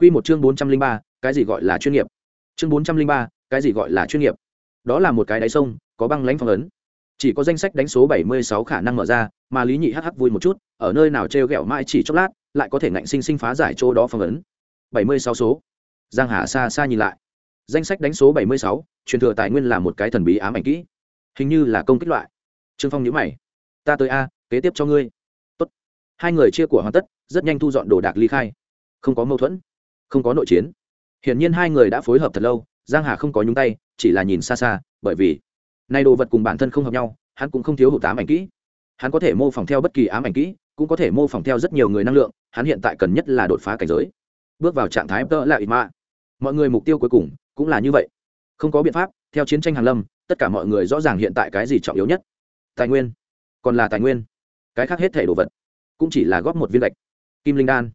Quy một chương bốn trăm linh ba, cái gì gọi là chuyên nghiệp? Chương bốn trăm linh ba, cái gì gọi là chuyên nghiệp? Đó là một cái đáy sông, có băng lãnh phong ấn. Chỉ có danh sách đánh số bảy mươi sáu khả năng mở ra, mà lý nhị hh vui một chút, ở nơi nào trêu ghẹo mãi chỉ chốc lát, lại có thể ngạnh sinh sinh phá giải chỗ đó phong ấn. bảy mươi sáu số. Giang hà xa xa nhìn lại. Danh sách đánh số bảy mươi sáu, truyền thừa tài nguyên là một cái thần bí ám ảnh kỹ. Hình như là công kích loại. Trương phong nhíu mày. Ta tới a, kế tiếp cho ngươi. Tốt. hai người chia của hoàn tất, rất nhanh thu dọn đồ đạc ly khai. Không có mâu thuẫn không có nội chiến. Hiển nhiên hai người đã phối hợp thật lâu, giang hà không có nhúng tay, chỉ là nhìn xa xa, bởi vì nay đồ vật cùng bản thân không hợp nhau, hắn cũng không thiếu hụt ám ảnh kỹ. Hắn có thể mô phỏng theo bất kỳ ám ảnh kỹ, cũng có thể mô phỏng theo rất nhiều người năng lượng, hắn hiện tại cần nhất là đột phá cảnh giới. Bước vào trạng thái tợ lại ma mọi người mục tiêu cuối cùng cũng là như vậy. Không có biện pháp, theo chiến tranh hàn lâm, tất cả mọi người rõ ràng hiện tại cái gì trọng yếu nhất? Tài nguyên. Còn là tài nguyên. Cái khác hết thể đồ vật. Cũng chỉ là góp một viên gạch. Kim linh đan.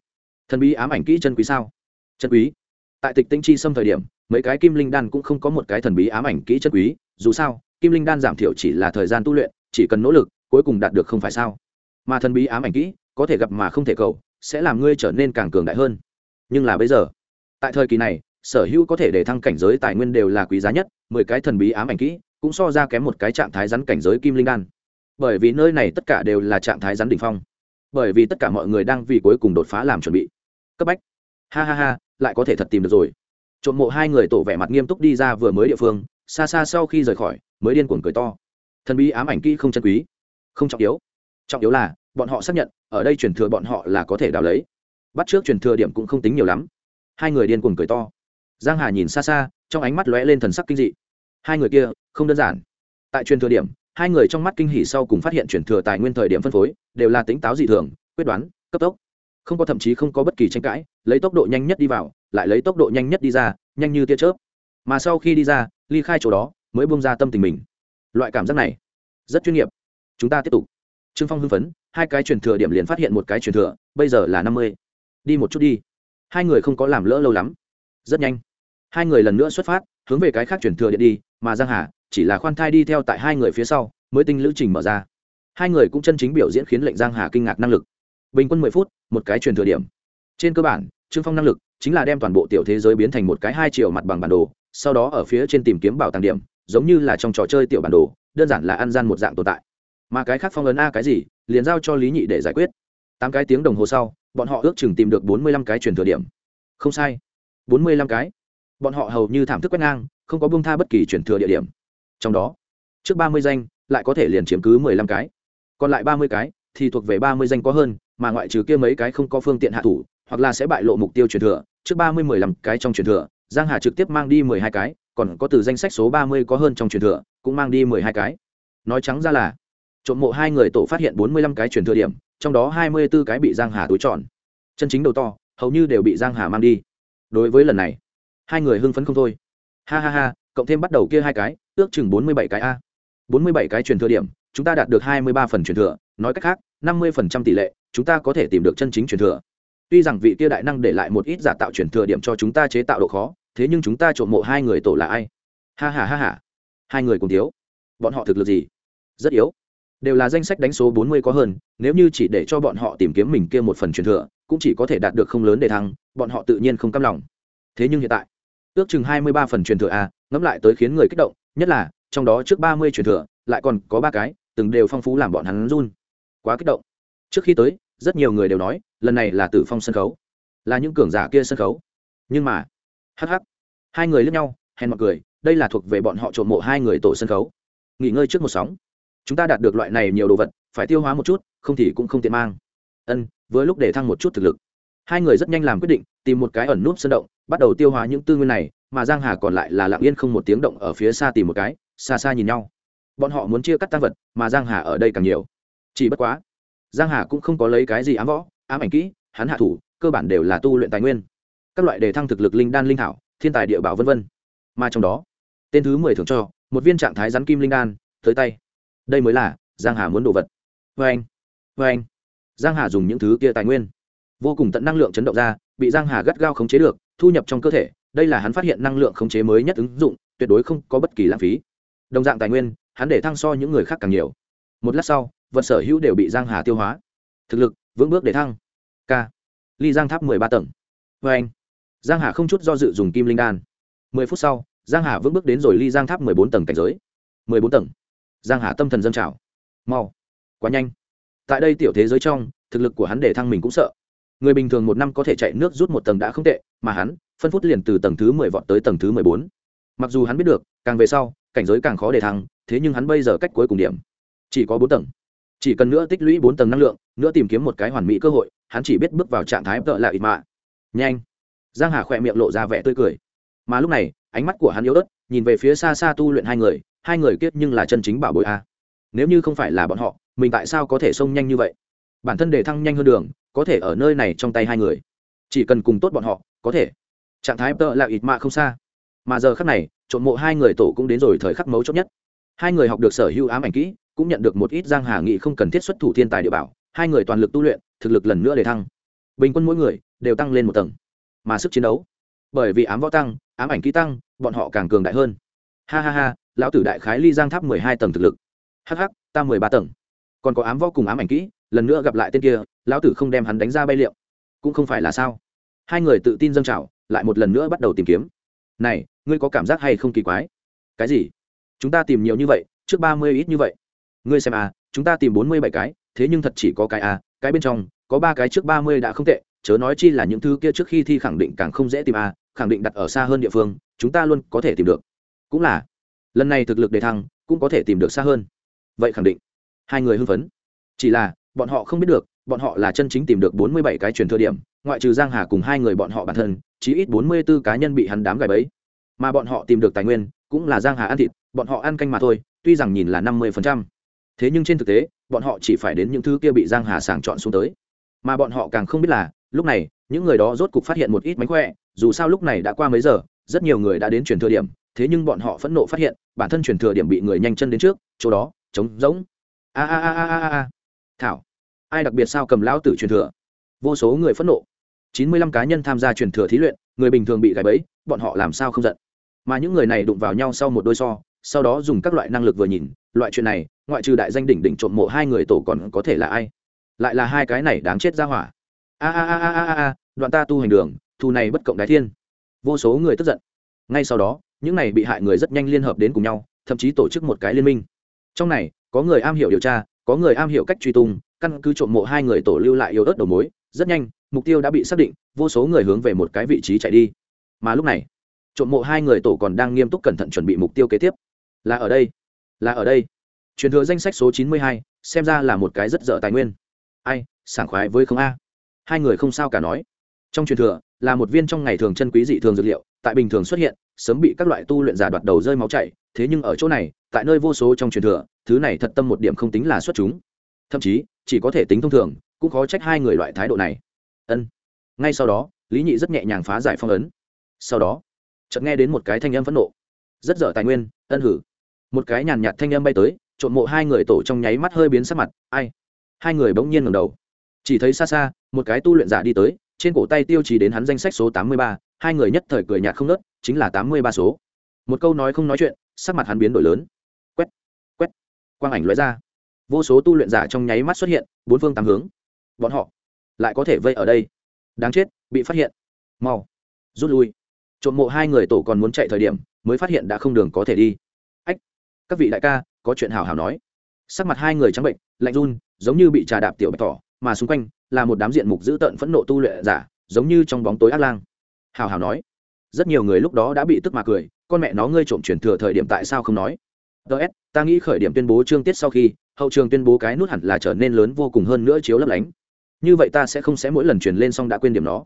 Thần bí ám ảnh kỹ chân quý sao? Chân quý. Tại tịch tinh chi xâm thời điểm, mấy cái kim linh đan cũng không có một cái thần bí ám ảnh kỹ chân quý, dù sao, kim linh đan giảm thiểu chỉ là thời gian tu luyện, chỉ cần nỗ lực, cuối cùng đạt được không phải sao. Mà thần bí ám ảnh kỹ, có thể gặp mà không thể cầu, sẽ làm ngươi trở nên càng cường đại hơn. Nhưng là bây giờ, tại thời kỳ này, sở hữu có thể để thăng cảnh giới tài nguyên đều là quý giá nhất, mười cái thần bí ám ảnh kỹ, cũng so ra kém một cái trạng thái rắn cảnh giới kim linh đan. Bởi vì nơi này tất cả đều là trạng thái rắn đ ỉ n h phong. Bởi vì tất cả mọi người đang vì cuối cùng đột phá làm chuẩn bị. Cấp bách. Ha ha ha lại có thể thật tìm được rồi. Trộm mộ hai người tổ vẻ mặt nghiêm túc đi ra vừa mới địa phương, xa xa sau khi rời khỏi, mới điên cuồng cười to. Thần bí ám ảnh kỹ không chân quý. Không trọng yếu. Trọng yếu là, bọn họ xác nhận, ở đây truyền thừa bọn họ là có thể đào lấy. Bắt trước truyền thừa điểm cũng không tính nhiều lắm. Hai người điên cuồng cười to. Giang hà nhìn xa xa, trong ánh mắt lóe lên thần sắc kinh dị. Hai người kia, không đơn giản. Tại truyền thừa điểm, hai người trong mắt kinh hỉ sau cùng phát hiện truyền thừa tài nguyên thời điểm phân phối, đều là tính táo dị thường, quyết đoán, cấp tốc không có thậm chí không có bất kỳ tranh cãi, lấy tốc độ nhanh nhất đi vào, lại lấy tốc độ nhanh nhất đi ra, nhanh như tia chớp. Mà sau khi đi ra, ly khai chỗ đó, mới bung ra tâm tình mình. Loại cảm giác này, rất chuyên nghiệp. Chúng ta tiếp tục. Trương phong hưng phấn, hai cái truyền thừa điểm liền phát hiện một cái truyền thừa, bây giờ là năm mươi. Đi một chút đi. Hai người không có làm lỡ lâu lắm. Rất nhanh. Hai người lần nữa xuất phát, hướng về cái khác truyền thừa điện đi, mà giang hà chỉ là khoan thai đi theo tại hai người phía sau, mới tinh lữ trình mở ra. Hai người cũng chân chính biểu diễn khiến lệnh giang hà kinh ngạc năng lực bình quân mười phút, một cái truyền thừa điểm. Trên cơ bản, trương phong năng lực chính là đem toàn bộ tiểu thế giới biến thành một cái hai triệu mặt bằng bản đồ, sau đó ở phía trên tìm kiếm bảo tàng điểm, giống như là trong trò chơi tiểu bản đồ, đơn giản là ăn gian một dạng tồn tại. Mà cái khác phong ấn a cái gì, liền giao cho lý nhị để giải quyết. Tám cái tiếng đồng hồ sau, bọn họ ước chừng tìm được bốn mươi lăm cái truyền thừa điểm. Không sai. Bốn mươi lăm cái. Bọn họ hầu như thảm thức quét ngang, không có bông tha bất kỳ truyền thừa địa điểm. Trong đó, trước ba mươi danh, lại có thể liền chiếm cứ mười lăm cái. Còn lại ba mươi cái, thì thuộc về ba mươi danh có hơn mà ngoại trừ kia mấy cái không có phương tiện hạ thủ, hoặc là sẽ bại lộ mục tiêu truyền thừa, trước ba mươi mười lăm cái trong truyền thừa, giang hà trực tiếp mang đi mười hai cái, còn có từ danh sách số ba mươi có hơn trong truyền thừa, cũng mang đi mười hai cái. Nói trắng ra là, trộm mộ hai người tổ phát hiện bốn mươi lăm cái truyền thừa điểm, trong đó hai mươi 24 cái bị giang hà túi tròn chân chính đầu to, hầu như đều bị giang hà mang đi. Đối với lần này, hai người hưng phấn không thôi. Ha ha ha, cộng thêm bắt đầu kia hai cái, ước chừng bốn mươi bảy cái a. Bốn mươi bảy cái truyền thừa điểm, chúng ta đạt được hai mươi ba phần truyền thừa, nói cách khác, năm mươi phần trăm tỷ lệ chúng ta có thể tìm được chân chính truyền thừa. Tuy rằng vị kia đại năng để lại một ít giả tạo truyền thừa điểm cho chúng ta chế tạo độ khó, thế nhưng chúng ta trộm mộ hai người tổ là ai? Ha ha ha ha. Hai người cùng thiếu. Bọn họ thực lực gì? Rất yếu. Đều là danh sách đánh số bốn mươi có hơn, nếu như chỉ để cho bọn họ tìm kiếm mình kia một phần truyền thừa, cũng chỉ có thể đạt được không lớn để thăng, bọn họ tự nhiên không cam lòng. Thế nhưng hiện tại, ước chừng hai mươi ba phần truyền thừa a ngẫm lại tới khiến người kích động, nhất là, trong đó trước ba mươi truyền thừa, lại còn có ba cái, từng đều phong phú làm bọn hắn run. Quá kích động. Trước khi tới rất nhiều người đều nói, lần này là tử phong sân khấu, là những cường giả kia sân khấu. Nhưng mà hh hai người lướt nhau, hèn mọi cười, đây là thuộc về bọn họ trộm mộ hai người tổ sân khấu. Nghỉ ngơi trước một sóng. Chúng ta đạt được loại này nhiều đồ vật, phải tiêu hóa một chút, không thì cũng không tiện mang. Ân với lúc để thăng một chút thực lực. Hai người rất nhanh làm quyết định, tìm một cái ẩn núp sân động, bắt đầu tiêu hóa những tư nguyên này, mà giang hà còn lại là lặng yên không một tiếng động ở phía xa tìm một cái, xa xa nhìn nhau. Bọn họ muốn chia cắt tăng vật, mà giang hà ở đây càng nhiều. Chỉ bất quá giang hà cũng không có lấy cái gì ám võ, ám ảnh kỹ, hắn hạ thủ, cơ bản đều là tu luyện tài nguyên. Các loại đề thăng thực lực linh đan linh thảo, thiên tài địa bảo vân vân. Mà trong đó, tên thứ mười thưởng cho, một viên trạng thái rắn kim linh đan, tới tay. Đây mới là giang hà muốn đồ vật. Vê anh vê anh. Giang hà dùng những thứ kia tài nguyên. Vô cùng tận năng lượng chấn động ra, bị giang hà gắt gao khống chế được, thu nhập trong cơ thể. Đây là hắn phát hiện năng lượng khống chế mới nhất ứng dụng, tuyệt đối không có bất kỳ lãng phí. Đồng dạng tài nguyên, hắn để thăng so những người khác càng nhiều. Một lát sau vật sở hữu đều bị giang hà tiêu hóa. Thực lực, vững bước để thăng. K. Ly giang tháp mười ba tầng. Vê anh, giang hà không chút do dự dùng kim linh đan. Mười phút sau, giang hà vững bước đến rồi ly giang tháp mười bốn tầng cảnh giới. Mười bốn tầng. Giang hà tâm thần dâng trào. Mau. Quá nhanh. Tại đây tiểu thế giới trong, thực lực của hắn để thăng mình cũng sợ. Người bình thường một năm có thể chạy nước rút một tầng đã không tệ, mà hắn, phân phút liền từ tầng thứ mười vọt tới tầng thứ mười bốn. Mặc dù hắn biết được, càng về sau, cảnh giới càng khó để thăng, thế nhưng hắn bây giờ cách cuối cùng điểm, chỉ có bốn tầng chỉ cần nữa tích lũy bốn tầng năng lượng, nữa tìm kiếm một cái hoàn mỹ cơ hội, hắn chỉ biết bước vào trạng thái tợ là ít mạ. Nhanh. Giang hà khỏe miệng lộ ra vẻ tươi cười. Mà lúc này, ánh mắt của hắn yếu ớt, nhìn về phía xa xa tu luyện hai người hai người kiết nhưng là chân chính bảo bội a. Nếu như không phải là bọn họ, mình tại sao có thể xông nhanh như vậy? Bản thân đề thăng nhanh hơn đường, có thể ở nơi này trong tay hai người. Chỉ cần cùng tốt bọn họ, có thể. Trạng thái tợ là ít mạ không xa. Mà giờ khắc này, trộm mộ hai người tổ cũng đến rồi thời khắc mấu chốt nhất. Hai người học được sở hữu ám ảnh kỹ cũng nhận được một ít giang hà nghị không cần thiết xuất thủ thiên tài địa bảo, hai người toàn lực tu luyện, thực lực lần nữa để thăng. Bình quân mỗi người đều tăng lên một tầng, mà sức chiến đấu, bởi vì ám võ tăng, ám ảnh kỹ tăng, bọn họ càng cường đại hơn. Ha ha ha, lão tử đại khái ly giang tháp mười hai tầng thực lực. Hh ta mười ba tầng. Còn có ám võ cùng ám ảnh kỹ, lần nữa gặp lại tên kia, lão tử không đem hắn đánh ra bay liệu. Cũng không phải là sao. Hai người tự tin dâng trào, lại một lần nữa bắt đầu tìm kiếm. Này, ngươi có cảm giác hay không kỳ quái? Cái gì? Chúng ta tìm nhiều như vậy, trước ba mươi ít như vậy ngươi xem à chúng ta tìm bốn mươi bảy cái, thế nhưng thật chỉ có cái à cái bên trong, có ba cái trước ba mươi đã không tệ, chớ nói chi là những thứ kia trước khi thi khẳng định càng không dễ tìm à khẳng định đặt ở xa hơn địa phương, chúng ta luôn có thể tìm được. Cũng là, lần này thực lực đề thăng, cũng có thể tìm được xa hơn. Vậy khẳng định, hai người hưng phấn. Chỉ là, bọn họ không biết được, bọn họ là chân chính tìm được bốn mươi bảy cái truyền thừa điểm, ngoại trừ giang hà cùng hai người bọn họ bản thân chỉ ít bốn mươi 44 cá nhân bị hắn đám gài bẫy. Mà bọn họ tìm được tài nguyên, cũng là giang hà ăn thịt, bọn họ ăn canh mà thôi, tuy rằng nhìn là năm mươi phần trăm thế nhưng trên thực tế, bọn họ chỉ phải đến những thứ kia bị giang hà sàng chọn xuống tới. Mà bọn họ càng không biết là, lúc này, những người đó rốt cục phát hiện một ít mánh khỏe, dù sao lúc này đã qua mấy giờ, rất nhiều người đã đến truyền thừa điểm, thế nhưng bọn họ phẫn nộ phát hiện, bản thân truyền thừa điểm bị người nhanh chân đến trước, chỗ đó, trống rỗng. A a a a a a. Thảo, ai đặc biệt sao cầm lão tử truyền thừa? Vô số người phẫn nộ. Chín mươi lăm cá nhân tham gia truyền thừa thí luyện, người bình thường bị gãy bẫy, bọn họ làm sao không giận? Mà những người này đụng vào nhau sau một đôi so, sau đó dùng các loại năng lực vừa nhìn, loại chuyện này ngoại trừ đại danh đỉnh đỉnh trộm mộ hai người tổ còn có thể là ai? Lại là hai cái này đáng chết ra hỏa. A a a a a a đoạn ta tu hành đường thu này bất cộng đái thiên. Vô số người tức giận. Ngay sau đó, những này bị hại người rất nhanh liên hợp đến cùng nhau, thậm chí tổ chức một cái liên minh. Trong này, có người am hiểu điều tra, có người am hiểu cách truy tung, căn cứ trộm mộ hai người tổ lưu lại yếu ớt đầu mối, rất nhanh, mục tiêu đã bị xác định, vô số người hướng về một cái vị trí chạy đi. Mà lúc này, trộm mộ hai người tổ còn đang nghiêm túc cẩn thận chuẩn bị mục tiêu kế tiếp. Là ở đây, là ở đây truyền thừa danh sách số chín mươi hai, xem ra là một cái rất dở tài nguyên. Ai, sảng khoái với không a. Hai người không sao cả nói. Trong truyền thừa, là một viên trong ngày thường chân quý dị thường dược liệu, tại bình thường xuất hiện, sớm bị các loại tu luyện giả đoạt đầu rơi máu chảy, thế nhưng ở chỗ này, tại nơi vô số trong truyền thừa, thứ này thật tâm một điểm không tính là xuất chúng. Thậm chí, chỉ có thể tính thông thường, cũng khó trách hai người loại thái độ này. Ân. Ngay sau đó, lý nhị rất nhẹ nhàng phá giải phong ấn. Sau đó, chợt nghe đến một cái thanh âm phẫn nộ. Rất dở tài nguyên, ân hử. Một cái nhàn nhạt thanh âm bay tới trộm mộ hai người tổ trong nháy mắt hơi biến sắc mặt, ai? Hai người bỗng nhiên ngẩng đầu. Chỉ thấy xa xa, một cái tu luyện giả đi tới, trên cổ tay tiêu chí đến hắn danh sách số tám mươi ba, hai người nhất thời cười nhạt không nớt, chính là tám mươi ba số. Một câu nói không nói chuyện, sắc mặt hắn biến đổi lớn. Quét quét, quang ảnh lóe ra. Vô số tu luyện giả trong nháy mắt xuất hiện, bốn phương tám hướng. Bọn họ lại có thể vây ở đây. Đáng chết, bị phát hiện. Mau, rút lui. Trộm mộ hai người tổ còn muốn chạy thời điểm, mới phát hiện đã không đường có thể đi. Ách, các vị đại ca có chuyện hào hào nói. Sắc mặt hai người trắng bệnh, lạnh run, giống như bị trà đạp tiểu bạch tỏ mà xung quanh là một đám diện mục dữ tợn phẫn nộ tu luyện giả, giống như trong bóng tối ác lang. Hào hào nói, rất nhiều người lúc đó đã bị tức mà cười, con mẹ nó ngươi trộm truyền thừa thời điểm tại sao không nói? Ts ta nghĩ khởi điểm tuyên bố chương tiết sau khi, hậu trường tuyên bố cái nút hẳn là trở nên lớn vô cùng hơn nữa chiếu lấp lánh. Như vậy ta sẽ không sẽ mỗi lần truyền lên xong đã quên điểm nó.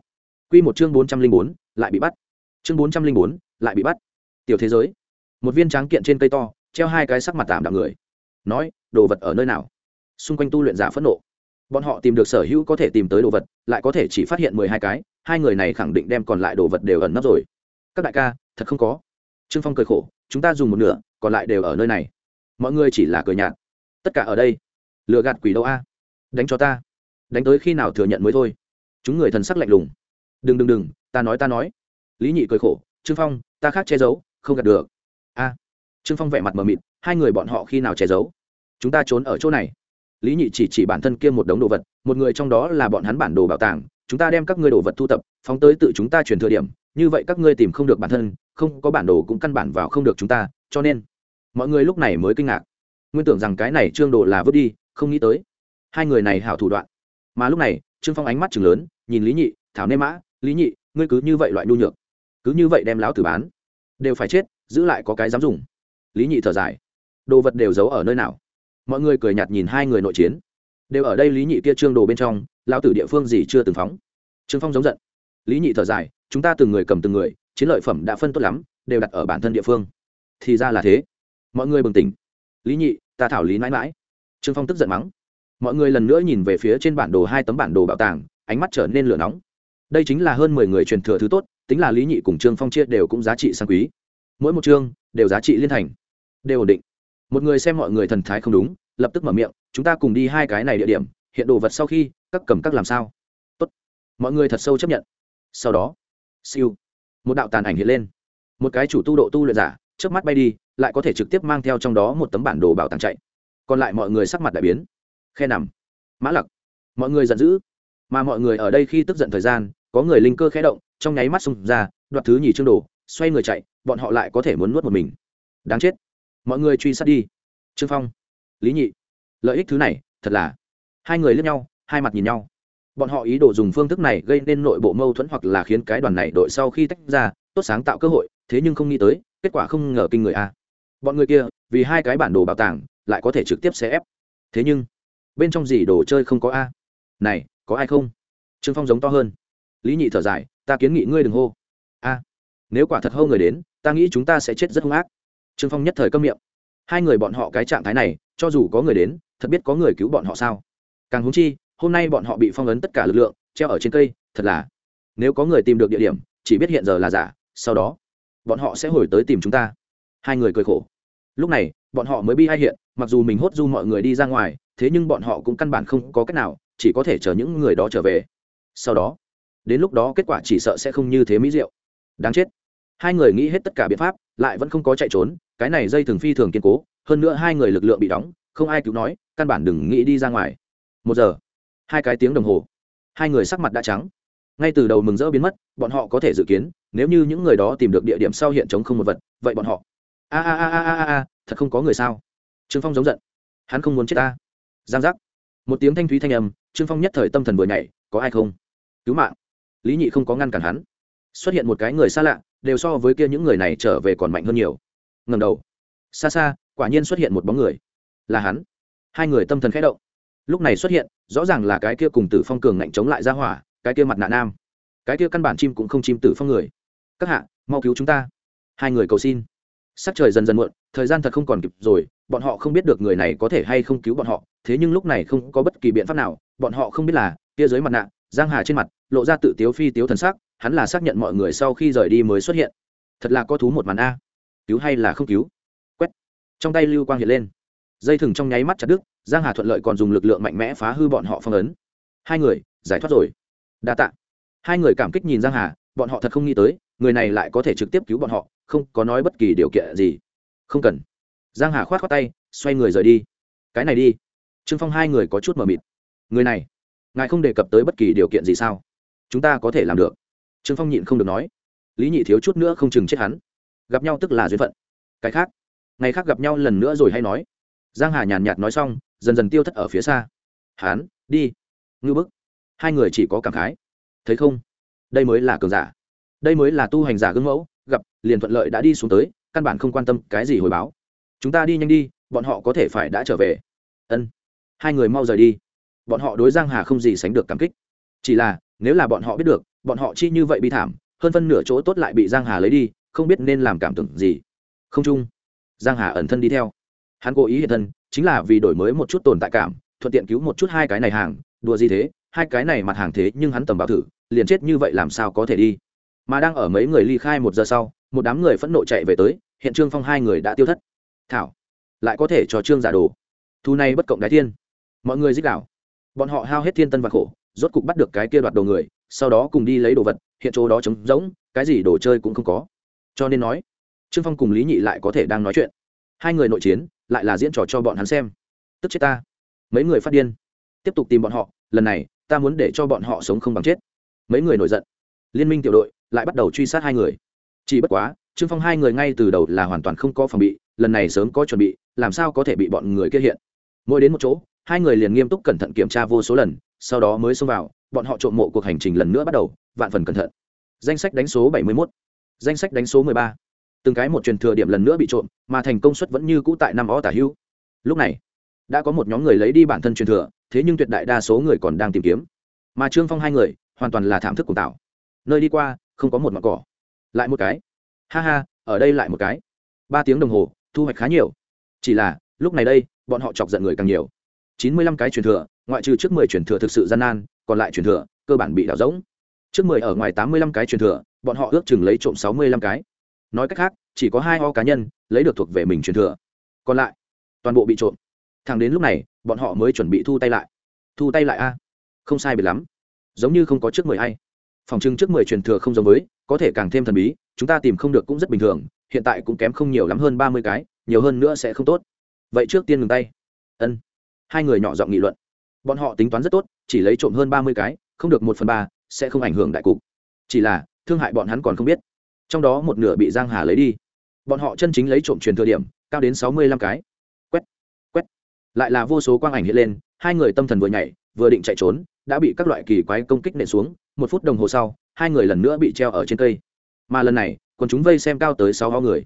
Q một chương bốn trăm linh bốn, lại bị bắt. Chương bốn trăm linh bốn, lại bị bắt. Tiểu thế giới. Một viên tráng kiện trên cây to treo hai cái sắc mặt tạm đạm người, nói, đồ vật ở nơi nào? Xung quanh tu luyện giả phẫn nộ. Bọn họ tìm được sở hữu có thể tìm tới đồ vật, lại có thể chỉ phát hiện mười hai cái, hai người này khẳng định đem còn lại đồ vật đều ẩn nấp rồi. Các đại ca, thật không có. Trương phong cười khổ, chúng ta dùng một nửa, còn lại đều ở nơi này. Mọi người chỉ là cười nhạt. Tất cả ở đây. Lừa gạt quỷ đâu a? Đánh cho ta. Đánh tới khi nào thừa nhận mới thôi. Chúng người thần sắc lạnh lùng. Đừng đừng đừng, ta nói ta nói. Lý nhị cười khổ, trương phong, ta khác che giấu, không gạt được. A trương phong vẻ mặt mờ mịt, hai người bọn họ khi nào che giấu? Chúng ta trốn ở chỗ này. Lý nhị chỉ chỉ bản thân kia một đống đồ vật, một người trong đó là bọn hắn bản đồ bảo tàng, chúng ta đem các ngươi đồ vật thu tập, phóng tới tự chúng ta truyền thừa điểm, như vậy các ngươi tìm không được bản thân, không có bản đồ cũng căn bản vào không được chúng ta, cho nên mọi người lúc này mới kinh ngạc. Nguyên tưởng rằng cái này trương đồ là vứt đi, không nghĩ tới. Hai người này hảo thủ đoạn. Mà lúc này, trương phong ánh mắt chừng lớn, nhìn lý nhị, thảo nê mã, lý nhị, ngươi cứ như vậy loại nhu nhược, cứ như vậy đem láo tử bán. Đều phải chết, giữ lại có cái dám dùng lý nhị thở dài. Đồ vật đều giấu ở nơi nào? Mọi người cười nhạt nhìn hai người nội chiến. Đều ở đây lý nhị kia trương đồ bên trong lao tử địa phương gì chưa từng phóng. Trương phong giống giận. Lý nhị thở dài, chúng ta từng người cầm từng người, chiến lợi phẩm đã phân tốt lắm, đều đặt ở bản thân địa phương. Thì ra là thế. Mọi người bừng tỉnh. Lý nhị, ta thảo lý mãi mãi. Trương phong tức giận mắng. Mọi người lần nữa nhìn về phía trên bản đồ hai tấm bản đồ bảo tàng, ánh mắt trở nên lửa nóng. Đây chính là hơn mười người truyền thừa thứ tốt, tính là lý nhị cùng trương phong chia đều cũng giá trị sang quý. Mỗi một chương đều giá trị liên thành đều ổn định. Một người xem mọi người thần thái không đúng, lập tức mở miệng, chúng ta cùng đi hai cái này địa điểm, hiện đồ vật sau khi, các cầm các làm sao? Tốt. mọi người thật sâu chấp nhận. Sau đó, siêu, một đạo tàn ảnh hiện lên. Một cái chủ tu độ tu luyện giả trước mắt bay đi, lại có thể trực tiếp mang theo trong đó một tấm bản đồ bảo tàng chạy. Còn lại mọi người sắc mặt đại biến. Khe nằm, mã lặc. Mọi người giận dữ. Mà mọi người ở đây khi tức giận thời gian, có người linh cơ khẽ động, trong nháy mắt xung ra, đoạt thứ nhì chương đồ, xoay người chạy, bọn họ lại có thể muốn nuốt một mình. Đáng chết mọi người truy sát đi. Trương phong, lý nhị, lợi ích thứ này, thật là. Hai người lướt nhau, hai mặt nhìn nhau. Bọn họ ý đồ dùng phương thức này gây nên nội bộ mâu thuẫn hoặc là khiến cái đoàn này đội sau khi tách ra, tốt sáng tạo cơ hội, thế nhưng không nghĩ tới, kết quả không ngờ kinh người a. Bọn người kia, vì hai cái bản đồ bảo tàng, lại có thể trực tiếp xé ép. Thế nhưng, bên trong gì đồ chơi không có a? Này, có ai không? Trương phong giống to hơn. Lý nhị thở dài, ta kiến nghị ngươi đừng hô. A, nếu quả thật hô người đến, ta nghĩ chúng ta sẽ chết rất hung ác trương phong nhất thời câm miệng. Hai người bọn họ cái trạng thái này, cho dù có người đến, thật biết có người cứu bọn họ sao? Càng húng chi, hôm nay bọn họ bị phong ấn tất cả lực lượng, treo ở trên cây, thật là, nếu có người tìm được địa điểm, chỉ biết hiện giờ là giả, sau đó, bọn họ sẽ hồi tới tìm chúng ta. Hai người cười khổ. Lúc này, bọn họ mới bi hay hiện, mặc dù mình hốt du mọi người đi ra ngoài, thế nhưng bọn họ cũng căn bản không có cách nào, chỉ có thể chờ những người đó trở về. Sau đó, đến lúc đó kết quả chỉ sợ sẽ không như thế mỹ diệu. Đáng chết. Hai người nghĩ hết tất cả biện pháp, lại vẫn không có chạy trốn cái này dây thường phi thường kiên cố, hơn nữa hai người lực lượng bị đóng, không ai cứu nói, căn bản đừng nghĩ đi ra ngoài. Một giờ, hai cái tiếng đồng hồ, hai người sắc mặt đã trắng. Ngay từ đầu mừng rỡ biến mất, bọn họ có thể dự kiến, nếu như những người đó tìm được địa điểm sau hiện chống không một vật, vậy bọn họ. A a a a a a, thật không có người sao? Trương phong giống giận. Hắn không muốn chết ta. Giang giác. Một tiếng thanh thúy thanh âm, trương phong nhất thời tâm thần vừa nhảy, có ai không? Cứu mạng. Lý nhị không có ngăn cản hắn. Xuất hiện một cái người xa lạ, đều so với kia những người này trở về còn mạnh hơn nhiều ngầm đầu. Xa xa, quả nhiên xuất hiện một bóng người. Là hắn. Hai người tâm thần khẽ động. Lúc này xuất hiện, rõ ràng là cái kia cùng tử phong cường ngạnh chống lại ra hỏa, cái kia mặt nạ nam. Cái kia căn bản chim cũng không chim tử phong người. Các hạ, mau cứu chúng ta. Hai người cầu xin. Sắc trời dần dần muộn, thời gian thật không còn kịp rồi, bọn họ không biết được người này có thể hay không cứu bọn họ, thế nhưng lúc này không có bất kỳ biện pháp nào, bọn họ không biết là, kia dưới mặt nạ, giang hà trên mặt, lộ ra tự tiếu phi tiếu thần sắc, hắn là xác nhận mọi người sau khi rời đi mới xuất hiện. Thật là có thú một màn a cứu hay là không cứu? Quét. Trong tay lưu quang hiện lên. Dây thừng trong nháy mắt chặt đứt, giang hà thuận lợi còn dùng lực lượng mạnh mẽ phá hư bọn họ phong ấn. Hai người, giải thoát rồi. Đa tạ. Hai người cảm kích nhìn giang hà, bọn họ thật không nghĩ tới, người này lại có thể trực tiếp cứu bọn họ, không có nói bất kỳ điều kiện gì. Không cần. Giang hà khoát khoát tay, xoay người rời đi. Cái này đi. Trương phong hai người có chút mờ mịt. Người này, ngài không đề cập tới bất kỳ điều kiện gì sao? Chúng ta có thể làm được. Trương phong nhịn không được nói. Lý nhị thiếu chút nữa không chừng chết hắn gặp nhau tức là duyên phận. Cái khác, ngày khác gặp nhau lần nữa rồi hay nói. Giang hà nhàn nhạt nói xong, dần dần tiêu thất ở phía xa. Hán, đi. Ngư bức. Hai người chỉ có cảm khái. Thấy không? Đây mới là cường giả. Đây mới là tu hành giả gương mẫu, gặp, liền thuận lợi đã đi xuống tới, căn bản không quan tâm cái gì hồi báo. Chúng ta đi nhanh đi, bọn họ có thể phải đã trở về. Ân. Hai người mau rời đi. Bọn họ đối giang hà không gì sánh được cảm kích. Chỉ là, nếu là bọn họ biết được, bọn họ chi như vậy bị thảm, hơn phân nửa chỗ tốt lại bị giang hà lấy đi không biết nên làm cảm tưởng gì. Không chung. Giang hà ẩn thân đi theo. Hắn cố ý hiện thân, chính là vì đổi mới một chút tồn tại cảm, thuận tiện cứu một chút hai cái này hàng, đùa gì thế, hai cái này mặt hàng thế nhưng hắn tầm bảo thử, liền chết như vậy làm sao có thể đi. Mà đang ở mấy người ly khai một giờ sau, một đám người phẫn nộ chạy về tới, hiện trương phong hai người đã tiêu thất. Thảo, lại có thể cho trương giả đồ. Thu này bất cộng đái thiên. Mọi người dích đảo bọn họ hao hết thiên tân và khổ, rốt cục bắt được cái kia đoạt đồ người, sau đó cùng đi lấy đồ vật, hiện chỗ đó trống rỗng, cái gì đồ chơi cũng không có cho nên nói, trương phong cùng lý nhị lại có thể đang nói chuyện. Hai người nội chiến, lại là diễn trò cho bọn hắn xem. Tức chết ta. Mấy người phát điên. Tiếp tục tìm bọn họ, lần này, ta muốn để cho bọn họ sống không bằng chết. Mấy người nổi giận. Liên minh tiểu đội lại bắt đầu truy sát hai người. Chỉ bất quá, trương phong hai người ngay từ đầu là hoàn toàn không có phòng bị, lần này sớm có chuẩn bị, làm sao có thể bị bọn người kia hiện. Mỗi đến một chỗ, hai người liền nghiêm túc cẩn thận kiểm tra vô số lần, sau đó mới xông vào, bọn họ trộm mộ cuộc hành trình lần nữa bắt đầu, vạn phần cẩn thận. Danh sách đánh số 71 danh sách đánh số 13. từng cái một truyền thừa điểm lần nữa bị trộm, mà thành công suất vẫn như cũ tại năm ó tả hữu. Lúc này, đã có một nhóm người lấy đi bản thân truyền thừa, thế nhưng tuyệt đại đa số người còn đang tìm kiếm. Mà trương phong hai người, hoàn toàn là thảm thức của tạo nơi đi qua, không có một mặt cỏ. Lại một cái. Ha ha, ở đây lại một cái. Ba tiếng đồng hồ, thu hoạch khá nhiều. Chỉ là, lúc này đây, bọn họ chọc giận người càng nhiều. Chín mươi lăm cái truyền thừa, ngoại trừ trước mười truyền thừa thực sự gian nan, còn lại truyền thừa, cơ bản bị đảo rỗng. Trước mười ở ngoài tám mươi lăm cái truyền thừa bọn họ ước chừng lấy trộm sáu mươi lăm cái. Nói cách khác, chỉ có hai ho cá nhân lấy được thuộc về mình truyền thừa. Còn lại, toàn bộ bị trộm. Thẳng đến lúc này, bọn họ mới chuẩn bị thu tay lại. Thu tay lại a. Không sai biệt lắm. Giống như không có trước mười hay. Phòng trưng trước mười truyền thừa không giống với, có thể càng thêm thần bí, chúng ta tìm không được cũng rất bình thường, hiện tại cũng kém không nhiều lắm hơn ba mươi cái, nhiều hơn nữa sẽ không tốt. Vậy trước tiên ngừng tay. Ân. Hai người nhỏ giọng nghị luận. Bọn họ tính toán rất tốt, chỉ lấy trộm hơn ba mươi cái, không được một phần ba, sẽ không ảnh hưởng đại cục. Chỉ là thương hại bọn hắn còn không biết. Trong đó một nửa bị giang hà lấy đi. Bọn họ chân chính lấy trộm truyền thừa điểm, cao đến sáu mươi lăm cái. Quét quét. Lại là vô số quang ảnh hiện lên, hai người tâm thần vừa nhảy, vừa định chạy trốn, đã bị các loại kỳ quái công kích nện xuống, một phút đồng hồ sau, hai người lần nữa bị treo ở trên cây. Mà lần này, còn chúng vây xem cao tới sáu ho người.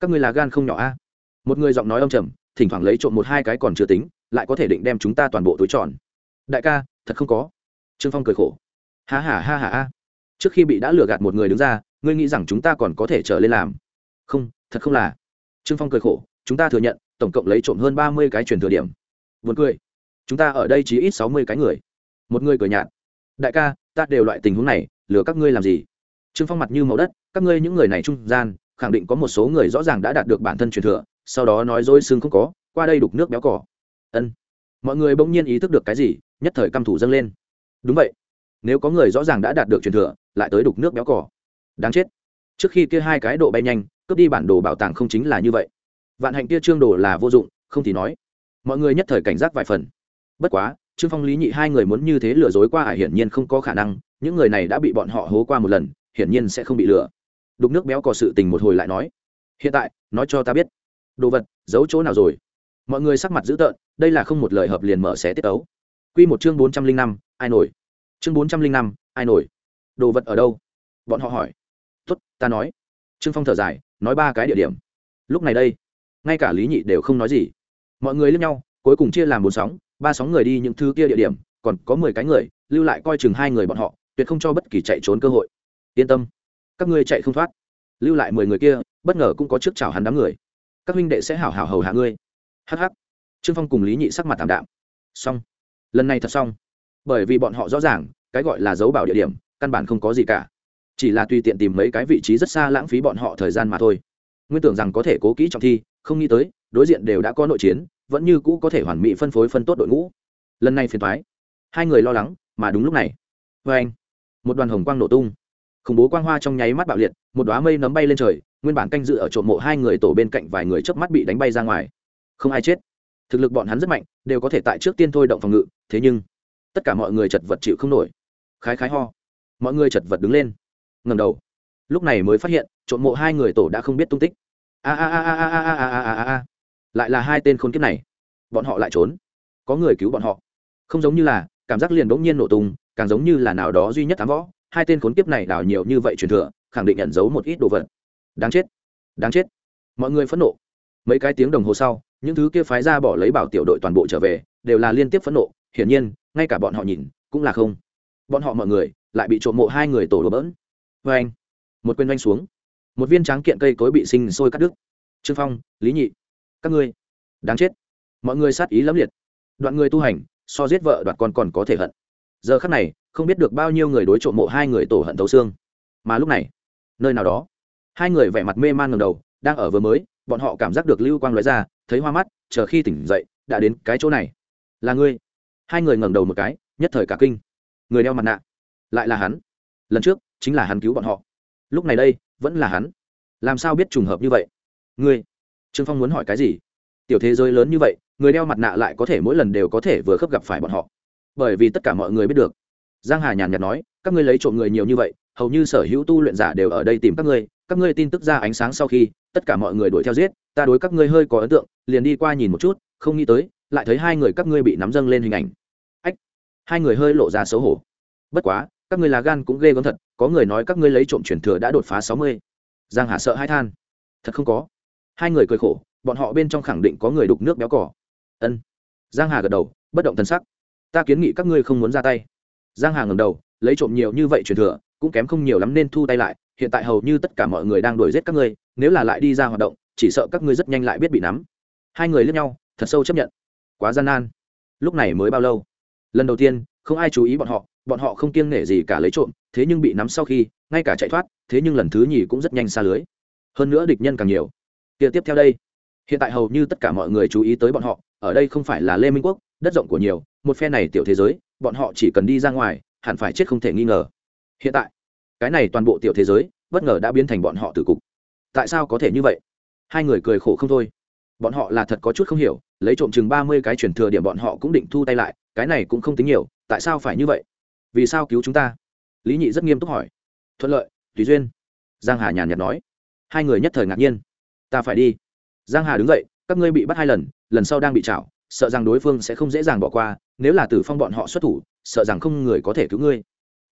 Các người là gan không nhỏ a. Một người giọng nói âm trầm, thỉnh thoảng lấy trộm một hai cái còn chưa tính, lại có thể định đem chúng ta toàn bộ túi tròn. Đại ca, thật không có. Trương phong cười khổ. Ha ha ha ha ha trước khi bị đã lừa gạt một người đứng ra, ngươi nghĩ rằng chúng ta còn có thể trở lên làm? Không, thật không là. Trương phong cười khổ, chúng ta thừa nhận, tổng cộng lấy trộm hơn ba mươi cái truyền thừa điểm. Vượt cười. Chúng ta ở đây chỉ ít sáu mươi cái người. Một người cười nhạt. Đại ca, ta đều loại tình huống này, lừa các ngươi làm gì? Trương phong mặt như màu đất, các ngươi những người này trung gian, khẳng định có một số người rõ ràng đã đạt được bản thân truyền thừa, sau đó nói dối xương không có, qua đây đục nước béo cỏ ân. Mọi người bỗng nhiên ý thức được cái gì, nhất thời căm thủ dâng lên. Đúng vậy. Nếu có người rõ ràng đã đạt được truyền thừa lại tới đục nước béo cỏ đáng chết. Trước khi kia hai cái độ bay nhanh, cướp đi bản đồ bảo tàng không chính là như vậy. Vạn hạnh kia trương đồ là vô dụng, không thì nói. Mọi người nhất thời cảnh giác vài phần. Bất quá, trương phong, lý nhị hai người muốn như thế lừa dối qua ải hiển nhiên không có khả năng. Những người này đã bị bọn họ hố qua một lần, hiển nhiên sẽ không bị lừa. Đục nước béo cò sự tình một hồi lại nói. Hiện tại, nói cho ta biết. Đồ vật, giấu chỗ nào rồi? Mọi người sắc mặt dữ tợn, đây là không một lời hợp liền mở xé tiết ấu. Q một chương bốn trăm linh năm, ai nổi? Chương bốn trăm linh năm, ai nổi? Đồ vật ở đâu? Bọn họ hỏi. Tuất ta nói. Trương phong thở dài, nói ba cái địa điểm. Lúc này đây, ngay cả lý nhị đều không nói gì. Mọi người lướt nhau, cuối cùng chia làm bốn sóng, ba sóng người đi những thứ kia địa điểm, còn có mười cái người, lưu lại coi chừng hai người bọn họ, tuyệt không cho bất kỳ chạy trốn cơ hội. Yên tâm, các ngươi chạy không thoát. Lưu lại mười người kia, bất ngờ cũng có trước chào hắn đám người. Các huynh đệ sẽ hảo hảo hầu hạ ngươi. Hh trương phong cùng lý nhị sắc mặt tạm đạm. Xong. Lần này thật xong. Bởi vì bọn họ rõ ràng, cái gọi là dấu bảo địa điểm căn bản không có gì cả. Chỉ là tùy tiện tìm mấy cái vị trí rất xa lãng phí bọn họ thời gian mà thôi. Nguyên tưởng rằng có thể cố kỹ trọng thi, không nghĩ tới, đối diện đều đã có nội chiến, vẫn như cũ có thể hoàn mỹ phân phối phân tốt đội ngũ. Lần này phiền thoái hai người lo lắng, mà đúng lúc này. Vê anh, một đoàn hồng quang nổ tung. Khủng bố quang hoa trong nháy mắt bạo liệt, một đoá mây nấm bay lên trời, nguyên bản canh dự ở trộm mộ hai người tổ bên cạnh vài người chớp mắt bị đánh bay ra ngoài. Không ai chết. Thực lực bọn hắn rất mạnh, đều có thể tại trước tiên thôi động phòng ngự, thế nhưng, tất cả mọi người chật vật chịu không nổi. Khái khái ho mọi người chật vật đứng lên. Ngầm đầu. Lúc này mới phát hiện, trộm mộ hai người tổ đã không biết tung tích. A a a a a a a a a a. Lại là hai tên khốn kiếp này. Bọn họ lại trốn. Có người cứu bọn họ. Không giống như là, cảm giác liền bỗng nhiên nổ tung, càng giống như là nào đó duy nhất tám võ. Hai tên khốn kiếp này đào nhiều như vậy truyền thừa, khẳng định nhận giấu một ít đồ vật. Đáng chết. Đáng chết. Mọi người phẫn nộ. Mấy cái tiếng đồng hồ sau, những thứ kia phái ra bỏ lấy bảo tiểu đội toàn bộ trở về, đều là liên tiếp phẫn nộ. Hiển nhiên, ngay cả bọn họ nhìn, cũng là không. Bọn họ mọi người lại bị trộm mộ hai người tổ đồ bỡn. Vê anh. Một quên doanh xuống. Một viên tráng kiện cây cối bị sinh sôi cắt đứt. Trương phong, lý nhị, các ngươi, đáng chết. Mọi người sát ý lẫm liệt. Đoạn người tu hành, so giết vợ đoạt con còn có thể hận. Giờ khắc này, không biết được bao nhiêu người đối trộm mộ hai người tổ hận thấu xương. Mà lúc này, nơi nào đó, hai người vẻ mặt mê man ngầm đầu, đang ở vừa mới, bọn họ cảm giác được lưu quang lóe ra, thấy hoa mắt, chờ khi tỉnh dậy, đã đến cái chỗ này. Là ngươi. Hai người ngẩng đầu một cái, nhất thời cả kinh. Người đeo mặt nạ lại là hắn. Lần trước, chính là hắn cứu bọn họ. Lúc này đây, vẫn là hắn. Làm sao biết trùng hợp như vậy? Ngươi, trương phong muốn hỏi cái gì? Tiểu thế giới lớn như vậy, người đeo mặt nạ lại có thể mỗi lần đều có thể vừa khớp gặp phải bọn họ. Bởi vì tất cả mọi người biết được. Giang hà nhàn nhạt nói, các ngươi lấy trộm người nhiều như vậy, hầu như sở hữu tu luyện giả đều ở đây tìm các ngươi các ngươi tin tức ra ánh sáng sau khi, tất cả mọi người đuổi theo giết, ta đối các ngươi hơi có ấn tượng, liền đi qua nhìn một chút, không nghĩ tới, lại thấy hai người các ngươi bị nắm dâng lên hình ảnh. Ách, hai người hơi lộ ra xấu hổ. Bất quá các ngươi là gan cũng ghê gớm thật, có người nói các ngươi lấy trộm chuyển thừa đã đột phá sáu mươi. Giang hà sợ hai than. Thật không có. Hai người cười khổ, bọn họ bên trong khẳng định có người đục nước béo cỏ ân. Giang hà gật đầu, bất động thân sắc. Ta kiến nghị các ngươi không muốn ra tay. Giang hà ngầm đầu, lấy trộm nhiều như vậy truyền thừa, cũng kém không nhiều lắm nên thu tay lại, hiện tại hầu như tất cả mọi người đang đuổi giết các ngươi, nếu là lại đi ra hoạt động, chỉ sợ các ngươi rất nhanh lại biết bị nắm. Hai người lướt nhau, thật sâu chấp nhận. Quá gian nan. Lúc này mới bao lâu? Lần đầu tiên, không ai chú ý bọn họ bọn họ không kiêng nể gì cả lấy trộm, thế nhưng bị nắm sau khi, ngay cả chạy thoát, thế nhưng lần thứ nhì cũng rất nhanh xa lưới. Hơn nữa địch nhân càng nhiều. Kia tiếp theo đây. Hiện tại hầu như tất cả mọi người chú ý tới bọn họ, ở đây không phải là lê minh quốc, đất rộng của nhiều, một phe này tiểu thế giới, bọn họ chỉ cần đi ra ngoài, hẳn phải chết không thể nghi ngờ. Hiện tại, cái này toàn bộ tiểu thế giới, bất ngờ đã biến thành bọn họ từ cục. Tại sao có thể như vậy? Hai người cười khổ không thôi. Bọn họ là thật có chút không hiểu, lấy trộm chừng ba mươi cái chuyển thừa điểm bọn họ cũng định thu tay lại, cái này cũng không tính nhiều, tại sao phải như vậy? Vì sao cứu chúng ta? Lý nhị rất nghiêm túc hỏi. Thuận lợi, tùy duyên. Giang hà nhàn nhạt nói. Hai người nhất thời ngạc nhiên. Ta phải đi. Giang hà đứng dậy, các ngươi bị bắt hai lần lần sau đang bị chảo sợ rằng đối phương sẽ không dễ dàng bỏ qua, nếu là tử phong bọn họ xuất thủ, sợ rằng không người có thể cứu ngươi.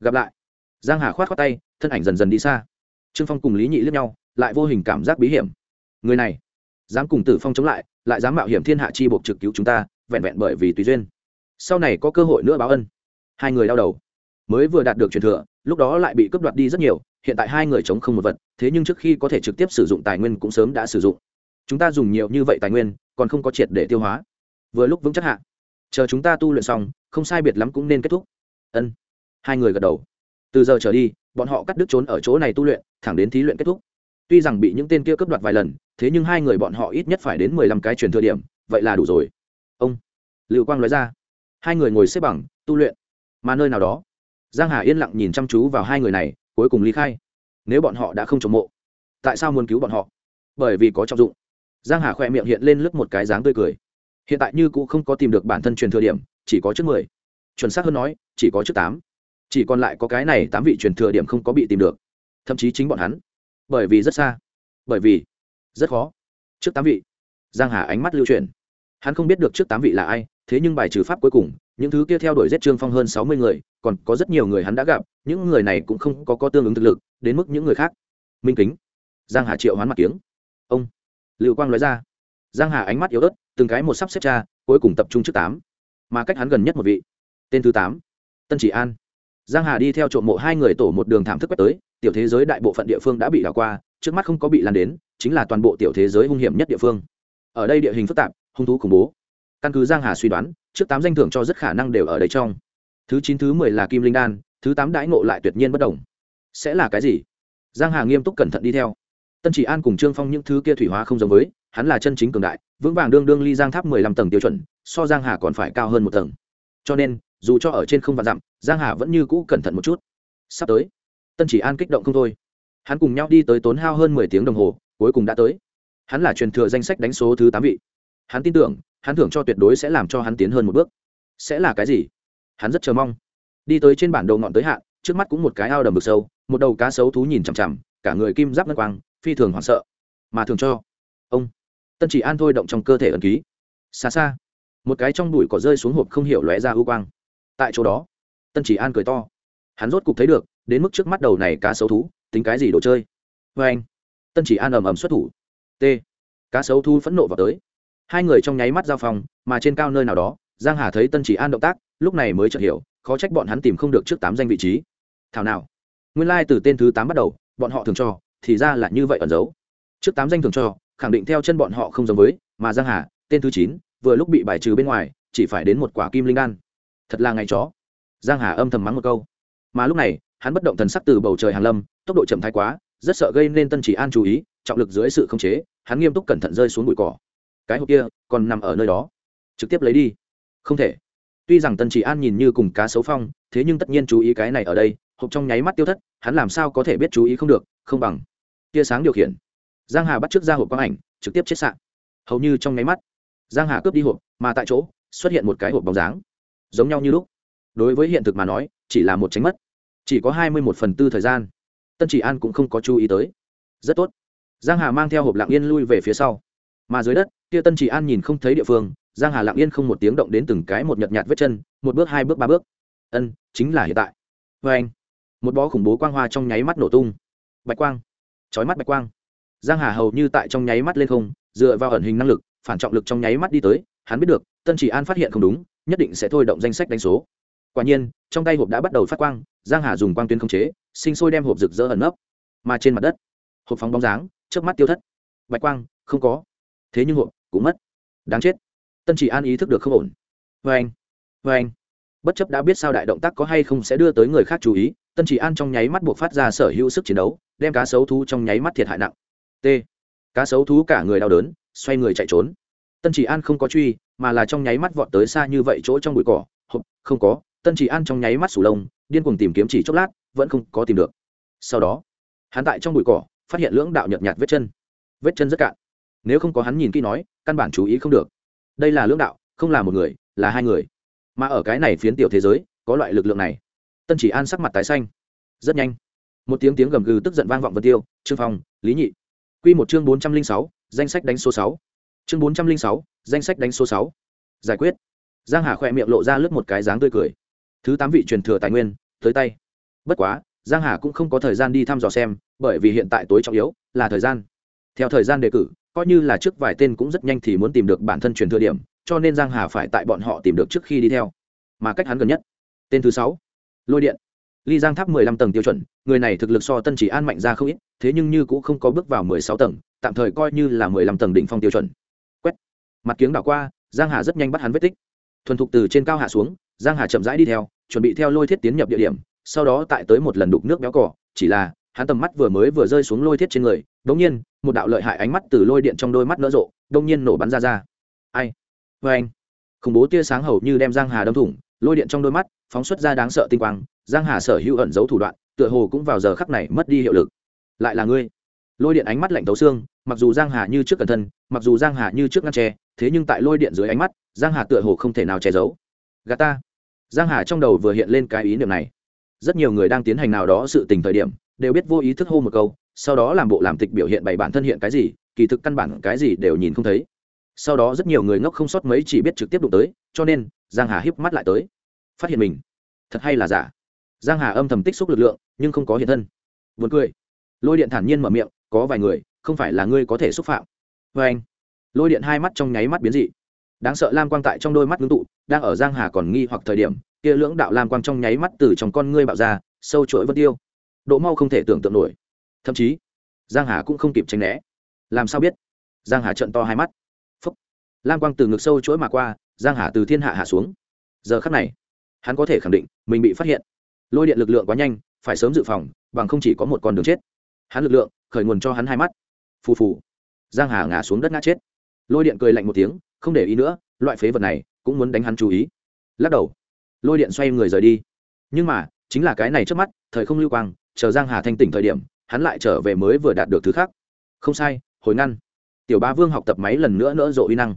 Gặp lại. Giang hà khoát khoát tay, thân ảnh dần dần đi xa. Trương phong cùng lý nhị lướt nhau, lại vô hình cảm giác bí hiểm. Người này, dám cùng tử phong chống lại lại dám mạo hiểm thiên hạ chi buộc trực cứu chúng ta, vẹn vẹn bởi vì tùy duyên. Sau này có cơ hội nữa báo ân. Hai người đau đầu mới vừa đạt được truyền thừa, lúc đó lại bị cướp đoạt đi rất nhiều, hiện tại hai người chống không một vật, thế nhưng trước khi có thể trực tiếp sử dụng tài nguyên cũng sớm đã sử dụng. Chúng ta dùng nhiều như vậy tài nguyên, còn không có triệt để tiêu hóa. Vừa lúc vững chắc hạ. Chờ chúng ta tu luyện xong, không sai biệt lắm cũng nên kết thúc. Ân. Hai người gật đầu. Từ giờ trở đi, bọn họ cắt đứt trốn ở chỗ này tu luyện, thẳng đến thí luyện kết thúc. Tuy rằng bị những tên kia cướp đoạt vài lần, thế nhưng hai người bọn họ ít nhất phải đến mười lăm cái truyền thừa điểm, vậy là đủ rồi. Ông lưu quang nói ra. Hai người ngồi xếp bằng, tu luyện. Mà nơi nào đó giang hà yên lặng nhìn chăm chú vào hai người này, cuối cùng ly khai. Nếu bọn họ đã không trồng mộ, tại sao muốn cứu bọn họ? Bởi vì có trọng dụng. Giang hà khỏe miệng hiện lên lướt một cái dáng tươi cười. Hiện tại như cũng không có tìm được bản thân truyền thừa điểm, chỉ có trước mười. Chuẩn xác hơn nói, chỉ có trước tám. Chỉ còn lại có cái này tám vị truyền thừa điểm không có bị tìm được. Thậm chí chính bọn hắn. Bởi vì rất xa. Bởi vì rất khó. Trước tám vị. Giang hà ánh mắt lưu truyền hắn không biết được trước tám vị là ai, thế nhưng bài trừ pháp cuối cùng những thứ kia theo đuổi giết trương phong hơn sáu mươi người còn có rất nhiều người hắn đã gặp những người này cũng không có, có tương ứng thực lực đến mức những người khác. Minh kính giang hà triệu hoán mặt tiếng ông lưu quang nói ra. Giang hà ánh mắt yếu ớt từng cái một sắp xếp cha cuối cùng tập trung trước tám. Mà cách hắn gần nhất một vị tên thứ tám tân chỉ an. Giang hà đi theo trộm mộ hai người tổ một đường thảm thức quét tới tiểu thế giới đại bộ phận địa phương đã bị đảo qua trước mắt không có bị lan đến chính là toàn bộ tiểu thế giới hung hiểm nhất địa phương. Ở đây địa hình phức tạp hung thú khủng bố căn cứ giang hà suy đoán, trước tám danh thưởng cho rất khả năng đều ở đây trong. Thứ chín, thứ mười là kim linh đan, thứ tám đãi ngộ lại tuyệt nhiên bất đồng. Sẽ là cái gì? Giang hà nghiêm túc cẩn thận đi theo. Tân chỉ an cùng trương phong những thứ kia thủy hóa không giống với, hắn là chân chính cường đại, vững vàng đương đương ly giang tháp mười lăm tầng tiêu chuẩn, so giang hà còn phải cao hơn một tầng. Cho nên, dù cho ở trên không vạn dặm, giang hà vẫn như cũ cẩn thận một chút. Sắp tới, tân chỉ an kích động không thôi. Hắn cùng nhau đi tới tốn hao hơn mười tiếng đồng hồ, cuối cùng đã tới. Hắn là truyền thừa danh sách đánh số thứ tám vị. Hắn tin tưởng hắn thưởng cho tuyệt đối sẽ làm cho hắn tiến hơn một bước. Sẽ là cái gì? Hắn rất chờ mong. Đi tới trên bản đồ ngọn tới hạn, trước mắt cũng một cái ao đầm vực sâu, một đầu cá sấu thú nhìn chằm chằm, cả người kim giáp ngân quang, phi thường hoảng sợ. Mà thường cho ông, tân chỉ an thôi động trong cơ thể ẩn ký. Xa xa, một cái trong bụi cỏ rơi xuống hộp không hiểu lóe ra ưu quang. Tại chỗ đó, tân chỉ an cười to. Hắn rốt cục thấy được, đến mức trước mắt đầu này cá sấu thú, tính cái gì đồ chơi? Vê anh tân chỉ an ầm ầm xuất thủ. T. Cá sấu thú phẫn nộ vào tới hai người trong nháy mắt giao phòng, mà trên cao nơi nào đó, giang hà thấy tân chỉ an động tác, lúc này mới chợt hiểu, khó trách bọn hắn tìm không được trước tám danh vị trí. Thảo nào? Nguyên lai từ tên thứ tám bắt đầu, bọn họ thường cho, thì ra là như vậy ẩn giấu. Trước tám danh thường cho, khẳng định theo chân bọn họ không giống với, mà giang hà, tên thứ chín, vừa lúc bị bài trừ bên ngoài, chỉ phải đến một quả kim linh đan. Thật là ngày chó. Giang hà âm thầm mắng một câu. Mà lúc này, hắn bất động thần sắc từ bầu trời hàng lâm, tốc độ chậm thái quá, rất sợ gây nên tân chỉ an chú ý, trọng lực dưới sự khống chế, hắn nghiêm túc cẩn thận rơi xuống bụi cỏ cái hộp kia còn nằm ở nơi đó. Trực tiếp lấy đi. Không thể. Tuy rằng tân chỉ an nhìn như cùng cá sấu phong, thế nhưng tất nhiên chú ý cái này ở đây, hộp trong nháy mắt tiêu thất, hắn làm sao có thể biết chú ý không được, không bằng. Tia sáng điều khiển. Giang hà bắt trước ra hộp quang ảnh, trực tiếp chết sạn. Hầu như trong nháy mắt, giang hà cướp đi hộp, mà tại chỗ, xuất hiện một cái hộp bóng dáng. Giống nhau như lúc. Đối với hiện thực mà nói, chỉ là một tránh mất. Chỉ có hai mươi một phần tư thời gian. Tân chỉ an cũng không có chú ý tới. Rất tốt. Giang hà mang theo hộp lặng yên lui về phía sau. Mà dưới đất kia tân chỉ an nhìn không thấy địa phương, giang hà lặng yên không một tiếng động đến từng cái một nhợt nhạt vết chân, một bước hai bước ba bước. Ân, chính là hiện tại. Vê anh, một bó khủng bố quang hoa trong nháy mắt nổ tung. Bạch quang, chói mắt bạch quang. Giang hà hầu như tại trong nháy mắt lên không, dựa vào ẩn hình năng lực, phản trọng lực trong nháy mắt đi tới, hắn biết được, tân chỉ an phát hiện không đúng, nhất định sẽ thôi động danh sách đánh số. Quả nhiên, trong tay hộp đã bắt đầu phát quang, giang hà dùng quang tuyến khống chế, sinh sôi đem hộp rực rỡ ẩn nấp. Mà trên mặt đất, hộp phóng bóng dáng trước mắt tiêu thất. Bạch quang, không có. Thế nhưng hộp cũng mất. Đáng chết. Tân chỉ an ý thức được không ổn. Vê anh vê anh. Bất chấp đã biết sao đại động tác có hay không sẽ đưa tới người khác chú ý, tân chỉ an trong nháy mắt buộc phát ra sở hữu sức chiến đấu, đem cá sấu thú trong nháy mắt thiệt hại nặng. T. Cá sấu thú cả người đau đớn, xoay người chạy trốn. Tân chỉ an không có truy, mà là trong nháy mắt vọt tới xa như vậy chỗ trong bụi cỏ. Hộp, không có. Tân chỉ an trong nháy mắt sủ lông, điên cuồng tìm kiếm chỉ chốc lát, vẫn không có tìm được. Sau đó, hắn tại trong bụi cỏ, phát hiện lưỡng đạo nhợt nhạt vết chân. Vết chân rất cạn nếu không có hắn nhìn kỹ nói, căn bản chú ý không được. Đây là lưỡng đạo, không là một người, là hai người. Mà ở cái này phiến tiểu thế giới, có loại lực lượng này. Tân chỉ an sắc mặt tái xanh. Rất nhanh. Một tiếng tiếng gầm gừ tức giận vang vọng vân tiêu, trương phong, lý nhị. Q một chương bốn trăm linh sáu, danh sách đánh số sáu. Chương bốn trăm linh sáu, danh sách đánh số sáu. Giải quyết. Giang hà khỏe miệng lộ ra lướt một cái dáng tươi cười. Thứ tám vị truyền thừa tài nguyên, tới tay. Bất quá, giang hà cũng không có thời gian đi thăm dò xem, bởi vì hiện tại tối trọng yếu là thời gian. Theo thời gian đề cử coi như là trước vài tên cũng rất nhanh thì muốn tìm được bản thân truyền thừa điểm, cho nên giang hà phải tại bọn họ tìm được trước khi đi theo. Mà cách hắn gần nhất, tên thứ sáu, lôi điện. Ly giang tháp mười lăm tầng tiêu chuẩn, người này thực lực so tân chỉ an mạnh ra không ít, thế nhưng như cũng không có bước vào mười sáu tầng, tạm thời coi như là mười lăm tầng đỉnh phong tiêu chuẩn. Quét. Mặt kiếng đảo qua, giang hà rất nhanh bắt hắn vết tích. Thuần thục từ trên cao hạ xuống, giang hà chậm rãi đi theo, chuẩn bị theo lôi thiết tiến nhập địa điểm, sau đó tại tới một lần đục nước béo cỏ chỉ là, hắn tầm mắt vừa mới vừa rơi xuống lôi thiết trên người đống nhiên, một đạo lợi hại ánh mắt từ lôi điện trong đôi mắt nở rộ đông nhiên nổ bắn ra ra. Ai? Vê anh. Khủng bố tia sáng hầu như đem giang hà đâm thủng, lôi điện trong đôi mắt phóng xuất ra đáng sợ tinh quang, giang hà sở hữu ẩn giấu thủ đoạn, tựa hồ cũng vào giờ khắc này mất đi hiệu lực. Lại là ngươi. Lôi điện ánh mắt lạnh thấu xương, mặc dù giang hà như trước cẩn thân mặc dù giang hà như trước ngăn tre thế nhưng tại lôi điện dưới ánh mắt, giang hà tựa hồ không thể nào che giấu. Gà ta. Giang hà trong đầu vừa hiện lên cái ý niệm này. Rất nhiều người đang tiến hành nào đó sự tình thời điểm, đều biết vô ý thức hô một câu sau đó làm bộ làm tịch biểu hiện bày bản thân hiện cái gì, kỳ thực căn bản cái gì đều nhìn không thấy. Sau đó rất nhiều người ngốc không sót mấy chỉ biết trực tiếp đụng tới, cho nên, giang hà híp mắt lại tới. Phát hiện mình. Thật hay là giả? Giang hà âm thầm tích xúc lực lượng, nhưng không có hiện thân. Buồn cười. Lôi điện thản nhiên mở miệng, có vài người, không phải là ngươi có thể xúc phạm. Vê anh, lôi điện hai mắt trong nháy mắt biến dị. Đáng sợ lam quang tại trong đôi mắt ngưng tụ, đang ở giang hà còn nghi hoặc thời điểm, kia lưỡng đạo lam quang trong nháy mắt từ trong con ngươi bạo ra, sâu chuỗi vân tiêu. Độ mau không thể tưởng tượng nổi thậm chí, giang hà cũng không kịp tránh né. Làm sao biết? Giang hà trận to hai mắt. Phúc. Lam quang từ ngực sâu chuỗi mà qua, giang hà từ thiên hạ hạ xuống. Giờ khắc này, hắn có thể khẳng định mình bị phát hiện. Lôi điện lực lượng quá nhanh, phải sớm dự phòng, bằng không chỉ có một con đường chết. Hắn lực lượng, khởi nguồn cho hắn hai mắt. Phù phù. Giang hà ngã xuống đất ngã chết. Lôi điện cười lạnh một tiếng, không để ý nữa, loại phế vật này cũng muốn đánh hắn chú ý. Lắc đầu. Lôi điện xoay người rời đi. Nhưng mà, chính là cái này trước mắt, thời không lưu quang, chờ giang hà thanh tỉnh thời điểm hắn lại trở về mới vừa đạt được thứ khác. Không sai, hồi ngăn. Tiểu ba vương học tập máy lần nữa nỡ rộ uy năng.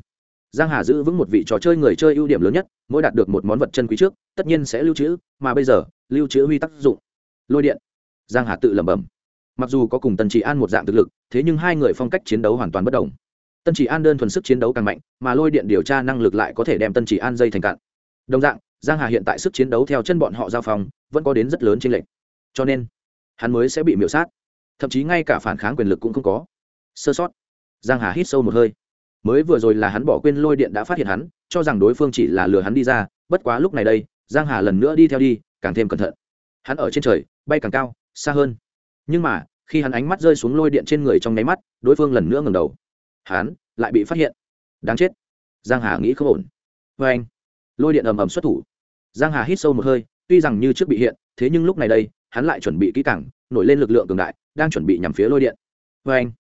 Giang hà giữ vững một vị trò chơi người chơi ưu điểm lớn nhất, mỗi đạt được một món vật chân quý trước, tất nhiên sẽ lưu trữ, mà bây giờ, lưu trữ huy tác dụng. Lôi điện. Giang hà tự lẩm bẩm. Mặc dù có cùng tần chỉ an một dạng thực lực, thế nhưng hai người phong cách chiến đấu hoàn toàn bất đồng. Tân chỉ an đơn thuần sức chiến đấu càng mạnh, mà lôi điện điều tra năng lực lại có thể đem tân chỉ an dây thành cạn. Đồng dạng, giang hà hiện tại sức chiến đấu theo chân bọn họ giao phòng vẫn có đến rất lớn trên lệnh cho nên, hắn mới sẽ bị miểu sát thậm chí ngay cả phản kháng quyền lực cũng không có. Sơ sót. Giang hà hít sâu một hơi. Mới vừa rồi là hắn bỏ quên lôi điện đã phát hiện hắn, cho rằng đối phương chỉ là lừa hắn đi ra, bất quá lúc này đây, giang hà lần nữa đi theo đi, càng thêm cẩn thận. Hắn ở trên trời, bay càng cao, xa hơn. Nhưng mà, khi hắn ánh mắt rơi xuống lôi điện trên người trong nháy mắt, đối phương lần nữa ngẩng đầu. Hắn lại bị phát hiện. Đáng chết. Giang hà nghĩ không ổn. Vê anh, lôi điện ầm ầm xuất thủ. Giang hà hít sâu một hơi, tuy rằng như trước bị hiện, thế nhưng lúc này đây, hắn lại chuẩn bị kỹ càng nổi lên lực lượng cường đại, đang chuẩn bị nhằm phía lôi điện. Vê anh,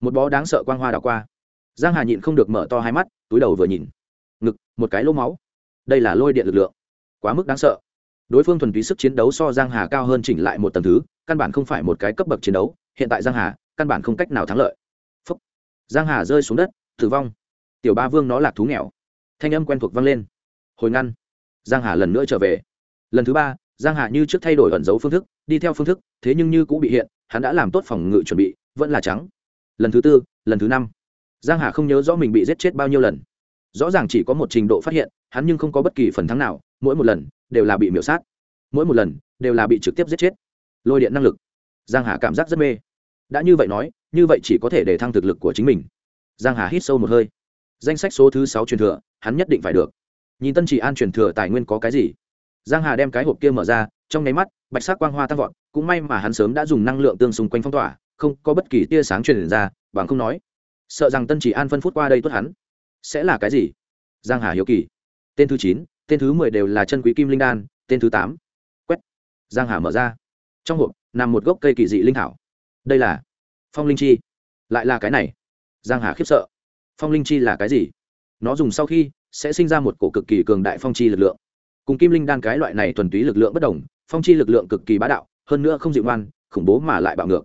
một bó đáng sợ quang hoa đảo qua. Giang hà nhịn không được mở to hai mắt, túi đầu vừa nhìn. Ngực, một cái lỗ máu. Đây là lôi điện lực lượng. Quá mức đáng sợ. Đối phương thuần túy sức chiến đấu so giang hà cao hơn chỉnh lại một tầng thứ, căn bản không phải một cái cấp bậc chiến đấu, hiện tại giang hà, căn bản không cách nào thắng lợi. Phúc. giang hà rơi xuống đất, tử vong. Tiểu ba vương nó lạc thú nghèo. Thanh âm quen thuộc vang lên. Hồi ngăn. Giang hà lần nữa trở về. Lần thứ ba giang hà như trước thay đổi ẩn dấu phương thức, đi theo phương thức, thế nhưng như cũng bị hiện, hắn đã làm tốt phòng ngự chuẩn bị, vẫn là trắng. Lần thứ tư, lần thứ năm. Giang hà không nhớ rõ mình bị giết chết bao nhiêu lần. Rõ ràng chỉ có một trình độ phát hiện, hắn nhưng không có bất kỳ phần thắng nào, mỗi một lần, đều là bị miểu sát. Mỗi một lần, đều là bị trực tiếp giết chết. Lôi điện năng lực. Giang hà cảm giác rất mê. Đã như vậy nói, như vậy chỉ có thể để thăng thực lực của chính mình. Giang hà hít sâu một hơi. Danh sách số thứ sáu truyền thừa, hắn nhất định phải được. Nhìn tân chỉ an truyền thừa tài nguyên có cái gì? Giang hà đem cái hộp kia mở ra, trong nháy mắt, bạch sắc quang hoa tăng vọt, cũng may mà hắn sớm đã dùng năng lượng tương xung quanh phong tỏa, không có bất kỳ tia sáng truyền ra, bằng không nói, sợ rằng tân chỉ an phân phút qua đây tốt hắn. Sẽ là cái gì? Giang hà hiếu kỳ. Tên thứ chín, tên thứ mười đều là chân quý kim linh đan, tên thứ tám. Quét. Giang hà mở ra. Trong hộp, nằm một gốc cây kỳ dị linh thảo. Đây là phong linh chi. Lại là cái này. Giang hà khiếp sợ. Phong linh chi là cái gì? Nó dùng sau khi sẽ sinh ra một cổ cực kỳ cường đại phong chi lực lượng cùng kim linh đan cái loại này thuần túy lực lượng bất đồng, phong chi lực lượng cực kỳ bá đạo, hơn nữa không dịu ngoan, khủng bố mà lại bạo ngược.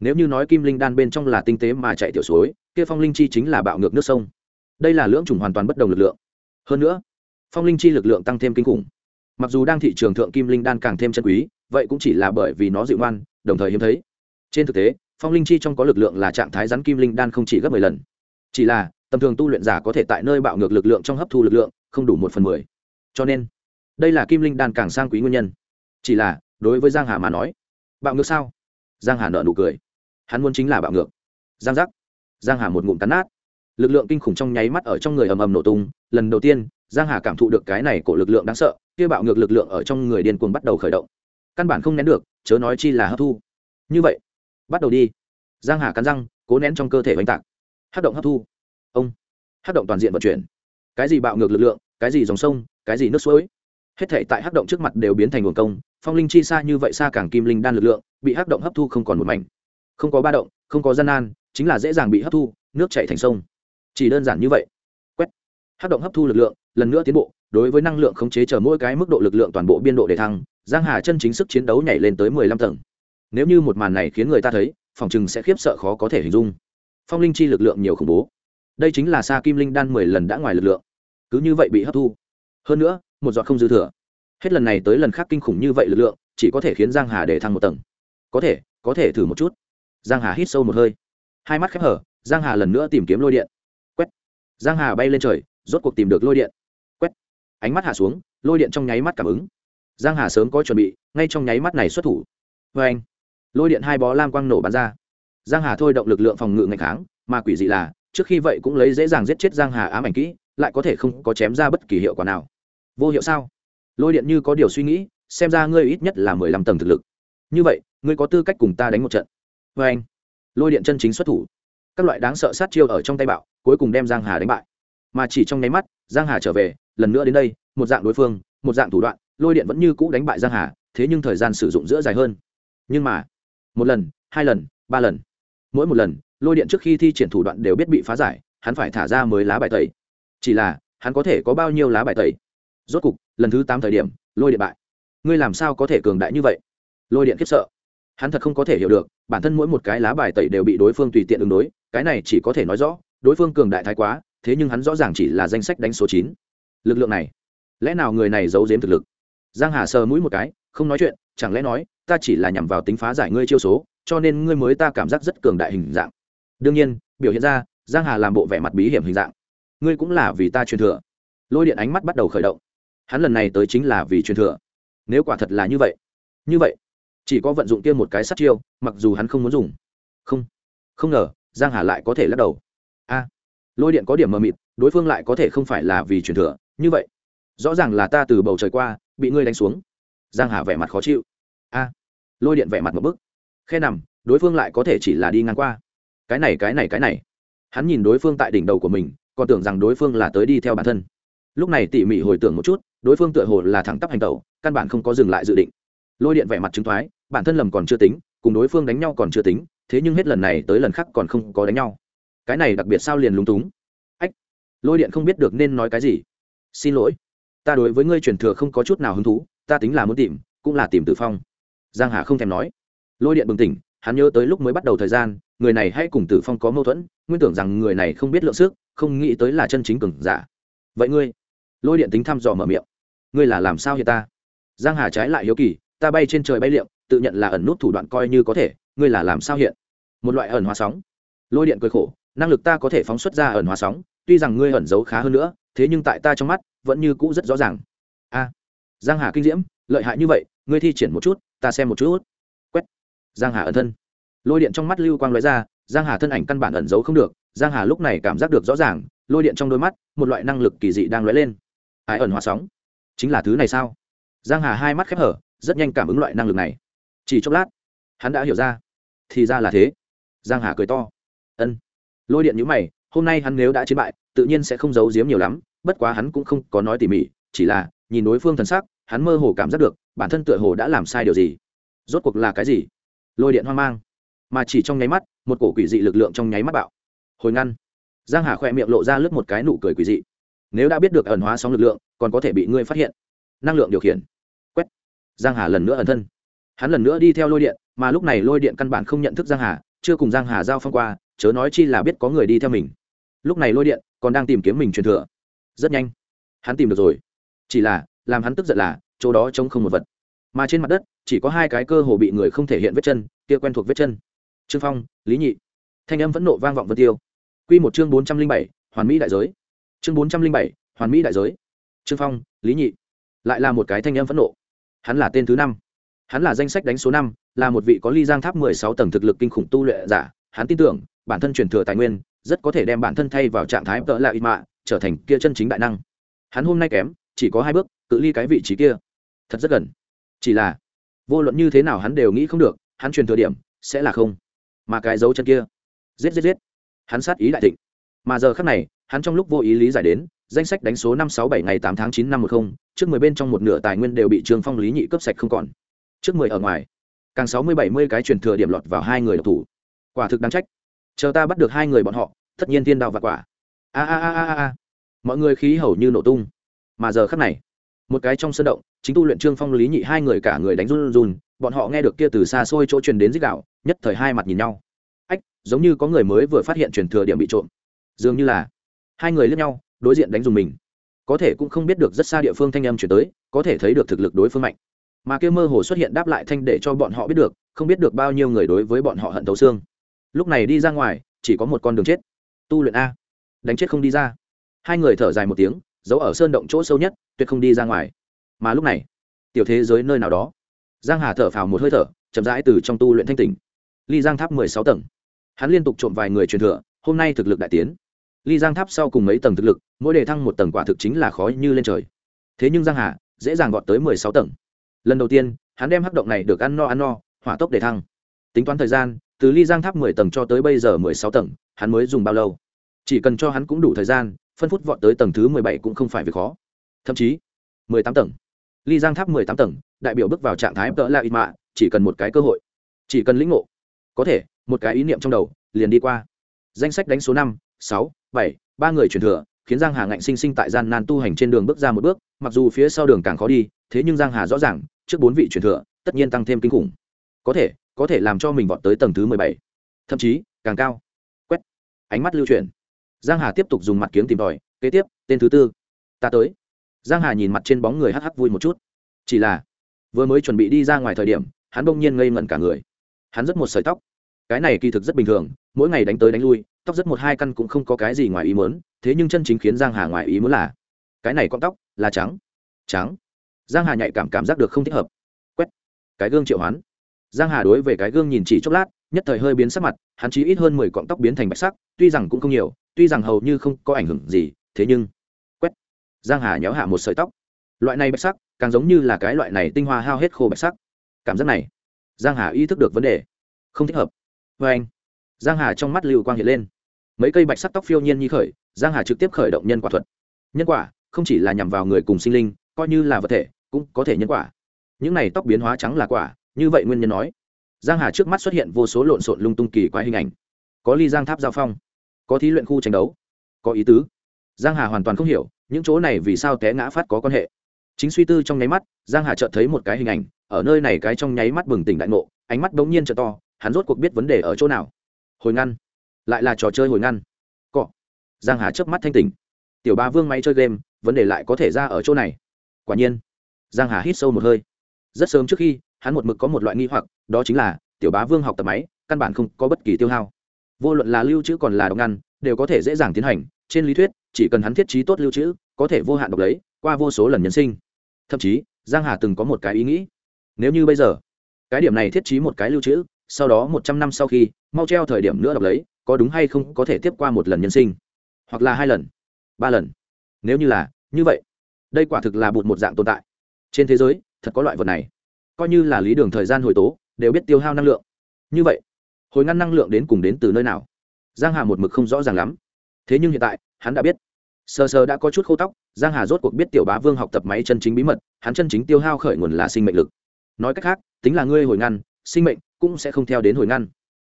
Nếu như nói kim linh đan bên trong là tinh tế mà chạy tiểu suối, kia phong linh chi chính là bạo ngược nước sông. Đây là lưỡng chủng hoàn toàn bất đồng lực lượng. Hơn nữa, phong linh chi lực lượng tăng thêm kinh khủng. Mặc dù đang thị trường thượng kim linh đan càng thêm chân quý, vậy cũng chỉ là bởi vì nó dịu ngoan, đồng thời hiếm thấy. Trên thực tế, phong linh chi trong có lực lượng là trạng thái rắn kim linh đan không chỉ gấp mười lần. Chỉ là, tầm thường tu luyện giả có thể tại nơi bạo ngược lực lượng trong hấp thu lực lượng không đủ một phần mười. Cho nên đây là kim linh đan càng sang quý nguyên nhân chỉ là đối với giang hà mà nói bạo ngược sao giang hà nợ nụ cười hắn muốn chính là bạo ngược giang giác giang hà một ngụm tắn nát lực lượng kinh khủng trong nháy mắt ở trong người ầm ầm nổ tung lần đầu tiên giang hà cảm thụ được cái này của lực lượng đáng sợ kia bạo ngược lực lượng ở trong người điên cuồng bắt đầu khởi động căn bản không nén được chớ nói chi là hấp thu như vậy bắt đầu đi giang hà cắn răng cố nén trong cơ thể oanh tạc hát động hấp thu ông hát động toàn diện vận chuyển cái gì bạo ngược lực lượng cái gì dòng sông cái gì nước suối hết thể tại hắc động trước mặt đều biến thành nguồn công, phong linh chi xa như vậy xa càng kim linh đan lực lượng, bị hắc động hấp thu không còn một mảnh. Không có ba động, không có gian nan, chính là dễ dàng bị hấp thu, nước chảy thành sông. Chỉ đơn giản như vậy. Quét. Hắc động hấp thu lực lượng, lần nữa tiến bộ, đối với năng lượng khống chế chờ mỗi cái mức độ lực lượng toàn bộ biên độ để thăng, giang hà chân chính sức chiến đấu nhảy lên tới mười lăm tầng. Nếu như một màn này khiến người ta thấy, phòng chừng sẽ khiếp sợ khó có thể hình dung. Phong linh chi lực lượng nhiều khủng bố. Đây chính là xa kim linh đan mười lần đã ngoài lực lượng. Cứ như vậy bị hấp thu. Hơn nữa một giọt không dư thừa. Hết lần này tới lần khác kinh khủng như vậy lực lượng, chỉ có thể khiến giang hà để thăng một tầng. Có thể có thể thử một chút. Giang hà hít sâu một hơi. Hai mắt khép hở, giang hà lần nữa tìm kiếm lôi điện. Quét. Giang hà bay lên trời, rốt cuộc tìm được lôi điện. Quét. Ánh mắt hạ xuống, lôi điện trong nháy mắt cảm ứng. Giang hà sớm có chuẩn bị, ngay trong nháy mắt này xuất thủ. Vê anh, lôi điện hai bó lam quang nổ bắn ra. Giang hà thôi động lực lượng phòng ngự ngày kháng, mà quỷ dị là, trước khi vậy cũng lấy dễ dàng giết chết giang hà ám ảnh kỹ, lại có thể không có chém ra bất kỳ hiệu quả nào vô hiệu sao? Lôi điện như có điều suy nghĩ, xem ra ngươi ít nhất là mười lăm tầng thực lực. Như vậy, ngươi có tư cách cùng ta đánh một trận. Vê anh, lôi điện chân chính xuất thủ. Các loại đáng sợ sát chiêu ở trong tay bạo, cuối cùng đem giang hà đánh bại. Mà chỉ trong nháy mắt, giang hà trở về, lần nữa đến đây, một dạng đối phương, một dạng thủ đoạn, lôi điện vẫn như cũ đánh bại giang hà, thế nhưng thời gian sử dụng giữa dài hơn. Nhưng mà, một lần, hai lần, ba lần. Mỗi một lần, lôi điện trước khi thi triển thủ đoạn đều biết bị phá giải, hắn phải thả ra mới lá bài tẩy. Chỉ là, hắn có thể có bao nhiêu lá bài tẩy? Rốt cục, lần thứ tám thời điểm, lôi điện bại. Ngươi làm sao có thể cường đại như vậy? Lôi điện khiếp sợ. Hắn thật không có thể hiểu được, bản thân mỗi một cái lá bài tẩy đều bị đối phương tùy tiện ứng đối, cái này chỉ có thể nói rõ, đối phương cường đại thái quá, thế nhưng hắn rõ ràng chỉ là danh sách đánh số chín. Lực lượng này, lẽ nào người này giấu giếm thực lực? Giang hà sờ mũi một cái, không nói chuyện, chẳng lẽ nói, ta chỉ là nhằm vào tính phá giải ngươi chiêu số, cho nên ngươi mới ta cảm giác rất cường đại hình dạng. Đương nhiên, biểu hiện ra, giang hà làm bộ vẻ mặt bí hiểm hình dạng. Ngươi cũng là vì ta truyền thừa. Lôi điện ánh mắt bắt đầu khởi động hắn lần này tới chính là vì truyền thừa. Nếu quả thật là như vậy như vậy, chỉ có vận dụng kia một cái sát chiêu, mặc dù hắn không muốn dùng. Không không ngờ, giang hà lại có thể lắc đầu. A, lôi điện có điểm mờ mịt, đối phương lại có thể không phải là vì truyền thừa, như vậy, rõ ràng là ta từ bầu trời qua, bị ngươi đánh xuống. Giang hà vẻ mặt khó chịu. A, lôi điện vẻ mặt một bức. Khe nằm, đối phương lại có thể chỉ là đi ngang qua. Cái này cái này cái này. Hắn nhìn đối phương tại đỉnh đầu của mình, còn tưởng rằng đối phương là tới đi theo bản thân lúc này tỉ mỉ hồi tưởng một chút, đối phương tựa hồ là thẳng tắp hành tẩu, căn bản không có dừng lại dự định. Lôi điện vẻ mặt chứng thoái, bản thân lầm còn chưa tính, cùng đối phương đánh nhau còn chưa tính, thế nhưng hết lần này tới lần khác còn không có đánh nhau. Cái này đặc biệt sao liền lúng túng. Ách, lôi điện không biết được nên nói cái gì. Xin lỗi, ta đối với ngươi truyền thừa không có chút nào hứng thú, ta tính là muốn tìm, cũng là tìm tử phong. Giang hà không thèm nói. Lôi điện bừng tỉnh, hắn nhớ tới lúc mới bắt đầu thời gian, người này hay cùng tử phong có mâu thuẫn, nguyên tưởng rằng người này không biết lượng sức, không nghĩ tới là chân chính cường giả. Vậy ngươi lôi điện tính thăm dò mở miệng. Ngươi là làm sao hiện ta? Giang hà trái lại hiếu kỳ, ta bay trên trời bay liệm, tự nhận là ẩn nút thủ đoạn coi như có thể, ngươi là làm sao hiện? Một loại ẩn hóa sóng. Lôi điện cười khổ, năng lực ta có thể phóng xuất ra ẩn hóa sóng, tuy rằng ngươi ẩn giấu khá hơn nữa, thế nhưng tại ta trong mắt, vẫn như cũ rất rõ ràng. A. Giang hà kinh diễm, lợi hại như vậy, ngươi thi triển một chút, ta xem một chút. Quét. Giang hà ẩn thân. Lôi điện trong mắt lưu quang lóe ra, giang hà thân ảnh căn bản ẩn giấu không được, giang hà lúc này cảm giác được rõ ràng, lôi điện trong đôi mắt, một loại năng lực kỳ dị đang lóe lên ái ẩn hóa sóng. Chính là thứ này sao? Giang hà hai mắt khép hở, rất nhanh cảm ứng loại năng lực này. Chỉ chốc lát, hắn đã hiểu ra. Thì ra là thế. Giang hà cười to. Ân. Lôi điện như mày, hôm nay hắn nếu đã chiến bại, tự nhiên sẽ không giấu giếm nhiều lắm, bất quá hắn cũng không có nói tỉ mỉ, chỉ là nhìn đối phương thần sắc, hắn mơ hồ cảm giác được, bản thân tựa hồ đã làm sai điều gì. Rốt cuộc là cái gì? Lôi điện hoang mang. Mà chỉ trong nháy mắt, một cổ quỷ dị lực lượng trong nháy mắt bạo. Hồi ngăn. Giang hà khỏe miệng lộ ra lướt một cái nụ cười quỷ dị nếu đã biết được ẩn hóa sóng lực lượng, còn có thể bị ngươi phát hiện. Năng lượng điều khiển. Quét. Giang hà lần nữa ẩn thân. Hắn lần nữa đi theo lôi điện, mà lúc này lôi điện căn bản không nhận thức giang hà, chưa cùng giang hà giao phong qua, chớ nói chi là biết có người đi theo mình. Lúc này lôi điện còn đang tìm kiếm mình truyền thừa. Rất nhanh. Hắn tìm được rồi. Chỉ là, làm hắn tức giận là, chỗ đó trông không một vật. Mà trên mặt đất, chỉ có hai cái cơ hồ bị người không thể hiện vết chân, kia quen thuộc vết chân. Trương phong, lý nhị. Thanh âm vẫn nộ vang vọng vân tiêu. Quy một chương bốn trăm linh bảy, hoàn mỹ đại giới chương bốn trăm linh bảy, hoàn mỹ đại giới. Trương phong, lý nhị. Lại là một cái thanh âm phẫn nộ. Hắn là tên thứ năm. Hắn là danh sách đánh số năm, là một vị có ly giang tháp mười sáu tầng thực lực kinh khủng tu luyện giả. Hắn tin tưởng, bản thân truyền thừa tài nguyên, rất có thể đem bản thân thay vào trạng thái tợ lạ ít mạ, trở thành kia chân chính đại năng. Hắn hôm nay kém, chỉ có hai bước tự ly cái vị trí kia. Thật rất gần. Chỉ là, vô luận như thế nào hắn đều nghĩ không được, hắn truyền thừa điểm, sẽ là không. Mà cái dấu chân kia. Giết giết giết. Hắn sát ý đại thịnh. Mà giờ khác này hắn trong lúc vô ý lý giải đến, danh sách đánh số năm, sáu, bảy ngày tám tháng chín năm một không, trước mười bên trong một nửa tài nguyên đều bị trương phong lý nhị cấp sạch không còn. Trước mười ở ngoài, càng sáu mươi, bảy mươi cái truyền thừa điểm lọt vào hai người độc thủ. Quả thực đáng trách. Chờ ta bắt được hai người bọn họ, tất nhiên tiên đạo và quả. A a a a a mọi người khí hầu như nổ tung. Mà giờ khắc này, một cái trong sân động, chính tu luyện trương phong lý nhị hai người cả người đánh run run, bọn họ nghe được kia từ xa xôi chỗ truyền đến dích đạo nhất thời hai mặt nhìn nhau. Ách, giống như có người mới vừa phát hiện truyền thừa điểm bị trộm. Dường như là hai người lướt nhau, đối diện đánh dùng mình. Có thể cũng không biết được rất xa địa phương thanh âm chuyển tới, có thể thấy được thực lực đối phương mạnh. Mà kia mơ hồ xuất hiện đáp lại thanh để cho bọn họ biết được, không biết được bao nhiêu người đối với bọn họ hận thấu xương. Lúc này đi ra ngoài, chỉ có một con đường chết. Tu luyện a. Đánh chết không đi ra. Hai người thở dài một tiếng, giấu ở sơn động chỗ sâu nhất, tuyệt không đi ra ngoài. Mà lúc này, tiểu thế giới nơi nào đó. Giang hà thở phào một hơi thở, chậm rãi từ trong tu luyện thanh tỉnh. Ly giang tháp mười sáu tầng. Hắn liên tục trộm vài người truyền thừa, hôm nay thực lực đại tiến ly giang tháp sau cùng mấy tầng thực lực, mỗi đề thăng một tầng quả thực chính là khó như lên trời. Thế nhưng giang hà, dễ dàng gọt tới mười sáu tầng. Lần đầu tiên, hắn đem hắc động này được ăn no ăn no, hỏa tốc để thăng. Tính toán thời gian, từ ly giang tháp mười tầng cho tới bây giờ mười sáu tầng, hắn mới dùng bao lâu? Chỉ cần cho hắn cũng đủ thời gian, phân phút vọt tới tầng thứ mười bảy cũng không phải việc khó. Thậm chí, mười tám tầng. Ly giang tháp mười tám tầng, đại biểu bước vào trạng thái tợ la ít mạ, chỉ cần một cái cơ hội. Chỉ cần lĩnh ngộ. Có thể, một cái ý niệm trong đầu, liền đi qua. Danh sách đánh số năm sáu, bảy, ba người truyền thừa, khiến giang hà ngạnh sinh sinh tại gian nan tu hành trên đường bước ra một bước, mặc dù phía sau đường càng khó đi, thế nhưng giang hà rõ ràng, trước bốn vị truyền thừa, tất nhiên tăng thêm kinh khủng. Có thể có thể làm cho mình vọt tới tầng thứ mười bảy. Thậm chí, càng cao. Quét. Ánh mắt lưu chuyển. Giang hà tiếp tục dùng mặt kiếm tìm tòi, kế tiếp, tên thứ tư. Ta tới. Giang hà nhìn mặt trên bóng người hắc hắc vui một chút. Chỉ là, vừa mới chuẩn bị đi ra ngoài thời điểm, hắn bỗng nhiên ngây ngẩn cả người. Hắn rất một sợi tóc. Cái này kỳ thực rất bình thường, mỗi ngày đánh tới đánh lui tóc rất một hai căn cũng không có cái gì ngoài ý muốn, thế nhưng chân chính khiến giang hà ngoài ý muốn là, cái này con tóc là trắng. Trắng. Giang hà nhạy cảm cảm giác được không thích hợp. Quét. Cái gương triệu hoán. Giang hà đối về cái gương nhìn chỉ chốc lát, nhất thời hơi biến sắc mặt, hắn chỉ ít hơn mười cọng tóc biến thành bạch sắc, tuy rằng cũng không nhiều, tuy rằng hầu như không có ảnh hưởng gì, thế nhưng, quét. Giang hà nhéo hạ một sợi tóc. Loại này bạch sắc, càng giống như là cái loại này tinh hoa hao hết khô bạch sắc. Cảm giác này, giang hà ý thức được vấn đề. Không thích hợp. Với anh giang hà trong mắt lưu quang hiện lên mấy cây bạch sắc tóc phiêu nhiên như khởi, giang hà trực tiếp khởi động nhân quả thuật. Nhân quả không chỉ là nhằm vào người cùng sinh linh, coi như là vật thể, cũng có thể nhân quả. Những này tóc biến hóa trắng là quả, như vậy nguyên nhân nói. Giang hà trước mắt xuất hiện vô số lộn xộn lung tung kỳ quái hình ảnh. Có ly giang tháp giao phong, có thí luyện khu tranh đấu, có ý tứ. Giang hà hoàn toàn không hiểu, những chỗ này vì sao té ngã phát có quan hệ. Chính suy tư trong nháy mắt, giang hà chợt thấy một cái hình ảnh, ở nơi này cái trong nháy mắt bừng tỉnh đại ngộ, ánh mắt bỗng nhiên trợ to, hắn rốt cuộc biết vấn đề ở chỗ nào. Hồi ngăn lại là trò chơi hồi ngăn. Cọ. Giang hà chớp mắt thanh tỉnh. Tiểu ba vương máy chơi game, vấn đề lại có thể ra ở chỗ này. Quả nhiên, giang hà hít sâu một hơi. Rất sớm trước khi, hắn một mực có một loại nghi hoặc, đó chính là, tiểu bá vương học tập máy, căn bản không có bất kỳ tiêu hao. Vô luận là lưu trữ còn là đọc ngăn, đều có thể dễ dàng tiến hành. Trên lý thuyết, chỉ cần hắn thiết trí tốt lưu trữ, có thể vô hạn đọc lấy, qua vô số lần nhân sinh. Thậm chí, giang hà từng có một cái ý nghĩ. Nếu như bây giờ, cái điểm này thiết trí một cái lưu trữ, sau đó một trăm năm sau khi, mau treo thời điểm nữa đọc lấy có đúng hay không có thể tiếp qua một lần nhân sinh, hoặc là hai lần, ba lần. Nếu như là như vậy, đây quả thực là bụt một dạng tồn tại. Trên thế giới, thật có loại vật này. Coi như là lý đường thời gian hồi tố, đều biết tiêu hao năng lượng. Như vậy, hồi ngăn năng lượng đến cùng đến từ nơi nào? Giang hà một mực không rõ ràng lắm. Thế nhưng hiện tại, hắn đã biết. Sờ sờ đã có chút khô tóc, giang hà rốt cuộc biết tiểu bá vương học tập máy chân chính bí mật, hắn chân chính tiêu hao khởi nguồn là sinh mệnh lực. Nói cách khác, tính là ngươi hồi ngăn, sinh mệnh cũng sẽ không theo đến hồi ngăn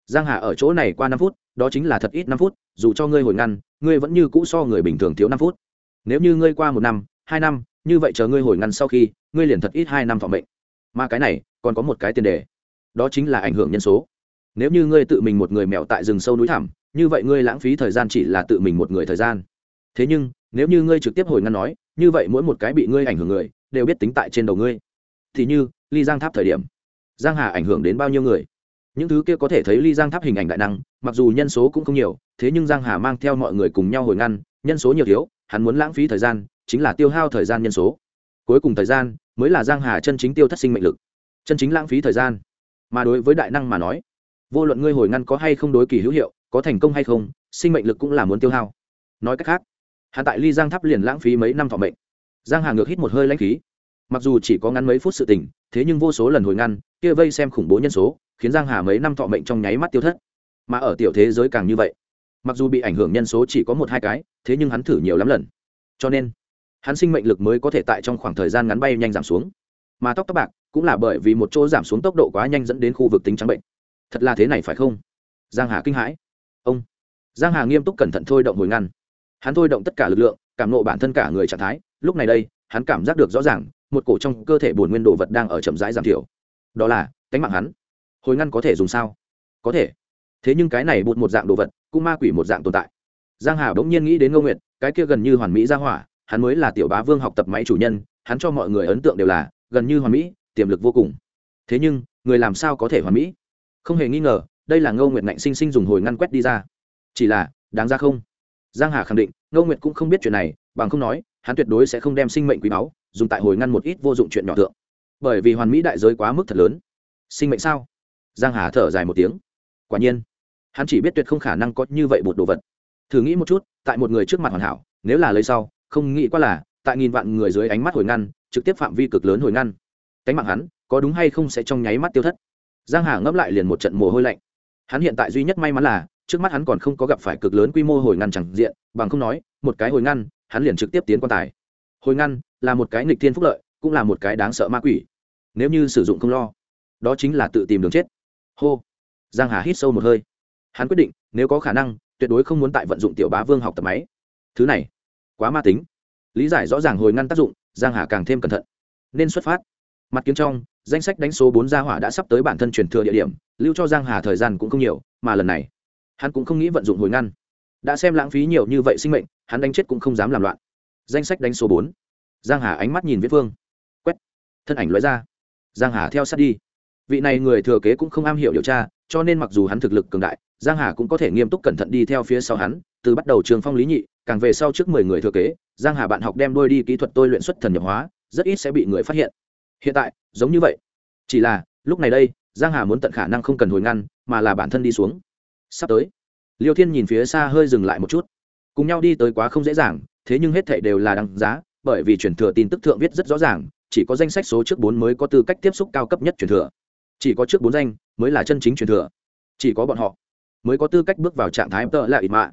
giang hà ở chỗ này qua năm phút, đó chính là thật ít năm phút, dù cho ngươi hồi ngăn, ngươi vẫn như cũ so người bình thường thiếu năm phút. Nếu như ngươi qua một năm, hai năm, như vậy chờ ngươi hồi ngăn sau khi, ngươi liền thật ít hai năm phòng mệnh. Mà cái này, còn có một cái tiền đề. Đó chính là ảnh hưởng nhân số. Nếu như ngươi tự mình một người mèo tại rừng sâu núi thẳm, như vậy ngươi lãng phí thời gian chỉ là tự mình một người thời gian. Thế nhưng, nếu như ngươi trực tiếp hồi ngăn nói, như vậy mỗi một cái bị ngươi ảnh hưởng người, đều biết tính tại trên đầu ngươi. Thì như, ly giang tháp thời điểm, giang hà ảnh hưởng đến bao nhiêu người? Những thứ kia có thể thấy ly giang tháp hình ảnh đại năng, mặc dù nhân số cũng không nhiều, thế nhưng giang hà mang theo mọi người cùng nhau hồi ngăn, nhân số nhiều thiếu, hắn muốn lãng phí thời gian, chính là tiêu hao thời gian nhân số. Cuối cùng thời gian mới là giang hà chân chính tiêu thất sinh mệnh lực. Chân chính lãng phí thời gian. Mà đối với đại năng mà nói, vô luận ngươi hồi ngăn có hay không đối kỳ hữu hiệu, có thành công hay không, sinh mệnh lực cũng là muốn tiêu hao. Nói cách khác, hắn tại ly giang tháp liền lãng phí mấy năm thọ mệnh. Giang hà ngược hít một hơi lãnh khí. Mặc dù chỉ có ngắn mấy phút sự tình, thế nhưng vô số lần hồi ngăn, kia vây xem khủng bố nhân số khiến giang hà mấy năm thọ mệnh trong nháy mắt tiêu thất. Mà ở tiểu thế giới càng như vậy, mặc dù bị ảnh hưởng nhân số chỉ có một hai cái, thế nhưng hắn thử nhiều lắm lần. Cho nên, hắn sinh mệnh lực mới có thể tại trong khoảng thời gian ngắn bay nhanh giảm xuống. Mà tóc tóc bạc cũng là bởi vì một chỗ giảm xuống tốc độ quá nhanh dẫn đến khu vực tính trắng bệnh. Thật là thế này phải không? Giang hà kinh hãi. Ông. Giang hà nghiêm túc cẩn thận thôi động hồi ngăn. Hắn thôi động tất cả lực lượng, cảm nộ bản thân cả người trạng thái. Lúc này đây, hắn cảm giác được rõ ràng, một cổ trong cơ thể buồn nguyên đồ vật đang ở chậm rãi giảm thiểu. Đó là, cánh mạng hắn hồi ngăn có thể dùng sao? Có thể. Thế nhưng cái này bụt một dạng đồ vật, cũng ma quỷ một dạng tồn tại. Giang hà bỗng nhiên nghĩ đến ngô nguyệt, cái kia gần như hoàn mỹ ra hỏa, hắn mới là tiểu bá vương học tập máy chủ nhân, hắn cho mọi người ấn tượng đều là gần như hoàn mỹ, tiềm lực vô cùng. Thế nhưng, người làm sao có thể hoàn mỹ? Không hề nghi ngờ, đây là ngô nguyệt ngạnh sinh sinh dùng hồi ngăn quét đi ra. Chỉ là, đáng ra không? Giang hà khẳng định, ngô nguyệt cũng không biết chuyện này, bằng không nói, hắn tuyệt đối sẽ không đem sinh mệnh quý báu dùng tại hồi ngăn một ít vô dụng chuyện nhỏ thượng. Bởi vì hoàn mỹ đại giới quá mức thật lớn. Sinh mệnh sao? Giang hà thở dài một tiếng. Quả nhiên, hắn chỉ biết tuyệt không khả năng có như vậy một đồ vật. Thử nghĩ một chút, tại một người trước mặt hoàn hảo, nếu là lấy sau, không nghĩ qua là, tại nghìn vạn người dưới ánh mắt hồi ngăn, trực tiếp phạm vi cực lớn hồi ngăn. Cánh mạng hắn, có đúng hay không sẽ trong nháy mắt tiêu thất? Giang hà ngấp lại liền một trận mồ hôi lạnh. Hắn hiện tại duy nhất may mắn là, trước mắt hắn còn không có gặp phải cực lớn quy mô hồi ngăn chẳng diện, bằng không nói, một cái hồi ngăn, hắn liền trực tiếp tiến quan tài. Hồi ngăn là một cái nghịch thiên phúc lợi, cũng là một cái đáng sợ ma quỷ. Nếu như sử dụng không lo, đó chính là tự tìm đường chết hô. Giang hà hít sâu một hơi. Hắn quyết định, nếu có khả năng, tuyệt đối không muốn tại vận dụng tiểu bá vương học tập máy. Thứ này, quá ma tính. Lý giải rõ ràng hồi ngăn tác dụng, giang hà càng thêm cẩn thận. Nên xuất phát. Mặt kiến trong, danh sách đánh số bốn gia hỏa đã sắp tới bản thân truyền thừa địa điểm, lưu cho giang hà thời gian cũng không nhiều, mà lần này, hắn cũng không nghĩ vận dụng hồi ngăn. Đã xem lãng phí nhiều như vậy sinh mệnh, hắn đánh chết cũng không dám làm loạn. Danh sách đánh số bốn. Giang hà ánh mắt nhìn viết phương. Quét. Thân ảnh lóe ra. Giang hà theo sát đi vị này người thừa kế cũng không am hiểu điều tra, cho nên mặc dù hắn thực lực cường đại, giang hà cũng có thể nghiêm túc cẩn thận đi theo phía sau hắn, từ bắt đầu trường phong lý nhị, càng về sau trước mười người thừa kế, giang hà bạn học đem đôi đi kỹ thuật tôi luyện xuất thần nhập hóa, rất ít sẽ bị người phát hiện. Hiện tại, giống như vậy. Chỉ là, lúc này đây, giang hà muốn tận khả năng không cần hồi ngăn, mà là bản thân đi xuống. Sắp tới, liêu thiên nhìn phía xa hơi dừng lại một chút. Cùng nhau đi tới quá không dễ dàng, thế nhưng hết thảy đều là đăng giá, bởi vì truyền thừa tin tức thượng viết rất rõ ràng, chỉ có danh sách số trước bốn mới có tư cách tiếp xúc cao cấp nhất truyền thừa chỉ có trước bốn danh mới là chân chính truyền thừa. Chỉ có bọn họ mới có tư cách bước vào trạng thái tợ là ít mạ.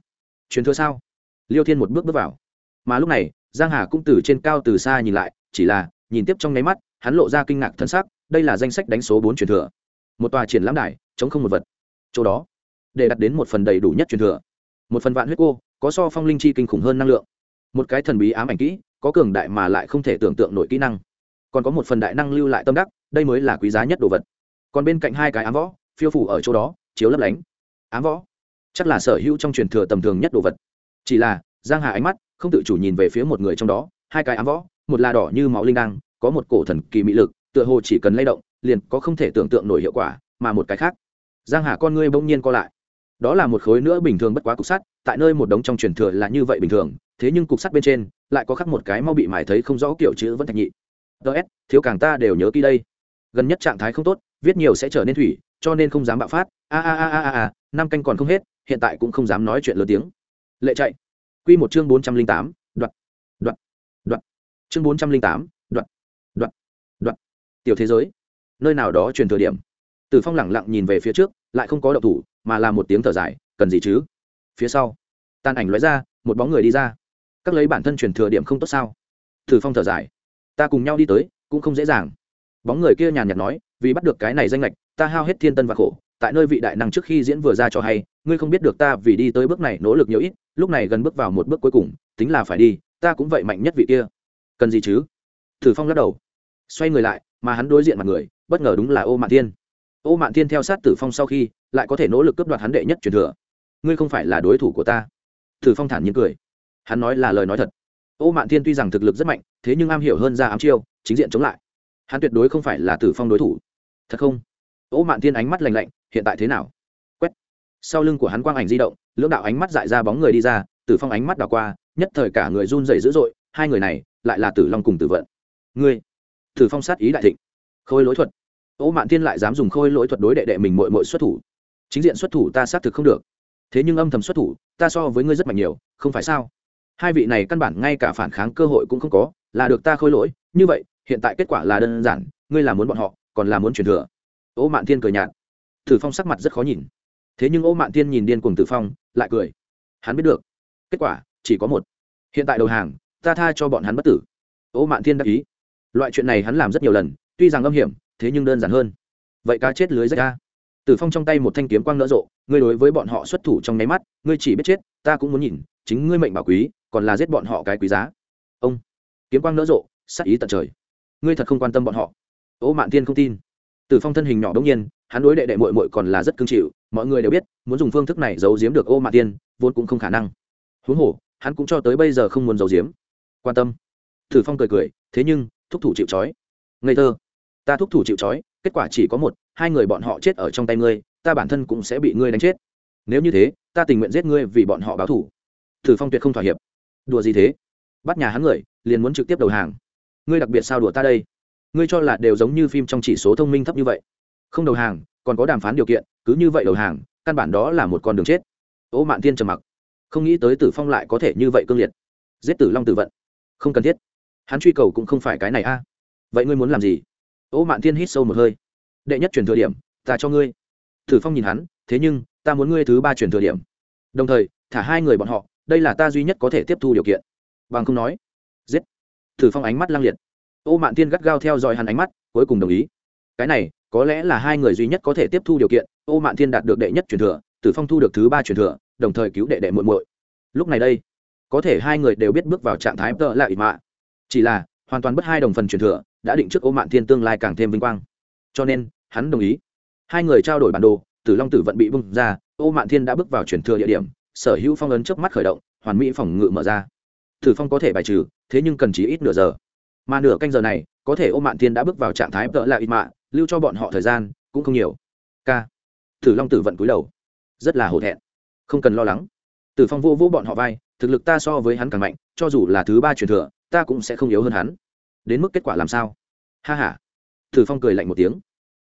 Truyền thừa sao? Liêu thiên một bước bước vào. Mà lúc này, giang hà cũng từ trên cao từ xa nhìn lại, chỉ là nhìn tiếp trong nháy mắt, hắn lộ ra kinh ngạc thân sắc, đây là danh sách đánh số bốn truyền thừa. Một tòa triển lãm đài, chống không một vật. Chỗ đó, để đặt đến một phần đầy đủ nhất truyền thừa. Một phần vạn huyết cô, có so phong linh chi kinh khủng hơn năng lượng. Một cái thần bí ám ảnh kỹ, có cường đại mà lại không thể tưởng tượng nổi kỹ năng. Còn có một phần đại năng lưu lại tâm đắc, đây mới là quý giá nhất đồ vật còn bên cạnh hai cái ám võ, phiêu phủ ở chỗ đó, chiếu lấp lánh. Ám võ? Chắc là sở hữu trong truyền thừa tầm thường nhất đồ vật. Chỉ là, giang hà ánh mắt không tự chủ nhìn về phía một người trong đó, hai cái ám võ, một là đỏ như máu linh đăng, có một cổ thần kỳ mị lực, tựa hồ chỉ cần lay động, liền có không thể tưởng tượng nổi hiệu quả, mà một cái khác. Giang hà con ngươi bỗng nhiên co lại. Đó là một khối nữa bình thường bất quá cục sắt, tại nơi một đống trong truyền thừa là như vậy bình thường, thế nhưng cục sắt bên trên lại có khắc một cái mau bị mài thấy không rõ kiểu chữ vẫn thạch nhị. Ts thiếu càng ta đều nhớ kỹ đây. Gần nhất trạng thái không tốt viết nhiều sẽ trở nên thủy, cho nên không dám bạo phát. A a a a a năm canh còn không hết, hiện tại cũng không dám nói chuyện lớn tiếng. Lệ chạy. Quy một chương bốn trăm linh tám, đoạn đoạn đoạn. Chương bốn trăm linh tám, đoạn đoạn đoạn. Tiểu thế giới. Nơi nào đó truyền thừa điểm. Từ phong lẳng lặng nhìn về phía trước, lại không có động thủ, mà là một tiếng thở dài, cần gì chứ? Phía sau, tàn ảnh lóe ra, một bóng người đi ra. Các lấy bản thân truyền thừa điểm không tốt sao? Từ phong thở dài. Ta cùng nhau đi tới, cũng không dễ dàng. Bóng người kia nhàn nhạt nói vì bắt được cái này danh lệch, ta hao hết thiên tân và khổ, tại nơi vị đại năng trước khi diễn vừa ra cho hay, ngươi không biết được ta vì đi tới bước này nỗ lực nhiều ít, lúc này gần bước vào một bước cuối cùng, tính là phải đi, ta cũng vậy mạnh nhất vị kia. Cần gì chứ? Thử phong lắc đầu. Xoay người lại, mà hắn đối diện mặt người, bất ngờ đúng là ô mạn thiên. Ô mạn thiên theo sát tử phong sau khi, lại có thể nỗ lực cướp đoạt hắn đệ nhất truyền thừa. Ngươi không phải là đối thủ của ta. Tử phong thản nhiên cười. Hắn nói là lời nói thật. Ô mạn thiên tuy rằng thực lực rất mạnh, thế nhưng am hiểu hơn ra ám chiêu, chính diện chống lại. Hắn tuyệt đối không phải là tử phong đối thủ thật không? Ô mạn thiên ánh mắt lành lạnh, hiện tại thế nào? Quét. Sau lưng của hắn quang ảnh di động, lưỡng đạo ánh mắt dại ra bóng người đi ra, tử phong ánh mắt đảo qua, nhất thời cả người run rẩy dữ dội, hai người này, lại là tử long cùng tử vận. Ngươi. Tử phong sát ý đại thịnh. Khôi lỗi thuật. Ô mạn thiên lại dám dùng khôi lỗi thuật đối đệ đệ mình mội mội xuất thủ. Chính diện xuất thủ ta xác thực không được. Thế nhưng âm thầm xuất thủ, ta so với ngươi rất mạnh nhiều, không phải sao? Hai vị này căn bản ngay cả phản kháng cơ hội cũng không có, là được ta khôi lỗi, như vậy, hiện tại kết quả là đơn giản, ngươi là muốn bọn họ còn là muốn truyền thừa. Ô mạn thiên cười nhạt. Tử phong sắc mặt rất khó nhìn. Thế nhưng ô mạn thiên nhìn điên cuồng tử phong, lại cười. Hắn biết được. Kết quả, chỉ có một. Hiện tại đầu hàng, ta tha cho bọn hắn bất tử. Ô mạn thiên đắc ý. Loại chuyện này hắn làm rất nhiều lần, tuy rằng âm hiểm, thế nhưng đơn giản hơn. Vậy cá chết lưới rách ra. Tử phong trong tay một thanh kiếm quang nỡ rộ, ngươi đối với bọn họ xuất thủ trong nháy mắt, ngươi chỉ biết chết, ta cũng muốn nhìn, chính ngươi mệnh bảo quý, còn là giết bọn họ cái quý giá. Ông, kiếm quang nỡ rộ, sắc ý tận trời. Ngươi thật không quan tâm bọn họ ô mạn thiên không tin. Tử phong thân hình nhỏ đông nhiên, hắn đối đệ đệ mội mội còn là rất cương chịu, mọi người đều biết, muốn dùng phương thức này giấu giếm được ô mạn tiên vốn cũng không khả năng. Huống hồ, hắn cũng cho tới bây giờ không muốn giấu giếm. Quan tâm. Tử phong cười cười, thế nhưng, thúc thủ chịu trói. Ngây thơ. Ta thúc thủ chịu trói, kết quả chỉ có một, hai người bọn họ chết ở trong tay ngươi, ta bản thân cũng sẽ bị ngươi đánh chết. Nếu như thế, ta tình nguyện giết ngươi vì bọn họ báo thủ thử phong tuyệt không thỏa hiệp. Đùa gì thế? Bắt nhà hắn người, liền muốn trực tiếp đầu hàng. Ngươi đặc biệt sao đùa ta đây? Ngươi cho là đều giống như phim trong chỉ số thông minh thấp như vậy. Không đầu hàng, còn có đàm phán điều kiện, cứ như vậy đầu hàng, căn bản đó là một con đường chết. Ô mạn Thiên trầm mặc. Không nghĩ tới tử phong lại có thể như vậy cương liệt. Giết tử long tử vận. Không cần thiết. Hắn truy cầu cũng không phải cái này a. Vậy ngươi muốn làm gì? Ô mạn thiên hít sâu một hơi. Đệ nhất chuyển thừa điểm, ta cho ngươi. Tử phong nhìn hắn, thế nhưng, ta muốn ngươi thứ ba chuyển thừa điểm. Đồng thời, thả hai người bọn họ, đây là ta duy nhất có thể tiếp thu điều kiện. Bằng không nói, giết. Tử phong ánh mắt lang liệt ô mạn thiên gắt gao theo dõi hắn ánh mắt, cuối cùng đồng ý. Cái này, có lẽ là hai người duy nhất có thể tiếp thu điều kiện, ô mạn thiên đạt được đệ nhất truyền thừa, tử phong thu được thứ ba truyền thừa, đồng thời cứu đệ đệ muội muội. Lúc này đây, có thể hai người đều biết bước vào trạng thái tợ lại mạ. Chỉ là, hoàn toàn bất hai đồng phần truyền thừa, đã định trước ô mạn thiên tương lai càng thêm vinh quang. Cho nên, hắn đồng ý. Hai người trao đổi bản đồ, tử long tử vận bị bung ra, ô mạn thiên đã bước vào truyền thừa địa điểm, sở hữu phong ấn trước mắt khởi động, hoàn mỹ phòng ngự mở ra. Tử phong có thể bài trừ, thế nhưng cần chỉ ít nửa giờ mà nửa canh giờ này, có thể ô mạn thiên đã bước vào trạng thái tợ lại ít mạ, lưu cho bọn họ thời gian cũng không nhiều. K. Thử long tử vận cúi đầu. Rất là hổ thẹn. Không cần lo lắng. Tử phong vô vô bọn họ vai, thực lực ta so với hắn càng mạnh, cho dù là thứ ba truyền thừa, ta cũng sẽ không yếu hơn hắn. Đến mức kết quả làm sao? Ha h a tử phong cười lạnh một tiếng.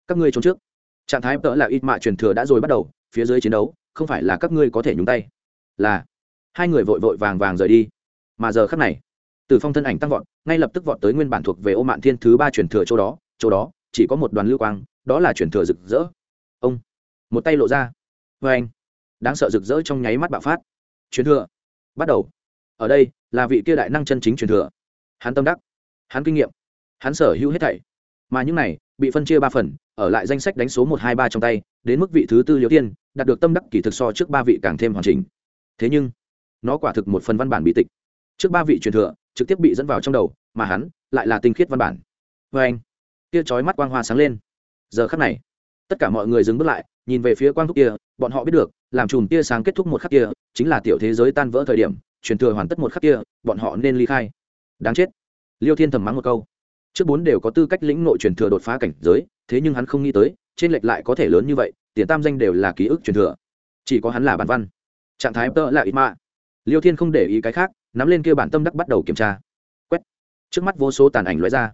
Các ngươi trốn trước. Trạng thái tỡ là ít mạ truyền thừa đã rồi bắt đầu, phía dưới chiến đấu, không phải là các ngươi có thể nhúng tay. Là. Hai người vội vội vàng vàng rời đi. Mà giờ khắc này tử phong thân ảnh tăng vọt, ngay lập tức vọt tới nguyên bản thuộc về ô mạn thiên thứ ba truyền thừa chỗ đó chỗ đó, chỉ có một đoàn lưu quang, đó là truyền thừa rực rỡ. Ông, một tay lộ ra. Vê anh, đáng sợ rực rỡ trong nháy mắt bạo phát. Truyền thừa, bắt đầu. Ở đây, là vị kia đại năng chân chính truyền thừa. Hắn tâm đắc, hắn kinh nghiệm, hắn sở hữu hết thảy. Mà những này, bị phân chia ba phần, ở lại danh sách đánh số một, hai, ba trong tay, đến mức vị thứ tư Liễu tiên, đạt được tâm đắc kỳ thực so trước ba vị càng thêm hoàn chỉnh. Thế nhưng, nó quả thực một phần văn bản bị tịch. Trước ba vị truyền thừa trực tiếp bị dẫn vào trong đầu, mà hắn lại là tinh khiết văn bản. Vê anh kia trói mắt quang hoa sáng lên. Giờ khắc này, tất cả mọi người dừng bước lại, nhìn về phía quang thúc kia, bọn họ biết được, làm chùm tia sáng kết thúc một khắc kia, chính là tiểu thế giới tan vỡ thời điểm, truyền thừa hoàn tất một khắc kia, bọn họ nên ly khai. Đáng chết. Liêu thiên thầm mắng một câu. Trước bốn đều có tư cách lĩnh nội truyền thừa đột phá cảnh giới, thế nhưng hắn không nghĩ tới, trên lệch lại có thể lớn như vậy, tiền tam danh đều là ký ức truyền thừa. Chỉ có hắn là bản văn. Trạng thái tợ là ít mạ liêu thiên không để ý cái khác nắm lên kia bản tâm đắc bắt đầu kiểm tra. Quét. Trước mắt vô số tàn ảnh loại ra.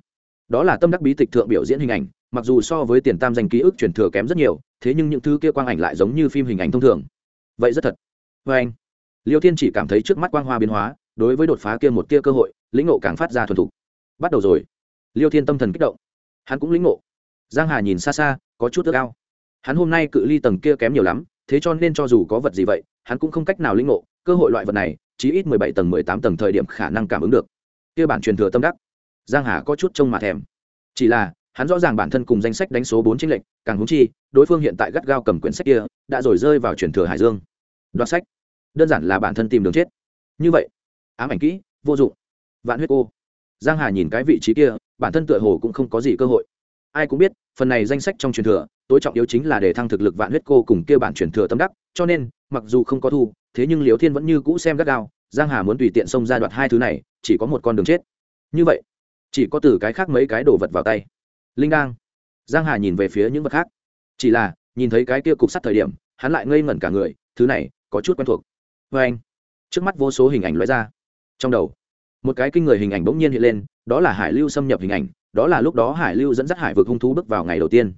Đó là tâm đắc bí tịch thượng biểu diễn hình ảnh, mặc dù so với tiền tam danh ký ức truyền thừa kém rất nhiều, thế nhưng những thứ kia quang ảnh lại giống như phim hình ảnh thông thường. Vậy rất thật. Vê anh. Liêu thiên chỉ cảm thấy trước mắt quang hoa biến hóa, đối với đột phá kia một tia cơ hội, lĩnh ngộ càng phát ra thuần thục. Bắt đầu rồi. Liêu thiên tâm thần kích động. Hắn cũng lĩnh ngộ. Giang hà nhìn xa xa, có chút ước ao. Hắn hôm nay cự ly tầng kia kém nhiều lắm, thế cho nên cho dù có vật gì vậy, hắn cũng không cách nào lĩnh ngộ, cơ hội loại vật này chỉ ít mười bảy tầng, mười tám tầng thời điểm khả năng cảm ứng được. Kia bản truyền thừa tâm đắc. Giang hà có chút trông mà thèm. Chỉ là, hắn rõ ràng bản thân cùng danh sách đánh số bốn chính lệnh càng húng chi, đối phương hiện tại gắt gao cầm quyển sách kia, đã rồi rơi vào truyền thừa hải dương. Đoạt sách. Đơn giản là bản thân tìm đường chết. Như vậy, ám ảnh kỹ, vô dụng. Vạn huyết cô. Giang hà nhìn cái vị trí kia, bản thân tựa hồ cũng không có gì cơ hội. Ai cũng biết, phần này danh sách trong truyền thừa, tối trọng yếu chính là để thăng thực lực vạn huyết cô cùng kia bản truyền thừa tâm đắc, cho nên mặc dù không có thu, thế nhưng liều thiên vẫn như cũ xem gắt gao, giang hà muốn tùy tiện xông ra đoạt hai thứ này, chỉ có một con đường chết. Như vậy, chỉ có từ cái khác mấy cái đồ vật vào tay. Linh đang giang hà nhìn về phía những vật khác. Chỉ là, nhìn thấy cái kia cục sắt thời điểm, hắn lại ngây ngẩn cả người, thứ này, có chút quen thuộc. Vê anh, trước mắt vô số hình ảnh lóe ra. Trong đầu, một cái kinh người hình ảnh bỗng nhiên hiện lên, đó là hải lưu xâm nhập hình ảnh, đó là lúc đó hải lưu dẫn dắt hải vực hung thú bước vào ngày đầu tiên.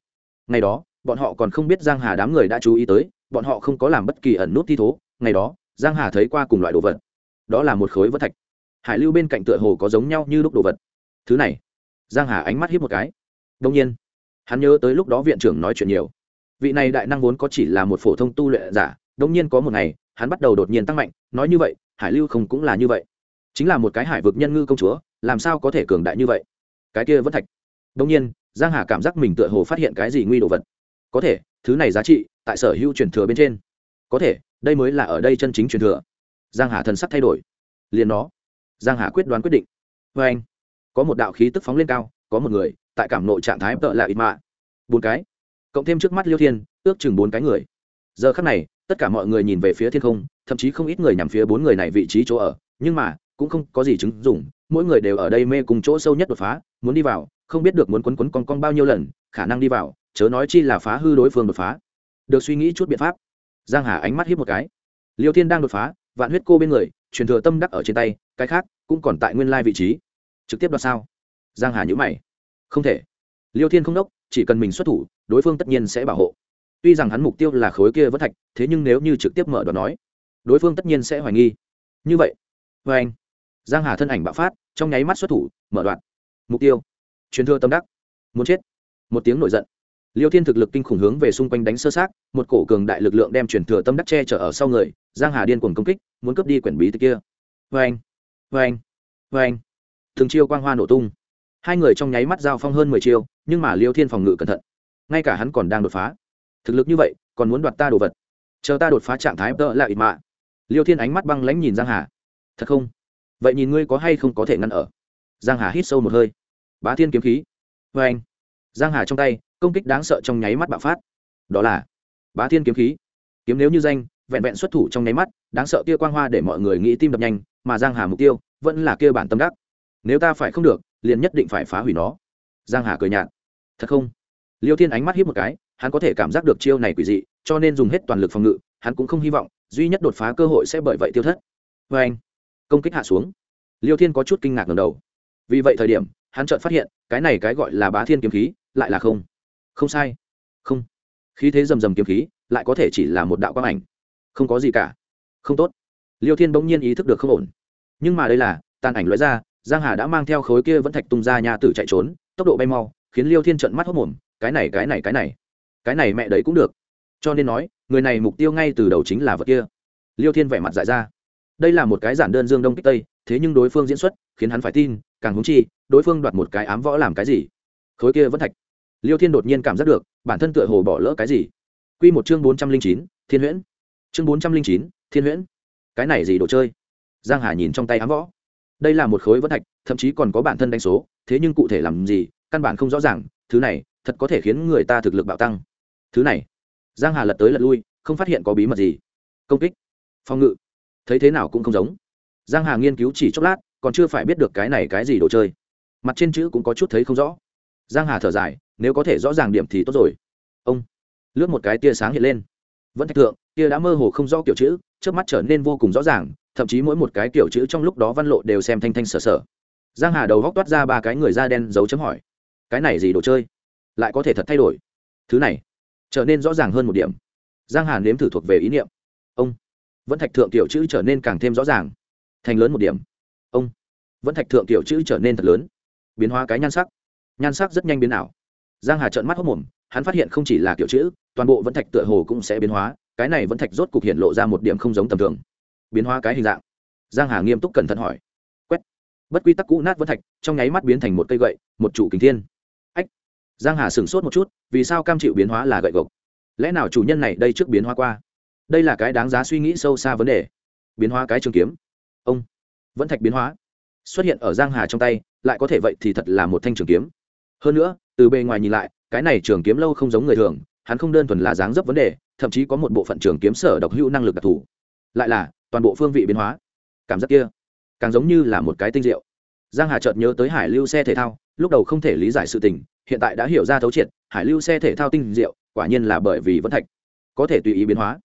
Ngày đó bọn họ còn không biết giang hà đám người đã chú ý tới, bọn họ không có làm bất kỳ ẩn nút thi thố, ngày đó, giang hà thấy qua cùng loại đồ vật. Đó là một khối vỡ thạch. Hải lưu bên cạnh tựa hồ có giống nhau như lúc đồ vật. Thứ này. Giang hà ánh mắt hiếp một cái. Đông nhiên, hắn nhớ tới lúc đó viện trưởng nói chuyện nhiều. Vị này đại năng vốn có chỉ là một phổ thông tu luyện giả đông nhiên có một ngày, hắn bắt đầu đột nhiên tăng mạnh, nói như vậy, hải lưu không cũng là như vậy. Chính là một cái hải vực nhân ngư công chúa, làm sao có thể cường đại như vậy? Cái kia vẫn thạch. Đông nhiên, giang hà cảm giác mình tựa hồ phát hiện cái gì nguy đồ vật có thể, thứ này giá trị tại sở hữu truyền thừa bên trên. Có thể, đây mới là ở đây chân chính truyền thừa. Giang hà thần sắc thay đổi. Liền nó. Giang hà quyết đoán quyết định. Vê anh, có một đạo khí tức phóng lên cao, có một người tại cảm nội trạng thái tợ là ít mạ. Bốn cái. Cộng thêm trước mắt liêu thiên, ước chừng bốn cái người. Giờ khắc này, tất cả mọi người nhìn về phía thiên không, thậm chí không ít người nhằm phía bốn người này vị trí chỗ ở, nhưng mà, cũng không có gì chứng dụng, mỗi người đều ở đây mê cùng chỗ sâu nhất đột phá, muốn đi vào, không biết được muốn quấn quấn con con bao nhiêu lần, khả năng đi vào chớ nói chi là phá hư đối phương đột phá. Được suy nghĩ chút biện pháp. Giang hà ánh mắt hiếp một cái. Liêu thiên đang đột phá, vạn huyết cô bên người, truyền thừa tâm đắc ở trên tay, cái khác cũng còn tại nguyên lai vị trí. Trực tiếp đoạt sao? Giang hà nhữ mày. Không thể. Liêu thiên không đốc, chỉ cần mình xuất thủ, đối phương tất nhiên sẽ bảo hộ. Tuy rằng hắn mục tiêu là khối kia vẫn thạch, thế nhưng nếu như trực tiếp mở đoạt nói, đối phương tất nhiên sẽ hoài nghi. Như vậy vê anh, giang hà thân ảnh bạo phát, trong nháy mắt xuất thủ, mở đoạn. Mục tiêu, truyền thừa tâm đắc. Muốn chết. Một tiếng nổi giận liêu thiên thực lực kinh khủng hướng về xung quanh đánh sơ sát, một cổ cường đại lực lượng đem truyền thừa tâm đắc che chở ở sau người, giang hà điên cuồng công kích, muốn cướp đi quyển bí tịch kia. Vê anh vê anh vê anh thường chiêu quang hoa nổ tung. Hai người trong nháy mắt giao phong hơn mười chiêu, nhưng mà liêu thiên phòng ngự cẩn thận. Ngay cả hắn còn đang đột phá. Thực lực như vậy, còn muốn đoạt ta đồ vật. Chờ ta đột phá trạng thái tợ lại mạ liêu thiên ánh mắt băng lãnh nhìn giang hà. Thật không? Vậy nhìn ngươi có hay không có thể ngăn ở? Giang hà hít sâu một hơi. Bá thiên kiếm khí. Vê anh giang hà trong tay công kích đáng sợ trong nháy mắt bạo phát. Đó là bá thiên kiếm khí. Kiếm nếu như danh, vẹn vẹn xuất thủ trong nháy mắt, đáng sợ kia quang hoa để mọi người nghĩ tim đập nhanh, mà giang hà mục tiêu vẫn là kia bản tâm đắc. Nếu ta phải không được, liền nhất định phải phá hủy nó. Giang hà cười nhạt. Thật không? Liêu thiên ánh mắt hiếp một cái, hắn có thể cảm giác được chiêu này quỷ dị, cho nên dùng hết toàn lực phòng ngự, hắn cũng không hy vọng duy nhất đột phá cơ hội sẽ bởi vậy tiêu thất. Vê anh, công kích hạ xuống. Liêu thiên có chút kinh ngạc ngầm đầu. Vì vậy thời điểm, hắn chợt phát hiện, cái này cái gọi là bá thiên kiếm khí, lại là không không sai. Không. Khí thế rầm rầm kiếm khí, lại có thể chỉ là một đạo quang ảnh. Không có gì cả. Không tốt. Liêu thiên bỗng nhiên ý thức được không ổn. Nhưng mà đây là, tàn ảnh lóe ra, giang hà đã mang theo khối kia vẫn thạch tung ra nhà tử chạy trốn, tốc độ bay mau, khiến liêu thiên trận mắt hốt mồm, cái này cái này cái này. Cái này mẹ đấy cũng được. Cho nên nói, người này mục tiêu ngay từ đầu chính là vật kia. Liêu thiên vẻ mặt dại ra. Đây là một cái giản đơn dương đông kích tây, thế nhưng đối phương diễn xuất, khiến hắn phải tin, càng húng chi, đối phương đoạt một cái ám võ làm cái gì? Khối kia vẫn thạch liêu thiên đột nhiên cảm giác được, bản thân tựa hồ bỏ lỡ cái gì. Q một chương bốn trăm linh chín, thiên huyễn. Chương bốn trăm linh chín, thiên huyễn. Cái này gì đồ chơi? Giang hà nhìn trong tay ám võ. Đây là một khối vỡ thạch, thậm chí còn có bản thân đánh số, thế nhưng cụ thể làm gì, căn bản không rõ ràng. Thứ này, thật có thể khiến người ta thực lực bạo tăng. Thứ này. Giang hà lật tới lật lui, không phát hiện có bí mật gì. Công kích. Phòng ngự. Thấy thế nào cũng không giống. Giang hà nghiên cứu chỉ chốc lát, còn chưa phải biết được cái này cái gì đồ chơi. Mặt trên chữ cũng có chút thấy không rõ. Giang hà thở dài nếu có thể rõ ràng điểm thì tốt rồi. Ông lướt một cái tia sáng hiện lên. Vẫn thạch thượng, tia đã mơ hồ không rõ kiểu chữ trước mắt trở nên vô cùng rõ ràng, thậm chí mỗi một cái kiểu chữ trong lúc đó văn lộ đều xem thanh thanh sở sở. Giang hà đầu góc toát ra ba cái người da đen dấu chấm hỏi, cái này gì đồ chơi? Lại có thể thật thay đổi? Thứ này trở nên rõ ràng hơn một điểm. Giang hà nếm thử thuộc về ý niệm. Ông. Vẫn thạch thượng kiểu chữ trở nên càng thêm rõ ràng, thành lớn một điểm. Ông. Vẫn thạch thượng kiểu chữ trở nên thật lớn, biến hóa cái nhan sắc. Nhan sắc rất nhanh biến ảo giang hà trợn mắt hốc mồm, hắn phát hiện không chỉ là kiểu chữ, toàn bộ vẫn thạch tựa hồ cũng sẽ biến hóa, cái này vẫn thạch rốt cục hiện lộ ra một điểm không giống tầm thường. Biến hóa cái hình dạng. Giang hà nghiêm túc cẩn thận hỏi. Quét. Bất quy tắc cũ nát vẫn thạch, trong nháy mắt biến thành một cây gậy, một trụ kính thiên. Ách. Giang hà sửng sốt một chút, vì sao cam chịu biến hóa là gậy gộc? Lẽ nào chủ nhân này đây trước biến hóa qua? Đây là cái đáng giá suy nghĩ sâu xa vấn đề. Biến hóa cái trường kiếm. Ông. Vẫn thạch biến hóa. Xuất hiện ở giang hà trong tay, lại có thể vậy thì thật là một thanh trường kiếm hơn nữa, từ bề ngoài nhìn lại, cái này trường kiếm lâu không giống người thường, hắn không đơn thuần là dáng dấp vấn đề, thậm chí có một bộ phận trường kiếm sở độc hữu năng lực đặc thù. Lại là, toàn bộ phương vị biến hóa, cảm giác kia, càng giống như là một cái tinh diệu. Giang hà chợt nhớ tới hải lưu xe thể thao, lúc đầu không thể lý giải sự tình, hiện tại đã hiểu ra thấu triệt, hải lưu xe thể thao tinh diệu, quả nhiên là bởi vì vẫn thạch, có thể tùy ý biến hóa,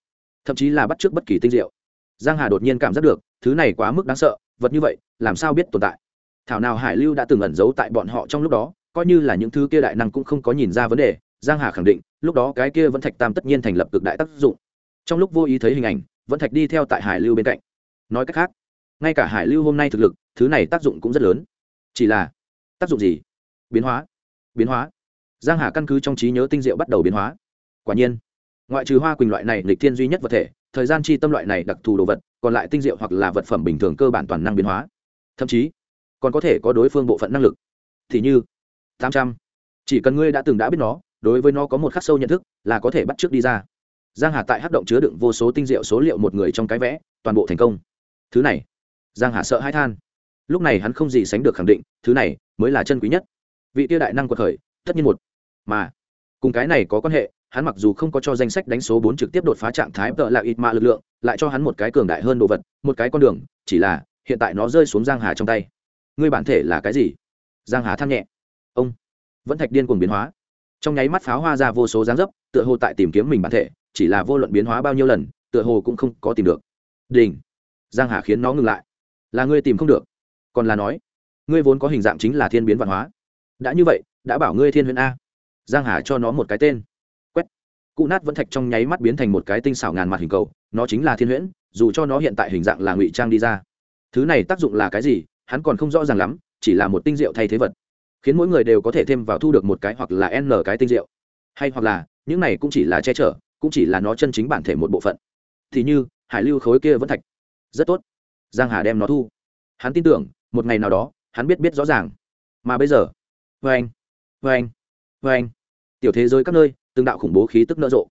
thậm chí là bắt chước bất kỳ tinh diệu. Giang hà đột nhiên cảm giác được, thứ này quá mức đáng sợ, vật như vậy, làm sao biết tồn tại? Thảo nào hải lưu đã từng ẩn giấu tại bọn họ trong lúc đó coi như là những thứ kia đại năng cũng không có nhìn ra vấn đề, giang hà khẳng định, lúc đó cái kia vẫn thạch tam tất nhiên thành lập cực đại tác dụng. Trong lúc vô ý thấy hình ảnh vẫn thạch đi theo tại hải lưu bên cạnh. Nói cách khác, ngay cả hải lưu hôm nay thực lực, thứ này tác dụng cũng rất lớn. Chỉ là, tác dụng gì? Biến hóa. Biến hóa. Giang hà căn cứ trong trí nhớ tinh diệu bắt đầu biến hóa. Quả nhiên, ngoại trừ hoa quỳnh loại này lịch thiên duy nhất vật thể, thời gian chi tâm loại này đặc thù đồ vật, còn lại tinh diệu hoặc là vật phẩm bình thường cơ bản toàn năng biến hóa. Thậm chí, còn có thể có đối phương bộ phận năng lực. Thì như tám trăm. Chỉ cần ngươi đã từng đã biết nó, đối với nó có một khắc sâu nhận thức, là có thể bắt trước đi ra. Giang hà tại hát động chứa đựng vô số tinh diệu số liệu một người trong cái vẽ, toàn bộ thành công. Thứ này, giang hà sợ hai than. Lúc này hắn không gì sánh được khẳng định, thứ này mới là chân quý nhất. Vị tiêu đại năng của khởi tất nhiên một. Mà, cùng cái này có quan hệ, hắn mặc dù không có cho danh sách đánh số bốn trực tiếp đột phá trạng thái tợ là ít mạ lực lượng, lại cho hắn một cái cường đại hơn đồ vật, một cái con đường, chỉ là hiện tại nó rơi xuống giang hà trong tay. Ngươi bản thể là cái gì? Giang hà than nhẹ ông vẫn thạch điên cuồng biến hóa. Trong nháy mắt pháo hoa ra vô số dáng dấp, tựa hồ tại tìm kiếm mình bản thể, chỉ là vô luận biến hóa bao nhiêu lần, tựa hồ cũng không có tìm được. Đình giang hà khiến nó ngừng lại. Là ngươi tìm không được. Còn là nói, ngươi vốn có hình dạng chính là thiên biến văn hóa. Đã như vậy, đã bảo ngươi thiên huyền a. Giang hà cho nó một cái tên. Quét! Cụ nát vẫn thạch trong nháy mắt biến thành một cái tinh xảo ngàn mặt hình cầu, nó chính là thiên huyễn dù cho nó hiện tại hình dạng là ngụy trang đi ra. Thứ này tác dụng là cái gì, hắn còn không rõ ràng lắm, chỉ là một tinh diệu thay thế vật khiến mỗi người đều có thể thêm vào thu được một cái hoặc là n cái tinh diệu. Hay hoặc là, những này cũng chỉ là che chở, cũng chỉ là nó chân chính bản thể một bộ phận. Thì như, hải lưu khối kia vẫn thạch. Rất tốt. Giang hà đem nó thu. Hắn tin tưởng, một ngày nào đó, hắn biết biết rõ ràng. Mà bây giờ vê anh vê anh vê anh tiểu thế giới các nơi, từng đạo khủng bố khí tức nở rộ.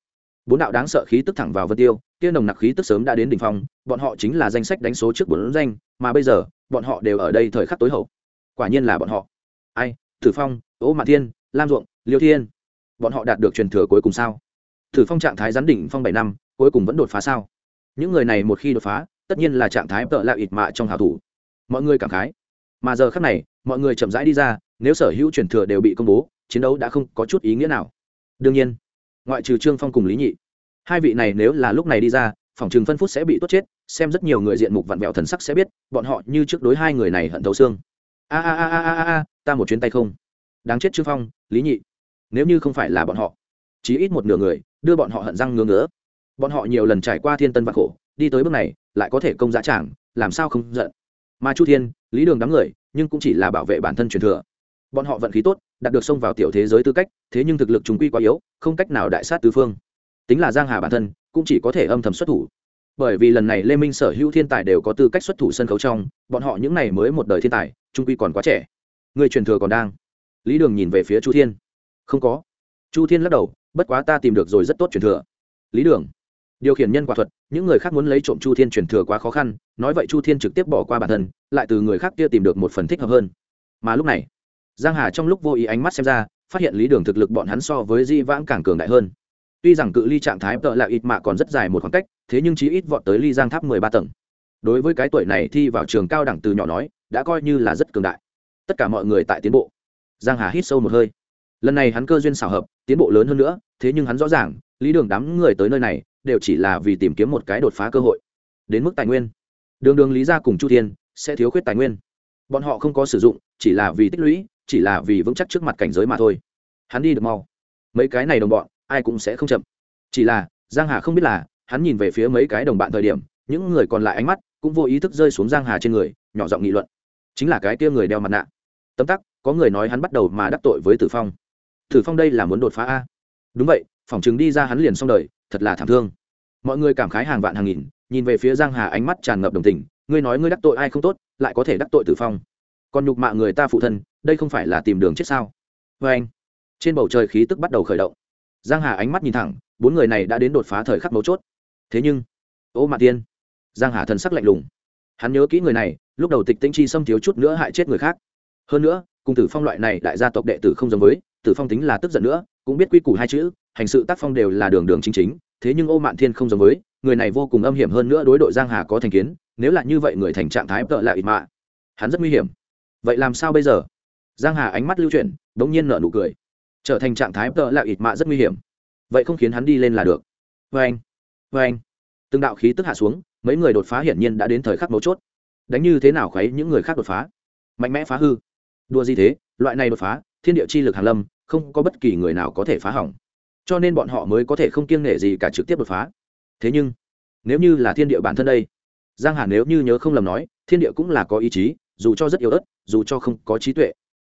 Bốn đạo đáng sợ khí tức thẳng vào vân tiêu, kia nồng nặc khí tức sớm đã đến đỉnh phong, bọn họ chính là danh sách đánh số trước bốn danh, mà bây giờ, bọn họ đều ở đây thời khắc tối hậu. Quả nhiên là bọn họ ai thử phong ô Mạn thiên, lam ruộng liêu thiên. Bọn họ đạt được truyền thừa cuối cùng sao? Thử phong trạng thái gián đỉnh phong bảy năm, cuối cùng vẫn đột phá sao? Những người này một khi đột phá, tất nhiên là trạng thái tợ lạ ịt mạ trong hào thủ. Mọi người cảm khái. Mà giờ khác này, mọi người chậm rãi đi ra, nếu sở hữu truyền thừa đều bị công bố, chiến đấu đã không có chút ý nghĩa nào. Đương nhiên, ngoại trừ trương phong cùng lý nhị, hai vị này nếu là lúc này đi ra, phòng chừng phân phút sẽ bị tốt chết, xem rất nhiều người diện mục vặn vẹo thần sắc sẽ biết, bọn họ như trước đối hai người này hận thấu xương a a a a a a ta một chuyến tay không. Đáng chết trương phong, lý nhị. Nếu như không phải là bọn họ chỉ ít một nửa người, đưa bọn họ hận răng ngứa ngứa. Bọn họ nhiều lần trải qua thiên tân vạn khổ, đi tới bước này, lại có thể công giá trảng làm sao không giận. Mà chu thiên, lý đường đám người, nhưng cũng chỉ là bảo vệ bản thân truyền thừa. Bọn họ vận khí tốt, đạt được xông vào tiểu thế giới tư cách, thế nhưng thực lực chúng quy quá yếu, không cách nào đại sát tứ phương. Tính là giang hà bản thân, cũng chỉ có thể âm thầm xuất thủ. Bởi vì lần này lê minh sở hữu thiên tài đều có tư cách xuất thủ sân khấu trong, bọn họ những này mới một đời thiên tài trung quy còn quá trẻ. Người truyền thừa còn đang. Lý đường nhìn về phía chu thiên. Không có. Chu thiên lắc đầu, bất quá ta tìm được rồi rất tốt truyền thừa. Lý đường. Điều khiển nhân quả thuật, những người khác muốn lấy trộm chu thiên truyền thừa quá khó khăn, nói vậy chu thiên trực tiếp bỏ qua bản thân, lại từ người khác kia tìm được một phần thích hợp hơn. Mà lúc này, giang hà trong lúc vô ý ánh mắt xem ra, phát hiện lý đường thực lực bọn hắn so với di vãng càng cường đại hơn. Tuy rằng cự ly trạng thái tợ là ít mạ còn rất dài một khoảng cách, thế nhưng chí ít vọt tới ly giang tháp mười ba tầng. Đối với cái tuổi này thi vào trường cao đẳng từ nhỏ nói đã coi như là rất cường đại. Tất cả mọi người tại tiến bộ. Giang hà hít sâu một hơi. Lần này hắn cơ duyên xảo hợp, tiến bộ lớn hơn nữa, thế nhưng hắn rõ ràng, lý đường đám người tới nơi này, đều chỉ là vì tìm kiếm một cái đột phá cơ hội. Đến mức tài nguyên. Đường đường, lý ra cùng chu thiên sẽ thiếu khuyết tài nguyên. Bọn họ không có sử dụng, chỉ là vì tích lũy, chỉ là vì vững chắc trước mặt cảnh giới mà thôi. Hắn đi được mau. Mấy cái này đồng bọn, ai cũng sẽ không chậm. Chỉ là, giang hà không biết là, hắn nhìn về phía mấy cái đồng bạn thời điểm, những người còn lại ánh mắt cũng vô ý thức rơi xuống giang hà trên người, nhỏ giọng nghị luận chính là cái kia người đeo mặt nạ. Tấm tắc, có người nói hắn bắt đầu mà đắc tội với tử phong. Tử phong đây là muốn đột phá a. Đúng vậy phỏng chừng đi ra hắn liền xong đời, thật là thảm thương. Mọi người cảm khái hàng vạn hàng nghìn, nhìn về phía giang hà ánh mắt tràn ngập đồng tình, ngươi nói ngươi đắc tội ai không tốt, lại có thể đắc tội tử phong. Còn nhục mạ người ta phụ thân, đây không phải là tìm đường chết sao? Vê anh, trên bầu trời khí tức bắt đầu khởi động. Giang hà ánh mắt nhìn thẳng, bốn người này đã đến đột phá thời khắc mấu chốt. Thế nhưng, ô mạ tiên, giang hà thần sắc lạnh lùng. Hắn nhớ kỹ người này lúc đầu tịch tĩnh chi xâm thiếu chút nữa hại chết người khác. Hơn nữa, cùng tử phong loại này đại gia tộc đệ tử không giống với, tử phong tính là tức giận nữa, cũng biết quy củ hai chữ, hành sự tác phong đều là đường đường chính chính, thế nhưng ô mạn thiên không giống với, người này vô cùng âm hiểm hơn nữa đối đội giang hà có thành kiến, nếu là như vậy người thành trạng thái tợ lại ít mạ. Hắn rất nguy hiểm. Vậy làm sao bây giờ? Giang hà ánh mắt lưu chuyển, bỗng nhiên nở nụ cười. Trở thành trạng thái tợ lại ít mạ rất nguy hiểm. Vậy không khiến hắn đi lên là được. Vê anh vê anh từng đạo khí tức hạ xuống, mấy người đột phá hiển nhiên đã đến thời khắc mấu chốt đánh như thế nào khuấy những người khác đột phá? Mạnh mẽ phá hư. Đua gì thế? Loại này đột phá, thiên địa chi lực hàn lâm, không có bất kỳ người nào có thể phá hỏng. Cho nên bọn họ mới có thể không kiêng nể gì cả trực tiếp đột phá. Thế nhưng, nếu như là thiên địa bản thân đây, giang hà nếu như nhớ không lầm nói, thiên địa cũng là có ý chí, dù cho rất yếu ớt, dù cho không có trí tuệ.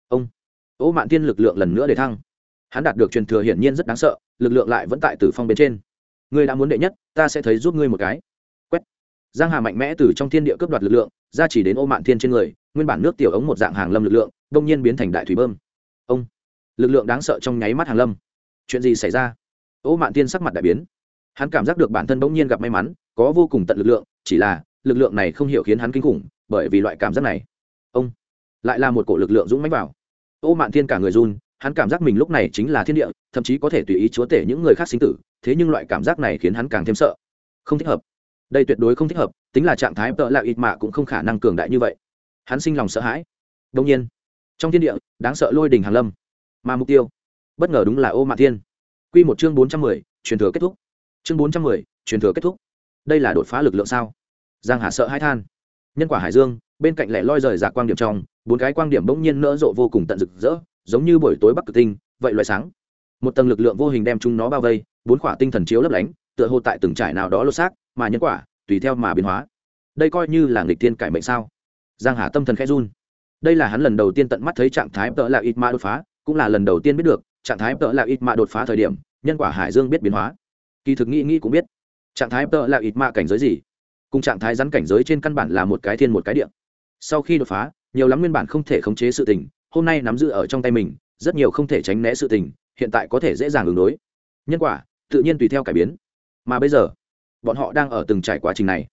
Ông, ô mạn tiên lực lượng lần nữa để thăng. Hắn đạt được truyền thừa hiển nhiên rất đáng sợ, lực lượng lại vẫn tại tử phong bên trên. Ngươi đã muốn đệ nhất, ta sẽ thấy giúp ngươi một cái giang hà mạnh mẽ từ trong thiên địa cướp đoạt lực lượng ra chỉ đến ô mạn thiên trên người, nguyên bản nước tiểu ống một dạng hàng lâm lực lượng, đông nhiên biến thành đại thủy bơm. Ông, lực lượng đáng sợ trong nháy mắt hàng lâm. Chuyện gì xảy ra? Ô mạn thiên sắc mặt đại biến. Hắn cảm giác được bản thân bỗng nhiên gặp may mắn, có vô cùng tận lực lượng, chỉ là, lực lượng này không hiểu khiến hắn kinh khủng, bởi vì loại cảm giác này. Ông, lại là một cổ lực lượng dũng mãnh vào. Ô mạn thiên cả người run, hắn cảm giác mình lúc này chính là thiên địa, thậm chí có thể tùy ý chúa tể những người khác sinh tử, thế nhưng loại cảm giác này khiến hắn càng thêm sợ. Không thích hợp đây tuyệt đối không thích hợp, tính là trạng thái tợ lạ ít mạ cũng không khả năng cường đại như vậy. Hắn sinh lòng sợ hãi. Đông nhiên, trong thiên địa, đáng sợ lôi đình hàn lâm. Mà mục tiêu, bất ngờ đúng là ô mạ thiên. Q một chương bốn trăm mười, truyền thừa kết thúc. Chương bốn trăm mười, truyền thừa kết thúc. Đây là đột phá lực lượng sao? Giang hà sợ hãi than. Nhân quả hải dương, bên cạnh lẻ loi rời rạc quang điểm trong, bốn cái quang điểm bỗng nhiên nỡ rộ vô cùng tận rực rỡ, giống như buổi tối bắc cực tinh, vậy loại sáng. Một tầng lực lượng vô hình đem chúng nó bao vây, bốn quả tinh thần chiếu lấp lánh tựa hồ tại từng trải nào đó lột xác, mà nhân quả, tùy theo mà biến hóa. Đây coi như là nghịch tiên cải mệnh sao? Giang hà tâm thần khẽ run. Đây là hắn lần đầu tiên tận mắt thấy trạng thái tợ là ít ma đột phá, cũng là lần đầu tiên biết được, trạng thái tợ là ít ma đột phá thời điểm, nhân quả hải dương biết biến hóa. Kỳ thực nghĩ nghĩ cũng biết, trạng thái tợ là ít ma cảnh giới gì? Cùng trạng thái rắn cảnh giới trên căn bản là một cái thiên một cái địa. Sau khi đột phá, nhiều lắm nguyên bản không thể khống chế sự tình, hôm nay nắm giữ ở trong tay mình, rất nhiều không thể tránh né sự tình, hiện tại có thể dễ dàng ứng đối. Nhân quả, tự nhiên tùy theo cải biến mà bây giờ, bọn họ đang ở từng trải quá trình này.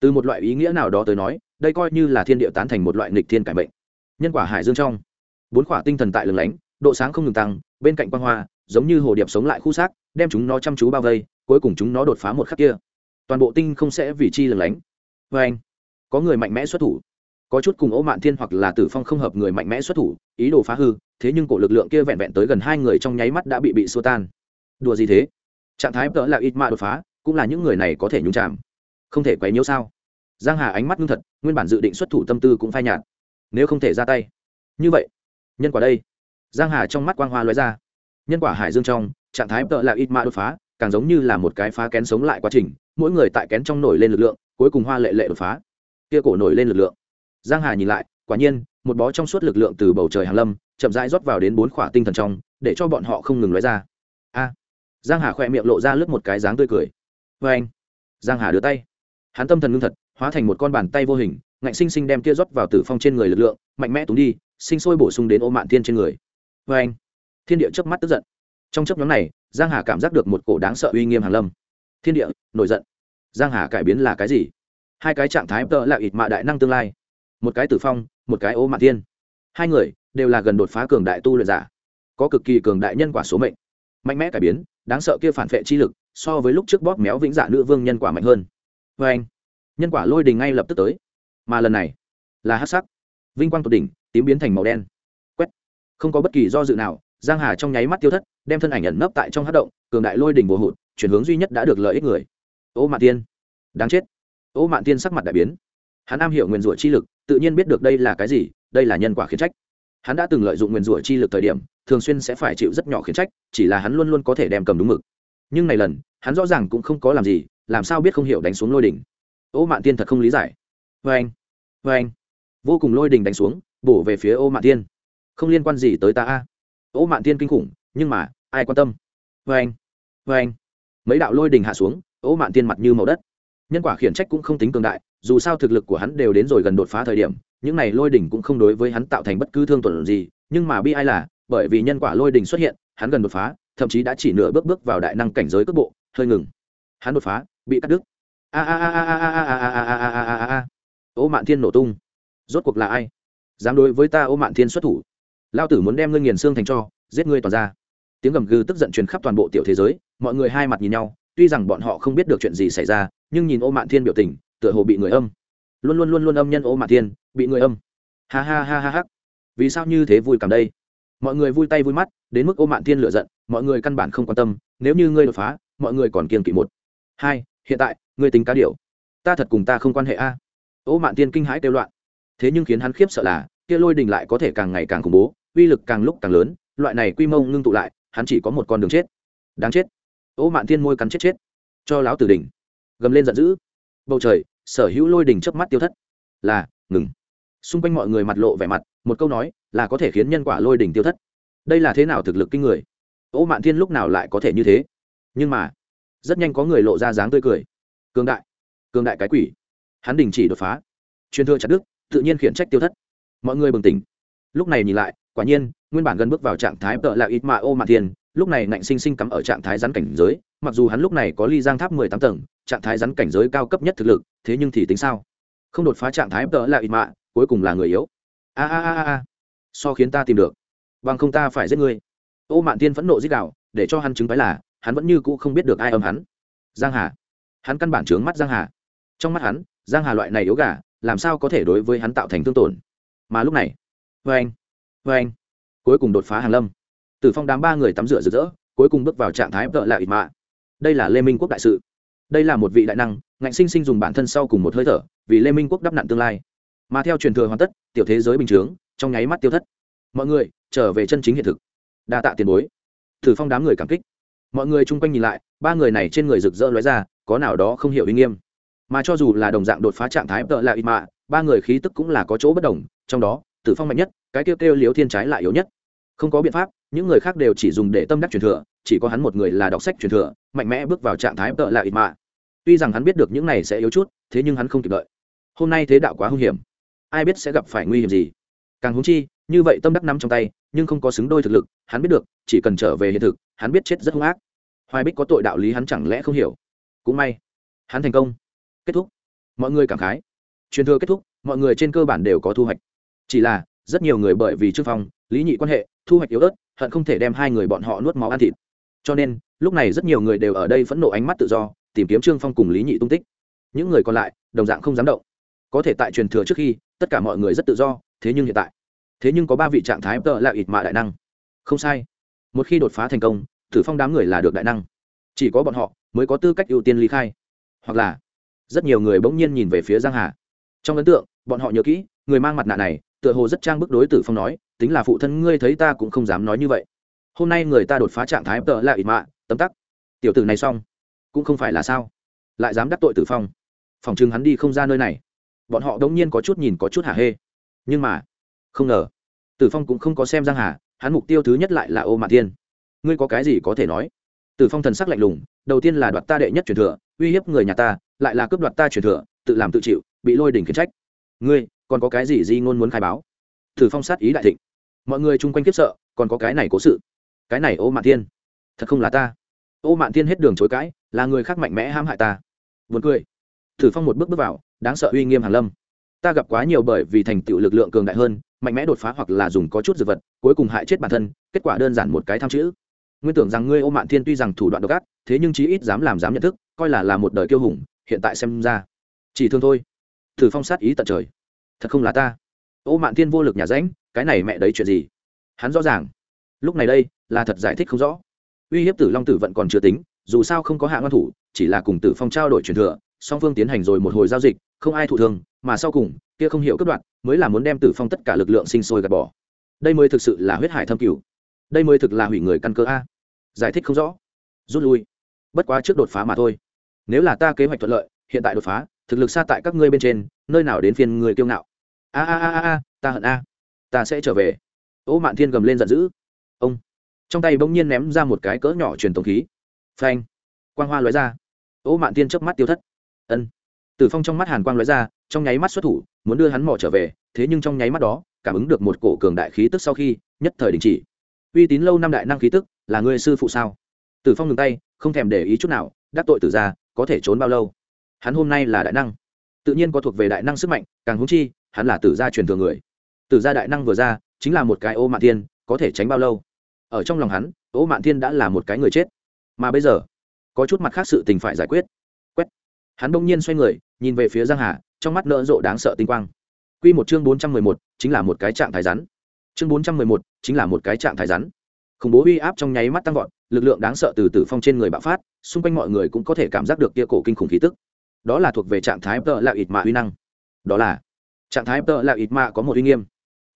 Từ một loại ý nghĩa nào đó tới nói, đây coi như là thiên địa tán thành một loại nghịch thiên cải mệnh. Nhân quả hải dương trong, bốn quả tinh thần tại lừng lánh, độ sáng không ngừng tăng, bên cạnh quan hoa, giống như hồ điệp sống lại khu xác, đem chúng nó chăm chú bao vây, cuối cùng chúng nó đột phá một khắc kia. Toàn bộ tinh không sẽ vì chi lừng lánh. Vê anh, có người mạnh mẽ xuất thủ. Có chút cùng ố mạn thiên hoặc là tử phong không hợp người mạnh mẽ xuất thủ, ý đồ phá hư, thế nhưng cổ lực lượng kia vẹn vẹn tới gần hai người trong nháy mắt đã bị bị xua tan. Đùa gì thế? Trạng thái tớ là ít mạ đột phá, cũng là những người này có thể nhúng chạm không thể quấy nhiễu sao? Giang hà ánh mắt ngưng thật, nguyên bản dự định xuất thủ tâm tư cũng phai nhạt. Nếu không thể ra tay. Như vậy, nhân quả đây. Giang hà trong mắt quang hoa lóe ra. Nhân quả hải dương trong, trạng thái tợ là ít mạ đột phá, càng giống như là một cái phá kén sống lại quá trình, mỗi người tại kén trong nổi lên lực lượng, cuối cùng hoa lệ lệ đột phá. Kia cổ nổi lên lực lượng. Giang hà nhìn lại, quả nhiên, một bó trong suốt lực lượng từ bầu trời hàng lâm, chậm rãi rót vào đến bốn khỏa tinh thần trong, để cho bọn họ không ngừng lóe ra. A! Giang hà khỏe miệng lộ ra lướt một cái dáng tươi cười. Vê anh. Giang hà đưa tay. Hắn tâm thần ngưng thật, hóa thành một con bàn tay vô hình, ngạnh sinh sinh đem kia rót vào tử phong trên người lực lượng, mạnh mẽ túng đi, sinh sôi bổ sung đến ô mạn thiên trên người. Vê anh. Thiên địa chớp mắt tức giận. Trong chớp nhóm này, giang hà cảm giác được một cổ đáng sợ uy nghiêm hàng lâm. Thiên địa, nổi giận. Giang hà cải biến là cái gì? Hai cái trạng thái tợ là ít mạ đại năng tương lai. Một cái tử phong, một cái ô mạn thiên. Hai người đều là gần đột phá cường đại tu luyện giả, có cực kỳ cường đại nhân quả số mệnh. Mạnh mẽ cải biến đáng sợ kia phản vệ chi lực, so với lúc trước bóp méo vĩnh dạ nữ vương nhân quả mạnh hơn. Vê anh, nhân quả lôi đình ngay lập tức tới. Mà lần này, là hát sắc. Vinh quang tột đỉnh, tím biến thành màu đen. Quét. Không có bất kỳ do dự nào, giang hà trong nháy mắt tiêu thất, đem thân ảnh ẩn nấp tại trong hát động, cường đại lôi đỉnh bồ hụt, chuyển hướng duy nhất đã được lợi ích người. Ô mạn tiên. Đáng chết. Ô mạn tiên sắc mặt đại biến. Hắn am hiểu nguyền rủa chi lực, tự nhiên biết được đây là cái gì, đây là nhân quả khiến trách. Hắn đã từng lợi dụng nguyền rủa chi lực thời điểm thường xuyên sẽ phải chịu rất nhỏ khiển trách, chỉ là hắn luôn luôn có thể đem cầm đúng mực. Nhưng này lần, hắn rõ ràng cũng không có làm gì, làm sao biết không hiểu đánh xuống lôi đỉnh. Ô mạn tiên thật không lý giải. Vê anh vê anh. Vô cùng lôi đỉnh đánh xuống, bổ về phía ô mạn tiên không liên quan gì tới ta a. Ô mạn tiên kinh khủng, nhưng mà, ai quan tâm? Vê anh vê anh. Mấy đạo lôi đỉnh hạ xuống, ô mạn tiên mặt như màu đất. Nhân quả khiển trách cũng không tính cường đại, dù sao thực lực của hắn đều đến rồi gần đột phá thời điểm, những này lôi đỉnh cũng không đối với hắn tạo thành bất cứ thương tổn gì, nhưng mà bi ai là bởi vì nhân quả lôi đình xuất hiện hắn gần đột phá thậm chí đã chỉ nửa bước bước vào đại năng cảnh giới cước bộ hơi ngừng hắn đột phá bị cắt đứt a a a a a a a a a a a a a a ô mạn thiên nổ tung rốt cuộc là ai dám đối với ta ô mạn thiên xuất thủ lao tử muốn đem ngươi nghiền xương thành cho giết ngươi toàn ra tiếng gầm gừ tức giận truyền khắp toàn bộ tiểu thế giới mọi người hai mặt nhìn nhau tuy rằng bọn họ không biết được chuyện gì xảy ra nhưng nhìn ô mạn thiên biểu tình tựa hồ bị người âm luôn luôn luôn luôn âm nhân ô mạn thiên bị người âm ha ha ha ha ha vì sao như thế vui cảm đây mọi người vui tay vui mắt, đến mức ô mạn thiên lựa giận, mọi người căn bản không quan tâm, nếu như ngươi đột phá, mọi người còn kiên kỵ một. Hai, hiện tại, ngươi tính cá điệu ta thật cùng ta không quan hệ a. Ô mạn thiên kinh hãi kêu loạn. Thế nhưng khiến hắn khiếp sợ là, kia lôi đình lại có thể càng ngày càng khủng bố, uy lực càng lúc càng lớn, loại này quy mô ngưng tụ lại, hắn chỉ có một con đường chết. Đáng chết. Ô mạn thiên môi cắn chết chết. Cho láo tử đỉnh. Gầm lên giận dữ. Bầu trời, sở hữu lôi đình chớp mắt tiêu thất. Là, ngừng xung quanh mọi người mặt lộ vẻ mặt, một câu nói là có thể khiến nhân quả lôi đỉnh tiêu thất. Đây là thế nào thực lực kinh người? Ô mạn thiên lúc nào lại có thể như thế? Nhưng mà, rất nhanh có người lộ ra dáng tươi cười. Cường đại cường đại cái quỷ. Hắn đình chỉ đột phá. Truyền thừa chặt đức tự nhiên khiển trách tiêu thất. Mọi người bừng tỉnh. Lúc này nhìn lại, quả nhiên, nguyên bản gần bước vào trạng thái tợ là ít mà ô mạn thiên, lúc này ngạnh sinh sinh cắm ở trạng thái rắn cảnh giới, mặc dù hắn lúc này có ly giang tháp mười tám tầng, trạng thái rắn cảnh giới cao cấp nhất thực lực, thế nhưng thì tính sao? Không đột phá trạng thái tớ là ít mạ, cuối cùng là người yếu. A a a a so khiến ta tìm được. Bằng không ta phải giết ngươi. Ô mạn tiên phẫn nộ giết đạo để cho hắn chứng phái là, hắn vẫn như cũ không biết được ai âm hắn. Giang hà. Hắn căn bản trướng mắt giang hà. Trong mắt hắn, giang hà loại này yếu gà, làm sao có thể đối với hắn tạo thành thương tổn? Mà lúc này vê anh vê anh. Cuối cùng đột phá hàng lâm. Tử phong đám ba người tắm rửa rực rỡ, cuối cùng bước vào trạng thái vợ lại ít mạ. Đây là lê minh quốc đại sự. Đây là một vị đại năng ngạnh sinh sinh dùng bản thân sau cùng một hơi thở, vì lê minh quốc đắp nặn tương lai. Mà theo truyền thừa hoàn tất, tiểu thế giới bình chướng, trong nháy mắt tiêu thất. Mọi người, trở về chân chính hiện thực. Đa tạ tiền bối. Thử phong đám người cảm kích. Mọi người chung quanh nhìn lại, ba người này trên người rực rỡ lóe ra, có nào đó không hiểu uy nghiêm. Mà cho dù là đồng dạng đột phá trạng thái tợ là ít mạ, ba người khí tức cũng là có chỗ bất đồng, trong đó, tử phong mạnh nhất, cái kêu kêu liếu thiên trái lại yếu nhất. Không có biện pháp, những người khác đều chỉ dùng để tâm đắc truyền thừa, chỉ có hắn một người là đọc sách truyền thừa, mạnh mẽ bước vào trạng thái tợ là ít mạ tuy rằng hắn biết được những này sẽ yếu chút, thế nhưng hắn không kịp đợi. Hôm nay thế đạo quá hung hiểm. Ai biết sẽ gặp phải nguy hiểm gì? Càng húng chi, như vậy tâm đắc nắm trong tay, nhưng không có xứng đôi thực lực, hắn biết được, chỉ cần trở về hiện thực, hắn biết chết rất hung ác. Hoài bích có tội đạo lý hắn chẳng lẽ không hiểu? Cũng may, hắn thành công. Kết thúc. Mọi người cảm khái. Truyền thừa kết thúc, mọi người trên cơ bản đều có thu hoạch. Chỉ là, rất nhiều người bởi vì trương phong, lý nhị quan hệ, thu hoạch yếu ớt, hận không thể đem hai người bọn họ nuốt máu ăn thịt. Cho nên, lúc này rất nhiều người đều ở đây phẫn nộ ánh mắt tự do tìm kiếm trương phong cùng lý nhị tung tích. Những người còn lại, đồng dạng không dám động. Có thể tại truyền thừa trước khi, tất cả mọi người rất tự do, thế nhưng hiện tại, thế nhưng có ba vị trạng thái tợ là ít mạ đại năng. Không sai. Một khi đột phá thành công thử phong đám người là được đại năng. Chỉ có bọn họ mới có tư cách ưu tiên ly khai. Hoặc là, rất nhiều người bỗng nhiên nhìn về phía giang hà. Trong ấn tượng, bọn họ nhớ kỹ, người mang mặt nạ này, tựa hồ rất trang bức đối tử phong nói, tính là phụ thân ngươi thấy ta cũng không dám nói như vậy. Hôm nay người ta đột phá trạng thái tợ là ít mạ, tấm tắc. Tiểu tử này xong cũng không phải là sao? Lại dám đắc tội tử phong. Phòng chừng hắn đi không ra nơi này. Bọn họ đống nhiên có chút nhìn có chút hả hê. Nhưng mà, không ngờ, tử phong cũng không có xem giang hà, hắn mục tiêu thứ nhất lại là ô mạn thiên. Ngươi có cái gì có thể nói? Tử phong thần sắc lạnh lùng, đầu tiên là đoạt ta đệ nhất truyền thừa, uy hiếp người nhà ta, lại là cướp đoạt ta truyền thừa, tự làm tự chịu, bị lôi đỉnh khiển trách. Ngươi, còn có cái gì di ngôn muốn khai báo? Tử phong sát ý đại thịnh. Mọi người chung quanh kiếp sợ, còn có cái này cố sự. Cái này ô mạn thiên, thật không là ta ô mạn thiên hết đường chối cãi, là người khác mạnh mẽ hãm hại ta. Buồn cười. Thử phong một bước bước vào, đáng sợ uy nghiêm hàn lâm. Ta gặp quá nhiều bởi vì thành tựu lực lượng cường đại hơn, mạnh mẽ đột phá hoặc là dùng có chút dược vật, cuối cùng hại chết bản thân, kết quả đơn giản một cái tham chữ. Nguyên tưởng rằng ngươi, ô mạn thiên tuy rằng thủ đoạn độc ác, thế nhưng chí ít dám làm dám nhận thức, coi là là một đời kiêu hùng, hiện tại xem ra, chỉ thương thôi. Thử phong sát ý tận trời. Thật không là ta. Ô mạn thiên vô lực nhà ránh cái này mẹ đấy chuyện gì? Hắn rõ ràng. Lúc này đây, là thật giải thích không rõ uy hiếp tử long tử vận còn chưa tính, dù sao không có hạ ngăn thủ, chỉ là cùng tử phong trao đổi truyền thừa, song phương tiến hành rồi một hồi giao dịch, không ai thụ thương, mà sau cùng, kia không hiểu cất đoạn mới là muốn đem tử phong tất cả lực lượng sinh sôi gạt bỏ. Đây mới thực sự là huyết hải thâm cửu. Đây mới thực là hủy người căn cơ a. Giải thích không rõ. Rút lui. Bất quá trước đột phá mà thôi. Nếu là ta kế hoạch thuận lợi, hiện tại đột phá, thực lực xa tại các ngươi bên trên, nơi nào đến phiên người kiêu ngạo. A a a a, ta hận a. Ta sẽ trở về. Ô mạn thiên gầm lên giận dữ. Ông trong tay bỗng nhiên ném ra một cái cỡ nhỏ truyền tổng khí. Phanh! Quang hoa lóe ra. Ô mạn tiên chớp mắt tiêu thất. Ân. Tử phong trong mắt hàn quang lóe ra trong nháy mắt xuất thủ muốn đưa hắn mỏ trở về thế nhưng trong nháy mắt đó cảm ứng được một cổ cường đại khí tức sau khi nhất thời đình chỉ. Uy tín lâu năm đại năng khí tức là người sư phụ sao? Tử phong ngừng tay không thèm để ý chút nào đắc tội tử ra có thể trốn bao lâu? Hắn hôm nay là đại năng. Tự nhiên có thuộc về đại năng sức mạnh càng húng chi hắn là tử gia truyền thừa người. Tử gia đại năng vừa ra chính là một cái ô mạn tiên, có thể tránh bao lâu? Ở trong lòng hắn ố mạn thiên đã là một cái người chết. Mà bây giờ, có chút mặt khác sự tình phải giải quyết. Quét. Hắn bỗng nhiên xoay người, nhìn về phía giang hà, trong mắt nỡ rộ đáng sợ tinh quang. Quy một chương bốn trăm mười một, chính là một cái trạng thái rắn. Chương bốn trăm mười một, chính là một cái trạng thái rắn. Khủng bố uy áp trong nháy mắt tăng vọt, lực lượng đáng sợ từ tử phong trên người bạo phát, xung quanh mọi người cũng có thể cảm giác được kia cổ kinh khủng khí tức. Đó là thuộc về trạng thái tợ là ít mạ uy năng. Đó là trạng thái tợ là ít mạ có một uy nghiêm.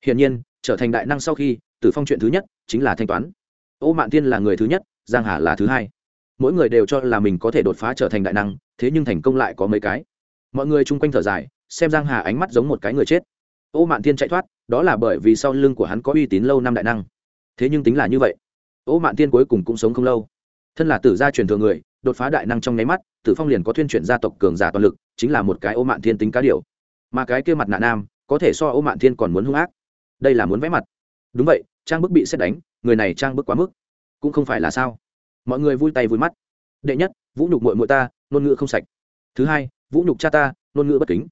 Hiển nhiên, trở thành đại năng sau khi tử phong chuyện thứ nhất chính là thanh toán. Ô mạn thiên là người thứ nhất, giang hà là thứ hai. Mỗi người đều cho là mình có thể đột phá trở thành đại năng, thế nhưng thành công lại có mấy cái. Mọi người chung quanh thở dài, xem giang hà ánh mắt giống một cái người chết. Ô mạn thiên chạy thoát, đó là bởi vì sau lưng của hắn có uy tín lâu năm đại năng. Thế nhưng tính là như vậy, ô mạn thiên cuối cùng cũng sống không lâu. Thân là tử gia truyền thừa người, đột phá đại năng trong nháy mắt, tử phong liền có thuyên chuyển gia tộc cường giả toàn lực, chính là một cái ô mạn thiên tính cá điều. Mà cái kia mặt nạ nam, có thể so ô mạn thiên còn muốn hung ác. Đây là muốn vẽ mặt đúng vậy, trang bức bị xét đánh, người này trang bức quá mức. Cũng không phải là sao. Mọi người vui tay vui mắt. Đệ nhất, vũ nhục mội mội ta, ngôn ngữ không sạch. Thứ hai, vũ nhục cha ta, ngôn ngữ bất kính.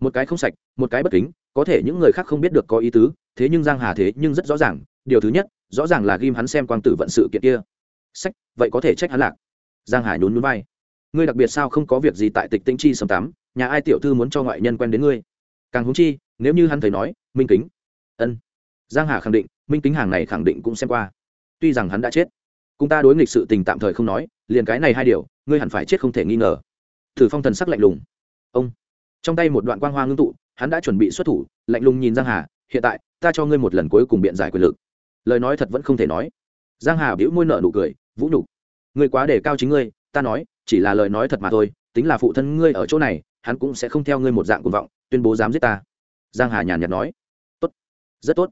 Một cái không sạch, một cái bất kính, có thể những người khác không biết được có ý tứ, thế nhưng giang hà thế nhưng rất rõ ràng, điều thứ nhất, rõ ràng là ghim hắn xem quang tử vận sự kiện kia. Sách, vậy có thể trách hắn lạc. Giang hà nhún nhún vai. Ngươi đặc biệt sao không có việc gì tại tịch tinh chi sầm tám, nhà ai tiểu thư muốn cho ngoại nhân quen đến ngươi? Càng húng chi, nếu như hắn thấy nói, minh kính. Ân giang hà khẳng định, minh kính hàng này khẳng định cũng xem qua. Tuy rằng hắn đã chết, cùng ta đối nghịch sự tình tạm thời không nói, liền cái này hai điều, ngươi hẳn phải chết không thể nghi ngờ. Thử phong thần sắc lạnh lùng. Ông. Trong tay một đoạn quang hoa ngưng tụ, hắn đã chuẩn bị xuất thủ, lạnh lùng nhìn giang hà, hiện tại, ta cho ngươi một lần cuối cùng biện giải quyền lực. Lời nói thật vẫn không thể nói. Giang hà bĩu môi nợ nụ cười, vũ nhục, ngươi quá để cao chính ngươi, ta nói, chỉ là lời nói thật mà thôi, tính là phụ thân ngươi ở chỗ này, hắn cũng sẽ không theo ngươi một dạng cuồng vọng, tuyên bố dám giết ta. Giang hà nhàn nhạt nói. Tốt, rất tốt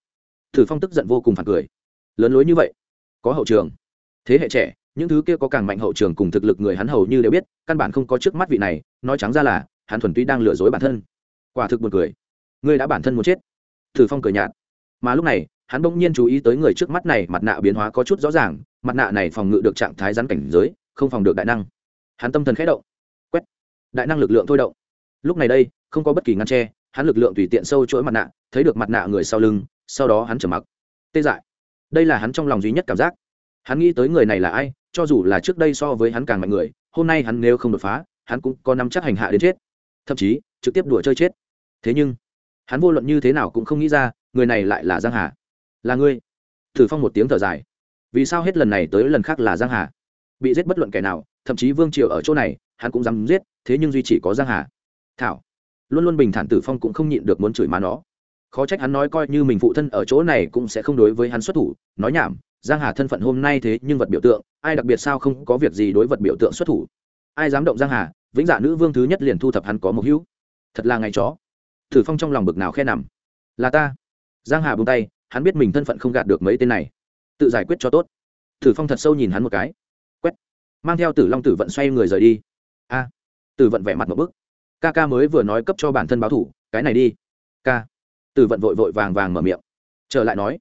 thử phong tức giận vô cùng phản cười. Lớn lối như vậy, có hậu trường. Thế hệ trẻ, những thứ kia có càng mạnh hậu trường cùng thực lực người hắn hầu như đều biết, căn bản không có trước mắt vị này, nói trắng ra là, hắn thuần túy đang lừa dối bản thân. Quả thực buồn cười. Ngươi đã bản thân muốn chết. Thử phong cười nhạt. Mà lúc này, hắn bỗng nhiên chú ý tới người trước mắt này, mặt nạ biến hóa có chút rõ ràng, mặt nạ này phòng ngự được trạng thái rắn cảnh giới, không phòng được đại năng. Hắn tâm thần khẽ động. Quét. Đại năng lực lượng thôi động. Lúc này đây, không có bất kỳ ngăn tre hắn lực lượng tùy tiện sâu chuỗi mặt nạ, thấy được mặt nạ người sau lưng sau đó hắn trở mặc. Tê dại. Đây là hắn trong lòng duy nhất cảm giác. Hắn nghĩ tới người này là ai, cho dù là trước đây so với hắn càng mạnh người, hôm nay hắn nếu không đột phá, hắn cũng có nắm chắc hành hạ đến chết. Thậm chí, trực tiếp đùa chơi chết. Thế nhưng, hắn vô luận như thế nào cũng không nghĩ ra, người này lại là giang hà. Là ngươi. Thử phong một tiếng thở dài. Vì sao hết lần này tới lần khác là giang hà? Bị giết bất luận kẻ nào, thậm chí vương triều ở chỗ này, hắn cũng dám giết, thế nhưng duy chỉ có giang hà. Thảo. Luôn luôn bình thản tử phong cũng không nhịn được muốn chửi má nó khó trách hắn nói coi như mình phụ thân ở chỗ này cũng sẽ không đối với hắn xuất thủ. Nói nhảm, giang hà thân phận hôm nay thế nhưng vật biểu tượng, ai đặc biệt sao không có việc gì đối vật biểu tượng xuất thủ. Ai dám động giang hà, vĩnh dạ nữ vương thứ nhất liền thu thập hắn có một hữu. Thật là ngày chó. Thử phong trong lòng bực nào khe nằm. Là ta. Giang hà buông tay, hắn biết mình thân phận không gạt được mấy tên này. Tự giải quyết cho tốt. Thử phong thật sâu nhìn hắn một cái. Quét. Mang theo tử long tử vận xoay người rời đi. A. Tử vận vẻ mặt một bức. Ca ca mới vừa nói cấp cho bản thân báo thủ, cái này đi. Ca tử vận vội vội vàng vàng mở miệng. Trở lại nói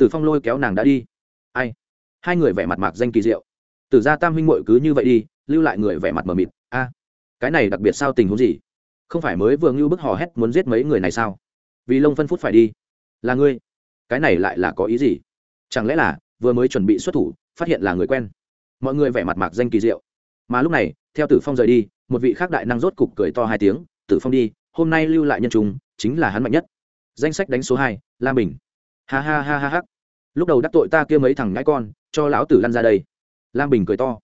tử phong lôi kéo nàng đã đi. Ai? Hai người vẻ mặt mạc danh kỳ diệu. Tử gia tam huynh mội cứ như vậy đi, lưu lại người vẻ mặt mờ mịt. A, cái này đặc biệt sao tình huống gì? Không phải mới vừa ngưu bức hò hét muốn giết mấy người này sao? Vì lông phân phút phải đi. Là ngươi? Cái này lại là có ý gì? Chẳng lẽ là vừa mới chuẩn bị xuất thủ, phát hiện là người quen? Mọi người vẻ mặt mạc danh kỳ diệu. Mà lúc này, theo tử phong rời đi, một vị khác đại năng rốt cục cười to hai tiếng, tử phong đi, hôm nay lưu lại nhân chúng chính là hắn mạnh nhất danh sách đánh số hai, lam bình. Ha ha ha ha ha. Lúc đầu đắc tội ta kia mấy thằng ngãi con, cho lão tử lăn ra đây. Lam bình cười to.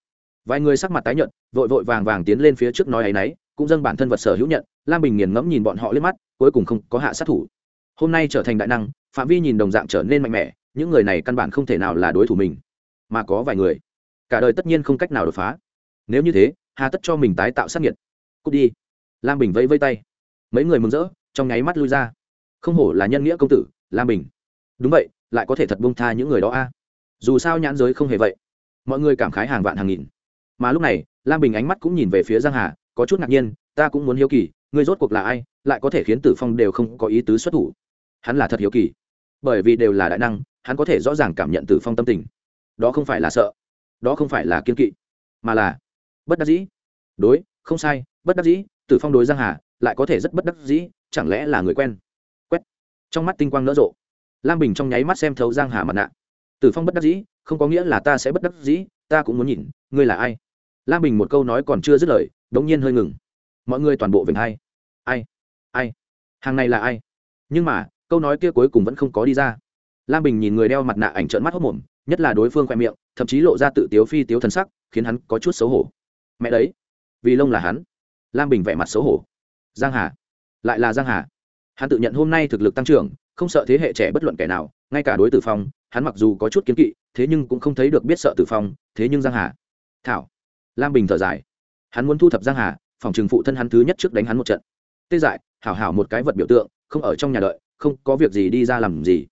Vài người sắc mặt tái nhợt, vội vội vàng vàng tiến lên phía trước nói ấ y n ấ y cũng dâng bản thân vật sở hữu nhận, lam bình nghiền ngẫm nhìn bọn họ liếc mắt, cuối cùng không có hạ sát thủ. Hôm nay trở thành đại năng, phạm vi nhìn đồng dạng trở nên mạnh mẽ, những người này căn bản không thể nào là đối thủ mình, mà có vài người, cả đời tất nhiên không cách nào đột phá. Nếu như thế, hà tất cho mình tái tạo sát nhiệt cút đi. Lam bình vẫy vây tay. Mấy người mừng rỡ, trong nháy mắt lui ra không hổ là nhân nghĩa công tử lam bình đúng vậy, lại có thể thật bông tha những người đó a. Dù sao nhãn giới không hề vậy. Mọi người cảm khái hàng vạn hàng nghìn. Mà lúc này, lam bình ánh mắt cũng nhìn về phía giang hà, có chút ngạc nhiên, ta cũng muốn hiếu kỳ người rốt cuộc là ai, lại có thể khiến tử phong đều không có ý tứ xuất thủ? Hắn là thật hiếu kỳ. Bởi vì đều là đại năng, hắn có thể rõ ràng cảm nhận tử phong tâm tình. Đó không phải là sợ, đó không phải là kiên kỵ, mà là bất đắc dĩ. Đối, không sai, bất đắc dĩ, tử phong đối giang hà, lại có thể rất bất đắc dĩ, chẳng lẽ là người quen? Trong mắt tinh quang nở rộ. Lam bình trong nháy mắt xem thấu giang hà mặt nạ. Tử phong bất đắc dĩ không có nghĩa là ta sẽ bất đắc dĩ ta cũng muốn nhìn ngươi là ai? Lam bình một câu nói còn chưa dứt lời đống nhiên hơi ngừng. Mọi người toàn bộ về hay, ai? Ai? Hàng này là ai? Nhưng mà câu nói kia cuối cùng vẫn không có đi ra. Lam bình nhìn người đeo mặt nạ ảnh trợn mắt hốc mồm nhất là đối phương khoe miệng thậm chí lộ ra tự tiếu phi tiếu thần sắc khiến hắn có chút xấu hổ. Mẹ đấy! Vì lông là hắn. Lam bình vẻ mặt xấu hổ. Giang hà. Lại là giang hà hắn tự nhận hôm nay thực lực tăng trưởng, không sợ thế hệ trẻ bất luận kẻ nào, ngay cả đối tử phong, hắn mặc dù có chút kiến kỵ, thế nhưng cũng không thấy được biết sợ tử phong, thế nhưng giang hà. Thảo. Lam bình thở dài. Hắn muốn thu thập giang hà, phòng trừng phụ thân hắn thứ nhất trước đánh hắn một trận. Tê dại, hảo hảo một cái vật biểu tượng, không ở trong nhà đợi, không có việc gì đi ra làm gì.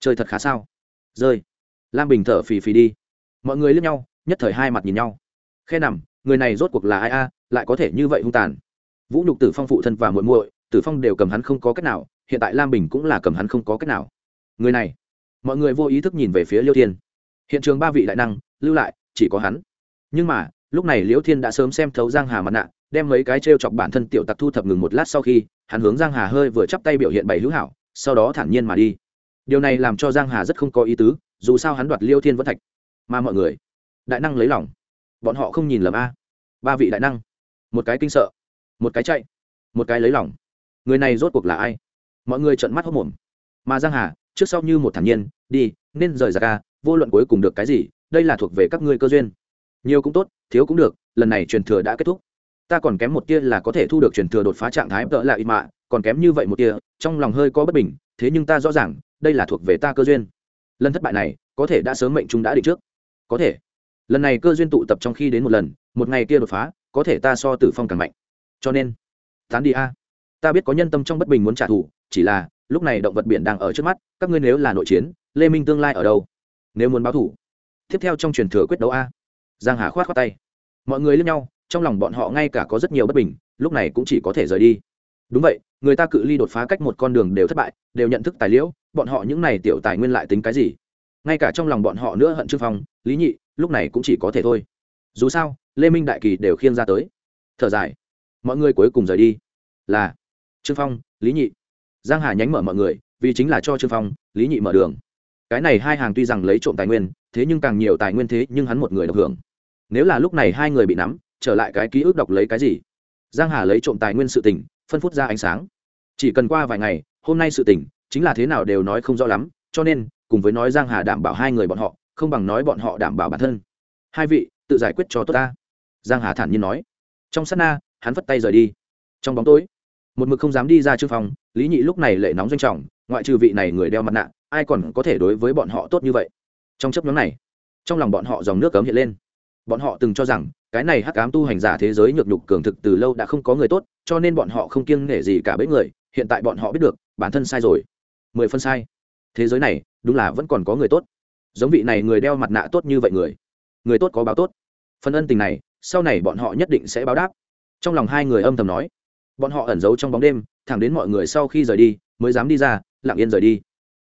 Chơi thật khá sao? Rơi. Lam bình thở phì phì đi. Mọi người lướt nhau, nhất thời hai mặt nhìn nhau. Khe nằm, người này rốt cuộc là ai a, lại có thể như vậy hung tàn. Vũ nhục tử phong phụ thân và muội muội tử phong đều cầm hắn không có cách nào, hiện tại lam bình cũng là cầm hắn không có cách nào. Người này, mọi người vô ý thức nhìn về phía liêu thiên. Hiện trường ba vị đại năng, lưu lại, chỉ có hắn. Nhưng mà, lúc này liêu thiên đã sớm xem thấu giang hà mặt nạ, đem mấy cái t chọc bản thân tiểu tặc thu thập ngừng một lát sau khi, hắn hướng giang hà hơi vừa chắp tay biểu hiện bày hữu hảo, sau đó thản nhiên mà đi. Điều này làm cho giang hà rất không có ý tứ, dù sao hắn đoạt liêu thiên vẫn thạch. Mà mọi người, đại năng lấy lòng. Bọn họ không nhìn lầm a. Ba vị đại năng, một cái kinh sợ, một cái chạy, một cái lấy lòng người này rốt cuộc là ai? Mọi người trợn mắt hốc mồm mà giang hà, trước sau như một thản nhiên, đi, nên rời ra ca à, vô luận cuối cùng được cái gì, đây là thuộc về các ngươi cơ duyên. Nhiều cũng tốt, thiếu cũng được, lần này truyền thừa đã kết thúc. Ta còn kém một tia là có thể thu được truyền thừa đột phá trạng thái tợ là ít mạ, còn kém như vậy một tia, trong lòng hơi có bất bình, thế nhưng ta rõ ràng, đây là thuộc về ta cơ duyên. Lần thất bại này, có thể đã sớm mệnh chúng đã định trước. Có thể. Lần này cơ duyên tụ tập trong khi đến một lần, một ngày kia đột phá, có thể ta so tử phong càng mạnh. Cho nên, tán đi a ta biết có nhân tâm trong bất bình muốn trả thù, chỉ là, lúc này động vật biển đang ở trước mắt, các ngươi nếu là nội chiến, lê minh tương lai ở đâu? Nếu muốn báo thủ tiếp theo trong truyền thừa quyết đấu a. Giang hà khoát khoát tay. Mọi người lẫn nhau, trong lòng bọn họ ngay cả có rất nhiều bất bình, lúc này cũng chỉ có thể rời đi. Đúng vậy, người ta cự ly đột phá cách một con đường đều thất bại, đều nhận thức tài liễu, bọn họ những này tiểu tài nguyên lại tính cái gì? Ngay cả trong lòng bọn họ nữa hận trương phong, lý nhị, lúc này cũng chỉ có thể thôi. Dù sao, lê minh đại kỳ đều khiêng ra tới. Thở dài. Mọi người cuối cùng rời đi. Là trương phong, lý nhị. Giang hà nhánh mở mọi người, vì chính là cho trương phong, lý nhị mở đường. Cái này hai hàng tuy rằng lấy trộm tài nguyên, thế nhưng càng nhiều tài nguyên thế nhưng hắn một người được hưởng. Nếu là lúc này hai người bị nắm, trở lại cái ký ức đọc lấy cái gì? Giang hà lấy trộm tài nguyên sự tình, phân phút ra ánh sáng. Chỉ cần qua vài ngày, hôm nay sự tình, chính là thế nào đều nói không rõ lắm, cho nên, cùng với nói giang hà đảm bảo hai người bọn họ, không bằng nói bọn họ đảm bảo bản thân. Hai vị, tự giải quyết cho tốt ta. Giang hà thản nhiên nói. Trong sát na, hắn vất tay rời đi. Trong bóng tối một mực không dám đi ra trương phòng lý nhị lúc này lệ nóng doanh trọng, ngoại trừ vị này người đeo mặt nạ, ai còn có thể đối với bọn họ tốt như vậy? Trong chấp nhóm này, trong lòng bọn họ dòng nước cấm hiện lên. Bọn họ từng cho rằng, cái này hắc ám tu hành giả thế giới nhược nhục cường thực từ lâu đã không có người tốt, cho nên bọn họ không kiêng nể gì cả bấy người, hiện tại bọn họ biết được, bản thân sai rồi. Mười phân sai. Thế giới này, đúng là vẫn còn có người tốt. Giống vị này người đeo mặt nạ tốt như vậy người. Người tốt có báo tốt. Phần ân tình này, sau này bọn họ nhất định sẽ báo đáp. Trong lòng hai người âm thầm nói bọn họ ẩn giấu trong bóng đêm, thẳng đến mọi người sau khi rời đi, mới dám đi ra, lặng yên rời đi.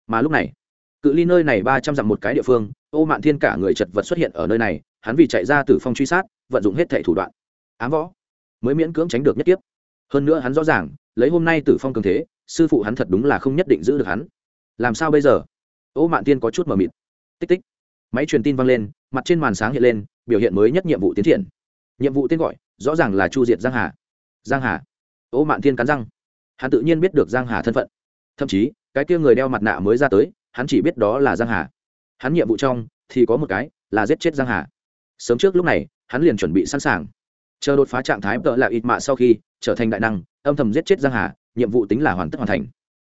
Mà lúc này, cự ly nơi này ba trăm dặm một cái địa phương, ô mạn thiên cả người chật vật xuất hiện ở nơi này, hắn vì chạy ra từ phong truy sát, vận dụng hết thẻ thủ đoạn. Ám võ, mới miễn cưỡng tránh được nhất tiếp hơn nữa hắn rõ ràng, lấy hôm nay tử phong cường thế, sư phụ hắn thật đúng là không nhất định giữ được hắn. Làm sao bây giờ? Ô mạn tiên có chút mờ mịt. Tích tích. Máy truyền tin vang lên, mặt trên màn sáng hiện lên, biểu hiện mới nhất nhiệm vụ tiến triển. Nhiệm vụ tên gọi, rõ ràng là chu diệt giang hà. Giang hà ô mạn thiên cắn răng. Hắn tự nhiên biết được giang hà thân phận. Thậm chí, cái kia người đeo mặt nạ mới ra tới, hắn chỉ biết đó là giang hà. Hắn nhiệm vụ trong, thì có một cái, là giết chết giang hà. Sớm trước lúc này, hắn liền chuẩn bị sẵn sàng. Chờ đột phá trạng thái tợ là ít mạ sau khi, trở thành đại năng, âm thầm giết chết giang hà, nhiệm vụ tính là hoàn tất hoàn thành.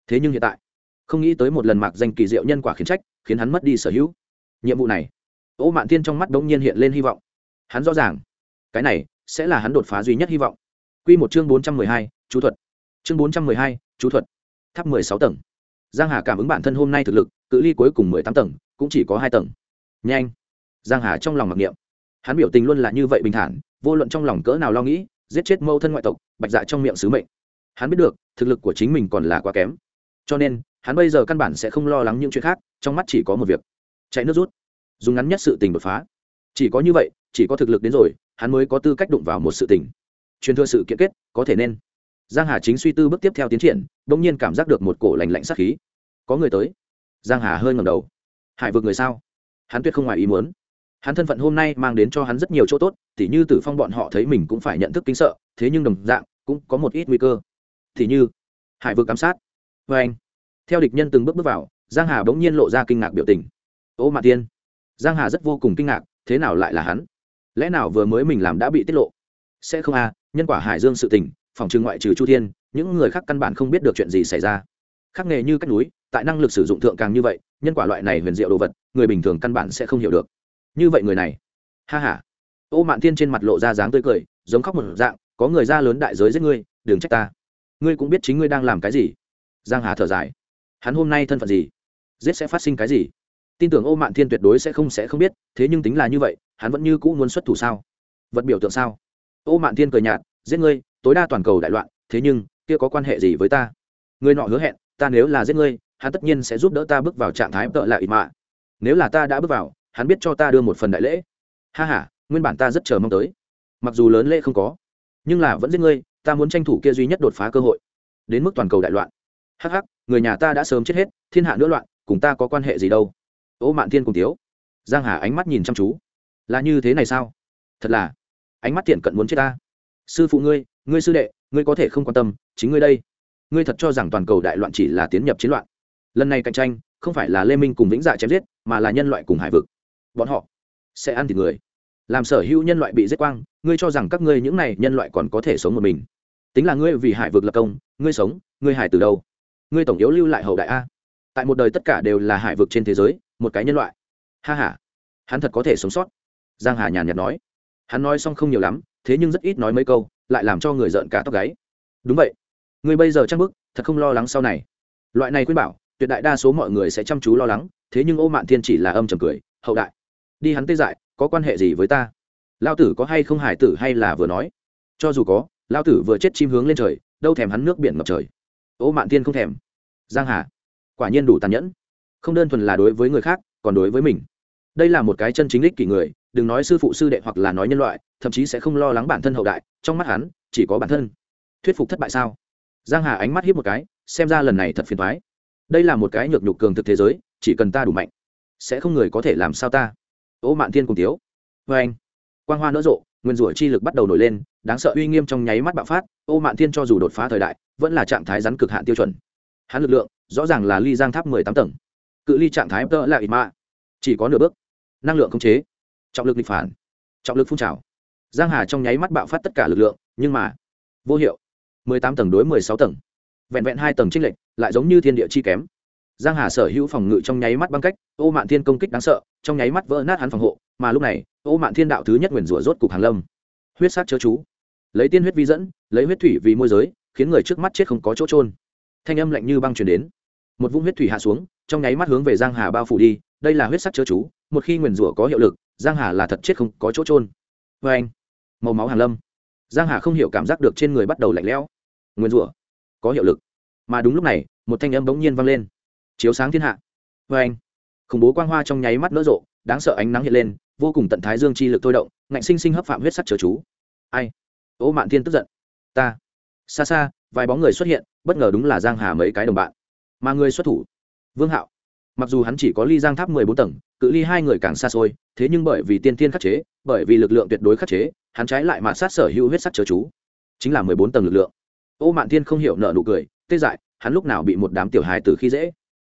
Thế nhưng hiện tại, không nghĩ tới một lần mạc danh kỳ diệu nhân quả khiến trách, khiến hắn mất đi sở hữu. Nhiệm vụ này ô mạn thiên trong mắt đống nhiên hiện lên hy vọng. Hắn rõ ràng, cái này sẽ là hắn đột phá duy nhất hy vọng. Quy một chương bốn trăm mười hai, chú thuật. Chương bốn trăm mười hai, chú thuật. Tháp mười sáu tầng. Giang Hà cảm ứng bản thân hôm nay thực lực, cự ly cuối cùng mười tám tầng, cũng chỉ có hai tầng. Nhanh. Giang Hà trong lòng mặc niệm. Hắn biểu tình luôn là như vậy bình thản, vô luận trong lòng cỡ nào lo nghĩ, giết chết mâu thân ngoại tộc, bạch dạ trong miệng sứ mệnh. Hắn biết được, thực lực của chính mình còn là quá kém. Cho nên, hắn bây giờ căn bản sẽ không lo lắng những chuyện khác, trong mắt chỉ có một việc. Chạy nước rút. Dùng ngắn nhất sự tình đột phá. Chỉ có như vậy, chỉ có thực lực đến rồi, hắn mới có tư cách đụng vào một sự tình truyền thừa sự kiện kết, có thể nên. Giang hà chính suy tư bước tiếp theo tiến triển, bỗng nhiên cảm giác được một cổ lành lạnh sát khí. Có người tới. Giang hà hơi ngẩng đầu. Hải vượt người sao? Hắn tuyệt không ngoài ý muốn. Hắn thân phận hôm nay mang đến cho hắn rất nhiều chỗ tốt, tỉ như tử phong bọn họ thấy mình cũng phải nhận thức kính sợ, thế nhưng đồng dạng, cũng có một ít nguy cơ. Tỉ như, hải vượt ám sát. Vê anh, theo địch nhân từng bước bước vào, giang hà bỗng nhiên lộ ra kinh ngạc biểu tình. Ô mạ tiên, giang hà rất vô cùng kinh ngạc, thế nào lại là hắn? Lẽ nào vừa mới mình làm đã bị tiết lộ? Sẽ không à nhân quả hải dương sự tình, phòng trừ ngoại trừ chu thiên, những người khác căn bản không biết được chuyện gì xảy ra. Khắc nghề như cách núi, tại năng lực sử dụng thượng càng như vậy, nhân quả loại này huyền diệu đồ vật, người bình thường căn bản sẽ không hiểu được. Như vậy người này, ha h a ô mạn thiên trên mặt lộ ra dáng tươi cười, giống khóc một dạng, có người ra lớn đại giới giết ngươi, đừng trách ta. Ngươi cũng biết chính ngươi đang làm cái gì. Giang hà thở dài. Hắn hôm nay thân phận gì? Giết sẽ phát sinh cái gì? Tin tưởng ô mạn thiên tuyệt đối sẽ không sẽ không biết, thế nhưng tính là như vậy, hắn vẫn như cũ muốn xuất thủ sao? Vật biểu tượng sao? Ô mạn thiên cười nhạt, giết ngươi, tối đa toàn cầu đại loạn, thế nhưng, kia có quan hệ gì với ta? Ngươi nọ hứa hẹn, ta nếu là giết ngươi, hắn tất nhiên sẽ giúp đỡ ta bước vào trạng thái tợ lại ít mạ. Nếu là ta đã bước vào, hắn biết cho ta đưa một phần đại lễ. Ha h a nguyên bản ta rất chờ mong tới. Mặc dù lớn lễ không có, nhưng là vẫn giết ngươi, ta muốn tranh thủ kia duy nhất đột phá cơ hội. Đến mức toàn cầu đại loạn. Hh ắ c ắ c người nhà ta đã sớm chết hết, thiên hạ nữa loạn, cùng ta có quan hệ gì đâu? Ô mạn thiên cùng tiếu giang hà ánh mắt nhìn chăm chú. Là như thế này sao? Thật là ánh mắt thiện cận muốn chết ta. Sư phụ ngươi ngươi sư đệ, ngươi có thể không quan tâm, chính ngươi đây. Ngươi thật cho rằng toàn cầu đại loạn chỉ là tiến nhập chiến loạn. Lần này cạnh tranh, không phải là lê minh cùng vĩnh dạ chém giết, mà là nhân loại cùng hải vực. Bọn họ sẽ ăn thịt người. Làm sở hữu nhân loại bị giết quang, ngươi cho rằng các ngươi những này nhân loại còn có thể sống một mình. Tính là ngươi vì hải vực lập công, ngươi sống, ngươi hải từ đâu? Ngươi tổng yếu lưu lại hậu đại a. Tại một đời tất cả đều là hải vực trên thế giới, một cái nhân loại. Ha h a hắn thật có thể sống sót. Giang hà nhàn nhạt nói hắn nói xong không nhiều lắm, thế nhưng rất ít nói mấy câu, lại làm cho người giận cả tóc gáy. Đúng vậy. Người bây giờ chắc bức, thật không lo lắng sau này. Loại này khuyên bảo, tuyệt đại đa số mọi người sẽ chăm chú lo lắng, thế nhưng ô mạn thiên chỉ là âm trầm cười, hậu đại, đi hắn tê dại, có quan hệ gì với ta? Lao tử có hay không hải tử hay là vừa nói? Cho dù có lao tử vừa chết chim hướng lên trời, đâu thèm hắn nước biển ngập trời. Ô mạn thiên không thèm. Giang hà, quả nhiên đủ tàn nhẫn. Không đơn thuần là đối với người khác, còn đối với mình. Đây là một cái chân chính đích kỷ người đừng nói sư phụ sư đệ hoặc là nói nhân loại, thậm chí sẽ không lo lắng bản thân hậu đại, trong mắt hắn, chỉ có bản thân. Thuyết phục thất bại sao? Giang hà ánh mắt hiếp một cái, xem ra lần này thật phiền thoái đây là một cái nhược nhục cường thực thế giới, chỉ cần ta đủ mạnh, sẽ không người có thể làm sao ta. Ô mạn thiên cùng tiếu. Vê anh, quang hoa nỡ rộ, nguyên rủa chi lực bắt đầu nổi lên, đáng sợ uy nghiêm trong nháy mắt bạo phát, ô mạn thiên cho dù đột phá thời đại, vẫn là trạng thái rắn cực hạn tiêu chuẩn. Hắn lực lượng, rõ ràng là ly giang tháp mười tám tầng. Cự ly trạng thái tơ là ít mạ, chỉ có nửa bước. Năng lượng khống chế trọng lực nghịch phản, trọng lực phun trào. Giang hà trong nháy mắt bạo phát tất cả lực lượng, nhưng mà, vô hiệu. mười tám tầng đối mười sáu tầng. Vẹn vẹn hai tầng trích lệch, lại giống như thiên địa chi kém. Giang hà sở hữu phòng ngự trong nháy mắt băng cách, ô mạn thiên công kích đáng sợ, trong nháy mắt vỡ nát hắn phòng hộ, mà lúc này, ô mạn thiên đạo thứ nhất nguyền rủa rốt cục hàng lâm. Huyết sát chớ chú. Lấy tiên huyết vi dẫn, lấy huyết thủy vì môi giới, khiến người trước mắt chết không có chỗ trôn thanh âm lạnh như băng truyền đến. Một vũng huyết thủy hạ xuống, trong nháy mắt hướng về giang hà bao phủ đi, đây là huyết sắc chớ chú một khi nguyền rủa có hiệu lực, giang hà là thật chết không có chỗ trôn vê anh, màu máu hàn lâm. Giang hà không hiểu cảm giác được trên người bắt đầu lạnh lẽo. Nguyên rủa, có hiệu lực. Mà đúng lúc này, một thanh âm bỗng nhiên vang lên. Chiếu sáng thiên hạ. Vê anh, khủng bố quang hoa trong nháy mắt nở rộ, đáng sợ ánh nắng hiện lên, vô cùng tận thái dương chi lực thôi động, ngạnh sinh sinh hấp phạm huyết sắc chớ chú. Ai? Ô mạn thiên tức giận. Ta. Xa xa, vài bóng người xuất hiện, bất ngờ đúng là giang hà mấy cái đồng bạn. Mà người xuất thủ, vương hạo. Mặc dù hắn chỉ có ly giang tháp mười bốn tầng cự ly hai người càng xa xôi, thế nhưng bởi vì tiên tiên khắc chế, bởi vì lực lượng tuyệt đối khắc chế, hắn trái lại mà sát sở hữu huyết sắc chớ chú. Chính là mười bốn tầng lực lượng. Ô mạn thiên không hiểu nợ nụ cười, tê dại, hắn lúc nào bị một đám tiểu hài tử khi dễ.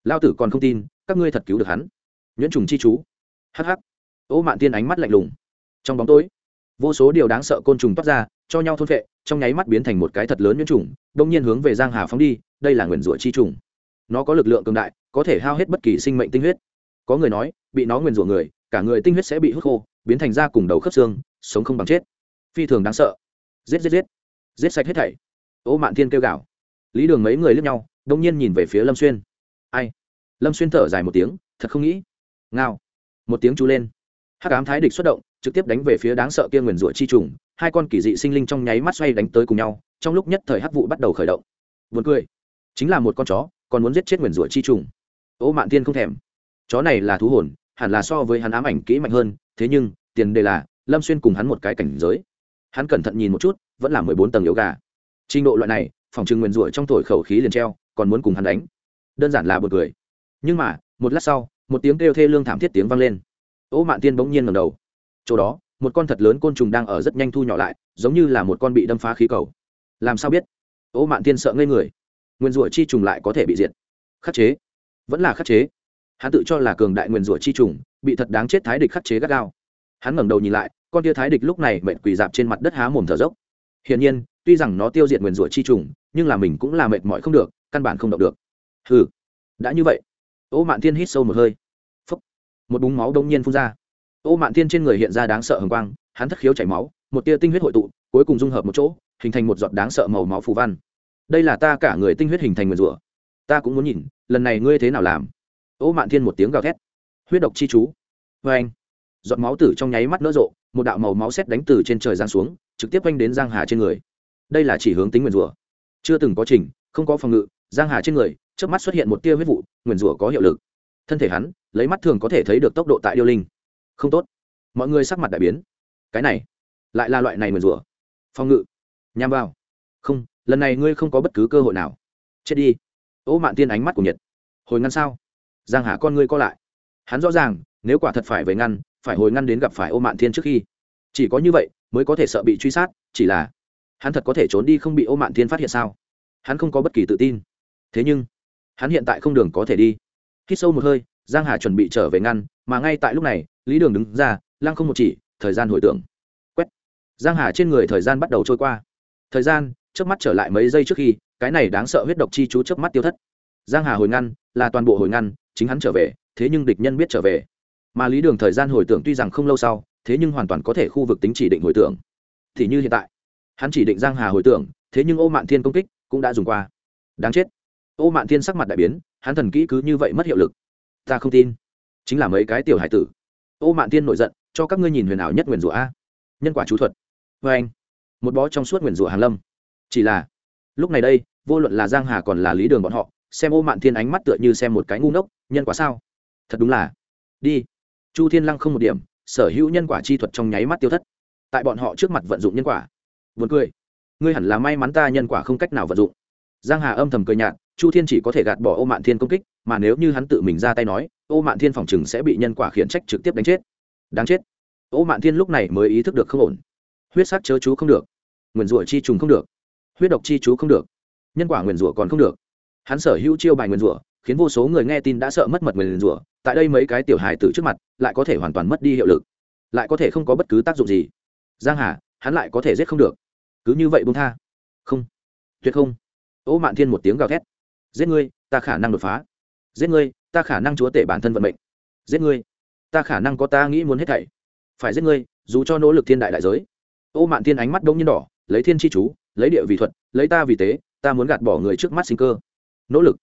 Lao tử còn không tin, các ngươi thật cứu được hắn. Nhuyễn trùng chi chú. Hh ô mạn thiên ánh mắt lạnh lùng. Trong bóng tối, vô số điều đáng sợ côn trùng toát ra, cho nhau thôn vệ trong nháy mắt biến thành một cái thật lớn nhuyễn trùng, đông nhiên hướng về giang hà phóng đi, đây là nguyền rủa chi trùng. Nó có lực lượng cường đại, có thể hao hết bất kỳ sinh mệnh tinh huyết có người nói, bị nó nguyền rủa người, cả người tinh huyết sẽ bị hút khô, biến thành da cùng đầu khớp xương, sống không bằng chết. Phi thường đáng sợ. Giết giết giết. Giết sạch hết thảy. Ô mạn thiên kêu gào. Lý đường mấy người lướt nhau, đông nhiên nhìn về phía lâm xuyên. Ai? Lâm xuyên thở dài một tiếng, thật không nghĩ. Ngao. Một tiếng chú lên. Hắc ám thái địch xuất động, trực tiếp đánh về phía đáng sợ kia nguyền rủa chi trùng. Hai con kỳ dị sinh linh trong nháy mắt xoay đánh tới cùng nhau, trong lúc nhất thời hắc vụ bắt đầu khởi động. Vượt cười. Chính là một con chó, còn muốn giết chết nguyền rủa chi trùng. Ô mạn tiên không thèm chó này là thú hồn, hẳn là so với hắn ám ảnh kỹ mạnh hơn, thế nhưng, tiền đề là, lâm xuyên cùng hắn một cái cảnh giới. Hắn cẩn thận nhìn một chút, vẫn là mười bốn tầng yếu gà. Trình độ loại này, phòng trừng nguyền rủa trong thổi khẩu khí liền treo, còn muốn cùng hắn đánh. Đơn giản là bật cười. Nhưng mà, một lát sau, một tiếng kêu thê lương thảm thiết tiếng vang lên. Ô mạn tiên bỗng nhiên ngầm đầu. Chỗ đó, một con thật lớn côn trùng đang ở rất nhanh thu nhỏ lại, giống như là một con bị đâm phá khí cầu. Làm sao biết? Ô mạn tiên sợ ngây người. Nguyên rủa chi trùng lại có thể bị diệt. Khắc chế. Vẫn là khắc chế hắn tự cho là cường đại nguyên rủa chi trùng, bị thật đáng chết thái địch khắc chế gắt gao. Hắn ngẩng đầu nhìn lại, con tia thái địch lúc này mệt quỳ dạp trên mặt đất há mồm thở dốc. Hiển nhiên, tuy rằng nó tiêu diệt nguyên rủa chi trùng, nhưng là mình cũng là mệt mỏi không được, căn bản không động được. Hừ, đã như vậy. Ô mạn thiên hít sâu một hơi. Phấp một búng máu đông nhiên phun ra. Ô mạn thiên trên người hiện ra đáng sợ hồng quang, hắn thất khiếu chảy máu, một tia tinh huyết hội tụ, cuối cùng dung hợp một chỗ, hình thành một giọt đáng sợ màu máu phù văn. Đây là ta cả người tinh huyết hình thành nguyền rủa. Ta cũng muốn nhìn, lần này ngươi thế nào làm? Ô mạn thiên một tiếng gào thét. Huyết độc chi chú. Vê anh, giọt máu tử trong nháy mắt nỡ rộ, một đạo màu máu xét đánh từ trên trời giang xuống, trực tiếp oanh đến giang hà trên người. Đây là chỉ hướng tính nguyền rủa. Chưa từng có trình, không có phòng ngự, giang hà trên người trước mắt xuất hiện một tia huyết vụ nguyền rủa có hiệu lực. Thân thể hắn, lấy mắt thường có thể thấy được tốc độ tại điêu linh. Không tốt. Mọi người sắc mặt đại biến. Cái này, lại là loại này nguyền rủa. Phòng ngự. Nhằm vào. Không, lần này ngươi không có bất cứ cơ hội nào. Chết đi. Ô mạn tiên ánh mắt của nhiệt hồi ngăn sao? Giang hà con ngươi co lại. Hắn rõ ràng, nếu quả thật phải về ngăn, phải hồi ngăn đến gặp phải ô mạn thiên trước khi. Chỉ có như vậy, mới có thể sợ bị truy sát, chỉ là hắn thật có thể trốn đi không bị ô mạn thiên phát hiện sao? Hắn không có bất kỳ tự tin. Thế nhưng, hắn hiện tại không đường có thể đi. Hít sâu một hơi, giang hà chuẩn bị trở về ngăn, mà ngay tại lúc này, lý đường đứng ra, lăng không một chỉ, thời gian hồi tưởng. Quét. Giang hà trên người thời gian bắt đầu trôi qua. Thời gian trước mắt trở lại mấy giây trước khi, cái này đáng sợ huyết độc chi chú trước mắt tiêu thất. Giang hà hồi ngăn, là toàn bộ hồi ngăn chính hắn trở về, thế nhưng địch nhân biết trở về. Mà lý đường thời gian hồi tưởng tuy rằng không lâu sau, thế nhưng hoàn toàn có thể khu vực tính chỉ định hồi tưởng. Thì như hiện tại, hắn chỉ định giang hà hồi tưởng, thế nhưng ô mạn thiên công kích cũng đã dùng qua. Đáng chết. Ô mạn thiên sắc mặt đại biến, hắn thần kỹ cứ như vậy mất hiệu lực. Ta không tin. Chính là mấy cái tiểu hải tử. Ô mạn thiên nổi giận, cho các ngươi nhìn huyền ảo nhất nguyền rủa a. Nhân quả chú thuật. Vê anh, một bó trong suốt nguyền rủa hàn lâm. Chỉ là, lúc này đây, vô luận là giang hà còn là lý đường bọn họ xem ô mạn thiên ánh mắt tựa như xem một cái ngu ngốc, nhân quả sao? Thật đúng là. Đi. Chu thiên lăng không một điểm, sở hữu nhân quả chi thuật trong nháy mắt tiêu thất. Tại bọn họ trước mặt vận dụng nhân quả. Vượt cười. Ngươi hẳn là may mắn ta nhân quả không cách nào vận dụng. Giang hà âm thầm cười nhạt, chu thiên chỉ có thể gạt bỏ ô mạn thiên công kích, mà nếu như hắn tự mình ra tay nói, ô mạn thiên phòng chừng sẽ bị nhân quả khiển trách trực tiếp đánh chết. Đáng chết. Ô mạn thiên lúc này mới ý thức được không ổn. Huyết sắc chớ chú không được. Nguyền rủa chi trùng không được. Huyết độc chi chú không được. Nhân quả nguyền rủa còn không được hắn sở hữu chiêu bài nguyền rủa, khiến vô số người nghe tin đã sợ mất mật nguyền rủa, tại đây mấy cái tiểu hài tử trước mặt, lại có thể hoàn toàn mất đi hiệu lực, lại có thể không có bất cứ tác dụng gì. Giang hà, hắn lại có thể giết không được. Cứ như vậy buông tha. Không. Tuyệt không. Ô mạn thiên một tiếng gào thét. Giết ngươi, ta khả năng đột phá. Giết ngươi, ta khả năng chúa tể bản thân vận mệnh. Giết ngươi, ta khả năng có ta nghĩ muốn hết thảy. Phải giết ngươi, dù cho nỗ lực thiên đại đại giới. Ô mạn thiên ánh mắt đông nhiên đỏ, lấy thiên chi chú, lấy địa vì thuật, lấy ta vì tế, ta muốn gạt bỏ người trước mắt sinh cơ nỗ lực.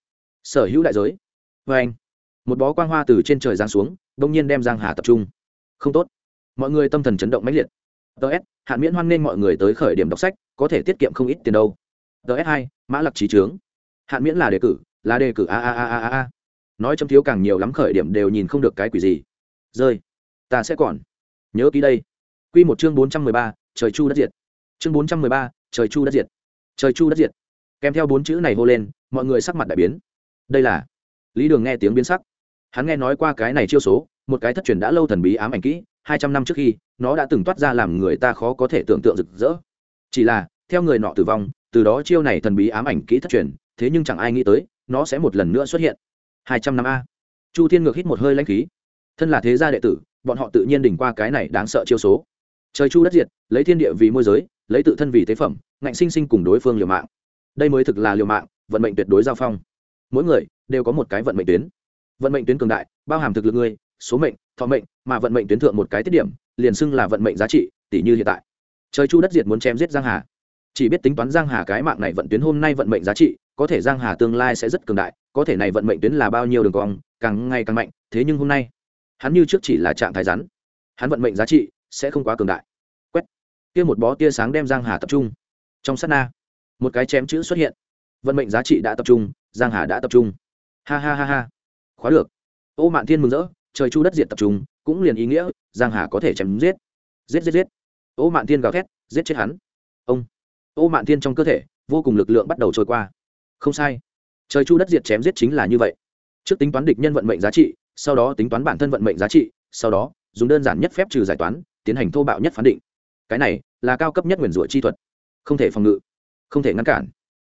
Sở hữu đại giới. Vê anh, một bó quang hoa từ trên trời giáng xuống, đông nhiên đem giang hà tập trung. Không tốt. Mọi người tâm thần chấn động mãnh liệt. Ts hạn miễn hoan nghênh mọi người tới khởi điểm đọc sách, có thể tiết kiệm không ít tiền đâu. Ts hai, mã lặc trí trướng. Hạn miễn là đề cử, là đề cử a a a a a nói chấm thiếu càng nhiều lắm khởi điểm đều nhìn không được cái quỷ gì. Rơi. Ta sẽ còn. Nhớ ký đây. Quy một chương bốn trăm mười ba, trời chu đất diệt. Chương bốn trăm mười ba, trời chu đất diệt. Trời chu đất diệt kèm theo bốn chữ này hô lên, mọi người sắc mặt đại biến. Đây là, lý đường nghe tiếng biến sắc. Hắn nghe nói qua cái này chiêu số, một cái thất truyền đã lâu thần bí ám ảnh kỹ, hai trăm năm trước khi, nó đã từng toát ra làm người ta khó có thể tưởng tượng rực rỡ. Chỉ là, theo người nọ tử vong, từ đó chiêu này thần bí ám ảnh kỹ thất truyền, thế nhưng chẳng ai nghĩ tới, nó sẽ một lần nữa xuất hiện. Hai trăm năm a. Chu thiên ngược hít một hơi lãnh khí. Thân là thế gia đệ tử, bọn họ tự nhiên đỉnh qua cái này đáng sợ chiêu số. Trời chu đất diệt, lấy thiên địa vì môi giới, lấy tự thân vì tế phẩm, ngạnh sinh sinh cùng đối phương liều mạng đây mới thực là liều mạng, vận mệnh tuyệt đối giao phong. Mỗi người đều có một cái vận mệnh tuyến. Vận mệnh tuyến cường đại, bao hàm thực lực người, số mệnh, thọ mệnh, mà vận mệnh tuyến thượng một cái tiết điểm, liền xưng là vận mệnh giá trị tỷ như hiện tại. Trời chu đất diệt muốn chém giết giang hà. Chỉ biết tính toán giang hà cái mạng này vận tuyến hôm nay vận mệnh giá trị, có thể giang hà tương lai sẽ rất cường đại, có thể này vận mệnh tuyến là bao nhiêu đường cong, càng ngày càng mạnh, thế nhưng hôm nay, hắn như trước chỉ là trạng thái rắn. Hắn vận mệnh giá trị sẽ không quá cường đại. Quét. Kia một bó tia sáng đem giang hà tập trung. Trong sát na một cái chém chữ xuất hiện. Vận mệnh giá trị đã tập trung, giang hà đã tập trung. Ha ha ha ha. Khóa được. Ô mạn thiên mừng rỡ, trời chu đất diệt tập trung, cũng liền ý nghĩa, giang hà có thể chém giết. Giết giết giết. Ô mạn thiên gào thét, giết chết hắn. Ông. Ô mạn thiên trong cơ thể, vô cùng lực lượng bắt đầu trôi qua. Không sai. Trời chu đất diệt chém giết chính là như vậy. Trước tính toán địch nhân vận mệnh giá trị, sau đó tính toán bản thân vận mệnh giá trị, sau đó, dùng đơn giản nhất phép trừ giải toán, tiến hành thô bạo nhất phán định. Cái này là cao cấp nhất nguyền rủa chi thuật. Không thể phòng ngự không thể ngăn cản,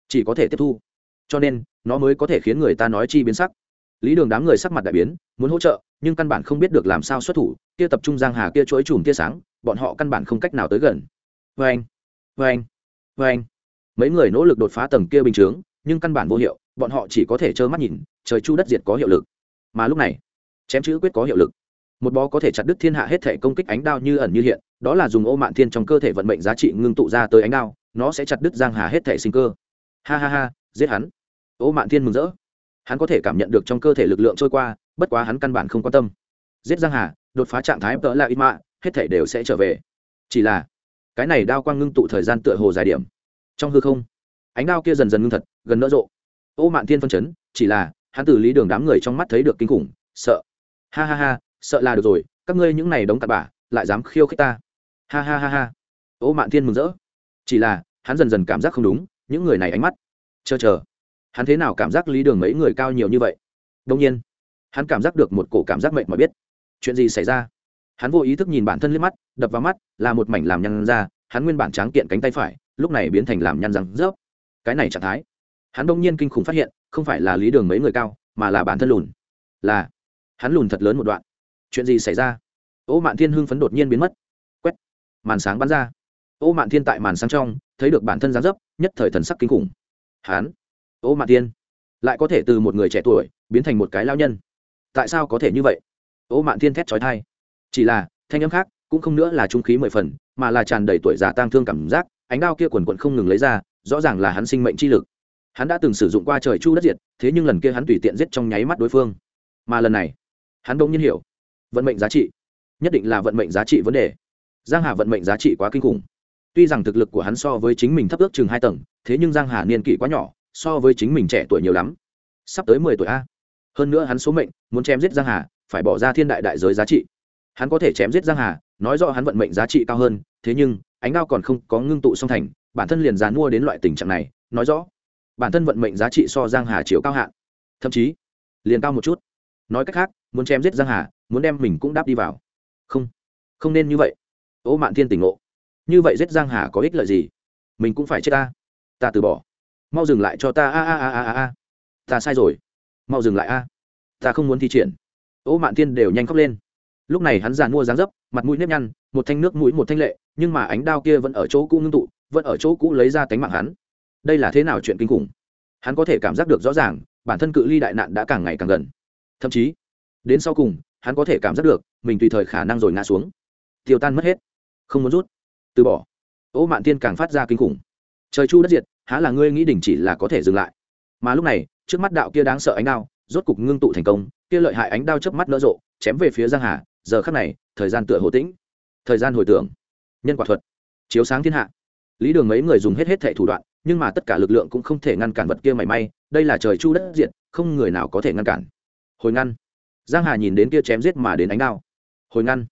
chỉ có thể tiếp thu. Cho nên, nó mới có thể khiến người ta nói chi biến sắc. Lý đường đám người sắc mặt đại biến, muốn hỗ trợ, nhưng căn bản không biết được làm sao xuất thủ, kia tập trung giang hà kia chuỗi chùm tia sáng, bọn họ căn bản không cách nào tới gần. Vê anh vê anh vê anh mấy người nỗ lực đột phá tầng kia bình chướng, nhưng căn bản vô hiệu, bọn họ chỉ có thể trơ mắt nhìn, trời chu đất diệt có hiệu lực. Mà lúc này, chém chữ quyết có hiệu lực. Một bó có thể chặt đứt thiên hạ hết thể công kích ánh đao như ẩn như hiện, đó là dùng ô mạn thiên trong cơ thể vận mệnh giá trị ngưng tụ ra tới ánh đao nó sẽ chặt đứt giang hà hết thể sinh cơ. Ha ha ha, giết hắn. Ô mạn thiên mừng rỡ. Hắn có thể cảm nhận được trong cơ thể lực lượng trôi qua, bất quá hắn căn bản không quan tâm. Giết giang hà, đột phá trạng thái tớ là ít mạ, hết thể đều sẽ trở về. Chỉ là, cái này đao quang ngưng tụ thời gian tựa hồ dài điểm. Trong hư không, ánh đao kia dần dần ngưng thật, gần nỡ rộ. Ô mạn thiên phân chấn, chỉ là, hắn từ lý đường đám người trong mắt thấy được kinh khủng, sợ. Ha ha ha, sợ là được rồi, các ngươi những này đóng cặn bả lại dám khiêu khích ta. Ha ha ha ha. Ô mạn thiên mừng rỡ chỉ là, hắn dần dần cảm giác không đúng, những người này ánh mắt. Chờ chờ. Hắn thế nào cảm giác lý đường mấy người cao nhiều như vậy? Đông nhiên, hắn cảm giác được một cổ cảm giác mệnh mỏi biết. Chuyện gì xảy ra? Hắn vô ý thức nhìn bản thân liếc mắt, đập vào mắt, là một mảnh làm nhăn ra, hắn nguyên bản tráng kiện cánh tay phải, lúc này biến thành làm nhăn răng rớp. Cái này trạng thái. Hắn đông nhiên kinh khủng phát hiện, không phải là lý đường mấy người cao, mà là bản thân lùn. Là, hắn lùn thật lớn một đoạn. Chuyện gì xảy ra? Ô mạn thiên hưng phấn đột nhiên biến mất. Quét. Màn sáng bắn ra ô mạn thiên tại màn sáng trong thấy được bản thân gián dấp nhất thời thần sắc kinh khủng. Hán, ô mạn thiên. Lại có thể từ một người trẻ tuổi biến thành một cái lao nhân. Tại sao có thể như vậy? Ô mạn thiên thét trói thai chỉ là thanh âm khác cũng không nữa là trung khí mười phần mà là tràn đầy tuổi già tang thương cảm giác ánh đao kia quần quận không ngừng lấy ra rõ ràng là hắn sinh mệnh chi lực. Hắn đã từng sử dụng qua trời chu đất diệt thế nhưng lần kia hắn tùy tiện giết trong nháy mắt đối phương. Mà lần này hắn đông nhiên hiểu vận mệnh giá trị nhất định là vận mệnh giá trị vấn đề. Giang hà vận mệnh giá trị quá kinh khủng tuy rằng thực lực của hắn so với chính mình thấp ước chừng hai tầng, thế nhưng giang hà niên kỷ quá nhỏ, so với chính mình trẻ tuổi nhiều lắm. Sắp tới mười tuổi a. Hơn nữa hắn số mệnh, muốn chém giết giang hà, phải bỏ ra thiên đại đại giới giá trị. Hắn có thể chém giết giang hà, nói rõ hắn vận mệnh giá trị cao hơn, thế nhưng, ánh đao còn không có ngưng tụ song thành, bản thân liền dán mua đến loại tình trạng này, nói rõ, bản thân vận mệnh giá trị so giang hà chiều cao hạn, thậm chí, liền cao một chút. Nói cách khác, muốn chém giết giang hà, muốn đem mình cũng đáp đi vào. Không không nên như vậy. Ô mạn thiên tỉnh ngộ như vậy giết giang hà có ích lợi gì? Mình cũng phải chết ta. Ta từ bỏ. Mau dừng lại cho ta, a a a a a ta sai rồi. Mau dừng lại, a. Ta không muốn thi triển. Ô mạn thiên đều nhanh khóc lên. Lúc này hắn giàn mua dáng dấp, mặt mũi nếp nhăn, một thanh nước mũi một thanh lệ, nhưng mà ánh đao kia vẫn ở chỗ cũ ngưng tụ, vẫn ở chỗ cũ lấy ra tánh mạng hắn. Đây là thế nào chuyện kinh khủng? Hắn có thể cảm giác được rõ ràng, bản thân cự ly đại nạn đã càng ngày càng gần. Thậm chí, đến sau cùng, hắn có thể cảm giác được, mình tùy thời khả năng rồi ngã xuống. Tiêu tan mất hết. Không muốn rút từ bỏ. Ô mạn tiên càng phát ra kinh khủng. Trời chu đất diệt, há là ngươi nghĩ đình chỉ là có thể dừng lại. Mà lúc này, trước mắt đạo kia đáng sợ ánh đao, rốt cục ngưng tụ thành công, kia lợi hại ánh đao chớp mắt nỡ rộ, chém về phía giang hà, giờ khắc này, thời gian tựa hồ tĩnh. Thời gian hồi tưởng. Nhân quả thuật. Chiếu sáng thiên hạ. Lý đường mấy người dùng hết hết thệ thủ đoạn, nhưng mà tất cả lực lượng cũng không thể ngăn cản vật kia mảy may, đây là trời chu đất diệt, không người nào có thể ngăn cản. Hồi ngăn. Giang hà nhìn đến kia chém giết mà đến ánh đao. Hồi ngăn.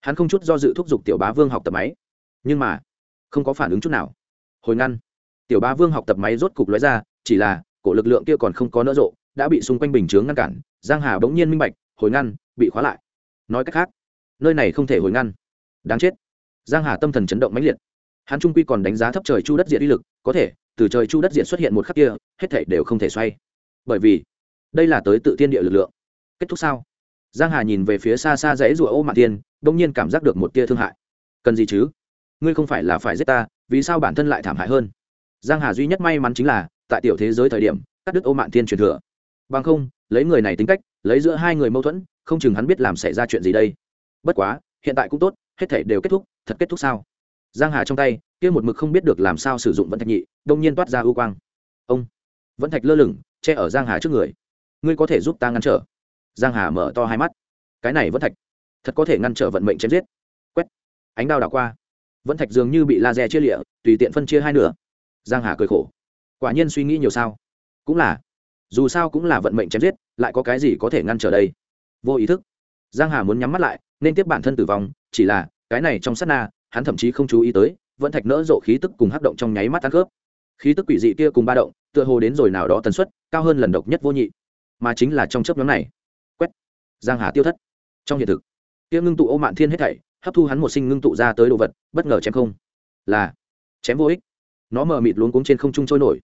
Hắn không chút do dự thúc giục tiểu bá vương học tập máy nhưng mà không có phản ứng chút nào. Hồi ngăn, tiểu ba vương học tập máy rốt cục lóe ra, chỉ là, cổ lực lượng kia còn không có nỡ rộ, đã bị xung quanh bình chướng ngăn cản, giang hà bỗng nhiên minh bạch, hồi ngăn, bị khóa lại. Nói cách khác, nơi này không thể hồi ngăn. Đáng chết. Giang hà tâm thần chấn động mãnh liệt. Hắn trung quy còn đánh giá thấp trời chu đất diệt uy lực, có thể, từ trời chu đất diệt xuất hiện một khắc kia, hết thảy đều không thể xoay. Bởi vì, đây là tới tự tiên địa lực lượng. Kết thúc sao? Giang hà nhìn về phía xa xa dãy rùa ô mạn tiên đông nhiên cảm giác được một tia thương hại. Cần gì chứ? Ngươi không phải là phải giết ta, vì sao bản thân lại thảm hại hơn? Giang hà duy nhất may mắn chính là, tại tiểu thế giới thời điểm, cắt đứt ô mạn Thiên truyền thừa. Bằng không, lấy người này tính cách, lấy giữa hai người mâu thuẫn, không chừng hắn biết làm xảy ra chuyện gì đây. Bất quá, hiện tại cũng tốt, hết thể đều kết thúc, thật kết thúc sao? Giang hà trong tay, kia một mực không biết được làm sao sử dụng vẫn thạch nhị, đông nhiên toát ra ưu quang. Ông! Vẫn thạch lơ lửng, che ở giang hà trước người. Ngươi có thể giúp ta ngăn trở? Giang hà mở to hai mắt. Cái này vẫn thạch, thật có thể ngăn trở vận mệnh chém giết. Quét! Ánh đao đảo qua vẫn thạch dường như bị laser chia lịa, tùy tiện phân chia hai nửa. Giang hà cười khổ. Quả nhiên suy nghĩ nhiều sao. Cũng là. Dù sao cũng là vận mệnh chém giết, lại có cái gì có thể ngăn trở đây? Vô ý thức. Giang hà muốn nhắm mắt lại, nên tiếp bản thân tử vong, chỉ là, cái này trong sát na, hắn thậm chí không chú ý tới, vẫn thạch nỡ rộ khí tức cùng hắc động trong nháy mắt tăng khớp. Khí tức quỷ dị kia cùng ba động, tựa hồ đến rồi nào đó tần suất, cao hơn lần độc nhất vô nhị. Mà chính là trong chớp nhóm này. Quét. Giang hà tiêu thất. Trong hiện thực, kia ngưng tụ ô mạn thiên hết thảy hấp thu hắn một sinh ngưng tụ ra tới đồ vật, bất ngờ chém không. Là, chém vô ích. Nó mờ mịt luống cuống trên không trung trôi nổi.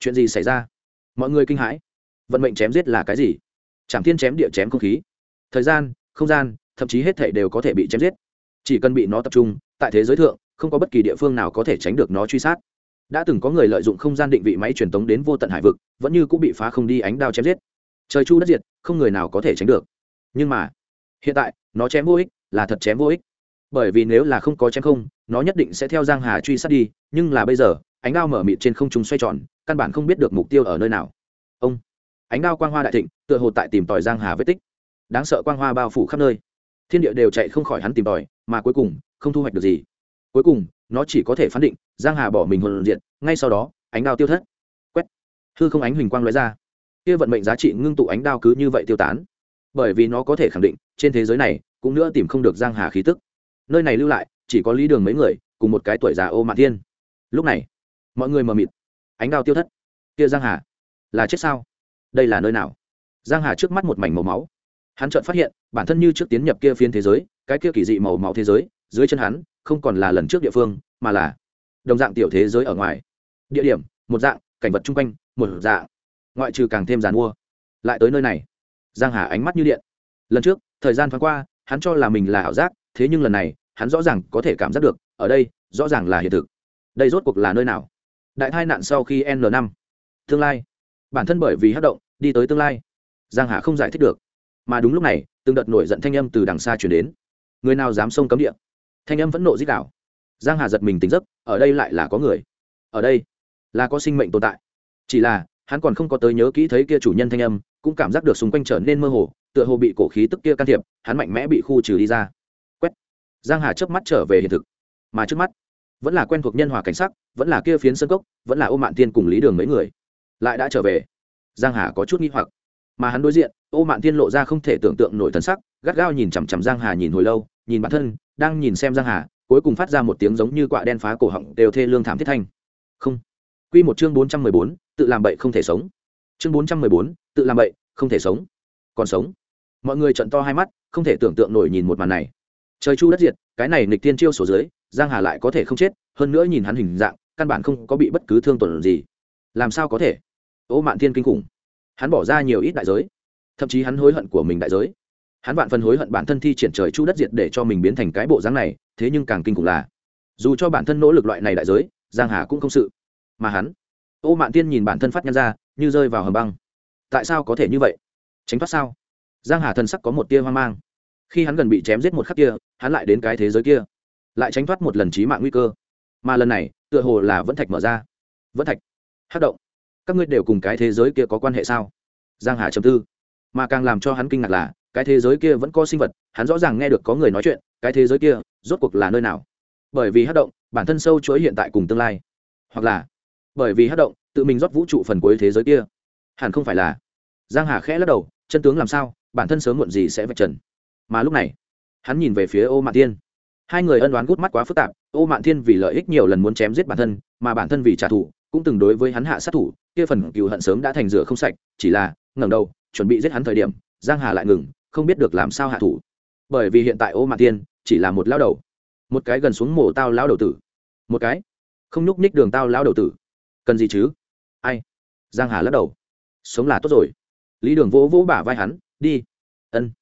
Chuyện gì xảy ra? Mọi người kinh hãi. Vận mệnh chém giết là cái gì? Chẳng thiên chém địa chém không khí. Thời gian, không gian, thậm chí hết thảy đều có thể bị chém giết. Chỉ cần bị nó tập trung, tại thế giới thượng, không có bất kỳ địa phương nào có thể tránh được nó truy sát. Đã từng có người lợi dụng không gian định vị máy truyền tống đến vô tận hải vực, vẫn như cũng bị phá không đi ánh đao chém giết. Trời chu đất diệt, không người nào có thể tránh được. Nhưng mà, hiện tại, nó chém vô ích, là thật chém vô ích bởi vì nếu là không có chém không, nó nhất định sẽ theo giang hà truy sát đi, nhưng là bây giờ, ánh đao mở mịt trên không trung xoay tròn, căn bản không biết được mục tiêu ở nơi nào. Ông, ánh đao quang hoa đại thịnh, tựa hồ tại tìm tòi giang hà vết tích. Đáng sợ quang hoa bao phủ khắp nơi. Thiên địa đều chạy không khỏi hắn tìm tòi, mà cuối cùng, không thu hoạch được gì. Cuối cùng, nó chỉ có thể phán định, giang hà bỏ mình hồn diện ngay sau đó, ánh đao tiêu thất. Quét. Hư không ánh huỳnh quang lóe ra. Kia vận mệnh giá trị ngưng tụ ánh đao cứ như vậy tiêu tán. Bởi vì nó có thể khẳng định, trên thế giới này, cũng nữa tìm không được giang hà khí tức nơi này lưu lại, chỉ có lý đường mấy người, cùng một cái tuổi già ô mạn thiên. Lúc này, mọi người mờ mịt. Ánh đao tiêu thất. Kia giang hà, là chết sao? Đây là nơi nào? Giang hà trước mắt một mảnh màu máu. Hắn chợt phát hiện, bản thân như trước tiến nhập kia phiên thế giới, cái kia kỳ dị màu máu thế giới, dưới chân hắn, không còn là lần trước địa phương, mà là đồng dạng tiểu thế giới ở ngoài. Địa điểm, một dạng, cảnh vật chung quanh, một dạng. Ngoại trừ càng thêm giàn mua. Lại tới nơi này. Giang hà ánh mắt như điện. Lần trước, thời gian thoáng qua, hắn cho là mình là ảo giác thế nhưng lần này, hắn rõ ràng có thể cảm giác được, ở đây, rõ ràng là hiện thực. Đây rốt cuộc là nơi nào? Đại tai nạn sau khi n năm. Tương lai. Bản thân bởi vì hát động, đi tới tương lai. Giang hà không giải thích được. Mà đúng lúc này, từng đợt nổi giận thanh âm từ đằng xa chuyển đến. Người nào dám xông cấm địa? Thanh âm vẫn nộ dích đảo giang hà giật mình tỉnh giấc, ở đây lại là có người. Ở đây là có sinh mệnh tồn tại. Chỉ là, hắn còn không có tới nhớ kỹ thấy kia chủ nhân thanh âm, cũng cảm giác được xung quanh trở nên mơ hồ, tựa hồ bị cổ khí tức kia can thiệp, hắn mạnh mẽ bị khu trừ đi ra giang hà chớp mắt trở về hiện thực. Mà trước mắt vẫn là quen thuộc nhân hòa cảnh sắc vẫn là kia phiến sân cốc vẫn là ô mạn Thiên cùng lý đường mấy người. Lại đã trở về. Giang hà có chút nghi hoặc. Mà hắn đối diện ô mạn Thiên lộ ra không thể tưởng tượng nổi thần sắc gắt gao nhìn chằm chằm giang hà nhìn hồi lâu nhìn bản thân đang nhìn xem giang hà cuối cùng phát ra một tiếng giống như quạ đen phá cổ họng đều thê lương thảm thiết thanh. Không. Quy một chương bốn trăm mười bốn, tự làm bậy không thể sống. Chương bốn trăm mười bốn, tự làm bậy không thể sống. Còn sống. Mọi người trận to hai mắt không thể tưởng tượng nổi nhìn một màn này trời chu đất diệt, cái này Nịch tiên chiêu số dưới, giang hà lại có thể không chết, hơn nữa nhìn hắn hình dạng, căn bản không có bị bất cứ thương tổn gì. Làm sao có thể? Ô mạn thiên kinh khủng. Hắn bỏ ra nhiều ít đại giới. Thậm chí hắn hối hận của mình đại giới. Hắn vạn phần hối hận bản thân thi triển trời chu đất diệt để cho mình biến thành cái bộ dáng này, thế nhưng càng kinh khủng là, dù cho bản thân nỗ lực loại này đại giới, giang hà cũng không sự. Mà hắn, ô mạn tiên nhìn bản thân phát nhân ra, như rơi vào hầm băng. Tại sao có thể như vậy? Tránh thoát sao? Giang hà thần sắc có một tia hoang mang khi hắn gần bị chém giết một khắc kia, hắn lại đến cái thế giới kia. Lại tránh thoát một lần trí mạng nguy cơ. Mà lần này, tựa hồ là vẫn thạch mở ra. Vẫn thạch. Hát động. Các ngươi đều cùng cái thế giới kia có quan hệ sao? Giang hà chấm tư. Mà càng làm cho hắn kinh ngạc là, cái thế giới kia vẫn có sinh vật, hắn rõ ràng nghe được có người nói chuyện, cái thế giới kia rốt cuộc là nơi nào? Bởi vì hát động, bản thân sâu chuỗi hiện tại cùng tương lai. Hoặc là, bởi vì hát động, tự mình rót vũ trụ phần cuối thế giới kia. Hẳn không phải là. Giang hà khẽ lắc đầu, chân tướng làm sao? Bản thân sớm muộn gì sẽ vạch trần? Mà lúc này, hắn nhìn về phía ô mạn thiên. Hai người ân đoán gút mắt quá phức tạp, ô mạn thiên vì lợi ích nhiều lần muốn chém giết bản thân, mà bản thân vì trả thù, cũng từng đối với hắn hạ sát thủ, kia phần cừu hận sớm đã thành rửa không sạch, chỉ là, ngẩng đầu, chuẩn bị giết hắn thời điểm, giang hà lại ngừng, không biết được làm sao hạ thủ. Bởi vì hiện tại ô mạn thiên chỉ là một lao đầu, một cái gần xuống mổ tao lao đầu tử. Một cái, không nhúc nhích đường tao lao đầu tử. Cần gì chứ? Ai? Giang hà lắc đầu. Sống là tốt rồi. Lý đường vỗ vỗ bả vai hắn, đi. Ân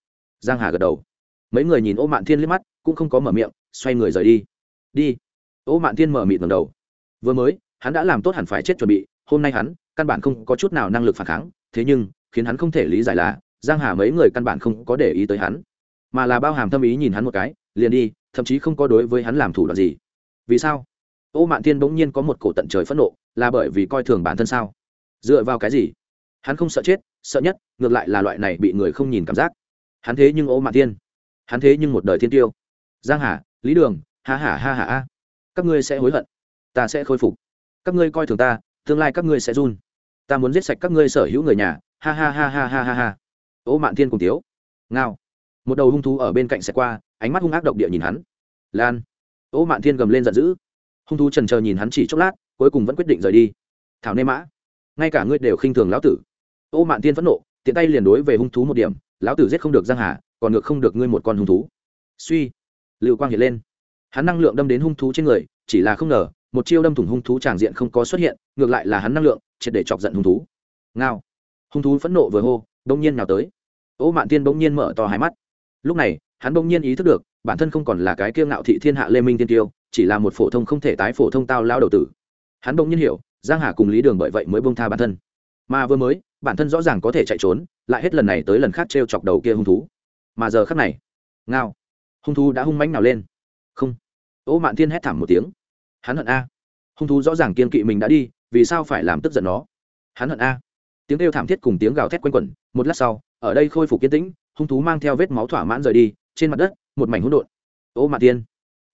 giang hà gật đầu. Mấy người nhìn ô mạn thiên liếc mắt, cũng không có mở miệng, xoay người rời đi. Đi. Ô mạn thiên mở mịt ngầm đầu. Vừa mới, hắn đã làm tốt hẳn phải chết chuẩn bị, hôm nay hắn, căn bản không có chút nào năng lực phản kháng, thế nhưng, khiến hắn không thể lý giải là, giang hà mấy người căn bản không có để ý tới hắn. Mà là bao hàm thâm ý nhìn hắn một cái, liền đi, thậm chí không có đối với hắn làm thủ đoạn gì. Vì sao? Ô mạn thiên bỗng nhiên có một cổ tận trời phẫn nộ, là bởi vì coi thường bản thân sao? Dựa vào cái gì? Hắn không sợ chết, sợ nhất, ngược lại là loại này bị người không nhìn cảm giác hắn thế nhưng ô mạn thiên. Hắn thế nhưng một đời thiên tiêu. Giang hà, lý đường, ha hả ha hả a các ngươi sẽ hối hận. Ta sẽ khôi phục. Các ngươi coi thường ta, tương lai các ngươi sẽ run. Ta muốn giết sạch các ngươi sở hữu người nhà, ha ha ha ha ha ha ha. Ô mạn thiên cùng tiếu. Ngao. Một đầu hung thú ở bên cạnh sẽ qua, ánh mắt hung ác độc địa nhìn hắn. Lan. Ô mạn thiên gầm lên giận dữ. Hung thú trần chờ nhìn hắn chỉ chốc lát, cuối cùng vẫn quyết định rời đi. Thảo nê mã. Ngay cả ngươi đều khinh thường lão tử. Ô mạn thiên phẫn nộ, tiện tay liền đối về hung thú một điểm lão tử giết không được giang hà, còn ngược không được ngươi một con hung thú. Suy. Lưu quang hiện lên. Hắn năng lượng đâm đến hung thú trên người, chỉ là không ngờ, một chiêu đâm thủng hung thú tràng diện không có xuất hiện, ngược lại là hắn năng lượng, triệt để chọc giận hung thú. Ngao. Hung thú phẫn nộ vừa hô, bỗng nhiên nào tới. Ô mạn tiên bỗng nhiên mở to hai mắt. Lúc này, hắn bỗng nhiên ý thức được, bản thân không còn là cái kiêu ngạo thị thiên hạ lê minh tiên tiêu, chỉ là một phổ thông không thể tái phổ thông tao lao đầu tử. Hắn bỗng nhiên hiểu, giang hà cùng lý đường bởi vậy mới bông tha bản thân. Mà vừa mới bản thân rõ ràng có thể chạy trốn, lại hết lần này tới lần khác t chọc đầu kia hung thú. Mà giờ khắc này, ngao, hung thú đã hung mãnh nào lên? Không. Ô mạn thiên hét thảm một tiếng. Hắn hận a. Hung thú rõ ràng kiên kỵ mình đã đi, vì sao phải làm tức giận nó? Hắn hận a. Tiếng kêu thảm thiết cùng tiếng gào thét quanh quẩn, một lát sau, ở đây khôi phục kiên tĩnh, hung thú mang theo vết máu thỏa mãn rời đi, trên mặt đất, một mảnh hỗn độn. Ô mạn thiên,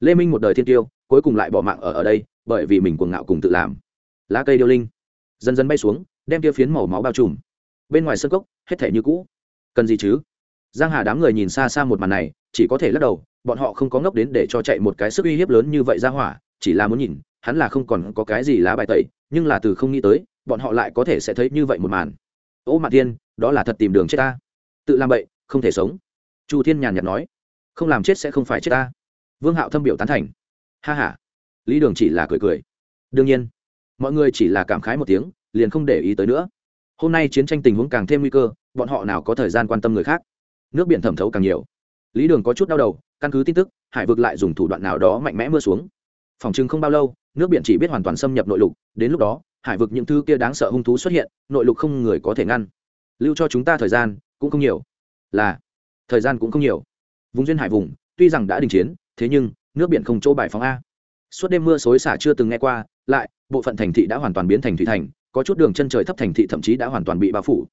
lê minh một đời thiên tiêu, cuối cùng lại bỏ mạng ở ở đây, bởi vì mình cuồng ngạo cùng tự làm. Lá cây điêu linh, dần dần bay xuống đem kia phiến màu máu bao trùm. Bên ngoài sân cốc, hết thể như cũ. Cần gì chứ? Giang hà đám người nhìn xa xa một màn này, chỉ có thể lắc đầu, bọn họ không có ngốc đến để cho chạy một cái sức uy hiếp lớn như vậy ra hỏa, chỉ là muốn nhìn, hắn là không còn có cái gì lá bài tẩy, nhưng là từ không nghĩ tới, bọn họ lại có thể sẽ thấy như vậy một màn. Ô mạn thiên, đó là thật tìm đường chết ta. Tự làm vậy không thể sống. Chu thiên nhàn nhạt nói. Không làm chết sẽ không phải chết ta. Vương hạo thâm biểu tán thành. Ha ha. Lý đường chỉ là cười cười. Đương nhiên, mọi người chỉ là cảm khái một tiếng liền không để ý tới nữa. Hôm nay chiến tranh tình huống càng thêm nguy cơ, bọn họ nào có thời gian quan tâm người khác? Nước biển thẩm thấu càng nhiều. Lý đường có chút đau đầu, căn cứ tin tức, hải vực lại dùng thủ đoạn nào đó mạnh mẽ mưa xuống. Phòng chừng không bao lâu, nước biển chỉ biết hoàn toàn xâm nhập nội lục, đến lúc đó, hải vực những thứ kia đáng sợ hung thú xuất hiện, nội lục không người có thể ngăn. Lưu cho chúng ta thời gian, cũng không nhiều. Là, thời gian cũng không nhiều. Vùng duyên hải vùng, tuy rằng đã đình chiến, thế nhưng, nước biển không chỗ bài phóng a. Suốt đêm mưa xối xả chưa từng nghe qua, lại, bộ phận thành thị đã hoàn toàn biến thành thủy thành có chút đường chân trời thấp thành thị thậm chí đã hoàn toàn bị bao phủ.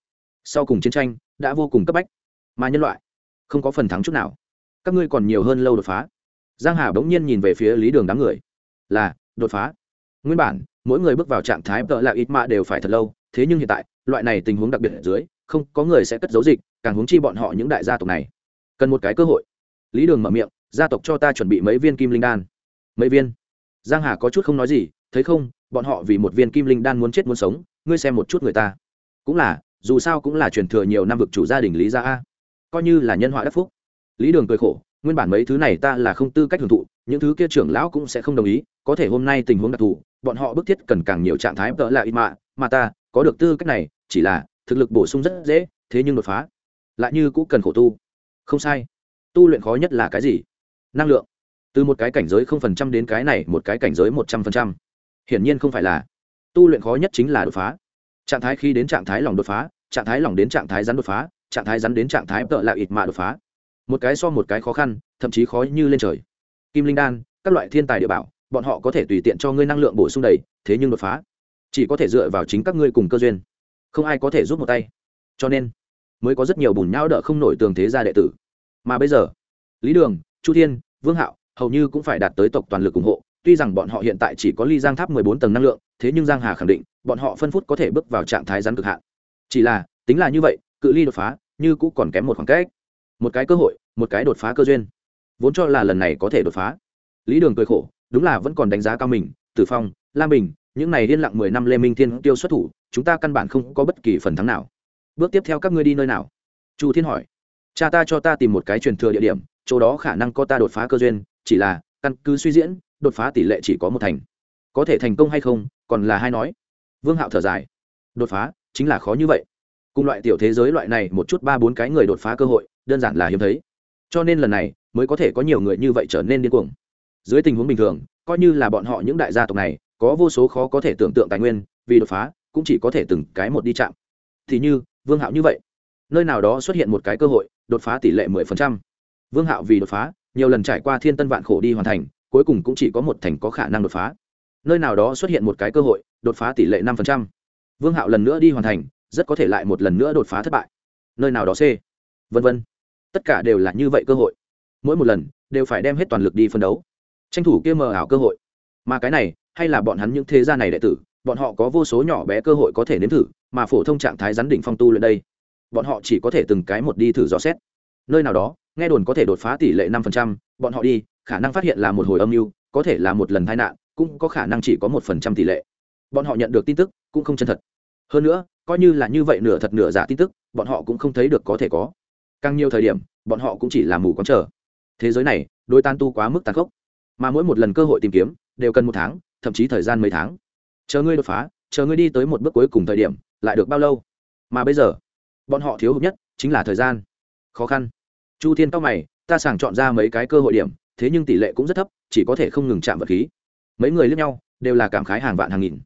Sau cùng chiến tranh đã vô cùng cấp bách, mà nhân loại không có phần thắng chút nào. Các ngươi còn nhiều hơn lâu đột phá. Giang hà bỗng nhiên nhìn về phía lý đường đám người. Là, đột phá. Nguyên bản, mỗi người bước vào trạng thái tợ là ít mạ đều phải thật lâu, thế nhưng hiện tại, loại này tình huống đặc biệt ở dưới, không có người sẽ cất giấu dịch, càng huống chi bọn họ những đại gia tộc này. Cần một cái cơ hội. Lý đường mở miệng, gia tộc cho ta chuẩn bị mấy viên kim linh đan. Mấy viên? Giang hà có chút không nói gì, thấy không bọn họ vì một viên kim linh đan muốn chết muốn sống, ngươi xem một chút người ta. Cũng là, dù sao cũng là truyền thừa nhiều năm vực chủ gia đình lý gia a. Coi như là nhân họa đắc phúc. Lý đường cười khổ, nguyên bản mấy thứ này ta là không tư cách hưởng thụ, những thứ kia trưởng lão cũng sẽ không đồng ý, có thể hôm nay tình huống đặc thù, bọn họ bức thiết cần càng nhiều trạng thái tợ là ít mạ, mà ta, có được tư cách này, chỉ là, thực lực bổ sung rất dễ, thế nhưng đột phá, lại như cũng cần khổ tu. Không sai. Tu luyện khó nhất là cái gì? Năng lượng. Từ một cái cảnh giới không phần trăm đến cái này, một cái cảnh giới một trăm phần trăm hiển nhiên không phải là. Tu luyện khó nhất chính là đột phá. Trạng thái khi đến trạng thái lòng đột phá, trạng thái lòng đến trạng thái rắn đột phá, trạng thái rắn đến trạng thái tợ là ít mạ đột phá. Một cái so một cái khó khăn, thậm chí khó như lên trời. Kim linh đan, các loại thiên tài địa bảo, bọn họ có thể tùy tiện cho ngươi năng lượng bổ sung đầy, thế nhưng đột phá. Chỉ có thể dựa vào chính các ngươi cùng cơ duyên. Không ai có thể giúp một tay. Cho nên, mới có rất nhiều bùn nhau đỡ không nổi tường thế gia đệ tử. Mà bây giờ, lý đường, chu thiên, vương hạo, hầu như cũng phải đạt tới tộc toàn lực ủng hộ tuy rằng bọn họ hiện tại chỉ có ly giang tháp mười bốn tầng năng lượng, thế nhưng giang hà khẳng định, bọn họ phân phút có thể bước vào trạng thái rắn cực hạn. Chỉ là, tính là như vậy, cự ly đột phá, như cũng còn kém một khoảng cách. Một cái cơ hội, một cái đột phá cơ duyên. Vốn cho là lần này có thể đột phá. Lý đường cười khổ, đúng là vẫn còn đánh giá cao mình, tử phong, lam bình, những này liên lặng mười năm lê minh thiên tiêu xuất thủ, chúng ta căn bản không có bất kỳ phần thắng nào. Bước tiếp theo các ngươi đi nơi nào? Chu thiên hỏi. Cha ta cho ta tìm một cái truyền thừa địa điểm, chỗ đó khả năng có ta đột phá cơ duyên, chỉ là căn cứ suy diễn đột phá tỷ lệ chỉ có một thành. Có thể thành công hay không, còn là hai nói. Vương hạo thở dài. Đột phá, chính là khó như vậy. Cùng loại tiểu thế giới loại này, một chút ba bốn cái người đột phá cơ hội, đơn giản là hiếm thấy. Cho nên lần này, mới có thể có nhiều người như vậy trở nên điên cuồng. Dưới tình huống bình thường, coi như là bọn họ những đại gia tộc này, có vô số khó có thể tưởng tượng tài nguyên, vì đột phá, cũng chỉ có thể từng cái một đi chạm. Thì như, vương hạo như vậy. Nơi nào đó xuất hiện một cái cơ hội, đột phá tỷ lệ mười phần trăm. Vương hạo vì đột phá, nhiều lần trải qua thiên tân vạn khổ đi hoàn thành cuối cùng cũng chỉ có một thành có khả năng đột phá. Nơi nào đó xuất hiện một cái cơ hội, đột phá tỷ lệ năm phần trăm. Vương hạo lần nữa đi hoàn thành, rất có thể lại một lần nữa đột phá thất bại. Nơi nào đó c. Vân vân. Tất cả đều là như vậy cơ hội. Mỗi một lần, đều phải đem hết toàn lực đi phân đấu. Tranh thủ kia mờ ảo cơ hội. Mà cái này, hay là bọn hắn những thế gia này đệ tử, bọn họ có vô số nhỏ bé cơ hội có thể nếm thử, mà phổ thông trạng thái rắn đỉnh phong tu luyện đây, bọn họ chỉ có thể từng cái một đi thử dò xét. Nơi nào đó, nghe đồn có thể đột phá tỷ lệ năm phần trăm, bọn họ đi khả năng phát hiện là một hồi âm mưu, có thể là một lần tai nạn, cũng có khả năng chỉ có một phần trăm tỷ lệ. Bọn họ nhận được tin tức, cũng không chân thật. Hơn nữa, coi như là như vậy nửa thật nửa giả tin tức, bọn họ cũng không thấy được có thể có. Càng nhiều thời điểm, bọn họ cũng chỉ là mù quáng chờ. Thế giới này đôi tan tu quá mức tàn khốc. Mà mỗi một lần cơ hội tìm kiếm, đều cần một tháng, thậm chí thời gian mấy tháng. Chờ ngươi đột phá, chờ ngươi đi tới một bước cuối cùng thời điểm, lại được bao lâu? Mà bây giờ, bọn họ thiếu hụt nhất chính là thời gian. Khó khăn. Chu thiên cao mày, ta sàng chọn ra mấy cái cơ hội điểm thế nhưng tỷ lệ cũng rất thấp, chỉ có thể không ngừng chạm vật khí. Mấy người liếc nhau, đều là cảm khái hàng vạn hàng nghìn.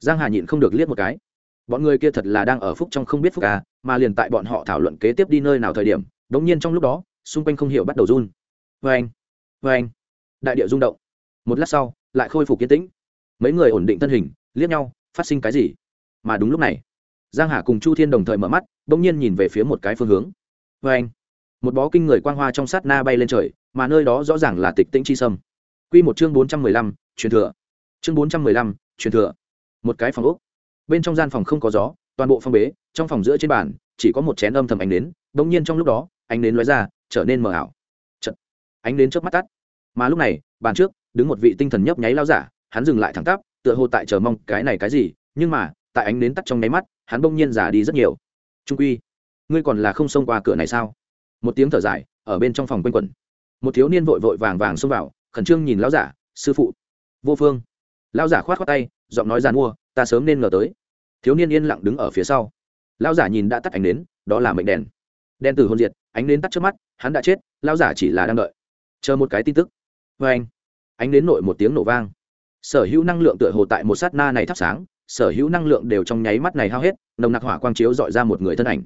Giang hà nhịn không được liếc một cái. Bọn người kia thật là đang ở phúc trong không biết phúc à mà liền tại bọn họ thảo luận kế tiếp đi nơi nào thời điểm đống nhiên trong lúc đó, xung quanh không hiểu bắt đầu run. Vê anh vê anh đại địa rung động. Một lát sau, lại khôi phục kiến tĩnh. Mấy người ổn định thân hình, liếc nhau, phát sinh cái gì? Mà đúng lúc này, giang hà cùng chu thiên đồng thời mở mắt bỗng nhiên nhìn về phía một cái phương hướng. Vê anh một bó kinh người quang hoa trong sát na bay lên trời mà nơi đó rõ ràng là tịch tĩnh chi sâm. Quy một chương bốn trăm mười lăm, truyền thừa. Chương bốn trăm mười lăm, truyền thừa. Một cái phòng ốc. Bên trong gian phòng không có gió toàn bộ phòng bế trong phòng giữa trên bàn chỉ có một chén âm thầm ánh nến bỗng nhiên trong lúc đó ánh nến lóe ra trở nên mờ ảo. Chật. ánh nến trước mắt tắt. Mà lúc này bàn trước đứng một vị tinh thần nhấp nháy lao giả hắn dừng lại thẳng tắp tựa hồ tại chờ mong cái này cái gì nhưng mà tại ánh nến tắt trong nháy mắt hắn bỗng nhiên giả đi rất nhiều. Trung quy ngươi còn là không xông qua cửa này sao? Một tiếng thở dài ở bên trong phòng quanh quẩn một thiếu niên vội vội vàng vàng xông vào, khẩn trương nhìn lão giả, sư phụ. Vô phương. Lão giả khoát khoát tay, giọng nói giàn mua, ta sớm nên ngờ tới. Thiếu niên yên lặng đứng ở phía sau. Lão giả nhìn đã tắt ánh nến, đó là mệnh đèn. Đèn từ hôn diệt, ánh nến tắt trước mắt, hắn đã chết, lão giả chỉ là đang đợi. Chờ một cái tin tức. Vê anh, ánh nến nội một tiếng nổ vang. Sở hữu năng lượng tựa hồ tại một sát na này thắp sáng, sở hữu năng lượng đều trong nháy mắt này hao hết, nồng nặc hỏa quang chiếu dọi ra một người thân ảnh.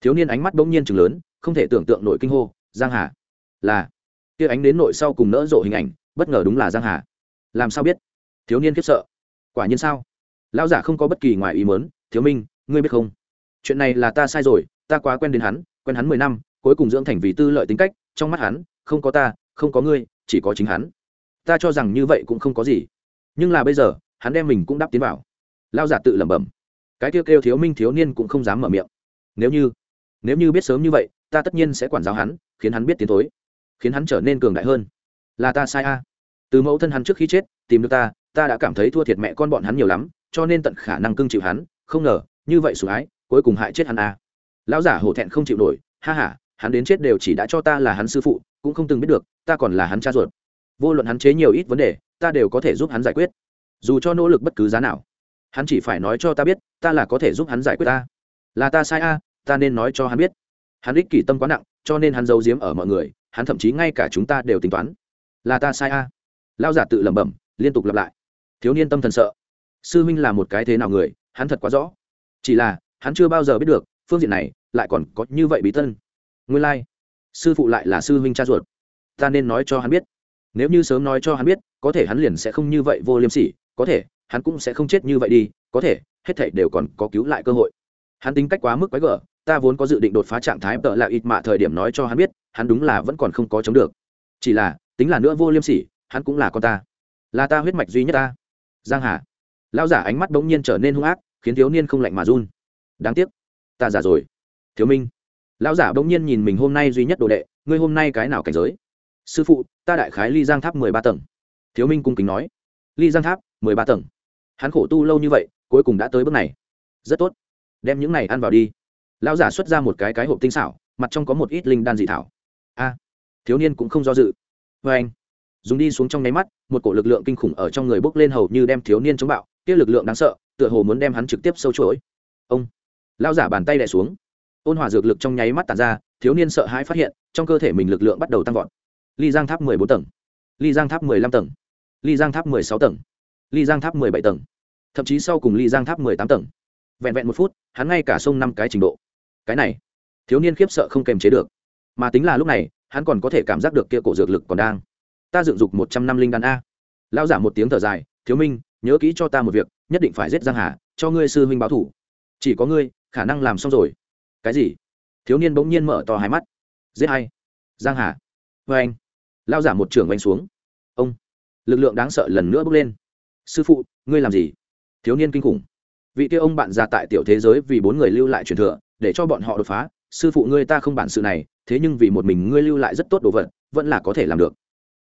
Thiếu niên ánh mắt bỗng nhiên chừng lớn, không thể tưởng tượng nội kinh hô, giang hà, là kia ánh đến nội sau cùng nỡ rộ hình ảnh, bất ngờ đúng là giang hà. Làm sao biết? Thiếu niên khiếp sợ. Quả nhiên sao? Lão giả không có bất kỳ ngoài ý mớn thiếu minh, ngươi biết không? Chuyện này là ta sai rồi, ta quá quen đến hắn, quen hắn mười năm, cuối cùng dưỡng thành vì tư lợi tính cách, trong mắt hắn, không có ta, không có ngươi, chỉ có chính hắn. Ta cho rằng như vậy cũng không có gì. Nhưng là bây giờ, hắn đem mình cũng đáp tiến vào. Lao giả tự lẩm bẩm. Cái kêu kêu thiếu minh thiếu niên cũng không dám mở miệng. Nếu như nếu như biết sớm như vậy, ta tất nhiên sẽ quản giáo hắn, khiến hắn biết tiến thối khiến hắn trở nên cường đại hơn. Là ta sai a. Từ mẫu thân hắn trước khi chết, tìm được ta ta đã cảm thấy thua thiệt mẹ con bọn hắn nhiều lắm, cho nên tận khả năng cưng chịu hắn, không ngờ, như vậy sủng ái, cuối cùng hại chết hắn a. Lão giả hổ thẹn không chịu nổi, ha ha, hắn đến chết đều chỉ đã cho ta là hắn sư phụ, cũng không từng biết được, ta còn là hắn cha ruột. Vô luận hắn chế nhiều ít vấn đề, ta đều có thể giúp hắn giải quyết. Dù cho nỗ lực bất cứ giá nào, hắn chỉ phải nói cho ta biết, ta là có thể giúp hắn giải quyết ta. Là ta sai a, ta nên nói cho hắn biết. Hắn ích kỷ tâm quá nặng, cho nên hắn giấu giếm ở mọi người hắn thậm chí ngay cả chúng ta đều tính toán. Là ta sai a. À. lao giả tự lẩm bẩm, liên tục lặp lại. Thiếu niên tâm thần sợ. Sư huynh là một cái thế nào người, hắn thật quá rõ. Chỉ là, hắn chưa bao giờ biết được, phương diện này, lại còn có như vậy bí tân. Nguyên lai、like. sư phụ lại là sư huynh cha ruột. Ta nên nói cho hắn biết. Nếu như sớm nói cho hắn biết, có thể hắn liền sẽ không như vậy vô liêm sỉ, có thể, hắn cũng sẽ không chết như vậy đi, có thể, hết thảy đều còn có cứu lại cơ hội. Hắn tính cách quá mức quái gở, ta vốn có dự định đột phá trạng thái tợ là ít mạ thời điểm nói cho hắn biết hắn đúng là vẫn còn không có chống được. Chỉ là, tính là nữa vô liêm sỉ, hắn cũng là con ta. Là ta huyết mạch duy nhất ta. Giang hà. Lão giả ánh mắt bỗng nhiên trở nên hung ác, khiến thiếu niên không lạnh mà run. Đáng tiếc, ta già rồi. Thiếu minh. Lão giả bỗng nhiên nhìn mình hôm nay duy nhất đồ đệ, ngươi hôm nay cái nào cảnh giới? Sư phụ, ta đại khái ly giang tháp mười ba tầng. Thiếu minh cung kính nói. Ly giang tháp mười ba tầng. Hắn khổ tu lâu như vậy, cuối cùng đã tới bước này. Rất tốt. Đem những này ăn vào đi. Lão giả xuất ra một cái cái hộp tinh xảo, mặt trong có một ít linh đan dị thảo a. Thiếu niên cũng không do dự. Vê anh, dùng đi xuống trong nháy mắt, một cổ lực lượng kinh khủng ở trong người bốc lên hầu như đem thiếu niên chống bạo. Kia lực lượng đáng sợ, tựa hồ muốn đem hắn trực tiếp sâu chuỗi. Ông lao giả bàn tay đè xuống. Ôn hòa dược lực trong nháy mắt tàn ra, thiếu niên sợ hãi phát hiện, trong cơ thể mình lực lượng bắt đầu tăng vọt. Ly giang tháp mười bốn tầng. Ly giang tháp mười lăm tầng. Ly giang tháp mười sáu tầng. Ly giang tháp mười bảy tầng. Thậm chí sau cùng ly giang tháp mười tám tầng. Vẹn vẹn một phút, hắn ngay cả sông năm cái trình độ. Cái này, thiếu niên khiếp sợ không kềm chế được mà tính là lúc này, hắn còn có thể cảm giác được kia cổ dược lực còn đang. Ta dựng dục một trăm năm linh đan a. Lão giả một tiếng thở dài, thiếu minh, nhớ kỹ cho ta một việc, nhất định phải giết giang hà, cho ngươi sư huynh báo thủ. Chỉ có ngươi, khả năng làm xong rồi. Cái gì? Thiếu niên bỗng nhiên mở to hai mắt. Giết hay giang hà. Vê anh. Lao giả một trưởng oanh xuống. Ông. Lực lượng đáng sợ lần nữa bước lên. Sư phụ, ngươi làm gì? Thiếu niên kinh khủng. Vị kia ông bạn già tại tiểu thế giới vì bốn người lưu lại truyền thừa, để cho bọn họ đột phá sư phụ ngươi ta không bản sự này, thế nhưng vì một mình ngươi lưu lại rất tốt đồ vật, vẫn là có thể làm được.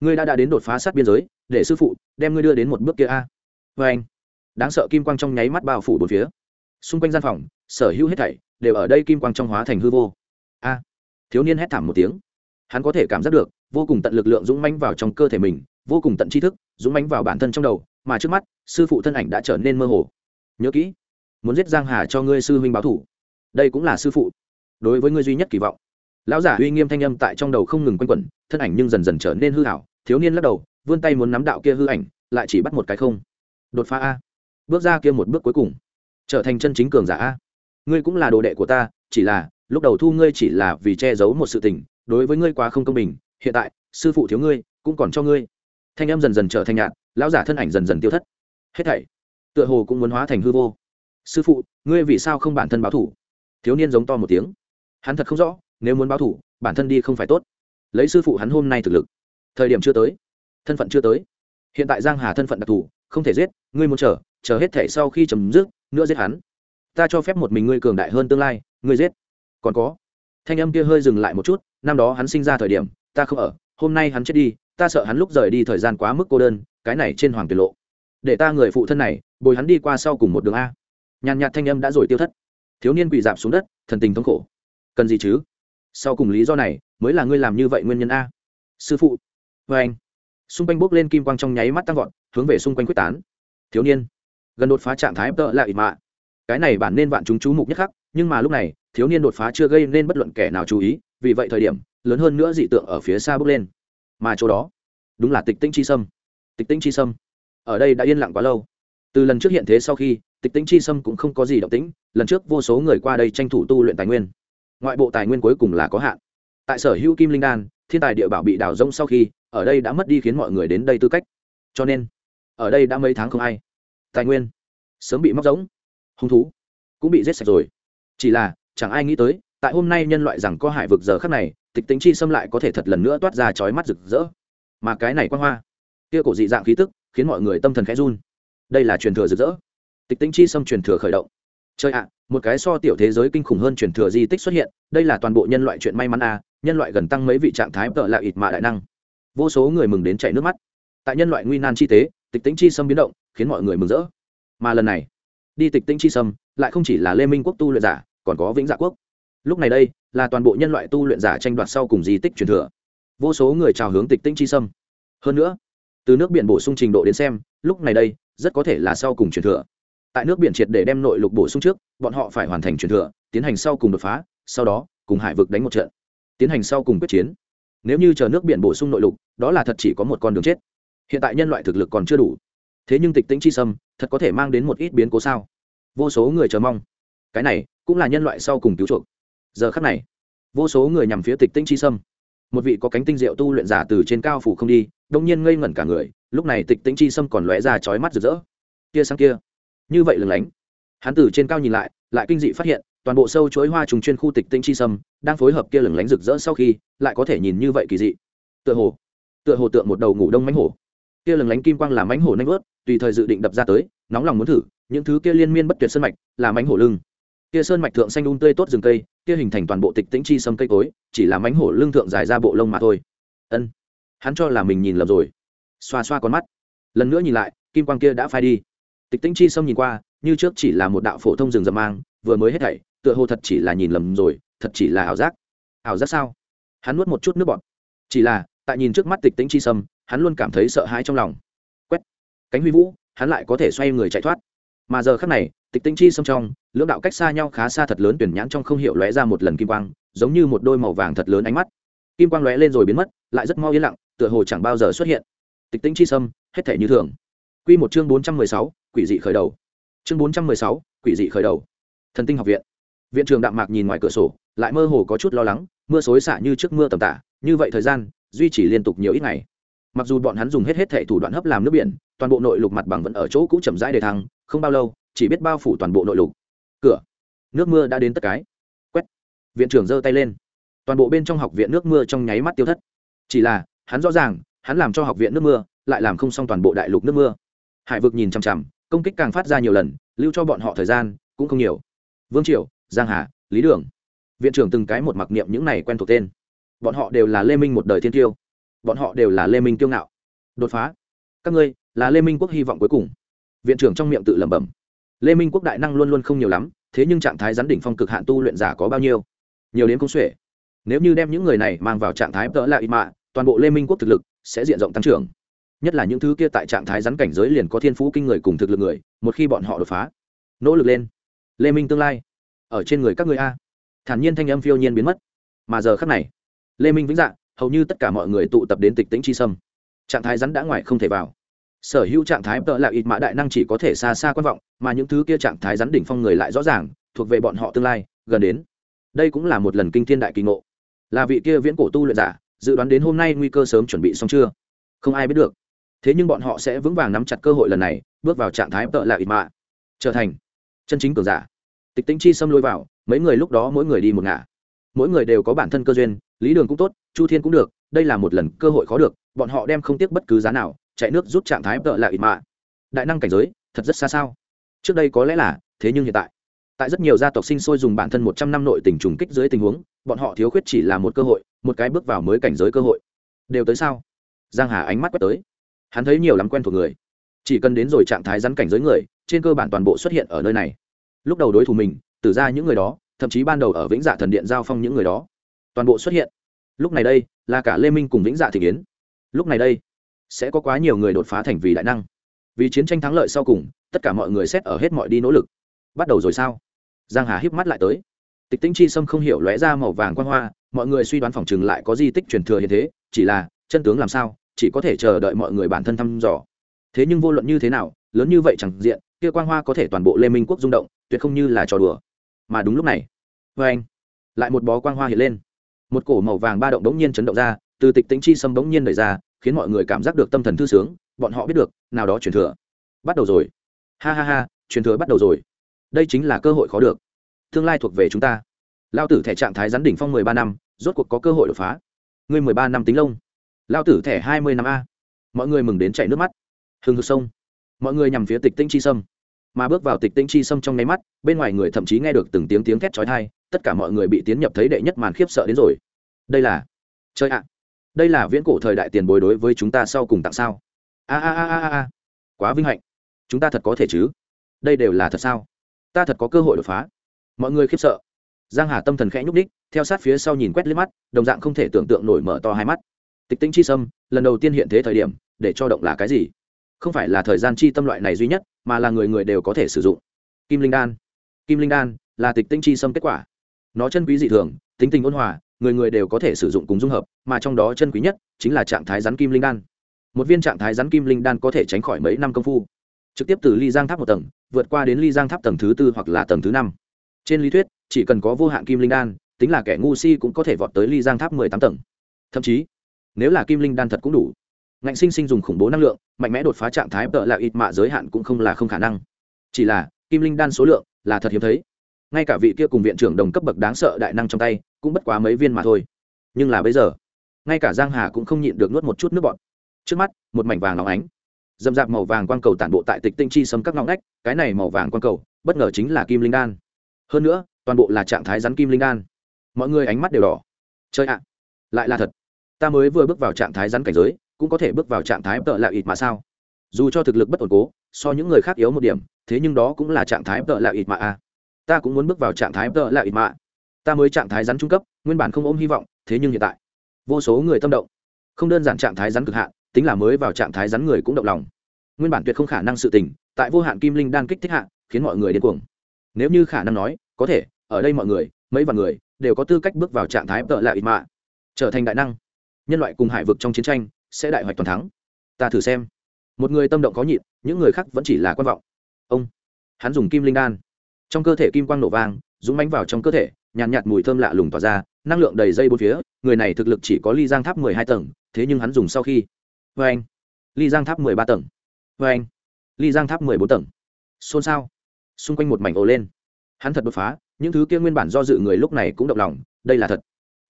Ngươi đã đã đến đột phá sát biên giới, để sư phụ đem ngươi đưa đến một bước kia a. Vê anh, đáng sợ kim quang trong nháy mắt bao phủ bốn phía. Xung quanh gian phòng, sở hữu hết thảy đều ở đây kim quang trong hóa thành hư vô. A, thiếu niên hét thảm một tiếng. Hắn có thể cảm giác được vô cùng tận lực lượng dũng mãnh vào trong cơ thể mình, vô cùng tận tri thức dũng mãnh vào bản thân trong đầu, mà trước mắt, sư phụ thân ảnh đã trở nên mơ hồ. Nhớ kỹ, muốn giết giang hà cho ngươi sư huynh báo thủ. Đây cũng là sư phụ đối với ngươi duy nhất kỳ vọng. Lão giả uy nghiêm thanh âm tại trong đầu không ngừng quanh quẩn, thân ảnh nhưng dần dần trở nên hư hảo thiếu niên lắc đầu, vươn tay muốn nắm đạo kia hư ảnh, lại chỉ bắt một cái không. Đột phá a. Bước ra kia một bước cuối cùng. Trở thành chân chính cường giả a. Ngươi cũng là đồ đệ của ta, chỉ là, lúc đầu thu ngươi chỉ là vì che giấu một sự tình, đối với ngươi quá không công bình, hiện tại, sư phụ thiếu ngươi, cũng còn cho ngươi. Thanh âm dần dần trở thành nhạt, lão giả thân ảnh dần dần tiêu thất. Hết thảy, tựa hồ cũng muốn hóa thành hư vô. Sư phụ, ngươi vì sao không bản thân báo thủ? Thiếu niên giống to một tiếng hắn thật không rõ, nếu muốn báo thủ, bản thân đi không phải tốt. Lấy sư phụ hắn hôm nay thực lực. Thời điểm chưa tới. Thân phận chưa tới. Hiện tại giang hà thân phận đặc thù, không thể giết, ngươi muốn chờ chờ hết thể sau khi chấm dứt, nữa giết hắn. Ta cho phép một mình ngươi cường đại hơn tương lai, ngươi giết. Còn có. Thanh âm kia hơi dừng lại một chút, năm đó hắn sinh ra thời điểm, ta không ở, hôm nay hắn chết đi, ta sợ hắn lúc rời đi thời gian quá mức cô đơn, cái này trên hoàng tuyệt lộ. Để ta người phụ thân này, bồi hắn đi qua sau cùng một đường a. Nhàn nhạt thanh âm đã rồi tiêu thất. Thiếu niên quỳ dạp xuống đất, thần tình thống khổ cần gì chứ? Sau cùng lý do này, mới là ngươi làm như vậy nguyên nhân a. Sư phụ. Vê anh. Xung quanh bốc lên kim quang trong nháy mắt tăng vọt, hướng về xung quanh quyết tán. Thiếu niên. Gần đột phá trạng thái tợ lại mạ. Cái này bản nên vạn chúng chú mục nhất khắc, nhưng mà lúc này, thiếu niên đột phá chưa gây nên bất luận kẻ nào chú ý, vì vậy thời điểm, lớn hơn nữa dị tượng ở phía xa bước lên. Mà chỗ đó, đúng là tịch tĩnh chi sâm. Tịch tĩnh chi sâm. Ở đây đã yên lặng quá lâu. Từ lần trước hiện thế sau khi, tịch tĩnh chi sâm cũng không có gì động tĩnh, lần trước vô số người qua đây tranh thủ tu luyện tài nguyên ngoại bộ tài nguyên cuối cùng là có hạn. Tại sở hữu kim linh đan, thiên tài địa bảo bị đào rông sau khi, ở đây đã mất đi khiến mọi người đến đây tư cách. Cho nên, ở đây đã mấy tháng không ai. Tài nguyên, sớm bị móc rỗng hung thú, cũng bị giết sạch rồi. Chỉ là, chẳng ai nghĩ tới, tại hôm nay nhân loại rằng có hải vực giờ khắc này, tịch tính chi xâm lại có thể thật lần nữa toát ra chói mắt rực rỡ. Mà cái này quang hoa, kia cổ dị dạng khí tức, khiến mọi người tâm thần khẽ run. Đây là truyền thừa rực rỡ. Tịch tính chi xâm truyền thừa khởi động. Chơi ạ một cái so tiểu thế giới kinh khủng hơn truyền thừa di tích xuất hiện, đây là toàn bộ nhân loại chuyện may mắn à nhân loại gần tăng mấy vị trạng thái tợ là ịt mạ đại năng. Vô số người mừng đến chảy nước mắt. Tại nhân loại nguy nan chi tế, tịch tính chi sâm biến động, khiến mọi người mừng rỡ. Mà lần này, đi tịch tính chi sâm lại không chỉ là lê minh quốc tu luyện giả, còn có vĩnh dạ quốc. Lúc này đây, là toàn bộ nhân loại tu luyện giả tranh đoạt sau cùng di tích truyền thừa. Vô số người chào hướng tịch tĩnh chi sâm. Hơn nữa, từ nước biển bổ sung trình độ đến xem, lúc này đây, rất có thể là sau cùng truyền thừa tại nước biển triệt để đem nội lục bổ sung trước, bọn họ phải hoàn thành truyền thừa, tiến hành sau cùng đột phá, sau đó, cùng hải vực đánh một trận. Tiến hành sau cùng quyết chiến. Nếu như chờ nước biển bổ sung nội lục, đó là thật chỉ có một con đường chết. Hiện tại nhân loại thực lực còn chưa đủ. Thế nhưng tịch tĩnh chi sâm, thật có thể mang đến một ít biến cố sao? Vô số người chờ mong. Cái này, cũng là nhân loại sau cùng cứu chuộc. Giờ khắc này, vô số người nhằm phía tịch tĩnh chi sâm. Một vị có cánh tinh diệu tu luyện giả từ trên cao phủ không đi đông nhiên ngây ngẩn cả người, lúc này tịch tĩnh chi sâm còn lóe ra chói mắt rực rỡ. Kia sang kia như vậy lừng lánh. Hắn từ trên cao nhìn lại lại kinh dị phát hiện, toàn bộ sâu chuỗi hoa trùng chuyên khu tịch tĩnh chi sâm, đang phối hợp kia lừng lánh rực rỡ sau khi, lại có thể nhìn như vậy kỳ dị. Tựa hồ tựa hồ tượng một đầu ngủ đông mánh hổ. Kia lừng lánh kim quang là mánh hổ nanh vớt, tùy thời dự định đập ra tới, nóng lòng muốn thử, những thứ kia liên miên bất tuyệt sơn mạch là mánh hổ lưng. Kia sơn mạch thượng xanh đun tươi tốt rừng cây, kia hình thành toàn bộ tịch tĩnh chi sâm cây cối, chỉ là mánh hổ lưng thượng dài ra bộ lông mà thôi. Ân, hắn cho là mình nhìn lầm rồi. Xoa xoa con mắt. Lần nữa nhìn lại, kim quang kia đã phai đi tịch tĩnh chi sâm nhìn qua, như trước chỉ là một đạo phổ thông rừng rậm mang, vừa mới hết thảy, tựa hồ thật chỉ là nhìn lầm rồi, thật chỉ là ảo giác. Ảo giác sao? Hắn nuốt một chút nước bọt. Chỉ là, tại nhìn trước mắt tịch tĩnh chi sâm, hắn luôn cảm thấy sợ hãi trong lòng. Quét. Cánh huy vũ, hắn lại có thể xoay người chạy thoát. Mà giờ khắc này, tịch tĩnh chi sâm trong, lưỡng đạo cách xa nhau khá xa thật lớn tuyển nhãn trong không hiểu lóe ra một lần kim quang, giống như một đôi màu vàng thật lớn ánh mắt. Kim quang lóe lên rồi biến mất, lại rất mau yên lặng, tựa hồ chẳng bao giờ xuất hiện. Tịch tĩnh chi sâm, hết thể như thường. Quy một chương bốn trăm mười sáu quỷ dị khởi đầu. Chương bốn trăm mười sáu, quỷ dị khởi đầu. Thần tinh học viện. Viện trường đạm mạc nhìn ngoài cửa sổ, lại mơ hồ có chút lo lắng, mưa xối xả như trước mưa tầm tả, như vậy thời gian, duy trì liên tục nhiều ít ngày. Mặc dù bọn hắn dùng hết hết thể thủ đoạn hấp làm nước biển, toàn bộ nội lục mặt bằng vẫn ở chỗ cũ chậm rãi để thăng, không bao lâu, chỉ biết bao phủ toàn bộ nội lục. Cửa. Nước mưa đã đến tất cái. Quét. Viện trưởng giơ tay lên. Toàn bộ bên trong học viện nước mưa trong nháy mắt tiêu thất. Chỉ là, hắn rõ ràng, hắn làm cho học viện nước mưa, lại làm không xong toàn bộ đại lục nước mưa. Hải vực nhìn chằm chằm công kích càng phát ra nhiều lần, lưu cho bọn họ thời gian cũng không nhiều. Vương triều, giang hà, lý đường. Viện trưởng từng cái một mặc niệm những này quen thuộc tên. Bọn họ đều là lê minh một đời thiên tiêu. Bọn họ đều là lê minh kiêu ngạo. Đột phá. Các ngươi là lê minh quốc hy vọng cuối cùng. Viện trưởng trong miệng tự lẩm bẩm. Lê minh quốc đại năng luôn luôn không nhiều lắm, thế nhưng trạng thái rắn đỉnh phong cực hạn tu luyện giả có bao nhiêu? Nhiều đến công xuể. Nếu như đem những người này mang vào trạng thái tợ lại mạ, toàn bộ lê minh quốc thực lực sẽ diện rộng tăng trưởng nhất là những thứ kia tại trạng thái rắn cảnh giới liền có thiên phú kinh người cùng thực lực người, một khi bọn họ đột phá, nỗ lực lên. Lê minh tương lai, ở trên người các người a. Thản nhiên thanh âm phiêu nhiên biến mất. Mà giờ khắc này, lê minh vĩnh dạng hầu như tất cả mọi người tụ tập đến tịch tĩnh chi sâm. Trạng thái rắn đã ngoài không thể vào. Sở hữu trạng thái tợ là ít mã đại năng chỉ có thể xa xa quan vọng, mà những thứ kia trạng thái rắn đỉnh phong người lại rõ ràng, thuộc về bọn họ tương lai, gần đến. Đây cũng là một lần kinh thiên đại kỳ ngộ. Là vị kia viễn cổ tu luyện giả, dự đoán đến hôm nay nguy cơ sớm chuẩn bị xong chưa? Không ai biết được thế nhưng bọn họ sẽ vững vàng nắm chặt cơ hội lần này, bước vào trạng thái tợ là ít mạ. Trở thành chân chính cường giả. Tịch tĩnh chi xâm lôi vào, mấy người lúc đó mỗi người đi một ngả. Mỗi người đều có bản thân cơ duyên, lý đường cũng tốt, chu thiên cũng được, đây là một lần cơ hội khó được, bọn họ đem không tiếc bất cứ giá nào, chạy nước rút trạng thái tợ là ít mạ. Đại năng cảnh giới, thật rất xa sao? Trước đây có lẽ là, thế nhưng hiện tại tại rất nhiều gia tộc sinh sôi dùng bản thân một trăm năm nội tình trùng kích dưới tình huống, bọn họ thiếu khuyết chỉ là một cơ hội, một cái bước vào mới cảnh giới cơ hội. Đều tới sao? Giang hà ánh mắt quét tới hắn thấy nhiều lắm quen thuộc người. Chỉ cần đến rồi trạng thái rắn cảnh giới người, trên cơ bản toàn bộ xuất hiện ở nơi này. Lúc đầu đối thủ mình từ ra những người đó, thậm chí ban đầu ở vĩnh dạ thần điện giao phong những người đó. Toàn bộ xuất hiện. Lúc này đây, là cả lê minh cùng vĩnh dạ thị kiến. Lúc này đây, sẽ có quá nhiều người đột phá thành vì đại năng. Vì chiến tranh thắng lợi sau cùng, tất cả mọi người xét ở hết mọi đi nỗ lực. Bắt đầu rồi sao? Giang hà híp mắt lại tới. Tịch tĩnh chi sâm không hiểu lóe ra màu vàng quan hoa, mọi người suy đoán phòng chừng lại có di tích truyền thừa hiện thế, chỉ là, chân tướng làm sao? Chỉ có thể chờ đợi mọi người bản thân thăm dò. Thế nhưng vô luận như thế nào, lớn như vậy chẳng diện, kia quang hoa có thể toàn bộ lê minh quốc rung động, tuyệt không như là trò đùa. Mà đúng lúc này vê anh, lại một bó quang hoa hiện lên. Một cổ màu vàng ba động đống nhiên chấn động ra, từ tịch tĩnh chi sâm đống nhiên đẩy ra, khiến mọi người cảm giác được tâm thần thư sướng, bọn họ biết được, nào đó truyền thừa. Bắt đầu rồi. Ha ha ha, truyền thừa bắt đầu rồi. Đây chính là cơ hội khó được. Tương lai thuộc về chúng ta. Lao tử thẻ trạng thái gián đỉnh phong mười ba năm, rốt cuộc có cơ hội đột phá. Ngươi mười ba năm tính lông lao tử thẻ hai mươi năm a. Mọi người mừng đến chảy nước mắt. Hừng hực sông. Mọi người nhằm phía tịch tinh chi sâm. Mà bước vào tịch tinh chi sâm trong nháy mắt, bên ngoài người thậm chí nghe được từng tiếng tiếng thét trói thai tất cả mọi người bị tiến nhập thấy đệ nhất màn khiếp sợ đến rồi. Đây là chơi ạ. Đây là viễn cổ thời đại tiền bối đối với chúng ta sau cùng tặng sao? A a a a a quá vinh hạnh. Chúng ta thật có thể chứ? Đây đều là thật sao? Ta thật có cơ hội đột phá. Mọi người khiếp sợ. Giang hà tâm thần khẽ nhúc đích theo sát phía sau nhìn quét lên mắt, đồng dạng không thể tưởng tượng nổi mở to hai mắt tịch tinh chi sâm, lần đầu tiên hiện thế thời điểm, để cho động là cái gì? Không phải là thời gian chi tâm loại này duy nhất, mà là người người đều có thể sử dụng. Kim linh đan. Kim linh đan là tịch tinh chi sâm kết quả. Nó chân quý dị thường, tính tình ôn hòa, người người đều có thể sử dụng cùng dung hợp, mà trong đó chân quý nhất chính là trạng thái rắn kim linh đan. Một viên trạng thái rắn kim linh đan có thể tránh khỏi mấy năm công phu. Trực tiếp từ ly giang tháp một tầng, vượt qua đến ly giang tháp tầng thứ tư hoặc là tầng thứ năm. Trên lý thuyết, chỉ cần có vô hạn kim linh đan, tính là kẻ ngu si cũng có thể vọt tới ly giang tháp mười tám tầng. Thậm chí nếu là kim linh đan thật cũng đủ. Ngạnh sinh sinh dùng khủng bố năng lượng, mạnh mẽ đột phá trạng thái tợ là ít mạ giới hạn cũng không là không khả năng. Chỉ là, kim linh đan số lượng là thật hiếm thấy. Ngay cả vị kia cùng viện trưởng đồng cấp bậc đáng sợ đại năng trong tay, cũng bất quá mấy viên mà thôi. Nhưng là bây giờ, ngay cả giang hà cũng không nhịn được nuốt một chút nước bọt. Trước mắt, một mảnh vàng óng ánh. Dầm dạp màu vàng quang cầu tản bộ tại tịch tinh chi sấm các ngõ ngách, cái này màu vàng quang cầu, bất ngờ chính là kim linh đan. Hơn nữa, toàn bộ là trạng thái rắn kim linh đan. Mọi người ánh mắt đều đỏ. Chơi ạ, lại là thật ta mới vừa bước vào trạng thái rắn cảnh giới, cũng có thể bước vào trạng thái tợ lạ ít mà sao? Dù cho thực lực bất ổn cố, so những người khác yếu một điểm, thế nhưng đó cũng là trạng thái tợ lạ ít mà a ta cũng muốn bước vào trạng thái tợ lạ ít mà. Ta mới trạng thái rắn trung cấp, nguyên bản không ôm hy vọng, thế nhưng hiện tại, vô số người tâm động. Không đơn giản trạng thái rắn cực hạn, tính là mới vào trạng thái rắn người cũng động lòng. Nguyên bản tuyệt không khả năng sự tình, tại vô hạn kim linh đang kích thích hạ, khiến mọi người điên cuồng. Nếu như khả năng nói, có thể, ở đây mọi người, mấy vạn người, đều có tư cách bước vào trạng thái tợ lạ ít mạ trở thành đại năng nhân loại cùng hải vực trong chiến tranh sẽ đại hoạch toàn thắng. Ta thử xem. Một người tâm động có nhịn những người khác vẫn chỉ là quan vọng. Ông. Hắn dùng kim linh đan. Trong cơ thể kim quang nổ vang dũng mánh vào trong cơ thể nhàn nhạt, nhạt mùi thơm lạ lùng tỏa ra năng lượng đầy dây bốn phía người này thực lực chỉ có ly giang tháp mười hai tầng thế nhưng hắn dùng sau khi. Vê anh. Ly giang tháp mười ba tầng. Vê anh. Ly giang tháp mười bốn tầng. Xôn xao. Xung quanh một mảnh ồ lên. Hắn thật đột phá những thứ kia nguyên bản do dự người lúc này cũng động lòng đây là thật.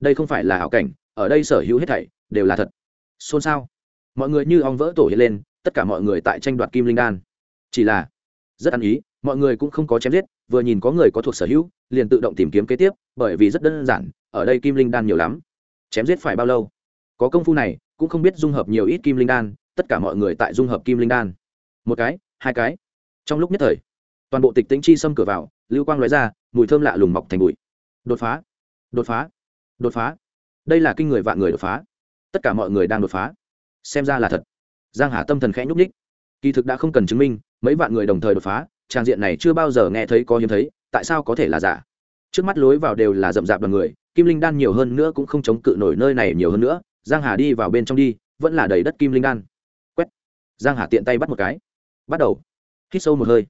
Đây không phải là hảo cảnh ở đây sở hữu hết thảy đều là thật. Xôn xao. Mọi người như ong vỡ tổ hiện lên, tất cả mọi người tại tranh đoạt kim linh đan. Chỉ là, rất ăn ý, mọi người cũng không có chém giết, vừa nhìn có người có thuộc sở hữu, liền tự động tìm kiếm kế tiếp, bởi vì rất đơn giản, ở đây kim linh đan nhiều lắm. Chém giết phải bao lâu? Có công phu này, cũng không biết dung hợp nhiều ít kim linh đan, tất cả mọi người tại dung hợp kim linh đan. Một cái, hai cái. Trong lúc nhất thời, toàn bộ tịch tĩnh chi xâm cửa vào, lưu quang lóe ra, mùi thơm lạ lùng mọc thành bụi. Đột phá đột phá đột phá đây là kinh người vạn người đột phá. Tất cả mọi người đang đột phá. Xem ra là thật. Giang hà tâm thần khẽ nhúc nhích, kỳ thực đã không cần chứng minh mấy vạn người đồng thời đột phá trang diện này chưa bao giờ nghe thấy có hiếm thấy tại sao có thể là giả? Trước mắt lối vào đều là rậm rạp đoàn người kim linh đan nhiều hơn nữa cũng không chống cự nổi nơi này nhiều hơn nữa giang hà đi vào bên trong đi vẫn là đầy đất kim linh đan. Quét. Giang hà tiện tay bắt một cái. Bắt đầu. Hít sâu một hơi.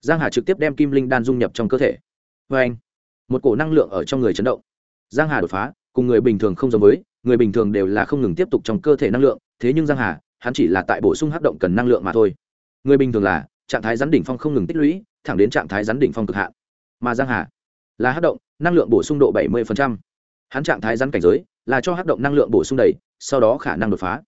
Giang hà trực tiếp đem kim linh đan dung nhập trong cơ thể. Vê anh một cổ năng lượng ở trong người chấn động. Giang hà đột phá cùng người bình thường không giống với, người bình thường đều là không ngừng tiếp tục trong cơ thể năng lượng, thế nhưng giang hà, hắn chỉ là tại bổ sung hấp động cần năng lượng mà thôi. Người bình thường là, trạng thái rắn đỉnh phong không ngừng tích lũy, thẳng đến trạng thái rắn đỉnh phong cực hạn. Mà giang hà là hấp động, năng lượng bổ sung độ 70%. hắn trạng thái rắn cảnh giới là cho hấp động năng lượng bổ sung đầy, sau đó khả năng đột phá.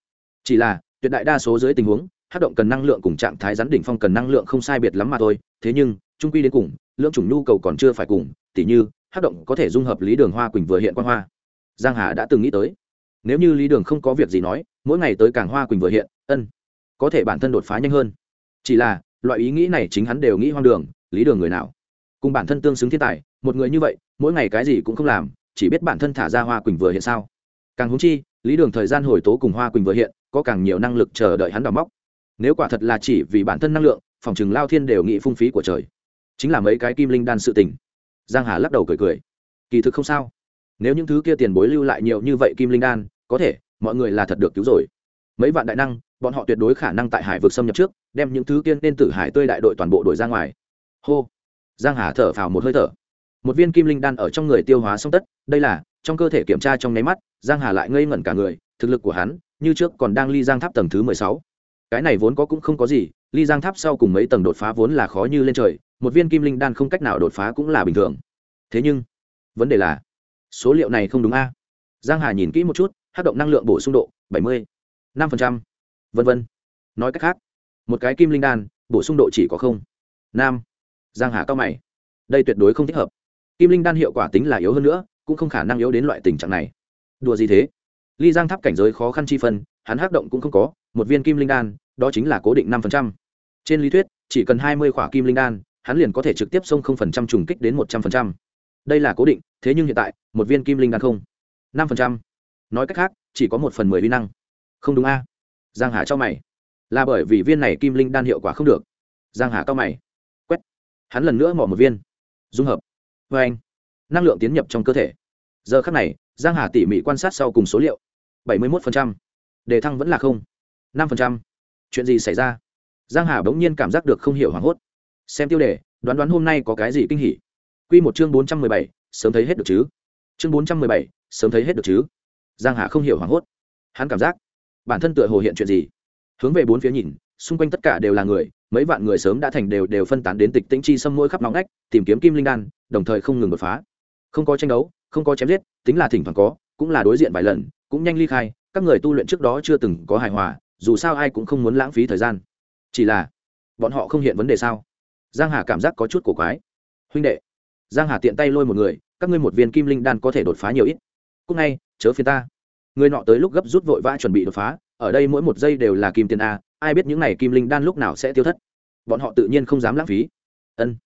Chỉ là, tuyệt đại đa số dưới tình huống hát động cần năng lượng cùng trạng thái rắn đỉnh phong cần năng lượng không sai biệt lắm mà thôi, thế nhưng trung quy đến cùng, lượng chủng nhu cầu còn chưa phải cùng, tỉ như hát động có thể dung hợp lý đường hoa quỳnh vừa hiện quan hoa giang hà đã từng nghĩ tới. Nếu như lý đường không có việc gì nói, mỗi ngày tới Càng hoa quỳnh vừa hiện, ân, có thể bản thân đột phá nhanh hơn. Chỉ là, loại ý nghĩ này chính hắn đều nghĩ hoang đường, lý đường người nào? Cùng bản thân tương xứng thiên tài, một người như vậy, mỗi ngày cái gì cũng không làm, chỉ biết bản thân thả ra hoa quỳnh vừa hiện sao? Càng húng chi, lý đường thời gian hồi tố cùng hoa quỳnh vừa hiện, có càng nhiều năng lực chờ đợi hắn đào móc. Nếu quả thật là chỉ vì bản thân năng lượng, phòng chừng lao thiên đều nghĩ phung phí của trời. Chính là mấy cái kim linh đan sự tình. Giang hà lắc đầu cười cười. Kỳ thực không sao nếu những thứ kia tiền bối lưu lại nhiều như vậy kim linh đan, có thể, mọi người là thật được cứu rồi. Mấy vạn đại năng, bọn họ tuyệt đối khả năng tại hải vực xâm nhập trước, đem những thứ kia nên tử hải tươi đại đội toàn bộ đổi ra ngoài. Hô. Giang hà thở phào một hơi thở. Một viên kim linh đan ở trong người tiêu hóa xong tất, đây là, trong cơ thể kiểm tra trong nháy mắt, giang hà lại ngây ngẩn cả người, thực lực của hắn, như trước còn đang ly giang tháp tầng thứ mười sáu. Cái này vốn có cũng không có gì, ly giang tháp sau cùng mấy tầng đột phá vốn là khó như lên trời, một viên kim linh đan không cách nào đột phá cũng là bình thường. Thế nhưng, vấn đề là số liệu này không đúng a? Giang hà nhìn kỹ một chút hát động năng lượng bổ sung độ, bảy mươi, năm vân vân. Nói cách khác, một cái kim linh đan, bổ sung độ chỉ có không. Nam. Giang hà cao mày. Đây tuyệt đối không thích hợp. Kim linh đan hiệu quả tính là yếu hơn nữa, cũng không khả năng yếu đến loại tình trạng này. Đùa gì thế? Ly giang tháp cảnh giới khó khăn chi phân, hắn hát động cũng không có, một viên kim linh đan, đó chính là cố định năm trên lý thuyết, chỉ cần hai mươi khỏa kim linh đan, hắn liền có thể trực tiếp xông không phần trăm trùng kích đến một trăm phần trăm. Đây là cố định thế nhưng hiện tại, một viên kim linh đan không? năm phần trăm. Nói cách khác, chỉ có một phần mười vi năng. Không đúng a. Giang hà cho mày. Là bởi vì viên này kim linh đan hiệu quả không được. Giang hà cao mày. Quét. Hắn lần nữa mỏ một viên. Dung hợp. Vê anh. Năng lượng tiến nhập trong cơ thể. Giờ khắc này, giang hà tỉ mỉ quan sát sau cùng số liệu. bảy mươi một đề thăng vẫn là không. năm chuyện gì xảy ra? Giang hà bỗng nhiên cảm giác được không hiểu hoảng hốt. Xem tiêu đề, đoán đoán hôm nay có cái gì kinh hỉ. Quy một chương bốn trăm mười bảy sớm thấy hết được chứ? Chương bốn trăm mười bảy, sớm thấy hết được chứ? Giang hà không hiểu hoảng hốt. Hắn cảm giác, bản thân tựa hồ hiện chuyện gì? Hướng về bốn phía nhìn, xung quanh tất cả đều là người, mấy vạn người sớm đã thành đều đều phân tán đến tịch tĩnh chi xâm mỗi khắp nóng nách tìm kiếm kim linh đan, đồng thời không ngừng đột phá. Không có tranh đấu, không có chém giết, tính là thỉnh thoảng có, cũng là đối diện vài lần, cũng nhanh ly khai, các người tu luyện trước đó chưa từng có hài hòa, dù sao ai cũng không muốn lãng phí thời gian. Chỉ là, bọn họ không hiện vấn đề sao? Giang hà cảm giác có chút cổ quái. Huynh đệ giang hà tiện tay lôi một người, các ngươi một viên kim linh đan có thể đột phá nhiều ít. Cúc ngay, chớ phiền ta. Người nọ tới lúc gấp rút vội vã chuẩn bị đột phá, ở đây mỗi một giây đều là kim tiền a, ai biết những này kim linh đan lúc nào sẽ tiêu thất. Bọn họ tự nhiên không dám lãng phí. Ân.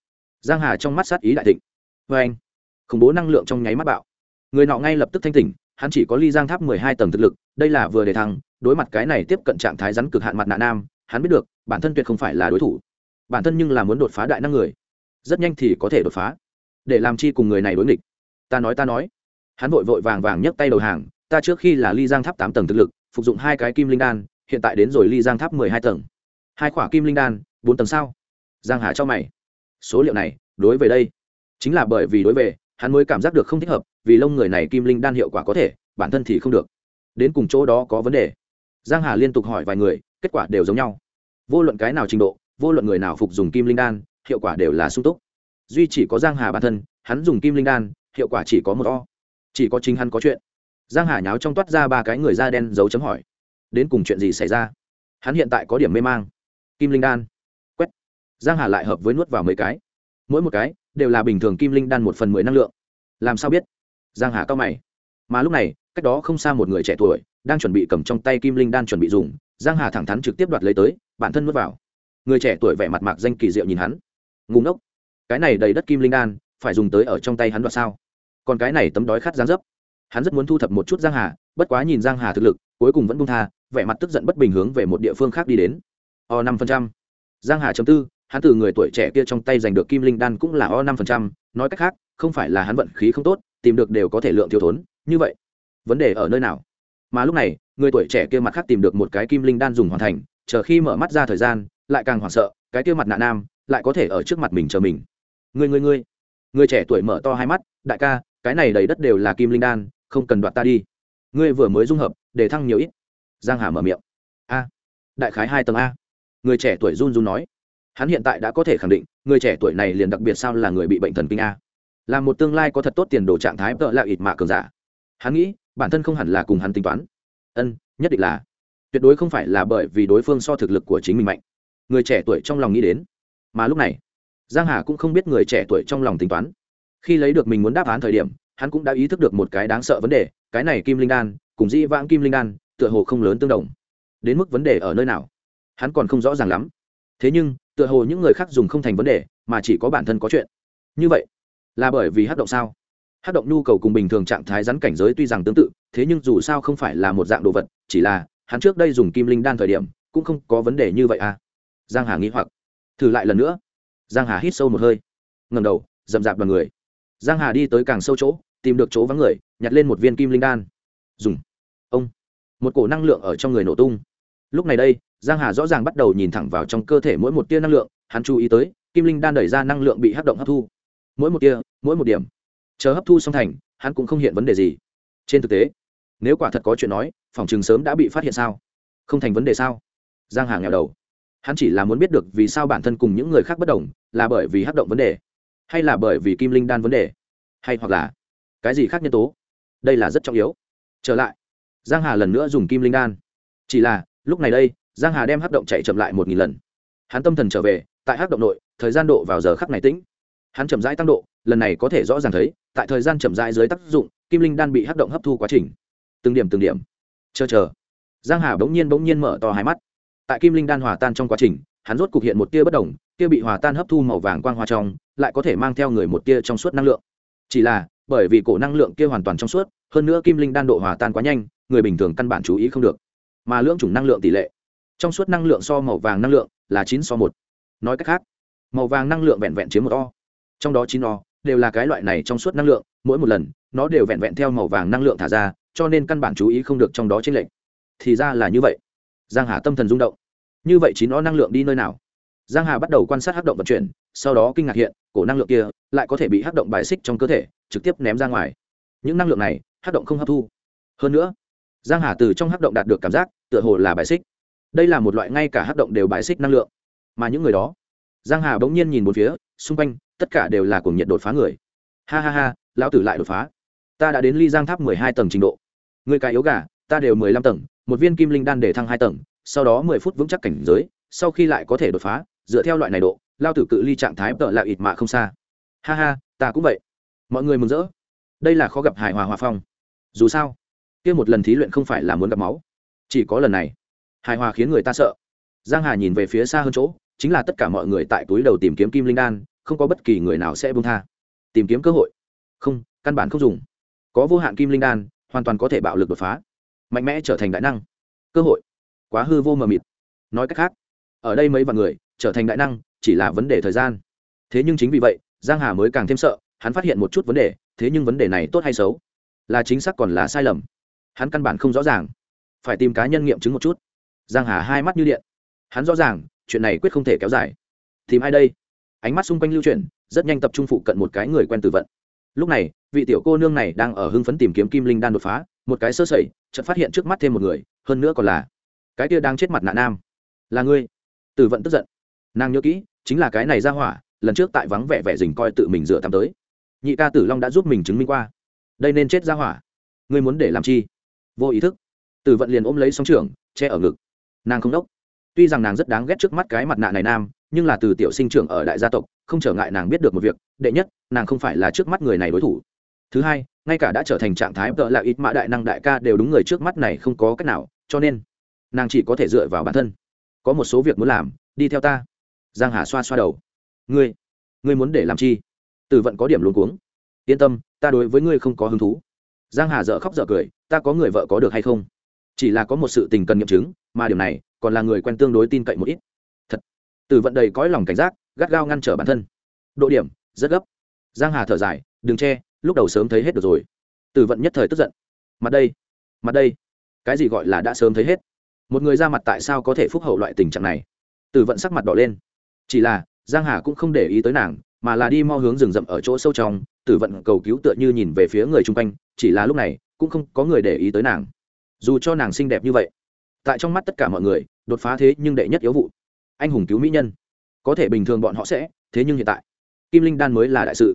Giang hà trong mắt sát ý đại thịnh. Vê anh, khủng bố năng lượng trong nháy mắt bạo. Người nọ ngay lập tức thanh tỉnh, hắn chỉ có ly giang tháp mười hai tầng thực lực, đây là vừa để thăng, đối mặt cái này tiếp cận trạng thái rắn cực hạn mặt nạ nam, hắn biết được, bản thân tuyệt không phải là đối thủ. Bản thân nhưng là muốn đột phá đại năng người. Rất nhanh thì có thể đột phá để làm chi cùng người này đối nghịch. Ta nói ta nói. Hắn vội vội vàng vàng nhấc tay đầu hàng, ta trước khi là ly giang tháp tám tầng thực lực, phục dụng hai cái kim linh đan, hiện tại đến rồi ly giang tháp mười hai tầng. Hai quả kim linh đan, bốn tầng sao? Giang hà cho mày. Số liệu này, đối về đây. Chính là bởi vì đối về, hắn mới cảm giác được không thích hợp, vì lông người này kim linh đan hiệu quả có thể, bản thân thì không được. Đến cùng chỗ đó có vấn đề? Giang hà liên tục hỏi vài người, kết quả đều giống nhau. Vô luận cái nào trình độ, vô luận người nào phục dùng kim linh đan, hiệu quả đều là sung túc duy chỉ có giang hà bản thân, hắn dùng kim linh đan, hiệu quả chỉ có một o. Chỉ có chính hắn có chuyện. Giang hà nháo trong toát ra ba cái người da đen dấu chấm hỏi. Đến cùng chuyện gì xảy ra? Hắn hiện tại có điểm mê mang. Kim linh đan. Quét. Giang hà lại hợp với nuốt vào mấy cái. Mỗi một cái đều là bình thường kim linh đan một phần mười năng lượng. Làm sao biết? Giang hà cao mày. Mà lúc này, cách đó không xa một người trẻ tuổi đang chuẩn bị cầm trong tay kim linh đan chuẩn bị dùng, giang hà thẳng thắn trực tiếp đoạt lấy tới, bản thân nuốt vào. Người trẻ tuổi vẻ mặt mạc danh kỳ diệu nhìn hắn. Ngùng ốc cái này đầy đất kim linh đan, phải dùng tới ở trong tay hắn đoạt sao? Còn cái này tấm đói khát gián dấp. Hắn rất muốn thu thập một chút giang hà, bất quá nhìn giang hà thực lực, cuối cùng vẫn buông tha, vẻ mặt tức giận bất bình hướng về một địa phương khác đi đến. O năm phần trăm. Giang hà chấm tư, hắn từ người tuổi trẻ kia trong tay giành được kim linh đan cũng là o năm phần trăm, nói cách khác, không phải là hắn vận khí không tốt, tìm được đều có thể lượng thiếu thốn, như vậy, vấn đề ở nơi nào? Mà lúc này, người tuổi trẻ kia mặt khác tìm được một cái kim linh đan dùng hoàn thành, chờ khi mở mắt ra thời gian, lại càng hoảng sợ, cái kia mặt nạ nam, lại có thể ở trước mặt mình chờ mình ngươi ngươi ngươi, người trẻ tuổi mở to hai mắt đại ca cái này đầy đất đều là kim linh đan không cần đoạt ta đi. Ngươi vừa mới dung hợp để thăng nhiều ít. Giang hà mở miệng. A đại khái hai tầng a. Người trẻ tuổi run run nói. Hắn hiện tại đã có thể khẳng định người trẻ tuổi này liền đặc biệt sao là người bị bệnh thần kinh a. Là một tương lai có thật tốt tiền đồ trạng thái tợ là ịt mạ cường giả. Hắn nghĩ bản thân không hẳn là cùng hắn tính toán. Ân nhất định là. Tuyệt đối không phải là bởi vì đối phương so thực lực của chính mình mạnh. Người trẻ tuổi trong lòng nghĩ đến. Mà lúc này giang hà cũng không biết người trẻ tuổi trong lòng tính toán. Khi lấy được mình muốn đáp án thời điểm, hắn cũng đã ý thức được một cái đáng sợ vấn đề, cái này kim linh đan cùng di vãng kim linh đan tựa hồ không lớn tương đồng. Đến mức vấn đề ở nơi nào? Hắn còn không rõ ràng lắm. Thế nhưng, tựa hồ những người khác dùng không thành vấn đề, mà chỉ có bản thân có chuyện. Như vậy, là bởi vì hát động sao? Hát động nhu cầu cùng bình thường trạng thái rắn cảnh giới tuy rằng tương tự, thế nhưng dù sao không phải là một dạng đồ vật, chỉ là hắn trước đây dùng kim linh đan thời điểm, cũng không có vấn đề như vậy à? Giang hà nghĩ hoặc. Thử lại lần nữa giang hà hít sâu một hơi. Ngầm đầu, rậm rạp đoàn người. Giang hà đi tới càng sâu chỗ, tìm được chỗ vắng người, nhặt lên một viên kim linh đan. Dùng. Ông. Một cổ năng lượng ở trong người nổ tung. Lúc này đây, giang hà rõ ràng bắt đầu nhìn thẳng vào trong cơ thể mỗi một tia năng lượng, hắn chú ý tới, kim linh đan đẩy ra năng lượng bị hấp động hấp thu. Mỗi một tia, mỗi một điểm. Chờ hấp thu xong thành, hắn cũng không hiện vấn đề gì. Trên thực tế, nếu quả thật có chuyện nói, phòng trường sớm đã bị phát hiện sao? Không thành vấn đề sao? Giang hà nghèo đầu hắn chỉ là muốn biết được vì sao bản thân cùng những người khác bất đồng, là bởi vì hấp động vấn đề, hay là bởi vì kim linh đan vấn đề, hay hoặc là cái gì khác nhân tố. Đây là rất trọng yếu. Trở lại, giang hà lần nữa dùng kim linh đan. Chỉ là, lúc này đây, giang hà đem hắc động chạy chậm lại một nghìn lần. Hắn tâm thần trở về, tại hắc động nội, thời gian độ vào giờ khắc này tĩnh. Hắn chậm rãi tăng độ, lần này có thể rõ ràng thấy, tại thời gian chậm rãi dưới tác dụng, kim linh đan bị hắc động hấp thu quá trình. Từng điểm từng điểm. Chờ chờ. Giang hà bỗng nhiên bỗng nhiên mở to hai mắt tại kim linh đan hòa tan trong quá trình, hắn rốt cục hiện một tia bất đồng tia bị hòa tan hấp thu màu vàng quang hoa trong, lại có thể mang theo người một tia trong suốt năng lượng. Chỉ là, bởi vì cổ năng lượng kia hoàn toàn trong suốt, hơn nữa kim linh đan độ hòa tan quá nhanh, người bình thường căn bản chú ý không được. Mà lượng chủng năng lượng tỷ lệ, trong suốt năng lượng so màu vàng năng lượng là chín so một. Nói cách khác, màu vàng năng lượng vẹn vẹn chiếm một o. Trong đó chín o đều là cái loại này trong suốt năng lượng, mỗi một lần, nó đều vẹn vẹn theo màu vàng năng lượng thả ra, cho nên căn bản chú ý không được trong đó trên lệnh thì ra là như vậy giang hà tâm thần rung động. Như vậy chín o năng lượng đi nơi nào? Giang hà bắt đầu quan sát hắc động vận chuyển, sau đó kinh ngạc hiện, cổ năng lượng kia lại có thể bị hắc động bài xích trong cơ thể, trực tiếp ném ra ngoài. Những năng lượng này, hắc động không hấp thu. Hơn nữa, giang hà từ trong hắc động đạt được cảm giác, tựa hồ là bài xích. Đây là một loại ngay cả hắc động đều bài xích năng lượng. Mà những người đó, giang hà bỗng nhiên nhìn một phía, xung quanh, tất cả đều là cùng nhiệt đột phá người. Ha ha ha, lão tử lại đột phá. Ta đã đến ly giang tháp mười hai tầng trình độ. Người cái yếu gà, ta đều mười lăm tầng một viên kim linh đan để thăng hai tầng, sau đó mười phút vững chắc cảnh giới, sau khi lại có thể đột phá, dựa theo loại này độ, lao tử cự ly trạng thái tợ là ịt mạ không xa. Ha ha, ta cũng vậy. Mọi người mừng rỡ. Đây là khó gặp hài hòa hòa phong. Dù sao, kia một lần thí luyện không phải là muốn gặp máu. Chỉ có lần này, hài hòa khiến người ta sợ. Giang hà nhìn về phía xa hơn chỗ, chính là tất cả mọi người tại túi đầu tìm kiếm kim linh đan, không có bất kỳ người nào sẽ buông tha. Tìm kiếm cơ hội. Không, căn bản không dùng. Có vô hạn kim linh đan, hoàn toàn có thể bạo lực đột phá mạnh mẽ trở thành đại năng. Cơ hội. Quá hư vô mờ mịt. Nói cách khác, ở đây mấy vạn người, trở thành đại năng chỉ là vấn đề thời gian. Thế nhưng chính vì vậy, giang hà mới càng thêm sợ, hắn phát hiện một chút vấn đề, thế nhưng vấn đề này tốt hay xấu? Là chính xác còn là sai lầm? Hắn căn bản không rõ ràng. Phải tìm cá nhân nghiệm chứng một chút. Giang hà hai mắt như điện. Hắn rõ ràng, chuyện này quyết không thể kéo dài. Tìm ai đây? Ánh mắt xung quanh lưu chuyển, rất nhanh tập trung phụ cận một cái người quen từ vận. Lúc này, vị tiểu cô nương này đang ở hưng phấn tìm kiếm kim linh đan đột phá, một cái sơ sẩy chợt phát hiện trước mắt thêm một người, hơn nữa còn là cái kia đang chết mặt nạ nam. Là ngươi? Tử vận tức giận. Nàng nhớ kỹ, chính là cái này ra hỏa, lần trước tại vắng vẻ vẻ dình coi tự mình dựa tắm tới. Nhị ca tử long đã giúp mình chứng minh qua. Đây nên chết ra hỏa. Ngươi muốn để làm chi? Vô ý thức. Tử vận liền ôm lấy sóng trưởng, che ở ngực. Nàng không đốc. Tuy rằng nàng rất đáng ghét trước mắt cái mặt nạ này nam, nhưng là từ tiểu sinh trưởng ở đại gia tộc, không trở ngại nàng biết được một việc, đệ nhất, nàng không phải là trước mắt người này đối thủ thứ hai, ngay cả đã trở thành trạng thái vợ là ít mã đại năng đại ca đều đúng người trước mắt này không có cách nào, cho nên nàng chỉ có thể dựa vào bản thân. Có một số việc muốn làm, đi theo ta. Giang hà xoa xoa đầu. Ngươi ngươi muốn để làm chi? Tử vận có điểm luôn cuống. Yên tâm, ta đối với ngươi không có hứng thú. Giang hà dợ khóc dợ cười, ta có người vợ có được hay không? Chỉ là có một sự tình cần nghiệm chứng, mà điều này còn là người quen tương đối tin cậy một ít. Thật, tử vận đầy cõi lòng cảnh giác, gắt gao ngăn trở bản thân. Độ điểm, rất gấp. Giang hà thở dài, đừng che lúc đầu sớm thấy hết được rồi. Tử vận nhất thời tức giận. Mặt đây mặt đây. Cái gì gọi là đã sớm thấy hết? Một người ra mặt tại sao có thể phúc hậu loại tình trạng này? Tử vận sắc mặt đỏ lên. Chỉ là, giang hà cũng không để ý tới nàng, mà là đi mau hướng rừng rậm ở chỗ sâu trong tử vận cầu cứu tựa như nhìn về phía người chung quanh, chỉ là lúc này, cũng không có người để ý tới nàng. Dù cho nàng xinh đẹp như vậy, tại trong mắt tất cả mọi người, đột phá thế nhưng đệ nhất yếu vụ. Anh hùng cứu mỹ nhân. Có thể bình thường bọn họ sẽ, thế nhưng hiện tại, kim linh đan mới là đại sự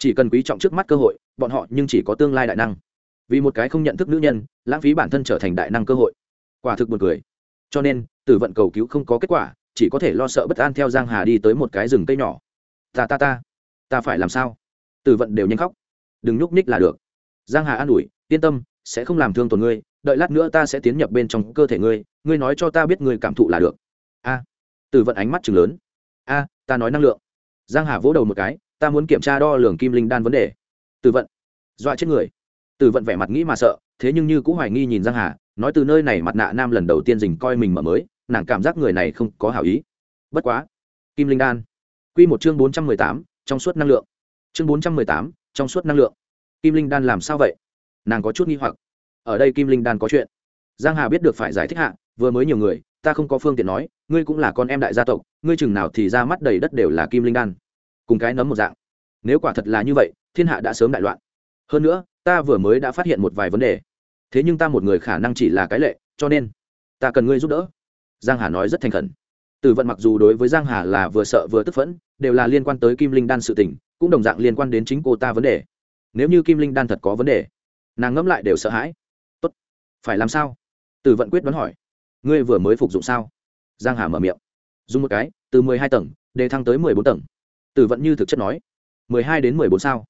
chỉ cần quý trọng trước mắt cơ hội, bọn họ nhưng chỉ có tương lai đại năng. Vì một cái không nhận thức nữ nhân, lãng phí bản thân trở thành đại năng cơ hội. Quả thực buồn cười. Cho nên, tử vận cầu cứu không có kết quả, chỉ có thể lo sợ bất an theo giang hà đi tới một cái rừng cây nhỏ. Ta ta ta. Ta phải làm sao? Tử vận đều nhanh khóc. Đừng nhúc ních là được. Giang hà an ủi, yên tâm, sẽ không làm thương tổn ngươi, đợi lát nữa ta sẽ tiến nhập bên trong cơ thể ngươi ngươi nói cho ta biết ngươi cảm thụ là được. A. Tử vận ánh mắt chừng lớn. A, ta nói năng lượng. Giang hà vỗ đầu một cái ta muốn kiểm tra đo lường kim linh đan vấn đề. Tử vận. Dọa chết người. Tử vận vẻ mặt nghĩ mà sợ, thế nhưng như cũng hoài nghi nhìn giang hà, nói từ nơi này mặt nạ nam lần đầu tiên dình coi mình mở mới, nàng cảm giác người này không có hảo ý. Bất quá. Kim linh đan. Quy một chương bốn trăm mười tám, trong suốt năng lượng. Chương bốn trăm mười tám, trong suốt năng lượng. Kim linh đan làm sao vậy? Nàng có chút nghi hoặc. Ở đây kim linh đan có chuyện. Giang hà biết được phải giải thích hạ, vừa mới nhiều người, ta không có phương tiện nói, ngươi cũng là con em đại gia tộc, ngươi chừng nào thì ra mắt đầy đất đều là kim linh đan cùng cái nấm một dạng. Nếu quả thật là như vậy, thiên hạ đã sớm đại loạn. Hơn nữa, ta vừa mới đã phát hiện một vài vấn đề. Thế nhưng ta một người khả năng chỉ là cái lệ, cho nên ta cần ngươi giúp đỡ. Giang hà nói rất thành khẩn. Tử vận mặc dù đối với giang hà là vừa sợ vừa tức phẫn, đều là liên quan tới kim linh đan sự tình, cũng đồng dạng liên quan đến chính cô ta vấn đề. Nếu như kim linh đan thật có vấn đề, nàng ngẫm lại đều sợ hãi. Tốt, phải làm sao? Tử vận quyết đoán hỏi. Ngươi vừa mới phục dụng sao? Giang hà mở miệng. Dùng một cái, từ mười hai tầng đề thăng tới mười bốn tầng tử vận như thực chất nói, mười hai đến mười bốn sao?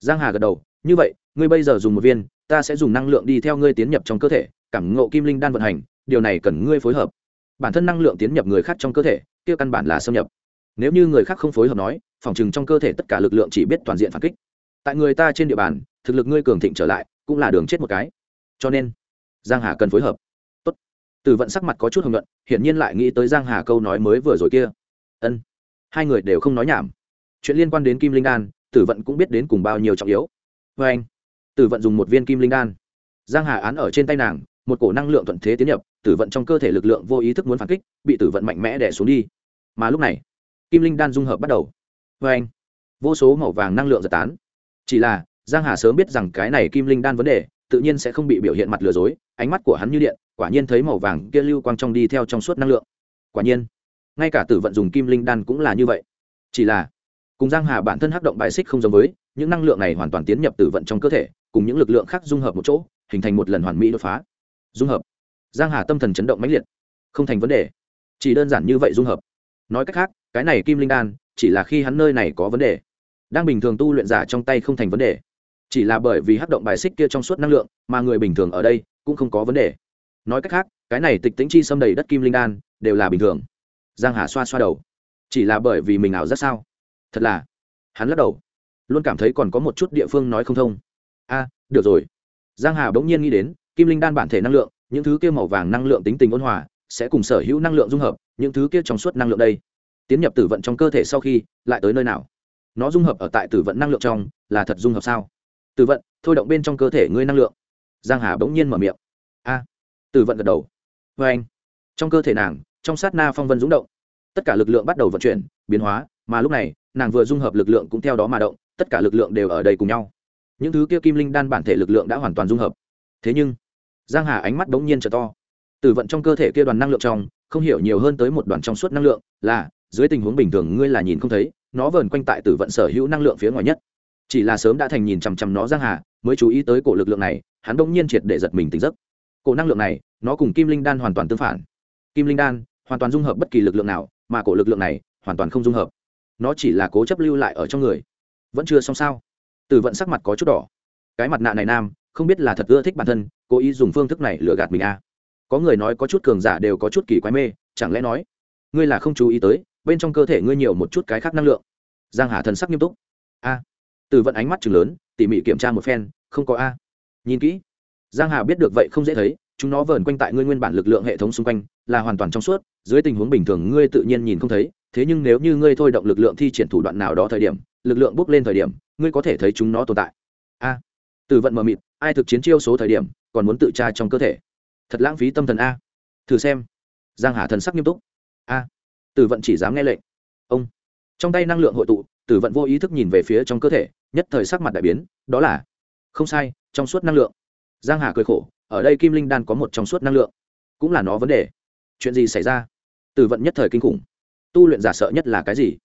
Giang hà gật đầu, như vậy, ngươi bây giờ dùng một viên, ta sẽ dùng năng lượng đi theo ngươi tiến nhập trong cơ thể, cảm ngộ kim linh đan vận hành, điều này cần ngươi phối hợp. Bản thân năng lượng tiến nhập người khác trong cơ thể, kia căn bản là xâm nhập. Nếu như người khác không phối hợp nói, phòng chừng trong cơ thể tất cả lực lượng chỉ biết toàn diện phản kích. Tại người ta trên địa bàn, thực lực ngươi cường thịnh trở lại, cũng là đường chết một cái. Cho nên, giang hà cần phối hợp. Tốt. Từ vận sắc mặt có chút hồng luận hiển nhiên lại nghĩ tới giang hà câu nói mới vừa rồi kia. Ân. Hai người đều không nói nhảm chuyện liên quan đến kim linh đan, tử vận cũng biết đến cùng bao nhiêu trọng yếu. Vê anh, tử vận dùng một viên kim linh đan. Giang hà án ở trên tay nàng, một cổ năng lượng thuận thế tiến nhập, tử vận trong cơ thể lực lượng vô ý thức muốn phản kích, bị tử vận mạnh mẽ đè xuống đi. Mà lúc này, kim linh đan dung hợp bắt đầu. Vê anh, vô số màu vàng năng lượng giật tán. Chỉ là, giang hà sớm biết rằng cái này kim linh đan vấn đề, tự nhiên sẽ không bị biểu hiện mặt lừa dối, ánh mắt của hắn như điện, quả nhiên thấy màu vàng kia lưu quang trong đi theo trong suốt năng lượng. Quả nhiên, ngay cả tử vận dùng kim linh đan cũng là như vậy. Chỉ là cùng giang hà bản thân hắc động bài xích không giống với, những năng lượng này hoàn toàn tiến nhập tử vận trong cơ thể, cùng những lực lượng khác dung hợp một chỗ, hình thành một lần hoàn mỹ đột phá. Dung hợp. Giang hà tâm thần chấn động mãnh liệt. Không thành vấn đề. Chỉ đơn giản như vậy dung hợp. Nói cách khác, cái này kim linh đan, chỉ là khi hắn nơi này có vấn đề. Đang bình thường tu luyện giả trong tay không thành vấn đề. Chỉ là bởi vì hắc động bài xích kia trong suốt năng lượng, mà người bình thường ở đây cũng không có vấn đề. Nói cách khác, cái này tịch tĩnh chi xâm đầy đất kim linh đan, đều là bình thường. Giang hà xoa xoa đầu. Chỉ là bởi vì mình ảo rất sao? Thật là. Hắn lắc đầu. Luôn cảm thấy còn có một chút địa phương nói không thông. A, được rồi. Giang hà bỗng nhiên nghĩ đến, kim linh đan bản thể năng lượng, những thứ kia màu vàng năng lượng tính tình ôn hòa, sẽ cùng sở hữu năng lượng dung hợp, những thứ kia trong suốt năng lượng đây. Tiến nhập tử vận trong cơ thể sau khi, lại tới nơi nào? Nó dung hợp ở tại tử vận năng lượng trong, là thật dung hợp sao? Tử vận, thôi động bên trong cơ thể ngươi năng lượng. Giang hà bỗng nhiên mở miệng. A, tử vận gật đầu. Vê anh, trong cơ thể nàng, trong sát na phong vân rúng động. Tất cả lực lượng bắt đầu vận chuyển, biến hóa, mà lúc này nàng vừa dung hợp lực lượng cũng theo đó mà động, tất cả lực lượng đều ở đây cùng nhau. Những thứ kia kim linh đan bản thể lực lượng đã hoàn toàn dung hợp. Thế nhưng, giang hà ánh mắt bỗng nhiên trở to. Tử vận trong cơ thể kia đoàn năng lượng trong, không hiểu nhiều hơn tới một đoàn trong suốt năng lượng, là, dưới tình huống bình thường ngươi là nhìn không thấy, nó vờn quanh tại tử vận sở hữu năng lượng phía ngoài nhất. Chỉ là sớm đã thành nhìn chằm chằm nó giang hà, mới chú ý tới cổ lực lượng này, hắn đông nhiên triệt để giật mình tỉnh giấc. Cổ năng lượng này, nó cùng kim linh đan hoàn toàn tương phản. Kim linh đan, hoàn toàn dung hợp bất kỳ lực lượng nào, mà cổ lực lượng này, hoàn toàn không dung hợp nó chỉ là cố chấp lưu lại ở trong người. Vẫn chưa xong sao? Tử vận sắc mặt có chút đỏ. Cái mặt nạ này nam, không biết là thật ưa thích bản thân, cố ý dùng phương thức này lừa gạt mình à. có người nói có chút cường giả đều có chút kỳ quái mê, chẳng lẽ nói, ngươi là không chú ý tới, bên trong cơ thể ngươi nhiều một chút cái khác năng lượng? Giang hà thần sắc nghiêm túc. A. Từ vận ánh mắt chừng lớn, tỉ mỉ kiểm tra một phen, không có a. Nhìn kỹ. Giang hà biết được vậy không dễ thấy, chúng nó vờn quanh tại ngươi nguyên bản lực lượng hệ thống xung quanh, là hoàn toàn trong suốt, dưới tình huống bình thường ngươi tự nhiên nhìn không thấy thế nhưng nếu như ngươi thôi động lực lượng thi triển thủ đoạn nào đó thời điểm, lực lượng bốc lên thời điểm, ngươi có thể thấy chúng nó tồn tại. A. Từ vận mờ mịt, ai thực chiến chiêu số thời điểm, còn muốn tự tra trong cơ thể. Thật lãng phí tâm thần a. Thử xem. Giang hà thần sắc nghiêm túc. A. Tử vận chỉ dám nghe lệnh. Ông. Trong tay năng lượng hội tụ tử vận vô ý thức nhìn về phía trong cơ thể, nhất thời sắc mặt đại biến, đó là, không sai, trong suốt năng lượng. Giang hà cười khổ, ở đây kim linh đan có một trong suốt năng lượng. Cũng là nó vấn đề. Chuyện gì xảy ra? Tử vận nhất thời kinh khủng tu luyện giả sợ nhất là cái gì?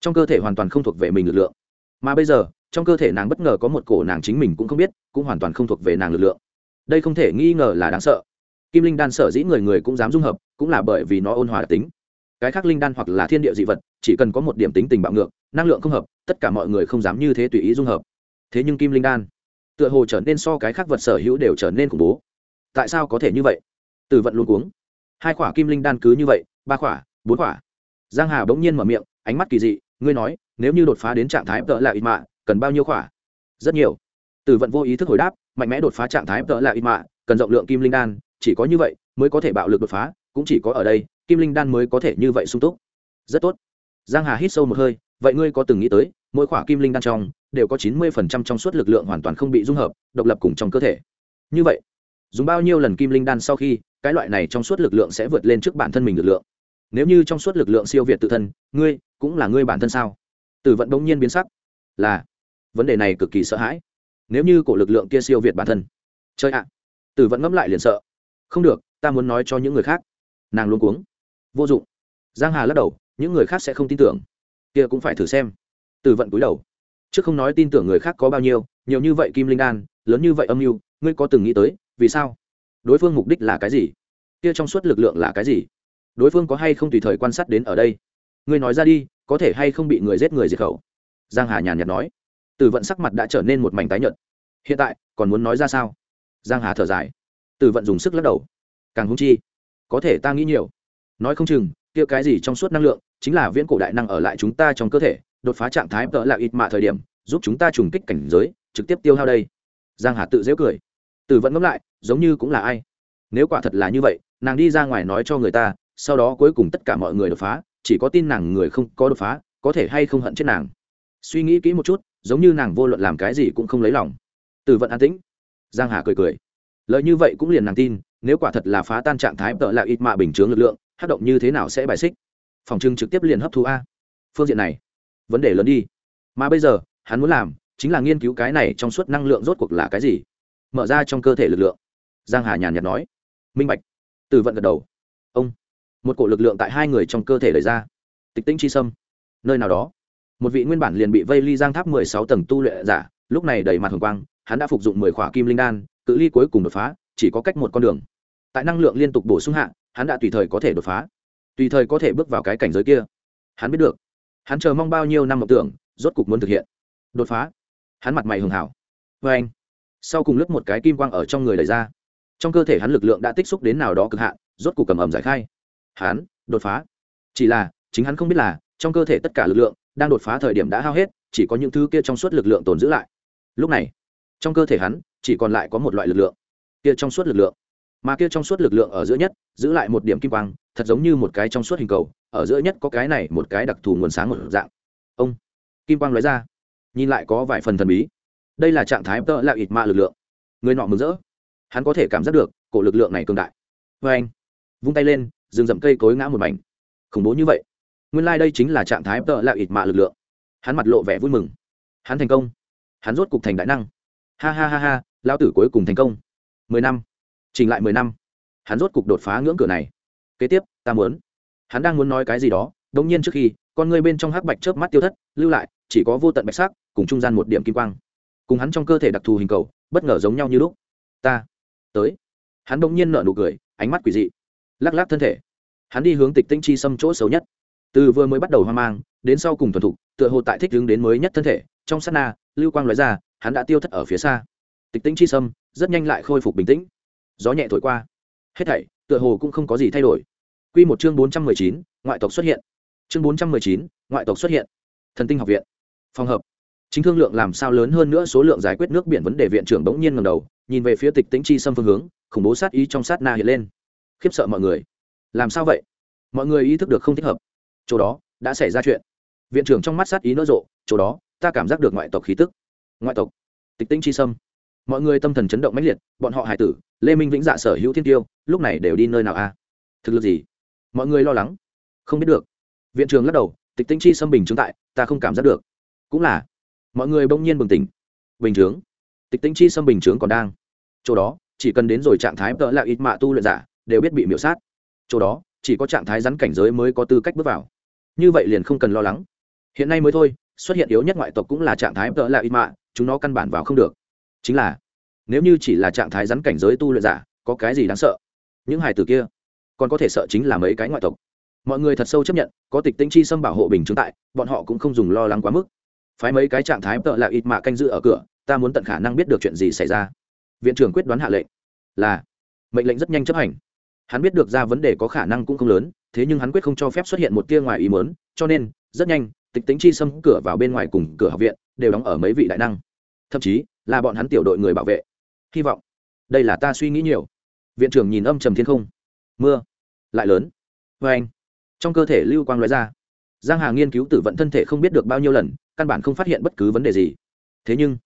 Trong cơ thể hoàn toàn không thuộc về mình lực lượng. Mà bây giờ, trong cơ thể nàng bất ngờ có một cổ nàng chính mình cũng không biết, cũng hoàn toàn không thuộc về nàng lực lượng. Đây không thể nghi ngờ là đáng sợ. Kim linh đan sở dĩ người người cũng dám dung hợp, cũng là bởi vì nó ôn hòa tính. Cái khác linh đan hoặc là thiên địa dị vật, chỉ cần có một điểm tính tình bạo ngược, năng lượng không hợp, tất cả mọi người không dám như thế tùy ý dung hợp. Thế nhưng kim linh đan, tựa hồ trở nên so cái khác vật sở hữu đều trở nên khủng bố. Tại sao có thể như vậy? Từ vận luôn cuống. Hai khỏa kim linh đan cứ như vậy, ba khỏa, bốn khỏa giang hà bỗng nhiên mở miệng, ánh mắt kỳ dị, ngươi nói, nếu như đột phá đến trạng thái tợ là ít mạ, cần bao nhiêu khỏa? Rất nhiều. Từ vận vô ý thức hồi đáp, mạnh mẽ đột phá trạng thái tợ là ít mạ, cần rộng lượng kim linh đan, chỉ có như vậy mới có thể bạo lực đột phá, cũng chỉ có ở đây, kim linh đan mới có thể như vậy sung túc. Rất tốt. Giang hà hít sâu một hơi, vậy ngươi có từng nghĩ tới, mỗi khỏa kim linh đan trong, đều có chín mươi phần trăm trong suốt lực lượng hoàn toàn không bị dung hợp, độc lập cùng trong cơ thể? Như vậy, dùng bao nhiêu lần kim linh đan sau khi, cái loại này trong suốt lực lượng sẽ vượt lên trước bản thân mình lực lượng? Nếu như trong suốt lực lượng siêu việt tự thân ngươi cũng là ngươi bản thân sao? Tử vận bỗng nhiên biến sắc. Là vấn đề này cực kỳ sợ hãi. Nếu như cổ lực lượng kia siêu việt bản thân. Chơi ạ. À, tử vận ngẫm lại liền sợ. Không được ta muốn nói cho những người khác. Nàng luôn cuống. Vô dụng. Giang hà lắc đầu những người khác sẽ không tin tưởng. Kia cũng phải thử xem. Tử vận cúi đầu. Trước không nói tin tưởng người khác có bao nhiêu nhiều như vậy kim linh đan lớn như vậy âm mưu ngươi có từng nghĩ tới vì sao? Đối phương mục đích là cái gì? Kia trong suốt lực lượng là cái gì? Đối phương có hay không tùy thời quan sát đến ở đây? Ngươi nói ra đi, có thể hay không bị người giết người diệt khẩu? Giang hà nhàn nhạt nói. Tử vận sắc mặt đã trở nên một mảnh tái nhợt. Hiện tại, còn muốn nói ra sao? Giang hà thở dài. Tử vận dùng sức lắc đầu. Càng hung chi, có thể ta nghĩ nhiều. Nói không chừng, kia cái gì trong suốt năng lượng, chính là viễn cổ đại năng ở lại chúng ta trong cơ thể, đột phá trạng thái tợ là ít mạ thời điểm, giúp chúng ta trùng kích cảnh giới, trực tiếp tiêu hao đây. Giang hà tự dễ cười. Tử Vận ngẫm lại, giống như cũng là ai. Nếu quả thật là như vậy, nàng đi ra ngoài nói cho người ta sau đó cuối cùng tất cả mọi người đột phá, chỉ có tin nàng người không có đột phá, có thể hay không hận chết nàng. Suy nghĩ kỹ một chút, giống như nàng vô luận làm cái gì cũng không lấy lòng. Từ vận an tĩnh. Giang hà cười cười. Lời như vậy cũng liền nàng tin, nếu quả thật là phá tan trạng thái tợ là ít mạ bình chướng lực lượng, hát động như thế nào sẽ bài xích? Phòng trưng trực tiếp liền hấp thu a. Phương diện này, vấn đề lớn đi. Mà bây giờ, hắn muốn làm chính là nghiên cứu cái này trong suốt năng lượng rốt cuộc là cái gì. Mở ra trong cơ thể lực lượng. Giang hà nhàn nhạt nói. Minh bạch. Từ vận gật đầu. Ông một cổ lực lượng tại hai người trong cơ thể đẩy ra. Tịch tĩnh chi sâm, nơi nào đó. Một vị nguyên bản liền bị vây ly giang tháp mười sáu tầng tu luyện giả, lúc này đầy mặt hồng quang, hắn đã phục dụng mười khỏa kim linh đan, cự ly cuối cùng đột phá, chỉ có cách một con đường. Tại năng lượng liên tục bổ sung hạ, hắn đã tùy thời có thể đột phá. Tùy thời có thể bước vào cái cảnh giới kia. Hắn biết được. Hắn chờ mong bao nhiêu năm mộng tưởng, rốt cục muốn thực hiện. Đột phá. Hắn mặt mày hường hảo. Vê anh, sau cùng lướt một cái kim quang ở trong người đẩy ra. Trong cơ thể hắn lực lượng đã tích xúc đến nào đó cực hạn, rốt cục cầm ẩm giải khai hắn, đột phá. Chỉ là, chính hắn không biết là, trong cơ thể tất cả lực lượng đang đột phá thời điểm đã hao hết, chỉ có những thứ kia trong suốt lực lượng tồn giữ lại. Lúc này, trong cơ thể hắn, chỉ còn lại có một loại lực lượng. Kia trong suốt lực lượng. Mà kia trong suốt lực lượng ở giữa nhất, giữ lại một điểm kim quang, thật giống như một cái trong suốt hình cầu, ở giữa nhất có cái này một cái đặc thù nguồn sáng một dạng. Ông, kim quang nói ra. Nhìn lại có vài phần thần bí. Đây là trạng thái tợ là ịt mạ lực lượng. Người nọ mừng rỡ. Hắn có thể cảm giác được, cổ lực lượng này cường đại. Vê anh, vung tay lên rừng rậm cây cối ngã một mảnh. Khủng bố như vậy. Nguyên lai、like、đây chính là trạng thái tợ là ịt mạ lực lượng. Hắn mặt lộ vẻ vui mừng. Hắn thành công. Hắn rốt cục thành đại năng. Ha ha ha ha lao tử cuối cùng thành công. Mười năm. Chỉnh lại mười năm. Hắn rốt cục đột phá ngưỡng cửa này. Kế tiếp, ta muốn. Hắn đang muốn nói cái gì đó đông nhiên trước khi, con ngươi bên trong hắc bạch chớp mắt tiêu thất, lưu lại, chỉ có vô tận bạch sắc, cùng trung gian một điểm kim quang. Cùng hắn trong cơ thể đặc thù hình cầu, bất ngờ giống nhau như lúc. Ta. Tới. Hắn đông nhiên nở nụ cười, ánh mắt quỷ dị lắc lắc thân thể. Hắn đi hướng tịch tinh chi xâm chỗ xấu nhất. Từ vừa mới bắt đầu hoang mang, đến sau cùng thuần thục, tựa hồ tại thích hướng đến mới nhất thân thể, trong sát na, lưu quang nói ra, hắn đã tiêu thất ở phía xa. Tịch tinh chi xâm rất nhanh lại khôi phục bình tĩnh. Gió nhẹ thổi qua. Hết thảy, tựa hồ cũng không có gì thay đổi. Q một chương bốn trăm mười chín, ngoại tộc xuất hiện. Chương bốn trăm mười chín, ngoại tộc xuất hiện. Thần tinh học viện. Phòng hợp chính thương lượng làm sao lớn hơn nữa số lượng giải quyết nước biển vấn đề viện trưởng bỗng nhiên ngầm đầu, nhìn về phía tịch tĩnh chi xâm phương hướng, khủng bố sát ý trong sát na hiện lên khiếp sợ mọi người. Làm sao vậy? Mọi người ý thức được không thích hợp. Chỗ đó, đã xảy ra chuyện. Viện trưởng trong mắt sát ý nỡ rộ, chỗ đó, ta cảm giác được ngoại tộc khí tức. Ngoại tộc. Tịch tĩnh chi sâm. Mọi người tâm thần chấn động mãnh liệt, bọn họ hải tử, lê minh vĩnh dạ sở hữu thiên tiêu, lúc này đều đi nơi nào a thực lực gì? Mọi người lo lắng. Không biết được. Viện trưởng lắc đầu, tịch tĩnh chi xâm bình chứng tại, ta không cảm giác được. Cũng là. Mọi người bỗng nhiên bừng tỉnh. Bình chướng tịch tĩnh chi xâm bình chướng còn đang. Chỗ đó, chỉ cần đến rồi trạng thái tợ là ít mạ tu luyện giả đều biết bị miễu sát. Chỗ đó, chỉ có trạng thái rắn cảnh giới mới có tư cách bước vào. Như vậy liền không cần lo lắng. Hiện nay mới thôi, xuất hiện yếu nhất ngoại tộc cũng là trạng thái tợ là ít mạ, chúng nó căn bản vào không được. Chính là, nếu như chỉ là trạng thái rắn cảnh giới tu luyện giả, có cái gì đáng sợ? Những hài tử kia, còn có thể sợ chính là mấy cái ngoại tộc. Mọi người thật sâu chấp nhận, có tịch tinh chi xâm bảo hộ bình chứng tại, bọn họ cũng không dùng lo lắng quá mức. Phái mấy cái trạng thái tợ là ít mạ canh giữ ở cửa, ta muốn tận khả năng biết được chuyện gì xảy ra. Viện trưởng quyết đoán hạ lệnh. Là, mệnh lệnh rất nhanh chấp hành hắn biết được ra vấn đề có khả năng cũng không lớn, thế nhưng hắn quyết không cho phép xuất hiện một tia ngoài ý mớn cho nên, rất nhanh, tịch tính chi xâm cửa vào bên ngoài cùng cửa học viện, đều đóng ở mấy vị đại năng. Thậm chí, là bọn hắn tiểu đội người bảo vệ. Hy vọng, đây là ta suy nghĩ nhiều. Viện trưởng nhìn âm trầm thiên không. Mưa, lại lớn. Vê anh, trong cơ thể lưu quang nói ra. Giang hà nghiên cứu tử vận thân thể không biết được bao nhiêu lần, căn bản không phát hiện bất cứ vấn đề gì. Thế nhưng,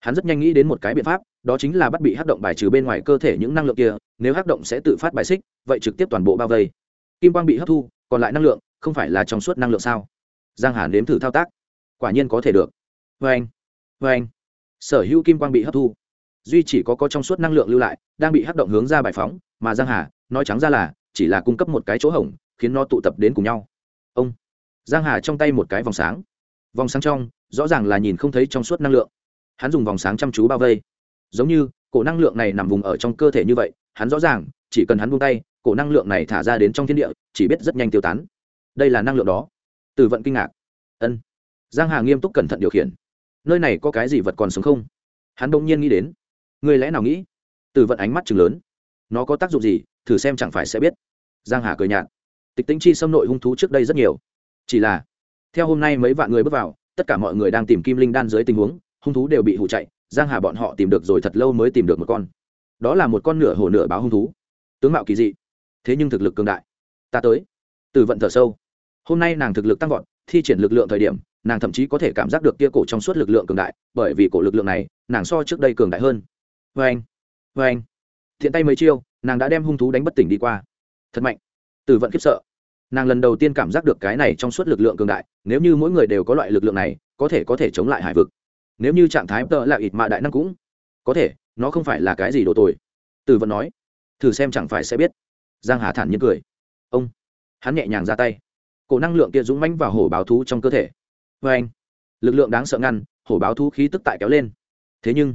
hắn rất nhanh nghĩ đến một cái biện pháp, đó chính là bắt bị hát động bài trừ bên ngoài cơ thể những năng lượng kia nếu hắc động sẽ tự phát bài xích, vậy trực tiếp toàn bộ bao vây. Kim quang bị hấp thu, còn lại năng lượng, không phải là trong suốt năng lượng sao? Giang hà nếm thử thao tác. Quả nhiên có thể được. Vê anh vê anh sở hữu kim quang bị hấp thu. Duy chỉ có có trong suốt năng lượng lưu lại, đang bị hắc động hướng ra bài phóng, mà giang hà, nói trắng ra là, chỉ là cung cấp một cái chỗ hổng, khiến nó tụ tập đến cùng nhau. Ông. Giang hà trong tay một cái vòng sáng. Vòng sáng trong, rõ ràng là nhìn không thấy trong suốt năng lượng. Hắn dùng vòng sáng chăm chú bao vây. Giống như, cổ năng lượng này nằm vùng ở trong cơ thể như vậy hắn rõ ràng, chỉ cần hắn buông tay, cổ năng lượng này thả ra đến trong thiên địa, chỉ biết rất nhanh tiêu tán. Đây là năng lượng đó. Từ vận kinh ngạc. Ân. Giang hà nghiêm túc cẩn thận điều khiển. Nơi này có cái gì vật còn sống không? Hắn đông nhiên nghĩ đến. Người lẽ nào nghĩ? Từ vận ánh mắt chừng lớn. Nó có tác dụng gì? Thử xem chẳng phải sẽ biết. Giang hà cười nhạt. Tịch tính chi xâm nội hung thú trước đây rất nhiều. Chỉ là, theo hôm nay mấy vạn người bước vào, tất cả mọi người đang tìm kim linh đan dưới tình huống, hung thú đều bị hụ chạy. Giang hà bọn họ tìm được rồi thật lâu mới tìm được một con đó là một con nửa hổ nửa báo hung thú. Tướng mạo kỳ dị, thế nhưng thực lực cường đại. Ta tới. Từ vận thở sâu. Hôm nay nàng thực lực tăng vọt, thi triển lực lượng thời điểm, nàng thậm chí có thể cảm giác được kia cổ trong suốt lực lượng cường đại, bởi vì cổ lực lượng này, nàng so trước đây cường đại hơn. Vê anh vê anh. Thiện tay mấy chiêu, nàng đã đem hung thú đánh bất tỉnh đi qua. Thật mạnh. Từ vận khiếp sợ. Nàng lần đầu tiên cảm giác được cái này trong suốt lực lượng cường đại, nếu như mỗi người đều có loại lực lượng này, có thể có thể chống lại hải vực. Nếu như trạng thái tợ là ít mạ đại năng cũng có thể nó không phải là cái gì đồ tồi. Từ vận nói, thử xem chẳng phải sẽ biết. Giang hà thản nhiên cười. Ông, hắn nhẹ nhàng ra tay. Cổ năng lượng kia dũng mãnh vào hổ báo thú trong cơ thể. Vê anh, lực lượng đáng sợ ngăn, hổ báo thú khí tức tại kéo lên. Thế nhưng,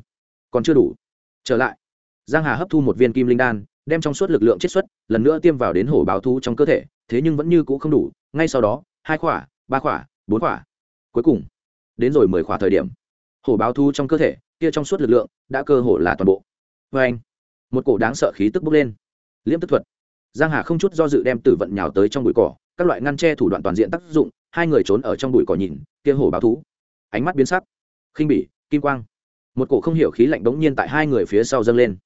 còn chưa đủ. Trở lại, giang hà hấp thu một viên kim linh đan, đem trong suốt lực lượng chiết xuất, lần nữa tiêm vào đến hổ báo thú trong cơ thể, thế nhưng vẫn như cũ không đủ. Ngay sau đó, hai khỏa, ba khỏa, bốn khỏa. Cuối cùng, đến rồi mười khỏa thời điểm, hổ báo thú trong cơ thể kia trong suốt lực lượng, đã cơ hồ là toàn bộ. Vê anh, một cổ đáng sợ khí tức bốc lên. Liễm tức thuật. Giang hà không chút do dự đem tử vận nhào tới trong bụi cỏ, các loại ngăn tre thủ đoạn toàn diện tác dụng, hai người trốn ở trong bụi cỏ nhìn, kia hổ báo thú. Ánh mắt biến sắc. Khinh bỉ, kim quang. Một cổ không hiểu khí lạnh bỗng nhiên tại hai người phía sau dâng lên.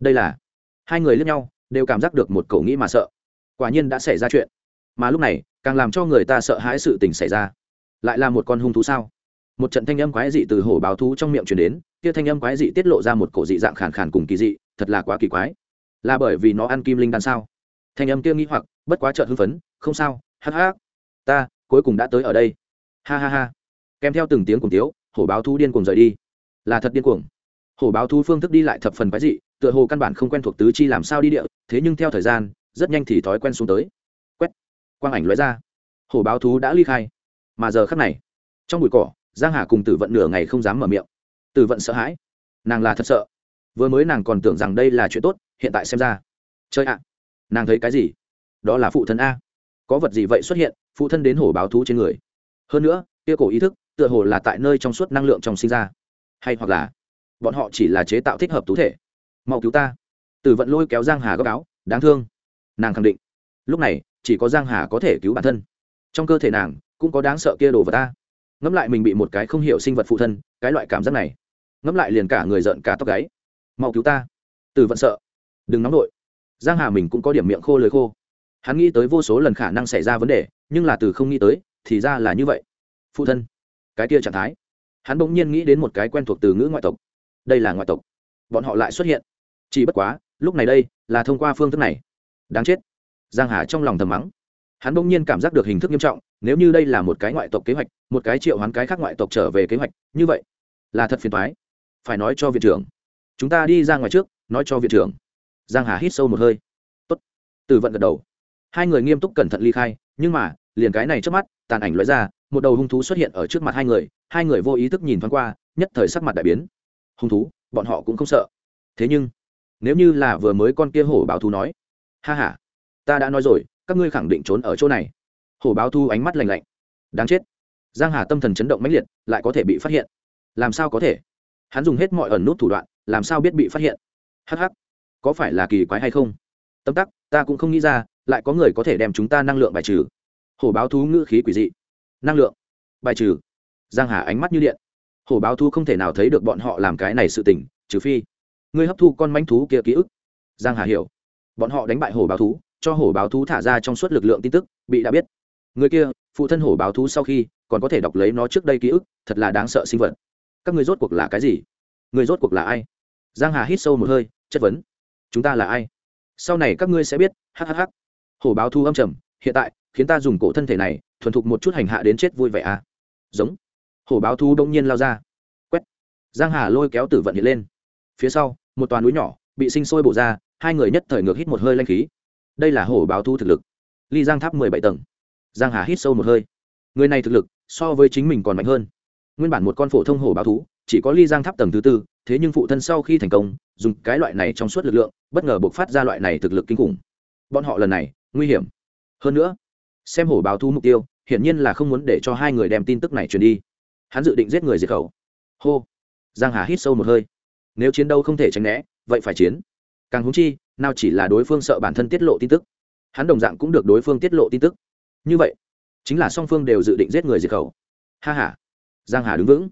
Đây là, hai người lướt nhau, đều cảm giác được một cổ nghĩ mà sợ. Quả nhiên đã xảy ra chuyện. Mà lúc này, càng làm cho người ta sợ hãi sự tình xảy ra. Lại là một con hung thú sao? Một trận thanh âm quái dị từ hổ báo thú trong miệng truyền đến, kia thanh âm quái dị tiết lộ ra một cổ dị dạng khàn khàn cùng kỳ dị, thật là quá kỳ quái. Là bởi vì nó ăn kim linh đan sao? Thanh âm kia nghĩ hoặc, bất quá trợn hưng phấn, không sao, hắc hắc. Ta, cuối cùng đã tới ở đây. Ha ha ha. Kèm theo từng tiếng cùng tiếu, hổ báo thú điên cuồng rời đi. Là thật điên cuồng. Hổ báo thú phương thức đi lại thập phần quái dị, tựa hồ căn bản không quen thuộc tứ chi làm sao đi địa, thế nhưng theo thời gian, rất nhanh thì thói quen xuống tới. Quét. Quang ảnh lóe ra. Hổ báo thú đã ly khai. Mà giờ khắc này, trong bụi cỏ giang hà cùng tử vận nửa ngày không dám mở miệng. Tử vận sợ hãi. Nàng là thật sợ. Vừa mới nàng còn tưởng rằng đây là chuyện tốt, hiện tại xem ra. Chơi ạ! Nàng thấy cái gì? Đó là phụ thân a. Có vật gì vậy xuất hiện, phụ thân đến hổ báo thú trên người? Hơn nữa, kia cổ ý thức, tựa hồ là tại nơi trong suốt năng lượng trong sinh ra. Hay hoặc là, bọn họ chỉ là chế tạo thích hợp tú thể. Mau cứu ta. Tử vận lôi kéo giang hà góc áo, đáng thương. Nàng khẳng định. Lúc này, chỉ có giang hà có thể cứu bản thân. Trong cơ thể nàng, cũng có đáng sợ kia đồ vật ta ngẫm lại mình bị một cái không hiểu sinh vật phụ thân, cái loại cảm giác này. Ngẫm lại liền cả người giận cả tóc gáy. Mau cứu ta. Từ vận sợ. Đừng nóng nổi giang hà mình cũng có điểm miệng khô lời khô. Hắn nghĩ tới vô số lần khả năng xảy ra vấn đề, nhưng là từ không nghĩ tới, thì ra là như vậy. Phụ thân. Cái kia trạng thái. Hắn bỗng nhiên nghĩ đến một cái quen thuộc từ ngữ ngoại tộc. Đây là ngoại tộc. Bọn họ lại xuất hiện. Chỉ bất quá, lúc này đây, là thông qua phương thức này. Đáng chết. Giang hà trong lòng thầm mắng hắn bỗng nhiên cảm giác được hình thức nghiêm trọng, nếu như đây là một cái ngoại tộc kế hoạch, một cái triệu hoán cái khác ngoại tộc trở về kế hoạch, như vậy là thật phiền toái. Phải nói cho viện trưởng. Chúng ta đi ra ngoài trước, nói cho viện trưởng. Giang hà hít sâu một hơi. Tốt. Từ vận gật đầu. Hai người nghiêm túc cẩn thận ly khai, nhưng mà, liền cái này trước mắt, tàn ảnh lóe ra, một đầu hung thú xuất hiện ở trước mặt hai người hai người vô ý thức nhìn thoáng qua, nhất thời sắc mặt đại biến. Hung thú, bọn họ cũng không sợ. Thế nhưng, nếu như là vừa mới con kia hổ bảo thú nói, ha ha, ta đã nói rồi các ngươi khẳng định trốn ở chỗ này. Hổ báo thu ánh mắt lành lạnh. Đáng chết. Giang hà tâm thần chấn động mãnh liệt, lại có thể bị phát hiện. Làm sao có thể? Hắn dùng hết mọi ẩn nút thủ đoạn, làm sao biết bị phát hiện? Hh có phải là kỳ quái hay không? Tâm tắc, ta cũng không nghĩ ra, lại có người có thể đem chúng ta năng lượng bài trừ. Hổ báo thú ngữ khí quỷ dị. Năng lượng? Bài trừ. Giang hà ánh mắt như điện. Hổ báo thú không thể nào thấy được bọn họ làm cái này sự tình, trừ phi. Ngươi hấp thu con manh thú kia ký ức. Giang hà hiểu. Bọn họ đánh bại hổ báo thú cho hổ báo thú thả ra trong suốt lực lượng tin tức, bị đã biết. Người kia, phụ thân hổ báo thú sau khi, còn có thể đọc lấy nó trước đây ký ức, thật là đáng sợ sinh vật. Các người rốt cuộc là cái gì? Người rốt cuộc là ai? Giang hà hít sâu một hơi, chất vấn. Chúng ta là ai? Sau này các ngươi sẽ biết hhh hổ báo thú âm trầm, hiện tại, khiến ta dùng cổ thân thể này, thuần thục một chút hành hạ đến chết vui vẻ à? Giống. Hổ báo thú đông nhiên lao ra. Quét. Giang hà lôi kéo tử vận hiện lên. Phía sau, một toàn núi nhỏ, bị sinh sôi bổ ra, hai người nhất thời ngược hít một hơi lanh khí đây là hổ báo thu thực lực. Ly giang tháp mười bảy tầng. Giang hà hít sâu một hơi. Người này thực lực, so với chính mình còn mạnh hơn. Nguyên bản một con phổ thông hổ báo thú, chỉ có ly giang tháp tầng thứ tư, thế nhưng phụ thân sau khi thành công, dùng cái loại này trong suốt lực lượng, bất ngờ buộc phát ra loại này thực lực kinh khủng. Bọn họ lần này, nguy hiểm. Hơn nữa, xem hổ báo thú mục tiêu, hiển nhiên là không muốn để cho hai người đem tin tức này truyền đi. Hắn dự định giết người diệt khẩu. Hô. Giang hà hít sâu một hơi. Nếu chiến đấu không thể tránh né, vậy phải chiến. Càng húng chi nào chỉ là đối phương sợ bản thân tiết lộ tin tức. Hắn đồng dạng cũng được đối phương tiết lộ tin tức. Như vậy, chính là song phương đều dự định giết người diệt khẩu. Ha h a giang hà đứng vững.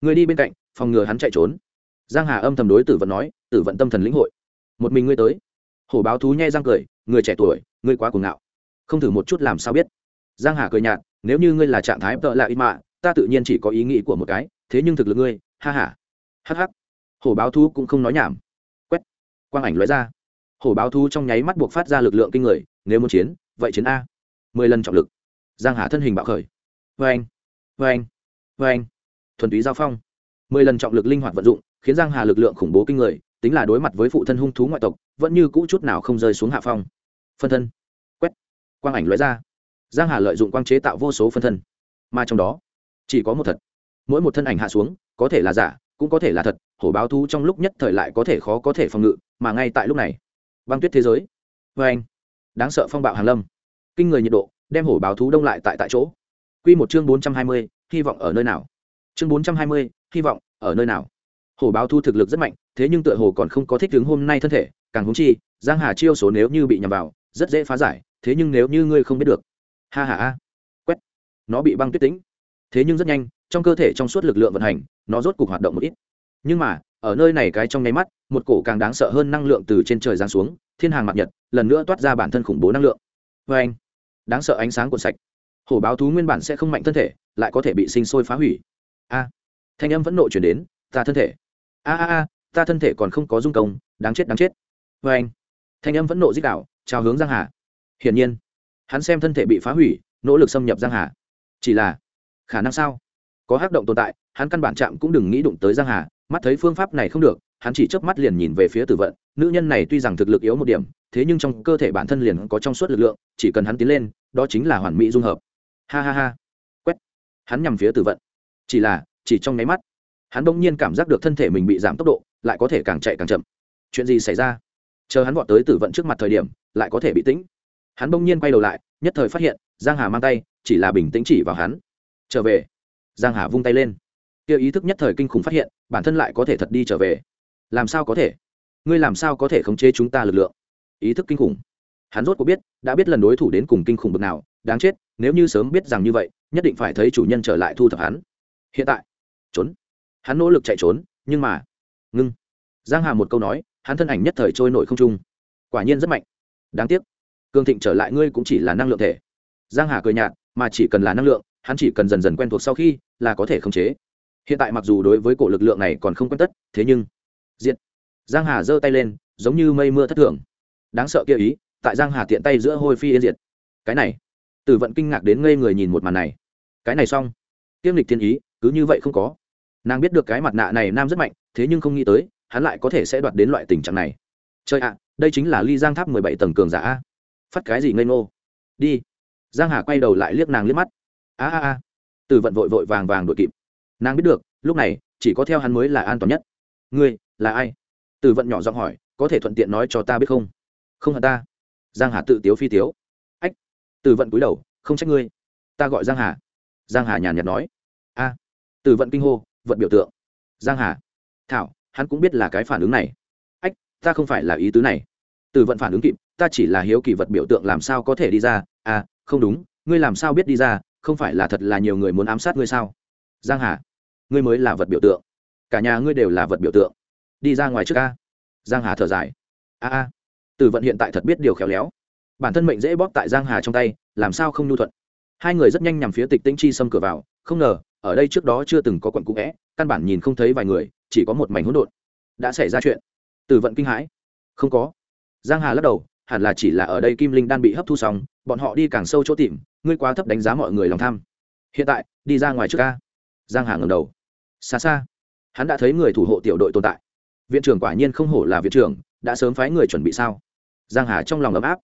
Người đi bên cạnh, phòng ngừa hắn chạy trốn. Giang hà âm thầm đối tử vận nói, tử vận tâm thần lĩnh hội. Một mình ngươi tới. Hổ báo thú nhai răng cười, người trẻ tuổi, ngươi quá cuồng ngạo. Không thử một chút làm sao biết. Giang hà cười nhạt, nếu như ngươi là trạng thái tợ lạ ít mạ, ta tự nhiên chỉ có ý nghĩ của một cái, thế nhưng thực lực ngươi, ha ha. Hắc hắc. Hổ báo thú cũng không nói nhảm. Quét. Quang ảnh lóe ra hổ báo thú trong nháy mắt buộc phát ra lực lượng kinh người, nếu muốn chiến, vậy chiến a. Mười lần trọng lực. Giang hà thân hình bạo khởi. Vê anh vê anh vê anh thuần túy giao phong. Mười lần trọng lực linh hoạt vận dụng, khiến giang hà lực lượng khủng bố kinh người, tính là đối mặt với phụ thân hung thú ngoại tộc, vẫn như cũ chút nào không rơi xuống hạ phong. Phân thân. Quét. Quang ảnh lóe ra. Giang hà lợi dụng quang chế tạo vô số phân thân. Mà trong đó, chỉ có một thật. Mỗi một thân ảnh hạ xuống, có thể là giả, cũng có thể là thật, hổ báo thú trong lúc nhất thời lại có thể khó có thể phòng ngự, mà ngay tại lúc này băng tuyết thế giới. Vê anh, đáng sợ phong bạo hàn lâm. Kinh người nhiệt độ, đem hổ báo thú đông lại tại tại chỗ. Quy một chương bốn trăm hai mươi, hy vọng ở nơi nào? Chương bốn trăm hai mươi, hy vọng ở nơi nào? Hổ báo thú thực lực rất mạnh, thế nhưng tựa hồ còn không có thích tướng hôm nay thân thể, càng húng chi, giang hà chiêu số nếu như bị nhầm vào, rất dễ phá giải, thế nhưng nếu như ngươi không biết được. Ha ha a quét. Nó bị băng tuyết tĩnh thế nhưng rất nhanh, trong cơ thể trong suốt lực lượng vận hành, nó rốt cục hoạt động một ít. Nhưng mà ở nơi này cái trong nháy mắt, một cổ càng đáng sợ hơn năng lượng từ trên trời giáng xuống, thiên hàng mặt nhật, lần nữa toát ra bản thân khủng bố năng lượng. Vê anh, đáng sợ ánh sáng cuộn sạch. Hổ báo thú nguyên bản sẽ không mạnh thân thể, lại có thể bị sinh sôi phá hủy. A, thanh âm vẫn nộ chuyển đến, ta thân thể. A a a, ta thân thể còn không có dung công, đáng chết đáng chết. Vê anh, thanh âm vẫn nộ dích đạo trao hướng giang hà. Hiển nhiên, hắn xem thân thể bị phá hủy, nỗ lực xâm nhập giang hà. Chỉ là, khả năng sao? Có hắc động tồn tại, hắn căn bản chạm cũng đừng nghĩ đụng tới giang hà mắt thấy phương pháp này không được, hắn chỉ chớp mắt liền nhìn về phía tử vận. Nữ nhân này tuy rằng thực lực yếu một điểm, thế nhưng trong cơ thể bản thân liền có trong suốt lực lượng, chỉ cần hắn tiến lên, đó chính là hoàn mỹ dung hợp. Ha ha ha. Quét. Hắn nhằm phía tử vận. Chỉ là, chỉ trong nháy mắt, hắn bỗng nhiên cảm giác được thân thể mình bị giảm tốc độ, lại có thể càng chạy càng chậm. Chuyện gì xảy ra? Chờ hắn vọt tới tử vận trước mặt thời điểm, lại có thể bị tĩnh. Hắn bỗng nhiên quay đầu lại, nhất thời phát hiện, giang hà mang tay, chỉ là bình tĩnh chỉ vào hắn. Trở về. Giang hà vung tay lên. Kia ý thức nhất thời kinh khủng phát hiện bản thân lại có thể thật đi trở về. Làm sao có thể? Ngươi làm sao có thể khống chế chúng ta lực lượng? Ý thức kinh khủng. Hắn rốt có biết, đã biết lần đối thủ đến cùng kinh khủng bực nào, đáng chết, nếu như sớm biết rằng như vậy, nhất định phải thấy chủ nhân trở lại thu thập hắn. Hiện tại, trốn. Hắn nỗ lực chạy trốn, nhưng mà, ngưng. Giang hà một câu nói, hắn thân ảnh nhất thời trôi nổi không trung. Quả nhiên rất mạnh. Đáng tiếc, cương thịnh trở lại ngươi cũng chỉ là năng lượng thể. Giang hà cười nhạt, mà chỉ cần là năng lượng, hắn chỉ cần dần dần quen thuộc sau khi là có thể khống chế hiện tại mặc dù đối với cổ lực lượng này còn không quen tất, thế nhưng diện giang hà giơ tay lên, giống như mây mưa thất thường. Đáng sợ kia ý, tại giang hà tiện tay giữa hôi phi yên diệt. Cái này tử vận kinh ngạc đến ngây người nhìn một màn này. Cái này xong. Tiêm lịch thiên ý, cứ như vậy không có. Nàng biết được cái mặt nạ này nam rất mạnh, thế nhưng không nghĩ tới, hắn lại có thể sẽ đoạt đến loại tình trạng này. Chơi ạ, đây chính là ly giang tháp mười bảy tầng cường giả a. Phát cái gì ngây ngô? Đi. Giang hà quay đầu lại liếc nàng liếc mắt. A a a. Từ vận vội vội vàng vàng đội kịp nàng biết được, lúc này, chỉ có theo hắn mới là an toàn nhất. Ngươi, là ai? Từ vận nhỏ giọng hỏi, có thể thuận tiện nói cho ta biết không? Không hẳn ta? Giang hà tự tiếu phi tiếu. Ách, từ vận cúi đầu, không trách ngươi. Ta gọi giang hà. Giang hà nhàn nhạt nói. A à. từ vận kinh hô, vận biểu tượng. Giang hà. Thảo, hắn cũng biết là cái phản ứng này. Ách, ta không phải là ý tứ này. Từ vận phản ứng kịp, ta chỉ là hiếu kỳ vật biểu tượng làm sao có thể đi ra. À không đúng, ngươi làm sao biết đi ra, không phải là thật là nhiều người muốn ám sát ngươi sao? Giang hà ngươi mới là vật biểu tượng. Cả nhà ngươi đều là vật biểu tượng. Đi ra ngoài trước a giang hà thở dài. A a, từ vận hiện tại thật biết điều khéo léo. Bản thân mệnh dễ bóp tại giang hà trong tay, làm sao không nhu thuận? Hai người rất nhanh nhằm phía tịch tĩnh chi xâm cửa vào, không ngờ, ở đây trước đó chưa từng có quận cũ vẽ, căn bản nhìn không thấy vài người, chỉ có một mảnh hỗn độn. Đã xảy ra chuyện. Từ vận kinh hãi. Không có. Giang hà lắc đầu, hẳn là chỉ là ở đây kim linh đan bị hấp thu xong, bọn họ đi càng sâu chỗ tìm, ngươi quá thấp đánh giá mọi người lòng tham. Hiện tại, đi ra ngoài trước ca. Giang hà ngẩng đầu xa xa, hắn đã thấy người thủ hộ tiểu đội tồn tại. Viện trưởng quả nhiên không hổ là viện trưởng, đã sớm phái người chuẩn bị sao? Giang hà trong lòng ấm áp.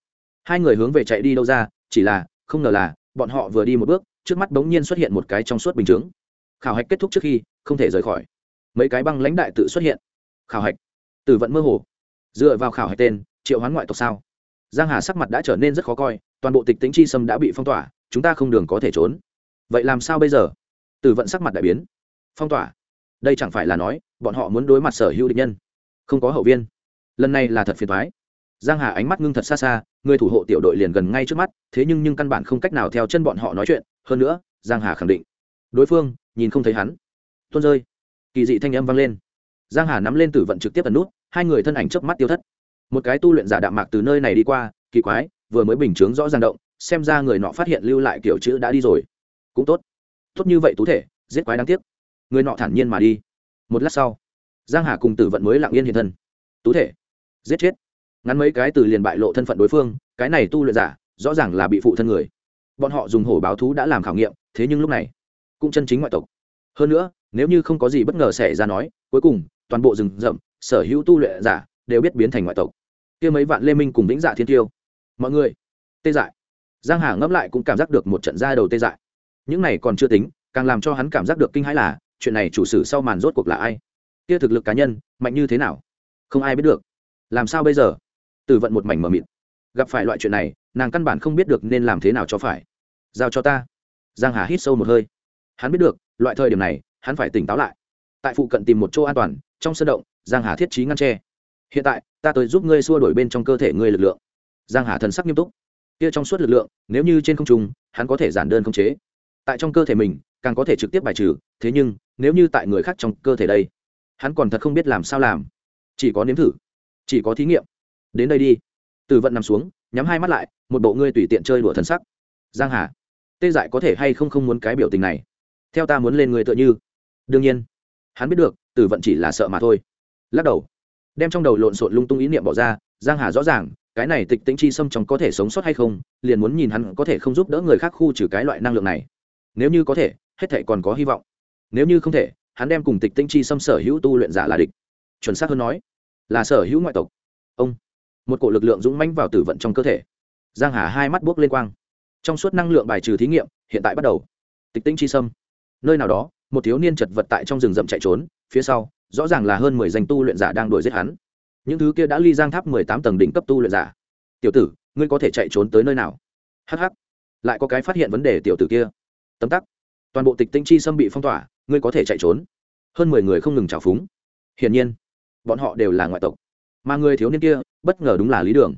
Hai người hướng về chạy đi đâu ra, chỉ là, không ngờ là, bọn họ vừa đi một bước, trước mắt bỗng nhiên xuất hiện một cái trong suốt bình chứng khảo hạch kết thúc trước khi, không thể rời khỏi. Mấy cái băng lãnh đại tự xuất hiện. Khảo hạch. Từ vận mơ hồ. Dựa vào khảo hạch tên, triệu hoán ngoại tộc sao? Giang hà sắc mặt đã trở nên rất khó coi, toàn bộ tịch tính chi sâm đã bị phong tỏa, chúng ta không đường có thể trốn. Vậy làm sao bây giờ? Từ vận sắc mặt đại biến phong tỏa. Đây chẳng phải là nói, bọn họ muốn đối mặt sở hữu địch nhân. Không có hậu viên. Lần này là thật phiền thoái giang hà ánh mắt ngưng thật xa xa, người thủ hộ tiểu đội liền gần ngay trước mắt, thế nhưng nhưng căn bản không cách nào theo chân bọn họ nói chuyện. Hơn nữa, giang hà khẳng định. Đối phương, nhìn không thấy hắn. Tuôn rơi. Kỳ dị thanh âm vang lên. Giang hà nắm lên tử vận trực tiếp ẩn nút, hai người thân ảnh chớp mắt tiêu thất. Một cái tu luyện giả đạm mạc từ nơi này đi qua, kỳ quái, vừa mới bình chướng rõ ràng động, xem ra người nọ phát hiện lưu lại kiểu chữ đã đi rồi. Cũng tốt. Tốt như vậy tú thể, giết quái đáng tiếc người nọ thản nhiên mà đi. Một lát sau, giang hà cùng tử vận mới lặng yên hiện thân. Tú thể, giết chết. Ngắn mấy cái từ liền bại lộ thân phận đối phương, cái này tu luyện giả, rõ ràng là bị phụ thân người. Bọn họ dùng hổ báo thú đã làm khảo nghiệm, thế nhưng lúc này, cũng chân chính ngoại tộc. Hơn nữa, nếu như không có gì bất ngờ xảy ra nói, cuối cùng, toàn bộ rừng rậm, sở hữu tu luyện giả, đều biết biến thành ngoại tộc. Kia mấy vạn lê minh cùng vĩnh dạ thiên tiêu. Mọi người, tê dại. Giang hà ngẫm lại cũng cảm giác được một trận ra đầu tê dại. Những này còn chưa tính, càng làm cho hắn cảm giác được kinh hãi là chuyện này chủ sử sau màn rốt cuộc là ai? Kia thực lực cá nhân, mạnh như thế nào? Không ai biết được. Làm sao bây giờ? Tử vận một mảnh mờ mịt. Gặp phải loại chuyện này, nàng căn bản không biết được nên làm thế nào cho phải. Giao cho ta. Giang hà hít sâu một hơi. Hắn biết được, loại thời điểm này, hắn phải tỉnh táo lại. Tại phụ cận tìm một chỗ an toàn, trong sân động, giang hà thiết trí ngăn tre. Hiện tại, ta tới giúp ngươi xua đổi bên trong cơ thể ngươi lực lượng. Giang hà thần sắc nghiêm túc. Kia trong suốt lực lượng, nếu như trên không trung, hắn có thể giản đơn không chế tại trong cơ thể mình, càng có thể trực tiếp bài trừ, thế nhưng, nếu như tại người khác trong cơ thể đây, hắn còn thật không biết làm sao làm. Chỉ có nếm thử, chỉ có thí nghiệm. Đến đây đi. Từ vận nằm xuống, nhắm hai mắt lại, một bộ ngươi tùy tiện chơi đùa thần sắc. Giang hà, tê dại có thể hay không không muốn cái biểu tình này? Theo ta muốn lên người tựa như. Đương nhiên, hắn biết được tử vận chỉ là sợ mà thôi. Lắc đầu, đem trong đầu lộn xộn lung tung ý niệm bỏ ra, giang hà rõ ràng, cái này tịch tĩnh chi xâm trong có thể sống sót hay không, liền muốn nhìn hắn có thể không giúp đỡ người khác khu trừ cái loại năng lượng này nếu như có thể, hết thể còn có hy vọng. Nếu như không thể, hắn đem cùng tịch tinh chi xâm sở hữu tu luyện giả là địch. Chuẩn xác hơn nói, là sở hữu ngoại tộc. Ông, một cổ lực lượng dũng mãnh vào tử vận trong cơ thể. Giang hà hai mắt buốc lên quang. Trong suốt năng lượng bài trừ thí nghiệm, hiện tại bắt đầu. Tịch tinh chi sâm nơi nào đó, một thiếu niên chật vật tại trong rừng rậm chạy trốn, phía sau, rõ ràng là hơn mười danh tu luyện giả đang đuổi giết hắn. Những thứ kia đã ly giang tháp mười tám tầng đỉnh cấp tu luyện giả. Tiểu tử, ngươi có thể chạy trốn tới nơi nào? Hh lại có cái phát hiện vấn đề tiểu tử kia tấm tắc. Toàn bộ tịch tinh chi xâm bị phong tỏa, ngươi có thể chạy trốn. Hơn mười người không ngừng trào phúng. Hiển nhiên, bọn họ đều là ngoại tộc. Mà người thiếu niên kia, bất ngờ đúng là lý đường.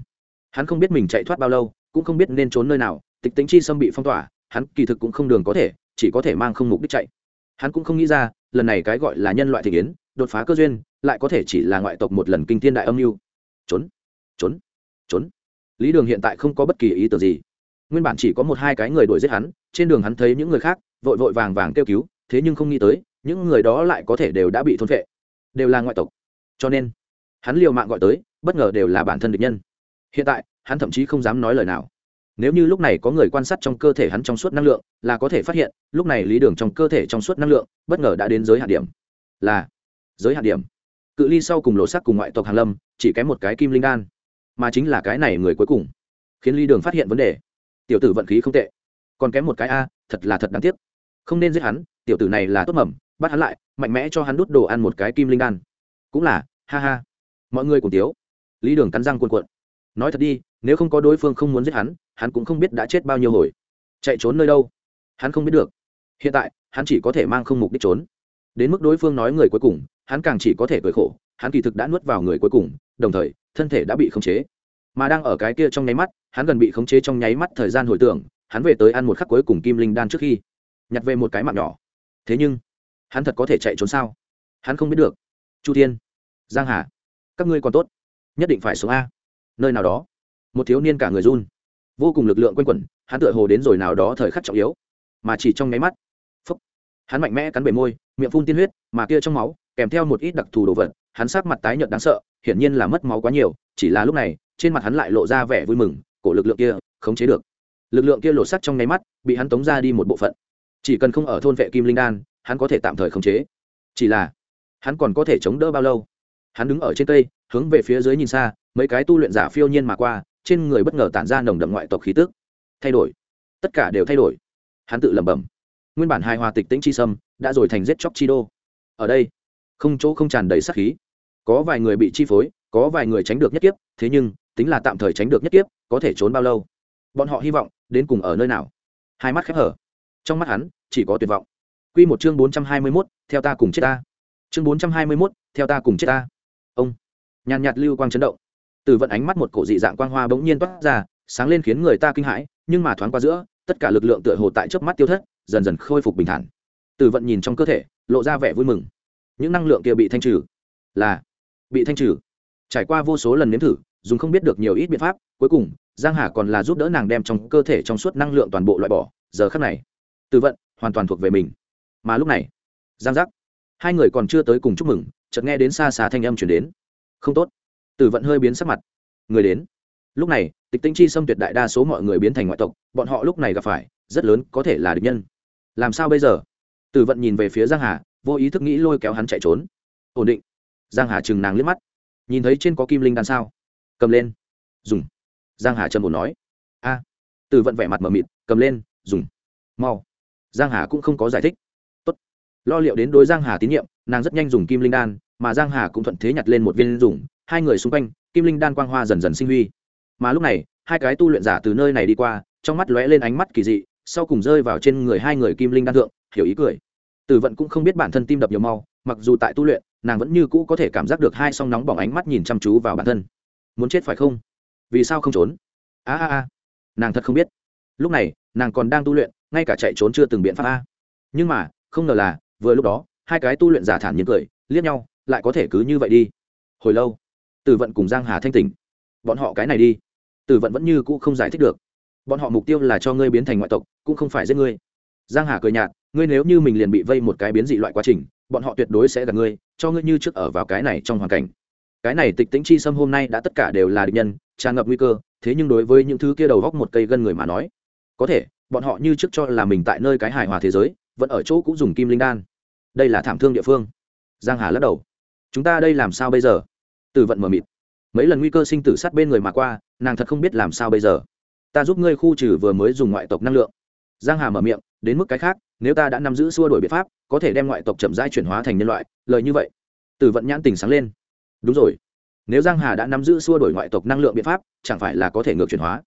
Hắn không biết mình chạy thoát bao lâu, cũng không biết nên trốn nơi nào. Tịch tính chi xâm bị phong tỏa, hắn kỳ thực cũng không đường có thể, chỉ có thể mang không mục đích chạy. Hắn cũng không nghĩ ra, lần này cái gọi là nhân loại thị kiến, đột phá cơ duyên, lại có thể chỉ là ngoại tộc một lần kinh thiên đại âm mưu. Trốn trốn trốn. Lý đường hiện tại không có bất kỳ ý tưởng gì nguyên bản chỉ có một hai cái người đuổi giết hắn, trên đường hắn thấy những người khác, vội vội vàng vàng kêu cứu, thế nhưng không nghĩ tới, những người đó lại có thể đều đã bị thôn vệ đều là ngoại tộc. Cho nên, hắn liều mạng gọi tới, bất ngờ đều là bản thân địch nhân. Hiện tại, hắn thậm chí không dám nói lời nào. Nếu như lúc này có người quan sát trong cơ thể hắn trong suốt năng lượng, là có thể phát hiện, lúc này lý đường trong cơ thể trong suốt năng lượng, bất ngờ đã đến giới hạn điểm. Là, giới hạn điểm. Cự ly sau cùng lộ sắc cùng ngoại tộc hàn lâm, chỉ kém một cái kim linh đan. Mà chính là cái này người cuối cùng. Khiến lý đường phát hiện vấn đề tiểu tử vận khí không tệ. Còn kém một cái a, thật là thật đáng tiếc. Không nên giết hắn, tiểu tử này là tốt mầm, bắt hắn lại, mạnh mẽ cho hắn đút đồ ăn một cái kim linh đan. Cũng là, ha ha. Mọi người cùng tiếu. Lý đường cắn răng cuộn cuộn. Nói thật đi, nếu không có đối phương không muốn giết hắn hắn cũng không biết đã chết bao nhiêu hồi. Chạy trốn nơi đâu? Hắn không biết được. Hiện tại, hắn chỉ có thể mang không mục đích trốn. Đến mức đối phương nói người cuối cùng, hắn càng chỉ có thể cười khổ, hắn kỳ thực đã nuốt vào người cuối cùng, đồng thời, thân thể đã bị khống chế mà đang ở cái kia trong nháy mắt, hắn gần bị khống chế trong nháy mắt thời gian hồi tưởng, hắn về tới ăn một khắc cuối cùng kim linh đan trước khi nhặt về một cái mạng nhỏ. Thế nhưng, hắn thật có thể chạy trốn sao? Hắn không biết được. Chu thiên, giang hà, các ngươi còn tốt. Nhất định phải xuống a. Nơi nào đó, một thiếu niên cả người run. Vô cùng lực lượng quanh quẩn, hắn tựa hồ đến rồi nào đó thời khắc trọng yếu. Mà chỉ trong nháy mắt, phúc, hắn mạnh mẽ cắn bề môi, miệng phun tiên huyết, mà kia trong máu, kèm theo một ít đặc thù đồ vật, hắn sắc mặt tái nhợt đáng sợ, hiển nhiên là mất máu quá nhiều, chỉ là lúc này trên mặt hắn lại lộ ra vẻ vui mừng, cổ lực lượng kia, khống chế được. Lực lượng kia lột sắt trong nháy mắt, bị hắn tống ra đi một bộ phận. Chỉ cần không ở thôn vệ kim linh đan, hắn có thể tạm thời khống chế. Chỉ là, hắn còn có thể chống đỡ bao lâu? Hắn đứng ở trên cây, hướng về phía dưới nhìn xa, mấy cái tu luyện giả phiêu nhiên mà qua, trên người bất ngờ tản ra nồng đậm ngoại tộc khí tức. Thay đổi. Tất cả đều thay đổi. Hắn tự lẩm bẩm. Nguyên bản hài hòa tịch tĩnh chi sâm, đã rồi thành giết chóc chi đô. Ở đây, không chỗ không tràn đầy sát khí. Có vài người bị chi phối có vài người tránh được nhất kiếp thế nhưng tính là tạm thời tránh được nhất kiếp có thể trốn bao lâu bọn họ hy vọng đến cùng ở nơi nào hai mắt khép hở trong mắt hắn chỉ có tuyệt vọng Quy một chương bốn trăm hai mươi 421, theo ta cùng chết ta. Chương bốn trăm hai mươi 421, theo ta cùng chết ta. Ông. Nhàn nhạt lưu quang chấn động. Từ vận ánh mắt một cổ dị dạng quang hoa bỗng nhiên toát ra, sáng lên khiến người ta kinh hãi, nhưng mà thoáng qua giữa, tất cả lực lượng tựa hồ tại chớp mắt tiêu thất, dần dần khôi phục bình thản. Từ vận nhìn trong cơ thể, lộ ra vẻ vui mừng. Những năng lượng kia bị thanh trừ, là bị thanh trừ. Trải qua vô số lần nếm thử, dùng không biết được nhiều ít biện pháp, cuối cùng, Giang Hà còn là giúp đỡ nàng đem trong cơ thể trong suốt năng lượng toàn bộ loại bỏ, giờ khắc này, Từ vận hoàn toàn thuộc về mình. Mà lúc này giang giác hai người còn chưa tới cùng chúc mừng chợt nghe đến xa xa thanh âm chuyển đến. Không tốt. Tử vận hơi biến sắc mặt. Người đến. Lúc này tịch tinh chi xâm tuyệt đại đa số mọi người biến thành ngoại tộc bọn họ lúc này gặp phải rất lớn có thể là địch nhân. Làm sao bây giờ? Tử vận nhìn về phía giang hà vô ý thức nghĩ lôi kéo hắn chạy trốn. Ổn định. Giang hà chừng nàng liếc mắt nhìn thấy trên có kim linh đan sao? Cầm lên. Dùng. Giang hà trầm ổn nói. A. Từ vận vẻ mặt mờ mịt, cầm lên, dùng. Mau. Giang hà cũng không có giải thích. Tốt. Lo liệu đến đối giang hà tín nhiệm, nàng rất nhanh dùng kim linh đan, mà giang hà cũng thuận thế nhặt lên một viên dùng hai người xung quanh, kim linh đan quang hoa dần dần sinh huy. Mà lúc này, hai cái tu luyện giả từ nơi này đi qua, trong mắt lóe lên ánh mắt kỳ dị, sau cùng rơi vào trên người hai người kim linh đan thượng, hiểu ý cười. Tử vận cũng không biết bản thân tim đập nhiều mau, mặc dù tại tu luyện nàng vẫn như cũ có thể cảm giác được hai song nóng bỏng ánh mắt nhìn chăm chú vào bản thân. Muốn chết phải không? Vì sao không trốn? A a a. Nàng thật không biết. Lúc này, nàng còn đang tu luyện, ngay cả chạy trốn chưa từng biện pháp a. Nhưng mà, không ngờ là, vừa lúc đó, hai cái tu luyện giả thản nhiên cười, liếc nhau, lại có thể cứ như vậy đi. Hồi lâu tử vận cùng giang hà thanh tỉnh. Bọn họ cái này đi. Tử vận vẫn như cũ không giải thích được. Bọn họ mục tiêu là cho ngươi biến thành ngoại tộc, cũng không phải giết ngươi. Giang hà cười nhạt, ngươi nếu như mình liền bị vây một cái biến dị loại quá trình bọn họ tuyệt đối sẽ gặp ngươi, cho ngươi như trước ở vào cái này trong hoàn cảnh. Cái này tịch tĩnh chi xâm hôm nay đã tất cả đều là địch nhân, tràn ngập nguy cơ, thế nhưng đối với những thứ kia đầu góc một cây gân người mà nói, có thể, bọn họ như trước cho là mình tại nơi cái hài hòa thế giới, vẫn ở chỗ cũng dùng kim linh đan. Đây là thảm thương địa phương. Giang hà lắc đầu. Chúng ta đây làm sao bây giờ? Từ vận mờ mịt. Mấy lần nguy cơ sinh tử sát bên người mà qua, nàng thật không biết làm sao bây giờ. Ta giúp ngươi khu trừ vừa mới dùng ngoại tộc năng lượng. Giang hà mở miệng, đến mức cái khác nếu ta đã nắm giữ xua đổi biện pháp, có thể đem ngoại tộc chậm rãi chuyển hóa thành nhân loại, lời như vậy. Tử vận nhãn tình sáng lên. Đúng rồi. Nếu giang hà đã nắm giữ xua đổi ngoại tộc năng lượng biện pháp, chẳng phải là có thể ngược chuyển hóa?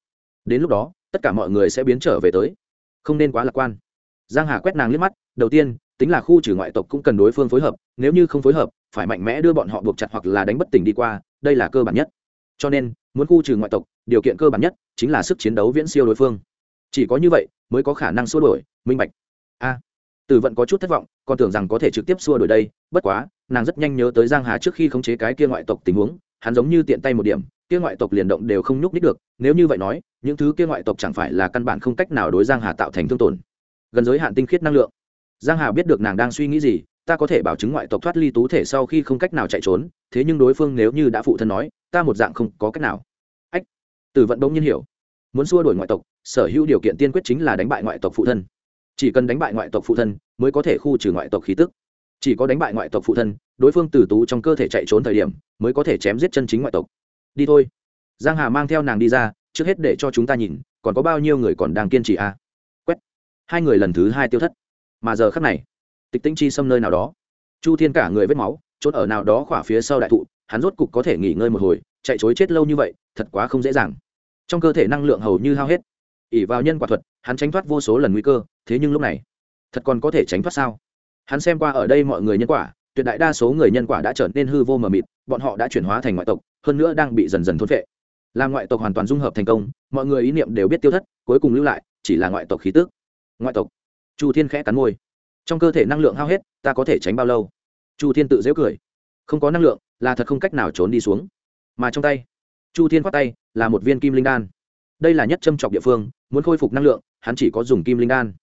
Đến lúc đó, tất cả mọi người sẽ biến trở về tới. Không nên quá lạc quan. Giang hà quét nàng liếc mắt, đầu tiên, tính là khu trừ ngoại tộc cũng cần đối phương phối hợp, nếu như không phối hợp, phải mạnh mẽ đưa bọn họ buộc chặt hoặc là đánh bất tỉnh đi qua, đây là cơ bản nhất. Cho nên, muốn khu trừ ngoại tộc, điều kiện cơ bản nhất chính là sức chiến đấu viễn siêu đối phương. Chỉ có như vậy, mới có khả năng xua đổi, minh bạch a tử vận có chút thất vọng, còn tưởng rằng có thể trực tiếp xua đổi đây, bất quá, nàng rất nhanh nhớ tới giang hà trước khi khống chế cái kia ngoại tộc tình huống, hắn giống như tiện tay một điểm, kia ngoại tộc liền động đều không nhúc nít được, nếu như vậy nói, những thứ kia ngoại tộc chẳng phải là căn bản không cách nào đối giang hà tạo thành thương tổn. Gần giới hạn tinh khiết năng lượng. Giang hà biết được nàng đang suy nghĩ gì, ta có thể bảo chứng ngoại tộc thoát ly tú thể sau khi không cách nào chạy trốn, thế nhưng đối phương nếu như đã phụ thân nói, ta một dạng không có cách nào. Ách, tử vận bỗng nhiên hiểu. Muốn xua đổi ngoại tộc, sở hữu điều kiện tiên quyết chính là đánh bại ngoại tộc phụ thân chỉ cần đánh bại ngoại tộc phụ thân mới có thể khu trừ ngoại tộc khí tức. Chỉ có đánh bại ngoại tộc phụ thân, đối phương tử tú trong cơ thể chạy trốn thời điểm mới có thể chém giết chân chính ngoại tộc. Đi thôi. Giang hà mang theo nàng đi ra, trước hết để cho chúng ta nhìn, còn có bao nhiêu người còn đang kiên trì a à? quét. Hai người lần thứ hai tiêu thất. Mà giờ khắc này, tịch tinh chi xâm nơi nào đó. Chu thiên cả người vết máu, trốn ở nào đó khỏa phía sau đại thụ, hắn rốt cục có thể nghỉ ngơi một hồi, chạy chối chết lâu như vậy, thật quá không dễ dàng. Trong cơ thể năng lượng hầu như hao hết ỉ vào nhân quả thuật, hắn tránh thoát vô số lần nguy cơ, thế nhưng lúc này, thật còn có thể tránh thoát sao? Hắn xem qua ở đây mọi người nhân quả, tuyệt đại đa số người nhân quả đã trở nên hư vô mờ mịt, bọn họ đã chuyển hóa thành ngoại tộc, hơn nữa đang bị dần dần thôn vệ là ngoại tộc hoàn toàn dung hợp thành công, mọi người ý niệm đều biết tiêu thất, cuối cùng lưu lại, chỉ là ngoại tộc khí tức. Ngoại tộc. Chu thiên khẽ cắn môi. Trong cơ thể năng lượng hao hết, ta có thể tránh bao lâu? Chu thiên tự dễu cười. Không có năng lượng, là thật không cách nào trốn đi xuống. Mà trong tay, chu thiên khoát tay, là một viên kim linh đan đây là nhất châm trọc địa phương, muốn khôi phục năng lượng, hắn chỉ có dùng kim linh đan.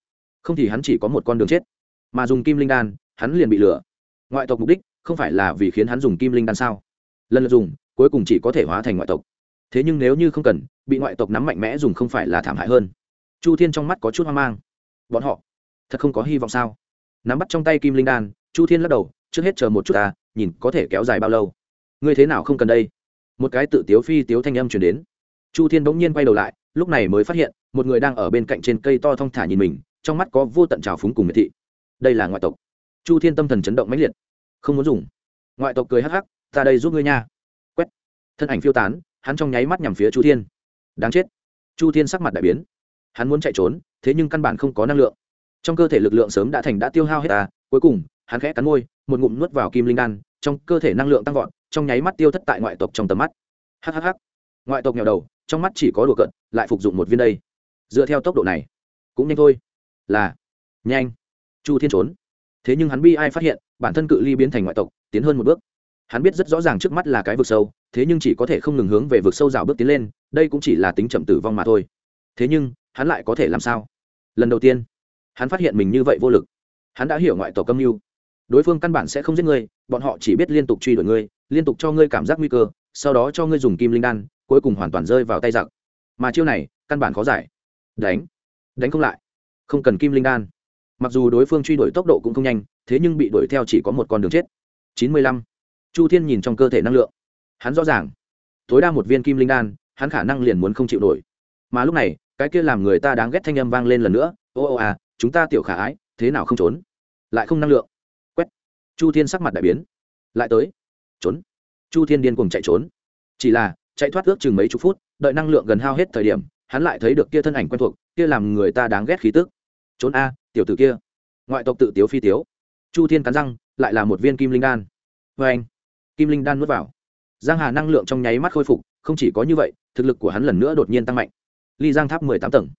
Không thì hắn chỉ có một con đường chết. Mà dùng kim linh đan, hắn liền bị lừa. Ngoại tộc mục đích, không phải là vì khiến hắn dùng kim linh đan sao? Lần lượt dùng, cuối cùng chỉ có thể hóa thành ngoại tộc. Thế nhưng nếu như không cần, bị ngoại tộc nắm mạnh mẽ dùng không phải là thảm hại hơn. Chu thiên trong mắt có chút hoang mang. Bọn họ, thật không có hy vọng sao? Nắm bắt trong tay kim linh đan, chu thiên lắc đầu, trước hết chờ một chút ta, nhìn có thể kéo dài bao lâu. Ngươi thế nào không cần đây? Một cái tự tiếu phi tiếu thanh âm chuyển đến chu thiên bỗng nhiên quay đầu lại, lúc này mới phát hiện, một người đang ở bên cạnh trên cây to thong thả nhìn mình, trong mắt có vô tận trào phúng cùng miệt thị. Đây là ngoại tộc. Chu thiên tâm thần chấn động mãnh liệt. Không muốn dùng. Ngoại tộc cười hắc hắc, ta đây giúp ngươi nha. Quét. Thân ảnh phiêu tán, hắn trong nháy mắt nhằm phía chu thiên. Đáng chết. Chu thiên sắc mặt đại biến. Hắn muốn chạy trốn, thế nhưng căn bản không có năng lượng. Trong cơ thể lực lượng sớm đã thành đã tiêu hao hết ta cuối cùng, hắn khẽ cắn môi, một ngụm nuốt vào kim linh đan, trong cơ thể năng lượng tăng vọt, trong nháy mắt tiêu thất tại ngoại tộc trong tầm mắt. Hhh ngoại tộc nghèo đầu trong mắt chỉ có đùa cận lại phục dụng một viên đây. Dựa theo tốc độ này, cũng nhanh thôi. Là, nhanh. Chu thiên trốn. Thế nhưng hắn bi ai phát hiện, bản thân cự ly biến thành ngoại tộc, tiến hơn một bước. Hắn biết rất rõ ràng trước mắt là cái vực sâu, thế nhưng chỉ có thể không ngừng hướng về vực sâu rào bước tiến lên, đây cũng chỉ là tính chậm tử vong mà thôi. Thế nhưng, hắn lại có thể làm sao? Lần đầu tiên, hắn phát hiện mình như vậy vô lực. Hắn đã hiểu ngoại tộc âm mưu. Đối phương căn bản sẽ không giết ngươi, bọn họ chỉ biết liên tục truy đuổi ngươi, liên tục cho ngươi cảm giác nguy cơ, sau đó cho ngươi dùng kim linh đan cuối cùng hoàn toàn rơi vào tay giặc. Mà chiêu này, căn bản khó giải. Đánh. Đánh không lại. Không cần kim linh đan. Mặc dù đối phương truy đuổi tốc độ cũng không nhanh, thế nhưng bị đuổi theo chỉ có một con đường chết. Chín mươi lăm. Chu thiên nhìn trong cơ thể năng lượng. Hắn rõ ràng. Tối đa một viên kim linh đan, hắn khả năng liền muốn không chịu nổi. Mà lúc này, cái kia làm người ta đáng ghét thanh âm vang lên lần nữa. Ô ô à chúng ta tiểu khả ái, thế nào không trốn? Lại không năng lượng. Quét. Chu thiên sắc mặt đại biến. Lại tới. Trốn. Chu thiên điên cùng chạy trốn. Chỉ là chạy thoát ước chừng mấy chục phút, đợi năng lượng gần hao hết thời điểm, hắn lại thấy được kia thân ảnh quen thuộc, kia làm người ta đáng ghét khí tức. Trốn a, tiểu tử kia. Ngoại tộc tự tiếu phi tiếu. Chu thiên cắn răng, lại là một viên kim linh đan. Vê anh, kim linh đan nuốt vào. Giang hà năng lượng trong nháy mắt khôi phục, không chỉ có như vậy, thực lực của hắn lần nữa đột nhiên tăng mạnh. Ly giang tháp mười tám tầng.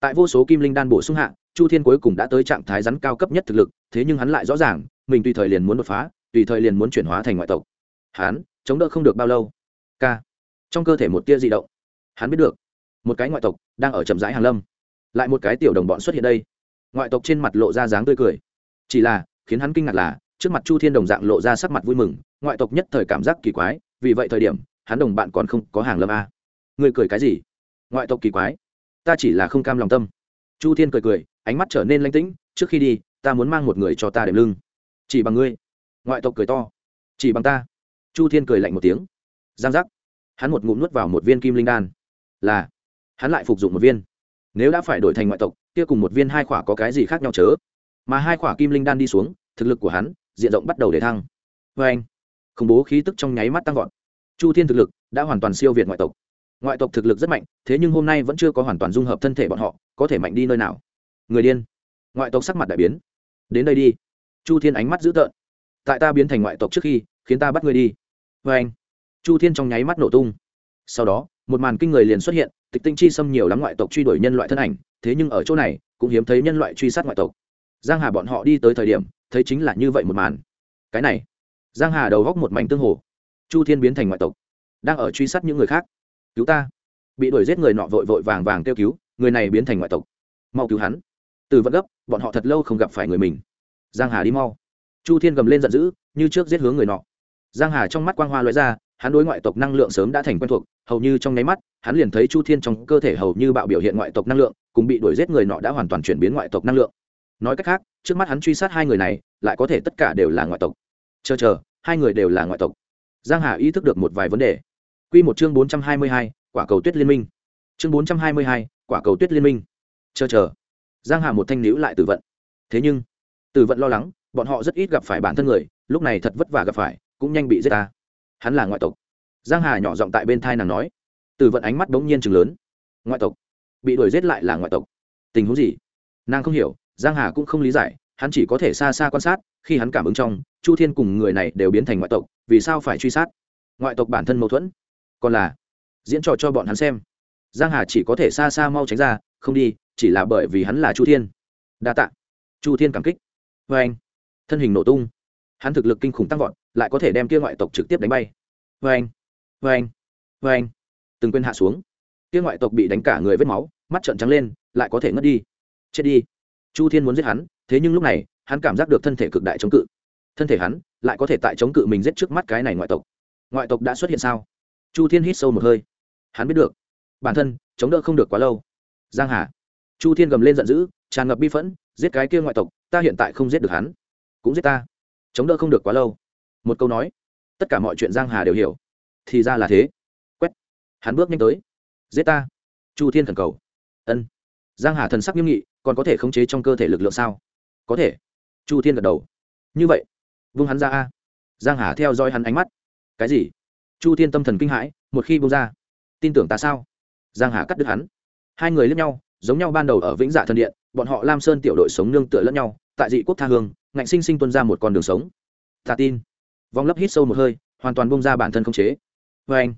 Tại vô số kim linh đan bổ sung hạ, chu thiên cuối cùng đã tới trạng thái rắn cao cấp nhất thực lực, thế nhưng hắn lại rõ ràng, mình tùy thời liền muốn đột phá, tùy thời liền muốn chuyển hóa thành ngoại tộc. Hắn, chống đỡ không được bao lâu. K trong cơ thể một tia di động. Hắn biết được, một cái ngoại tộc đang ở chậm rãi hàng lâm. Lại một cái tiểu đồng bọn xuất hiện đây. Ngoại tộc trên mặt lộ ra dáng tươi cười. Chỉ là, khiến hắn kinh ngạc là, trước mặt chu thiên đồng dạng lộ ra sắc mặt vui mừng, ngoại tộc nhất thời cảm giác kỳ quái, vì vậy thời điểm, hắn đồng bạn còn không có hàng lâm a. Người cười cái gì? Ngoại tộc kỳ quái. Ta chỉ là không cam lòng tâm. Chu thiên cười cười, ánh mắt trở nên lanh tĩnh, trước khi đi, ta muốn mang một người cho ta đệm lưng. Chỉ bằng ngươi. Ngoại tộc cười to. Chỉ bằng ta. Chu thiên cười lạnh một tiếng. Giang giác hắn một ngụm nuốt vào một viên kim linh đan. Là, hắn lại phục dụng một viên. Nếu đã phải đổi thành ngoại tộc, kia cùng một viên hai khỏa có cái gì khác nhau chớ? Mà hai khỏa kim linh đan đi xuống, thực lực của hắn, diện rộng bắt đầu để thăng. Vê anh, khủng bố khí tức trong nháy mắt tăng vọt. Chu thiên thực lực đã hoàn toàn siêu việt ngoại tộc. Ngoại tộc thực lực rất mạnh, thế nhưng hôm nay vẫn chưa có hoàn toàn dung hợp thân thể bọn họ, có thể mạnh đi nơi nào? Người điên. Ngoại tộc sắc mặt đại biến. Đến đây đi. Chu thiên ánh mắt dữ tợn. Tại ta biến thành ngoại tộc trước khi, khiến ta bắt người đi. Vê anh chu thiên trong nháy mắt nổ tung. Sau đó, một màn kinh người liền xuất hiện, tịch tinh chi xâm nhiều lắm ngoại tộc truy đuổi nhân loại thân ảnh, thế nhưng ở chỗ này, cũng hiếm thấy nhân loại truy sát ngoại tộc. Giang hà bọn họ đi tới thời điểm, thấy chính là như vậy một màn. Cái này, giang hà đầu góc một mảnh tương hồ. Chu thiên biến thành ngoại tộc, đang ở truy sát những người khác. Cứu ta. Bị đuổi giết người nọ vội vội vàng vàng kêu cứu, người này biến thành ngoại tộc. Mau cứu hắn. Từ vận gấp, bọn họ thật lâu không gặp phải người mình. Giang hà đi mau. Chu thiên gầm lên giận dữ, như trước giết hướng người nọ. Giang hà trong mắt quang hoa loại ra hắn đối ngoại tộc năng lượng sớm đã thành quen thuộc hầu như trong nháy mắt hắn liền thấy chu thiên trong cơ thể hầu như bạo biểu hiện ngoại tộc năng lượng cùng bị đuổi giết người nọ đã hoàn toàn chuyển biến ngoại tộc năng lượng. Nói cách khác trước mắt hắn truy sát hai người này lại có thể tất cả đều là ngoại tộc. Chờ chờ hai người đều là ngoại tộc. Giang hà ý thức được một vài vấn đề. Quy một chương bốn trăm hai mươi hai, quả cầu tuyết liên minh. Chương bốn trăm hai mươi hai, quả cầu tuyết liên minh. Chờ chờ. Giang hà một thanh níu lại tử vận. Thế nhưng tử vận lo lắng bọn họ rất ít gặp phải bản thân người lúc này thật vất vả gặp phải cũng nhanh bị giết ta hắn là ngoại tộc. Giang hà nhỏ giọng tại bên thai nàng nói. Từ vận ánh mắt bỗng nhiên chừng lớn. Ngoại tộc? Bị đuổi giết lại là ngoại tộc. Tình huống gì? Nàng không hiểu, giang hà cũng không lý giải, hắn chỉ có thể xa xa quan sát, khi hắn cảm ứng trong, chu thiên cùng người này đều biến thành ngoại tộc, vì sao phải truy sát? Ngoại tộc bản thân mâu thuẫn. Còn là, diễn trò cho bọn hắn xem. Giang hà chỉ có thể xa xa mau tránh ra, không đi, chỉ là bởi vì hắn là chu thiên. Đa tạ. Chu thiên cảm kích. Vê anh. Thân hình nổ tung hắn thực lực kinh khủng tăng vọt, lại có thể đem kia ngoại tộc trực tiếp đánh bay. Vê anh vê anh vê anh từng quên hạ xuống. Kia ngoại tộc bị đánh cả người vết máu, mắt trợn trắng lên, lại có thể ngất đi. Chết đi. Chu thiên muốn giết hắn, thế nhưng lúc này, hắn cảm giác được thân thể cực đại chống cự. Thân thể hắn, lại có thể tại chống cự mình giết trước mắt cái này ngoại tộc. Ngoại tộc đã xuất hiện sao? Chu thiên hít sâu một hơi. Hắn biết được. Bản thân, chống đỡ không được quá lâu. Giang hà. Chu thiên gầm lên giận dữ, tràn ngập bi phẫn, giết cái kia ngoại tộc, ta hiện tại không giết được hắn. Cũng giết ta chống đỡ không được quá lâu. Một câu nói, tất cả mọi chuyện giang hà đều hiểu. Thì ra là thế. Quét. Hắn bước nhanh tới. Giết ta. Chu thiên thần cầu. Ân. Giang hà thần sắc nghiêm nghị, còn có thể khống chế trong cơ thể lực lượng sao? Có thể. Chu thiên gật đầu. Như vậy, vung hắn ra a. Giang hà theo dõi hắn ánh mắt. Cái gì? Chu thiên tâm thần kinh hãi, một khi bung ra, tin tưởng ta sao? Giang hà cắt đứt hắn. Hai người lẫn nhau, giống nhau ban đầu ở vĩnh dạ thần điện, bọn họ lam sơn tiểu đội sống nương tựa lẫn nhau, tại dị quốc tha hương ngạnh sinh sinh tuân ra một con đường sống. Ta tin. Vong lấp hít sâu một hơi, hoàn toàn bông ra bản thân không chế. Vê anh.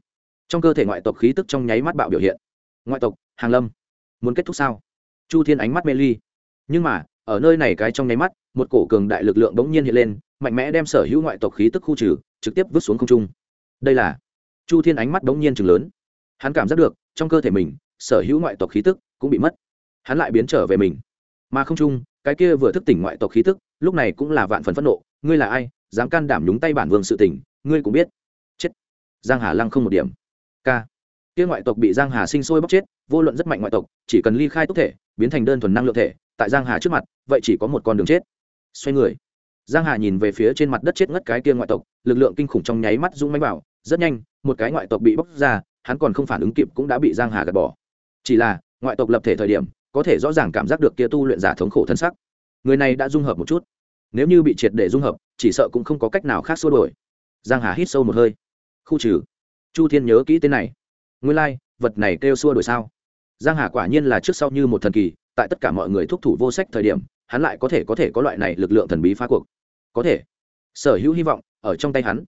Trong cơ thể ngoại tộc khí tức trong nháy mắt bạo biểu hiện. Ngoại tộc, hàng lâm. Muốn kết thúc sao? Chu thiên ánh mắt mê ly. Nhưng mà, ở nơi này cái trong nháy mắt, một cổ cường đại lực lượng bỗng nhiên hiện lên, mạnh mẽ đem sở hữu ngoại tộc khí tức khu trừ, trực tiếp vứt xuống không trung. Đây là chu thiên ánh mắt bỗng nhiên chừng lớn. Hắn cảm giác được, trong cơ thể mình, sở hữu ngoại tộc khí tức cũng bị mất. Hắn lại biến trở về mình. Mà không chung cái kia vừa thức tỉnh ngoại tộc khí tức lúc này cũng là vạn phần phẫn nộ ngươi là ai? Dám can đảm nhúng tay bản vương sự tình, ngươi cũng biết. Chết. Giang hà lăng không một điểm. K. Kia ngoại tộc bị giang hà sinh sôi bóc chết vô luận rất mạnh ngoại tộc chỉ cần ly khai tốc thể biến thành đơn thuần năng lượng thể tại giang hà trước mặt vậy chỉ có một con đường chết. Xoay người. Giang hà nhìn về phía trên mặt đất chết ngất cái kia ngoại tộc lực lượng kinh khủng trong nháy mắt rung mánh bảo rất nhanh một cái ngoại tộc bị bóc ra hắn còn không phản ứng kịp cũng đã bị giang hà gạt bỏ. Chỉ là ngoại tộc lập thể thời điểm có thể rõ ràng cảm giác được kia tu luyện giả thống khổ thân sắc người này đã dung hợp một chút. Nếu như bị triệt để dung hợp chỉ sợ cũng không có cách nào khác xua đổi giang hà hít sâu một hơi. Khu trừ. Chu thiên nhớ kỹ tên này. Nguyên lai、like, vật này kêu xua đổi sao? Giang hà quả nhiên là trước sau như một thần kỳ tại tất cả mọi người thúc thủ vô sách thời điểm hắn lại có thể có thể có loại này lực lượng thần bí phá cuộc. Có thể. Sở hữu hy vọng ở trong tay hắn.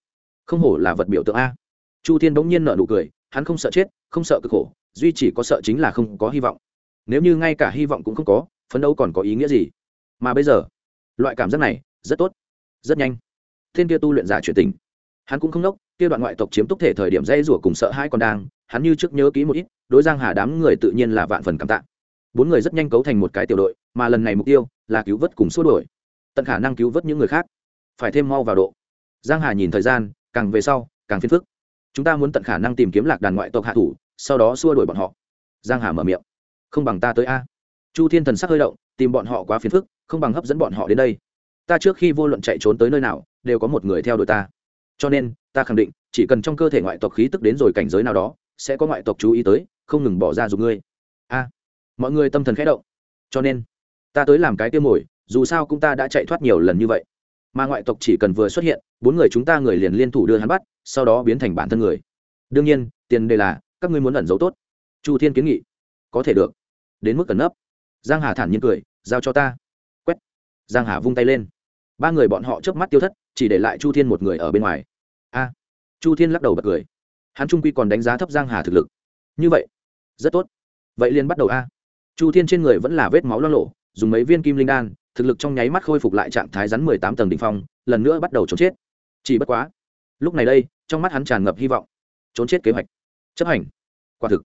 Không hổ là vật biểu tượng a. Chu thiên bỗng nhiên nở nụ cười hắn không sợ chết không sợ cực khổ duy chỉ có sợ chính là không có hy vọng. Nếu như ngay cả hy vọng cũng không có phấn đấu còn có ý nghĩa gì? Mà bây giờ, loại cảm giác này rất tốt, rất nhanh. Thiên kia tu luyện giả chuyển tình. Hắn cũng không nốc, kia đoạn ngoại tộc chiếm túc thể thời điểm dây rủa cùng sợ hai còn đang, hắn như trước nhớ kỹ một ít, đối giang hà đám người tự nhiên là vạn phần cảm tạ. Bốn người rất nhanh cấu thành một cái tiểu đội, mà lần này mục tiêu là cứu vớt cùng xua đuổi, tận khả năng cứu vớt những người khác. Phải thêm mau vào độ. Giang hà nhìn thời gian, càng về sau, càng phiền phức. Chúng ta muốn tận khả năng tìm kiếm lạc đàn ngoại tộc hạ thủ, sau đó xua đuổi bọn họ. Giang hà mở miệng. Không bằng ta tới a. Chu thiên thần sắc hơi động tìm bọn họ quá phiền phức, không bằng hấp dẫn bọn họ đến đây. Ta trước khi vô luận chạy trốn tới nơi nào, đều có một người theo đuổi ta. Cho nên, ta khẳng định, chỉ cần trong cơ thể ngoại tộc khí tức đến rồi cảnh giới nào đó, sẽ có ngoại tộc chú ý tới, không ngừng bỏ ra dùng ngươi. A. Mọi người tâm thần khẽ động. Cho nên, ta tới làm cái tiêu mồi, dù sao cũng ta đã chạy thoát nhiều lần như vậy. Mà ngoại tộc chỉ cần vừa xuất hiện, bốn người chúng ta người liền liên thủ đưa hắn bắt, sau đó biến thành bản thân người. Đương nhiên, tiền đề là, các ngươi muốn ẩn giấu tốt. Chu thiên kiến nghị. Có thể được. Đến mức cần nấp giang hà thản nhiên cười, giao cho ta. Quét. Giang hà vung tay lên. Ba người bọn họ chớp mắt tiêu thất, chỉ để lại chu thiên một người ở bên ngoài. A. Chu thiên lắc đầu bật cười. Hắn trung quy còn đánh giá thấp giang hà thực lực. Như vậy, rất tốt. Vậy liền bắt đầu a. Chu thiên trên người vẫn là vết máu lo lộ, dùng mấy viên kim linh đan, thực lực trong nháy mắt khôi phục lại trạng thái rắn mười tám tầng đ ỉ n h phong, lần nữa bắt đầu trốn chết. Chỉ bất quá, lúc này đây, trong mắt hắn tràn ngập hy vọng. Trốn chết kế hoạch. Chấp hành. Quả thực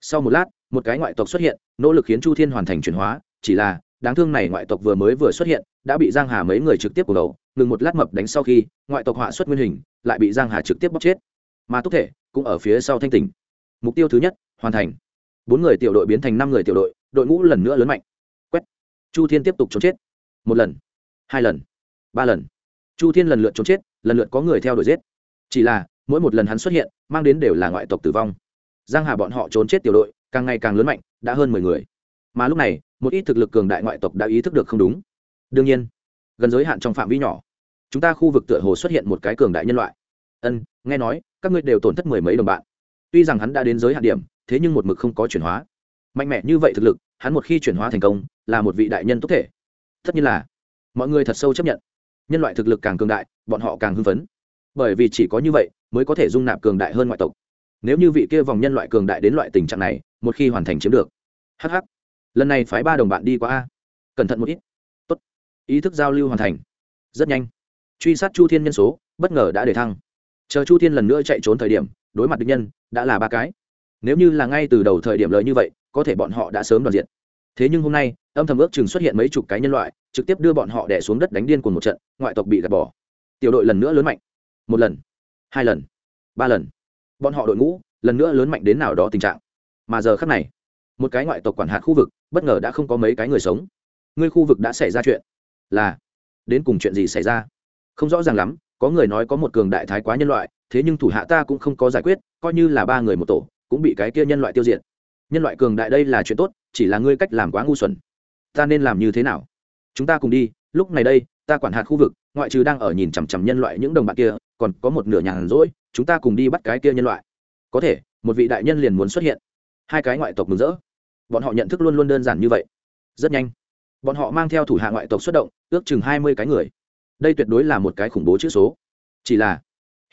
sau một lát, một cái ngoại tộc xuất hiện, nỗ lực khiến chu thiên hoàn thành chuyển hóa, chỉ là, đáng thương này ngoại tộc vừa mới vừa xuất hiện, đã bị giang hà mấy người trực tiếp của đầu, ngừng một lát mập đánh sau khi, ngoại tộc họa xuất nguyên hình, lại bị giang hà trực tiếp bóc chết. Mà túc thể, cũng ở phía sau thanh tỉnh. Mục tiêu thứ nhất, hoàn thành. Bốn người tiểu đội biến thành năm người tiểu đội đội ngũ lần nữa lớn mạnh. Quét. Chu thiên tiếp tục trốn chết. Một lần. Hai lần. Ba lần. Chu thiên lần lượt trốn chết, lần lượt có người theo đuổi giết. Chỉ là, mỗi một lần hắn xuất hiện, mang đến đều là ngoại tộc tử vong giang hà bọn họ trốn chết tiểu đội, càng ngày càng lớn mạnh, đã hơn mười người. Mà lúc này, một ít thực lực cường đại ngoại tộc đã ý thức được không đúng. Đương nhiên, gần giới hạn trong phạm vi nhỏ, chúng ta khu vực tựa hồ xuất hiện một cái cường đại nhân loại. Ân, nghe nói, các ngươi đều tổn thất mười mấy đồng bạn. Tuy rằng hắn đã đến giới hạn điểm, thế nhưng một mực không có chuyển hóa. Mạnh mẽ như vậy thực lực, hắn một khi chuyển hóa thành công, là một vị đại nhân tốt thể. Tất nhiên là, mọi người thật sâu chấp nhận. Nhân loại thực lực càng cường đại, bọn họ càng hưng phấn. Bởi vì chỉ có như vậy, mới có thể dung nạp cường đại hơn ngoại tộc nếu như vị kia vòng nhân loại cường đại đến loại tình trạng này, một khi hoàn thành chiếm được. Hh lần này phái ba đồng bạn đi qua a. Cẩn thận một ít. Tốt. Ý thức giao lưu hoàn thành. Rất nhanh. Truy sát chu thiên nhân số, bất ngờ đã để thăng. Chờ chu thiên lần nữa chạy trốn thời điểm, đối mặt địch nhân, đã là ba cái. Nếu như là ngay từ đầu thời điểm lời như vậy, có thể bọn họ đã sớm đoàn diện. Thế nhưng hôm nay, âm thầm ước chừng xuất hiện mấy chục cái nhân loại, trực tiếp đưa bọn họ đẻ xuống đất đánh điên cùng một trận, ngoại tộc bị gạt bỏ. Tiểu đội lần nữa lớn mạnh. Một lần, hai lần, ba lần bọn họ đội ngũ lần nữa lớn mạnh đến nào đó tình trạng. Mà giờ khắc này, một cái ngoại tộc quản hạt khu vực, bất ngờ đã không có mấy cái người sống. Ngươi khu vực đã xảy ra chuyện. Là, đến cùng chuyện gì xảy ra? Không rõ ràng lắm, có người nói có một cường đại thái quá nhân loại, thế nhưng thủ hạ ta cũng không có giải quyết, coi như là ba người một tổ, cũng bị cái kia nhân loại tiêu diệt. Nhân loại cường đại đây là chuyện tốt, chỉ là ngươi cách làm quá ngu xuẩn. Ta nên làm như thế nào? Chúng ta cùng đi, lúc này đây, ta quản hạt khu vực, ngoại trừ đang ở nhìn chằm chằm nhân loại những đồng bạn kia, còn có một nửa nhàn rỗi chúng ta cùng đi bắt cái kia nhân loại. Có thể, một vị đại nhân liền muốn xuất hiện. Hai cái ngoại tộc mừng rỡ. Bọn họ nhận thức luôn luôn đơn giản như vậy. Rất nhanh, bọn họ mang theo thủ hạ ngoại tộc xuất động, ước chừng hai mươi cái người. Đây tuyệt đối là một cái khủng bố chữ số. Chỉ là,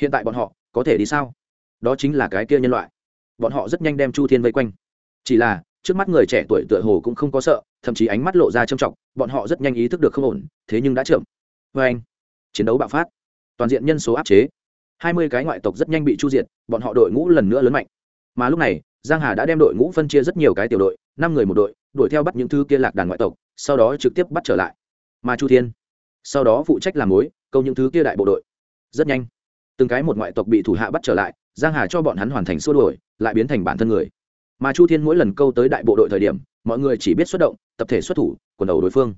hiện tại bọn họ có thể đi sao? Đó chính là cái kia nhân loại. Bọn họ rất nhanh đem chu thiên vây quanh. Chỉ là, trước mắt người trẻ tuổi tựa hồ cũng không có sợ, thậm chí ánh mắt lộ ra trầm trọng, bọn họ rất nhanh ý thức được không ổn, thế nhưng đã chậm. Vê anh, chiến đấu bạo phát. Toàn diện nhân số áp chế hai mươi cái ngoại tộc rất nhanh bị chu diệt, bọn họ đội ngũ lần nữa lớn mạnh. Mà lúc này, giang hà đã đem đội ngũ phân chia rất nhiều cái tiểu đội, năm người một đội, đuổi theo bắt những thứ kia lạc đàn ngoại tộc, sau đó trực tiếp bắt trở lại. Mà chu thiên, sau đó phụ trách làm mối, câu những thứ kia đại bộ đội. Rất nhanh, từng cái một ngoại tộc bị thủ hạ bắt trở lại, giang hà cho bọn hắn hoàn thành xua đuổi, lại biến thành bản thân người. Mà chu thiên mỗi lần câu tới đại bộ đội thời điểm, mọi người chỉ biết xuất động, tập thể xuất thủ, quần đầu đối phương.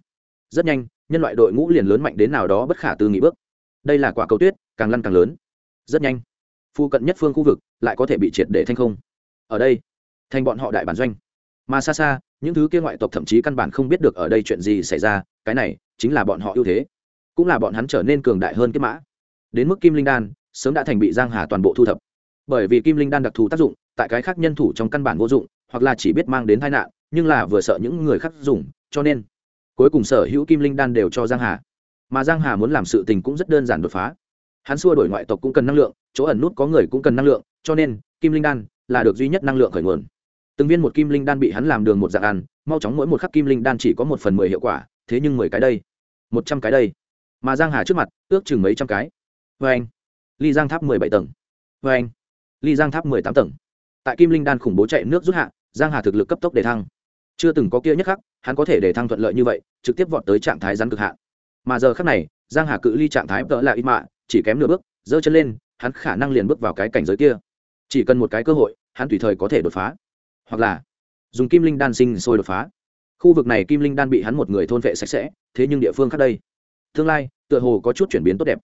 Rất nhanh, nhân loại đội ngũ liền lớn mạnh đến nào đó bất khả tư nghị bước. Đây là quả cầu tuyết, càng lăn càng lớn rất nhanh. Phu cận nhất phương khu vực lại có thể bị triệt để thanh không. Ở đây, thành bọn họ đại bản doanh. Mà xa xa, những thứ kia ngoại tộc thậm chí căn bản không biết được ở đây chuyện gì xảy ra, cái này chính là bọn họ ưu thế. Cũng là bọn hắn trở nên cường đại hơn cái mã. Đến mức kim linh đan, sớm đã thành bị giang hà toàn bộ thu thập. Bởi vì kim linh đan đặc thù tác dụng, tại cái khác nhân thủ trong căn bản vô dụng, hoặc là chỉ biết mang đến tai nạn, nhưng là vừa sợ những người khác dùng, cho nên cuối cùng sở hữu kim linh đan đều cho giang hà. Mà giang hà muốn làm sự tình cũng rất đơn giản đột phá hắn xua đổi ngoại tộc cũng cần năng lượng, chỗ ẩn nút có người cũng cần năng lượng, cho nên, kim linh đan là được duy nhất năng lượng khởi nguồn. Từng viên một kim linh đan bị hắn làm đường một dạng ăn, mau chóng mỗi một khắc kim linh đan chỉ có một phần mười hiệu quả, thế nhưng mười cái đây, một trăm cái đây. Mà giang hà trước mặt, ước chừng mấy trăm cái. Vê anh, ly giang tháp mười bảy tầng. Vê anh, ly giang tháp mười tám tầng. Tại kim linh đan khủng bố chạy nước rút hạ, giang hà thực lực cấp tốc để thăng. Chưa từng có kia nhất khắc, hắn có thể để thăng thuận lợi như vậy, trực tiếp vọt tới trạng thái rắn cực hạn mà giờ khắc này, giang hà cự ly trạng thái tợ là ít mạ chỉ kém nửa bước, giơ chân lên, hắn khả năng liền bước vào cái cảnh giới kia. Chỉ cần một cái cơ hội, hắn tùy thời có thể đột phá. Hoặc là, dùng kim linh đan sinh sôi đột phá. Khu vực này kim linh đan bị hắn một người thôn vệ sạch sẽ, thế nhưng địa phương khác đây. Tương lai, tựa hồ có chút chuyển biến tốt đẹp.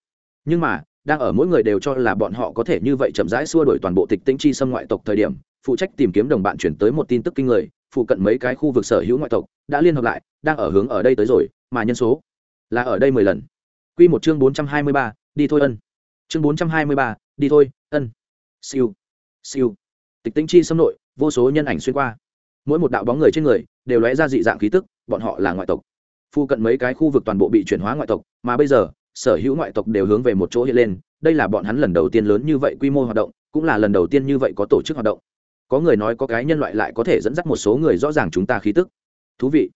Nhưng mà, đang ở mỗi người đều cho là bọn họ có thể như vậy chậm rãi xua đổi toàn bộ tịch tĩnh chi xâm ngoại tộc thời điểm, phụ trách tìm kiếm đồng bạn chuyển tới một tin tức kinh người, phụ cận mấy cái khu vực sở hữu ngoại tộc đã liên hợp lại, đang ở hướng ở đây tới rồi, mà nhân số là ở đây mười lần. Q một chương bốn trăm hai mươi ba đi thôi ân. Chương bốn trăm hai mươi ba, đi thôi, ân. Siêu. Siêu. Tịch tinh chi xâm nội, vô số nhân ảnh xuyên qua. Mỗi một đạo bóng người trên người đều lóe ra dị dạng khí tức, bọn họ là ngoại tộc. Phu cận mấy cái khu vực toàn bộ bị chuyển hóa ngoại tộc, mà bây giờ, sở hữu ngoại tộc đều hướng về một chỗ hiện lên. Đây là bọn hắn lần đầu tiên lớn như vậy quy mô hoạt động, cũng là lần đầu tiên như vậy có tổ chức hoạt động. Có người nói có cái nhân loại lại có thể dẫn dắt một số người rõ ràng chúng ta khí tức. Thú vị.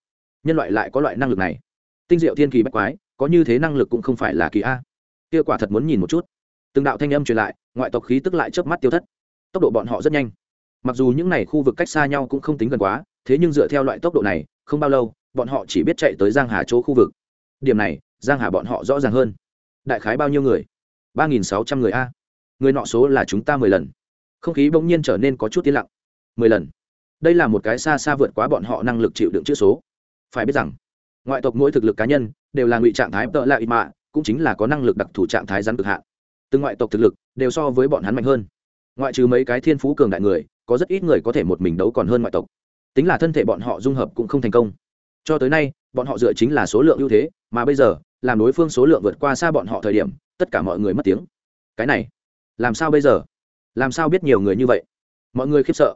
Nhân loại lại có loại năng lực này. Tinh diệu thiên kỳ bách quái, có như thế năng lực cũng không phải là kỳ a kia quả thật muốn nhìn một chút. Từng đạo thanh âm truyền lại, ngoại tộc khí tức lại chớp mắt tiêu thất. Tốc độ bọn họ rất nhanh. Mặc dù những n à y khu vực cách xa nhau cũng không tính gần quá, thế nhưng dựa theo loại tốc độ này, không bao lâu, bọn họ chỉ biết chạy tới giang hà chỗ khu vực. Điểm này, giang hà bọn họ rõ ràng hơn. Đại khái bao nhiêu người? Ba nghìn sáu trăm người a. Người nọ số là chúng ta mười lần. Không khí bỗng nhiên trở nên có chút tiến lặng. Mười lần. Đây là một cái xa xa vượt quá bọn họ năng lực chịu đựng chữ số. Phải biết rằng, ngoại tộc mỗi thực lực cá nhân đều là ngụy trạng thái tợ lại ít mạ cũng chính là có năng lực đặc thù trạng thái rắn cực hạn. Từng ngoại tộc thực lực đều so với bọn hắn mạnh hơn. Ngoại trừ mấy cái thiên phú cường đại người, có rất ít người có thể một mình đấu còn hơn ngoại tộc. Tính là thân thể bọn họ dung hợp cũng không thành công. Cho tới nay, bọn họ dựa chính là số lượng ưu thế, mà bây giờ, làm đối phương số lượng vượt qua xa bọn họ thời điểm, tất cả mọi người mất tiếng. Cái này, làm sao bây giờ? Làm sao biết nhiều người như vậy? Mọi người khiếp sợ.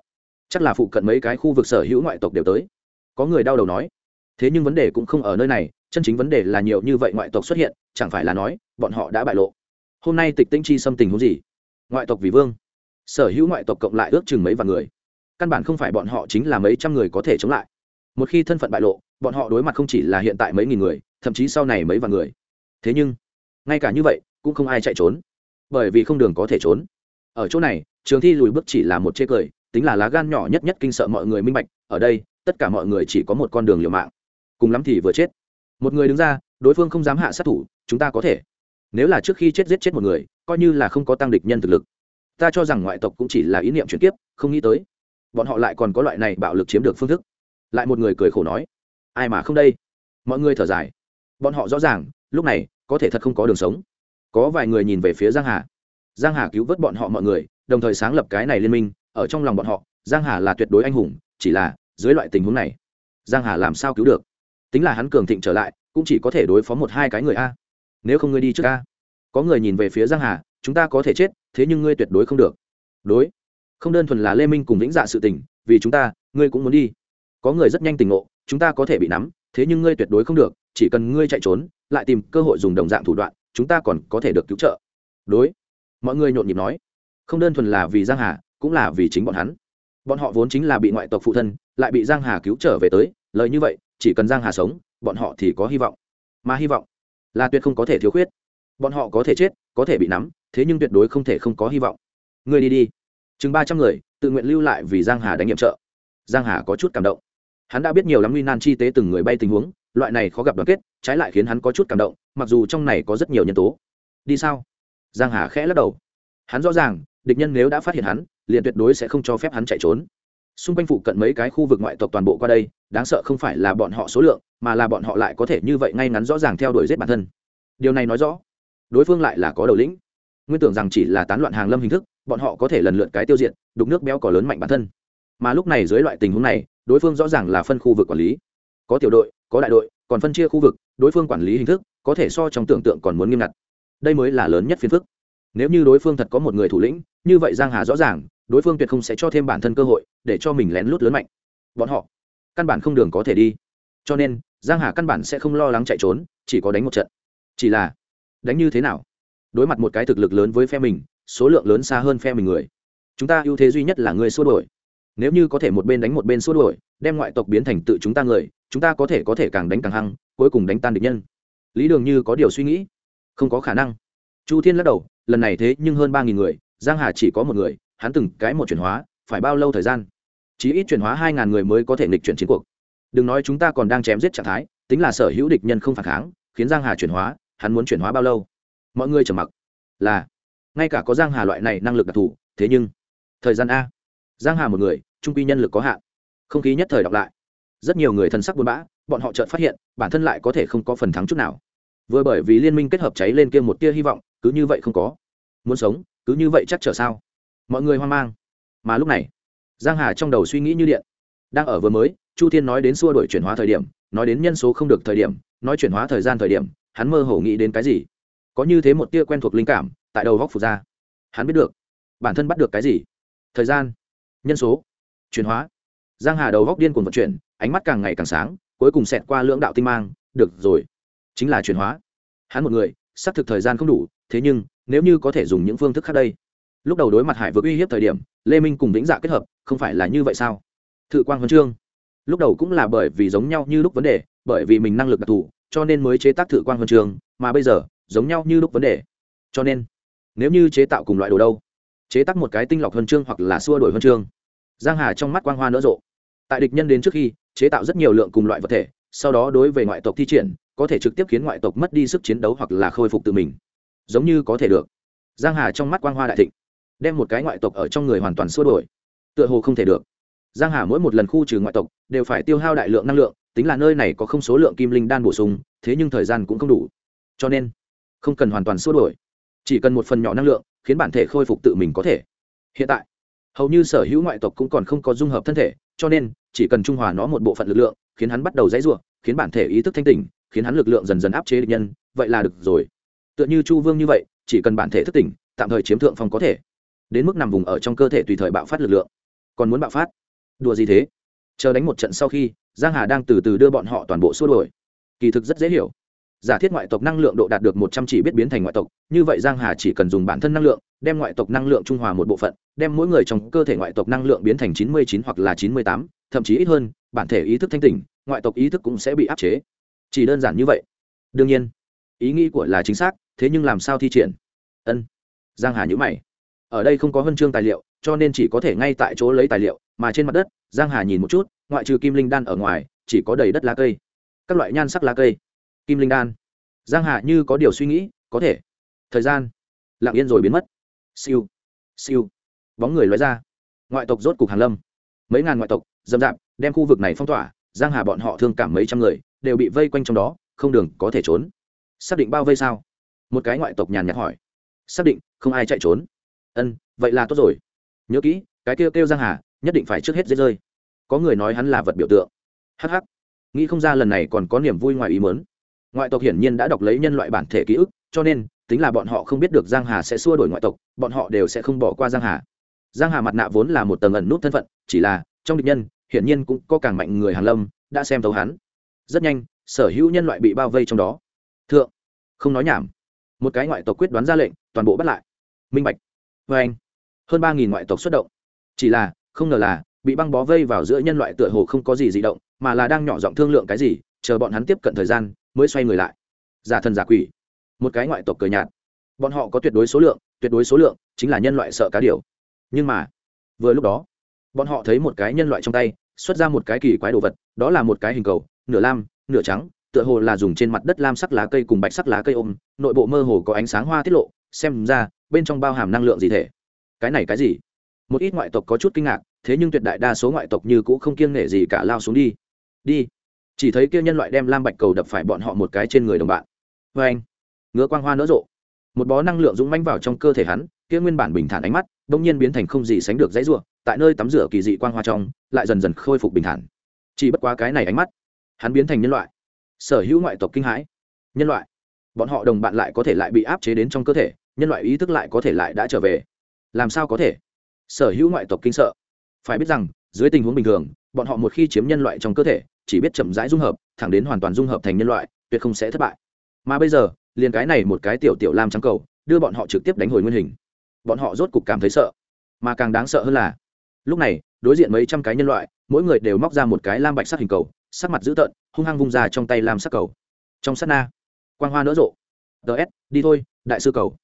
Chắc là phụ cận mấy cái khu vực sở hữu ngoại tộc đều tới. Có người đau đầu nói. Thế nhưng vấn đề cũng không ở nơi này chân chính vấn đề là nhiều như vậy ngoại tộc xuất hiện, chẳng phải là nói, bọn họ đã bại lộ. Hôm nay tịch tinh chi xâm tình huống gì? Ngoại tộc vì vương. Sở hữu ngoại tộc cộng lại ước chừng mấy vạn người. Căn bản không phải bọn họ chính là mấy trăm người có thể chống lại. Một khi thân phận bại lộ, bọn họ đối mặt không chỉ là hiện tại mấy nghìn người, thậm chí sau này mấy vạn người. Thế nhưng, ngay cả như vậy, cũng không ai chạy trốn. Bởi vì không đường có thể trốn. Ở chỗ này, trường thi lùi bước chỉ là một chê cười, tính là lá gan nhỏ nhất nhất kinh sợ mọi người minh bạch, ở đây, tất cả mọi người chỉ có một con đường liều mạng. Cùng lắm thì vừa chết một người đứng ra, đối phương không dám hạ sát thủ, chúng ta có thể. Nếu là trước khi chết giết chết một người, coi như là không có tăng địch nhân thực lực. Ta cho rằng ngoại tộc cũng chỉ là ý niệm chuyển tiếp không nghĩ tới. Bọn họ lại còn có loại này bạo lực chiếm được phương thức. Lại một người cười khổ nói. Ai mà không đây? Mọi người thở dài. Bọn họ rõ ràng, lúc này, có thể thật không có đường sống. Có vài người nhìn về phía giang hà. Giang hà cứu vớt bọn họ mọi người, đồng thời sáng lập cái này liên minh, ở trong lòng bọn họ, giang hà là tuyệt đối anh hùng, chỉ là, dưới loại tình huống này, giang hà làm sao cứu được? Tính là hắn cường thịnh trở lại, cũng chỉ có thể đối phó một hai cái người a. Nếu không ngươi đi trước a. Có người nhìn về phía giang hà, chúng ta có thể chết, thế nhưng ngươi tuyệt đối không được. Đối. Không đơn thuần là lê minh cùng vĩnh dạ sự tình, vì chúng ta, ngươi cũng muốn đi. Có người rất nhanh tình ngộ, chúng ta có thể bị nắm, thế nhưng ngươi tuyệt đối không được, chỉ cần ngươi chạy trốn, lại tìm cơ hội dùng đồng dạng thủ đoạn, chúng ta còn có thể được cứu trợ. Đối. Mọi người nhộn nhịp nói. Không đơn thuần là vì giang hà, cũng là vì chính bọn hắn. Bọn họ vốn chính là bị ngoại tộc phụ thân, lại bị giang hà cứu trở về tới, lời như vậy chỉ cần giang hà sống, bọn họ thì có hy vọng. Mà hy vọng là tuyệt không có thể thiếu khuyết. Bọn họ có thể chết, có thể bị nắm, thế nhưng tuyệt đối không thể không có hy vọng. Người đi đi. Chừng ba trăm người, tự nguyện lưu lại vì giang hà đánh nhiệm trợ. Giang hà có chút cảm động. Hắn đã biết nhiều lắm nguy nan chi tế từng người bay tình huống, loại này khó gặp đoàn kết, trái lại khiến hắn có chút cảm động, mặc dù trong này có rất nhiều nhân tố. Đi sao? Giang hà khẽ lắc đầu. Hắn rõ ràng, địch nhân nếu đã phát hiện hắn, liền tuyệt đối sẽ không cho phép hắn chạy trốn xung quanh phụ cận mấy cái khu vực ngoại tộc toàn bộ qua đây, đáng sợ không phải là bọn họ số lượng, mà là bọn họ lại có thể như vậy ngay ngắn rõ ràng theo đuổi giết bản thân. Điều này nói rõ, đối phương lại là có đầu lĩnh. Nguyên tưởng rằng chỉ là tán loạn hàng lâm hình thức, bọn họ có thể lần lượt cái tiêu diệt, đục nước béo cỏ lớn mạnh bản thân. Mà lúc này dưới loại tình huống này, đối phương rõ ràng là phân khu vực quản lý. Có tiểu đội, có đại đội, còn phân chia khu vực, đối phương quản lý hình thức, có thể so trong tưởng tượng còn muốn nghiêm ngặt. Đây mới là lớn nhất phiền phức. Nếu như đối phương thật có một người thủ lĩnh, như vậy giang hà rõ ràng đối phương tuyệt không sẽ cho thêm bản thân cơ hội, để cho mình lén lút lớn mạnh. Bọn họ, căn bản không đường có thể đi. Cho nên, giang hà căn bản sẽ không lo lắng chạy trốn, chỉ có đánh một trận. Chỉ là, đánh như thế nào? Đối mặt một cái thực lực lớn với phe mình, số lượng lớn xa hơn phe mình người. Chúng ta ưu thế duy nhất là người xua đổi nếu như có thể một bên đánh một bên xua đổi đem ngoại tộc biến thành tự chúng ta người, chúng ta có thể có thể càng đánh càng hăng, cuối cùng đánh tan địch nhân. Lý đường như có điều suy nghĩ. Không có khả năng. Chu thiên lắc đầu, lần này thế nhưng hơn ba nghìn người, giang hà chỉ có một người hắn từng cái một chuyển hóa, phải bao lâu thời gian? Chí ít chuyển hóa hai ngàn người mới có thể nghịch chuyển chiến cuộc. Đừng nói chúng ta còn đang chém giết trạng thái, tính là sở hữu địch nhân không phản kháng, khiến giang hà chuyển hóa, hắn muốn chuyển hóa bao lâu? Mọi người trầm mặc. Là, ngay cả có giang hà loại này năng lực đặc thù, thế nhưng, thời gian a. Giang hà một người, trung quy nhân lực có hạn. Không khí nhất thời đọc lại. Rất nhiều người thân sắc buồn bã, bọn họ chợt phát hiện, bản thân lại có thể không có phần thắng chút nào. Vừa bởi vì liên minh kết hợp cháy lên kia một tia hy vọng, cứ như vậy không có. Muốn sống, cứ như vậy chắc trở sao? Mọi người hoang mang. Mà lúc này, giang hà trong đầu suy nghĩ như điện. Đang ở vừa mới, chu thiên nói đến xua đổi chuyển hóa thời điểm, nói đến nhân số không được thời điểm, nói chuyển hóa thời gian thời điểm, hắn mơ hồ nghĩ đến cái gì? Có như thế một tia quen thuộc linh cảm, tại đầu góc phục ra. Hắn biết được, bản thân bắt được cái gì? Thời gian, nhân số, chuyển hóa. Giang hà đầu góc điên cuồng vận chuyển, ánh mắt càng ngày càng sáng, cuối cùng xẹt qua lưỡng đạo tinh mang, được rồi, chính là chuyển hóa. Hắn một người, xác thực thời gian không đủ, thế nhưng, nếu như có thể dùng những phương thức khác đây lúc đầu đối mặt hải vực uy hiếp thời điểm, lê minh cùng vĩnh dạ kết hợp, không phải là như vậy sao? Thự quang huân chương. Lúc đầu cũng là bởi vì giống nhau như lúc vấn đề, bởi vì mình năng lực đặc thù, cho nên mới chế tác thự quang huân chương, mà bây giờ, giống nhau như lúc vấn đề. Cho nên, nếu như chế tạo cùng loại đồ đâu? Chế tác một cái tinh lọc huân chương hoặc là xua đổi huân chương. Giang hà trong mắt quang hoa nở rộ. Tại địch nhân đến trước khi, chế tạo rất nhiều lượng cùng loại vật thể, sau đó đối với ngoại tộc thi triển, có thể trực tiếp khiến ngoại tộc mất đi sức chiến đấu hoặc là khôi phục tự mình. Giống như có thể được. Giang hà trong mắt quang hoa đại thịnh đem một cái ngoại tộc ở trong người hoàn toàn xua đổi. Tựa hồ không thể được. Giang hà mỗi một lần khu trừ ngoại tộc đều phải tiêu hao đại lượng năng lượng, tính là nơi này có không số lượng kim linh đan bổ sung, thế nhưng thời gian cũng không đủ. Cho nên, không cần hoàn toàn xua đổi. Chỉ cần một phần nhỏ năng lượng, khiến bản thể khôi phục tự mình có thể. Hiện tại, hầu như sở hữu ngoại tộc cũng còn không có dung hợp thân thể, cho nên, chỉ cần trung hòa nó một bộ phận lực lượng, khiến hắn bắt đầu dãy ruộng khiến bản thể ý thức thanh tỉnh, khiến hắn lực lượng dần dần áp chế địch nhân, vậy là được rồi. Tựa như chu vương như vậy, chỉ cần bản thể thức tỉnh, tạm thời chiếm thượng phong có thể đến mức nằm vùng ở trong cơ thể tùy thời bạo phát lực lượng. Còn muốn bạo phát? Đùa gì thế? Chờ đánh một trận sau khi, giang hà đang từ từ đưa bọn họ toàn bộ xua đổi kỳ thực rất dễ hiểu. Giả thiết ngoại tộc năng lượng độ đạt được một trăm chỉ biết biến thành ngoại tộc, như vậy giang hà chỉ cần dùng bản thân năng lượng, đem ngoại tộc năng lượng trung hòa một bộ phận, đem mỗi người trong cơ thể ngoại tộc năng lượng biến thành chín mươi chín hoặc là chín mươi tám, thậm chí ít hơn, bản thể ý thức thanh tỉnh, ngoại tộc ý thức cũng sẽ bị áp chế. Chỉ đơn giản như vậy. Đương nhiên, ý nghĩ của là chính xác, thế nhưng làm sao thi triển? Ân. Giang hà nhữ mày ở đây không có huân chương tài liệu, cho nên chỉ có thể ngay tại chỗ lấy tài liệu, mà trên mặt đất, giang hà nhìn một chút, ngoại trừ kim linh đan ở ngoài, chỉ có đầy đất lá cây. Các loại nhan sắc lá cây. Kim linh đan. Giang hà như có điều suy nghĩ, có thể. Thời gian. Lặng yên rồi biến mất. Siêu. Siêu. Bóng người lóe ra. Ngoại tộc rốt cục hàn lâm. Mấy ngàn ngoại tộc dầm dạp, đem khu vực này phong tỏa, giang hà bọn họ thương cảm mấy trăm người, đều bị vây quanh trong đó, không đường có thể trốn. Xác định bao vây sao? Một cái ngoại tộc nhàn nhạt hỏi. Xác định, không ai chạy trốn ân, vậy là tốt rồi. Nhớ kỹ, cái kêu kêu giang hà, nhất định phải trước hết dễ rơi. Có người nói hắn là vật biểu tượng. Hh nghĩ không ra lần này còn có niềm vui ngoài ý mớn ngoại tộc hiển nhiên đã đọc lấy nhân loại bản thể ký ức, cho nên, tính là bọn họ không biết được giang hà sẽ xua đổi ngoại tộc, bọn họ đều sẽ không bỏ qua giang hà. Giang hà mặt nạ vốn là một tầng ẩn nút thân phận, chỉ là, trong địch nhân, hiển nhiên cũng có càng mạnh người hàn lâm, đã xem thấu hắn. Rất nhanh, sở hữu nhân loại bị bao vây trong đó. Thượng. Không nói nhảm. Một cái ngoại tộc quyết đoán ra lệnh, toàn bộ bắt lại. Minh bạch vê anh, hơn ba nghìn ngoại tộc xuất động. Chỉ là, không ngờ là, bị băng bó vây vào giữa nhân loại tựa hồ không có gì di động, mà là đang nhỏ giọng thương lượng cái gì, chờ bọn hắn tiếp cận thời gian, mới xoay người lại. Giả thần giả quỷ. Một cái ngoại tộc cờ nhạt. Bọn họ có tuyệt đối số lượng, tuyệt đối số lượng, chính là nhân loại sợ cá điều. Nhưng mà, vừa lúc đó, bọn họ thấy một cái nhân loại trong tay, xuất ra một cái kỳ quái đồ vật, đó là một cái hình cầu, nửa lam, nửa trắng, tựa hồ là dùng trên mặt đất lam sắc lá cây cùng bạch sắc lá cây ôm, nội bộ mơ hồ có ánh sáng hoa tiết lộ xem ra, bên trong bao hàm năng lượng gì thể? Cái này cái gì? Một ít ngoại tộc có chút kinh ngạc, thế nhưng tuyệt đại đa số ngoại tộc như cũ không kiêng nể gì cả lao xuống đi. Đi. Chỉ thấy kia nhân loại đem lam bạch cầu đập phải bọn họ một cái trên người đồng bạn. Vê anh ngứa quang hoa nở rộ. Một bó năng lượng dũng manh vào trong cơ thể hắn, kia nguyên bản bình thản ánh mắt đ ỗ n g nhiên biến thành không gì sánh được dãy r u ộ tại nơi tắm rửa kỳ dị quang hoa trong, lại dần dần khôi phục bình thản. Chỉ bất quá cái này ánh mắt, hắn biến thành nhân loại. Sở hữu ngoại tộc kinh hãi. Nhân loại. Bọn họ đồng bạn lại có thể lại bị áp chế đến trong cơ thể nhân loại ý thức lại có thể lại đã trở về. Làm sao có thể? Sở hữu ngoại tộc kinh sợ. Phải biết rằng, dưới tình huống bình thường, bọn họ một khi chiếm nhân loại trong cơ thể, chỉ biết chậm rãi dung hợp, thẳng đến hoàn toàn dung hợp thành nhân loại, tuyệt không sẽ thất bại. Mà bây giờ, liền cái này một cái tiểu tiểu lam trắng cầu, đưa bọn họ trực tiếp đánh hồi nguyên hình. Bọn họ rốt cục cảm thấy sợ. Mà càng đáng sợ hơn là, lúc này, đối diện mấy trăm cái nhân loại, mỗi người đều móc ra một cái lam bạch sắc hình cầu, sắc mặt dữ tợn, hung hăng vung ra trong tay lam sắc cầu. Trong sát na, quang hoa nở rộ. Ts đi thôi, đại sư cầu.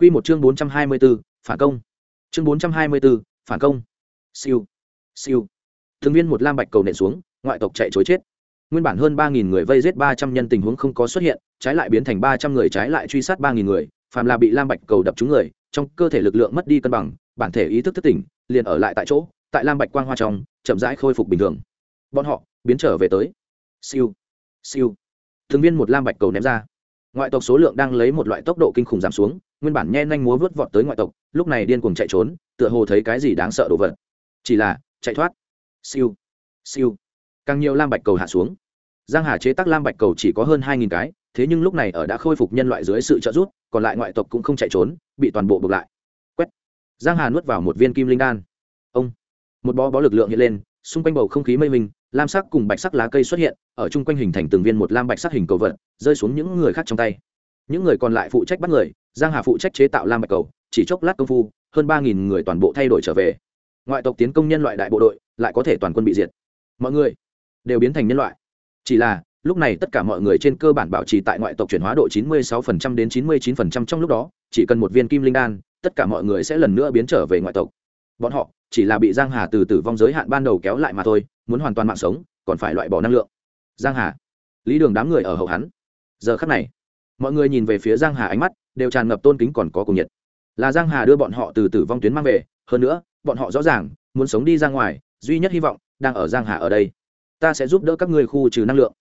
Quy một chương 424, phản công. Chương 424, phản công. Siêu, siêu. Thường viên một lam bạch cầu nện xuống, ngoại tộc chạy trối chết. Nguyên bản hơn 3000 người vây giết 300 nhân tình huống không có xuất hiện, trái lại biến thành 300 người trái lại truy sát 3000 người, phàm là bị lam bạch cầu đập trúng người, trong cơ thể lực lượng mất đi cân bằng, bản thể ý thức thức tỉnh, liền ở lại tại chỗ, tại lam bạch quang hoa trong, chậm rãi khôi phục bình thường. Bọn họ biến trở về tới. Siêu, siêu. Thường viên một lam bạch cầu ném ra ngoại tộc số lượng đang lấy một loại tốc độ kinh khủng giảm xuống nguyên bản nhe nhanh múa vớt vọt tới ngoại tộc, lúc này điên cuồng chạy trốn, tựa hồ thấy cái gì đáng sợ đồ vật. Chỉ là, chạy thoát. Siêu. Siêu. Càng nhiều lam bạch cầu hạ xuống. Giang hà chế tác lam bạch cầu chỉ có hơn hai nghìn cái, thế nhưng lúc này ở đã khôi phục nhân loại dưới sự trợ giúp, còn lại ngoại tộc cũng không chạy trốn, bị toàn bộ buộc lại. Quét. Giang hà nuốt vào một viên kim linh đan. Ông. Một bó bó lực lượng hiện lên, xung quanh bầu không khí mây mình lam sắc cùng bạch sắc lá cây xuất hiện, ở chung quanh hình thành từng viên một lam bạch sắc hình cầu vật, rơi xuống những người khác trong tay. Những người còn lại phụ trách bắt người giang hà phụ trách chế tạo lam bạch cầu, chỉ chốc lát công phu, hơn ba nghìn người toàn bộ thay đổi trở về. Ngoại tộc tiến công nhân loại đại bộ đội, lại có thể toàn quân bị diệt. Mọi người đều biến thành nhân loại. Chỉ là, lúc này tất cả mọi người trên cơ bản bảo trì tại ngoại tộc chuyển hóa độ 96% đến 99% trong lúc đó, chỉ cần một viên kim linh đan, tất cả mọi người sẽ lần nữa biến trở về ngoại tộc. Bọn họ chỉ là bị giang hà từ tử vong giới hạn ban đầu kéo lại mà thôi, muốn hoàn toàn mạng sống, còn phải loại bỏ năng lượng. Giang hà, lý đường đám người ở hậu hắn. Giờ khắc này, mọi người nhìn về phía giang hà ánh mắt đều tràn ngập tôn kính còn có cùng nhiệt. Là giang hà đưa bọn họ từ tử vong tuyến mang về, hơn nữa, bọn họ rõ ràng muốn sống đi ra ngoài, duy nhất hy vọng đang ở giang hà ở đây. Ta sẽ giúp đỡ các ngươi khu trừ năng lượng.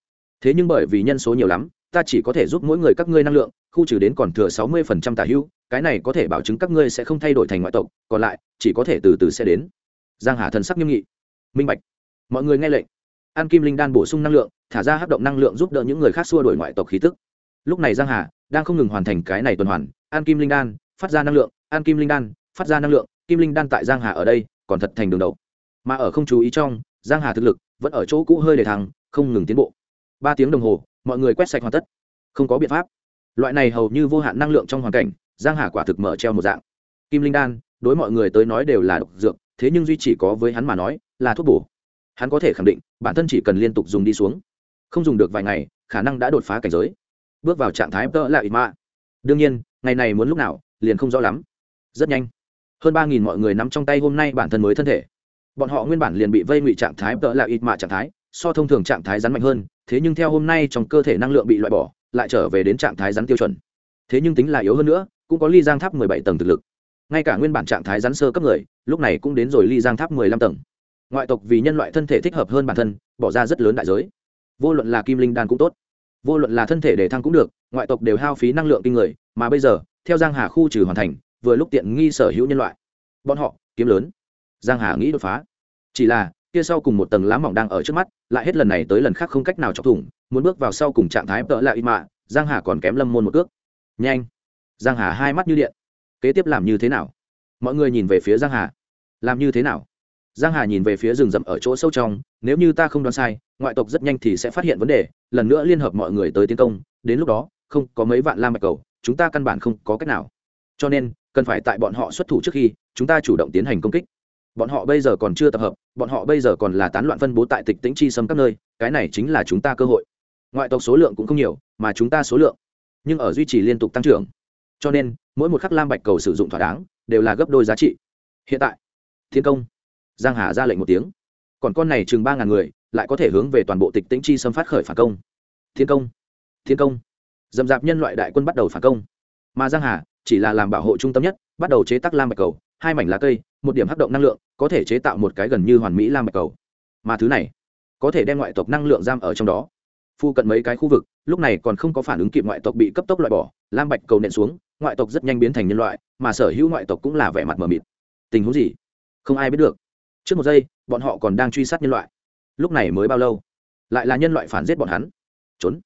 Thế nhưng bởi vì nhân số nhiều lắm, ta chỉ có thể giúp mỗi người các ngươi năng lượng, khu trừ đến còn thừa sáu mươi phần trăm tả hữu cái này có thể bảo chứng các ngươi sẽ không thay đổi thành ngoại tộc, còn lại, chỉ có thể từ từ sẽ đến. Giang hà thần sắc nghiêm nghị. Minh bạch. Mọi người nghe lệnh. An kim linh đan bổ sung năng lượng, thả ra hấp động năng lượng giúp đỡ những người khác xua đổi ngoại tộc khí tức. Lúc này giang hà đang không ngừng hoàn thành cái này tuần hoàn. An kim linh đan, phát ra năng lượng, an kim linh đan, phát ra năng lượng, kim linh đan tại giang hà ở đây, còn thật thành đường đầu. Mà ở không chú ý trong, giang hà thực lực vẫn ở chỗ cũ hơi để thăng, không ngừng tiến bộ. Ba tiếng đồng hồ, mọi người quét sạch hoàn tất. Không có biện pháp. Loại này hầu như vô hạn năng lượng trong hoàn cảnh, giang hà quả thực mở treo một dạng. Kim linh đan, đối mọi người tới nói đều là độc dược, thế nhưng duy chỉ có với hắn mà nói, là thuốc bổ. Hắn có thể khẳng định, bản thân chỉ cần liên tục dùng đi xuống, không dùng được vài ngày, khả năng đã đột phá cảnh giới bước vào trạng thái tợ là ít mạ. Đương nhiên, ngày này muốn lúc nào, liền không rõ lắm. Rất nhanh. Hơn ba nghìn mọi người nắm trong tay hôm nay bản thân mới thân thể. Bọn họ nguyên bản liền bị vây ngụy trạng thái tợ là ít mạ trạng thái, so thông thường trạng thái rắn mạnh hơn, thế nhưng theo hôm nay trong cơ thể năng lượng bị loại bỏ, lại trở về đến trạng thái rắn tiêu chuẩn. Thế nhưng tính là yếu hơn nữa, cũng có ly giang tháp mười bảy tầng thực lực. Ngay cả nguyên bản trạng thái rắn sơ cấp người, lúc này cũng đến rồi ly giang tháp mười lăm tầng. Ngoại tộc vì nhân loại thân thể thích hợp hơn bản thân, bỏ ra rất lớn đại giới. Vô luận là kim linh đan cũng tốt vô luận là thân thể để thăng cũng được, ngoại tộc đều hao phí năng lượng kinh người, mà bây giờ, theo giang hà khu trừ hoàn thành, vừa lúc tiện nghi sở hữu nhân loại. Bọn họ, kiếm lớn. Giang hà nghĩ đột phá. Chỉ là, kia sau cùng một tầng lá mỏng đang ở trước mắt, lại hết lần này tới lần khác không cách nào chọc thủng, muốn bước vào sau cùng trạng thái tợ lại im mạ, giang hà còn kém lâm môn một cước. Nhanh. Giang hà hai mắt như điện. Kế tiếp làm như thế nào? Mọi người nhìn về phía giang hà. Làm như thế nào? Giang hà nhìn về phía rừng rậm ở chỗ sâu trong, nếu như ta không đoán sai, ngoại tộc rất nhanh thì sẽ phát hiện vấn đề, lần nữa liên hợp mọi người tới tiến công, đến lúc đó, không có mấy vạn lam bạch cầu, chúng ta căn bản không có cách nào. Cho nên, cần phải tại bọn họ xuất thủ trước khi, chúng ta chủ động tiến hành công kích. Bọn họ bây giờ còn chưa tập hợp, bọn họ bây giờ còn là tán loạn phân bố tại tịch tĩnh chi sâm các nơi, cái này chính là chúng ta cơ hội. Ngoại tộc số lượng cũng không nhiều, mà chúng ta số lượng, nhưng ở duy trì liên tục tăng trưởng. Cho nên, mỗi một khắc lam bạch cầu sử dụng thỏa đáng, đều là gấp đôi giá trị. Hiện tại thiên công giang hà ra lệnh một tiếng. Còn con này chừng ba ngàn người, lại có thể hướng về toàn bộ tịch tĩnh chi xâm phát khởi phản công. Thiên công thiên công. Dầm dạp nhân loại đại quân bắt đầu phản công. Mà giang hà chỉ là làm bảo hộ trung tâm nhất, bắt đầu chế tác lam bạch cầu, hai mảnh lá cây, một điểm hấp động năng lượng, có thể chế tạo một cái gần như hoàn mỹ lam bạch cầu. Mà thứ này, có thể đem ngoại tộc năng lượng giam ở trong đó. Phu cận mấy cái khu vực, lúc này còn không có phản ứng kịp ngoại tộc bị cấp tốc loại bỏ, lam bạch cầu nện xuống, ngoại tộc rất nhanh biến thành nhân loại, mà sở hữu ngoại tộc cũng là vẻ mặt mờ mịt. Tình huống gì? Không ai biết được trước một giây, bọn họ còn đang truy sát nhân loại. Lúc này mới bao lâu? Lại là nhân loại phản giết bọn hắn. Trốn.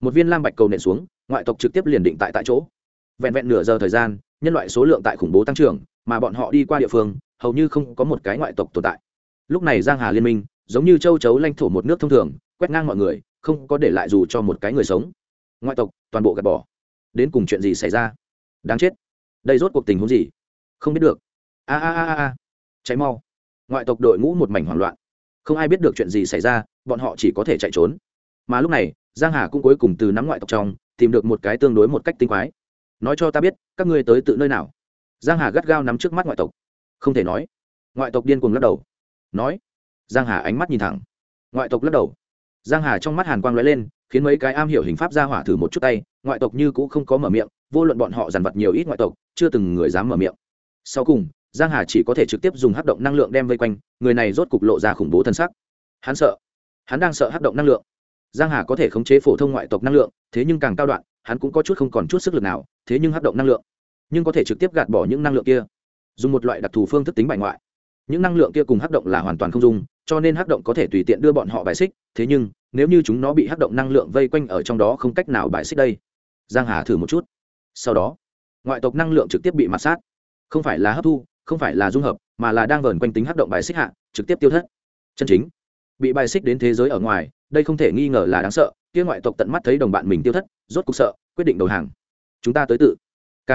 Một viên lam bạch cầu nện xuống, ngoại tộc trực tiếp liền định tại tại chỗ. Vẹn vẹn nửa giờ thời gian, nhân loại số lượng tại khủng bố tăng trưởng, mà bọn họ đi qua địa phương, hầu như không có một cái ngoại tộc tồn tại. Lúc này giang hà liên minh, giống như châu chấu lãnh thổ một nước thông thường, quét ngang mọi người, không có để lại dù cho một cái người sống. Ngoại tộc, toàn bộ gạt bỏ. Đến cùng chuyện gì xảy ra? Đáng chết. Đây rốt cuộc tình huống gì? Không biết được. A a a a cháy mau ngoại tộc đội ngũ một mảnh hoảng loạn. Không ai biết được chuyện gì xảy ra, bọn họ chỉ có thể chạy trốn. Mà lúc này, giang hà cũng cuối cùng từ nắm ngoại tộc trong, tìm được một cái tương đối một cách tinh quái. Nói cho ta biết, các ngươi tới tự nơi nào? Giang hà gắt gao nắm trước mắt ngoại tộc. Không thể nói. Ngoại tộc điên cuồng lắc đầu. Nói. Giang hà ánh mắt nhìn thẳng. Ngoại tộc lắc đầu. Giang hà trong mắt hàn quang lóe lên, khiến mấy cái am hiểu hình pháp ra hỏa thử một chút tay, ngoại tộc như cũ không có mở miệng, vô luận bọn họ dằn vặt nhiều ít ngoại tộc, chưa từng người dám mở miệng. Sau cùng giang hà chỉ có thể trực tiếp dùng hắc động năng lượng đem vây quanh người này rốt cục lộ ra khủng bố thân sắc. Hắn sợ. Hắn đang sợ hắc động năng lượng. Giang hà có thể khống chế phổ thông ngoại tộc năng lượng thế nhưng càng cao đoạn hắn cũng có chút không còn chút sức lực nào thế nhưng hắc động năng lượng. Nhưng có thể trực tiếp gạt bỏ những năng lượng kia. Dùng một loại đặc thù phương thức tính bại ngoại. Những năng lượng kia cùng hắc động là hoàn toàn không dùng, cho nên hắc động có thể tùy tiện đưa bọn họ bài xích thế nhưng nếu như chúng nó bị hắc động năng lượng vây quanh ở trong đó không cách nào bài xích đây. Giang hà thử một chút. Sau đó ngoại tộc năng lượng trực tiếp bị mặt sát. Không phải là hấp thu không phải là dung hợp, mà là đang vờn quanh tính hắc động bài xích hạ, trực tiếp tiêu thất. Chân chính. Bị bài xích đến thế giới ở ngoài, đây không thể nghi ngờ là đáng sợ, kia ngoại tộc tận mắt thấy đồng bạn mình tiêu thất, rốt cục sợ, quyết định đầu hàng. Chúng ta tới tự. K.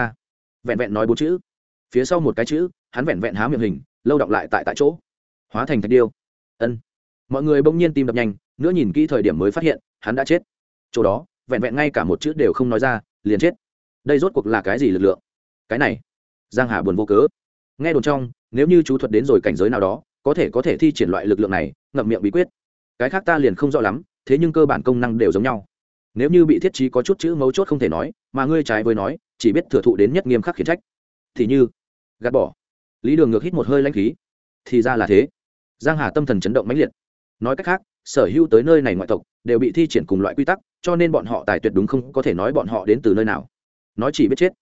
Vẹn vẹn nói bốn chữ. Phía sau một cái chữ, hắn vẹn vẹn há miệng hình, lâu đọng lại tại tại chỗ. Hóa thành thạch điêu. Ân. Mọi người bỗng nhiên tim đập nhanh, nữa nhìn kỹ thời điểm mới phát hiện, hắn đã chết. Chỗ đó, vẹn vẹn ngay cả một chữ đều không nói ra, liền chết. Đây rốt cuộc là cái gì lực lượng? Cái này. Giang hà buồn vô cớ nghe đồn trong, nếu như chú thuật đến rồi cảnh giới nào đó, có thể có thể thi triển loại lực lượng này, ngậm miệng bí quyết. Cái khác ta liền không rõ lắm, thế nhưng cơ bản công năng đều giống nhau. Nếu như bị thiết trí có chút chữ mấu chốt không thể nói, mà ngươi trái với nói, chỉ biết thừa thụ đến nhất nghiêm khắc khiển trách. Thì như, gạt bỏ. Lý đường ngược hít một hơi lãnh khí. Thì ra là thế. Giang hà tâm thần chấn động mãnh liệt. Nói cách khác, sở hữu tới nơi này ngoại tộc, đều bị thi triển cùng loại quy tắc, cho nên bọn họ tài tuyệt đúng không có thể nói bọn họ đến từ nơi nào. Nói chỉ biết chết.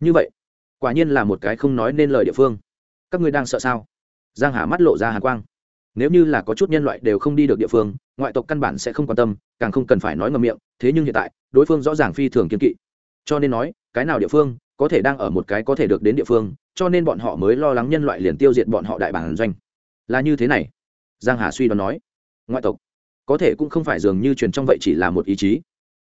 Như vậy, quả nhiên là một cái không nói nên lời địa phương các ngươi đang sợ sao? Giang hà mắt lộ ra hàn quang. Nếu như là có chút nhân loại đều không đi được địa phương, ngoại tộc căn bản sẽ không quan tâm, càng không cần phải nói ngầm miệng, thế nhưng hiện tại, đối phương rõ ràng phi thường kiên kỵ. Cho nên nói, cái nào địa phương có thể đang ở một cái có thể được đến địa phương, cho nên bọn họ mới lo lắng nhân loại liền tiêu diệt bọn họ đại bản doanh. Là như thế này. Giang hà suy đoán nói. Ngoại tộc có thể cũng không phải dường như truyền trong vậy chỉ là một ý chí.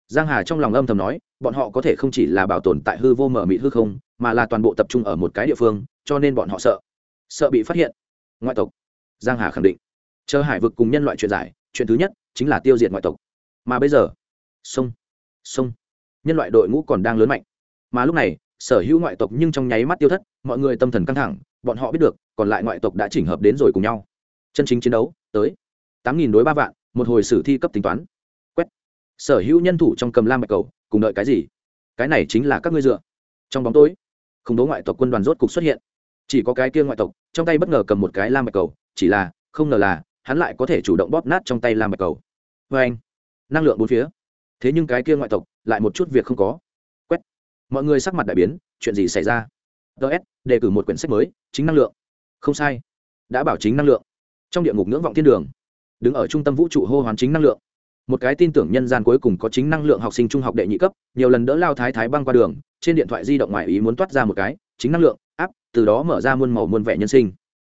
Giang hà trong lòng âm thầm nói, bọn họ có thể không chỉ là bảo tồn tại hư vô mở mịt hư không, mà là toàn bộ tập trung ở một cái địa phương, cho nên bọn họ sợ sợ bị phát hiện. Ngoại tộc. Giang hà khẳng định. Chờ hải vực cùng nhân loại chuyện giải, chuyện thứ nhất chính là tiêu diệt ngoại tộc. Mà bây giờ, sông sông. Nhân loại đội ngũ còn đang lớn mạnh. Mà lúc này, sở hữu ngoại tộc nhưng trong nháy mắt tiêu thất, mọi người tâm thần căng thẳng, bọn họ biết được, còn lại ngoại tộc đã chỉnh hợp đến rồi cùng nhau. Chân chính chiến đấu, tới. tám nghìn đối ba vạn, một hồi sử thi cấp tính toán. Quét. Sở hữu nhân thủ trong cầm lam bạch cầu, cùng đợi cái gì? Cái này chính là các ngươi dựa. Trong bóng tối không đố ngoại tộc quân đoàn rốt cục xuất hiện chỉ có cái kia ngoại tộc, trong tay bất ngờ cầm một cái lam bạch cầu, chỉ là, không ngờ là, hắn lại có thể chủ động bóp nát trong tay lam bạch cầu. Vê anh, năng lượng bốn phía. Thế nhưng cái kia ngoại tộc, lại một chút việc không có. Quét. Mọi người sắc mặt đại biến, chuyện gì xảy ra? Ts đề cử một quyển sách mới, chính năng lượng. Không sai. Đã bảo chính năng lượng. Trong địa ngục ngưỡng vọng thiên đường. Đứng ở trung tâm vũ trụ hô hoán chính năng lượng. Một cái tin tưởng nhân gian cuối cùng có chính năng lượng học sinh trung học đệ nhị cấp, nhiều lần đỡ lao thái thái băng qua đường, trên điện thoại di động ngoài ý muốn toát ra một cái, chính năng lượng từ đó mở ra muôn màu muôn vẻ nhân sinh.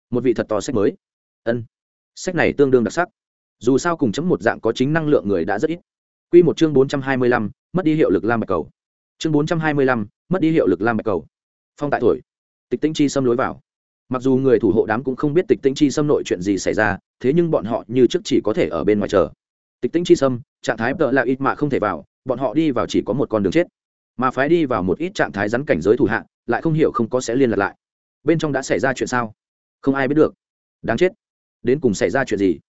Một vị thật to sách mới. Ân. Sách này tương đương đặc sắc. Dù sao cùng chấm một dạng có chính năng lượng người đã rất ít. Q một chương bốn trăm hai mươi lăm, mất đi hiệu lực lam bạch cầu. Chương bốn trăm hai mươi lăm, mất đi hiệu lực lam bạch cầu. Phong tại tuổi. Tịch tĩnh chi xâm lối vào. Mặc dù người thủ hộ đám cũng không biết tịch tĩnh chi xâm nội chuyện gì xảy ra, thế nhưng bọn họ như trước chỉ có thể ở bên ngoài chờ. Tịch tĩnh chi xâm trạng thái tợ là ít mà không thể vào, bọn họ đi vào chỉ có một con đường chết. Mà phái đi vào một ít trạng thái rắn cảnh giới thủ hạ, lại không hiểu không có sẽ liên lạc lại bên trong đã xảy ra chuyện sao? Không ai biết được. Đáng chết. Đến cùng xảy ra chuyện gì?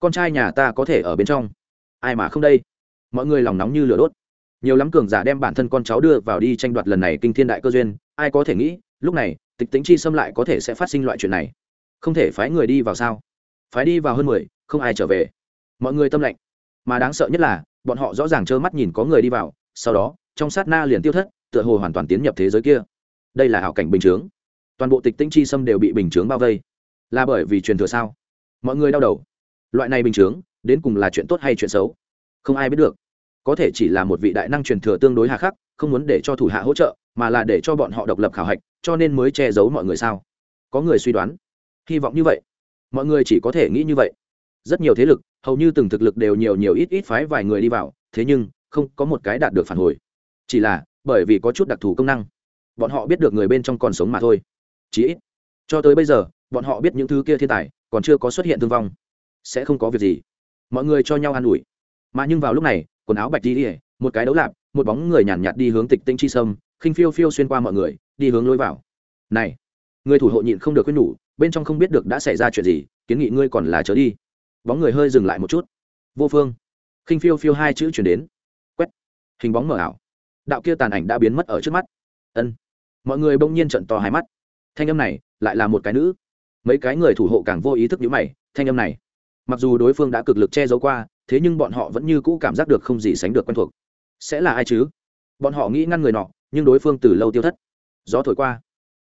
Con trai nhà ta có thể ở bên trong. Ai mà không đây? Mọi người lòng nóng như lửa đốt. Nhiều lắm cường giả đem bản thân con cháu đưa vào đi tranh đoạt lần này kinh thiên đại cơ duyên, ai có thể nghĩ, lúc này, tịch tính chi xâm lại có thể sẽ phát sinh loại chuyện này. Không thể phái người đi vào sao? Phái đi vào hơn mười, không ai trở về. Mọi người tâm lệnh mà đáng sợ nhất là, bọn họ rõ ràng trơ mắt nhìn có người đi vào, sau đó, trong sát na liền tiêu thất, tựa hồ hoàn toàn tiến nhập thế giới kia. Đây là hảo cảnh bình chướng toàn bộ tịch tĩnh chi xâm đều bị bình chướng bao vây. Là bởi vì truyền thừa sao? Mọi người đau đầu. Loại này bình chướng, đến cùng là chuyện tốt hay chuyện xấu? Không ai biết được. Có thể chỉ là một vị đại năng truyền thừa tương đối hà khắc, không muốn để cho thủ hạ hỗ trợ, mà là để cho bọn họ độc lập khảo hạch, cho nên mới che giấu mọi người sao? Có người suy đoán. Hy vọng như vậy. Mọi người chỉ có thể nghĩ như vậy. Rất nhiều thế lực, hầu như từng thực lực đều nhiều nhiều ít ít phái vài người đi vào, thế nhưng, không có một cái đạt được phản hồi. Chỉ là, bởi vì có chút đặc thù công năng. Bọn họ biết được người bên trong còn sống mà thôi chí ít. Cho tới bây giờ bọn họ biết những thứ kia thiên tài còn chưa có xuất hiện thương vong. Sẽ không có việc gì. Mọi người cho nhau an ủi. Mà nhưng vào lúc này quần áo bạch đi ỉa một cái đấu lạp một bóng người nhàn nhạt, nhạt đi hướng tịch tinh chi sâm khinh phiêu phiêu xuyên qua mọi người đi hướng lối vào. Này người thủ hộ nhịn không được quyết nhủ bên trong không biết được đã xảy ra chuyện gì kiến nghị ngươi còn là chớ đi. Bóng người hơi dừng lại một chút. Vô phương. Khinh phiêu phiêu hai chữ chuyển đến. Quét. Hình bóng mở ảo. Đạo kia tàn ảnh đã biến mất ở trước mắt. Ân. Mọi người bỗng nhiên trận to hai mắt thanh âm này lại là một cái nữ. Mấy cái người thủ hộ càng vô ý thức nhữ mày, thanh âm này. Mặc dù đối phương đã cực lực che giấu qua, thế nhưng bọn họ vẫn như cũ cảm giác được không gì sánh được quen thuộc. Sẽ là ai chứ? Bọn họ nghĩ ngăn người nọ, nhưng đối phương từ lâu tiêu thất. Gió thổi qua.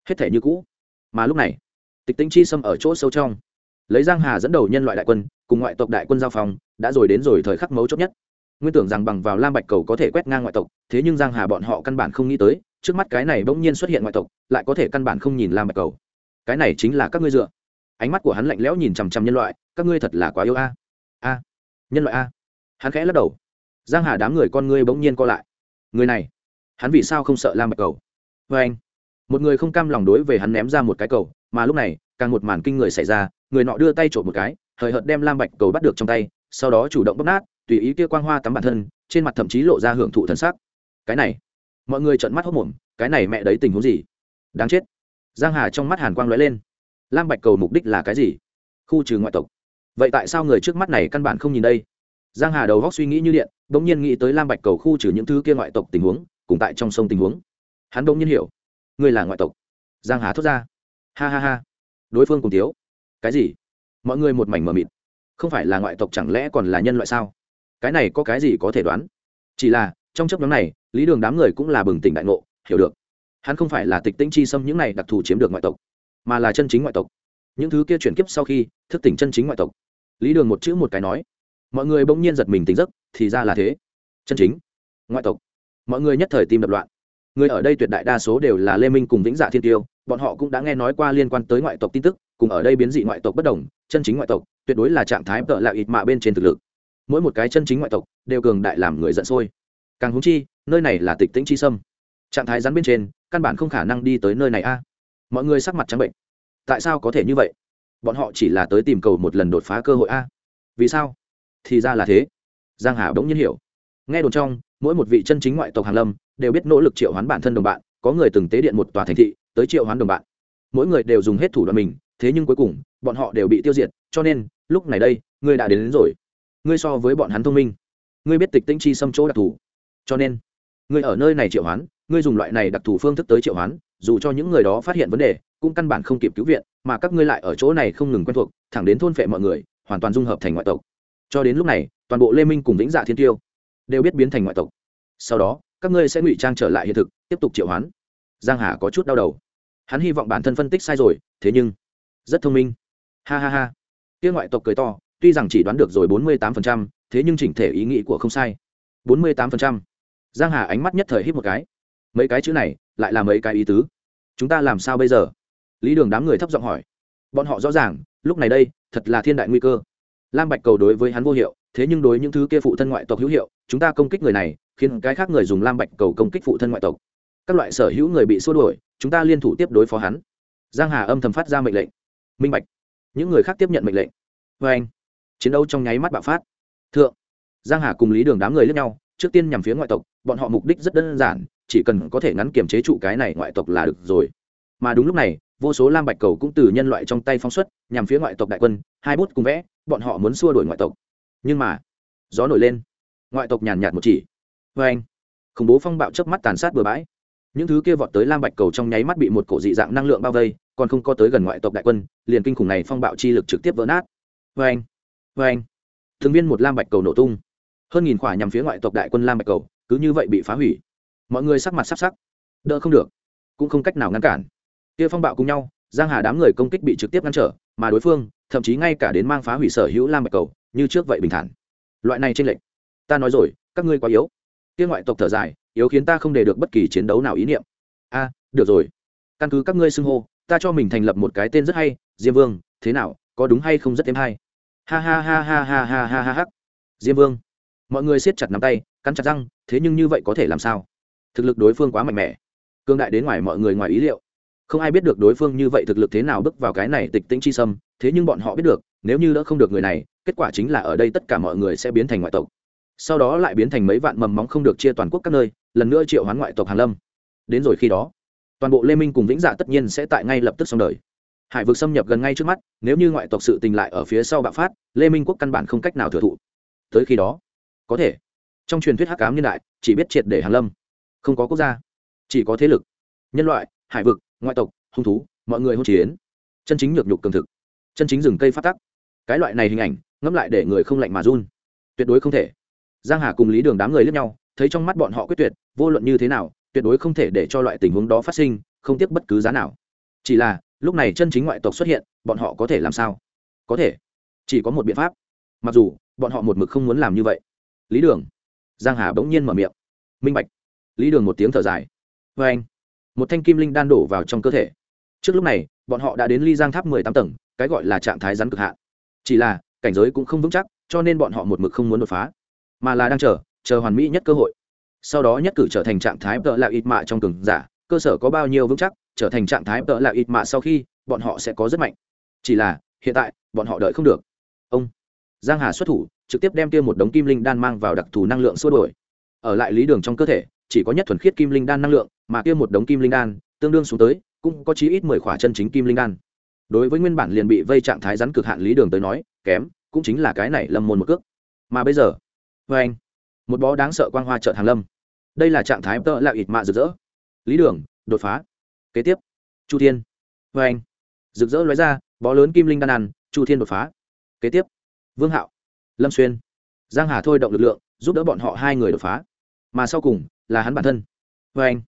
Hết thể như cũ. Mà lúc này, tịch tính chi xâm ở chỗ sâu trong. Lấy giang hà dẫn đầu nhân loại đại quân, cùng ngoại tộc đại quân giao phòng, đã rồi đến rồi thời khắc mấu chốt nhất. Nguyên tưởng rằng bằng vào lam bạch cầu có thể quét ngang ngoại tộc, thế nhưng giang hà bọn họ căn bản không nghĩ tới trước mắt cái này bỗng nhiên xuất hiện ngoại tộc, lại có thể căn bản không nhìn lam bạch cầu. Cái này chính là các ngươi dựa. Ánh mắt của hắn lạnh lẽo nhìn chằm chằm nhân loại, các ngươi thật là quá yêu a. A. Nhân loại a. Hắn khẽ lắc đầu. Giang hà đám người con ngươi bỗng nhiên co lại. Người này, hắn vì sao không sợ lam bạch cầu? Vê anh, một người không cam lòng đối về hắn ném ra một cái cầu, mà lúc này, càng một màn kinh người xảy ra, người nọ đưa tay trộm một cái, hời hợt đem lam bạch cầu bắt được trong tay, sau đó chủ động bóp nát, tùy ý kia quang hoa tắm bản thân, trên mặt thậm chí lộ ra hưởng thụ thần sắc. Cái này mọi người trợn mắt hốc mồm, cái này mẹ đấy tình huống gì? Đáng chết. Giang hà trong mắt hàn quang lóe lên. Lam bạch cầu mục đích là cái gì? Khu trừ ngoại tộc. Vậy tại sao người trước mắt này căn bản không nhìn đây? Giang hà đầu góc suy nghĩ như điện bỗng nhiên nghĩ tới lam bạch cầu khu trừ những thứ kia ngoại tộc tình huống, cùng tại trong sông tình huống. Hắn bỗng nhiên hiểu. Người là ngoại tộc. Giang hà thốt ra. Ha ha ha. Đối phương cùng thiếu. cái gì? Mọi người một mảnh mờ mịt. Không phải là ngoại tộc chẳng lẽ còn là nhân loại sao? Cái này có cái gì có thể đoán? Chỉ là trong chấp nhóm này, lý đường đám người cũng là bừng tỉnh đại ngộ, hiểu được. Hắn không phải là tịch tĩnh chi xâm những này đặc thù chiếm được ngoại tộc, mà là chân chính ngoại tộc. Những thứ kia chuyển kiếp sau khi, thức tỉnh chân chính ngoại tộc. Lý đường một chữ một cái nói. Mọi người bỗng nhiên giật mình tỉnh giấc, thì ra là thế. Chân chính ngoại tộc. Mọi người nhất thời tim đập loạn. Người ở đây tuyệt đại đa số đều là lê minh cùng vĩnh dạ thiên tiêu, bọn họ cũng đã nghe nói qua liên quan tới ngoại tộc tin tức, cùng ở đây biến dị ngoại tộc bất đồng, chân chính ngoại tộc, tuyệt đối là trạng thái tợ lạ ít mạ bên trên thực lực. Mỗi một cái chân chính ngoại tộc, đều cường đại làm người giận sôi càng húng chi nơi này là tịch tĩnh chi sâm. Trạng thái rắn bên trên căn bản không khả năng đi tới nơi này a. Mọi người sắc mặt trắng bệnh. Tại sao có thể như vậy? Bọn họ chỉ là tới tìm cầu một lần đột phá cơ hội a. Vì sao? Thì ra là thế. Giang hà bỗng nhiên hiểu. Nghe đồn trong mỗi một vị chân chính ngoại tộc hàn lâm đều biết nỗ lực triệu hoán bản thân đồng bạn có người từng tế điện một tòa thành thị tới triệu hoán đồng bạn. Mỗi người đều dùng hết thủ đoạn mình thế nhưng cuối cùng bọn họ đều bị tiêu diệt cho nên lúc này đây ngươi đã đến, đến rồi. Ngươi so với bọn hắn thông minh. Ngươi biết tịch tĩnh chi xâm chỗ đặc thù cho nên người ở nơi này triệu hoán người dùng loại này đặc thù phương thức tới triệu hoán dù cho những người đó phát hiện vấn đề cũng căn bản không kịp cứu viện mà các ngươi lại ở chỗ này không ngừng quen thuộc thẳng đến thôn phệ mọi người hoàn toàn dung hợp thành ngoại tộc. Cho đến lúc này toàn bộ lê minh cùng vĩnh dạ thiên tiêu đều biết biến thành ngoại tộc. Sau đó các ngươi sẽ ngụy trang trở lại hiện thực tiếp tục triệu hoán. Giang hà có chút đau đầu. Hắn hy vọng bản thân phân tích sai rồi thế nhưng rất thông minh. Ha ha ha. Tiếng ngoại tộc cười to tuy rằng chỉ đoán được rồi 48%, thế nhưng chỉnh thể ý nghĩ của không sai. 48% giang hà ánh mắt nhất thời hít một cái. Mấy cái chữ này, lại là mấy cái ý tứ. Chúng ta làm sao bây giờ? Lý đường đám người thấp giọng hỏi. Bọn họ rõ ràng, lúc này đây, thật là thiên đại nguy cơ. Lam bạch cầu đối với hắn vô hiệu, thế nhưng đối những thứ kia phụ thân ngoại tộc hữu hiệu, chúng ta công kích người này, khiến cái khác người dùng lam bạch cầu công kích phụ thân ngoại tộc. Các loại sở hữu người bị xua đuổi, chúng ta liên thủ tiếp đối phó hắn. Giang hà âm thầm phát ra mệnh lệnh. Minh bạch. Những người khác tiếp nhận mệnh lệnh. Vê anh chiến đấu trong nháy mắt bạo phát. Thượng. Giang hà cùng lý đường đám người lướt nhau trước tiên nhằm phía ngoại tộc, bọn họ mục đích rất đơn giản, chỉ cần có thể ngắn kiềm chế trụ cái này ngoại tộc là được rồi. Mà đúng lúc này, vô số lam bạch cầu cũng từ nhân loại trong tay phóng xuất, nhằm phía ngoại tộc đại quân, hai bút cùng vẽ, bọn họ muốn xua đuổi ngoại tộc. Nhưng mà, gió nổi lên. Ngoại tộc nhàn nhạt một chỉ. Vê anh, khủng bố phong bạo chớp mắt tàn sát bừa bãi. Những thứ kia vọt tới lam bạch cầu trong nháy mắt bị một cổ dị dạng năng lượng bao vây, còn không có tới gần ngoại tộc đại quân, liền kinh khủng này phong bạo chi lực trực tiếp vỡ nát. Vê anh vê anh thường viên một lam bạch cầu nổ tung hơn nghìn khỏa nhằm phía ngoại tộc đại quân lam bạch cầu, cứ như vậy bị phá hủy. Mọi người sắc mặt sắc sắc. Đỡ không được. Cũng không cách nào ngăn cản. Kia phong bạo cùng nhau, giang hà đám người công kích bị trực tiếp ngăn trở, mà đối phương, thậm chí ngay cả đến mang phá hủy sở hữu lam bạch cầu, như trước vậy bình thản. Loại này trên lệnh ta nói rồi, các ngươi quá yếu. Kia ngoại tộc thở dài, yếu khiến ta không để được bất kỳ chiến đấu nào ý niệm. A, được rồi. Căn cứ các ngươi xưng hô, ta cho mình thành lập một cái tên rất hay, diêm vương, thế nào, có đúng hay không rất thêm hay. Ha ha ha ha ha ha ha ha ha. Diêm vương mọi người siết chặt nắm tay, cắn chặt răng, thế nhưng như vậy có thể làm sao? Thực lực đối phương quá mạnh mẽ. Cương đại đến ngoài mọi người ngoài ý liệu. Không ai biết được đối phương như vậy thực lực thế nào bước vào cái này tịch tĩnh chi sâm, thế nhưng bọn họ biết được, nếu như đỡ không được người này, kết quả chính là ở đây tất cả mọi người sẽ biến thành ngoại tộc. Sau đó lại biến thành mấy vạn mầm móng không được chia toàn quốc các nơi, lần nữa triệu hoán ngoại tộc hàn lâm. Đến rồi khi đó, toàn bộ lê minh cùng vĩnh dạ tất nhiên sẽ tại ngay lập tức xong đời. Hải vực xâm nhập gần ngay trước mắt, nếu như ngoại tộc sự tình lại ở phía sau bạo phát, lê minh quốc căn bản không cách nào thừa thụ. Tới khi đó có thể. Trong truyền thuyết hắc cám niên đại, chỉ biết triệt để hàn lâm. Không có quốc gia. Chỉ có thế lực. Nhân loại, hải vực, ngoại tộc, hung thú, mọi người hôn chiến. Chân chính nhược nhục cường thực. Chân chính rừng cây phát tắc. Cái loại này hình ảnh, ngẫm lại để người không lạnh mà run. Tuyệt đối không thể. Giang hà cùng lý đường đám người lướt nhau, thấy trong mắt bọn họ quyết tuyệt, vô luận như thế nào, tuyệt đối không thể để cho loại tình huống đó phát sinh, không tiếc bất cứ giá nào. Chỉ là, lúc này chân chính ngoại tộc xuất hiện, bọn họ có thể làm sao? Có thể. Chỉ có một biện pháp. Mặc dù, bọn họ một mực không muốn làm như vậy lý đường. Giang hà bỗng nhiên mở miệng. Minh bạch. Lý đường một tiếng thở dài. Vê anh, một thanh kim linh đan đổ vào trong cơ thể. Trước lúc này, bọn họ đã đến ly giang tháp mười tám tầng, cái gọi là trạng thái rắn cực hạn. Chỉ là, cảnh giới cũng không vững chắc, cho nên bọn họ một mực không muốn đột phá, mà là đang chờ chờ hoàn mỹ nhất cơ hội. Sau đó nhất cử trở thành trạng thái tợ là ít mạ trong cường giả, cơ sở có bao nhiêu vững chắc, trở thành trạng thái tợ là ít mạ sau khi, bọn họ sẽ có rất mạnh. Chỉ là, hiện tại, bọn họ đợi không được. Ông, giang hà xuất thủ trực tiếp đem kia một đống kim linh đan mang vào đặc thù năng lượng xua đổi. Ở lại lý đường trong cơ thể, chỉ có nhất thuần khiết kim linh đan năng lượng, mà kia một đống kim linh đan, tương đương xuống tới, cũng có chí ít mười khỏa chân chính kim linh đan. Đối với nguyên bản liền bị vây trạng thái rắn cực hạn lý đường tới nói, kém, cũng chính là cái này lâm môn một cước. Mà bây giờ vê anh, một bó đáng sợ quang hoa trợn hàng lâm. Đây là trạng thái tợ lạo ịt mạ rực rỡ. Lý đường, đột phá. Kế tiếp, chu thiên. Vê anh, rực rỡ lóe ra, bó lớn kim linh đan ăn, chu thiên đột phá. Kế tiếp, vương hạo lâm xuyên. Giang hà thôi động lực lượng, giúp đỡ bọn họ hai người đột phá. Mà sau cùng, là hắn bản thân. Vê anh,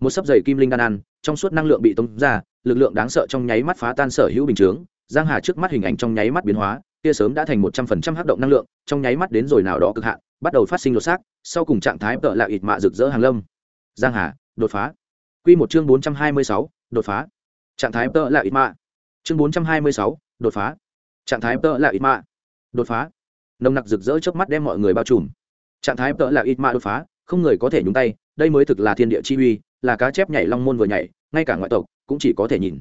một sấp dày kim linh đan ăn, trong suốt năng lượng bị tống ra, lực lượng đáng sợ trong nháy mắt phá tan sở hữu bình chướng. Giang hà trước mắt hình ảnh trong nháy mắt biến hóa kia sớm đã thành một trăm phần trăm hấp động năng lượng, trong nháy mắt đến rồi nào đó cực hạn, bắt đầu phát sinh lột xác, sau cùng trạng thái tợ lạ ịt mạ rực rỡ hàng lâm. Giang hà, đột phá. Quy một chương bốn trăm hai mươi sáu, đột phá. Trạng thái tợ lạ ịt mạ. Chương bốn trăm hai mươi sáu, đột phá. Trạng thái tợ lạ ịt mạ. Đột phá nồng nặc rực rỡ trước mắt đem mọi người bao trùm. Trạng thái tợ là ít mạ đột phá không người có thể nhúng tay đây mới thực là thiên địa chi uy là cá chép nhảy long môn vừa nhảy ngay cả ngoại tộc cũng chỉ có thể nhìn.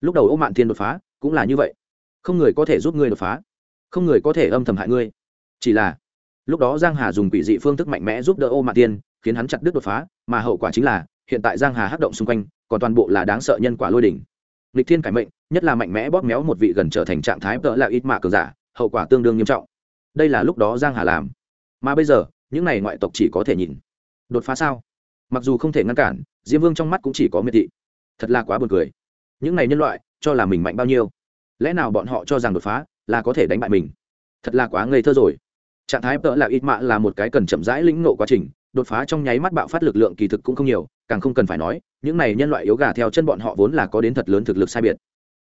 Lúc đầu ô mạn thiên đột phá cũng là như vậy. Không người có thể giúp ngươi đột phá không người có thể âm thầm hại ngươi. Chỉ là lúc đó giang hà dùng quỷ dị phương thức mạnh mẽ giúp đỡ ô mạn Thiên, khiến hắn chặt đứt đột phá mà hậu quả chính là hiện tại giang hà hắc động xung quanh còn toàn bộ là đáng sợ nhân quả lôi đỉnh. Lịch thiên cải mệnh nhất là mạnh mẽ bóp méo một vị gần trở thành trạng thái tợ là ít mạ cường giả hậu quả tương đương nghiêm trọng đây là lúc đó giang hà làm mà bây giờ những này ngoại tộc chỉ có thể nhìn đột phá sao mặc dù không thể ngăn cản diêm vương trong mắt cũng chỉ có miệt thị thật là quá buồn cười những này nhân loại cho là mình mạnh bao nhiêu lẽ nào bọn họ cho rằng đột phá là có thể đánh bại mình thật là quá ngây thơ rồi trạng thái tợ là ít mạ là một cái cần chậm rãi lĩnh ngộ quá trình đột phá trong nháy mắt bạo phát lực lượng kỳ thực cũng không nhiều càng không cần phải nói những này nhân loại yếu gà theo chân bọn họ vốn là có đến thật lớn thực lực sai biệt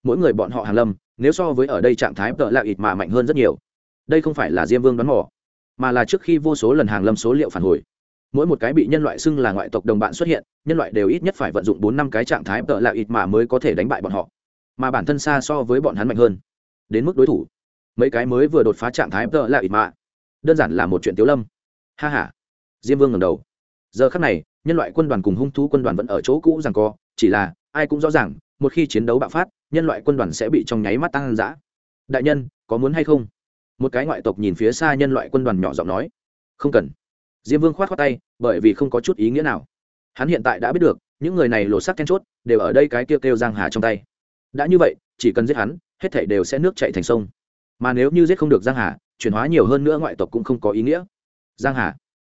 mỗi người bọn họ hàng lâm nếu so với ở đây trạng thái tợ là ít mạ mạnh hơn rất nhiều đây không phải là diêm vương đoán mò mà là trước khi vô số lần hàng lâm số liệu phản hồi. Mỗi một cái bị nhân loại xưng là ngoại tộc đồng bạn xuất hiện nhân loại đều ít nhất phải vận dụng bốn năm cái trạng thái tợ là ít mà mới có thể đánh bại bọn họ. Mà bản thân xa so với bọn hắn mạnh hơn. Đến mức đối thủ. Mấy cái mới vừa đột phá trạng thái tợ là ít mà, đơn giản là một chuyện tiếu lâm. Ha h a diêm vương ngầm đầu. Giờ khắc này nhân loại quân đoàn cùng hung thú quân đoàn vẫn ở chỗ cũ rằng co chỉ là ai cũng rõ ràng một khi chiến đấu bạo phát nhân loại quân đoàn sẽ bị trong nháy mắt tăng giã đại nhân có muốn hay không? Một cái ngoại tộc nhìn phía xa nhân loại quân đoàn nhỏ giọng nói, không cần. Diêm vương k h o á t khoác tay, bởi vì không có chút ý nghĩa nào. Hắn hiện tại đã biết được, những người này lột sắc then chốt, đều ở đây cái kêu kêu giang hà trong tay. Đã như vậy, chỉ cần giết hắn, hết thảy đều sẽ nước chạy thành sông. Mà nếu như giết không được giang hà, chuyển hóa nhiều hơn nữa ngoại tộc cũng không có ý nghĩa. Giang hà.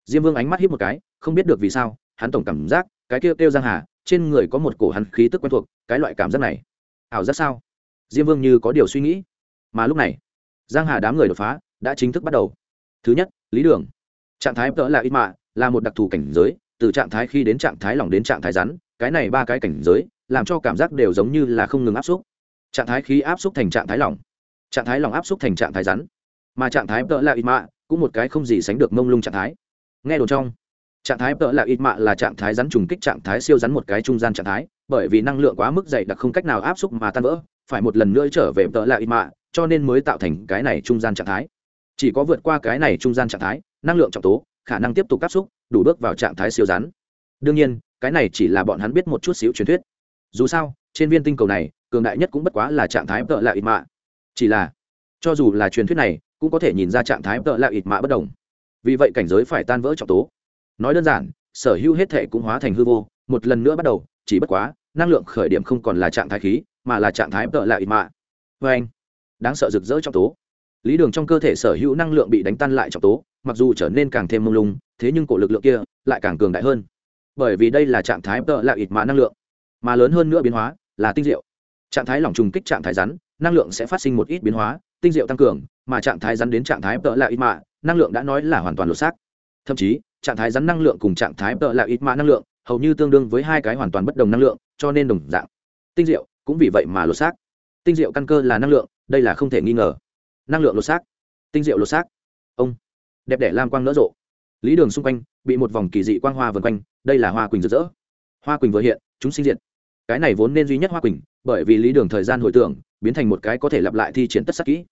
Diêm vương ánh mắt hít một cái, không biết được vì sao, hắn tổng cảm giác, cái kêu kêu giang hà, trên người có một cổ hắn khí tức quen thuộc, cái loại cảm giác này. Ảo giác sao? Diêm vương như có điều suy nghĩ. Mà lúc này giang hà đám người đột phá đã chính thức bắt đầu. Thứ nhất, lý đường. Trạng thái tợ là ít mạ là một đặc thù cảnh giới, từ trạng thái khi đến trạng thái lỏng đến trạng thái rắn, cái này ba cái cảnh giới làm cho cảm giác đều giống như là không ngừng áp xúc. Trạng thái khí áp xúc thành trạng thái lỏng. Trạng thái lỏng áp xúc thành trạng thái rắn. Mà trạng thái tợ là ít mạ cũng một cái không gì sánh được mông lung trạng thái. Nghe đồn trong, trạng thái tợ là ít mạ là trạng thái rắn trùng kích trạng thái siêu rắn một cái trung gian trạng thái, bởi vì năng lượng quá mức dày đặc không cách nào áp xúc mà tan vỡ phải một lần nữa trở về tợ lại ít mạ cho nên mới tạo thành cái này trung gian trạng thái. Chỉ có vượt qua cái này trung gian trạng thái, năng lượng trọng tố, khả năng tiếp tục áp xúc, đủ bước vào trạng thái siêu rắn. Đương nhiên, cái này chỉ là bọn hắn biết một chút xíu truyền thuyết. Dù sao, trên viên tinh cầu này, cường đại nhất cũng bất quá là trạng thái tợ lại ít mạ chỉ là, cho dù là truyền thuyết này, cũng có thể nhìn ra trạng thái tợ lại ít mạ bất đồng. Vì vậy cảnh giới phải tan vỡ trọng tố. Nói đơn giản, sở hữu hết thể cũng hóa thành hư vô, một lần nữa bắt đầu, chỉ bất quá, năng lượng khởi điểm không còn là trạng thái khí mà là trạng thái tợ lại mạ vê anh, đáng sợ rực rỡ trong tố. Lý đường trong cơ thể sở hữu năng lượng bị đánh tan lại trong tố, mặc dù trở nên càng thêm mông lung, thế nhưng cổ lực lượng kia lại càng cường đại hơn. Bởi vì đây là trạng thái tợ lại ít mạ năng lượng, mà lớn hơn nữa biến hóa là tinh diệu. Trạng thái lỏng trùng kích trạng thái rắn, năng lượng sẽ phát sinh một ít biến hóa, tinh diệu tăng cường, mà trạng thái rắn đến trạng thái tợ lại ít mạ năng lượng đã nói là hoàn toàn lột xác. Thậm chí, trạng thái rắn năng lượng cùng trạng thái tợ lại ít mạ năng lượng hầu như tương đương với hai cái hoàn toàn bất đồng năng lượng, cho nên đồng dạng. Tinh diệu cũng vì vậy mà lột xác. Tinh diệu căn cơ là năng lượng, đây là không thể nghi ngờ. Năng lượng lột xác. Tinh diệu lột xác. Ông. Đẹp đẽ lam quang nở rộ. Lý đường xung quanh, bị một vòng kỳ dị quang hoa vần quanh, đây là hoa quỳnh rực rỡ. Hoa quỳnh vừa hiện, chúng sinh diện cái này vốn nên duy nhất hoa quỳnh, bởi vì lý đường thời gian hồi tưởng, biến thành một cái có thể lặp lại thi triển tất sắc kỹ.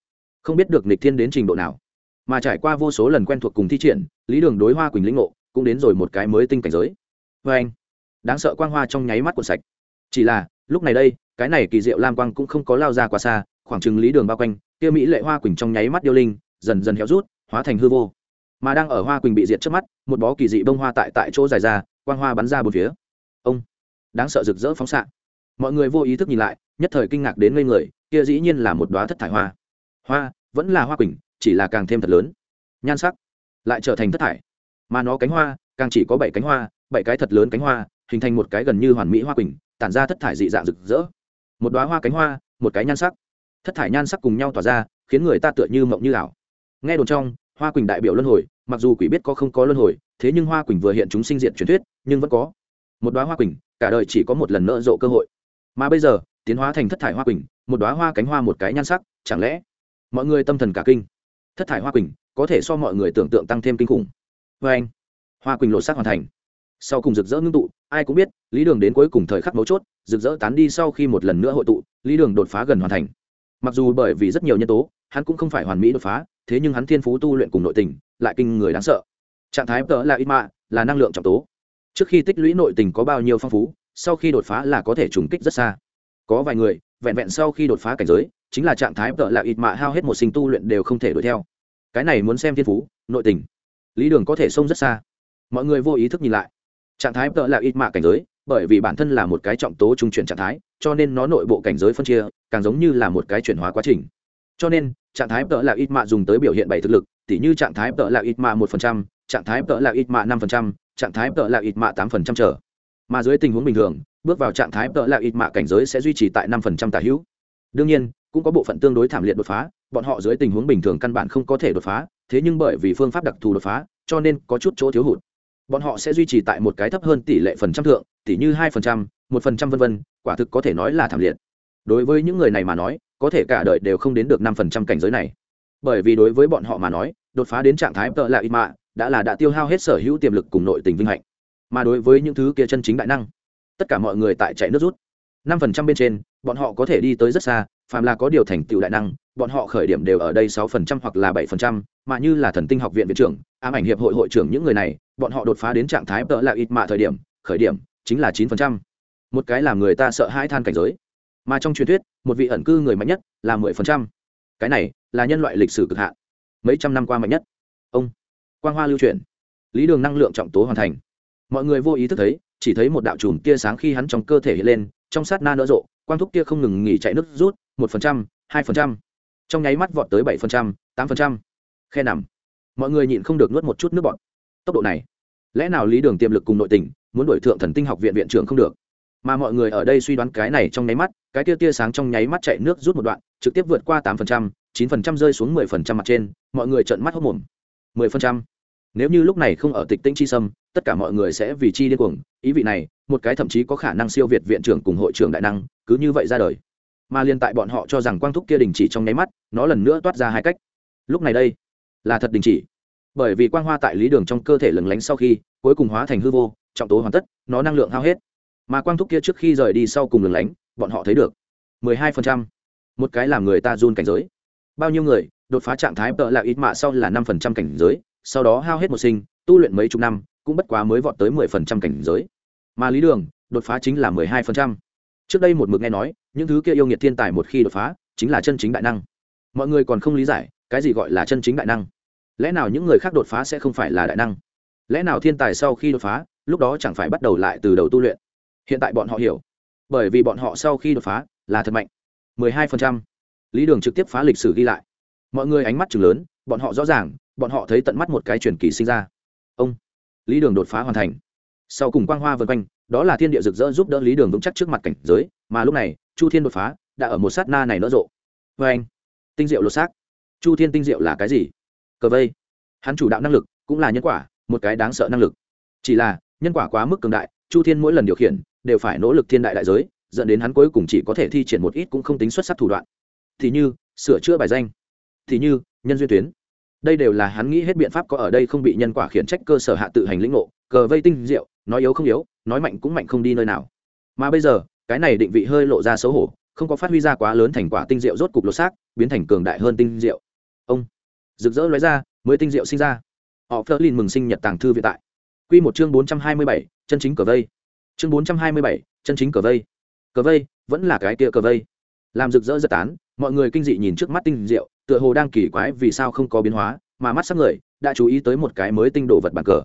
Không biết được nịch thiên đến trình độ nào. Mà trải qua vô số lần quen thuộc cùng thi triển, lý đường đối hoa quỳnh lĩnh ngộ, cũng đến rồi một cái mới tinh cảnh giới. Vê anh đáng sợ quang hoa trong nháy mắt cuộn sạch. Chỉ là, lúc này đây cái này kỳ diệu lam quang cũng không có lao ra quá xa, khoảng chừng lý đường bao quanh tiêu mỹ lệ hoa quỳnh trong nháy mắt điêu linh, dần dần héo rút, hóa thành hư vô. Mà đang ở hoa quỳnh bị diệt trước mắt, một bó kỳ dị bông hoa tại tại chỗ dài ra, quang hoa bắn ra bốn phía. Ông, đáng sợ rực rỡ phóng xạ. Mọi người vô ý thức nhìn lại, nhất thời kinh ngạc đến ngây người, kia dĩ nhiên là một đoá thất thải hoa. Hoa, vẫn là hoa quỳnh, chỉ là càng thêm thật lớn. Nhan sắc, lại trở thành thất thải. Mà nó cánh hoa, càng chỉ có bảy cánh hoa, bảy cái thật lớn cánh hoa, hình thành một cái gần như hoàn mỹ hoa quỳnh, tản ra thất thải dị dạng rực rỡ một đoá hoa cánh hoa, một cái nhan sắc. Thất thải nhan sắc cùng nhau tỏa ra, khiến người ta tựa như mộng như ảo. Nghe đồn trong, hoa quỳnh đại biểu luân hồi, mặc dù quỷ biết có không có luân hồi, thế nhưng hoa quỳnh vừa hiện chúng sinh diện truyền thuyết, nhưng vẫn có. Một đoá hoa quỳnh, cả đời chỉ có một lần nợ rộ cơ hội. Mà bây giờ, tiến hóa thành thất thải hoa quỳnh, một đoá hoa cánh hoa một cái nhan sắc, chẳng lẽ mọi người tâm thần cả kinh? Thất thải hoa quỳnh, có thể so mọi người tưởng tượng tăng thêm kinh khủng. Vê anh hoa quỳnh lột xác hoàn thành sau cùng rực rỡ ngưng tụ, ai cũng biết, lý đường đến cuối cùng thời khắc mấu chốt, rực rỡ tán đi sau khi một lần nữa hội tụ, lý đường đột phá gần hoàn thành. Mặc dù bởi vì rất nhiều nhân tố, hắn cũng không phải hoàn mỹ đột phá, thế nhưng hắn thiên phú tu luyện cùng nội tình, lại kinh người đáng sợ. Trạng thái tớ là ít mạ, là năng lượng trọng tố. Trước khi tích lũy nội tình có bao nhiêu phong phú, sau khi đột phá là có thể trùng kích rất xa. Có vài người, vẹn vẹn sau khi đột phá cảnh giới, chính là trạng thái tợ là ít mạ hao hết một sinh tu luyện đều không thể đuổi theo. Cái này muốn xem thiên phú, nội tình. Lý đường có thể xông rất xa. Mọi người vô ý thức nhìn lại trạng thái tợ là ít mạ cảnh giới, bởi vì bản thân là một cái trọng tố trung chuyển trạng thái, cho nên nó nội bộ cảnh giới phân chia càng giống như là một cái chuyển hóa quá trình. Cho nên, trạng thái tợ là ít mạ dùng tới biểu hiện bảy thực lực, tỉ như trạng thái tợ là ít mạ một phần trăm, trạng thái tợ là ít mạ năm phần trăm, trạng thái tợ là ít mạ tám phần trăm trở. Mà dưới tình huống bình thường, bước vào trạng thái tợ là ít mạ cảnh giới sẽ duy trì tại năm phần trăm tả hữu. Đương nhiên, cũng có bộ phận tương đối thảm liệt đột phá, bọn họ dưới tình huống bình thường căn bản không có thể đột phá, thế nhưng bởi vì phương pháp đặc thù đột phá, cho nên có chút chỗ thiếu hụt bọn họ sẽ duy trì tại một cái thấp hơn tỷ lệ phần trăm thượng, tỷ như hai phần trăm, một phần trăm vân vân, quả thực có thể nói là thảm liệt. Đối với những người này mà nói, có thể cả đời đều không đến được năm phần trăm cảnh giới này. Bởi vì đối với bọn họ mà nói, đột phá đến trạng thái tợ là ít mạ đã là đã tiêu hao hết sở hữu tiềm lực cùng nội tình vinh hạnh. Mà đối với những thứ kia chân chính đại năng, tất cả mọi người tại chạy nước rút. Năm phần trăm bên trên, bọn họ có thể đi tới rất xa, phàm là có điều thành tựu đại năng, bọn họ khởi điểm đều ở đây sáu phần trăm hoặc là bảy phần trăm, mà như là thần tinh học viện viện trưởng ám ảnh hiệp hội hội trưởng những người này, bọn họ đột phá đến trạng thái tợ là ít mạ thời điểm, khởi điểm chính là chín phần trăm. Một cái làm người ta sợ hãi than cảnh giới. Mà trong truyền thuyết, một vị ẩn cư người mạnh nhất là mười phần trăm. Cái này là nhân loại lịch sử cực hạn. Mấy trăm năm qua mạnh nhất. Ông, quang hoa lưu truyền lý đường năng lượng trọng tố hoàn thành. Mọi người vô ý thức thấy, chỉ thấy một đạo chùm tia sáng khi hắn trong cơ thể hiện lên, trong sát na nở rộ, quang thúc tia không ngừng nghỉ chạy nước rút, một phần trăm, hai phần trăm. Trong nháy mắt vọt tới bảy phần trăm, tám phần trăm. Khe nằm mọi người nhịn không được nuốt một chút nước bọt. Tốc độ này, lẽ nào lý đường tiềm lực cùng nội tình, muốn đổi thượng thần tinh học viện viện trưởng không được? Mà mọi người ở đây suy đoán cái này trong nháy mắt, cái tia tia sáng trong nháy mắt chạy nước rút một đoạn, trực tiếp vượt qua tám phần trăm, chín phần trăm rơi xuống mười phần trăm mặt trên, mọi người trợn mắt hốc mồm. mười phần trăm? Nếu như lúc này không ở tịch tĩnh chi sâm, tất cả mọi người sẽ vì chi điên cuồng. Ý vị này, một cái thậm chí có khả năng siêu việt viện trưởng cùng hội trưởng đại năng, cứ như vậy ra đời. Mà liên tại bọn họ cho rằng quang thúc kia đình chỉ trong nháy mắt, nó lần nữa toát ra hai cách. Lúc này đây là thật đình chỉ. Bởi vì quang hoa tại lý đường trong cơ thể lừng lánh sau khi, cuối cùng hóa thành hư vô, trọng tố hoàn tất, nó năng lượng hao hết. Mà quang thúc kia trước khi rời đi sau cùng lừng lánh, bọn họ thấy được. mười hai phần trăm. Một cái làm người ta run cảnh giới. Bao nhiêu người, đột phá trạng thái tợ là ít mạ sau là năm phần trăm cảnh giới, sau đó hao hết một sinh, tu luyện mấy chục năm, cũng bất quá mới vọt tới mười phần trăm cảnh giới. Mà lý đường, đột phá chính là mười hai phần trăm. Trước đây một mực nghe nói, những thứ kia yêu nghiệt thiên tài một khi đột phá, chính là chân chính đại năng. Mọi người còn không lý giải, cái gì gọi là chân chính đại năng? Lẽ nào những người khác đột phá sẽ không phải là đại năng? Lẽ nào thiên tài sau khi đột phá, lúc đó chẳng phải bắt đầu lại từ đầu tu luyện? Hiện tại bọn họ hiểu. Bởi vì bọn họ sau khi đột phá là thật mạnh. 12%. lý đường trực tiếp phá lịch sử ghi lại. Mọi người ánh mắt chừng lớn, bọn họ rõ ràng, bọn họ thấy tận mắt một cái truyền kỳ sinh ra. Ông. Lý đường đột phá hoàn thành. Sau cùng quang hoa vân quanh, đó là thiên địa rực rỡ giúp đỡ lý đường vững chắc trước mặt cảnh giới, mà lúc này, chu thiên đột phá đã ở một sát na này nỡ rộ. Vê anh. Tinh diệu lột xác. Chu thiên tinh diệu là cái gì? Cờ vây. Hắn chủ đạo năng lực cũng là nhân quả, một cái đáng sợ năng lực. Chỉ là, nhân quả quá mức cường đại, chu thiên mỗi lần điều khiển đều phải nỗ lực thiên đại đại giới, dẫn đến hắn cuối cùng chỉ có thể thi triển một ít cũng không tính xuất sắc thủ đoạn. Thì như, sửa chữa bài danh. Thì như, nhân duyên tuyến. Đây đều là hắn nghĩ hết biện pháp có ở đây không bị nhân quả khiển trách cơ sở hạ tự hành lĩnh ngộ, cờ vây tinh diệu, nói yếu không yếu, nói mạnh cũng mạnh không đi nơi nào. Mà bây giờ, cái này định vị hơi lộ ra xấu hổ, không có phát huy ra quá lớn thành quả tinh diệu rốt cục lột xác, biến thành cường đại hơn tinh diệu rực rỡ lóe ra, mới tinh diệu sinh ra. Họ phơ lin mừng sinh nhật tàng thư viện tại. Q một chương bốn trăm hai mươi bảy, chân chính cờ vây. Chương bốn trăm hai mươi bảy, chân chính cờ vây. Cờ vây vẫn là cái kia cờ vây. Làm rực rỡ giật tán, mọi người kinh dị nhìn trước mắt tinh diệu, tựa hồ đang kỳ quái vì sao không có biến hóa, mà mắt sắc người đã chú ý tới một cái mới tinh đồ vật bàn cờ.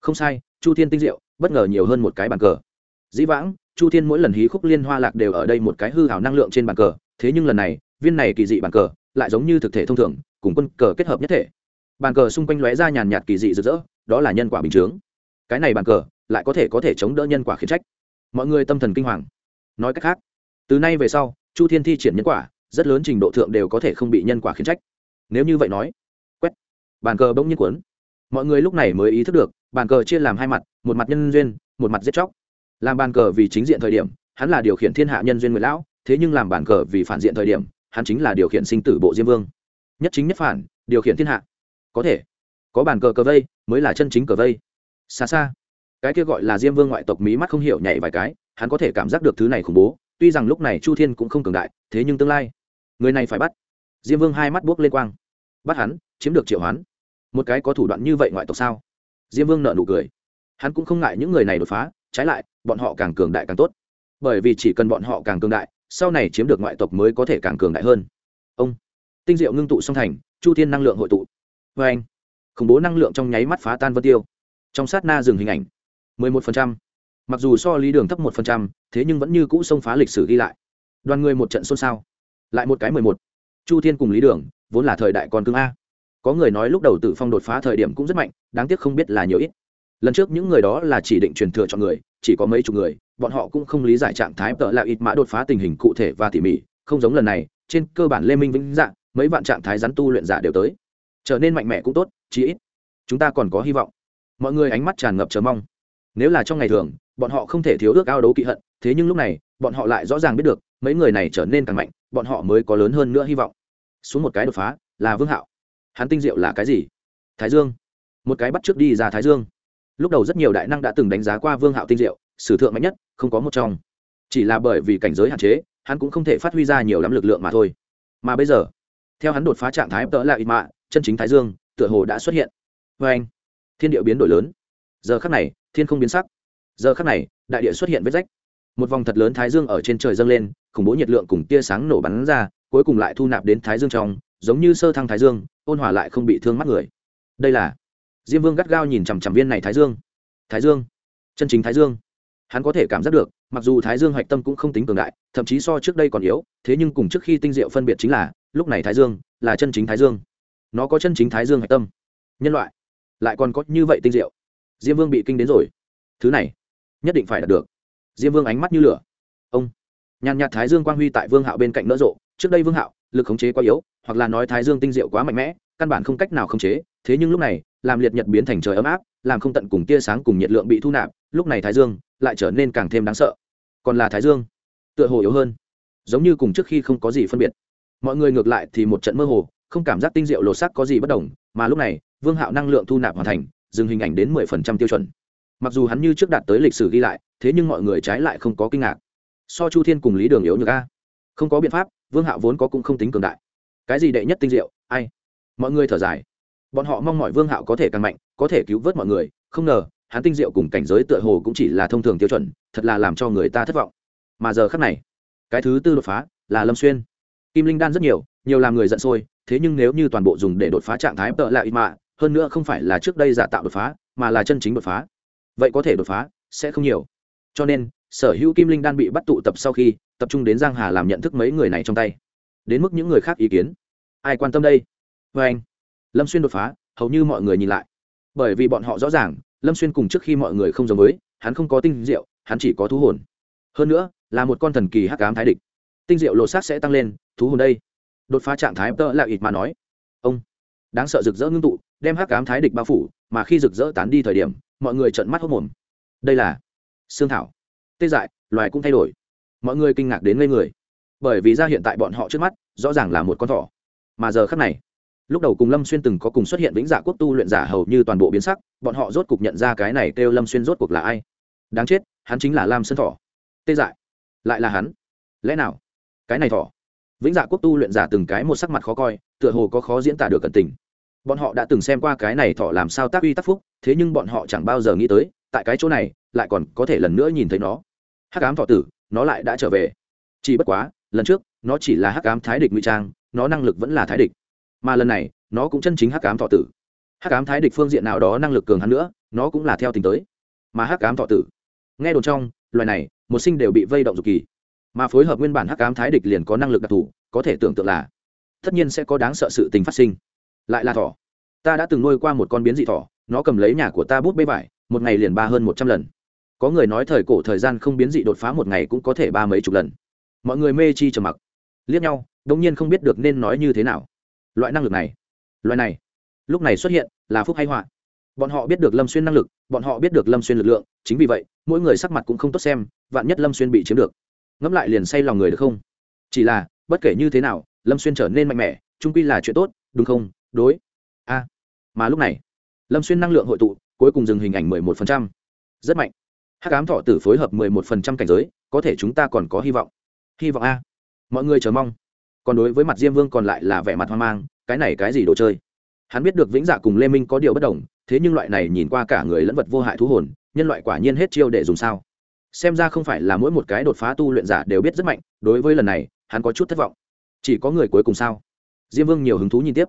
Không sai, chu thiên tinh diệu, bất ngờ nhiều hơn một cái bàn cờ. Dĩ vãng, chu thiên mỗi lần hí khúc liên hoa lạc đều ở đây một cái hư hảo năng lượng trên bàn cờ, thế nhưng lần này, viên này kỳ dị bàn cờ lại giống như thực thể thông thường cùng quân cờ kết hợp nhất thể. Bàn cờ xung quanh lóe ra nhàn nhạt kỳ dị rực rỡ, đó là nhân quả bình chướng. Cái này bàn cờ lại có thể có thể chống đỡ nhân quả khiển trách. Mọi người tâm thần kinh hoàng. Nói cách khác, từ nay về sau, chu thiên thi triển nhân quả, rất lớn trình độ thượng đều có thể không bị nhân quả khiển trách. Nếu như vậy nói, quét, bàn cờ bỗng nhiên cuốn. Mọi người lúc này mới ý thức được, bàn cờ chia làm hai mặt, một mặt nhân duyên, một mặt giết chóc. Làm bàn cờ vì chính diện thời điểm, hắn là điều khiển thiên hạ nhân duyên người lão, thế nhưng làm bàn cờ vì phản diện thời điểm, hắn chính là điều khiển sinh tử bộ diêm vương nhất chính nhất phản, điều khiển thiên hạ. Có thể, có bàn cờ cờ vây, mới là chân chính cờ vây. Xa xa, cái kia gọi là diêm vương ngoại tộc mí mắt không hiểu nhảy vài cái, hắn có thể cảm giác được thứ này khủng bố, tuy rằng lúc này chu thiên cũng không cường đại, thế nhưng tương lai, người này phải bắt. Diêm vương hai mắt buốc lên quang. Bắt hắn, chiếm được triệu hoán. Một cái có thủ đoạn như vậy ngoại tộc sao? Diêm vương nợ nụ cười. Hắn cũng không ngại những người này đột phá, trái lại, bọn họ càng cường đại càng tốt. Bởi vì chỉ cần bọn họ càng cường đại, sau này chiếm được ngoại tộc mới có thể càng cường đại hơn. Ông tinh diệu ngưng tụ song thành chu thiên năng lượng hội tụ. Vê anh khủng bố năng lượng trong nháy mắt phá tan vân tiêu. Trong sát na dừng hình ảnh 11%. mặc dù so lý đường thấp 1%, thế nhưng vẫn như cũ xông phá lịch sử ghi lại. Đoàn người một trận xôn xao. Lại một cái 11. chu thiên cùng lý đường vốn là thời đại còn cưng a. Có người nói lúc đầu tự phong đột phá thời điểm cũng rất mạnh đáng tiếc không biết là nhiều ít. Lần trước những người đó là chỉ định truyền thừa cho người chỉ có mấy chục người bọn họ cũng không lý giải trạng thái tợ là ít mã đột phá tình hình cụ thể và tỉ mỉ không giống lần này trên cơ bản lê minh vĩnh dạng mấy vạn trạng thái rắn tu luyện giả đều tới. Trở nên mạnh mẽ cũng tốt, chí ít. Chúng ta còn có hy vọng. Mọi người ánh mắt tràn ngập chờ mong. Nếu là trong ngày thường, bọn họ không thể thiếu ước ao đấu kỵ hận, thế nhưng lúc này, bọn họ lại rõ ràng biết được, mấy người này trở nên càng mạnh, bọn họ mới có lớn hơn nữa hy vọng. Xuống một cái đột phá, là vương hạo. Hắn tinh diệu là cái gì? Thái dương. Một cái bắt trước đi ra thái dương. Lúc đầu rất nhiều đại năng đã từng đánh giá qua vương hạo tinh diệu, sử thượng mạnh nhất, không có một trong. Chỉ là bởi vì cảnh giới hạn chế, hắn cũng không thể phát huy ra nhiều lắm lực lượng mà thôi. Mà bây giờ theo hắn đột phá trạng thái tợ là ít mạ, chân chính thái dương, tựa hồ đã xuất hiện. Vê anh, thiên địa biến đổi lớn. Giờ khắc này, thiên không biến sắc. Giờ khắc này, đại địa xuất hiện vết rách. Một vòng thật lớn thái dương ở trên trời dâng lên, khủng bố nhiệt lượng cùng tia sáng nổ bắn ra, cuối cùng lại thu nạp đến thái dương trong, giống như sơ thăng thái dương, ôn hòa lại không bị thương mắt người. Đây là diêm vương gắt gao nhìn chằm chằm viên này thái dương. Thái dương, chân chính thái dương. Hắn có thể cảm giác được, mặc dù thái dương hạch tâm cũng không tính cường đại, thậm chí so trước đây còn yếu, thế nhưng cùng trước khi tinh diệu phân biệt chính là lúc này thái dương là chân chính thái dương. Nó có chân chính thái dương hạch tâm. Nhân loại lại còn có như vậy tinh diệu. Diêm vương bị kinh đến rồi. Thứ này nhất định phải đạt được. Diêm vương ánh mắt như lửa. Ông, nhàn nhạt thái dương quang huy tại vương hạo bên cạnh nỡ rộ. Trước đây vương hạo, lực khống chế quá yếu, hoặc là nói thái dương tinh diệu quá mạnh mẽ, căn bản không cách nào khống chế. Thế nhưng lúc này, làm liệt nhật biến thành trời ấm áp, làm không tận cùng tia sáng cùng nhiệt lượng bị thu nạp, lúc này thái dương lại trở nên càng thêm đáng sợ. Còn là thái dương, tựa hồ yếu hơn, giống như cùng trước khi không có gì phân biệt mọi người ngược lại thì một trận mơ hồ, không cảm giác tinh diệu lột sắc có gì bất đồng, mà lúc này, vương hạo năng lượng thu nạp hoàn thành, dừng hình ảnh đến mười phần trăm tiêu chuẩn. Mặc dù hắn như trước đạt tới lịch sử ghi lại, thế nhưng mọi người trái lại không có kinh ngạc. So chu thiên cùng lý đường yếu nhược a. Không có biện pháp, vương hạo vốn có cũng không tính cường đại. Cái gì đệ nhất tinh diệu, ai? Mọi người thở dài. Bọn họ mong mọi vương hạo có thể càng mạnh, có thể cứu vớt mọi người, không ngờ, hắn tinh diệu cùng cảnh giới tựa hồ cũng chỉ là thông thường tiêu chuẩn, thật là làm cho người ta thất vọng. Mà giờ khắc này, cái thứ tư đột phá là lâm xuyên kim linh đan rất nhiều nhiều làm người giận sôi, thế nhưng nếu như toàn bộ dùng để đột phá trạng thái tợ lại mạ hơn nữa không phải là trước đây giả tạo đột phá, mà là chân chính đột phá. Vậy có thể đột phá, sẽ không nhiều. Cho nên, sở hữu kim linh đan bị bắt tụ tập sau khi, tập trung đến giang hà làm nhận thức mấy người này trong tay. Đến mức những người khác ý kiến. Ai quan tâm đây? Vê anh, lâm xuyên đột phá, hầu như mọi người nhìn lại. Bởi vì bọn họ rõ ràng, lâm xuyên cùng trước khi mọi người không giống với, hắn không có tinh diệu, hắn chỉ có thú hồn. Hơn nữa, là một con thần kỳ hắc ám thái địch tinh diệu lột xác sẽ tăng lên, thú hồn đây. Đột phá trạng thái tơ là ít mà nói. Ông, đáng sợ rực rỡ ngưng tụ, đem hắc ám thái địch bao phủ, mà khi rực rỡ tán đi thời điểm, mọi người trợn mắt hốc mồm. Đây là xương thảo. Tê dại, loài cũng thay đổi. Mọi người kinh ngạc đến ngây người. Bởi vì ra hiện tại bọn họ trước mắt, rõ ràng là một con thỏ. Mà giờ khắc này, lúc đầu cùng lâm xuyên từng có cùng xuất hiện vĩnh giả quốc tu luyện giả hầu như toàn bộ biến sắc, bọn họ rốt cục nhận ra cái này kêu lâm xuyên rốt cuộc là ai. Đáng chết, hắn chính là lam sơn thỏ. Tê dại, lại là hắn. Lẽ nào cái này thỏ. Vĩnh dạ quốc tu luyện giả từng cái một sắc mặt khó coi, tựa hồ có khó diễn tả được cẩn tình. Bọn họ đã từng xem qua cái này thỏ làm sao tác uy tác phúc, thế nhưng bọn họ chẳng bao giờ nghĩ tới, tại cái chỗ này, lại còn có thể lần nữa nhìn thấy nó. Hắc ám thọ tử, nó lại đã trở về. Chỉ bất quá, lần trước, nó chỉ là hắc ám thái địch ngụy trang, nó năng lực vẫn là thái địch. Mà lần này, nó cũng chân chính hắc ám thọ tử. Hắc ám thái địch phương diện nào đó năng lực cường hắn nữa, nó cũng là theo tính tới. Mà hắc ám thọ tử, nghe đồn trong, loài này, một sinh đều bị vây động dục kỳ mà phối hợp nguyên bản hắc ám thái địch liền có năng lực đặc thù, có thể tưởng tượng là, tất nhiên sẽ có đáng sợ sự tình phát sinh. Lại là thỏ. Ta đã từng nuôi qua một con biến dị thỏ, nó cầm lấy nhà của ta bút bê vải, một ngày liền ba hơn một trăm lần. Có người nói thời cổ thời gian không biến dị đột phá một ngày cũng có thể ba mấy chục lần. Mọi người mê chi trầm mặc. Liếc nhau đông nhiên không biết được nên nói như thế nào. Loại năng lực này, loại này, lúc này xuất hiện là phúc hay họa? Bọn họ biết được lâm xuyên năng lực, bọn họ biết được lâm xuyên lực lượng, chính vì vậy, mỗi người sắc mặt cũng không tốt xem, vạn nhất lâm xuyên bị chiếm được ngẫm lại liền say lòng người được không? Chỉ là, bất kể như thế nào, lâm xuyên trở nên mạnh mẽ, trung quy là chuyện tốt, đúng không? Đối. A. Mà lúc này, lâm xuyên năng lượng hội tụ, cuối cùng dừng hình ảnh mười một phần trăm. Rất mạnh. Hát cám thọ tử phối hợp mười một phần trăm cảnh giới, có thể chúng ta còn có hy vọng. Hy vọng a. Mọi người chờ mong. Còn đối với mặt diêm vương còn lại là vẻ mặt hoang mang, cái này cái gì đồ chơi? Hắn biết được vĩnh dạ cùng lê minh có điều bất đồng, thế nhưng loại này nhìn qua cả người lẫn vật vô hại thú hồn, nhân loại quả nhiên hết chiêu để dùng sao? Xem ra không phải là mỗi một cái đột phá tu luyện giả đều biết rất mạnh, đối với lần này, hắn có chút thất vọng. Chỉ có người cuối cùng sao? Diêm vương nhiều hứng thú nhìn tiếp.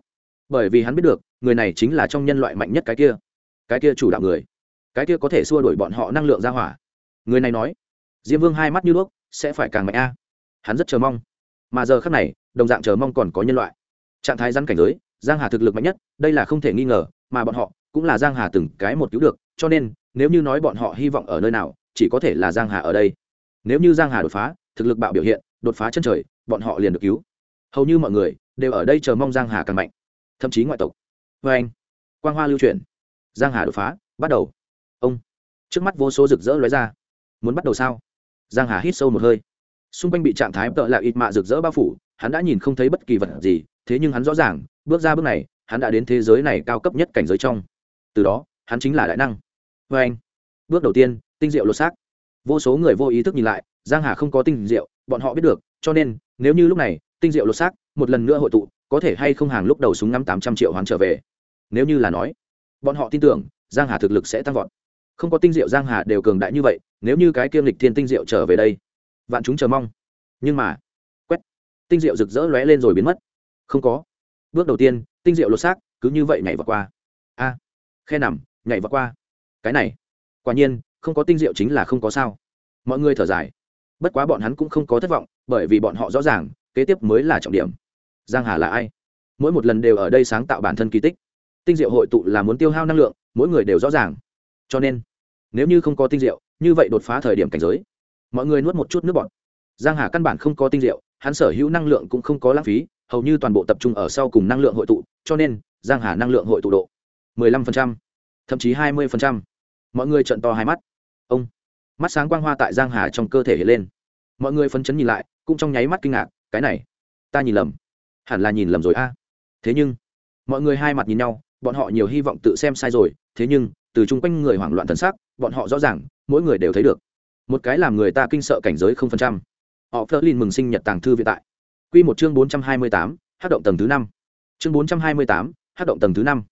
Bởi vì hắn biết được, người này chính là trong nhân loại mạnh nhất cái kia. Cái kia chủ đạo người. Cái kia có thể xua đuổi bọn họ năng lượng ra hỏa. Người này nói. Diêm vương hai mắt như đuốc, sẽ phải càng mạnh a. Hắn rất chờ mong. Mà giờ khác này, đồng dạng chờ mong còn có nhân loại. Trạng thái rắn cảnh giới, giang hà thực lực mạnh nhất, đây là không thể nghi ngờ, mà bọn họ cũng là giang hà từng cái một cứu được, cho nên, nếu như nói bọn họ hy vọng ở nơi nào chỉ có thể là giang hà ở đây. Nếu như giang hà đột phá, thực lực bạo biểu hiện, đột phá chân trời, bọn họ liền được cứu. Hầu như mọi người đều ở đây chờ mong giang hà càng mạnh. Thậm chí ngoại tộc. Vê anh, quang hoa lưu truyền giang hà đột phá, bắt đầu. Ông, trước mắt vô số rực rỡ lóe ra. Muốn bắt đầu sao? Giang hà hít sâu một hơi. Xung quanh bị trạng thái tợ là ít mạ rực rỡ bao phủ, hắn đã nhìn không thấy bất kỳ vật gì, thế nhưng hắn rõ ràng, bước ra bước này, hắn đã đến thế giới này cao cấp nhất cảnh giới trong. Từ đó, hắn chính là đại năng. Vê anh, bước đầu tiên tinh diệu lột xác. Vô số người vô ý thức nhìn lại, giang hà không có tinh diệu, bọn họ biết được, cho nên, nếu như lúc này, tinh diệu lột xác, một lần nữa hội tụ, có thể hay không hàng lúc đầu súng năm tám trăm triệu hoàng trở về. Nếu như là nói, bọn họ tin tưởng, giang hà thực lực sẽ tăng vọt. Không có tinh diệu giang hà đều cường đại như vậy, nếu như cái kiêm lịch thiên tinh diệu trở về đây, vạn chúng chờ mong. Nhưng mà, quét, tinh diệu rực rỡ lóe lên rồi biến mất. Không có. Bước đầu tiên, tinh diệu lột xác, cứ như vậy nhảy vào qua. A, khe nằm, nhảy vào qua. Cái này, quả nhiên không có tinh diệu chính là không có sao. Mọi người thở dài. Bất quá bọn hắn cũng không có thất vọng bởi vì bọn họ rõ ràng kế tiếp mới là trọng điểm. Giang hà là ai? Mỗi một lần đều ở đây sáng tạo bản thân kỳ tích. Tinh diệu hội tụ là muốn tiêu hao năng lượng mỗi người đều rõ ràng. Cho nên nếu như không có tinh diệu như vậy đột phá thời điểm cảnh giới mọi người nuốt một chút nước bọt. Giang hà căn bản không có tinh diệu hắn sở hữu năng lượng cũng không có lãng phí hầu như toàn bộ tập trung ở sau cùng năng lượng hội tụ cho nên giang hà năng lượng hội tụ độ 15%, thậm chí 20%. mọi người trợn to hai mắt ông. Mắt sáng quang hoa tại giang hà trong cơ thể hiện lên. Mọi người phấn chấn nhìn lại, cũng trong nháy mắt kinh ngạc, cái này, ta nhìn lầm. Hẳn là nhìn lầm rồi a. Thế nhưng, mọi người hai mặt nhìn nhau, bọn họ nhiều hy vọng tự xem sai rồi, thế nhưng, từ chung quanh người hoảng loạn thần sắc, bọn họ rõ ràng, mỗi người đều thấy được. Một cái làm người ta kinh sợ cảnh giới không phần trăm. Họ phớt lên mừng sinh nhật tàng thư viện tại. Quy một chương bốn trăm hai mươi tám, hát động tầng thứ năm. Chương bốn trăm hai mươi tám, hát động tầng thứ năm.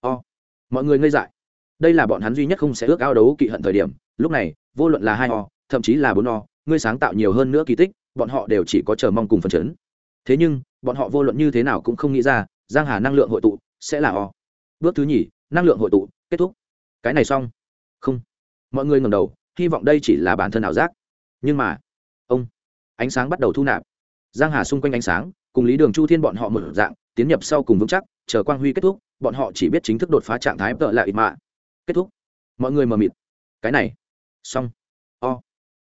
O, mọi người ngây dại. Đây là bọn hắn duy nhất không sẽ ước ao đấu kỵ hận thời điểm lúc này, vô luận là hai o, thậm chí là bốn o, ngươi sáng tạo nhiều hơn nữa kỳ tích, bọn họ đều chỉ có chờ mong cùng phần chấn. Thế nhưng, bọn họ vô luận như thế nào cũng không nghĩ ra, giang hà năng lượng hội tụ sẽ là o. Bước thứ nhì, năng lượng hội tụ, kết thúc. Cái này xong. Không. Mọi người ngầm đầu, hy vọng đây chỉ là bản thân ảo giác. Nhưng mà, ông, ánh sáng bắt đầu thu nạp. Giang hà xung quanh ánh sáng, cùng lý đường chu thiên bọn họ mở dạng, tiến nhập sau cùng vững chắc, chờ quang huy kết thúc, bọn họ chỉ biết chính thức đột phá trạng thái tợ lại ít mạ. Kết thúc. Mọi người mờ mịt. Cái này xong. O.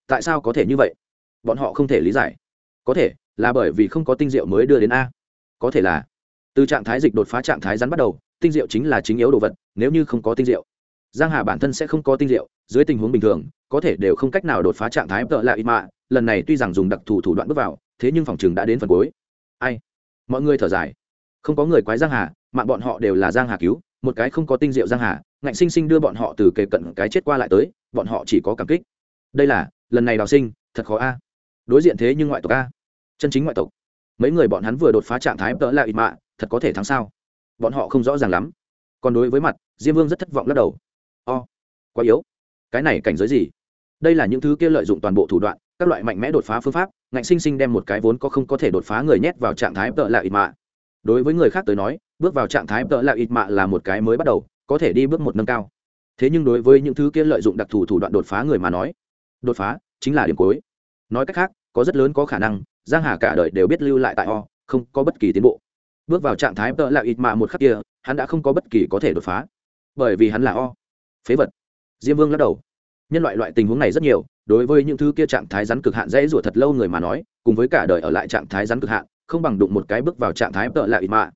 Tại sao có thể như vậy? Bọn họ không thể lý giải. Có thể là bởi vì không có tinh diệu mới đưa đến a. Có thể là từ trạng thái dịch đột phá trạng thái rắn bắt đầu, tinh diệu chính là chính yếu đồ vật, nếu như không có tinh diệu, giang hà bản thân sẽ không có tinh diệu, dưới tình huống bình thường, có thể đều không cách nào đột phá trạng thái tợ lại ít mạ, lần này tuy rằng dùng đặc thù thủ đoạn bước vào, thế nhưng phòng trường đã đến phần cuối. Ai? Mọi người thở dài. Không có người quái giang hà, mạng bọn họ đều là giang hà cứu một cái không có tinh diệu giang hà, ngạnh sinh sinh đưa bọn họ từ kề cận cái chết qua lại tới, bọn họ chỉ có cảm kích. Đây là, lần này đào sinh, thật khó a. Đối diện thế nhưng ngoại tộc a. Chân chính ngoại tộc. Mấy người bọn hắn vừa đột phá trạng thái tợ lại ít mạ, thật có thể thắng sao? Bọn họ không rõ ràng lắm. Còn đối với mặt, diêm vương rất thất vọng lắc đầu. O, quá yếu. Cái này cảnh giới gì? Đây là những thứ kia lợi dụng toàn bộ thủ đoạn, các loại mạnh mẽ đột phá phương pháp, ngạnh sinh sinh đem một cái vốn có không có thể đột phá người nhét vào trạng thái tợ lại ít mạ. Đối với người khác tới nói bước vào trạng thái tợ lại ít mạ là một cái mới bắt đầu, có thể đi bước một nâng cao. Thế nhưng đối với những thứ kia lợi dụng đặc thù thủ đoạn đột phá người mà nói, đột phá chính là điểm cuối. Nói cách khác, có rất lớn có khả năng, giang hà cả đời đều biết lưu lại tại o, không có bất kỳ tiến bộ. Bước vào trạng thái tợ lại ít mạ một khắc kia, hắn đã không có bất kỳ có thể đột phá. Bởi vì hắn là o. Phế vật. Diêm vương lắc đầu. Nhân loại loại tình huống này rất nhiều, đối với những thứ kia trạng thái rắn cực hạn dễ rủa thật lâu người mà nói, cùng với cả đời ở lại trạng thái rắn cực hạn, không bằng đụng một cái bước vào trạng thái tợ lại ít mạ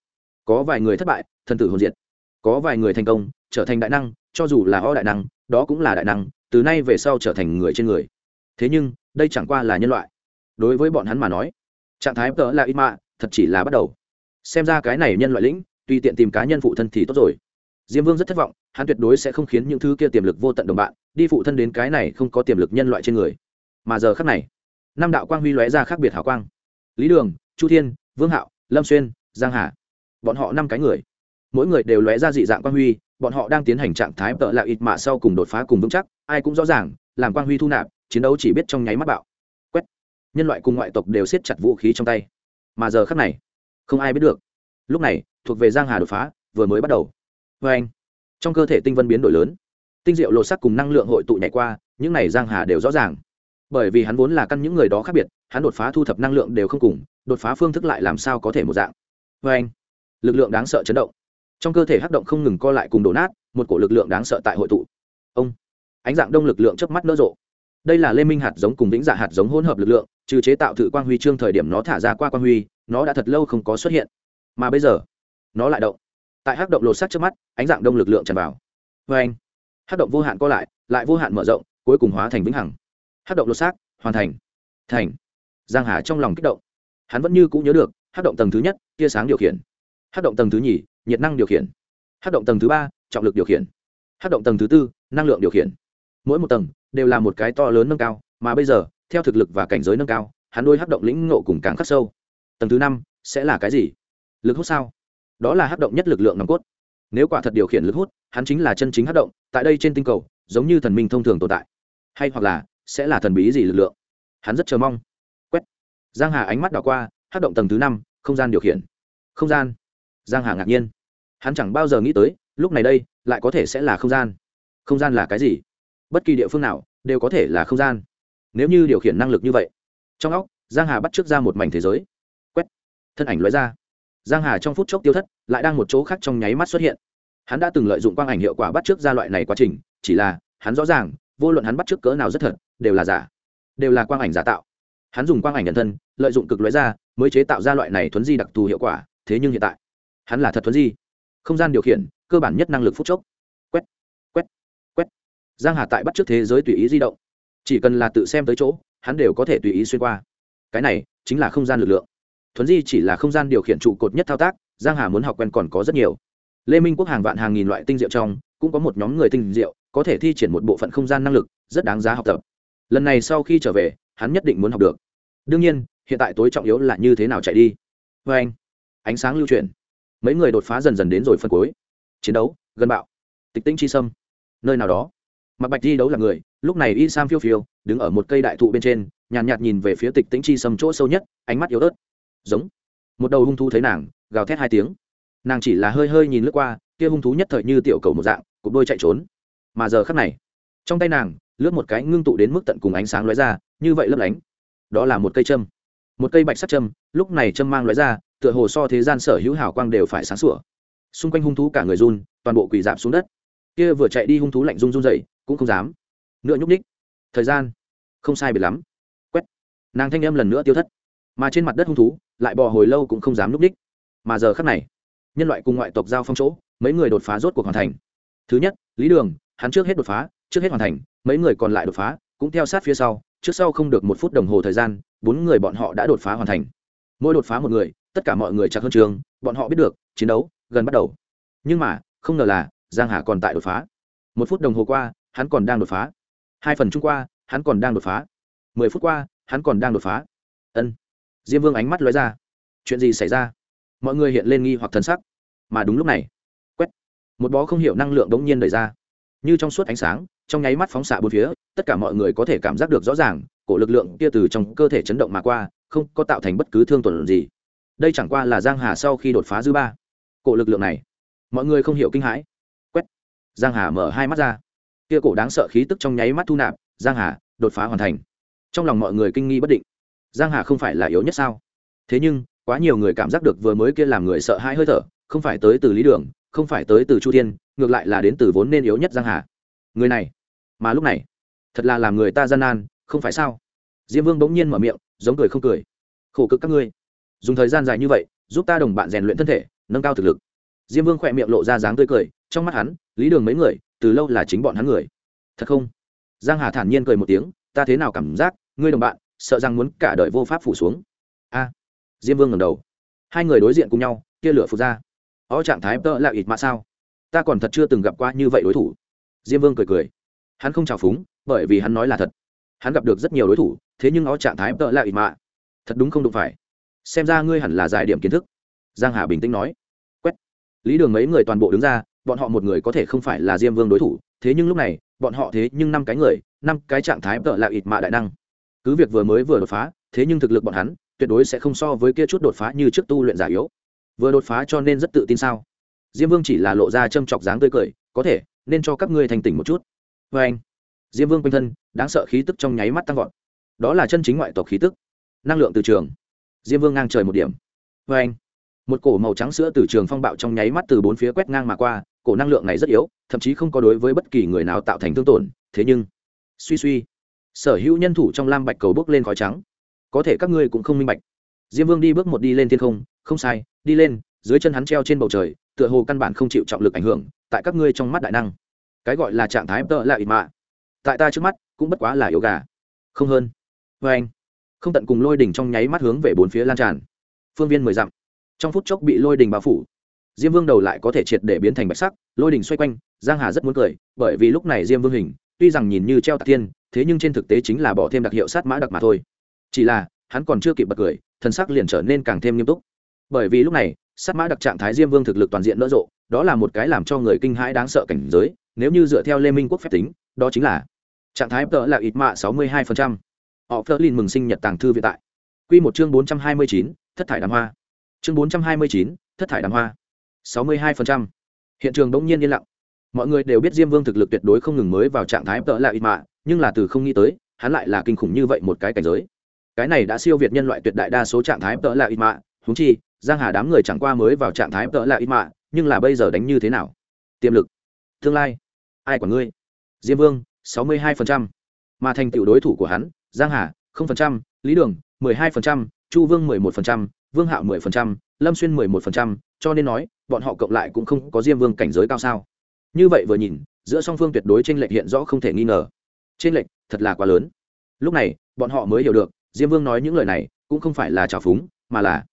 có vài người thất bại thân tử hồn diệt. Có vài người thành công, trở thành đại năng, cho dù là o đại năng, đó cũng là đại năng, từ nay về sau trở thành người trên người. Thế nhưng, đây chẳng qua là nhân loại. Đối với bọn hắn mà nói, trạng thái tợ là ít mạ thật chỉ là bắt đầu. Xem ra cái này nhân loại lĩnh, tùy tiện tìm cá nhân phụ thân thì tốt rồi. Diêm vương rất thất vọng, hắn tuyệt đối sẽ không khiến những thứ kia tiềm lực vô tận đồng bạn, đi phụ thân đến cái này không có tiềm lực nhân loại trên người. Mà giờ khác này, năm đạo quang huy lóe ra khác biệt hào quang. Lý đường, chu thiên, vương hạo, lâm xuyên, giang hà bọn họ năm cái người. Mỗi người đều lóe ra dị dạng quang huy, bọn họ đang tiến hành trạng thái tợ lạ ít mạ sau cùng đột phá cùng vững chắc, ai cũng rõ ràng, làm quang huy thu nạp, chiến đấu chỉ biết trong nháy mắt bạo. Quét. Nhân loại cùng ngoại tộc đều siết chặt vũ khí trong tay. Mà giờ khắc này, không ai biết được. Lúc này, thuộc về giang hà đột phá, vừa mới bắt đầu. Vê anh, trong cơ thể tinh vân biến đổi lớn, tinh diệu lột sắc cùng năng lượng hội tụ nhảy qua, những này giang hà đều rõ ràng. Bởi vì hắn vốn là căn những người đó khác biệt, hắn đột phá thu thập năng lượng đều không cùng, đột phá phương thức lại làm sao có thể một dạng. Vê anh lực lượng đáng sợ chấn động. Trong cơ thể hắc động không ngừng co lại cùng đổ nát, một cổ lực lượng đáng sợ tại hội tụ. Ông, ánh dạng đông lực lượng chớp mắt nở rộ. Đây là lê minh hạt giống cùng vĩnh dạ hạt giống hỗn hợp lực lượng, trừ chế tạo thử quang huy chương thời điểm nó thả ra qua quang huy, nó đã thật lâu không có xuất hiện. Mà bây giờ, nó lại động. Tại hắc động lột sắt trước mắt, ánh dạng đông lực lượng tràn vào. Vê anh, hắc động vô hạn co lại lại vô hạn mở rộng, cuối cùng hóa thành vĩnh hằng. Hắc động lột xác, hoàn thành. Thành. Giang hà trong lòng kích động. Hắn vẫn như cũng nhớ được, hắc động tầng thứ nhất, tia sáng điều khiển hát động tầng thứ nhì, nhiệt năng điều khiển. Hát động tầng thứ ba, trọng lực điều khiển. Hát động tầng thứ tư, năng lượng điều khiển. Mỗi một tầng đều là một cái to lớn nâng cao, mà bây giờ, theo thực lực và cảnh giới nâng cao, hắn đôi hát động lĩnh ngộ cùng càng khắc sâu. Tầng thứ năm sẽ là cái gì? Lực hút sao? Đó là hát động nhất lực lượng nòng cốt. Nếu quả thật điều khiển lực hút, hắn chính là chân chính hát động, tại đây trên tinh cầu, giống như thần minh thông thường tồn tại. Hay hoặc là, sẽ là thần bí gì lực lượng? Hắn rất chờ mong. Quét. Giang hà ánh mắt đảo qua, hát động tầng thứ năm, không gian điều khiển. Không gian giang hà ngạc nhiên. Hắn chẳng bao giờ nghĩ tới, lúc này đây, lại có thể sẽ là không gian. Không gian là cái gì? Bất kỳ địa phương nào đều có thể là không gian. Nếu như điều khiển năng lực như vậy, trong óc, giang hà bắt trước ra một mảnh thế giới. Quét. Thân ảnh lóe ra. Giang hà trong phút chốc tiêu thất, lại đang một chỗ khác trong nháy mắt xuất hiện. Hắn đã từng lợi dụng quang ảnh hiệu quả bắt trước ra loại này quá trình, chỉ là, hắn rõ ràng, vô luận hắn bắt trước cỡ nào rất thật, đều là giả. Đều là quang ảnh giả tạo. Hắn dùng quang ảnh nhận thân, lợi dụng cực lóe ra, mới chế tạo ra loại này thuấn di đặc thù hiệu quả, thế nhưng hiện tại hắn là thật thuấn di. Không gian điều khiển, cơ bản nhất năng lực phút chốc. Quét quét quét. Giang hà tại bắt trước thế giới tùy ý di động. Chỉ cần là tự xem tới chỗ, hắn đều có thể tùy ý xuyên qua. Cái này chính là không gian lực lượng. Thuấn di chỉ là không gian điều khiển trụ cột nhất thao tác, giang hà muốn học quen còn có rất nhiều. Lê minh quốc hàng vạn hàng nghìn loại tinh diệu trong, cũng có một nhóm người tinh diệu, có thể thi triển một bộ phận không gian năng lực, rất đáng giá học tập. Lần này sau khi trở về, hắn nhất định muốn học được. Đương nhiên, hiện tại tối trọng yếu là như thế nào chạy đi. Vê anh. Ánh sáng lưu truyền mấy người đột phá dần dần đến rồi phân cuối. Chiến đấu gần bạo tịch tĩnh chi sâm. Nơi nào đó mặc bạch thi đấu là người lúc này y sam phiêu phiêu đứng ở một cây đại thụ bên trên nhàn nhạt, nhạt nhìn về phía tịch tĩnh chi sâm chỗ sâu nhất ánh mắt yếu ớt. Giống. Một đầu hung thú thấy nàng gào thét hai tiếng. Nàng chỉ là hơi hơi nhìn lướt qua kia hung thú nhất thời như tiểu cầu một dạng cục đôi chạy trốn. Mà giờ khắc này trong tay nàng lướt một cái ngưng tụ đến mức tận cùng ánh sáng lóe ra như vậy lấp lánh. Đó là một cây châm. Một cây bạch sắt châm lúc này châm mang lóe ra tựa hồ so thế gian sở hữu hảo quang đều phải sáng sủa. Xung quanh hung thú cả người run, toàn bộ quỳ dạp xuống đất. Kia vừa chạy đi hung thú lạnh run run dậy cũng không dám. Nữa nhúc ních thời gian, không sai biệt lắm. Quét. Nàng thanh âm lần nữa tiêu thất. Mà trên mặt đất hung thú, lại bò hồi lâu cũng không dám nhúc ních mà giờ khắc này, nhân loại cùng ngoại tộc giao phong chỗ, mấy người đột phá rốt cuộc hoàn thành. Thứ nhất, lý đường, hắn trước hết đột phá, trước hết hoàn thành, mấy người còn lại đột phá, cũng theo sát phía sau, trước sau không được một phút đồng hồ thời gian, bốn người bọn họ đã đột phá hoàn thành. Mỗi đột phá một người tất cả mọi người chặt hơn trường, bọn họ biết được, chiến đấu gần bắt đầu. Nhưng mà, không ngờ là, giang hà còn tại đột phá. Một phút đồng hồ qua, hắn còn đang đột phá. Hai phần chung qua, hắn còn đang đột phá. Mười phút qua, hắn còn đang đột phá. Ân. Diêm vương ánh mắt lóe ra. Chuyện gì xảy ra? Mọi người hiện lên nghi hoặc thần sắc. Mà đúng lúc này, quét. Một bó không hiểu năng lượng đống nhiên đẩy ra. Như trong suốt ánh sáng, trong nháy mắt phóng xạ bốn phía, tất cả mọi người có thể cảm giác được rõ ràng, cổ lực lượng kia từ trong cơ thể chấn động mà qua, không có tạo thành bất cứ thương tổn gì đây chẳng qua là giang hà sau khi đột phá dư ba. Cổ lực lượng này, mọi người không hiểu kinh hãi. Quét. Giang hà mở hai mắt ra. Kia cổ đáng sợ khí tức trong nháy mắt thu nạp, giang hà, đột phá hoàn thành. Trong lòng mọi người kinh nghi bất định. Giang hà không phải là yếu nhất sao? Thế nhưng, quá nhiều người cảm giác được vừa mới kia làm người sợ hãi hơi thở, không phải tới từ lý đường, không phải tới từ chu thiên, ngược lại là đến từ vốn nên yếu nhất giang hà. Người này, mà lúc này, thật là làm người ta gian nan, không phải sao? Diêm vương bỗng nhiên mở miệng, giống cười không cười. Khổ cực các ngươi dùng thời gian dài như vậy, giúp ta đồng bạn rèn luyện thân thể, nâng cao thực lực. Diêm vương khỏe miệng lộ ra dáng tươi cười, trong mắt hắn, lý đường mấy người, từ lâu là chính bọn hắn người. Thật không? Giang hà thản nhiên cười một tiếng, ta thế nào cảm giác, ngươi đồng bạn, sợ rằng muốn cả đời vô pháp phủ xuống. A. Diêm vương ngẩng đầu. Hai người đối diện cùng nhau kia lửa phục ra. Ó, trạng thái tợ là ít mà sao? Ta còn thật chưa từng gặp qua như vậy đối thủ. Diêm vương cười cười. Hắn không trào phúng, bởi vì hắn nói là thật. Hắn gặp được rất nhiều đối thủ, thế nhưng ó, trạng thái tợ là ít mạ thật đúng không đụng phải xem ra ngươi hẳn là giải điểm kiến thức. Giang hà bình tĩnh nói. Quét. Lý đường mấy người toàn bộ đứng ra, bọn họ một người có thể không phải là diêm vương đối thủ, thế nhưng lúc này, bọn họ thế nhưng năm cái người, năm cái trạng thái tợ là ít mạ đại năng. Cứ việc vừa mới vừa đột phá, thế nhưng thực lực bọn hắn, tuyệt đối sẽ không so với kia chút đột phá như trước tu luyện giả yếu. Vừa đột phá cho nên rất tự tin sao? Diêm vương chỉ là lộ ra châm chọc dáng tươi cười, có thể, nên cho các ngươi thành tỉnh một chút. Vê anh, diêm vương quanh thân, đáng sợ khí tức trong nháy mắt tăng vọt. Đó là chân chính ngoại tộc khí tức. Năng lượng từ trường diêm vương ngang trời một điểm. Vê anh. Một cổ màu trắng sữa từ trường phong bạo trong nháy mắt từ bốn phía quét ngang mà qua, cổ năng lượng này rất yếu, thậm chí không có đối với bất kỳ người nào tạo thành thương tổn, thế nhưng, suy suy, sở hữu nhân thủ trong lam bạch cầu bước lên khói trắng. Có thể các ngươi cũng không minh bạch. Diêm vương đi bước một đi lên thiên không không sai, đi lên, dưới chân hắn treo trên bầu trời, tựa hồ căn bản không chịu trọng lực ảnh hưởng, tại các ngươi trong mắt đại năng. Cái gọi là trạng thái tợ là ít mạ tại ta trước mắt, cũng bất quá là yếu gà. Không hơn. Vê anh không tận cùng lôi đỉnh trong nháy mắt hướng về bốn phía lan tràn. Phương viên mười dặm, trong phút chốc bị lôi đỉnh bao phủ. Diêm vương đầu lại có thể triệt để biến thành bạch sắc, lôi đỉnh xoay quanh, giang hà rất muốn cười, bởi vì lúc này diêm vương hình, tuy rằng nhìn như treo tạc tiên, thế nhưng trên thực tế chính là bỏ thêm đặc hiệu sát mã đặc mà thôi. Chỉ là, hắn còn chưa kịp bật cười thân sắc liền trở nên càng thêm nghiêm túc. Bởi vì lúc này, sát mã đặc trạng thái diêm vương thực lực toàn diện nỡ rộ, đó là một cái làm cho người kinh hãi đáng sợ cảnh giới, nếu như dựa theo lê minh quốc phép tính, đó chính là trạng thái tợ là ít mạ sáu mươi hai phần trăm họ phơ lin mừng sinh nhật tàng thư viện tại. Q một chương bốn trăm hai mươi chín, thất thải đàm hoa. Chương bốn trăm hai mươi chín, thất thải đàm hoa. sáu mươi hai hiện trường bỗng nhiên yên lặng. Mọi người đều biết diêm vương thực lực tuyệt đối không ngừng mới vào trạng thái tợ là ít mạ, nhưng là từ không nghĩ tới, hắn lại là kinh khủng như vậy một cái cảnh giới. Cái này đã siêu việt nhân loại tuyệt đại đa số trạng thái tợ là ít mạ húng chi, giang hà đám người chẳng qua mới vào trạng thái tợ là ít mạ, nhưng là bây giờ đánh như thế nào? Tiềm lực, tương lai, ai của ngươi? Diêm vương, sáu mươi hai mà thành tựu đối thủ của hắn giang hà lý đường, mười hai chu vương mười một vương hạo mười lâm xuyên mười một cho nên nói, bọn họ cộng lại cũng không có diêm vương cảnh giới cao sao. Như vậy vừa nhìn, giữa song phương tuyệt đối trên lệch hiện rõ không thể nghi ngờ. Trên lệch thật là quá lớn. Lúc này, bọn họ mới hiểu được, diêm vương nói những lời này cũng không phải là trào phúng, mà là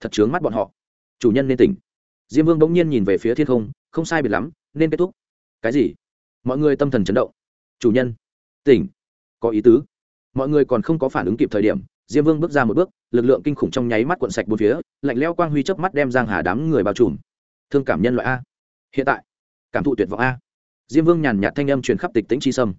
thật chướng mắt bọn họ. Chủ nhân nên tỉnh. Diêm vương bỗng nhiên nhìn về phía thiên không không sai biệt lắm, nên kết thúc. Cái gì? Mọi người tâm thần chấn động. Chủ nhân, tỉnh. Có ý tứ mọi người còn không có phản ứng kịp thời điểm, diêm vương bước ra một bước, lực lượng kinh khủng trong nháy mắt cuộn sạch bốn phía, lạnh leo quang huy chớp mắt đem giang hà đám người bao trùm. Thương cảm nhân loại a. Hiện tại, cảm thụ tuyệt vọng a. Diêm vương nhàn nhạt thanh âm truyền khắp tịch tĩnh chi sâm.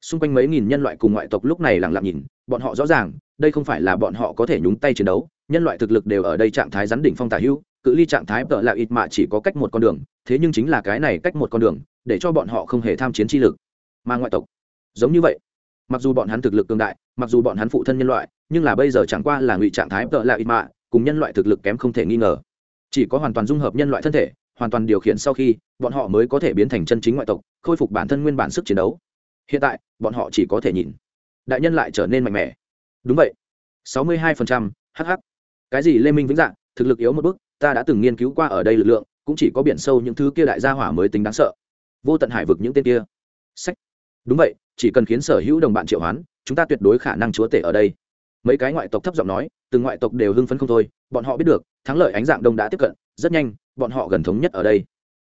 Xung quanh mấy nghìn nhân loại cùng ngoại tộc lúc này lặng lặng nhìn, bọn họ rõ ràng, đây không phải là bọn họ có thể nhúng tay chiến đấu, nhân loại thực lực đều ở đây trạng thái rắn đỉnh phong tả hữu, cự ly trạng thái tợ là ít mạ chỉ có cách một con đường, thế nhưng chính là cái này cách một con đường, để cho bọn họ không hề tham chiến chi lực. Mà ngoại tộc, giống như vậy mặc dù bọn hắn thực lực cường đại, mặc dù bọn hắn phụ thân nhân loại, nhưng là bây giờ chẳng qua là ngụy trạng thái tợ lạ ít mạ, cùng nhân loại thực lực kém không thể nghi ngờ. Chỉ có hoàn toàn dung hợp nhân loại thân thể, hoàn toàn điều khiển sau khi, bọn họ mới có thể biến thành chân chính ngoại tộc, khôi phục bản thân nguyên bản sức chiến đấu. Hiện tại, bọn họ chỉ có thể nhìn. Đại nhân lại trở nên mạnh mẽ. Đúng vậy. Sáu mươi hai hh cái gì lê minh vĩnh dạng, thực lực yếu một bước, ta đã từng nghiên cứu qua ở đây lực lượng, cũng chỉ có biển sâu những thứ kia đại gia hỏa mới tính đáng sợ. Vô tận hải vực những tên kia. Sách. Đúng vậy chỉ cần khiến sở hữu đồng bạn triệu hoán, chúng ta tuyệt đối khả năng chúa tể ở đây. Mấy cái ngoại tộc thấp giọng nói, từng ngoại tộc đều hưng phấn không thôi, bọn họ biết được, thắng lợi ánh dạng đông đã tiếp cận, rất nhanh, bọn họ gần thống nhất ở đây.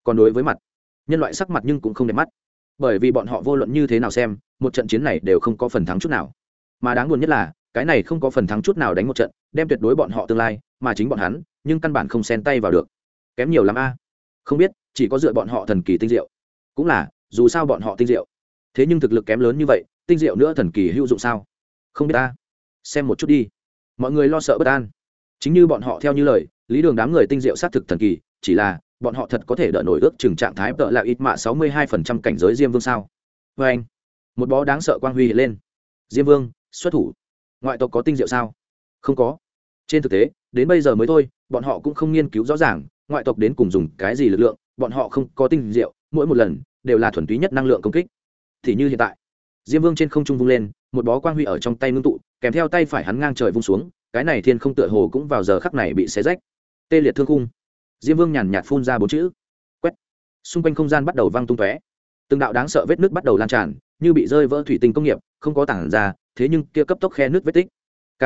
Còn đối với mặt, nhân loại sắc mặt nhưng cũng không đẹp mắt. Bởi vì bọn họ vô luận như thế nào xem, một trận chiến này đều không có phần thắng chút nào. Mà đáng buồn nhất là, cái này không có phần thắng chút nào đánh một trận, đem tuyệt đối bọn họ tương lai, mà chính bọn hắn, nhưng căn bản không xen tay vào được. Kém nhiều l ắ m a. Không biết, chỉ có dựa bọn họ thần kỳ tinh diệu. Cũng là, dù sao bọn họ tinh diệu thế nhưng thực lực kém lớn như vậy, tinh diệu nữa thần kỳ hữu dụng sao? Không biết ta. Xem một chút đi. Mọi người lo sợ bất an. Chính như bọn họ theo như lời, lý đường đám người tinh diệu xác thực thần kỳ, chỉ là, bọn họ thật có thể đợi nổi ước chừng trạng thái tợ là ít mạ sáu mươi hai phần trăm cảnh giới diêm vương sao? Vê anh, một bó đáng sợ quang huy lên. Diêm vương, xuất thủ. Ngoại tộc có tinh diệu sao? Không có. Trên thực tế, đến bây giờ mới thôi, bọn họ cũng không nghiên cứu rõ ràng, ngoại tộc đến cùng dùng cái gì lực lượng, bọn họ không có tinh diệu, mỗi một lần đều là thuần túy nhất năng lượng công kích thì như hiện tại. Diêm vương trên không trung vung lên, một bó quang huy ở trong tay ngưng tụ, kèm theo tay phải hắn ngang trời vung xuống, cái này thiên không tựa hồ cũng vào giờ khắc này bị xé rách. Tê liệt thương khung. Diêm vương nhàn nhạt phun ra bốn chữ. Quét. Xung quanh không gian bắt đầu văng tung tóe. Từng đạo đáng sợ vết nước bắt đầu lan tràn, như bị rơi vỡ thủy tinh công nghiệp, không có tảng ra, thế nhưng kia cấp tốc khe nước vết tích. K.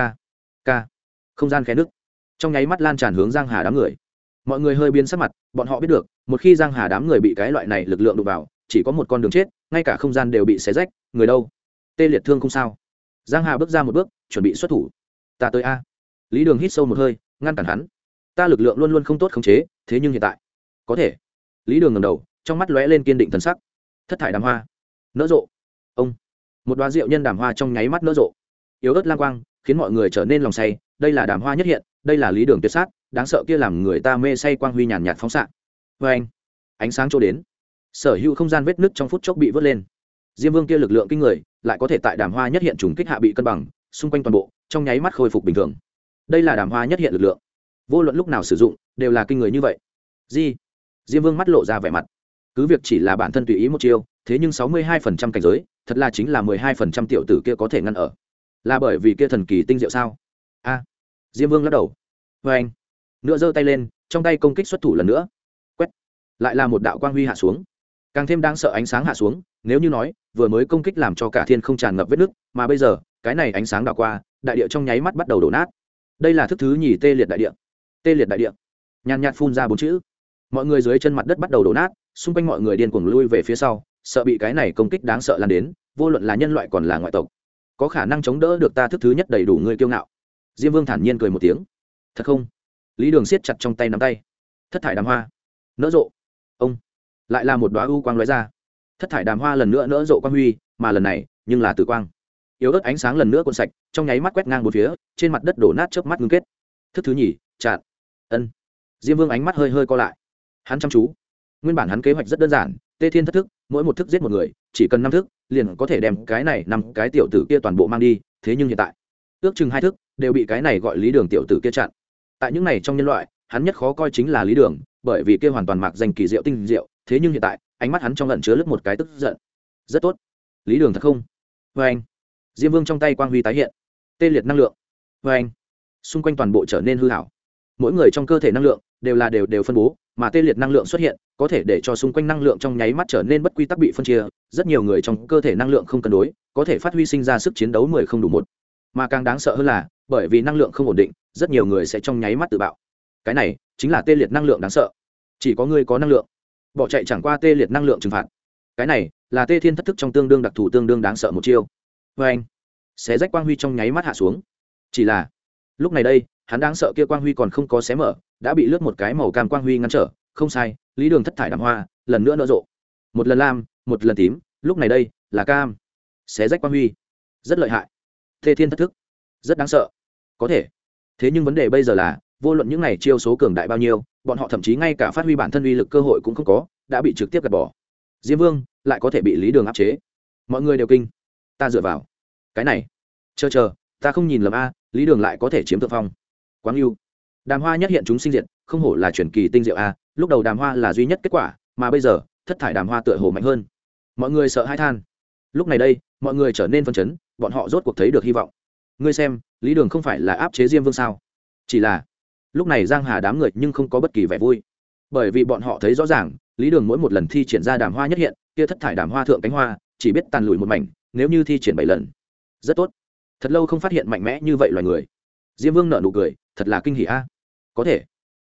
K. Không gian khe nước. Trong nháy mắt lan tràn hướng giang hà đám người. Mọi người hơi biến sắc mặt, bọn họ biết được, một khi giang hà đám người bị cái loại này lực lượng đụng vào chỉ có một con đường chết, ngay cả không gian đều bị xé rách, người đâu? Tê liệt thương không sao. Giang hà bước ra một bước, chuẩn bị xuất thủ. Ta tới a. Lý đường hít sâu một hơi, ngăn cản hắn. Ta lực lượng luôn luôn không tốt khống chế, thế nhưng hiện tại, có thể. Lý đường ngầm đầu, trong mắt lóe lên kiên định thần sắc. Thất thải đàm hoa. Nỡ rộ. Ông. Một đoá rượu nhân đàm hoa trong nháy mắt nỡ rộ. Yếu ớt lang quang, khiến mọi người trở nên lòng say, đây là đàm hoa nhất hiện, đây là lý đường tuyệt sát, đáng sợ kia làm người ta mê say quang huy nhàn nhạt phóng xạ. Vê anh ánh sáng chỗ đến sở hữu không gian vết nứt trong phút chốc bị vớt lên. Diêm vương kia lực lượng kinh người, lại có thể tại đàm hoa nhất hiện trùng kích hạ bị cân bằng, xung quanh toàn bộ, trong nháy mắt khôi phục bình thường. Đây là đàm hoa nhất hiện lực lượng. Vô luận lúc nào sử dụng, đều là kinh người như vậy. Di diêm vương mắt lộ ra vẻ mặt. Cứ việc chỉ là bản thân tùy ý một chiêu, thế nhưng sáu mươi hai phần trăm cảnh giới, thật là chính là mười hai phần trăm tiểu tử kia có thể ngăn ở. Là bởi vì kia thần kỳ tinh diệu sao? A. Diêm vương lắc đầu. Vê anh. Nữa giơ tay lên, trong tay công kích xuất thủ lần nữa. Quét. Lại là một đạo quang huy hạ xuống càng thêm đáng sợ ánh sáng hạ xuống, nếu như nói, vừa mới công kích làm cho cả thiên không tràn ngập vết nứt, mà bây giờ, cái này ánh sáng đảo qua, đại địa trong nháy mắt bắt đầu đổ nát. Đây là thức thứ nhì tê liệt đại địa. Tê liệt đại địa. Nhàn nhạt phun ra bốn chữ. Mọi người dưới chân mặt đất bắt đầu đổ nát, xung quanh mọi người điên cuồng lui về phía sau, sợ bị cái này công kích đáng sợ lan đến, vô luận là nhân loại còn là ngoại tộc. Có khả năng chống đỡ được ta thức thứ nhất đầy đủ người kiêu ngạo. Diêm vương thản nhiên cười một tiếng. Thật không? Lý đường siết chặt trong tay nắm tay. Thất thải đàm hoa. Nỡ rộ lại là một đoá u quang lóe ra. Thất thải đàm hoa lần nữa nỡ rộ quang huy, mà lần này, nhưng là tử quang. Yếu ớt ánh sáng lần nữa cuộn sạch, trong nháy mắt quét ngang một phía, trên mặt đất đổ nát chớp mắt ngưng kết. Thức thứ nhì chặn ân. Diêm vương ánh mắt hơi hơi co lại. Hắn chăm chú. Nguyên bản hắn kế hoạch rất đơn giản, tê thiên thất thức, mỗi một thức giết một người, chỉ cần năm thức, liền có thể đem cái này năm cái tiểu tử kia toàn bộ mang đi, thế nhưng hiện tại, ước chừng hai thức, đều bị cái này gọi lý đường tiểu tử kia chặn. Tại những này trong nhân loại, hắn nhất khó coi chính là lý đường, bởi vì kia hoàn toàn mạc danh kỳ diệu tinh diệu thế nhưng hiện tại, ánh mắt hắn trong lần chứa lướt một cái tức giận. Rất tốt. Lý đường thật không? Vê anh. Diêm vương trong tay quang huy tái hiện. Tê liệt năng lượng. Vê anh. Xung quanh toàn bộ trở nên hư hảo. Mỗi người trong cơ thể năng lượng đều là đều đều phân bố, mà tê liệt năng lượng xuất hiện, có thể để cho xung quanh năng lượng trong nháy mắt trở nên bất quy tắc bị phân chia. Rất nhiều người trong cơ thể năng lượng không cân đối, có thể phát huy sinh ra sức chiến đấu mười không đủ một. Mà càng đáng sợ hơn là, bởi vì năng lượng không ổn định, rất nhiều người sẽ trong nháy mắt tự bạo. Cái này chính là tê liệt năng lượng đáng sợ. Chỉ có người có năng lượng bỏ chạy chẳng qua tê liệt năng lượng trừng phạt. Cái này là tê thiên thất thức trong tương đương đặc thù tương đương đáng sợ một chiêu. Vê anh, xé rách quang huy trong nháy mắt hạ xuống. Chỉ là, lúc này đây, hắn đáng sợ kia quang huy còn không có xé mở, đã bị lướt một cái màu cam quang huy ngăn trở. Không sai, lý đường thất thải đàm hoa, lần nữa nở rộ. Một lần lam, một lần tím, lúc này đây là cam. Xé rách quang huy. Rất lợi hại. Thê thiên thất thức. Rất đáng sợ. Có thể. Thế nhưng vấn đề bây giờ là, vô luận những này chiêu số cường đại bao nhiêu bọn họ thậm chí ngay cả phát huy bản thân uy lực cơ hội cũng không có, đã bị trực tiếp gạt bỏ. Diêm vương, lại có thể bị lý đường áp chế. Mọi người đều kinh. Ta dựa vào. Cái này. Chờ chờ, ta không nhìn lầm a, lý đường lại có thể chiếm thượng phong. Quáng yêu đàm hoa nhất hiện chúng sinh diệt, không hổ là truyền kỳ tinh diệu a, lúc đầu đàm hoa là duy nhất kết quả, mà bây giờ, thất thải đàm hoa tựa hồ mạnh hơn. Mọi người sợ hãi than. Lúc này đây, mọi người trở nên phân chấn, bọn họ rốt cuộc thấy được hy vọng. Ngươi xem, lý đường không phải là áp chế diêm vương sao? Chỉ là lúc này giang hà đám người nhưng không có bất kỳ vẻ vui. Bởi vì bọn họ thấy rõ ràng, lý đường mỗi một lần thi triển ra đàm hoa nhất hiện, kia thất thải đàm hoa thượng cánh hoa, chỉ biết tàn lùi một mảnh, nếu như thi triển bảy lần, rất tốt. Thật lâu không phát hiện mạnh mẽ như vậy loài người. Diêm vương nở nụ cười, thật là kinh hỉ a. Có thể.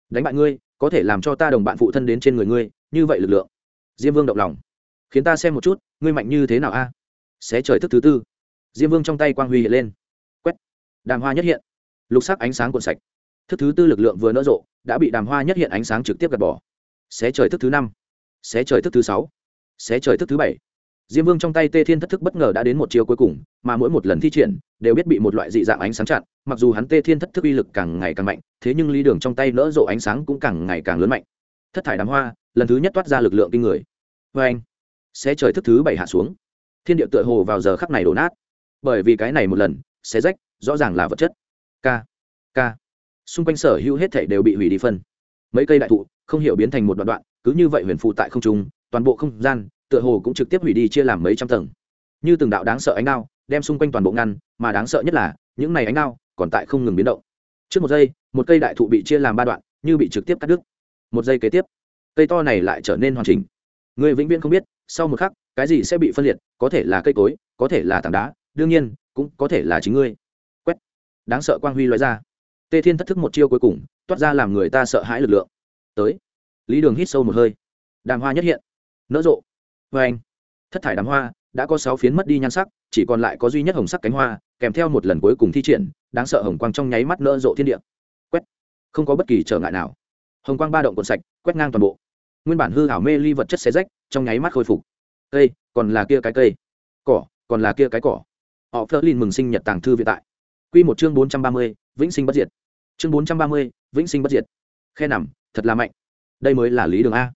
Đánh bại ngươi, có thể làm cho ta đồng bạn phụ thân đến trên người ngươi, như vậy lực lượng. Diêm vương động lòng. Khiến ta xem một chút, ngươi mạnh như thế nào a? Xé trời thức thứ tư. Diêm vương trong tay quang huy hiện lên. Quét. Đàm hoa nhất hiện. Lục sắc ánh sáng cuộn sạch thức thứ tư lực lượng vừa nở rộ, đã bị đàm hoa nhất hiện ánh sáng trực tiếp gạt bỏ. Xé trời thức thứ năm, xé trời thức thứ sáu, xé trời thức thứ bảy. Diêm vương trong tay tê thiên thất thức bất ngờ đã đến một chiều cuối cùng, mà mỗi một lần thi triển, đều biết bị một loại dị dạng ánh sáng chặn, mặc dù hắn tê thiên thất thức uy lực càng ngày càng mạnh, thế nhưng lý đường trong tay nỡ rộ ánh sáng cũng càng ngày càng lớn mạnh. Thất thải đám hoa, lần thứ nhất toát ra lực lượng kinh người. Vê anh sẽ trời thức thứ bảy hạ xuống. Thiên địa tựa hồ vào giờ khắc này đổ nát. Bởi vì cái này một lần sẽ rách, rõ ràng là vật chất. K k xung quanh sở hữu hết thể đều bị hủy đi phân. Mấy cây đại thụ, không hiểu biến thành một đoạn đoạn, cứ như vậy huyền phụ tại không trung, toàn bộ không gian, tựa hồ cũng trực tiếp hủy đi chia làm mấy trăm tầng. Như từng đạo đáng sợ ánh đao, đem xung quanh toàn bộ ngăn, mà đáng sợ nhất là, những này ánh đao còn tại không ngừng biến động. Trước một giây, một cây đại thụ bị chia làm ba đoạn, như bị trực tiếp cắt đứt. Một giây kế tiếp, cây to này lại trở nên hoàn chỉnh. Người vĩnh viễn không biết, sau một khắc, cái gì sẽ bị phân liệt, có thể là cây cối, có thể là tảng đá, đương nhiên, cũng có thể là chính ngươi. Quét. Đáng sợ quang huy loại ra tê thiên thất thức một chiêu cuối cùng, toát ra làm người ta sợ hãi lực lượng. Tới. Lý đường hít sâu một hơi. Đàm hoa nhất hiện. Nỡ rộ. Vê anh. Thất thải đám hoa, đã có sáu phiến mất đi nhan sắc, chỉ còn lại có duy nhất hồng sắc cánh hoa, kèm theo một lần cuối cùng thi triển, đáng sợ hồng quang trong nháy mắt nỡ rộ thiên địa. Quét. Không có bất kỳ trở ngại nào. Hồng quang ba động cuộn sạch, quét ngang toàn bộ. Nguyên bản hư hảo mê ly vật chất xé rách, trong nháy mắt khôi phục. Cây, còn là kia cái cây. Cỏ, còn là kia cái cỏ. Họ phớt lên mừng sinh nhật tàng thư viện tại. Quy một chương bốn trăm ba mươi, vĩnh sinh bất diệt. Chương bốn trăm ba mươi, vĩnh sinh bất diệt. Khe nằm, thật là mạnh. Đây mới là lý đường a.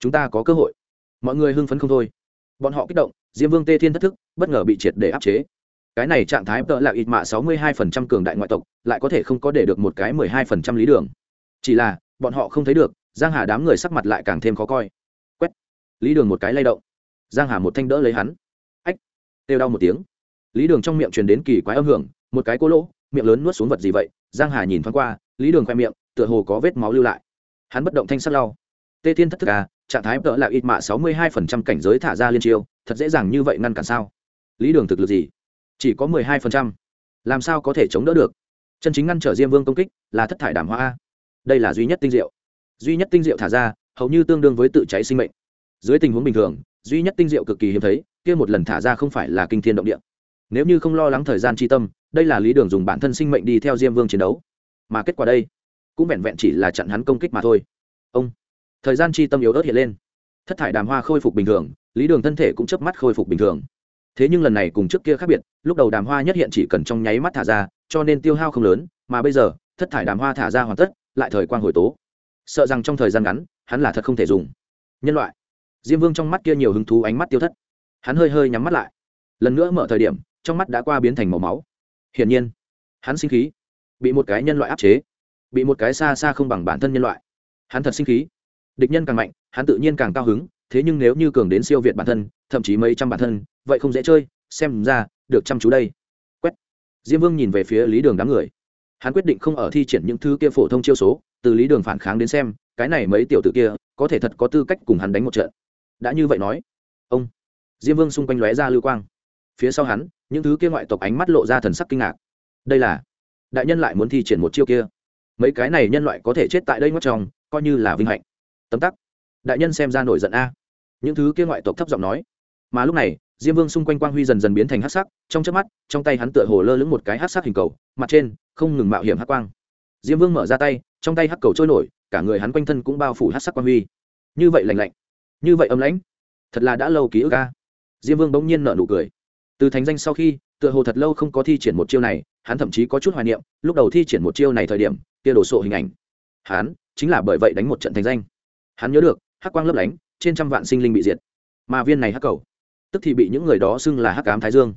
Chúng ta có cơ hội. Mọi người hưng phấn không thôi. Bọn họ kích động, diêm vương tê thiên thất thức, bất ngờ bị triệt để áp chế. Cái này trạng thái tợ là ít mạ sáu mươi hai phần trăm cường đại ngoại tộc, lại có thể không có để được một cái mười hai phần trăm lý đường. Chỉ là, bọn họ không thấy được, giang hà đám người sắc mặt lại càng thêm khó coi. Quét. Lý đường một cái lay động. Giang hà một thanh đỡ lấy hắn. Ách. Têu đau một tiếng. Lý đường trong miệng truyền đến kỳ quái âm hưởng một cái cô lỗ, miệng lớn nuốt xuống vật gì vậy? Giang hà nhìn thoáng qua, lý đường khoe miệng, tựa hồ có vết máu lưu lại. Hắn bất động thanh sắt lau. Tê thiên thất thức à trạng thái tợ là ít mạ sáu mươi hai phần trăm cảnh giới thả ra liên chiêu, thật dễ dàng như vậy ngăn cản sao? Lý đường thực lực gì? Chỉ có mười hai phần trăm. Làm sao có thể chống đỡ được? Chân chính ngăn trở diêm vương công kích là thất thải đàm hoa a. Đây là duy nhất tinh diệu. Duy nhất tinh diệu thả ra, hầu như tương đương với tự cháy sinh mệnh. Dưới tình huống bình thường, duy nhất tinh diệu cực kỳ hiếm thấy, kia một lần thả ra không phải là kinh thiên động địa. Nếu như không lo lắng thời gian tri tâm đây là lý đường dùng bản thân sinh mệnh đi theo diêm vương chiến đấu. Mà kết quả đây, cũng vẹn vẹn chỉ là chặn hắn công kích mà thôi. Ông, thời gian chi tâm yếu ớt hiện lên. Thất thải đàm hoa khôi phục bình thường, lý đường thân thể cũng chớp mắt khôi phục bình thường. Thế nhưng lần này cùng trước kia khác biệt, lúc đầu đàm hoa nhất hiện chỉ cần trong nháy mắt thả ra, cho nên tiêu hao không lớn, mà bây giờ, thất thải đàm hoa thả ra hoàn tất, lại thời quang hồi tố. Sợ rằng trong thời gian ngắn, hắn là thật không thể dùng. Nhân loại, diêm vương trong mắt kia nhiều hứng thú ánh mắt tiêu thất. Hắn hơi hơi nhắm mắt lại. Lần nữa mở thời điểm, trong mắt đã qua biến thành màu máu hiển nhiên, hắn sinh khí, bị một cái nhân loại áp chế, bị một cái xa xa không bằng bản thân nhân loại. Hắn thật sinh khí. Địch nhân càng mạnh, hắn tự nhiên càng cao hứng, thế nhưng nếu như cường đến siêu việt bản thân, thậm chí mấy trăm bản thân, vậy không dễ chơi, xem ra, được chăm chú đây. Quét. Diêm vương nhìn về phía lý đường đám người. Hắn quyết định không ở thi triển những thứ kia phổ thông chiêu số, từ lý đường phản kháng đến xem, cái này mấy tiểu t ử kia, có thể thật có tư cách cùng hắn đánh một trận. Đã như vậy nói. Ông. Diêm vương xung quanh lóe ra lưu quang. Phía sau hắn những thứ kia ngoại tộc ánh mắt lộ ra thần sắc kinh ngạc. Đây là, đại nhân lại muốn thi triển một chiêu kia. Mấy cái này nhân loại có thể chết tại đây ngót trong, coi như là vinh hạnh. Tấm tắc. Đại nhân xem ra nổi giận a. Những thứ kia ngoại tộc thấp giọng nói. Mà lúc này, diêm vương xung quanh quang huy dần dần biến thành hát sắc, trong trước mắt, trong tay hắn tựa hồ lơ lửng một cái hát sắc hình cầu, mặt trên, không ngừng mạo hiểm hát quang. Diêm vương mở ra tay, trong tay hắc cầu trôi nổi, cả người hắn quanh thân cũng bao phủ hát sắc quang huy. Như vậy lành lạnh. Như vậy âm lãnh. Thật là đã lâu ký ức ca diêm vương bỗng nhiên nở nụ cười từ thánh danh sau khi, tựa hồ thật lâu không có thi triển một chiêu này, hắn thậm chí có chút hoài niệm, lúc đầu thi triển một chiêu này thời điểm, kia đổ sộ hình ảnh. Hắn, chính là bởi vậy đánh một trận thành danh. Hắn nhớ được, hắc quang lấp lánh, trên trăm vạn sinh linh bị diệt. Mà viên này hắc cầu, tức thì bị những người đó xưng là hắc ám thái dương.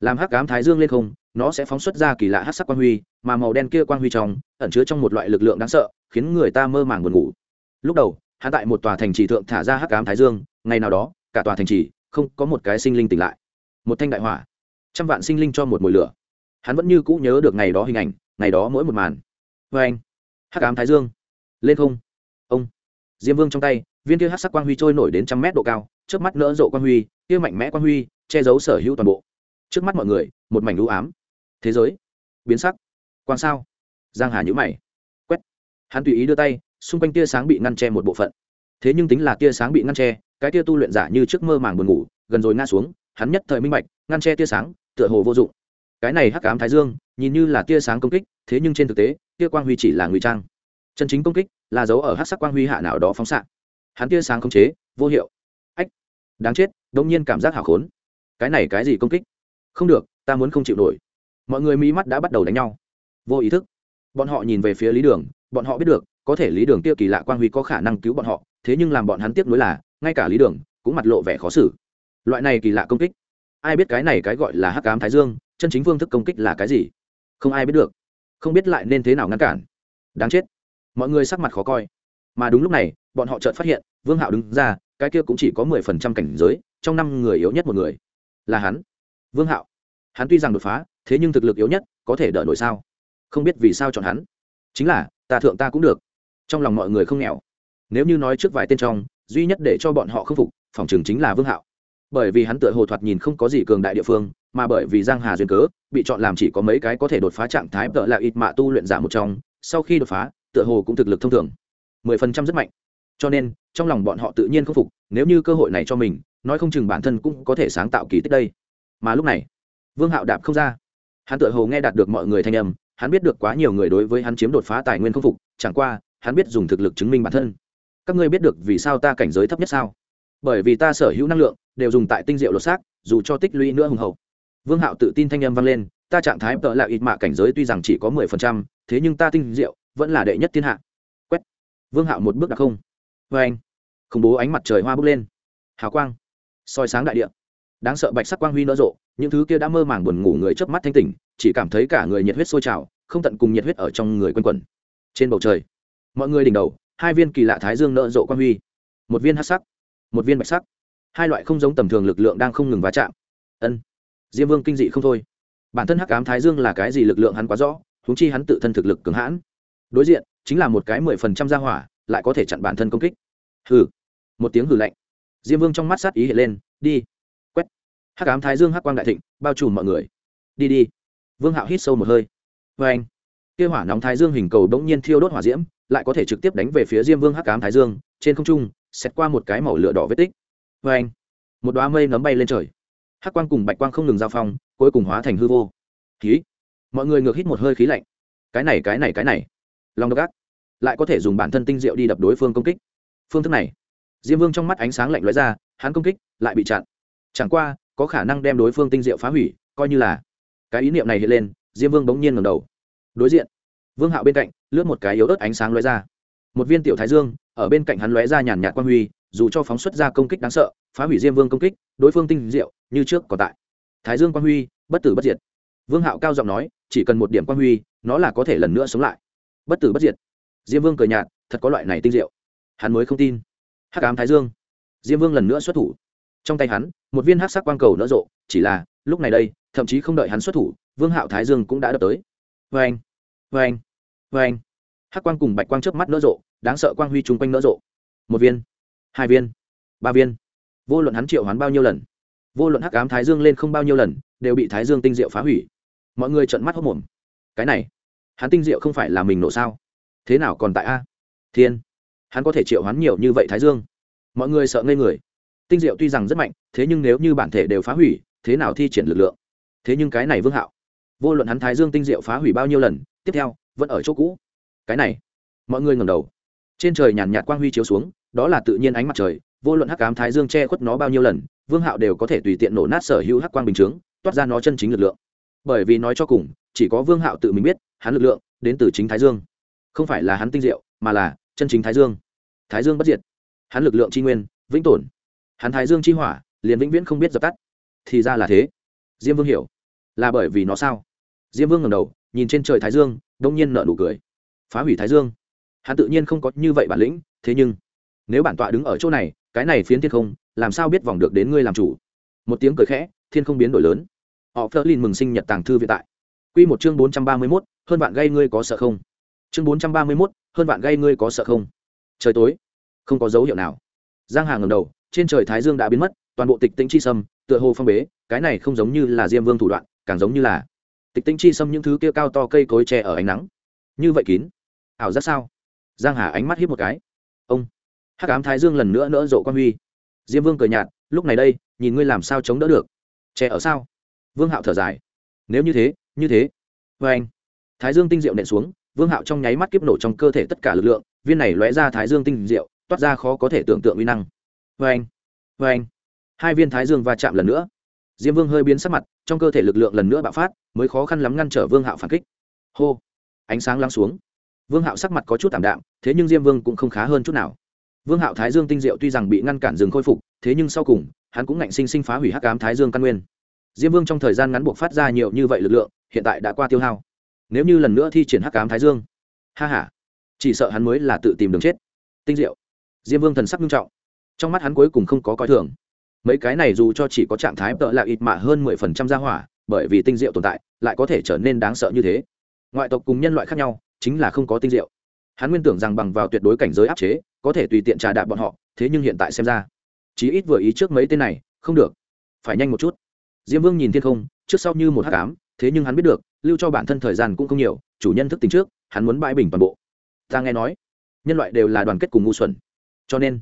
Làm hắc ám thái dương lên không, nó sẽ phóng xuất ra kỳ lạ hắc sắc quang huy, mà màu đen kia quang huy trong, ẩn chứa trong một loại lực lượng đáng sợ, khiến người ta mơ màng buồn ngủ. Lúc đầu, hắn tại một tòa thành trì thượng thả ra hắc ám thái dương, ngày nào đó, cả tòa thành trì, không có một cái sinh linh tỉnh lại một thanh đại hỏa, trăm vạn sinh linh cho một mồi lửa. Hắn vẫn như cũ nhớ được ngày đó hình ảnh, ngày đó mỗi một màn. Vê anh, hắc ám thái dương, lên không. Ông, diêm vương trong tay, viên kia hắc sắc quang huy trôi nổi đến trăm mét độ cao trước mắt nỡ rộ quang huy, kia mạnh mẽ quang huy che giấu sở hữu toàn bộ. Trước mắt mọi người, một mảnh lũ ám. Thế giới, biến sắc. Quang sao? Giang hà nhữ mày. Quét. Hắn tùy ý đưa tay, xung quanh tia sáng bị ngăn che một bộ phận. Thế nhưng tính là tia sáng bị ngăn che, cái tia tu luyện giả như trước mơ màng buồn ngủ, gần rồi ngã xuống hắn nhất thời minh bạch, ngăn che tia sáng, tựa hồ vô dụng. Cái này hắc ám thái dương, nhìn như là tia sáng công kích, thế nhưng trên thực tế, tia quang huy chỉ là ngụy trang. Chân chính công kích là dấu ở hắc sắc quang huy hạ nào đó phóng xạ. Hắn tia sáng khống chế, vô hiệu. Ách, đáng chết đông nhiên cảm giác hảo khốn. Cái này cái gì công kích? Không được, ta muốn không chịu nổi. Mọi người mỹ mắt đã bắt đầu đánh nhau. Vô ý thức, bọn họ nhìn về phía lý đường, bọn họ biết được, có thể lý đường tiêu kỳ lạ quang huy có khả năng cứu bọn họ, thế nhưng làm bọn hắn tiếp nối là, ngay cả lý đường cũng mặt lộ vẻ khó xử loại này kỳ lạ công kích. Ai biết cái này cái gọi là hắc cám thái dương, chân chính phương thức công kích là cái gì? Không ai biết được. Không biết lại nên thế nào ngăn cản. Đáng chết. Mọi người sắc mặt khó coi. Mà đúng lúc này, bọn họ chợt phát hiện, vương hạo đứng ra, cái kia cũng chỉ có mười phần trăm cảnh giới, trong năm người yếu nhất một người. Là hắn. Vương hạo. Hắn tuy rằng đột phá, thế nhưng thực lực yếu nhất, có thể đỡ nổi sao? Không biết vì sao chọn hắn. Chính là, ta thượng ta cũng được. Trong lòng mọi người không nghèo. Nếu như nói trước vài tên trong, duy nhất để cho bọn họ không phục, phòng trường chính là vương hạo bởi vì hắn tựa hồ thoạt nhìn không có gì cường đại địa phương, mà bởi vì giang hà duyên cớ, bị chọn làm chỉ có mấy cái có thể đột phá trạng thái tợ là ít mạ tu luyện giả một trong, sau khi đột phá, tựa hồ cũng thực lực thông thường. Mười phần trăm rất mạnh. Cho nên, trong lòng bọn họ tự nhiên không phục, nếu như cơ hội này cho mình, nói không chừng bản thân cũng có thể sáng tạo kỳ tích đây. Mà lúc này, vương hạo đạp không ra. Hắn tựa hồ nghe đạt được mọi người thanh âm, hắn biết được quá nhiều người đối với hắn chiếm đột phá tài nguyên không phục, chẳng qua, hắn biết dùng thực lực chứng minh bản thân. Các ngươi biết được vì sao ta cảnh giới thấp nhất sao? Bởi vì ta sở hữu năng lượng, đều dùng tại tinh diệu lột xác, dù cho tích lũy nữa hùng hậu. Vương hạo tự tin thanh âm vang lên, ta trạng thái tợ là ít mạ cảnh giới tuy rằng chỉ có mười phần trăm, thế nhưng ta tinh diệu, vẫn là đệ nhất thiên hạ. Quét. Vương hạo một bước đặc không. Vê anh. Khủng bố ánh mặt trời hoa bước lên. Hào quang. Soi sáng đại địa. Đáng sợ bạch sắc quang huy nở rộ, những thứ kia đã mơ màng buồn ngủ người chớp mắt thanh tỉnh, chỉ cảm thấy cả người nhiệt huyết sôi trào, không tận cùng nhiệt huyết ở trong người quanh quẩn. Trên bầu trời, mọi người đỉnh đầu, hai viên kỳ lạ thái dương nở rộ quang huy. Một viên hắc sắc một viên bạch sắc. Hai loại không giống tầm thường lực lượng đang không ngừng va chạm. Ân, diêm vương kinh dị không thôi. Bản thân hắc ám thái dương là cái gì lực lượng hắn quá rõ húng chi hắn tự thân thực lực cường hãn. Đối diện, chính là một cái mười phần trăm gia hỏa, lại có thể chặn bản thân công kích. Hừ, một tiếng hừ lạnh. Diêm vương trong mắt sát ý hiện lên, đi. Quét. Hắc ám thái dương hắc quang đại thịnh, bao trùm mọi người. Đi đi. Vương hạo hít sâu một hơi. Vê anh, kia hỏa nóng thái dương hình cầu đ ỗ n g nhiên thiêu đốt hỏa diễm, lại có thể trực tiếp đánh về phía diêm vương hắc ám thái dương, trên không trung xét qua một cái màu lửa đỏ vết tích. Vê anh, một đoá mây nấm bay lên trời. Hắc quang cùng bạch quang không ngừng giao phong, cuối cùng hóa thành hư vô. Khí. Mọi người ngược hít một hơi khí lạnh. Cái này cái này cái này. Lòng độc ác. Lại có thể dùng bản thân tinh diệu đi đập đối phương công kích. Phương thức này. Diêm vương trong mắt ánh sáng lạnh lóe ra, hắn công kích lại bị chặn. Chẳng qua, có khả năng đem đối phương tinh diệu phá hủy, coi như là. Cái ý niệm này hiện lên, diêm vương bỗng nhiên ngầm đầu. Đối diện. Vương hạo bên cạnh, lướt một cái yếu ớt ánh sáng lóe ra. Một viên tiểu thái dương ở bên cạnh hắn lóe ra nhàn nhạt quan huy, dù cho phóng xuất ra công kích đáng sợ, phá hủy diêm vương công kích, đối phương tinh diệu như trước còn tại. Thái dương quan huy, bất tử bất diệt. Vương hạo cao giọng nói, chỉ cần một điểm quan huy, nó là có thể lần nữa sống lại. Bất tử bất diệt. Diêm vương cười nhạt, thật có loại này tinh diệu. Hắn mới không tin. Hắc ám thái dương. Diêm vương lần nữa xuất thủ. Trong tay hắn, một viên hắc sắc quang cầu nở rộ, chỉ là, lúc này đây, thậm chí không đợi hắn xuất thủ, vương hạo thái dương cũng đã đập tới. Vê anh vê anh vê anh hắc quang cùng bạch quang chớp mắt nở rộ đáng sợ quang huy chung quanh nở rộ. Một viên, hai viên, ba viên. Vô luận hắn triệu hoán bao nhiêu lần, vô luận hắc ám thái dương lên không bao nhiêu lần, đều bị thái dương tinh diệu phá hủy. Mọi người trợn mắt hốc mồm cái này, hắn tinh diệu không phải là mình nổ sao? Thế nào còn tại a? Thiên, hắn có thể triệu hoán nhiều như vậy thái dương? Mọi người sợ ngây người. Tinh diệu tuy rằng rất mạnh, thế nhưng nếu như bản thể đều phá hủy, thế nào thi triển lực lượng? Thế nhưng cái này vương hạo, vô luận hắn thái dương tinh diệu phá hủy bao nhiêu lần, tiếp theo, vẫn ở chỗ cũ. Cái này, mọi người ngầm đầu trên trời nhàn nhạt quang huy chiếu xuống, đó là tự nhiên ánh mặt trời, vô luận hắc ám thái dương che khuất nó bao nhiêu lần, vương hạo đều có thể tùy tiện nổ nát sở hữu hắc quang bình chướng, toát ra nó chân chính lực lượng. Bởi vì nói cho cùng, chỉ có vương hạo tự mình biết, hắn lực lượng đến từ chính thái dương. Không phải là hắn tinh diệu, mà là chân chính thái dương. Thái dương bất diệt. Hắn lực lượng tri nguyên, vĩnh tồn. Hắn thái dương chi hỏa, liền vĩnh viễn không biết dập tắt. Thì ra là thế. Diêm vương hiểu. Là bởi vì nó sao? Diêm vương ngầm đầu, nhìn trên trời thái dương, đông nhiên nợ nụ cười. Phá hủy thái dương hắn tự nhiên không có như vậy bản lĩnh thế nhưng nếu bản tọa đứng ở chỗ này cái này phiến thiên không làm sao biết vòng được đến ngươi làm chủ một tiếng cười khẽ thiên không biến đổi lớn họ phớt lên mừng sinh nhật tàng thư vĩ tại Quy một chương bốn trăm ba mươi 431, hơn bạn gây ngươi có sợ không? Chương bốn trăm ba mươi 431, hơn bạn gây ngươi có sợ không? Trời tối, không có dấu hiệu nào. Giang Hà ngẩng đầu, trên trời thái dương đã biến mất, toàn bộ tịch tĩnh chi sâm, tựa hồ phong bế, cái này không giống như là Diêm Vương thủ đoạn, càng giống như là tịch tĩnh chi sâm những thứ kia cao to cây cối che ở ánh nắng. Như vậy kín. Ảo giác sao? Giang Hà ánh mắt híp một cái. Ông. Hắc ám thái dương lần nữa nỡ rộ quan huy. Diêm Vương cười nhạt, lúc này đây, nhìn ngươi làm sao chống đỡ được. Trẻ ở sao? Vương Hạo thở dài. Nếu như thế, như thế vê anh thái dương tinh diệu nện xuống vương hạo trong nháy mắt kiếp nổ trong cơ thể tất cả lực lượng viên này lóe ra thái dương tinh diệu toát ra khó có thể tưởng tượng uy năng vê anh vê anh hai viên thái dương va chạm lần nữa diêm vương hơi biến sắc mặt trong cơ thể lực lượng lần nữa bạo phát mới khó khăn lắm ngăn trở vương hạo phản kích hô ánh sáng lắng xuống vương hạo sắc mặt có chút t ạ m đạm, thế nhưng diêm vương cũng không khá hơn chút nào. Vương hạo thái dương tinh diệu tuy rằng bị ngăn cản dừng khôi phục, thế nhưng sau cùng, hắn cũng ngạnh sinh sinh phá hủy hắc cám thái dương căn nguyên. Diêm vương trong thời gian ngắn buộc phát ra nhiều như vậy lực lượng, hiện tại đã qua tiêu hao. Nếu như lần nữa thi triển hắc cám thái dương, ha h a chỉ sợ hắn mới là tự tìm đường chết. Tinh diệu. Diêm vương thần sắc nghiêm trọng. Trong mắt hắn cuối cùng không có coi thường. Mấy cái này dù cho chỉ có trạng thái tợ là ít mạ hơn mười phần trăm gia hỏa, bởi vì tinh diệu tồn tại, lại có thể trở nên đáng sợ như thế. Ngoại tộc cùng nhân loại khác nhau chính là không có tinh diệu. Hắn nguyên tưởng rằng bằng vào tuyệt đối cảnh giới áp chế, có thể tùy tiện trà đạp bọn họ, thế nhưng hiện tại xem ra, chí ít vừa ý trước mấy tên này, không được. Phải nhanh một chút. Diêm vương nhìn thiên không, trước sau như một hát cám thế nhưng hắn biết được, lưu cho bản thân thời gian cũng không nhiều, chủ nhân thức tính trước, hắn muốn bãi bình toàn bộ. Ta nghe nói, nhân loại đều là đoàn kết cùng ngu xuẩn. Cho nên,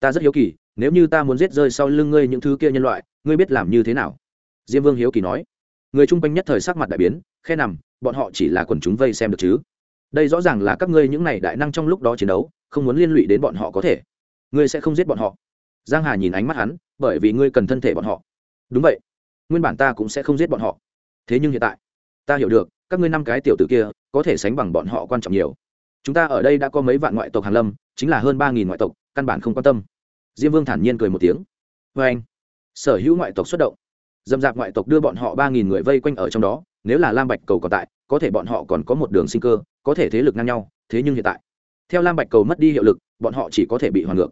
ta rất hiếu kỳ, nếu như ta muốn giết rơi sau lưng ngươi những thứ kia nhân loại, ngươi biết làm như thế nào? Diêm vương hiếu kỳ nói. Người chung quanh nhất thời sắc mặt đại biến, khe nằm, bọn họ chỉ là quần chúng vây xem được chứ đây rõ ràng là các ngươi những này đại năng trong lúc đó chiến đấu, không muốn liên lụy đến bọn họ có thể. Ngươi sẽ không giết bọn họ. Giang hà nhìn ánh mắt hắn, bởi vì ngươi cần thân thể bọn họ. Đúng vậy. Nguyên bản ta cũng sẽ không giết bọn họ. Thế nhưng hiện tại, ta hiểu được, các ngươi năm cái tiểu tử kia, có thể sánh bằng bọn họ quan trọng nhiều. Chúng ta ở đây đã có mấy vạn ngoại tộc hàn lâm, chính là hơn ba nghìn ngoại tộc, căn bản không quan tâm. Diêm vương thản nhiên cười một tiếng. Vê anh, sở hữu ngoại tộc xuất động. Dâm dạp ngoại tộc đưa bọn họ ba nghìn người vây quanh ở trong đó, nếu là lam bạch cầu còn tại có thể bọn họ còn có một đường sinh cơ, có thể thế lực ngang nhau, thế nhưng hiện tại, theo lam bạch cầu mất đi hiệu lực, bọn họ chỉ có thể bị hoàn ngược.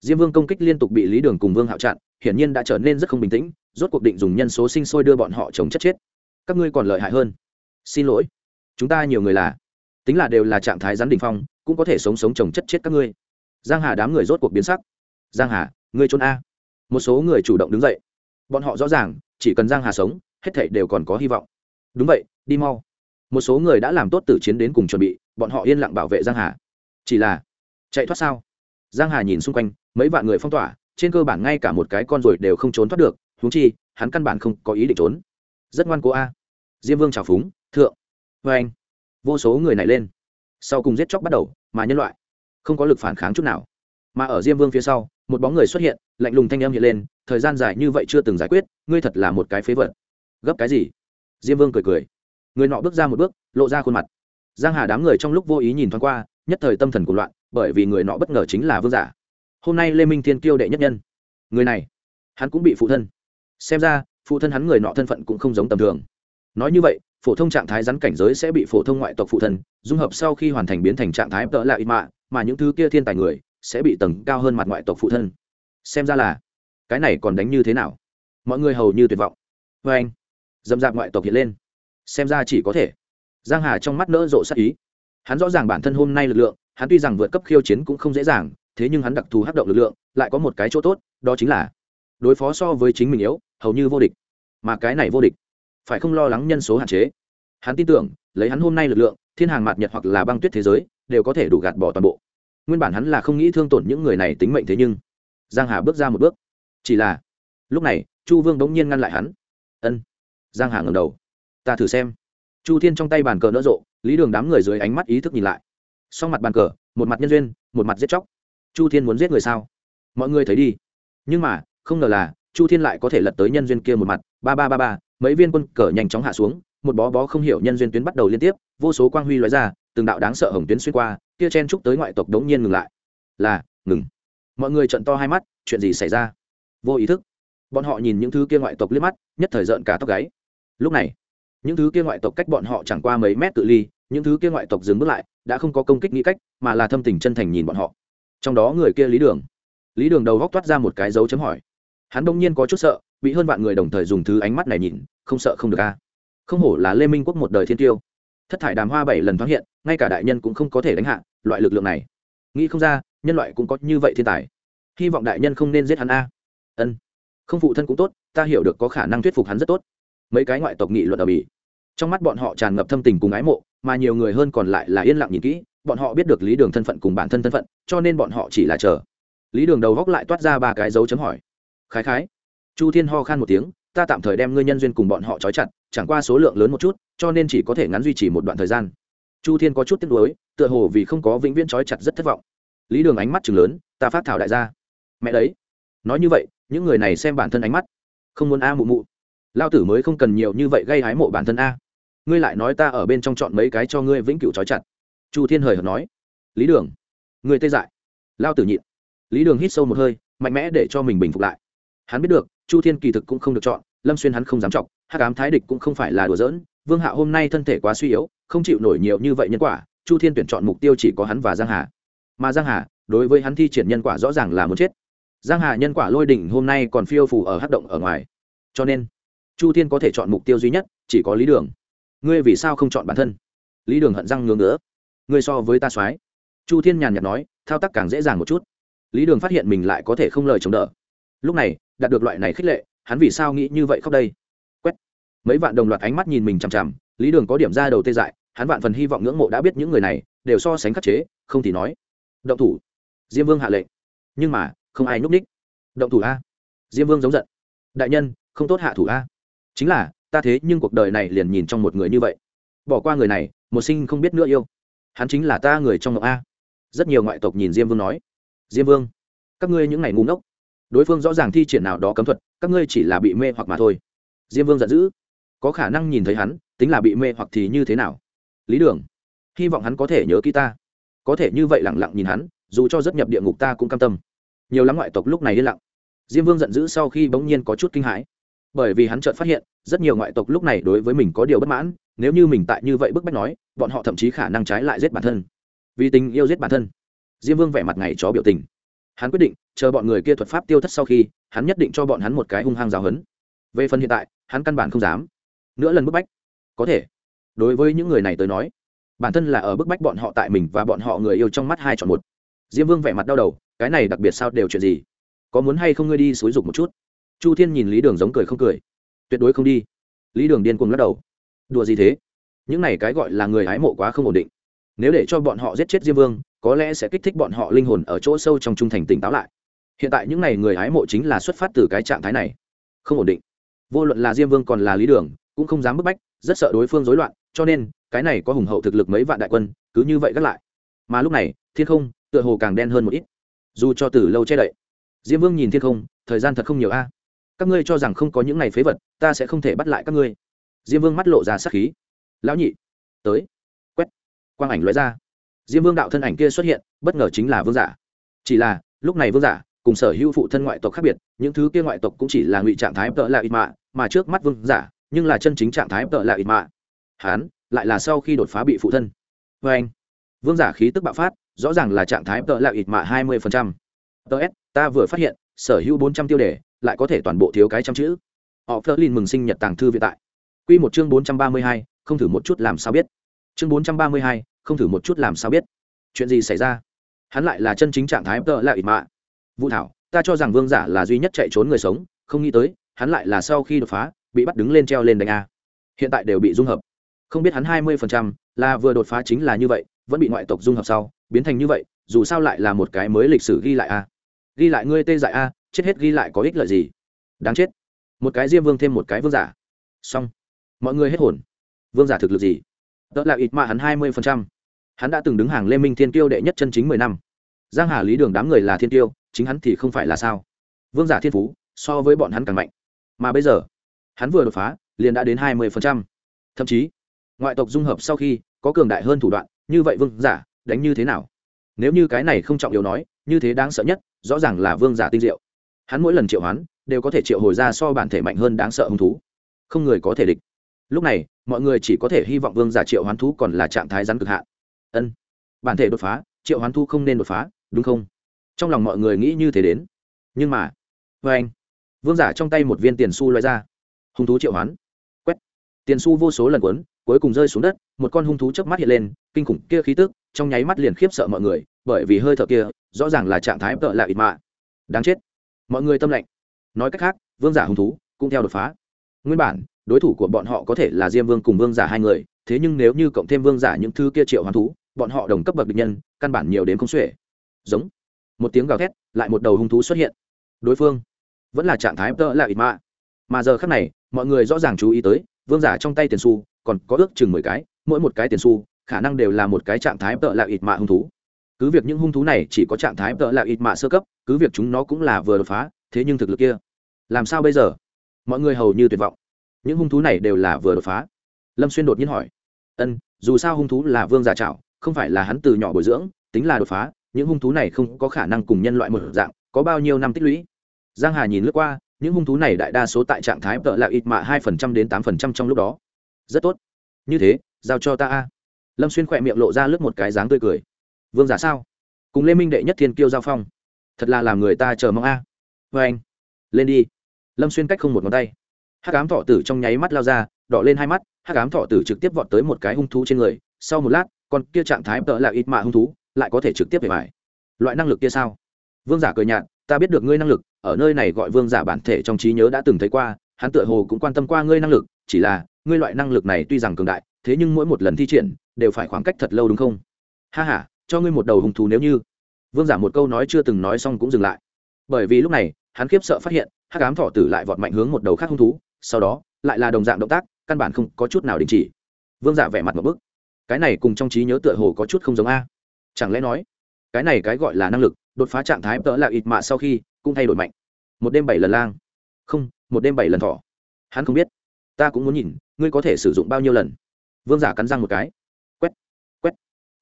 Diêm vương công kích liên tục bị lý đường cùng vương hạo chặn, hiển nhiên đã trở nên rất không bình tĩnh, rốt cuộc định dùng nhân số sinh sôi đưa bọn họ chống chất chết. Các ngươi còn lợi hại hơn. Xin lỗi. Chúng ta nhiều người là, tính là đều là trạng thái rắn đ ỉ n h phong, cũng có thể sống sống chồng chất chết các ngươi. Giang hà đám người rốt cuộc biến sắc. Giang hà, ngươi trốn a. Một số người chủ động đứng dậy. Bọn họ rõ ràng, chỉ cần giang hà sống, hết thảy đều còn có hy vọng. Đúng vậy, đi mau một số người đã làm tốt tử chiến đến cùng chuẩn bị, bọn họ yên lặng bảo vệ giang hà. Chỉ là, chạy thoát sao? Giang hà nhìn xung quanh, mấy vạn người phong tỏa, trên cơ bản ngay cả một cái con ruồi đều không trốn thoát được, huống chi, hắn căn bản không có ý định trốn. Rất ngoan cố a. Diêm vương trào phúng, thượng. Vê anh, vô số người này lên. Sau cùng giết chóc bắt đầu, mà nhân loại, không có lực phản kháng chút nào. Mà ở diêm vương phía sau, một bóng người xuất hiện, lạnh lùng thanh âm hiện lên, thời gian dài như vậy chưa từng giải quyết, ngươi thật là một cái phế vật. Gấp cái gì? Diêm vương cười cười người nọ bước ra một bước, lộ ra khuôn mặt. Giang hà đám người trong lúc vô ý nhìn thoáng qua, nhất thời tâm thần của loạn, bởi vì người nọ bất ngờ chính là vương giả. Hôm nay lê minh thiên kiêu đệ nhất nhân. Người này, hắn cũng bị phụ thân. Xem ra, phụ thân hắn người nọ thân phận cũng không giống tầm thường. Nói như vậy, phổ thông trạng thái rắn cảnh giới sẽ bị phổ thông ngoại tộc phụ thân, dung hợp sau khi hoàn thành biến thành trạng thái tợ lại ít mạ mà những thứ kia thiên tài người sẽ bị tầng cao hơn mặt ngoại tộc phụ thân. Xem ra là, cái này còn đánh như thế nào? Mọi người hầu như tuyệt vọng. Vê anh. Dâm dạp ngoại tộc hiện lên xem ra chỉ có thể. Giang hà trong mắt nỡ rộ sắc ý. Hắn rõ ràng bản thân hôm nay lực lượng, hắn tuy rằng vượt cấp khiêu chiến cũng không dễ dàng, thế nhưng hắn đặc thù hấp động lực lượng, lại có một cái chỗ tốt, đó chính là đối phó so với chính mình yếu, hầu như vô địch. Mà cái này vô địch, phải không lo lắng nhân số hạn chế? Hắn tin tưởng, lấy hắn hôm nay lực lượng, thiên hàng mạt nhật hoặc là băng tuyết thế giới, đều có thể đủ gạt bỏ toàn bộ. Nguyên bản hắn là không nghĩ thương tổn những người này tính mệnh thế nhưng, giang hà bước ra một bước. Chỉ là, lúc này, chu vương bỗng nhiên ngăn lại hắn. Ân. Giang hà ngầm đầu ta thử xem. Chu thiên trong tay bàn cờ nỡ rộ, lý đường đám người dưới ánh mắt ý thức nhìn lại. Sau mặt bàn cờ, một mặt nhân duyên, một mặt giết chóc. Chu thiên muốn giết người sao? Mọi người thấy đi. Nhưng mà, không ngờ là, chu thiên lại có thể lật tới nhân duyên kia một mặt. Ba ba ba ba, mấy viên quân cờ nhanh chóng hạ xuống, một bó bó không hiểu nhân duyên tuyến bắt đầu liên tiếp, vô số quang huy loại ra, từng đạo đáng sợ hồng tuyến xuyên qua, kia chen trúc tới ngoại tộc đống nhiên ngừng lại. Là, ngừng. Mọi người trận to hai mắt, chuyện gì xảy ra? Vô ý thức. Bọn họ nhìn những thứ kia ngoại tộc liếc mắt, nhất thời rợn cả tóc gáy. Lúc này những thứ kia ngoại tộc cách bọn họ chẳng qua mấy mét tự ly, những thứ kia ngoại tộc dừng bước lại, đã không có công kích nghĩ cách, mà là thâm tình chân thành nhìn bọn họ. Trong đó người kia lý đường. Lý đường đầu góc toát ra một cái dấu chấm hỏi. Hắn đông nhiên có chút sợ, bị hơn vạn người đồng thời dùng thứ ánh mắt này nhìn, không sợ không được a. Không hổ là lê minh quốc một đời thiên tiêu. Thất thải đàm hoa bảy lần thoáng hiện, ngay cả đại nhân cũng không có thể đánh hạ loại lực lượng này. Nghĩ không ra, nhân loại cũng có như vậy thiên tài. Hy vọng đại nhân không nên giết hắn a. Ân. Không phụ thân cũng tốt, ta hiểu được có khả năng thuyết phục hắn rất tốt mấy cái ngoại tộc nghị luận ở bỉ trong mắt bọn họ tràn ngập thâm tình cùng ái mộ, mà nhiều người hơn còn lại là yên lặng nhìn kỹ, bọn họ biết được lý đường thân phận cùng bản thân thân phận, cho nên bọn họ chỉ là chờ. Lý đường đầu góc lại toát ra ba cái dấu chấm hỏi. Khái khái. Chu thiên ho khan một tiếng, ta tạm thời đem ngươi nhân duyên cùng bọn họ trói chặt, chẳng qua số lượng lớn một chút, cho nên chỉ có thể ngắn duy trì một đoạn thời gian. Chu thiên có chút tiếc nuối, tựa hồ vì không có vĩnh viễn trói chặt rất thất vọng. Lý đường ánh mắt chừng lớn, ta phát thảo đại gia. Mẹ đấy. Nói như vậy, những người này xem bản thân ánh mắt, không muốn a mụ mụ lao tử mới không cần nhiều như vậy gây hái mộ bản thân a. Ngươi lại nói ta ở bên trong chọn mấy cái cho ngươi vĩnh cửu trói chặt. Chu thiên hời hợt nói. Lý đường người tê dại. Lao tử nhịn. Lý đường hít sâu một hơi, mạnh mẽ để cho mình bình phục lại. Hắn biết được, chu thiên kỳ thực cũng không được chọn, lâm xuyên hắn không dám chọc hát cám thái địch cũng không phải là đùa giỡn, vương hạ hôm nay thân thể quá suy yếu, không chịu nổi nhiều như vậy nhân quả, chu thiên tuyển chọn mục tiêu chỉ có hắn và giang hà. Mà giang hà, đối với hắn thi triển nhân quả rõ ràng là muốn chết. Giang hà nhân quả lôi đỉnh hôm nay còn phiêu phù ở hát động ở ngoài. Cho nên chu thiên có thể chọn mục tiêu duy nhất, chỉ có lý đường. Ngươi vì sao không chọn bản thân? Lý đường hận răng ngưỡng nữa ngươi so với ta soái. Chu thiên nhàn nhạt nói, thao tác càng dễ dàng một chút. Lý đường phát hiện mình lại có thể không lời chống đỡ. Lúc này, đạt được loại này khích lệ, hắn vì sao nghĩ như vậy khóc đây? Quét. Mấy vạn đồng loạt ánh mắt nhìn mình chằm chằm, lý đường có điểm ra đầu tê dại, hắn vạn phần hy vọng ngưỡng mộ đã biết những người này, đều so sánh khắc chế, không thì nói. Động thủ. Diêm vương hạ lệnh. Nhưng mà, không ai nhúc ních động thủ a. Diêm vương giống giận. Đại nhân, không tốt hạ thủ a chính là, ta thế nhưng cuộc đời này liền nhìn trong một người như vậy. Bỏ qua người này, một sinh không biết nữa yêu. Hắn chính là ta người trong ngọc a. Rất nhiều ngoại tộc nhìn diêm vương nói. Diêm vương, các ngươi những ngày ngu ngốc. Đối phương rõ ràng thi triển nào đó cấm thuật, các ngươi chỉ là bị mê hoặc mà thôi. Diêm vương giận dữ. Có khả năng nhìn thấy hắn, tính là bị mê hoặc thì như thế nào? Lý đường, hy vọng hắn có thể nhớ kỹ ta. Có thể như vậy lẳng lặng nhìn hắn, dù cho rất nhập địa ngục ta cũng cam tâm. Nhiều lắm ngoại tộc lúc này yên lặng. Diêm vương giận dữ sau khi bỗng nhiên có chút kinh hãi bởi vì hắn chợt phát hiện, rất nhiều ngoại tộc lúc này đối với mình có điều bất mãn, nếu như mình tại như vậy bức bách nói, bọn họ thậm chí khả năng trái lại giết bản thân. Vì tình yêu giết bản thân. Diêm vương vẻ mặt ngày chó biểu tình. Hắn quyết định, chờ bọn người kia thuật pháp tiêu thất sau khi, hắn nhất định cho bọn hắn một cái hung hăng giáo hấn về phần hiện tại, hắn căn bản không dám. Nữa lần bức bách. Có thể. Đối với những người này tới nói, bản thân là ở bức bách bọn họ tại mình và bọn họ người yêu trong mắt hai chọn một. Diêm vương vẻ mặt đau đầu, cái này đặc biệt sao đều chuyện gì? Có muốn hay không ngươi đi xúi dục một chút? Chu thiên nhìn lý đường giống cười không cười. Tuyệt đối không đi. Lý đường điên cuồng lắc đầu. Đùa gì thế? Những này cái gọi là người hái mộ quá không ổn định. Nếu để cho bọn họ giết chết diêm vương, có lẽ sẽ kích thích bọn họ linh hồn ở chỗ sâu trong trung thành tỉnh táo lại. Hiện tại những n à y người hái mộ chính là xuất phát từ cái trạng thái này. Không ổn định. Vô luận là diêm vương còn là lý đường, cũng không dám bức bách, rất sợ đối phương dối loạn, cho nên, cái này có hùng hậu thực lực mấy vạn đại quân, cứ như vậy gác lại. Mà lúc này, thiên không, tựa hồ càng đen hơn một ít. Dù cho từ lâu che đậy, diêm vương nhìn thiên không, thời gian thật không nhiều a các ngươi cho rằng không có những này phế vật, ta sẽ không thể bắt lại các ngươi. Diêm vương mắt lộ ra sắc khí. Lão nhị, tới. Quét. Quang ảnh lóe ra. Diêm vương đạo thân ảnh kia xuất hiện, bất ngờ chính là vương giả. Chỉ là, lúc này vương giả, cùng sở hữu phụ thân ngoại tộc khác biệt, những thứ kia ngoại tộc cũng chỉ là ngụy trạng thái tợ là ít mạ, mà trước mắt vương giả, nhưng là chân chính trạng thái tợ là ít mạ. Hán, lại là sau khi đột phá bị phụ thân. Vê anh. Vương giả khí tức bạo phát, rõ ràng là trạng thái tợ là ít mạ hai mươi phần trăm. Ts ta vừa phát hiện, sở hữu bốn trăm tiêu đề lại có thể toàn bộ thiếu cái trăm chữ. Họ phớt lên mừng sinh nhật tàng thư viện tại. Quy một chương bốn trăm ba mươi hai, không thử một chút làm sao biết. Chương bốn trăm ba mươi hai, không thử một chút làm sao biết. Chuyện gì xảy ra? Hắn lại là chân chính trạng thái tợ lại ít mạ vũ thảo, ta cho rằng vương giả là duy nhất chạy trốn người sống, không nghĩ tới, hắn lại là sau khi đột phá, bị bắt đứng lên treo lên đánh a. Hiện tại đều bị dung hợp. Không biết hắn hai mươi phần trăm là vừa đột phá chính là như vậy, vẫn bị ngoại tộc dung hợp sau, biến thành như vậy, dù sao lại là một cái mới lịch sử ghi lại a. Ghi lại ngươi tê dại a chết hết ghi lại có ích lợi gì? Đáng chết. Một cái diêm vương thêm một cái vương giả. Xong. Mọi người hết hồn. Vương giả thực lực gì? Tớ là ít mà hắn hai mươi phần trăm. Hắn đã từng đứng hàng lê minh thiên tiêu đệ nhất chân chính mười năm. Giang hà lý đường đám người là thiên tiêu chính hắn thì không phải là sao. Vương giả thiên phú, so với bọn hắn càng mạnh. Mà bây giờ, hắn vừa đột phá, liền đã đến hai mươi phần trăm. Thậm chí, ngoại tộc dung hợp sau khi có cường đại hơn thủ đoạn, như vậy vương giả đánh như thế nào? Nếu như cái này không trọng yếu nói, như thế đáng sợ nhất, rõ ràng là vương giả tinh diệu hắn mỗi lần triệu hoán đều có thể triệu hồi ra so bản thể mạnh hơn đáng sợ hứng thú. Không người có thể địch. Lúc này, mọi người chỉ có thể hy vọng vương giả triệu hoán thú còn là trạng thái rắn cực hạn. Ân. Bản thể đột phá, triệu hoán thú không nên đột phá, đúng không? Trong lòng mọi người nghĩ như thế đến. Nhưng mà vê anh. Vương giả trong tay một viên tiền su loại ra. Hung thú triệu hoán. Quét. Tiền su vô số lần quấn cuối cùng rơi xuống đất, một con hung thú chớp mắt hiện lên, kinh khủng kia khí tức, trong nháy mắt liền khiếp sợ mọi người, bởi vì hơi thở kia, rõ ràng là trạng thái tợ lạ ít mạ. Đáng chết mọi người tâm lệnh nói cách khác, vương giả hung thú cũng theo đột phá. Nguyên bản, đối thủ của bọn họ có thể là diêm vương cùng vương giả hai người, thế nhưng nếu như cộng thêm vương giả những thứ kia triệu hoàn thú, bọn họ đồng cấp bậc địch nhân, căn bản nhiều đến không xuể. Giống. Một tiếng gào thét, lại một đầu hung thú xuất hiện. Đối phương vẫn là trạng thái tơ là ít mạ. Mà giờ khác này, mọi người rõ ràng chú ý tới, vương giả trong tay tiền su còn có ước chừng mười cái, mỗi một cái tiền su khả năng đều là một cái trạng thái tợ là ít mạ hung thú cứ việc những hung thú này chỉ có trạng thái tợ là ít mạ sơ cấp, cứ việc chúng nó cũng là vừa đột phá, thế nhưng thực lực kia, làm sao bây giờ? Mọi người hầu như tuyệt vọng. Những hung thú này đều là vừa đột phá. Lâm xuyên đột nhiên hỏi. Ân, dù sao hung thú là vương giả trạo không phải là hắn từ nhỏ bồi dưỡng, tính là đột phá, những hung thú này không có khả năng cùng nhân loại một dạng, có bao nhiêu năm tích lũy? Giang hà nhìn lướt qua, những hung thú này đại đa số tại trạng thái tợ là ít mạ hai phần trăm đến tám phần trăm trong lúc đó. Rất tốt. Như thế, giao cho ta a. Lâm xuyên khỏe miệng lộ ra lướt một cái dáng tươi cười vương giả sao? Cùng lê minh đệ nhất thiên kiêu giao phong. Thật là làm người ta chờ mong a. Vê anh. Lên đi. Lâm xuyên cách không một ngón tay. Hắc ám thọ tử trong nháy mắt lao ra, đỏ lên hai mắt, hắc ám thọ tử trực tiếp vọt tới một cái hung thú trên người. Sau một lát còn kia trạng thái tợ là ít mạ hung thú, lại có thể trực tiếp về bài. Loại năng lực kia sao? Vương giả cười nhạt, ta biết được ngươi năng lực, ở nơi này gọi vương giả bản thể trong trí nhớ đã từng thấy qua, hắn tựa hồ cũng quan tâm qua ngươi năng lực, chỉ là, ngươi loại năng lực này tuy rằng cường đại, thế nhưng mỗi một lần thi triển, đều phải khoảng cách thật lâu đúng không? Ha h a cho ngươi một đầu hung thú nếu như. Vương giả một câu nói chưa từng nói xong cũng dừng lại. Bởi vì lúc này, hắn khiếp sợ phát hiện, hắc ám thọ tử lại vọt mạnh hướng một đầu khác hung thú, sau đó, lại là đồng dạng động tác, căn bản không có chút nào đình chỉ. Vương giả vẻ mặt một bức. Cái này cùng trong trí nhớ tựa hồ có chút không giống a. Chẳng lẽ nói, cái này cái gọi là năng lực, đột phá trạng thái tỡ là ít mạ sau khi, cũng thay đổi mạnh. Một đêm bảy lần lang. Không, một đêm bảy lần thỏ hắn không biết. Ta cũng muốn nhìn, ngươi có thể sử dụng bao nhiêu lần. Vương giả cắn răng một cái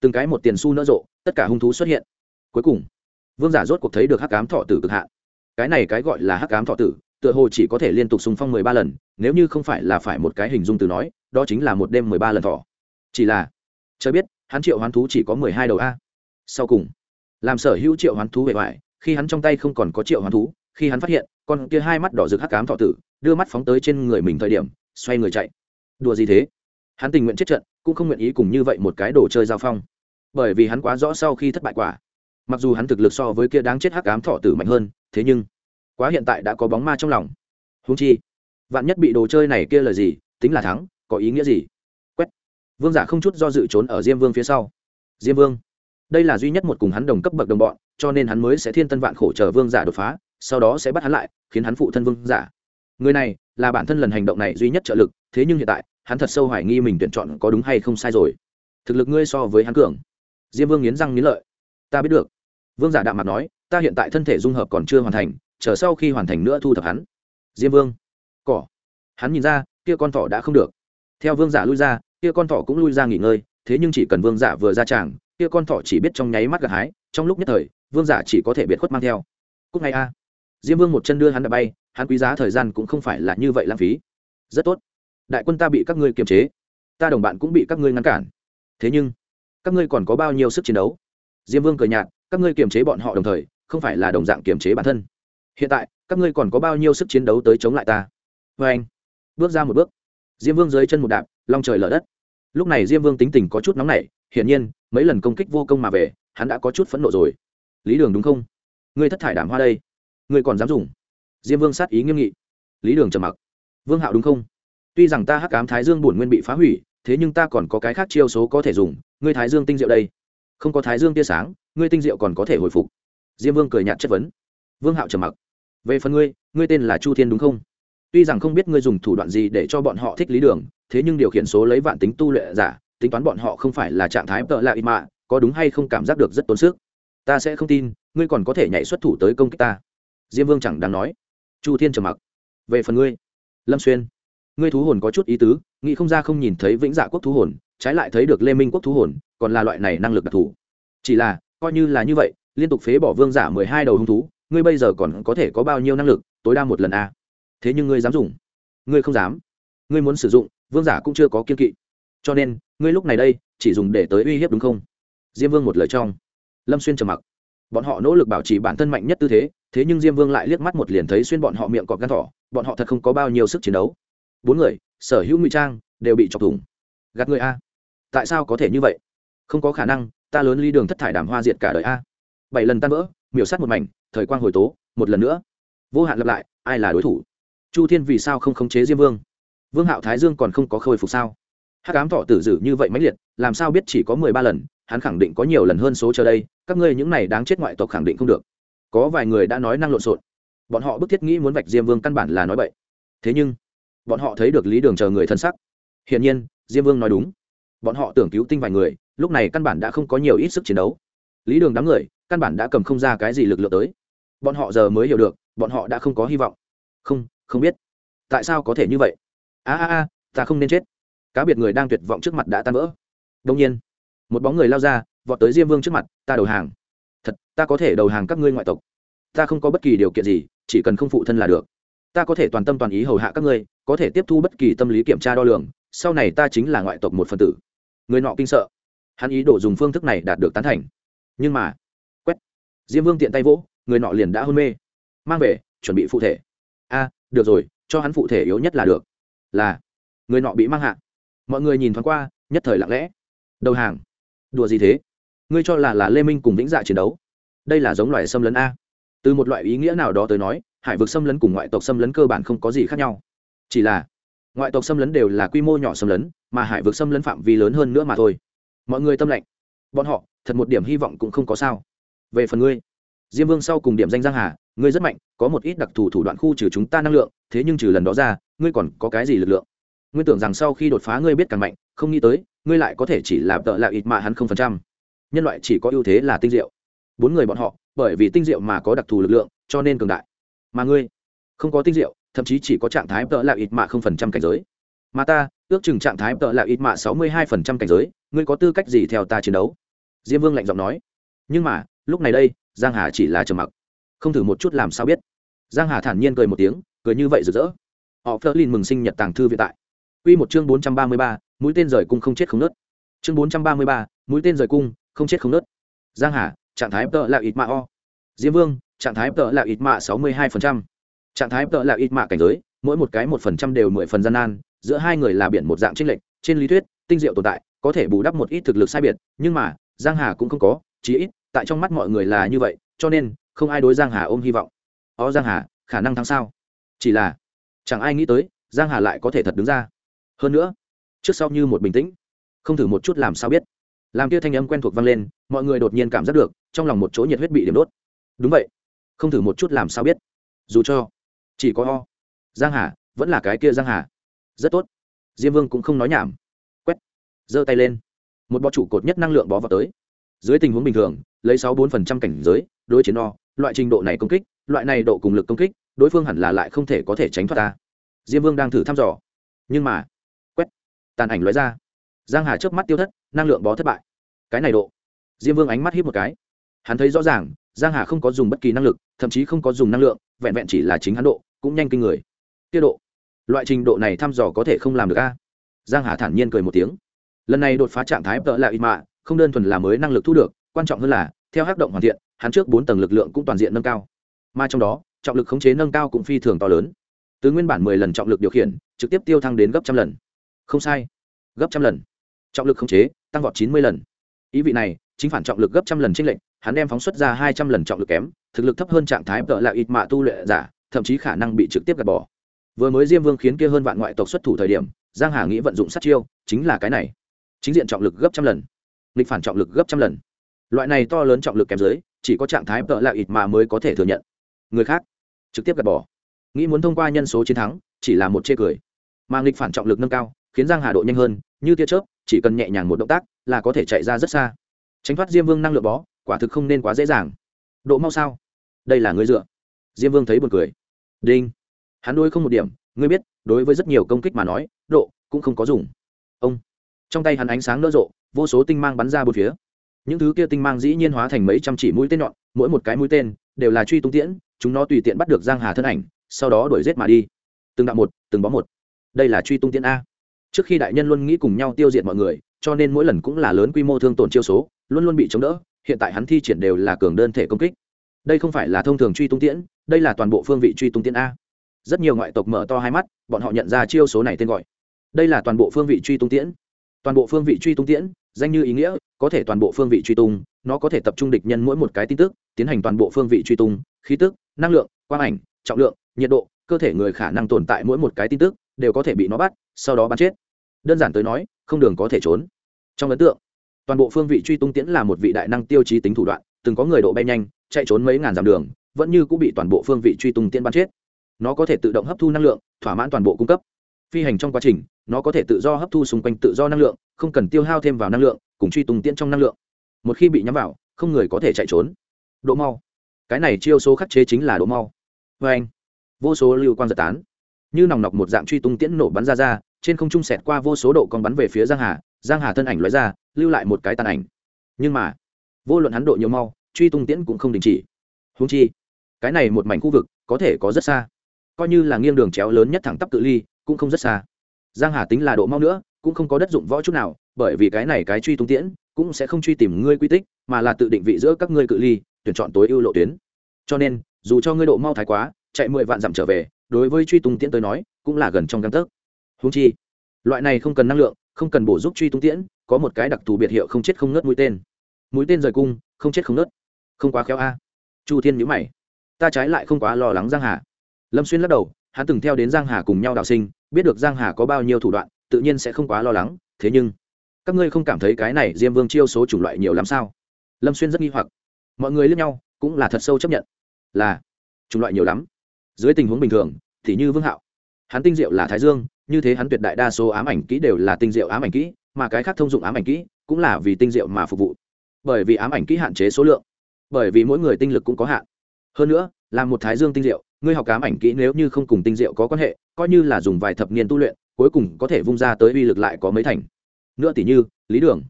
từng cái một tiền xu nỡ rộ, tất cả hung thú xuất hiện. Cuối cùng, vương giả rốt cuộc thấy được hắc cám thọ tử cực hạn. Cái này cái gọi là hắc cám thọ tử, tựa hồ chỉ có thể liên tục xung phong mười ba lần, nếu như không phải là phải một cái hình dung từ nói, đó chính là một đêm mười ba lần thọ. Chỉ là chờ biết, hắn triệu hoán thú chỉ có mười hai đầu a. Sau cùng, làm sở hữu triệu hoán thú bề ngoài, khi hắn trong tay không còn có triệu hoán thú, khi hắn phát hiện, con kia hai mắt đỏ rực hắc cám thọ tử, đưa mắt phóng tới trên người mình thời điểm, xoay người chạy. Đùa gì thế? Hắn tình nguyện chết trận, cũng không nguyện ý cùng như vậy một cái đồ chơi giao phong. Bởi vì hắn quá rõ sau khi thất bại quả. Mặc dù hắn thực lực so với kia đáng chết hắc ám thọ tử mạnh hơn, thế nhưng, quá hiện tại đã có bóng ma trong lòng. Húng chi, vạn nhất bị đồ chơi này kia là gì, tính là thắng, có ý nghĩa gì? Quét. Vương giả không chút do dự trốn ở diêm vương phía sau. Diêm vương, đây là duy nhất một cùng hắn đồng cấp bậc đồng bọn, cho nên hắn mới sẽ thiên tân vạn khổ chờ vương giả đột phá, sau đó sẽ bắt hắn lại, khiến hắn phụ thân vương giả. Người này là bản thân lần hành động này duy nhất trợ lực, thế nhưng hiện tại hắn thật sâu hoài nghi mình tuyển chọn có đúng hay không sai rồi. Thực lực ngươi so với hắn cường. Diêm vương nghiến răng nghiến lợi. Ta biết được. Vương giả đạm mặt nói, ta hiện tại thân thể dung hợp còn chưa hoàn thành, chờ sau khi hoàn thành nữa thu thập hắn. Diêm vương. Cỏ. Hắn nhìn ra, kia con thỏ đã không được. Theo vương giả lui ra, kia con thỏ cũng lui ra nghỉ ngơi, thế nhưng chỉ cần vương giả vừa ra tràng, kia con thỏ chỉ biết trong nháy mắt gặt hái, trong lúc nhất thời, vương giả chỉ có thể biệt khuất mang theo. Cúc ngay a. Diêm vương một chân đưa hắn đã bay, hắn quý giá thời gian cũng không phải là như vậy lãng phí. Rất tốt đại quân ta bị các ngươi kiềm chế, ta đồng bạn cũng bị các ngươi ngăn cản. Thế nhưng, các ngươi còn có bao nhiêu sức chiến đấu? Diêm vương cười nhạt, các ngươi kiềm chế bọn họ đồng thời, không phải là đồng dạng kiềm chế bản thân. Hiện tại, các ngươi còn có bao nhiêu sức chiến đấu tới chống lại ta? Vê anh, bước ra một bước. Diêm vương dưới chân một đạp, long trời lở đất. Lúc này diêm vương tính tình có chút nóng nảy, hiển nhiên, mấy lần công kích vô công mà về, hắn đã có chút phẫn nộ rồi. Lý đường đúng không? Ngươi thất thải đảm hoa đây. Ngươi còn dám dùng. Diêm vương sát ý nghiêm nghị. Lý đường trầm mặc. Vương hạo đúng không? Tuy rằng ta hắc cám thái dương bổn nguyên bị phá hủy, thế nhưng ta còn có cái khác chiêu số có thể dùng. Ngươi thái dương tinh diệu đây. Không có thái dương tia sáng, ngươi tinh diệu còn có thể hồi phục. Diêm vương cười nhạt chất vấn. Vương hạo trầm mặc. Về phần ngươi ngươi tên là chu thiên đúng không? Tuy rằng không biết ngươi dùng thủ đoạn gì để cho bọn họ thích lý đường, thế nhưng điều khiển số lấy vạn tính tu lệ giả, tính toán bọn họ không phải là trạng thái tợ lạ ít mạ, có đúng hay không cảm giác được rất tốn sức. Ta sẽ không tin, ngươi còn có thể nhảy xuất thủ tới công kích ta. Diêm vương chẳng đáng nói. Chu thiên trầm mặc. Về phần ngươi, lâm xuyên ngươi thú hồn có chút ý tứ, nghĩ không ra không nhìn thấy vĩnh dạ quốc thú hồn, trái lại thấy được lê minh quốc thú hồn, còn là loại này năng lực đặc thù. Chỉ là, coi như là như vậy, liên tục phế bỏ vương giả mười hai đầu hung thú, ngươi bây giờ còn có thể có bao nhiêu năng lực, tối đa một lần a à? thế nhưng ngươi dám dùng. Ngươi không dám. Ngươi muốn sử dụng, vương giả cũng chưa có kiên kỵ. Cho nên, ngươi lúc này đây, chỉ dùng để tới uy hiếp đúng không? Diêm vương một lời trong. Lâm xuyên trầm mặc. Bọn họ nỗ lực bảo trì bản thân mạnh nhất tư thế thế nhưng diêm vương lại liếc mắt một liền thấy xuyên bọn họ miệng cọp gan thỏ, bọn họ thật không có bao nhiêu sức chiến đấu bốn người, sở hữu ngụy trang, đều bị chọc thủng. Gạt người a. Tại sao có thể như vậy? Không có khả năng, ta lớn ly đường thất thải đàm hoa diệt cả đời a. Bảy lần tan vỡ, miểu sát một mảnh, thời quang hồi tố, một lần nữa. Vô hạn lặp lại, ai là đối thủ? Chu thiên vì sao không khống chế diêm vương? Vương hạo thái dương còn không có khôi phục sao? Hát cám thọ tử dử như vậy mãnh liệt, làm sao biết chỉ có mười ba lần, hắn khẳng định có nhiều lần hơn số chờ đây, các ngươi những này đáng chết ngoại tộc khẳng định không được. Có vài người đã nói năng lộn xộn. Bọn họ bức thiết nghĩ muốn vạch diêm vương căn bản là nói vậy thế nhưng bọn họ thấy được lý đường chờ người thân sắc. Hiển nhiên, diêm vương nói đúng. Bọn họ tưởng cứu tinh vài người, lúc này căn bản đã không có nhiều ít sức chiến đấu. Lý đường đám người, căn bản đã cầm không ra cái gì lực lượng tới. Bọn họ giờ mới hiểu được, bọn họ đã không có hy vọng. Không không biết. Tại sao có thể như vậy? A a a, ta không nên chết. Cá biệt người đang tuyệt vọng trước mặt đã tan vỡ. Đông nhiên, một bóng người lao ra, vọt tới diêm vương trước mặt, ta đầu hàng. Thật, ta có thể đầu hàng các ngươi ngoại tộc. Ta không có bất kỳ điều kiện gì, chỉ cần không phụ thân là được ta có thể toàn tâm toàn ý hầu hạ các ngươi, có thể tiếp thu bất kỳ tâm lý kiểm tra đo lường, sau này ta chính là ngoại tộc một phần tử. Người nọ kinh sợ. Hắn ý đồ dùng phương thức này đạt được tán thành. Nhưng mà, quét. Diêm vương tiện tay vỗ, người nọ liền đã hôn mê. Mang về, chuẩn bị phụ thể. A, được rồi, cho hắn phụ thể yếu nhất là được. Là, người nọ bị mang hạ. Mọi người nhìn thoáng qua, nhất thời lặng lẽ. Đầu hàng. Đùa gì thế? Ngươi cho là là lê minh cùng vĩnh dạ chiến đấu? Đây là giống loài xâm lấn a. Từ một loại ý nghĩa nào đó tới nói hải vực xâm lấn cùng ngoại tộc xâm lấn cơ bản không có gì khác nhau. Chỉ là, ngoại tộc xâm lấn đều là quy mô nhỏ xâm lấn, mà hải vực xâm lấn phạm vi lớn hơn nữa mà thôi. Mọi người tâm lệnh. Bọn họ, thật một điểm hy vọng cũng không có sao. Về phần ngươi, diêm vương sau cùng điểm danh giang hà, ngươi rất mạnh, có một ít đặc thù thủ đoạn khu trừ chúng ta năng lượng, thế nhưng trừ lần đó ra, ngươi còn có cái gì lực lượng? Nguyên tưởng rằng sau khi đột phá ngươi biết càng mạnh, không nghĩ tới, ngươi lại có thể chỉ làm tợ lại ít mà hắn không phần trăm. Nhân loại chỉ có ưu thế là tinh diệu. Bốn người bọn họ, bởi vì tinh diệu mà có đặc thù lực lượng, cho nên cường đại mà ngươi không có tinh diệu thậm chí chỉ có trạng thái tợ là ít mạ không phần trăm cảnh giới. Mà ta ước chừng trạng thái tợ là ít mạ sáu mươi hai phần trăm cảnh giới ngươi có tư cách gì theo ta chiến đấu? Diêm vương lạnh giọng nói. Nhưng mà lúc này đây giang hà chỉ là trầm mặc. Không thử một chút làm sao biết. Giang hà thản nhiên cười một tiếng cười như vậy rực rỡ. Họ phớt lên mừng sinh nhật tàng thư viện tại. Quy một chương bốn trăm ba mươi ba, mũi tên rời cung không chết không nứt. Chương bốn trăm ba mươi ba, mũi tên rời cung, không chết không nứt. Giang Hà, trạng thái tợ là ít mà o. Diêm Vương, trạng thái tợ là ít mạ sáu mươi hai phần trăm. Trạng thái tợ là ít mạ cảnh giới, mỗi một cái một phần trăm đều mười phần gian nan, giữa hai người là biển một dạng chênh lệch, trên lý thuyết, tinh diệu tồn tại, có thể bù đắp một ít thực lực sai biệt, nhưng mà, Giang Hà cũng không có, chí ít, tại trong mắt mọi người là như vậy, cho nên, không ai đối Giang Hà ôm hy vọng. Ó Giang Hà, khả năng thắng sao? Chỉ là, chẳng ai nghĩ tới, Giang Hà lại có thể thật đứng ra hơn nữa trước sau như một bình tĩnh không thử một chút làm sao biết làm kia thanh âm quen thuộc vang lên mọi người đột nhiên cảm giác được trong lòng một chỗ nhiệt huyết bị điểm đốt đúng vậy không thử một chút làm sao biết. Dù cho, chỉ có ho giang hà, vẫn là cái kia giang hà. Rất tốt. Diêm vương cũng không nói nhảm. Quét. Giơ tay lên. Một bó trụ cột nhất năng lượng bó vào tới. Dưới tình huống bình thường, lấy sáu bốn phần trăm cảnh giới, đối chiến o, loại trình độ này công kích, loại này độ cùng lực công kích, đối phương hẳn là lại không thể có thể tránh thoát ta. Diêm vương đang thử thăm dò. Nhưng mà, quét. Tàn ảnh lóe ra. Giang hà trước mắt tiêu thất, năng lượng bó thất bại. Cái này độ. Diêm vương ánh mắt hít một cái. Hắn thấy rõ ràng giang hà không có dùng bất kỳ năng lực, thậm chí không có dùng năng lượng, vẹn vẹn chỉ là chính hắn độ, cũng nhanh kinh người. Tiêu độ, loại trình độ này thăm dò có thể không làm được a? Giang hà thản nhiên cười một tiếng. Lần này đột phá trạng thái tợ là ít mạ, không đơn thuần là mới năng lực thu được, quan trọng hơn là, theo hắc động hoàn thiện, hắn trước bốn tầng lực lượng cũng toàn diện nâng cao. Mà trong đó, trọng lực khống chế nâng cao cũng phi thường to lớn. Từ nguyên bản mười lần trọng lực điều khiển, trực tiếp tiêu thăng đến gấp trăm lần. Không sai, gấp trăm lần. Trọng lực khống chế, tăng vọt chín mươi lần. Ý vị này, chính phản trọng lực gấp trăm lần tranh lệch hắn đem phóng xuất ra hai trăm lần trọng lực kém, thực lực thấp hơn trạng thái tợ là ít mạ tu luyện giả, thậm chí khả năng bị trực tiếp gạt bỏ. Vừa mới diêm vương khiến kia hơn vạn ngoại tộc xuất thủ thời điểm, giang hà nghĩ vận dụng sát chiêu, chính là cái này. Chính diện trọng lực gấp trăm lần, nghịch phản trọng lực gấp trăm lần. Loại này to lớn trọng lực kém dưới, chỉ có trạng thái tợ là ít mà mới có thể thừa nhận. Người khác, trực tiếp gạt bỏ. Nghĩ muốn thông qua nhân số chiến thắng, chỉ là một chê cười. Mà nghịch phản trọng lực nâng cao, khiến giang hà độ nhanh hơn, như tia chớp, chỉ cần nhẹ nhàng một động tác, là có thể chạy ra rất xa. Tránh thoát diêm vương năng lượng bó quả thực không nên quá dễ dàng. Độ mau sao? Đây là người dựa. Diêm vương thấy buồn cười. Đinh. Hắn đôi không một điểm, ngươi biết, đối với rất nhiều công kích mà nói, độ cũng không có dùng. Ông. Trong tay hắn ánh sáng nở rộ, vô số tinh mang bắn ra bốn phía. Những thứ kia tinh mang dĩ nhiên hóa thành mấy trăm chỉ mũi tên nhọn, mỗi một cái mũi tên đều là truy tung tiễn, chúng nó tùy tiện bắt được giang hà thân ảnh, sau đó đuổi giết mà đi. Từng đạo một, từng bó một. Đây là truy tung tiễn a. Trước khi đại nhân luôn nghĩ cùng nhau tiêu diệt mọi người, cho nên mỗi lần cũng là lớn quy mô thương tổn chiêu số, luôn luôn bị chống đỡ hiện tại hắn thi triển đều là cường đơn thể công kích. Đây không phải là thông thường truy tung tiễn, đây là toàn bộ phương vị truy tung tiễn a. Rất nhiều ngoại tộc mở to hai mắt, bọn họ nhận ra chiêu số này tên gọi. Đây là toàn bộ phương vị truy tung tiễn. Toàn bộ phương vị truy tung tiễn, danh như ý nghĩa, có thể toàn bộ phương vị truy tung, nó có thể tập trung địch nhân mỗi một cái tin tức, tiến hành toàn bộ phương vị truy tung, khí tức, năng lượng, quang ảnh, trọng lượng, nhiệt độ, cơ thể người khả năng tồn tại mỗi một cái tin tức, đều có thể bị nó bắt, sau đó bắn chết. Đơn giản tới nói, không đường có thể trốn. Trong ấn tượng toàn bộ phương vị truy tung tiễn là một vị đại năng tiêu chí tính thủ đoạn, từng có người độ bay nhanh, chạy trốn mấy ngàn dặm đường, vẫn như cũng bị toàn bộ phương vị truy tung tiễn bắn chết. Nó có thể tự động hấp thu năng lượng, thỏa mãn toàn bộ cung cấp. Phi hành trong quá trình, nó có thể tự do hấp thu xung quanh tự do năng lượng, không cần tiêu hao thêm vào năng lượng, cùng truy tung tiễn trong năng lượng. Một khi bị nhắm vào, không người có thể chạy trốn. Độ mau. Cái này chiêu số khắc chế chính là độ mau. Vê anh, vô số lưu quan giật tán. Như nòng nọc một dạng truy tung tiễn nổ bắn ra ra, trên không trung sẹt qua vô số độ con bắn về phía giang hà giang hà thân ảnh lóe ra, lưu lại một cái tàn ảnh. Nhưng mà, vô luận hắn độ nhiều mau, truy tung tiễn cũng không đình chỉ. Húng chi, cái này một mảnh khu vực có thể có rất xa. Coi như là nghiêng đường chéo lớn nhất thẳng tắp cự ly, cũng không rất xa. Giang hà tính là độ mau nữa, cũng không có đất dụng võ chút nào, bởi vì cái này cái truy tung tiễn cũng sẽ không truy tìm ngươi quy tích, mà là tự định vị giữa các ngươi cự ly, tuyển chọn tối ưu lộ tuyến. Cho nên, dù cho ngươi độ mau thái quá, chạy mười vạn dặm trở về, đối với truy tung tiễn tới nói, cũng là gần trong găng tấc. Húng chi, loại này không cần năng lượng không cần bổ giúp truy tung tiễn, có một cái đặc thù biệt hiệu không chết không nớt mũi tên. Mũi tên rời cung, không chết không nớt không quá khéo a. Chu thiên nhữ mày. Ta trái lại không quá lo lắng giang hà. Lâm xuyên lắc đầu, hắn từng theo đến giang hà cùng nhau đào sinh, biết được giang hà có bao nhiêu thủ đoạn, tự nhiên sẽ không quá lo lắng, thế nhưng, các ngươi không cảm thấy cái này diêm vương chiêu số chủng loại nhiều lắm sao? Lâm xuyên rất nghi hoặc. Mọi người lẫn nhau, cũng là thật sâu chấp nhận. Là, chủng loại nhiều lắm. Dưới tình huống bình thường, thì như vương hạo. Hắn tinh diệu là thái dương như thế hắn tuyệt đại đa số ám ảnh kỹ đều là tinh diệu ám ảnh kỹ, mà cái khác thông dụng ám ảnh kỹ cũng là vì tinh diệu mà phục vụ. Bởi vì ám ảnh kỹ hạn chế số lượng, bởi vì mỗi người tinh lực cũng có hạn. Hơn nữa, là một thái dương tinh diệu, ngươi học ám ảnh kỹ nếu như không cùng tinh diệu có quan hệ, coi như là dùng vài thập niên tu luyện, cuối cùng có thể vung ra tới uy lực lại có mấy thành. Nữa tỷ như, lý đường.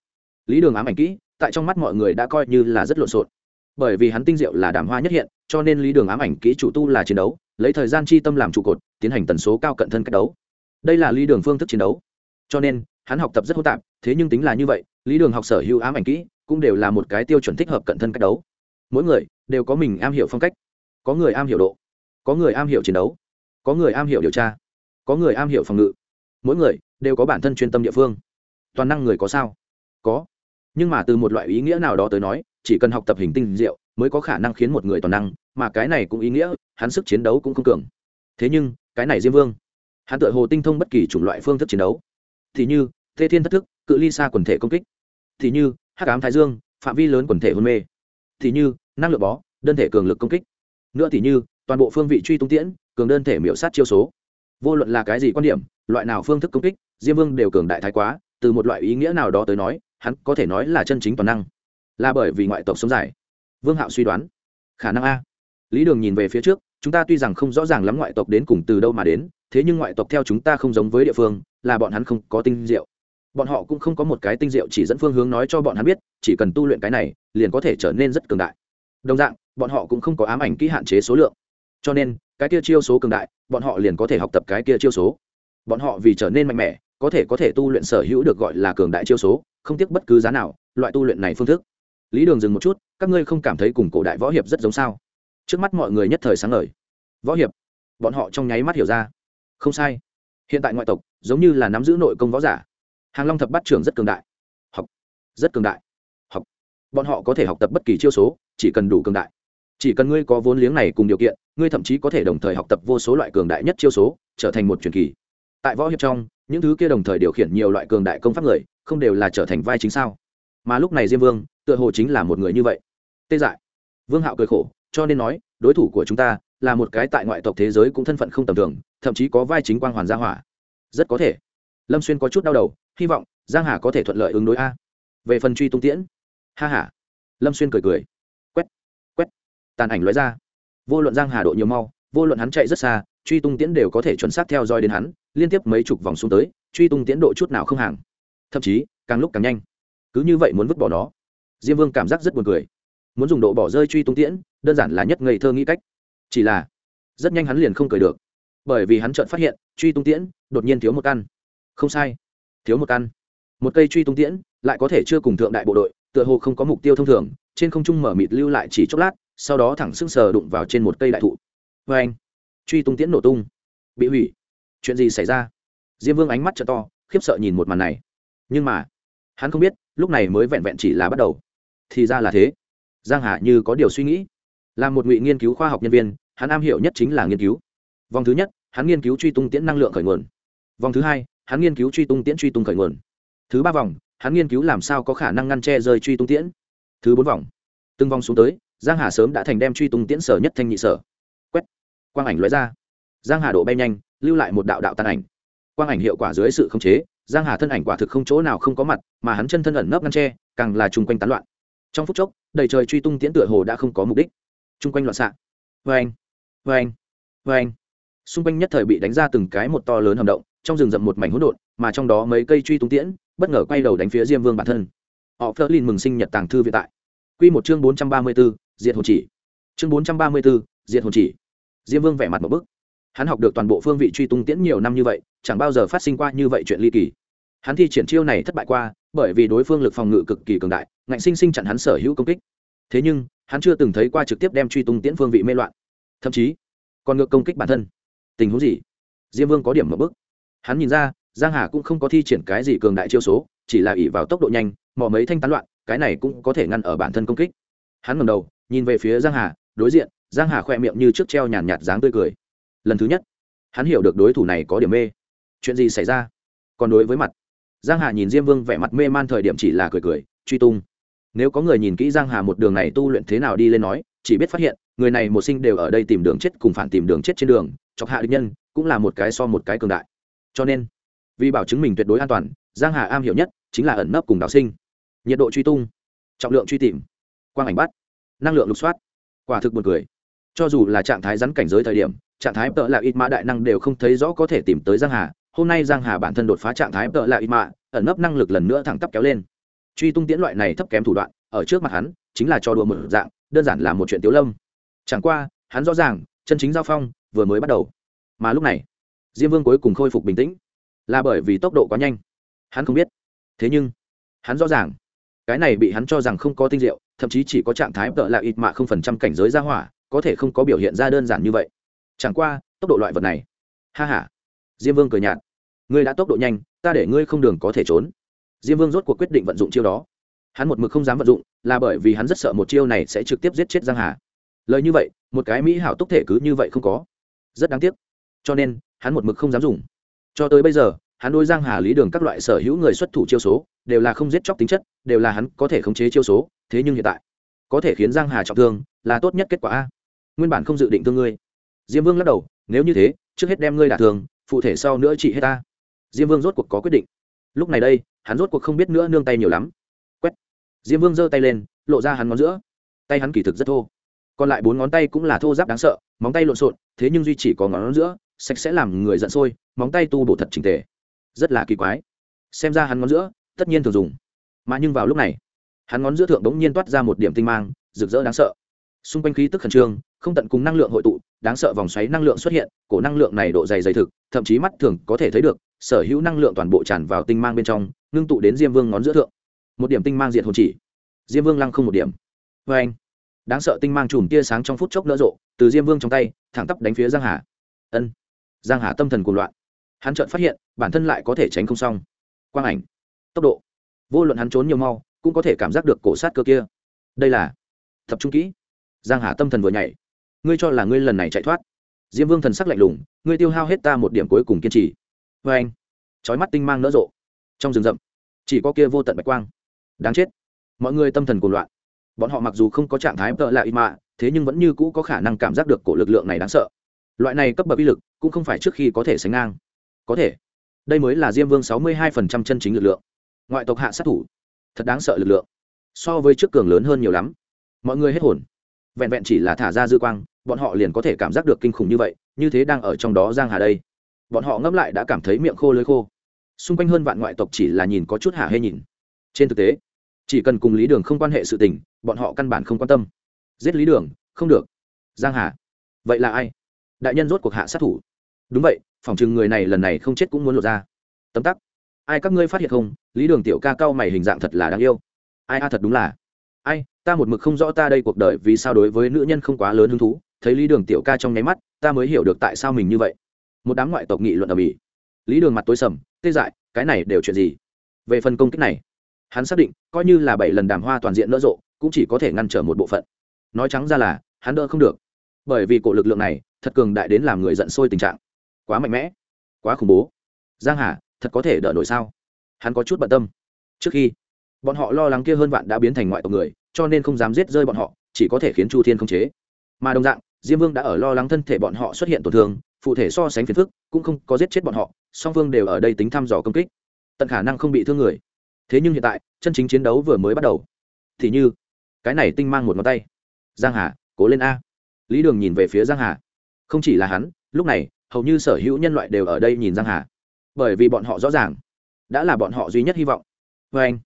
Lý đường ám ảnh kỹ, tại trong mắt mọi người đã coi như là rất lộn xộn. Bởi vì hắn tinh diệu là đàm hoa nhất hiện, cho nên lý đường ám ảnh kỹ chủ tu là chiến đấu, lấy thời gian chi tâm làm trụ cột, tiến hành tần số cao cận thân cách đấu đây là lý đường phương thức chiến đấu. Cho nên, hắn học tập rất hỗn tạp, thế nhưng tính là như vậy, lý đường học sở hữu ám ảnh kỹ, cũng đều là một cái tiêu chuẩn thích hợp cận thân cách đấu. Mỗi người đều có mình am hiểu phong cách, có người am hiểu độ, có người am hiểu chiến đấu, có người am hiểu điều tra, có người am hiểu phòng ngự. Mỗi người đều có bản thân chuyên tâm địa phương. Toàn năng người có sao? Có. Nhưng mà từ một loại ý nghĩa nào đó tới nói, chỉ cần học tập hình tinh diệu mới có khả năng khiến một người toàn năng, mà cái này cũng ý nghĩa, hắn sức chiến đấu cũng không cường. Thế nhưng, cái này diêm vương hắn tự hồ tinh thông bất kỳ chủng loại phương thức chiến đấu. Thì như, Thế thiên thất thức, cự ly xa quần thể công kích. Thì như, hắc ám thái dương, phạm vi lớn quần thể hôn mê. Thì như, năng lượng bó, đơn thể cường lực công kích. Nữa thì như, toàn bộ phương vị truy tung tiễn, cường đơn thể miễu sát chiêu số. Vô luận là cái gì quan điểm, loại nào phương thức công kích, diêm vương đều cường đại thái quá, từ một loại ý nghĩa nào đó tới nói, hắn có thể nói là chân chính toàn năng. Là bởi vì ngoại tộc sống dài. Vương hạo suy đoán. Khả năng a. Lý đường nhìn về phía trước chúng ta tuy rằng không rõ ràng lắm ngoại tộc đến cùng từ đâu mà đến, thế nhưng ngoại tộc theo chúng ta không giống với địa phương, là bọn hắn không có tinh diệu. Bọn họ cũng không có một cái tinh diệu chỉ dẫn phương hướng nói cho bọn hắn biết, chỉ cần tu luyện cái này, liền có thể trở nên rất cường đại. Đồng dạng, bọn họ cũng không có ám ảnh kỹ hạn chế số lượng. Cho nên, cái kia chiêu số cường đại, bọn họ liền có thể học tập cái kia chiêu số. Bọn họ vì trở nên mạnh mẽ, có thể có thể tu luyện sở hữu được gọi là cường đại chiêu số, không tiếc bất cứ giá nào, loại tu luyện này phương thức. Lý đường dừng một chút, các ngươi không cảm thấy cùng cổ đại võ hiệp rất giống sao? Trước mắt mọi người nhất thời sáng ngời. Võ hiệp, bọn họ trong nháy mắt hiểu ra. Không sai. Hiện tại ngoại tộc giống như là nắm giữ nội công võ giả. Hàng long thập bắt trưởng rất cường đại. Học. Rất cường đại. Học. Bọn họ có thể học tập bất kỳ chiêu số, chỉ cần đủ cường đại. Chỉ cần ngươi có vốn liếng này cùng điều kiện, ngươi thậm chí có thể đồng thời học tập vô số loại cường đại nhất chiêu số, trở thành một truyền kỳ. Tại võ hiệp trong, những thứ kia đồng thời điều khiển nhiều loại cường đại công pháp người, không đều là trở thành vai chính sao? Mà lúc này diêm vương, tựa hồ chính là một người như vậy. Tê dại. Vương hạo cười khổ cho nên nói, đối thủ của chúng ta là một cái tại ngoại tộc thế giới cũng thân phận không tầm thường, thậm chí có vai chính quang hoàn gia hỏa. Rất có thể. Lâm xuyên có chút đau đầu, hy vọng giang hà có thể thuận lợi ứng đối a. Về phần truy tung tiễn. Ha ha. Lâm xuyên cười cười. Quét quét. Tàn ảnh lóe ra. Vô luận giang hà độ nhiều mau, vô luận hắn chạy rất xa, truy tung tiễn đều có thể chuẩn xác theo dõi đến hắn, liên tiếp mấy chục vòng xuống tới, truy tung tiễn độ chút nào không hàng. Thậm chí, càng lúc càng nhanh. Cứ như vậy muốn vứt bỏ nó. Diêm vương cảm giác rất buồn cười muốn dùng độ bỏ rơi truy tung tiễn, đơn giản là nhất ngây thơ nghĩ cách. Chỉ là, rất nhanh hắn liền không cười được. Bởi vì hắn chợt phát hiện, truy tung tiễn đột nhiên thiếu một căn. Không sai, thiếu một căn. Một cây truy tung tiễn lại có thể chưa cùng thượng đại bộ đội, tựa hồ không có mục tiêu thông thường, trên không trung mở mịt lưu lại chỉ chốc lát, sau đó thẳng sưng sờ đụng vào trên một cây đại thụ. Vê anh, truy tung tiễn nổ tung. Bị hủy. Chuyện gì xảy ra? Diêm vương ánh mắt t to, khiếp sợ nhìn một màn này. Nhưng mà, hắn không biết, lúc này mới vẹn vẹn chỉ là bắt đầu. Thì ra là thế giang hà như có điều suy nghĩ. Là một ngụy nghiên cứu khoa học nhân viên, hắn am hiểu nhất chính là nghiên cứu. Vòng thứ nhất, hắn nghiên cứu truy tung tiễn năng lượng khởi nguồn. Vòng thứ hai, hắn nghiên cứu truy tung tiễn truy tung khởi nguồn. Thứ ba vòng, hắn nghiên cứu làm sao có khả năng ngăn che rơi truy tung tiễn. Thứ bốn vòng, từng vòng xuống tới, giang hà sớm đã thành đem truy tung tiễn sở nhất thanh nhị sở. Quét. Quang ảnh lóe ra. Giang hà độ bay nhanh, lưu lại một đạo đạo tàn ảnh. Quang ảnh hiệu quả dưới sự khống chế, giang hà thân ảnh quả thực không chỗ nào không có mặt, mà hắn chân thân ẩn nấp ngăn tre càng là chung quanh tán loạn trong phút chốc đầy trời truy tung tiễn tựa hồ đã không có mục đích. Chung quanh loạn xạ. Vê anh vê anh vê anh xung quanh nhất thời bị đánh ra từng cái một to lớn hầm động trong rừng rậm một mảnh hỗn độn mà trong đó mấy cây truy tung tiễn bất ngờ quay đầu đánh phía diêm vương bản thân. Họ phớt lên mừng sinh nhật tàng thư viện tại. Quy một chương bốn trăm ba mươi 434, diệt hồn chỉ. Chương bốn trăm ba mươi 434, diệt hồn chỉ. Diêm vương vẻ mặt một bức. Hắn học được toàn bộ phương vị truy tung tiễn nhiều năm như vậy chẳng bao giờ phát sinh qua như vậy chuyện ly kỳ. Hắn thi triển chiêu này thất bại qua bởi vì đối phương lực phòng ngự cực kỳ cường đại ngạnh sinh sinh chặn hắn sở hữu công kích. Thế nhưng, hắn chưa từng thấy qua trực tiếp đem truy tung tiễn phương vị mê loạn. Thậm chí, còn ngược công kích bản thân. Tình huống gì? Diêm vương có điểm mở bức. Hắn nhìn ra, giang hà cũng không có thi triển cái gì cường đại chiêu số, chỉ là ỉ vào tốc độ nhanh, mò mấy thanh tán loạn, cái này cũng có thể ngăn ở bản thân công kích. Hắn ngẩng đầu, nhìn về phía giang hà, đối diện, giang hà khoe miệng như trước treo nhàn nhạt dáng tươi cười. Lần thứ nhất, hắn hiểu được đối thủ này có điểm mê. Chuyện gì xảy ra? Còn đối với mặt. Giang hà nhìn diêm vương vẻ mặt mê man thời điểm chỉ là cười cười, truy tung nếu có người nhìn kỹ giang hà một đường này tu luyện thế nào đi lên nói, chỉ biết phát hiện, người này một sinh đều ở đây tìm đường chết cùng phản tìm đường chết trên đường, chọc hạ địch nhân, cũng là một cái so một cái cường đại. Cho nên, vì bảo chứng mình tuyệt đối an toàn, giang hà am hiểu nhất chính là ẩn nấp cùng đào sinh. Nhiệt độ truy tung, trọng lượng truy tìm, quang ảnh bắt, năng lượng lục soát. Quả thực buồn cười. Cho dù là trạng thái rắn cảnh giới thời điểm, trạng thái tợ là ít mã đại năng đều không thấy rõ có thể tìm tới giang hà. Hôm nay giang hà bản thân đột phá trạng thái tợ là ít mã, ẩn nấp năng lực lần nữa thẳng tắp kéo lên truy tung tiễn loại này thấp kém thủ đoạn, ở trước mặt hắn, chính là cho đùa một dạng, đơn giản là một chuyện tiếu lâm. Chẳng qua, hắn rõ ràng, chân chính giao phong, vừa mới bắt đầu. Mà lúc này, diêm vương cuối cùng khôi phục bình tĩnh. Là bởi vì tốc độ quá nhanh. Hắn không biết. Thế nhưng, hắn rõ ràng, cái này bị hắn cho rằng không có tinh diệu, thậm chí chỉ có trạng thái tợ là ít mạ không phần trăm cảnh giới ra hỏa, có thể không có biểu hiện ra đơn giản như vậy. Chẳng qua, tốc độ loại vật này. Ha h a diêm vương cười nhạt. Ngươi đã tốc độ nhanh, ta để ngươi không đường có thể trốn diêm vương rốt cuộc quyết định vận dụng chiêu đó. Hắn một mực không dám vận dụng, là bởi vì hắn rất sợ một chiêu này sẽ trực tiếp giết chết giang hà. Lời như vậy, một cái mỹ hảo túc thể cứ như vậy không có. Rất đáng tiếc. Cho nên, hắn một mực không dám dùng. Cho tới bây giờ, hắn đôi giang hà lý đường các loại sở hữu người xuất thủ chiêu số, đều là không giết chóc tính chất, đều là hắn có thể khống chế chiêu số, thế nhưng hiện tại, có thể khiến giang hà trọng thương, là tốt nhất kết quả a. Nguyên bản không dự định thương ngươi. Diêm vương lắc đầu, nếu như thế, trước hết đem ngươi đả thương, phụ thể sau nữa trị hết ta. Diêm vương rốt cuộc có quyết định lúc này đây, hắn rốt cuộc không biết nữa nương tay nhiều lắm. Quét. Diêm vương giơ tay lên, lộ ra hắn ngón giữa. Tay hắn kỳ thực rất thô. Còn lại bốn ngón tay cũng là thô giáp đáng sợ, móng tay lộn xộn, thế nhưng duy chỉ có ngón giữa, sạch sẽ làm người giận sôi, móng tay tu bổ thật trình tề. Rất là kỳ quái. Xem ra hắn ngón giữa, tất nhiên thường dùng. Mà nhưng vào lúc này, hắn ngón giữa thượng bỗng nhiên toát ra một điểm tinh mang, rực rỡ đáng sợ. Xung quanh khí tức khẩn trương, không tận cùng năng lượng hội tụ, đáng sợ vòng xoáy năng lượng xuất hiện, cổ năng lượng này độ dày dày thực, thậm chí mắt thường có thể thấy được sở hữu năng lượng toàn bộ tràn vào tinh mang bên trong, ngưng tụ đến diêm vương ngón giữa thượng. Một điểm tinh mang diệt hồn chỉ. Diêm vương lăng không một điểm. Vê anh, đáng sợ tinh mang chùm tia sáng trong phút chốc nở rộ, từ diêm vương trong tay, thẳng tắp đánh phía giang hà. Ân, giang hà tâm thần cuồng loạn. Hắn chợt phát hiện, bản thân lại có thể tránh không xong. Quang ảnh, tốc độ. Vô luận hắn trốn nhiều mau, cũng có thể cảm giác được cổ sát cơ kia. Đây là tập trung kỹ. Giang hà tâm thần vừa nhảy. Ngươi cho là ngươi lần này chạy thoát. Diêm vương thần sắc lạnh lùng, ngươi tiêu hao hết ta một điểm cuối cùng kiên trì vê anh. Trói mắt tinh mang nỡ rộ. Trong rừng rậm, chỉ có kia vô tận bạch quang. Đáng chết. Mọi người tâm thần cuồng loạn. Bọn họ mặc dù không có trạng thái tợ lạ ít mạ thế nhưng vẫn như cũ có khả năng cảm giác được cổ lực lượng này đáng sợ. Loại này cấp bậc uy lực cũng không phải trước khi có thể sánh ngang. Có thể, đây mới là diêm vương sáu mươi hai phần trăm chân chính lực lượng. Ngoại tộc hạ sát thủ, thật đáng sợ lực lượng. So với trước cường lớn hơn nhiều lắm. Mọi người hết hồn. Vẹn vẹn chỉ là thả ra dư quang, bọn họ liền có thể cảm giác được kinh khủng như vậy, như thế đang ở trong đó giang hà đây bọn họ ngẫm lại đã cảm thấy miệng khô lưới khô. Xung quanh hơn vạn ngoại tộc chỉ là nhìn có chút hả hê nhìn. Trên thực tế, chỉ cần cùng lý đường không quan hệ sự tình, bọn họ căn bản không quan tâm. Giết lý đường, không được. Giang hà, vậy là ai? Đại nhân rốt cuộc hạ sát thủ. Đúng vậy phòng chừng người này lần này không chết cũng muốn lột ra. Tấm tắc. Ai các ngươi phát hiện không? Lý đường tiểu ca cao mày hình dạng thật là đáng yêu. Ai a thật đúng là. Ai, ta một mực không rõ ta đây cuộc đời vì sao đối với nữ nhân không quá lớn hứng thú. Thấy lý đường tiểu ca trong nháy mắt, ta mới hiểu được tại sao mình như vậy một đám ngoại tộc nghị luận ở mỹ lý đường mặt tối sầm tê dại cái này đều chuyện gì về phần công kích này hắn xác định coi như là bảy lần đàm hoa toàn diện nỡ rộ cũng chỉ có thể ngăn trở một bộ phận nói trắng ra là hắn đỡ không được bởi vì cổ lực lượng này thật cường đại đến làm người giận sôi tình trạng quá mạnh mẽ quá khủng bố giang hà thật có thể đỡ nổi sao hắn có chút bận tâm trước khi bọn họ lo lắng kia hơn vạn đã biến thành ngoại tộc người cho nên không dám giết rơi bọn họ chỉ có thể khiến chu thiên không chế mà đồng dạng diêm vương đã ở lo lắng thân thể bọn họ xuất hiện tổn thương, phụ thể so sánh phiền phức, cũng không có giết chết bọn họ, song phương đều ở đây tính thăm dò công kích. Tận khả năng không bị thương người. Thế nhưng hiện tại, chân chính chiến đấu vừa mới bắt đầu. Thì như, cái này tinh mang một ngón tay. Giang hà, cố lên a. Lý đường nhìn về phía giang hà. Không chỉ là hắn, lúc này, hầu như sở hữu nhân loại đều ở đây nhìn giang hà. Bởi vì bọn họ rõ ràng, đã là bọn họ duy nhất hy vọng. Vê anh,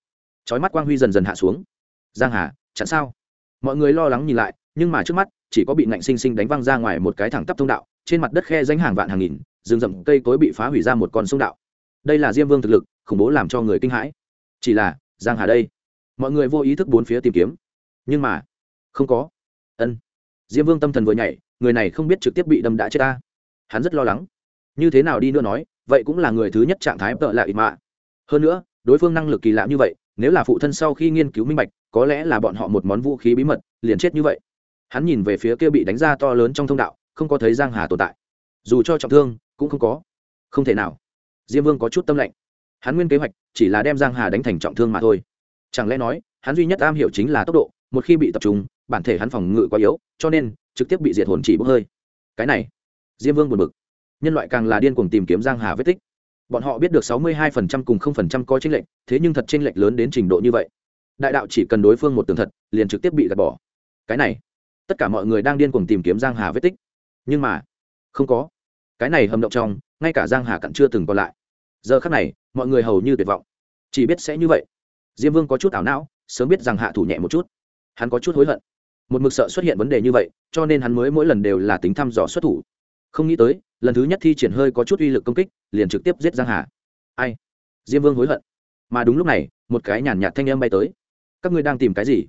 chói mắt quang huy dần dần hạ xuống. Giang hà chẳng sao? Mọi người lo lắng nhìn lại, nhưng mà trước mắt chỉ có bị nạnh sinh sinh đánh văng ra ngoài một cái thẳng tắp thông đạo, trên mặt đất khe danh hàng vạn hàng nghìn, rừng rậm cây cối bị phá hủy ra một con sông đạo. Đây là diêm vương thực lực, khủng bố làm cho người kinh hãi. Chỉ là, giang hà đây, mọi người vô ý thức bốn phía tìm kiếm. Nhưng mà, không có. Ân. Diêm vương tâm thần vừa nhảy, người này không biết trực tiếp bị đâm đã chết ta. Hắn rất lo lắng. Như thế nào đi nữa nói, vậy cũng là người thứ nhất trạng thái tợ lại ít mạ. Hơn nữa, đối phương năng lực kỳ lạ như vậy, nếu là phụ thân sau khi nghiên cứu minh bạch, có lẽ là bọn họ một món vũ khí bí mật, liền chết như vậy hắn nhìn về phía kia bị đánh ra to lớn trong thông đạo, không có thấy giang hà tồn tại. Dù cho trọng thương, cũng không có. Không thể nào. Diêm vương có chút tâm lệnh. Hắn nguyên kế hoạch, chỉ là đem giang hà đánh thành trọng thương mà thôi. Chẳng lẽ nói, hắn duy nhất am hiểu chính là tốc độ, một khi bị tập trung, bản thể hắn phòng ngự quá yếu, cho nên, trực tiếp bị diệt hồn chỉ bốc hơi. Cái này, diêm vương buồn bực. Nhân loại càng là điên cuồng tìm kiếm giang hà vết tích. Bọn họ biết được sáu mươi 62% cùng 0% có chênh lệch, thế nhưng thật chênh lệch lớn đến trình độ như vậy. Đại đạo chỉ cần đối phương một tường thật, liền trực tiếp bị gạt bỏ. Cái này tất cả mọi người đang điên cuồng tìm kiếm giang hà vết tích. Nhưng mà, không có. Cái này hầm động trong, ngay cả giang hà cặn chưa từng còn lại. Giờ khắc này, mọi người hầu như tuyệt vọng. Chỉ biết sẽ như vậy. Diêm vương có chút ảo não, sớm biết rằng hạ thủ nhẹ một chút. Hắn có chút hối hận. Một mực sợ xuất hiện vấn đề như vậy, cho nên hắn mới mỗi lần đều là tính thăm dò xuất thủ. Không nghĩ tới, lần thứ nhất thi triển hơi có chút uy lực công kích, liền trực tiếp giết giang hà. Ai? Diêm vương hối hận. Mà đúng lúc này, một cái nhàn nhạt thanh âm bay tới. Các ngươi đang tìm cái gì?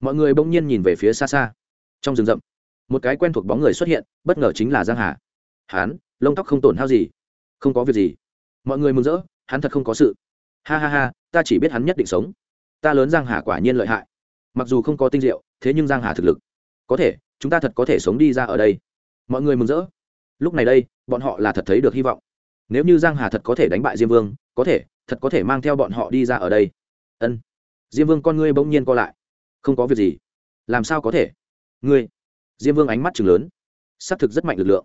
Mọi người bỗng nhiên nhìn về phía xa xa trong rừng rậm. Một cái quen thuộc bóng người xuất hiện, bất ngờ chính là giang hà. Hắn, lông tóc không tổn hao gì. Không có việc gì. Mọi người mừng rỡ, hắn thật không có sự. Ha ha ha, ta chỉ biết hắn nhất định sống. Ta lớn giang hà quả nhiên lợi hại. Mặc dù không có tinh diệu, thế nhưng giang hà thực lực. Có thể, chúng ta thật có thể sống đi ra ở đây. Mọi người mừng rỡ. Lúc này đây, bọn họ là thật thấy được hy vọng. Nếu như giang hà thật có thể đánh bại diêm vương, có thể, thật có thể mang theo bọn họ đi ra ở đây. Ân. Diêm vương con ngươi bỗng nhiên co lại. Không có việc gì. Làm sao có thể? Ngươi. Diêm vương ánh mắt chừng lớn. Xác thực rất mạnh lực lượng.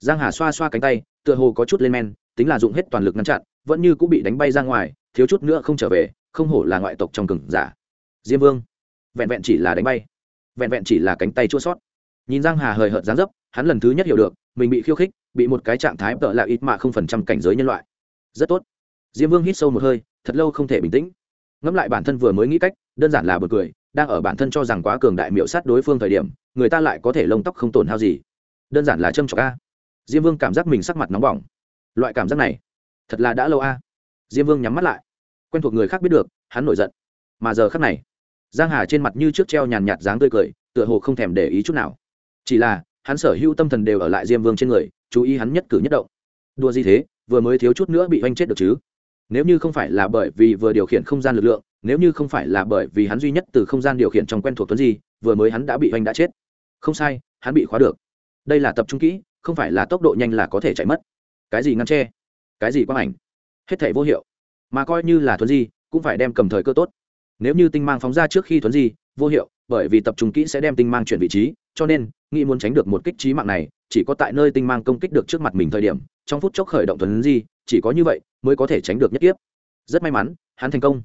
Giang hà xoa xoa cánh tay, tựa hồ có chút lên men, tính là dụng hết toàn lực ngăn chặn, vẫn như cũng bị đánh bay ra ngoài, thiếu chút nữa không trở về, không hổ là ngoại tộc trong cừng giả. Diêm vương, vẹn vẹn chỉ là đánh bay, vẹn vẹn chỉ là cánh tay chua sót. Nhìn giang hà hời hợt dáng dấp, hắn lần thứ nhất hiểu được, mình bị khiêu khích, bị một cái trạng thái tợ là ít mà không phần trăm cảnh giới nhân loại. Rất tốt. Diêm vương hít sâu một hơi, thật lâu không thể bình tĩnh. Ngẫm lại bản thân vừa mới nghĩ cách, đơn giản là bật cười đang ở bản thân cho rằng quá cường đại miệu sát đối phương thời điểm, người ta lại có thể lông tóc không tổn hao gì. Đơn giản là châm trọc a. Diêm vương cảm giác mình sắc mặt nóng bỏng. Loại cảm giác này, thật là đã lâu a. Diêm vương nhắm mắt lại. Quen thuộc người khác biết được, hắn nổi giận. Mà giờ khác này, giang hà trên mặt như trước treo nhàn nhạt dáng tươi cười, tựa hồ không thèm để ý chút nào. Chỉ là, hắn sở hữu tâm thần đều ở lại diêm vương trên người, chú ý hắn nhất cử nhất động. Đua gì thế, vừa mới thiếu chút nữa bị oanh chết được chứ? Nếu như không phải là bởi vì vừa điều khiển không gian lực lượng nếu như không phải là bởi vì hắn duy nhất từ không gian điều khiển trong quen thuộc tuấn di, vừa mới hắn đã bị oanh đã chết. Không sai, hắn bị khóa được. Đây là tập trung kỹ, không phải là tốc độ nhanh là có thể chạy mất. Cái gì ngăn tre cái gì quang ảnh? Hết thể vô hiệu. Mà coi như là thuấn di, cũng phải đem cầm thời cơ tốt. Nếu như tinh mang phóng ra trước khi thuấn di, vô hiệu, bởi vì tập trung kỹ sẽ đem tinh mang chuyển vị trí, cho nên, nghĩ muốn tránh được một kích trí mạng này, chỉ có tại nơi tinh mang công kích được trước mặt mình thời điểm, trong phút chốc khởi động thuấn di, chỉ có như vậy, mới có thể tránh được nhất tiếp rất may mắn, hắn thành công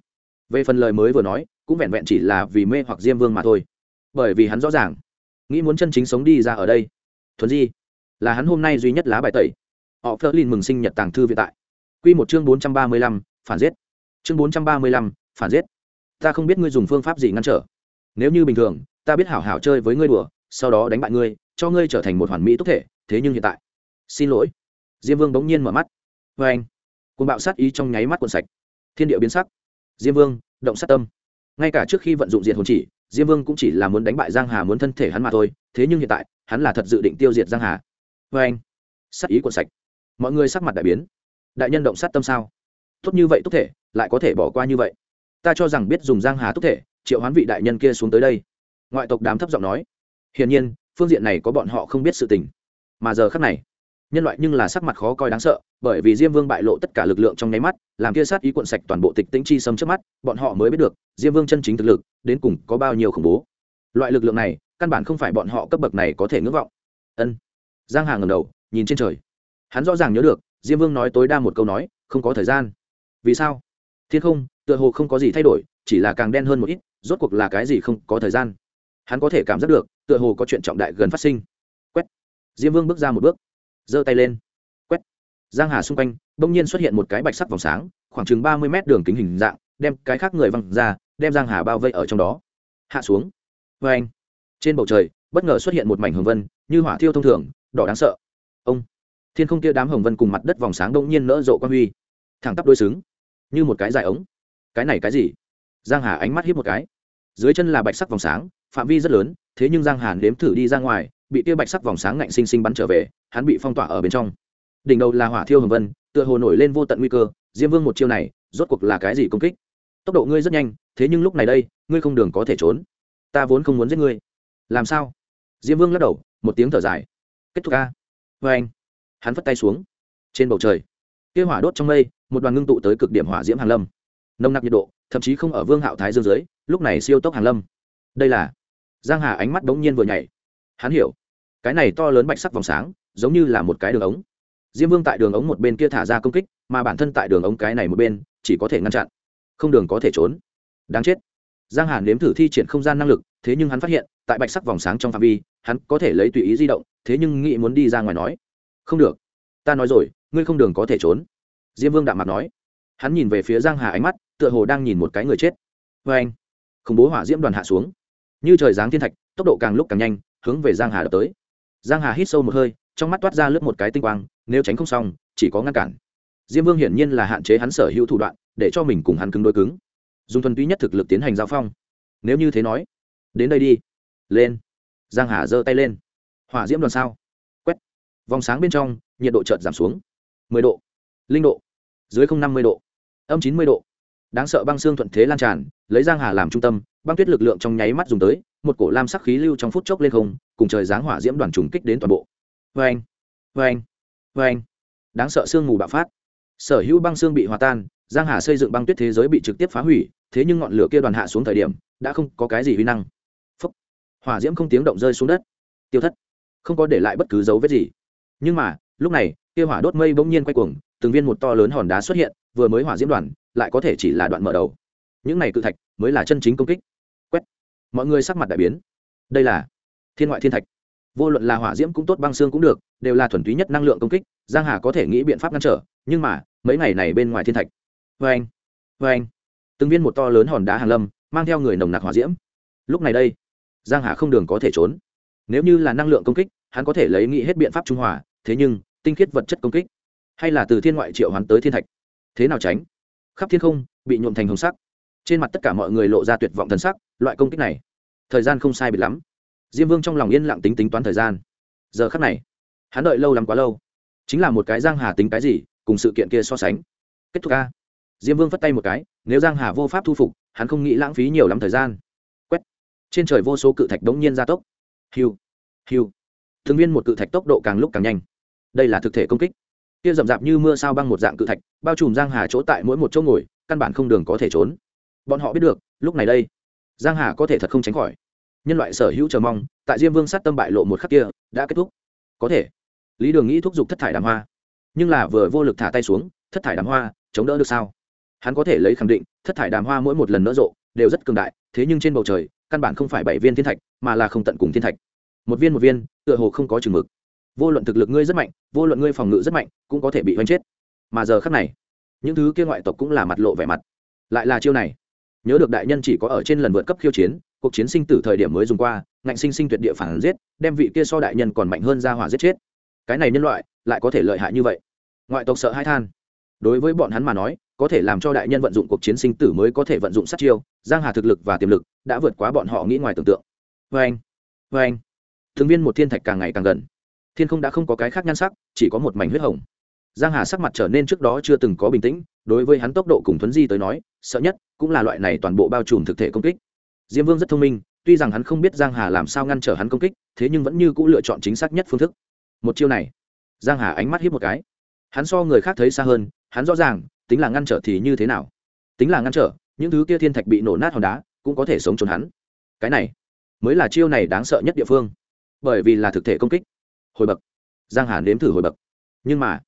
về phần lời mới vừa nói, cũng vẹn vẹn chỉ là vì mê hoặc diêm vương mà thôi. Bởi vì hắn rõ ràng, nghĩ muốn chân chính sống đi ra ở đây. Thuần di, là hắn hôm nay duy nhất lá bài tẩy. Họ phớt lên mừng sinh nhật tàng thư viện tại. Q một chương bốn trăm ba mươi lăm, phản giết. Chương bốn trăm ba mươi lăm, phản giết. Ta không biết ngươi dùng phương pháp gì ngăn trở. Nếu như bình thường, ta biết hảo hảo chơi với ngươi đùa, sau đó đánh bại ngươi, cho ngươi trở thành một hoàn mỹ tốt thể, thế nhưng hiện tại. Xin lỗi. Diêm vương bỗng nhiên mở mắt. Vê anh. Côn bạo sát ý trong nháy mắt cuộn sạch. Thiên địa biến sắc diêm vương, động sát tâm. Ngay cả trước khi vận dụng diệt hồn chỉ, diêm vương cũng chỉ là muốn đánh bại giang hà muốn thân thể hắn mà thôi, thế nhưng hiện tại, hắn là thật dự định tiêu diệt giang hà. Vê anh, sát ý cuộn sạch. Mọi người sắc mặt đại biến. Đại nhân động sát tâm sao? Tốt như vậy tốt thể, lại có thể bỏ qua như vậy. Ta cho rằng biết dùng giang hà tốt thể, triệu hoán vị đại nhân kia xuống tới đây. Ngoại tộc đám thấp giọng nói. Hiển nhiên, phương diện này có bọn họ không biết sự tình. Mà giờ khắc này nhân loại nhưng là sắc mặt khó coi đáng sợ, bởi vì diêm vương bại lộ tất cả lực lượng trong nháy mắt, làm kia sát ý cuộn sạch toàn bộ tịch tĩnh chi sâm trước mắt, bọn họ mới biết được, diêm vương chân chính thực lực, đến cùng có bao nhiêu khủng bố. Loại lực lượng này, căn bản không phải bọn họ cấp bậc này có thể ngưỡng vọng. Ân. Giang hà ngầm đầu, nhìn trên trời. Hắn rõ ràng nhớ được, diêm vương nói tối đa một câu nói, không có thời gian. Vì sao? Thiên không, tựa hồ không có gì thay đổi, chỉ là càng đen hơn một ít, rốt cuộc là cái gì không có thời gian. Hắn có thể cảm giác được, tựa hồ có chuyện trọng đại gần phát sinh. Quét. Diêm vương bước ra một bước giơ tay lên. Quét. Giang hà xung quanh, bỗng nhiên xuất hiện một cái bạch sắc vòng sáng, khoảng chừng ba mươi mét đường kính hình dạng, đem cái khác người văng ra, đem giang hà bao vây ở trong đó. Hạ xuống. Vê anh. Trên bầu trời, bất ngờ xuất hiện một mảnh hồng vân, như hỏa thiêu thông thường, đỏ đáng sợ. Ông. Thiên không kia đám hồng vân cùng mặt đất vòng sáng đông nhiên nỡ rộ quan huy. Thẳng tắp đôi xứng. Như một cái dài ống. Cái này cái gì? Giang hà ánh mắt hiếp một cái. Dưới chân là bạch sắc vòng sáng, phạm vi rất lớn, thế nhưng giang hà nếm thử đi ra ngoài bị tia bạch sắc vòng sáng ngạnh sinh sinh bắn trở về, hắn bị phong tỏa ở bên trong. Đỉnh đầu là hỏa thiêu hồng vân, tựa hồ nổi lên vô tận nguy cơ, diêm vương một chiêu này, rốt cuộc là cái gì công kích? Tốc độ ngươi rất nhanh, thế nhưng lúc này đây, ngươi không đường có thể trốn. Ta vốn không muốn giết ngươi. Làm sao? Diêm vương lắc đầu, một tiếng thở dài. Kết thúc ca. vê anh, hắn phất tay xuống. Trên bầu trời kia hỏa đốt trong mây, một đoàn ngưng tụ tới cực điểm hỏa diễm hàn lâm. Nồng nặc nhiệt độ, thậm chí không ở vương hạo thái dương dưới, lúc này siêu tốc hàn lâm. Đây là giang hà ánh mắt đống nhiên vừa nhảy hắn hiểu. Cái này to lớn bạch sắc vòng sáng, giống như là một cái đường ống. Diêm vương tại đường ống một bên kia thả ra công kích, mà bản thân tại đường ống cái này một bên, chỉ có thể ngăn chặn. Không đường có thể trốn. Đáng chết. Giang hàn nếm thử thi triển không gian năng lực, thế nhưng hắn phát hiện, tại bạch sắc vòng sáng trong phạm vi, hắn có thể lấy tùy ý di động, thế nhưng nghĩ muốn đi ra ngoài nói, không được. Ta nói rồi, ngươi không đường có thể trốn. Diêm vương đạm mặt nói. Hắn nhìn về phía giang hà ánh mắt, tựa hồ đang nhìn một cái người chết. Vê anh khủng bố hỏa diễm đoàn hạ xuống. Như trời giáng thiên thạch, tốc độ càng lúc càng nhanh hướng về giang hà đập tới. Giang hà hít sâu một hơi, trong mắt toát ra lướt một cái tinh quang, nếu tránh không xong, chỉ có ngăn cản. Diêm vương hiển nhiên là hạn chế hắn sở hữu thủ đoạn, để cho mình cùng hắn cứng đối cứng. Dùng thuần túy nhất thực lực tiến hành giao phong. Nếu như thế nói, đến đây đi. Lên. Giang hà giơ tay lên. Hỏa diễm đoàn sao? Quét. Vòng sáng bên trong, nhiệt độ chợt giảm xuống. Mười độ. Linh độ. Dưới không năm mươi độ. Âm chín mươi độ. Đáng sợ băng xương thuận thế lan tràn, lấy giang hà làm trung tâm, băng tuyết lực lượng trong nháy mắt dùng tới một cổ lam sắc khí lưu trong phút chốc lên không, cùng trời giáng hỏa diễm đoàn trùng kích đến toàn bộ. Vê anh vê anh vê anh đáng sợ sương mù bạo phát. Sở hữu băng xương bị hòa tan, giang hà xây dựng băng tuyết thế giới bị trực tiếp phá hủy, thế nhưng ngọn lửa kia đoàn hạ xuống thời điểm, đã không có cái gì huy năng. Phúc. hỏa diễm không tiếng động rơi xuống đất. Tiêu thất. Không có để lại bất cứ dấu vết gì. Nhưng mà, lúc này, kia hỏa đốt mây bỗng nhiên quay cuồng, từng viên một to lớn hòn đá xuất hiện, vừa mới hỏa diễm đoàn, lại có thể chỉ là đoạn mở đầu. Những này cự thạch mới là chân chính công kích mọi người sắc mặt đại biến. Đây là thiên ngoại thiên thạch. Vô luận là hỏa diễm cũng tốt, băng xương cũng được, đều là thuần túy nhất năng lượng công kích, giang hà có thể nghĩ biện pháp ngăn trở, nhưng mà, mấy ngày này bên ngoài thiên thạch. Vê anh vê anh. Từng viên một to lớn hòn đá hàng lâm, mang theo người nồng nặc hỏa diễm. Lúc này đây, giang hà không đường có thể trốn. Nếu như là năng lượng công kích, hắn có thể lấy nghĩ hết biện pháp trung hòa, thế nhưng, tinh khiết vật chất công kích, hay là từ thiên ngoại triệu hắn tới thiên thạch, thế nào tránh? Khắp thiên không, bị nhuộm thành hồng sắc trên mặt tất cả mọi người lộ ra tuyệt vọng thần sắc, loại công kích này, thời gian không sai biệt lắm. Diêm vương trong lòng yên lặng tính tính toán thời gian. Giờ khắc này, hắn đợi lâu lắm quá lâu. Chính là một cái giang hà tính cái gì, cùng sự kiện kia so sánh. Kết thúc ca. Diêm vương phất tay một cái, nếu giang hà vô pháp thu phục, hắn không nghĩ lãng phí nhiều lắm thời gian. Quét. Trên trời vô số cự thạch đống nhiên gia tốc. Hiu. Hiu. Thường viên một cự thạch tốc độ càng lúc càng nhanh. Đây là thực thể công kích. Kia rậm rạp như mưa sao băng một dạng cự thạch, bao trùm giang hà chỗ tại mỗi một chỗ ngồi, căn bản không đường có thể trốn bọn họ biết được, lúc này đây, giang hà có thể thật không tránh khỏi. Nhân loại sở hữu chờ mong, tại diêm vương sát tâm bại lộ một khắc kia, đã kết thúc. Có thể, lý đường nghĩ thúc giục thất thải đàm hoa. Nhưng là vừa vô lực thả tay xuống, thất thải đàm hoa, chống đỡ được sao? Hắn có thể lấy khẳng định, thất thải đàm hoa mỗi một lần nở rộ, đều rất cường đại, thế nhưng trên bầu trời, căn bản không phải bảy viên thiên thạch, mà là không tận cùng thiên thạch. Một viên một viên, tựa hồ không có chừng mực. Vô luận thực lực ngươi rất mạnh, vô luận ngươi phòng ngự rất mạnh, cũng có thể bị oanh chết. Mà giờ khắc này, những thứ kia ngoại tộc cũng là mặt lộ vẻ mặt. Lại là chiêu này nhớ được đại nhân chỉ có ở trên lần vượt cấp khiêu chiến, cuộc chiến sinh tử thời điểm mới dùng qua, ngạnh sinh sinh tuyệt địa phản giết, đem vị kia so đại nhân còn mạnh hơn ra hỏa giết chết. Cái này nhân loại, lại có thể lợi hại như vậy? Ngoại tộc sợ hai than. Đối với bọn hắn mà nói, có thể làm cho đại nhân vận dụng cuộc chiến sinh tử mới có thể vận dụng sát chiêu, giang hà thực lực và tiềm lực đã vượt quá bọn họ nghĩ ngoài tưởng tượng. Vê anh vê anh. Thường viên một thiên thạch càng ngày càng gần. Thiên không đã không có cái khác nhan sắc, chỉ có một mảnh huyết hồng. Giang hà sắc mặt trở nên trước đó chưa từng có bình tĩnh đối với hắn tốc độ cùng thuấn di tới nói, sợ nhất cũng là loại này toàn bộ bao trùm thực thể công kích. Diêm vương rất thông minh, tuy rằng hắn không biết giang hà làm sao ngăn trở hắn công kích, thế nhưng vẫn như cũ lựa chọn chính xác nhất phương thức. Một chiêu này, giang hà ánh mắt hiếp một cái. Hắn so người khác thấy xa hơn, hắn rõ ràng tính là ngăn trở thì như thế nào. Tính là ngăn trở, những thứ kia thiên thạch bị nổ nát hòn đá cũng có thể sống trốn hắn. Cái này mới là chiêu này đáng sợ nhất địa phương. Bởi vì là thực thể công kích. Hồi bậc. Giang hà nếm thử hồi bậc. Nhưng mà,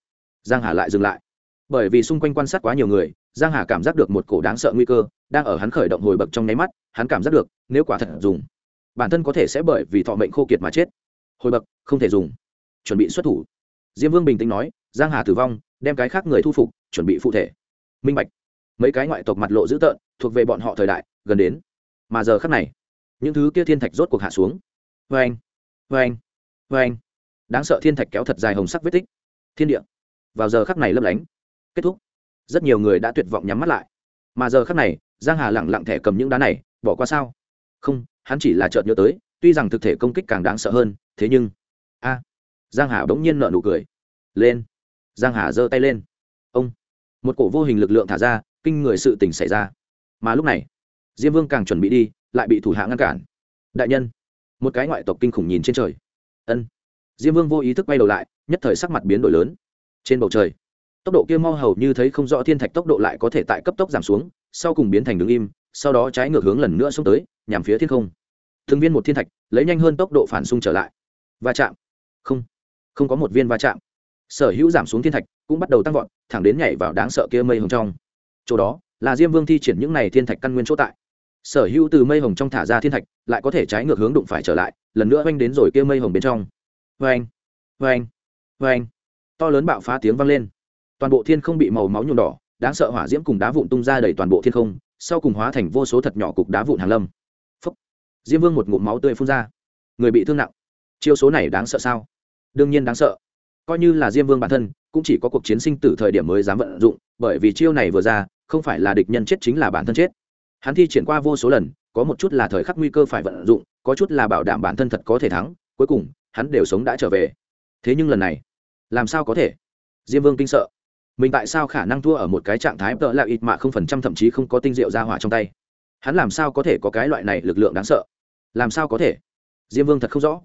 giang hà lại dừng lại bởi vì xung quanh quan sát quá nhiều người, giang hà cảm giác được một cổ đáng sợ nguy cơ đang ở hắn khởi động hồi bậc trong nháy mắt, hắn cảm giác được, nếu quả thật dùng, bản thân có thể sẽ bởi vì thọ mệnh khô kiệt mà chết. Hồi bậc, không thể dùng. Chuẩn bị xuất thủ. Diêm vương bình tĩnh nói, giang hà tử vong, đem cái khác người thu phục, chuẩn bị phụ thể. Minh bạch. Mấy cái ngoại tộc mặt lộ dữ tợn, thuộc về bọn họ thời đại, gần đến. Mà giờ khắc này, những thứ kia thiên thạch rốt cuộc hạ xuống. Vê anh vê anh vê anh đáng sợ thiên thạch kéo thật dài hồng sắc vết tích. Thiên địa. Vào giờ khắc này lấp lánh kết thúc. Rất nhiều người đã tuyệt vọng nhắm mắt lại. Mà giờ khắc này, giang hà lẳng lặng thẻ cầm những đá này, bỏ qua sao? Không, hắn chỉ là chợt nhớ tới, tuy rằng thực thể công kích càng đáng sợ hơn, thế nhưng, a, giang hà bỗng nhiên nợ nụ cười. Lên. Giang hà giơ tay lên. Ông. Một cổ vô hình lực lượng thả ra, kinh người sự tình xảy ra. Mà lúc này, diêm vương càng chuẩn bị đi, lại bị thủ hạ ngăn cản. Đại nhân. Một cái ngoại tộc kinh khủng nhìn trên trời. Ân. Diêm vương vô ý thức quay đầu lại, nhất thời sắc mặt biến đổi lớn. Trên bầu trời tốc độ kia mau hầu như thấy không rõ thiên thạch tốc độ lại có thể tại cấp tốc giảm xuống, sau cùng biến thành đứng im, sau đó trái ngược hướng lần nữa xuống tới, nhằm phía thiên không. Thường viên một thiên thạch, lấy nhanh hơn tốc độ phản xung trở lại. Va chạm. Không. Không có một viên va chạm. Sở hữu giảm xuống thiên thạch cũng bắt đầu tăng vọt, thẳng đến nhảy vào đáng sợ kia mây hồng trong. Chỗ đó là diêm vương thi triển những này thiên thạch căn nguyên chỗ tại. Sở hữu từ mây hồng trong thả ra thiên thạch, lại có thể trái ngược hướng đụng phải trở lại, lần nữa oanh đến rồi kia mây hồng bên trong. Vê anh vê anh vê anh to lớn bạo phá tiếng vang lên toàn bộ thiên không bị màu máu nhuộm đỏ, đáng sợ hỏa diễm cùng đá vụn tung ra đầy toàn bộ thiên không, sau cùng hóa thành vô số thật nhỏ cục đá vụn hàng lâm. Phúc. diêm vương một ngụm máu tươi phun ra. Người bị thương nặng. Chiêu số này đáng sợ sao? Đương nhiên đáng sợ. Coi như là diêm vương bản thân, cũng chỉ có cuộc chiến sinh tử thời điểm mới dám vận dụng, bởi vì chiêu này vừa ra, không phải là địch nhân chết chính là bản thân chết. Hắn thi triển qua vô số lần, có một chút là thời khắc nguy cơ phải vận dụng, có chút là bảo đảm bản thân thật có thể thắng, cuối cùng, hắn đều sống đã trở về. Thế nhưng lần này, làm sao có thể? Diêm vương kinh sợ mình tại sao khả năng thua ở một cái trạng thái tợ là ít mạ không phần trăm thậm chí không có tinh rượu ra hỏa trong tay? Hắn làm sao có thể có cái loại này lực lượng đáng sợ? Làm sao có thể? Diêm vương thật không rõ.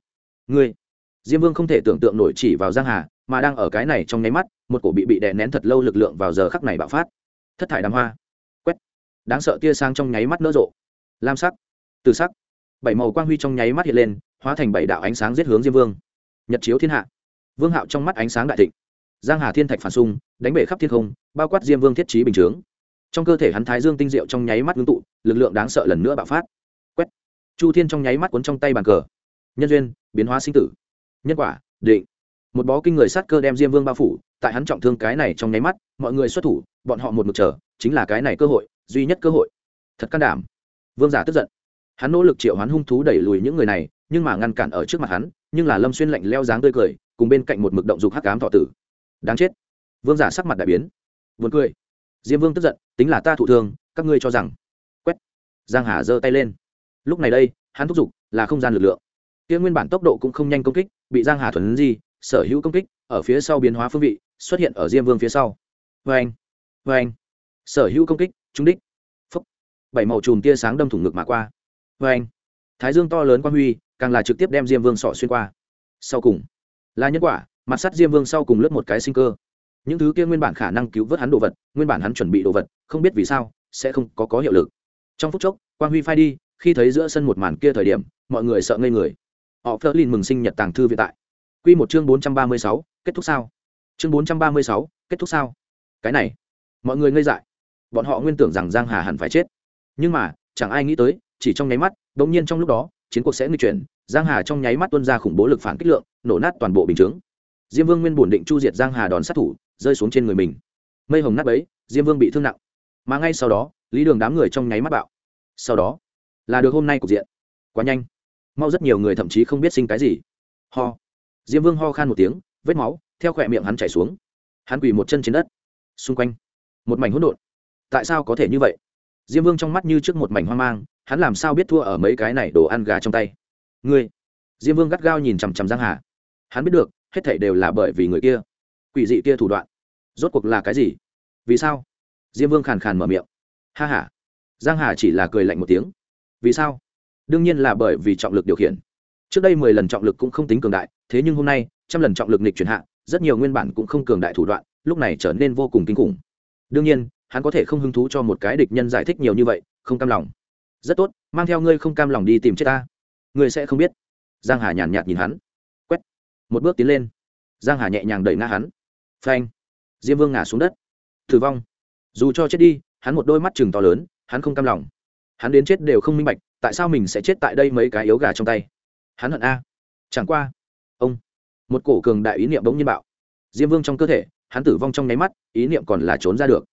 Ngươi, diêm vương không thể tưởng tượng nổi chỉ vào giang hà, mà đang ở cái này trong nháy mắt, một cổ bị bị đè nén thật lâu lực lượng vào giờ khắc này bạo phát. Thất thải đám hoa. Quét. Đáng sợ tia sang trong nháy mắt nỡ rộ. Lam sắc. Từ sắc. Bảy màu quang huy trong nháy mắt hiện lên, hóa thành bảy đạo ánh sáng giết hướng diêm vương. Nhật chiếu thiên hạ. Vương hạo trong mắt ánh sáng đại thịnh giang hà thiên thạch phản xung, đánh bể khắp thiên không, bao quát diêm vương thiết trí bình chướng. Trong cơ thể hắn thái dương tinh diệu trong nháy mắt ngưng tụ, lực lượng đáng sợ lần nữa bạo phát. Quét. Chu thiên trong nháy mắt cuốn trong tay bàn cờ. Nhân duyên, biến hóa sinh tử. Nhân quả, định. Một bó kinh người sát cơ đem diêm vương bao phủ, tại hắn trọng thương cái này trong nháy mắt, mọi người xuất thủ, bọn họ một mực chờ, chính là cái này cơ hội, duy nhất cơ hội. Thật can đảm. Vương giả tức giận. Hắn nỗ lực triệu hắn hung thú đẩy lùi những người này, nhưng mà ngăn cản ở trước mặt hắn, nhưng là lâm xuyên lạnh leo dáng tươi cười, cùng bên cạnh một mực động dục hắc ám thọ tử đáng chết. Vương giả sắc mặt đại biến. Vượt cười. Diêm vương tức giận, tính là ta thụ thương, các ngươi cho rằng. Quét. Giang hà giơ tay lên. Lúc này đây, hắn thúc giục, là không gian lực lượng. Kia nguyên bản tốc độ cũng không nhanh công kích, bị giang hà thuần di, sở hữu công kích, ở phía sau biến hóa phương vị, xuất hiện ở diêm vương phía sau. Vê anh vê anh sở hữu công kích, trúng đích. Phúc. Bảy màu chùm tia sáng đâm thủng ngực mà qua. Vê anh thái dương to lớn quan huy, càng là trực tiếp đem diêm vương sọ xuyên qua. Sau cùng, là nhân quả mặt sắt diêm vương sau cùng lướt một cái sinh cơ những thứ kia nguyên bản khả năng cứu vớt hắn đồ vật nguyên bản hắn chuẩn bị đồ vật không biết vì sao sẽ không có có hiệu lực trong phút chốc quang huy phai đi khi thấy giữa sân một màn kia thời điểm mọi người sợ ngây người họ phớt lên mừng sinh nhật tàng thư viện tại Quy một chương 436, kết thúc sao? Chương 436, kết thúc sao? Cái này, mọi người ngây dại. Bọn họ nguyên tưởng rằng Giang Hà hẳn phải chết. Nhưng mà, chẳng ai nghĩ tới, chỉ trong nháy mắt, đột nhiên trong lúc đó, chiến cuộc sẽ nguy chuyển, Giang Hà trong nháy mắt tuôn ra khủng bố lực phản kích lượng, nổ nát toàn bộ bình chướng Diêm Vương nguyên buồn định chu diệt Giang Hà đòn sát thủ, rơi xuống trên người mình. Mây hồng nát bấy, Diêm Vương bị thương nặng. Mà ngay sau đó, Lý Đường đám người trong nháy mắt bạo. Sau đó, là được hôm nay cục diện. Quá nhanh. Mau rất nhiều người thậm chí không biết sinh cái gì. Ho diêm vương ho khan một tiếng vết máu theo khỏe miệng hắn chảy xuống hắn quỳ một chân trên đất xung quanh một mảnh hỗn độn tại sao có thể như vậy diêm vương trong mắt như trước một mảnh hoang mang hắn làm sao biết thua ở mấy cái này đồ ăn gà trong tay ngươi diêm vương gắt gao nhìn chằm chằm giang hà hắn biết được hết thảy đều là bởi vì người kia. Quỷ dị kia thủ đoạn, rốt cuộc là cái gì? Vì sao? Diêm vương khàn khàn mở miệng. Ha ha. Giang hà chỉ là cười lạnh một tiếng. Vì sao? Đương nhiên là bởi vì trọng lực điều khiển. Trước đây mười lần trọng lực cũng không tính cường đại, thế nhưng hôm nay, trăm lần trọng lực nghịch chuyển hạ, rất nhiều nguyên bản cũng không cường đại thủ đoạn, lúc này trở nên vô cùng kinh khủng. Đương nhiên, hắn có thể không hứng thú cho một cái địch nhân giải thích nhiều như vậy, không cam lòng. Rất tốt, mang theo ngươi không cam lòng đi tìm chết ta. Ngươi sẽ không biết. Giang hà nhàn nhạt nhìn hắn một bước tiến lên. Giang hà nhẹ nhàng đẩy ngã hắn. Phanh. Diêm vương ngã xuống đất. Thử vong. Dù cho chết đi, hắn một đôi mắt chừng to lớn, hắn không cam lòng. Hắn đến chết đều không minh bạch, tại sao mình sẽ chết tại đây mấy cái yếu gà trong tay? Hắn hận a. Chẳng qua. Ông. Một cổ cường đại ý niệm bỗng nhiên bạo. Diêm vương trong cơ thể, hắn tử vong trong nháy mắt, ý niệm còn là trốn ra được.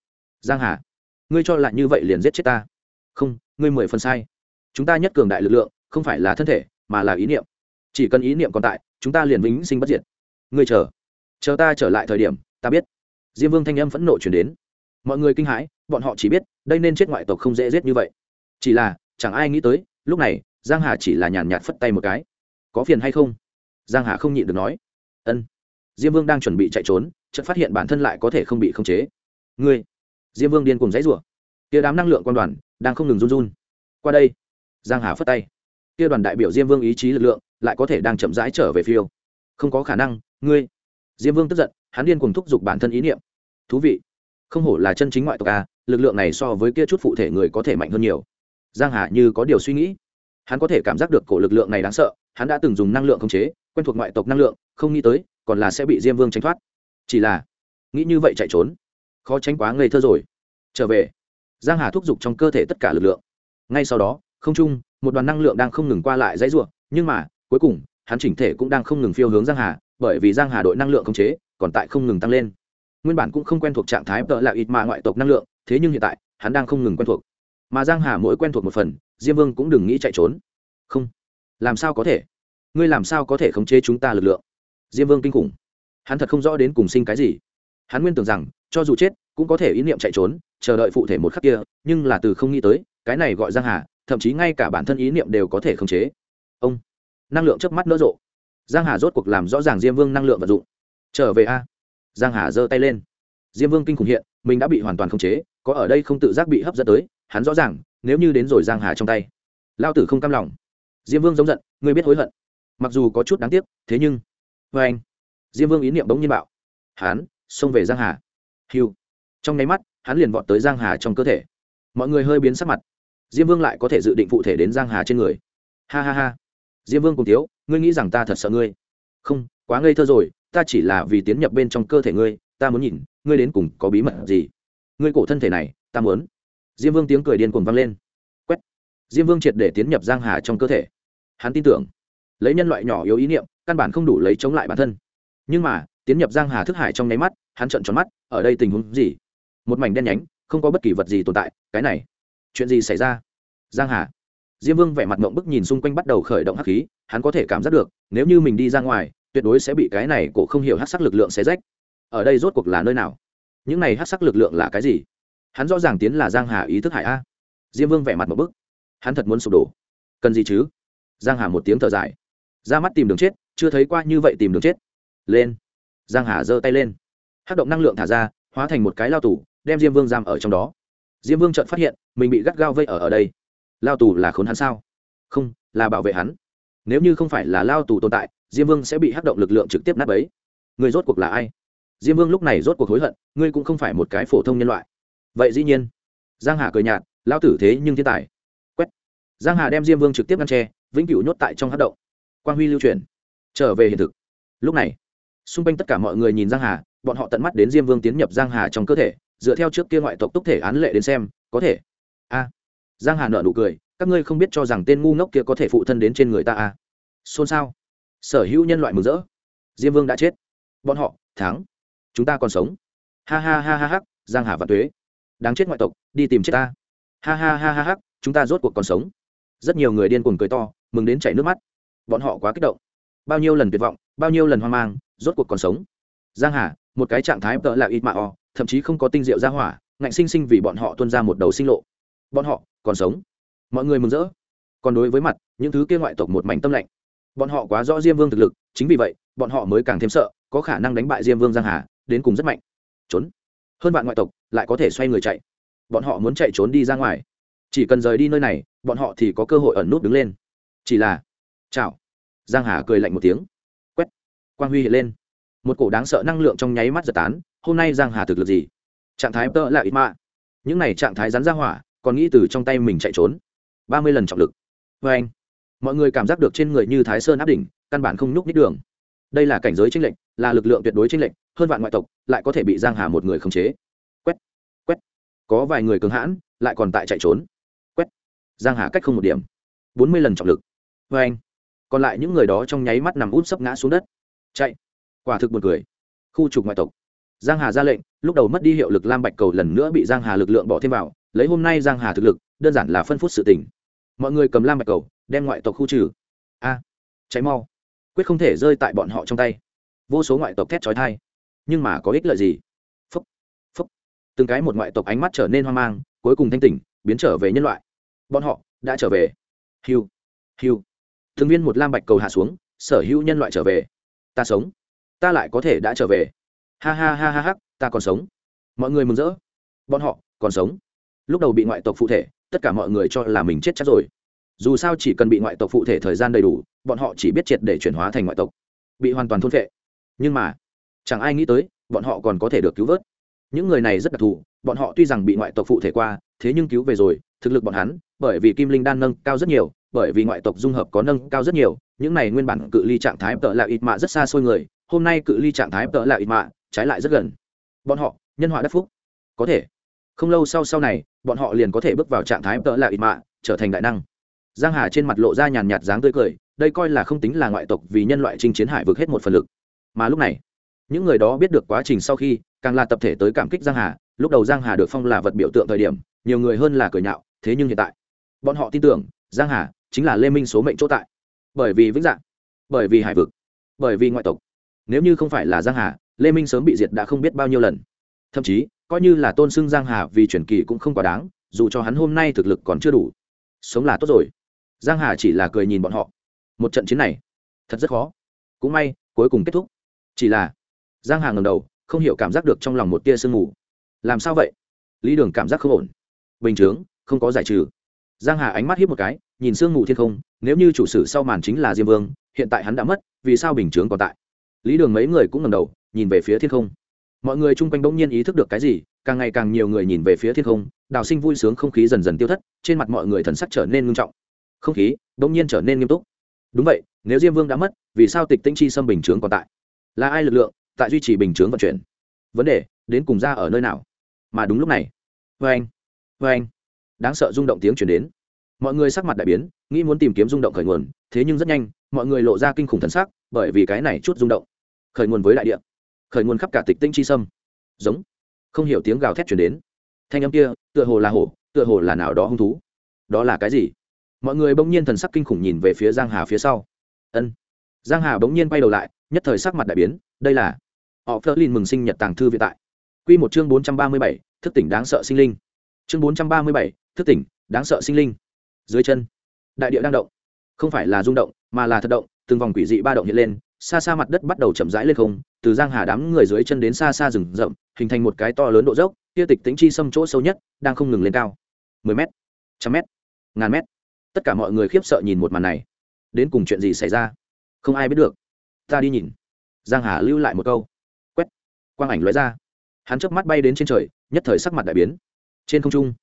Giang hà, ngươi cho lại như vậy liền giết chết ta. Không, ngươi mười phần sai. Chúng ta nhất cường đại lực lượng, không phải là thân thể, mà là ý niệm chỉ cần ý niệm còn tại, chúng ta liền vĩnh sinh bất diệt. Ngươi chờ. Chờ ta trở lại thời điểm, ta biết. Diêm vương thanh âm phẫn nộ chuyển đến. Mọi người kinh hãi, bọn họ chỉ biết, đây nên chết ngoại tộc không dễ giết như vậy. Chỉ là, chẳng ai nghĩ tới, lúc này, giang hà chỉ là nhàn nhạt phất tay một cái. Có phiền hay không? Giang hà không nhịn được nói. Ân. Diêm vương đang chuẩn bị chạy trốn, chợt phát hiện bản thân lại có thể không bị khống chế. Ngươi. Diêm vương điên cùng dãy rủa kia đám năng lượng quan đoàn đang không ngừng run run. Qua đây, giang hà phất tay. Kia đoàn đại biểu diêm vương ý chí lực lượng lại có thể đang chậm rãi trở về phiêu. Không có khả năng, ngươi. Diêm vương tức giận, hắn điên cùng thúc giục bản thân ý niệm. Thú vị. Không hổ là chân chính ngoại tộc a lực lượng này so với kia chút phụ thể người có thể mạnh hơn nhiều. Giang hà như có điều suy nghĩ. Hắn có thể cảm giác được cổ lực lượng này đáng sợ, hắn đã từng dùng năng lượng khống chế, quen thuộc ngoại tộc năng lượng, không nghĩ tới, còn là sẽ bị diêm vương tránh thoát. Chỉ là, nghĩ như vậy chạy trốn. Khó tránh quá ngây thơ rồi. Trở về. Giang hà thúc giục trong cơ thể tất cả lực lượng. Ngay sau đó, không trung, một đoàn năng lượng đang không ngừng qua lại dãy ruộng nhưng mà cuối cùng, hắn chỉnh thể cũng đang không ngừng phiêu hướng giang hà, bởi vì giang hà đội năng lượng khống chế còn tại không ngừng tăng lên. Nguyên bản cũng không quen thuộc trạng thái tợ là ít mà ngoại tộc năng lượng, thế nhưng hiện tại, hắn đang không ngừng quen thuộc. Mà giang hà mỗi quen thuộc một phần, diêm vương cũng đừng nghĩ chạy trốn. Không. Làm sao có thể? Ngươi làm sao có thể khống chế chúng ta lực lượng? Diêm vương kinh khủng. Hắn thật không rõ đến cùng sinh cái gì. Hắn nguyên tưởng rằng, cho dù chết, cũng có thể ý niệm chạy trốn, chờ đợi phụ thể một khắc kia, nhưng là từ không nghĩ tới, cái này gọi giang hà, thậm chí ngay cả bản thân ý niệm đều có thể khống chế. Ông năng lượng trước mắt nỡ rộ. Giang hà rốt cuộc làm rõ ràng diêm vương năng lượng vận dụng. Trở về a. Giang hà giơ tay lên. Diêm vương kinh khủng hiện, mình đã bị hoàn toàn khống chế, có ở đây không tự giác bị hấp dẫn tới, hắn rõ ràng, nếu như đến rồi giang hà trong tay. Lao tử không cam lòng. Diêm vương giống giận người biết hối hận. Mặc dù có chút đáng tiếc, thế nhưng vê anh. Diêm vương ý niệm bỗng nhiên bạo. Hắn, xông về giang hà. Hiu. Trong nháy mắt, hắn liền vọt tới giang hà trong cơ thể. Mọi người hơi biến sắc mặt. Diêm vương lại có thể dự định phụ thể đến giang hà trên người. Ha ha ha diêm vương cùng thiếu, ngươi nghĩ rằng ta thật sợ ngươi? Không quá ngây thơ rồi ta chỉ là vì tiến nhập bên trong cơ thể ngươi ta muốn nhìn ngươi đến cùng có bí mật gì? Ngươi cổ thân thể này ta muốn. Diêm vương tiếng cười điên cuồng vang lên. Quét. Diêm vương triệt để tiến nhập giang hà trong cơ thể. Hắn tin tưởng. Lấy nhân loại nhỏ yếu ý niệm căn bản không đủ lấy chống lại bản thân. Nhưng mà tiến nhập giang hà thức hải trong nháy mắt hắn trợn tròn mắt ở đây tình huống gì? Một mảnh đen nhánh không có bất kỳ vật gì tồn tại cái này. Chuyện gì xảy ra? Giang hà diêm vương vẻ mặt ngộng bức nhìn xung quanh bắt đầu khởi động hắc khí, hắn có thể cảm giác được, nếu như mình đi ra ngoài, tuyệt đối sẽ bị cái này cổ không hiểu hắc sắc lực lượng xé rách. Ở đây rốt cuộc là nơi nào? Những này hắc sắc lực lượng là cái gì? Hắn rõ ràng tiến là giang hà ý thức hải a. Diêm vương vẻ mặt một bức. Hắn thật muốn sụp đổ. Cần gì chứ? Giang hà một tiếng thở dài. Ra mắt tìm đường chết, chưa thấy qua như vậy tìm đường chết. Lên. Giang hà giơ tay lên. Hắc động năng lượng thả ra, hóa thành một cái lao tủ đem diêm vương giam ở trong đó. Diêm vương chợt phát hiện, mình bị gắt gao vây ở ở đây lao tù là khốn hắn sao? Không, là bảo vệ hắn. Nếu như không phải là lao tù tồn tại, diêm vương sẽ bị hắc động lực lượng trực tiếp nát ấy người rốt cuộc là ai? Diêm vương lúc này rốt cuộc hối hận, ngươi cũng không phải một cái phổ thông nhân loại. Vậy dĩ nhiên, giang hà cười nhạt, lao tử thế nhưng thiên tài. Quét. Giang hà đem diêm vương trực tiếp ngăn tre vĩnh cửu nhốt tại trong hắc động. Quang huy lưu truyền. Trở về hiện thực. Lúc này, xung quanh tất cả mọi người nhìn giang hà, bọn họ tận mắt đến diêm vương tiến nhập giang hà trong cơ thể, dựa theo trước kia ngoại tộc túc thể án lệ đến xem, có thể. A giang hà nợ nụ cười, các ngươi không biết cho rằng tên ngu ngốc kia có thể phụ thân đến trên người ta à? xôn xao. Sở hữu nhân loại mừng rỡ. Diêm vương đã chết. Bọn họ, thắng. Chúng ta còn sống. Ha ha ha ha ha, giang hà và tuế. Đáng chết ngoại tộc, đi tìm chết ta. Ha ha ha ha ha, chúng ta rốt cuộc còn sống. Rất nhiều người điên cuồng cười to, mừng đến chảy nước mắt. Bọn họ quá kích động. Bao nhiêu lần tuyệt vọng, bao nhiêu lần hoang mang, rốt cuộc còn sống. Giang hà, một cái trạng thái tợ là ít mạ o, thậm chí không có tinh diệu ra hỏa, ngạnh sinh sinh vì bọn họ tuân ra một đầu sinh lộ bọn họ còn sống. Mọi người mừng rỡ. Còn đối với mặt, những thứ kia ngoại tộc một mảnh tâm lạnh. Bọn họ quá rõ diêm vương thực lực, chính vì vậy, bọn họ mới càng thêm sợ, có khả năng đánh bại diêm vương giang hà, đến cùng rất mạnh. Trốn. Hơn bạn ngoại tộc lại có thể xoay người chạy. Bọn họ muốn chạy trốn đi ra ngoài. Chỉ cần rời đi nơi này, bọn họ thì có cơ hội ẩn nút đứng lên. Chỉ là, chào. Giang hà cười lạnh một tiếng. Quét. Quang huy hiện lên. Một cổ đáng sợ năng lượng trong nháy mắt giật tán. Hôm nay giang hà thực lực gì? Trạng thái tợ là ít mạ. Những này trạng thái rắn ra hỏa còn nghĩ từ trong tay mình chạy trốn. Ba mươi lần trọng lực. Vê anh, mọi người cảm giác được trên người như thái sơn áp đỉnh, căn bản không nhúc nhích đường. Đây là cảnh giới tranh lệnh là lực lượng tuyệt đối tranh lệnh hơn vạn ngoại tộc lại có thể bị giang hà một người khống chế. Quét quét. Có vài người cứng hãn, lại còn tại chạy trốn. Quét. Giang hà cách không một điểm. Bốn mươi lần trọng lực. Vê anh, còn lại những người đó trong nháy mắt nằm út sấp ngã xuống đất. Chạy. Quả thực buồn cười. Khu trục ngoại tộc. Giang hà ra lệnh, lúc đầu mất đi hiệu lực lam bạch cầu lần nữa bị giang hà lực lượng bỏ thêm vào lấy hôm nay giang hà thực lực, đơn giản là phân phút sự tình. Mọi người cầm lam bạch cầu, đem ngoại tộc khu trừ. A, cháy mau. Quyết không thể rơi tại bọn họ trong tay. Vô số ngoại tộc thét chói thai nhưng mà có ích lợi gì? Phúc phúc. Từng cái một ngoại tộc ánh mắt trở nên hoang mang, cuối cùng thanh tỉnh, biến trở về nhân loại. Bọn họ đã trở về. Hiu hiu thường viên một lam bạch cầu hạ xuống, sở hữu nhân loại trở về. Ta sống. Ta lại có thể đã trở về. Ha ha ha ha ha, ta còn sống. Mọi người mừng rỡ. Bọn họ còn sống lúc đầu bị ngoại tộc phụ thể, tất cả mọi người cho là mình chết chắc rồi. Dù sao chỉ cần bị ngoại tộc phụ thể thời gian đầy đủ, bọn họ chỉ biết triệt để chuyển hóa thành ngoại tộc. Bị hoàn toàn thôn vệ nhưng mà, chẳng ai nghĩ tới, bọn họ còn có thể được cứu vớt. Những người này rất đặc thù, bọn họ tuy rằng bị ngoại tộc phụ thể qua, thế nhưng cứu về rồi, thực lực bọn hắn, bởi vì kim linh đan nâng cao rất nhiều, bởi vì ngoại tộc dung hợp có nâng cao rất nhiều, những này nguyên bản cự ly trạng thái tợ là ít mạ rất xa xôi người, hôm nay cự ly trạng thái tợ là ít mạ trái lại rất gần. Bọn họ, nhân họa đắc phúc. Có thể không lâu sau sau này, bọn họ liền có thể bước vào trạng thái tợ là ít mạ, trở thành đại năng. Giang hà trên mặt lộ ra nhàn nhạt dáng tươi cười, đây coi là không tính là ngoại tộc vì nhân loại chinh chiến hải vượt hết một phần lực. Mà lúc này, những người đó biết được quá trình sau khi, càng là tập thể tới cảm kích giang hà, lúc đầu giang hà được phong là vật biểu tượng thời điểm, nhiều người hơn là cười nhạo, thế nhưng hiện tại, bọn họ tin tưởng, giang hà chính là lê minh số mệnh chỗ tại. Bởi vì vĩnh dạng, bởi vì hải vực, bởi vì ngoại tộc. Nếu như không phải là giang hà, lê minh sớm bị diệt đã không biết bao nhiêu lần thậm chí, coi như là tôn xưng giang hà vì truyền kỳ cũng không quá đáng, dù cho hắn hôm nay thực lực còn chưa đủ. Sống là tốt rồi. Giang hà chỉ là cười nhìn bọn họ. Một trận chiến này, thật rất khó. Cũng may, cuối cùng kết thúc. Chỉ là, giang hà ngầm đầu, không hiểu cảm giác được trong lòng một tia sương mù. Làm sao vậy? Lý đường cảm giác không ổn. Bình chướng, không có giải trừ. Giang hà ánh mắt hiếp một cái, nhìn sương mù thiên không, nếu như chủ sử sau màn chính là diêm vương, hiện tại hắn đã mất, vì sao bình chướng còn tại? Lý đường mấy người cũng ngầm đầu, nhìn về phía thiên không mọi người chung quanh bỗng nhiên ý thức được cái gì, càng ngày càng nhiều người nhìn về phía thiên không, đào sinh vui sướng không khí dần dần tiêu thất, trên mặt mọi người thần sắc trở nên ngưng trọng. Không khí bỗng nhiên trở nên nghiêm túc. Đúng vậy, nếu diêm vương đã mất, vì sao tịch tĩnh chi xâm bình chướng còn tại? Là ai lực lượng tại duy trì bình chướng vận chuyển? Vấn đề, đến cùng ra ở nơi nào? Mà đúng lúc này vê anh vê anh đáng sợ rung động tiếng chuyển đến. Mọi người sắc mặt đại biến, nghĩ muốn tìm kiếm rung động khởi nguồn, thế nhưng rất nhanh, mọi người lộ ra kinh khủng thần sắc, bởi vì cái này chút rung động khởi nguồn với đại địa khởi nguồn khắp cả tịch tinh chi sâm. Giống. Không hiểu tiếng gào thét chuyển đến. Thanh âm kia tựa hồ là hổ tựa hồ là nào đó hung thú. Đó là cái gì? Mọi người bỗng nhiên thần sắc kinh khủng nhìn về phía giang hà phía sau. Ân. Giang hà bỗng nhiên quay đầu lại nhất thời sắc mặt đại biến đây là họ phớt lên mừng sinh nhật tàng thư viện tại. Quy một chương bốn trăm ba mươi bảy, thức tỉnh đáng sợ sinh linh. Chương bốn trăm ba mươi bảy, thức tỉnh đáng sợ sinh linh. Dưới chân đại địa đang động. Không phải là rung động mà là thật động từng vòng quỷ dị ba động hiện lên xa xa mặt đất bắt đầu chậm rãi lên không từ giang hà đám người dưới chân đến xa xa rừng rậm hình thành một cái to lớn độ dốc kia tịch tính chi xâm chỗ sâu nhất đang không ngừng lên cao. 10 mét, trăm mét, ngàn mét, tất cả mọi người khiếp sợ nhìn một màn này. Đến cùng chuyện gì xảy ra? Không ai biết được. Ta đi nhìn. Giang hà lưu lại một câu. Quét. Quang ảnh lóe ra. Hắn chớp mắt bay đến trên trời nhất thời sắc mặt đại biến. Trên không trung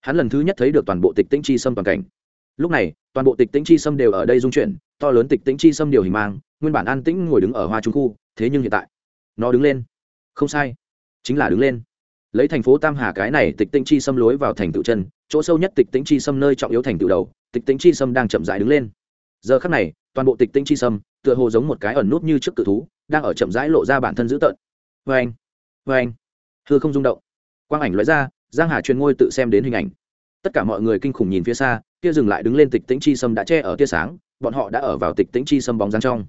hắn lần thứ nhất thấy được toàn bộ tịch tĩnh chi xâm toàn cảnh. Lúc này toàn bộ tịch tĩnh chi xâm đều ở đây dung chuyển to lớn tịch tĩnh chi xâm điều hình mang, nguyên bản an tĩnh ngồi đứng ở hoa trung khu, thế nhưng hiện tại, nó đứng lên. Không sai, chính là đứng lên. Lấy thành phố tam hà cái này tịch tĩnh chi xâm lối vào thành tự chân, chỗ sâu nhất tịch tĩnh chi xâm nơi trọng yếu thành tự đầu, tịch tĩnh chi xâm đang chậm rãi đứng lên. Giờ khắc này, toàn bộ tịch tĩnh chi xâm, tựa hồ giống một cái ẩn nút như trước cự thú, đang ở chậm rãi lộ ra bản thân dữ tợn. Vê anh vê anh hư không rung động. Quang ảnh lóe ra, giang hà truyền ngôi tự xem đến hình ảnh. Tất cả mọi người kinh khủng nhìn phía xa, kia dừng lại đứng lên tịch tĩnh chi sâm đã che ở tia sáng bọn họ đã ở vào tịch tĩnh chi sâm bóng dáng trong.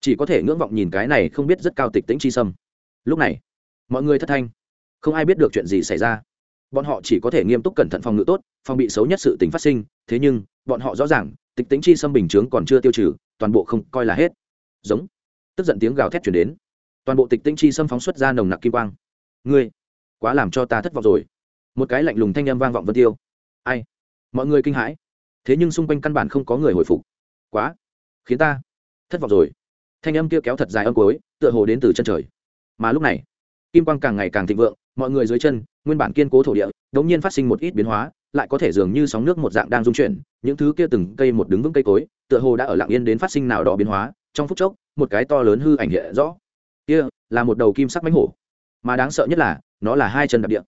Chỉ có thể ngưỡng vọng nhìn cái này không biết rất cao tịch tĩnh chi sâm. Lúc này, mọi người thất thanh. Không ai biết được chuyện gì xảy ra. Bọn họ chỉ có thể nghiêm túc cẩn thận phòng ngự tốt, phòng bị xấu nhất sự tình phát sinh. Thế nhưng, bọn họ rõ ràng, tịch tính chi xâm bình chướng còn chưa tiêu trừ, toàn bộ không coi là hết. Giống. Tức giận tiếng gào thét chuyển đến. Toàn bộ tịch tĩnh chi xâm phóng xuất ra nồng nặc kim quang. Ngươi, quá làm cho ta thất vọng rồi. Một cái lạnh lùng thanh â m vang vọng vân tiêu. Ai? Mọi người kinh hãi. Thế nhưng xung quanh căn bản không có người hồi phục quá, khiến ta thất vọng rồi. Thanh âm kia kéo thật dài âm cối tựa hồ đến từ chân trời. Mà lúc này, kim quang càng ngày càng thịnh vượng, mọi người dưới chân, nguyên bản kiên cố thổ địa đ ỗ n g nhiên phát sinh một ít biến hóa, lại có thể dường như sóng nước một dạng đang dung chuyển, những thứ kia từng cây một đứng vững cây cối, tựa hồ đã ở lạng yên đến phát sinh nào đó biến hóa. Trong phút chốc, một cái to lớn hư ảnh hiện rõ. Kia là một đầu kim sắc mánh hổ. Mà đáng sợ nhất là, nó là hai chân đặc địa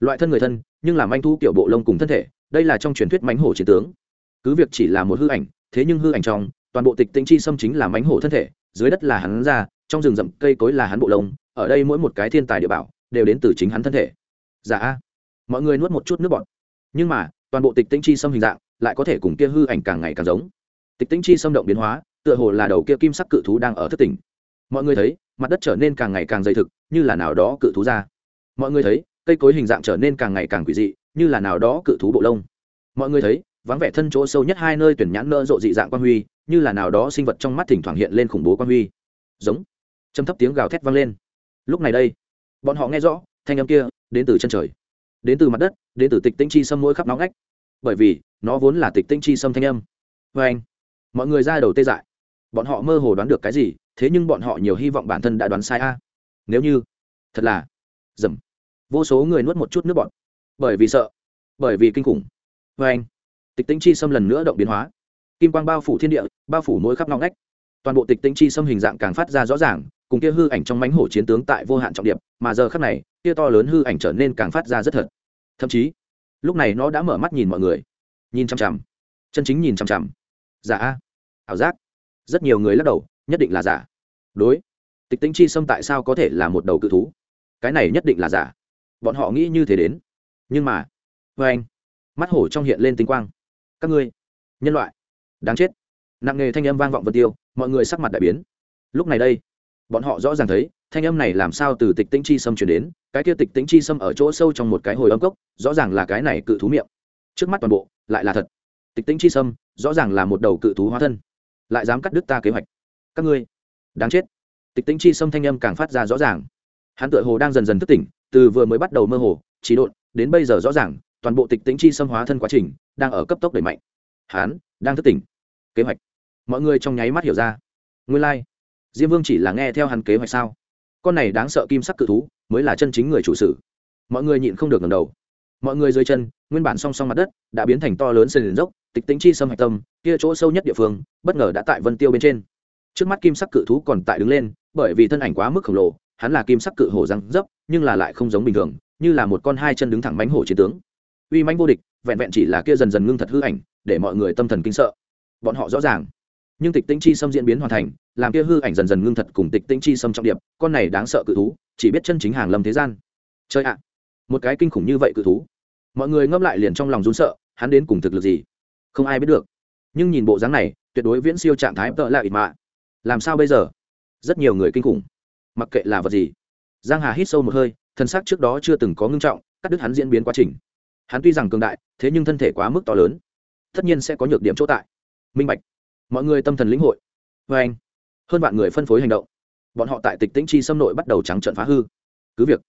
loại thân người thân, nhưng làm anh thu kiểu bộ lông cùng thân thể, đây là trong truyền thuyết mánh hổ chiến tướng. Cứ việc chỉ là một hư ảnh thế nhưng hư ảnh trong, toàn bộ tịch tĩnh chi xâm chính là mánh hổ thân thể, dưới đất là hắn ra, trong rừng rậm cây cối là hắn bộ lông, ở đây mỗi một cái thiên tài địa bảo đều đến từ chính hắn thân thể. Dạ mọi người nuốt một chút nước bọt. Nhưng mà, toàn bộ tịch tĩnh chi xâm hình dạng lại có thể cùng kia hư ảnh càng ngày càng giống. Tịch tĩnh chi xâm động biến hóa, tựa hồ là đầu kia kim sắc cự thú đang ở thất tỉnh. Mọi người thấy, mặt đất trở nên càng ngày càng dày thực, như là nào đó cự thú ra. Mọi người thấy, cây cối hình dạng trở nên càng ngày càng quỷ dị, như là nào đó cự thú bộ lông. Mọi người thấy vắng vẻ thân chỗ sâu nhất hai nơi tuyển nhãn nơ rộ dị dạng quan huy, như là nào đó sinh vật trong mắt thỉnh thoảng hiện lên khủng bố quan huy. Giống. Châm thấp tiếng gào thét vang lên. Lúc này đây, bọn họ nghe rõ, thanh âm kia đến từ chân trời, đến từ mặt đất, đến từ tịch tinh chi xâm mỗi khắp nóng ngách. Bởi vì, nó vốn là tịch tinh chi xâm thanh âm. Vê anh, mọi người ra đầu tê dại. Bọn họ mơ hồ đoán được cái gì, thế nhưng bọn họ nhiều hy vọng bản thân đã đoán sai a. Nếu như, thật là, dầm. Vô số người nuốt một chút nước bọn bởi vì sợ, bởi vì kinh khủng. Vê anh tịch tính chi xâm lần nữa động biến hóa. Kim quang bao phủ thiên địa, bao phủ mỗi khắp ngõ ngách. Toàn bộ tịch tính chi xâm hình dạng càng phát ra rõ ràng, cùng kia hư ảnh trong mánh hổ chiến tướng tại vô hạn trọng điệp, mà giờ khắc này, kia to lớn hư ảnh trở nên càng phát ra rất thật. Thậm chí, lúc này nó đã mở mắt nhìn mọi người. Nhìn chằm chằm. Chân chính nhìn chằm chằm. Giả a. Ảo giác. Rất nhiều người lắc đầu, nhất định là giả. Đối. Tịch tính chi xâm tại sao có thể là một đầu cự thú? Cái này nhất định là giả. Bọn họ nghĩ như thế đến. Nhưng mà vê anh, mắt hổ trong hiện lên tinh quang các ngươi, nhân loại, đáng chết. Nặng nề thanh âm vang vọng vật tiêu, mọi người sắc mặt đại biến. Lúc này đây, bọn họ rõ ràng thấy, thanh âm này làm sao từ tịch tĩnh chi sâm chuyển đến, cái kia tịch tĩnh chi sâm ở chỗ sâu trong một cái hồi âm cốc, rõ ràng là cái này cự thú miệng. Trước mắt toàn bộ, lại là thật. Tịch tĩnh chi sâm, rõ ràng là một đầu cự thú hóa thân. Lại dám cắt đứt ta kế hoạch. Các ngươi, đáng chết. Tịch tĩnh chi sâm thanh âm càng phát ra rõ ràng. Hắn tựa hồ đang dần dần thức tỉnh, từ vừa mới bắt đầu mơ hồ trí độn, đến bây giờ rõ ràng toàn bộ tịch tĩnh chi xâm hóa thân quá trình đang ở cấp tốc đẩy mạnh. Hắn đang thức tỉnh. Kế hoạch. Mọi người trong nháy mắt hiểu ra. Nguyên lai、like. diêm vương chỉ là nghe theo hắn kế hoạch sao? Con này đáng sợ kim sắc cự thú mới là chân chính người chủ sử mọi người nhịn không được ngầm đầu. Mọi người dưới chân, nguyên bản song song mặt đất đã biến thành to lớn sân dốc, tịch tính chi xâm hạch tâm, kia chỗ sâu nhất địa phương, bất ngờ đã tại vân tiêu bên trên. Trước mắt kim sắc cự thú còn tại đứng lên, bởi vì thân ảnh quá mức khổng lồ, hắn là kim sắc cự hổ răng dấp, nhưng là lại không giống bình thường, như là một con hai chân đứng thẳng bánh hổ chiến tướng uy manh vô địch, vẹn vẹn chỉ là kia dần dần ngưng thật hư ảnh, để mọi người tâm thần kinh sợ. Bọn họ rõ ràng. Nhưng tịch tĩnh chi xâm diễn biến hoàn thành, làm kia hư ảnh dần dần ngưng thật cùng tịch tĩnh chi xâm trọng điệp, con này đáng sợ cự thú, chỉ biết chân chính hàng lâm thế gian. Chơi ạ. Một cái kinh khủng như vậy cự thú. Mọi người ngâm lại liền trong lòng run sợ, hắn đến cùng thực lực gì? Không ai biết được. Nhưng nhìn bộ dáng này, tuyệt đối viễn siêu trạng thái tợ lại ít mạ. Làm sao bây giờ? Rất nhiều người kinh khủng. Mặc kệ là vật gì. Giang hà hít sâu một hơi, thân xác trước đó chưa từng có ngưng trọng, cắt đứt hắn diễn biến quá trình hắn tuy rằng cường đại, thế nhưng thân thể quá mức to lớn. Tất nhiên sẽ có nhược điểm chỗ tại. Minh bạch. Mọi người tâm thần lĩnh hội. Vê anh, hơn vạn người phân phối hành động. Bọn họ tại tịch tĩnh chi xâm nội bắt đầu trắng trận phá hư. Cứ việc,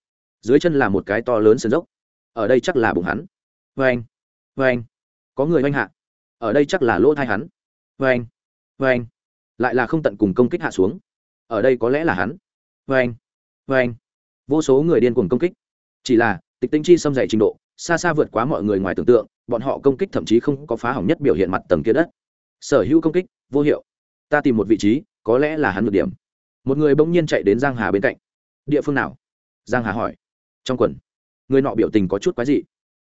dưới chân là một cái to lớn sườn dốc. Ở đây chắc là bụng hắn. Vê anh vê anh, có người oanh hạ. Ở đây chắc là lỗ thai hắn. Vê anh vê anh, lại là không tận cùng công kích hạ xuống. Ở đây có lẽ là hắn. Vê anh vê anh. Vô số người điên cuồng công kích. Chỉ là, tịch tĩnh chi xâm dày trình độ xa xa vượt quá mọi người ngoài tưởng tượng, bọn họ công kích thậm chí không có phá hỏng nhất biểu hiện mặt tầng kia đất. Sở hữu công kích, vô hiệu. Ta tìm một vị trí, có lẽ là hắn được điểm. Một người bỗng nhiên chạy đến giang hà bên cạnh. Địa phương nào? Giang hà hỏi. Trong quần. Người nọ biểu tình có chút quái dị.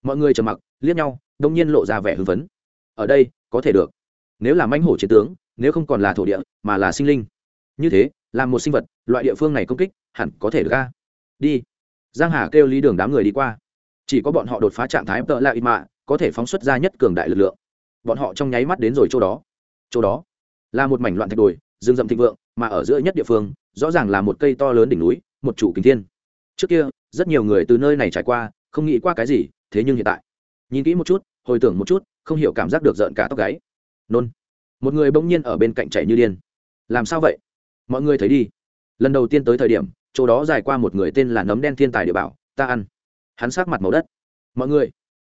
Mọi người trầm mặc, liếc nhau, đông nhiên lộ ra vẻ hưng phấn. Ở đây, có thể được. Nếu là manh hổ chiến tướng, nếu không còn là thổ địa, mà là sinh linh. Như thế là một sinh vật, loại địa phương này công kích, hẳn có thể được ra đi. Giang hà kêu lý đường đám người đi qua chỉ có bọn họ đột phá trạng thái tợ la ít mạ, có thể phóng xuất ra nhất cường đại lực lượng. Bọn họ trong nháy mắt đến rồi chỗ đó. Chỗ đó là một mảnh loạn thạch đồi, rừng rậm thịnh vượng, mà ở giữa nhất địa phương, rõ ràng là một cây to lớn đỉnh núi, một chủ kính thiên. Trước kia, rất nhiều người từ nơi này trải qua, không nghĩ qua cái gì, thế nhưng hiện tại, nhìn kỹ một chút, hồi tưởng một chút, không hiểu cảm giác được rợn cả tóc gáy. Nôn. Một người bỗng nhiên ở bên cạnh chạy như điên. Làm sao vậy? Mọi người thấy đi. Lần đầu tiên tới thời điểm, chỗ đó dài qua một người tên là nấm đen thiên tài địa bảo, ta ăn hắn sát mặt màu đất. Mọi người,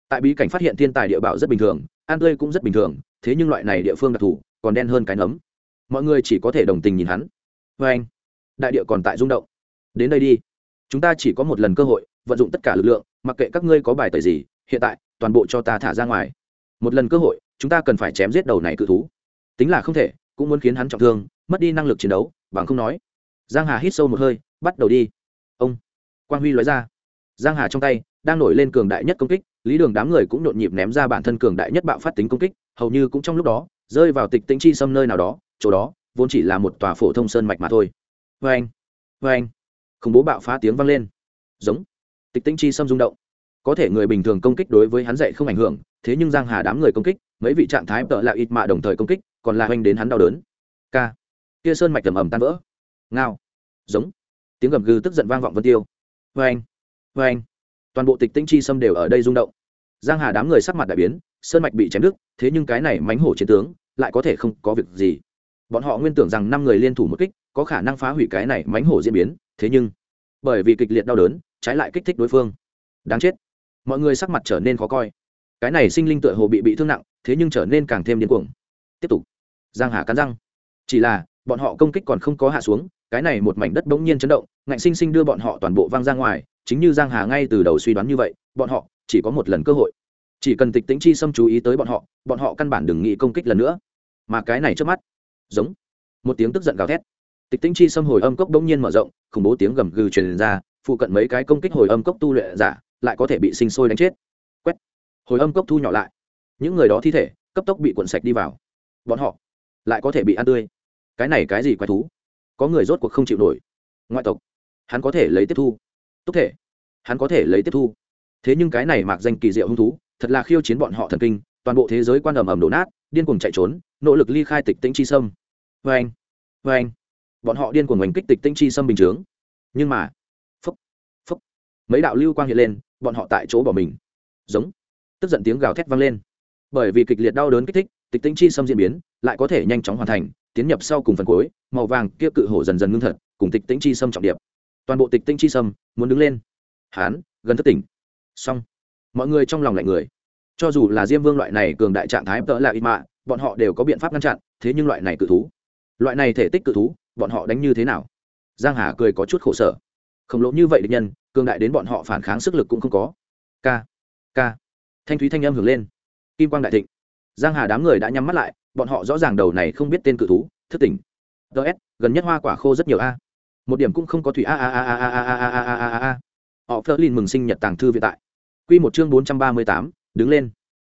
tại bí cảnh phát hiện thiên tài địa bảo rất bình thường, ăn tươi cũng rất bình thường, thế nhưng loại này địa phương đặc thù còn đen hơn cái nấm. Mọi người chỉ có thể đồng tình nhìn hắn. Vê anh, đại địa còn tại rung động. Đến đây đi. Chúng ta chỉ có một lần cơ hội, vận dụng tất cả lực lượng, mặc kệ các ngươi có bài tời gì, hiện tại, toàn bộ cho ta thả ra ngoài. Một lần cơ hội, chúng ta cần phải chém giết đầu này cự thú. Tính là không thể, cũng muốn khiến hắn trọng thương, mất đi năng lực chiến đấu, bằng không nói. Giang hà hít sâu một hơi, bắt đầu đi. Ông, quang huy nói ra giang hà trong tay đang nổi lên cường đại nhất công kích, lý đường đám người cũng nhộn nhịp ném ra bản thân cường đại nhất bạo phát tính công kích, hầu như cũng trong lúc đó, rơi vào tịch tĩnh chi xâm nơi nào đó, chỗ đó vốn chỉ là một tòa phổ thông sơn mạch mà thôi. Vê anh vê anh khủng bố bạo phá tiếng vang lên. Giống, tịch tĩnh chi xâm rung động. Có thể người bình thường công kích đối với hắn dạy không ảnh hưởng, thế nhưng giang hà đám người công kích, mấy vị trạng thái tợ là ít mạ đồng thời công kích, còn là hoành đến hắn đau đớn. K kia sơn mạch tầm ầm tan vỡ. Ngao, giống, tiếng gầm gừ tức giận vang vọng vân tiêu. Vê anh vê anh. Toàn bộ tịch tĩnh chi xâm đều ở đây rung động. Giang hà đám người sắc mặt đại biến, sơn mạch bị chém đứt, thế nhưng cái này mánh hổ chiến tướng lại có thể không có việc gì. Bọn họ nguyên tưởng rằng năm người liên thủ một kích, có khả năng phá hủy cái này mánh hổ diễn biến, thế nhưng bởi vì kịch liệt đau đớn, trái lại kích thích đối phương. Đáng chết. Mọi người sắc mặt trở nên khó coi. Cái này sinh linh tựa hồ bị bị thương nặng, thế nhưng trở nên càng thêm điên cuồng. Tiếp tục. Giang hà cắn răng. Chỉ là, bọn họ công kích còn không có hạ xuống, cái này một mảnh đất bỗng nhiên chấn động, ngạnh sinh sinh đưa bọn họ toàn bộ văng ra ngoài chính như giang hà ngay từ đầu suy đoán như vậy, bọn họ chỉ có một lần cơ hội. Chỉ cần tịch tĩnh chi xâm chú ý tới bọn họ bọn họ căn bản đừng nghĩ công kích lần nữa. Mà cái này trước mắt, giống, một tiếng tức giận gào thét. Tịch tĩnh chi xâm hồi âm cốc bỗng nhiên mở rộng, khủng bố tiếng gầm gừ truyền ra, phụ cận mấy cái công kích hồi âm cốc tu luyện giả lại có thể bị sinh sôi đánh chết. Quét. Hồi âm cốc thu nhỏ lại. Những người đó thi thể, cấp tốc bị cuộn sạch đi vào. Bọn họ lại có thể bị ăn tươi. Cái này cái gì quái thú? Có người rốt cuộc không chịu nổi. Ngoại tộc, hắn có thể lấy tiếp thu túc thể. Hắn có thể lấy tiếp thu. Thế nhưng cái này mạc danh kỳ diệu hung thú, thật là khiêu chiến bọn họ thần kinh, toàn bộ thế giới quan ầm ầm đổ nát, điên cuồng chạy trốn, nỗ lực ly khai tịch tĩnh chi sâm. Vê anh vê anh bọn họ điên cuồng oanh kích tịch tĩnh chi sâm bình chướng. Nhưng mà phúc phúc mấy đạo lưu quang hiện lên, bọn họ tại chỗ bỏ mình. Giống. Tức giận tiếng gào thét vang lên. Bởi vì kịch liệt đau đớn kích thích, tịch tĩnh chi sâm diễn biến, lại có thể nhanh chóng hoàn thành, tiến nhập sau cùng phần cuối, màu vàng kia cự hổ dần dần ngưng thật, cùng tịch tĩnh chi sâm trọng điệp toàn bộ tịch tinh chi sâm, muốn đứng lên. Hán, gần thất tỉnh. Xong. Mọi người trong lòng lạnh người. Cho dù là diêm vương loại này cường đại trạng thái tợ là ít mạ, bọn họ đều có biện pháp ngăn chặn, thế nhưng loại này cự thú, loại này thể tích cự thú, bọn họ đánh như thế nào? Giang hà cười có chút khổ sở. Khổng lồ như vậy địch nhân, cường đại đến bọn họ phản kháng sức lực cũng không có. K k thanh thúy thanh âm hưởng lên. Kim quang đại thịnh. Giang hà đám người đã nhắm mắt lại, bọn họ rõ ràng đầu này không biết tên cự thú thức tỉnh. Ts gần nhất hoa quả khô rất nhiều a một điểm cũng không có thủy a a a a a a a a a a a họ phơ lin mừng sinh nhật tàng thư viện tại q một chương bốn trăm ba mươi tám đứng lên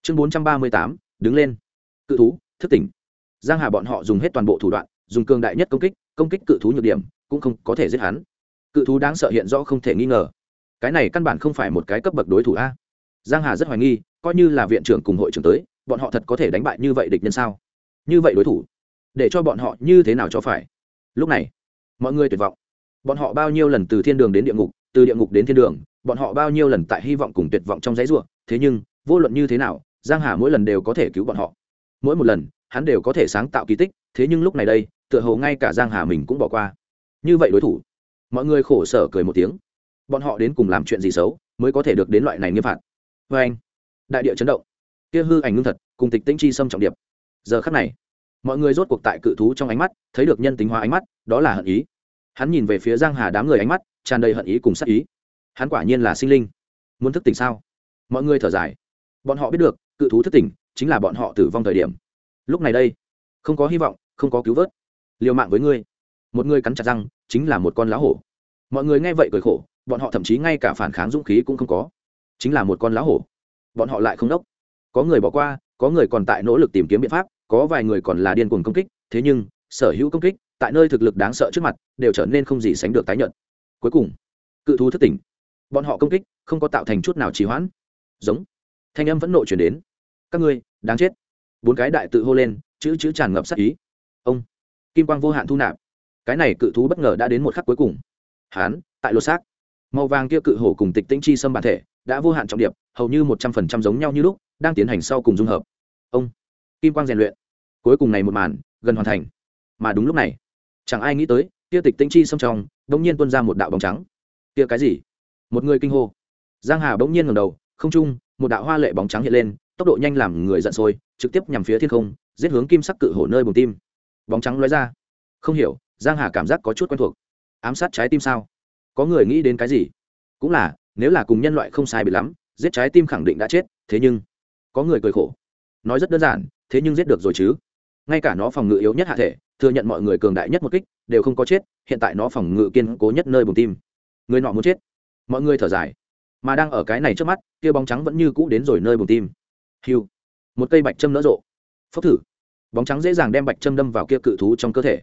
chương bốn trăm ba mươi tám đứng lên cự thú thức tỉnh giang hà bọn họ dùng hết toàn bộ thủ đoạn dùng cường đại nhất công kích công kích cự thú nhược điểm cũng không có thể giết hắn cự thú đáng sợ hiện rõ không thể nghi ngờ cái này căn bản không phải một cái cấp bậc đối thủ a giang hà rất hoài nghi coi như là viện trưởng cùng hội trưởng tới bọn họ thật có thể đánh bại như vậy địch nhân sao như vậy đối thủ để cho bọn họ như thế nào cho phải lúc này mọi người tuyệt vọng. Bọn họ bao nhiêu lần từ thiên đường đến địa ngục, từ địa ngục đến thiên đường, bọn họ bao nhiêu lần tại hy vọng cùng tuyệt vọng trong giấy ruộng thế nhưng, vô luận như thế nào, giang hà mỗi lần đều có thể cứu bọn họ. Mỗi một lần, hắn đều có thể sáng tạo kỳ tích, thế nhưng lúc này đây, tựa hồ ngay cả giang hà mình cũng bỏ qua. Như vậy đối thủ, mọi người khổ sở cười một tiếng. Bọn họ đến cùng làm chuyện gì xấu mới có thể được đến loại này nghiêm phạt? Vê anh đại địa chấn động. Kia hư ảnh ngưng thật, cùng tịch tĩnh chi xâm trọng điệp. Giờ khắc này mọi người rốt cuộc tại cự thú trong ánh mắt, thấy được nhân tính hóa ánh mắt, đó là hận ý. Hắn nhìn về phía giang hà đám người ánh mắt, tràn đầy hận ý cùng sắc ý. Hắn quả nhiên là sinh linh. Muốn thức tỉnh sao? Mọi người thở dài. Bọn họ biết được, cự thú thức tỉnh chính là bọn họ tử vong thời điểm. Lúc này đây, không có hy vọng, không có cứu vớt. Liều mạng với ngươi. Một người cắn chặt răng, chính là một con lá hổ. Mọi người nghe vậy cười khổ, bọn họ thậm chí ngay cả phản kháng dũng khí cũng không có. Chính là một con lá hổ. Bọn họ lại không đốc. Có người bỏ qua, có người còn tại nỗ lực tìm kiếm biện pháp có vài người còn là điên cuồng công kích, thế nhưng, sở hữu công kích, tại nơi thực lực đáng sợ trước mặt, đều trở nên không gì sánh được tái nhận cuối cùng, cự thú thất tỉnh. Bọn họ công kích, không có tạo thành chút nào trì hoãn. Giống. Thanh âm vẫn nộ chuyển đến. Các ngươi, đáng chết. Bốn cái đại tự hô lên, chữ chữ tràn ngập sắc ý. Ông. Kim quang vô hạn thu nạp. Cái này cự thú bất ngờ đã đến một khắc cuối cùng. Hán, tại lột xác. Màu vàng kia cự hổ cùng tịch tĩnh chi xâm bản thể, đã vô hạn trọng điệp, hầu như một trăm phần trăm giống nhau như lúc, đang tiến hành sau cùng dung hợp. Ông kim quang rèn luyện. Cuối cùng này một màn, gần hoàn thành. Mà đúng lúc này, chẳng ai nghĩ tới tia tịch tĩnh chi xâm trong, bỗng nhiên tuôn ra một đạo bóng trắng. Tia cái gì? Một người kinh hô. Giang hà bỗng nhiên ngẩng đầu, không trung, một đạo hoa lệ bóng trắng hiện lên, tốc độ nhanh làm người giận sôi, trực tiếp nhằm phía thiên không, giết hướng kim sắc cự hổ nơi bùng tim. Bóng trắng lóe ra. Không hiểu, giang hà cảm giác có chút quen thuộc. Ám sát trái tim sao? Có người nghĩ đến cái gì? Cũng là, nếu là cùng nhân loại không sai bị lắm, giết trái tim khẳng định đã chết, thế nhưng, có người cười khổ. Nói rất đơn giản thế nhưng giết được rồi chứ? Ngay cả nó phòng ngự yếu nhất hạ thể, thừa nhận mọi người cường đại nhất một kích, đều không có chết, hiện tại nó phòng ngự kiên cố nhất nơi bùng tim. Người nọ muốn chết. Mọi người thở dài. Mà đang ở cái này trước mắt, kia bóng trắng vẫn như cũ đến rồi nơi bùng tim. Hiu một cây bạch châm nở rộ. Phốc thử. Bóng trắng dễ dàng đem bạch châm đâm vào kia cự thú trong cơ thể.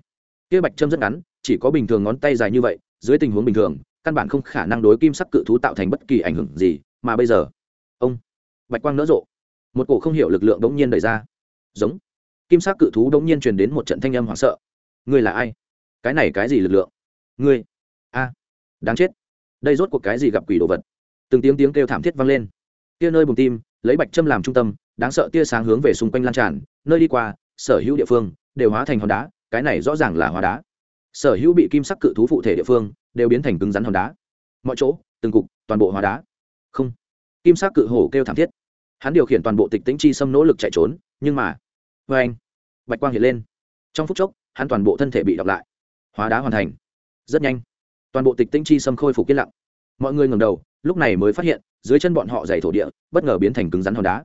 Kia bạch châm rất ngắn, chỉ có bình thường ngón tay dài như vậy, dưới tình huống bình thường, căn bản không khả năng đối kim sắc cự thú tạo thành bất kỳ ảnh hưởng gì, mà bây giờ, ông, bạch quang nở rộ. Một cổ không hiểu lực lượng đống nhiên đẩy ra giống. Kim sắc cự thú đống nhiên truyền đến một trận thanh âm hoảng sợ. Ngươi là ai? Cái này cái gì lực lượng? Ngươi? A, đáng chết. Đây rốt cuộc cái gì gặp quỷ đồ vật? Từng tiếng tiếng kêu thảm thiết vang lên. Tia nơi bùng tim, lấy bạch châm làm trung tâm, đáng sợ tia sáng hướng về xung quanh lan tràn, nơi đi qua, sở hữu địa phương đều hóa thành hòn đá, cái này rõ ràng là hóa đá. Sở hữu bị kim sắc cự thú phụ thể địa phương đều biến thành cứng rắn hòn đá. Mọi chỗ, từng cục, toàn bộ hóa đá. Không. Kim sắc cự hổ kêu thảm thiết. Hắn điều khiển toàn bộ tịch tĩnh chi xâm nỗ lực chạy trốn, nhưng mà vê anh. Bạch quang hiện lên. Trong phút chốc, hắn toàn bộ thân thể bị đọc lại. Hóa đá hoàn thành. Rất nhanh. Toàn bộ tịch tĩnh chi xâm khôi phục yên lặng. Mọi người ngầm đầu, lúc này mới phát hiện, dưới chân bọn họ dày thổ địa, bất ngờ biến thành cứng rắn hòn đá.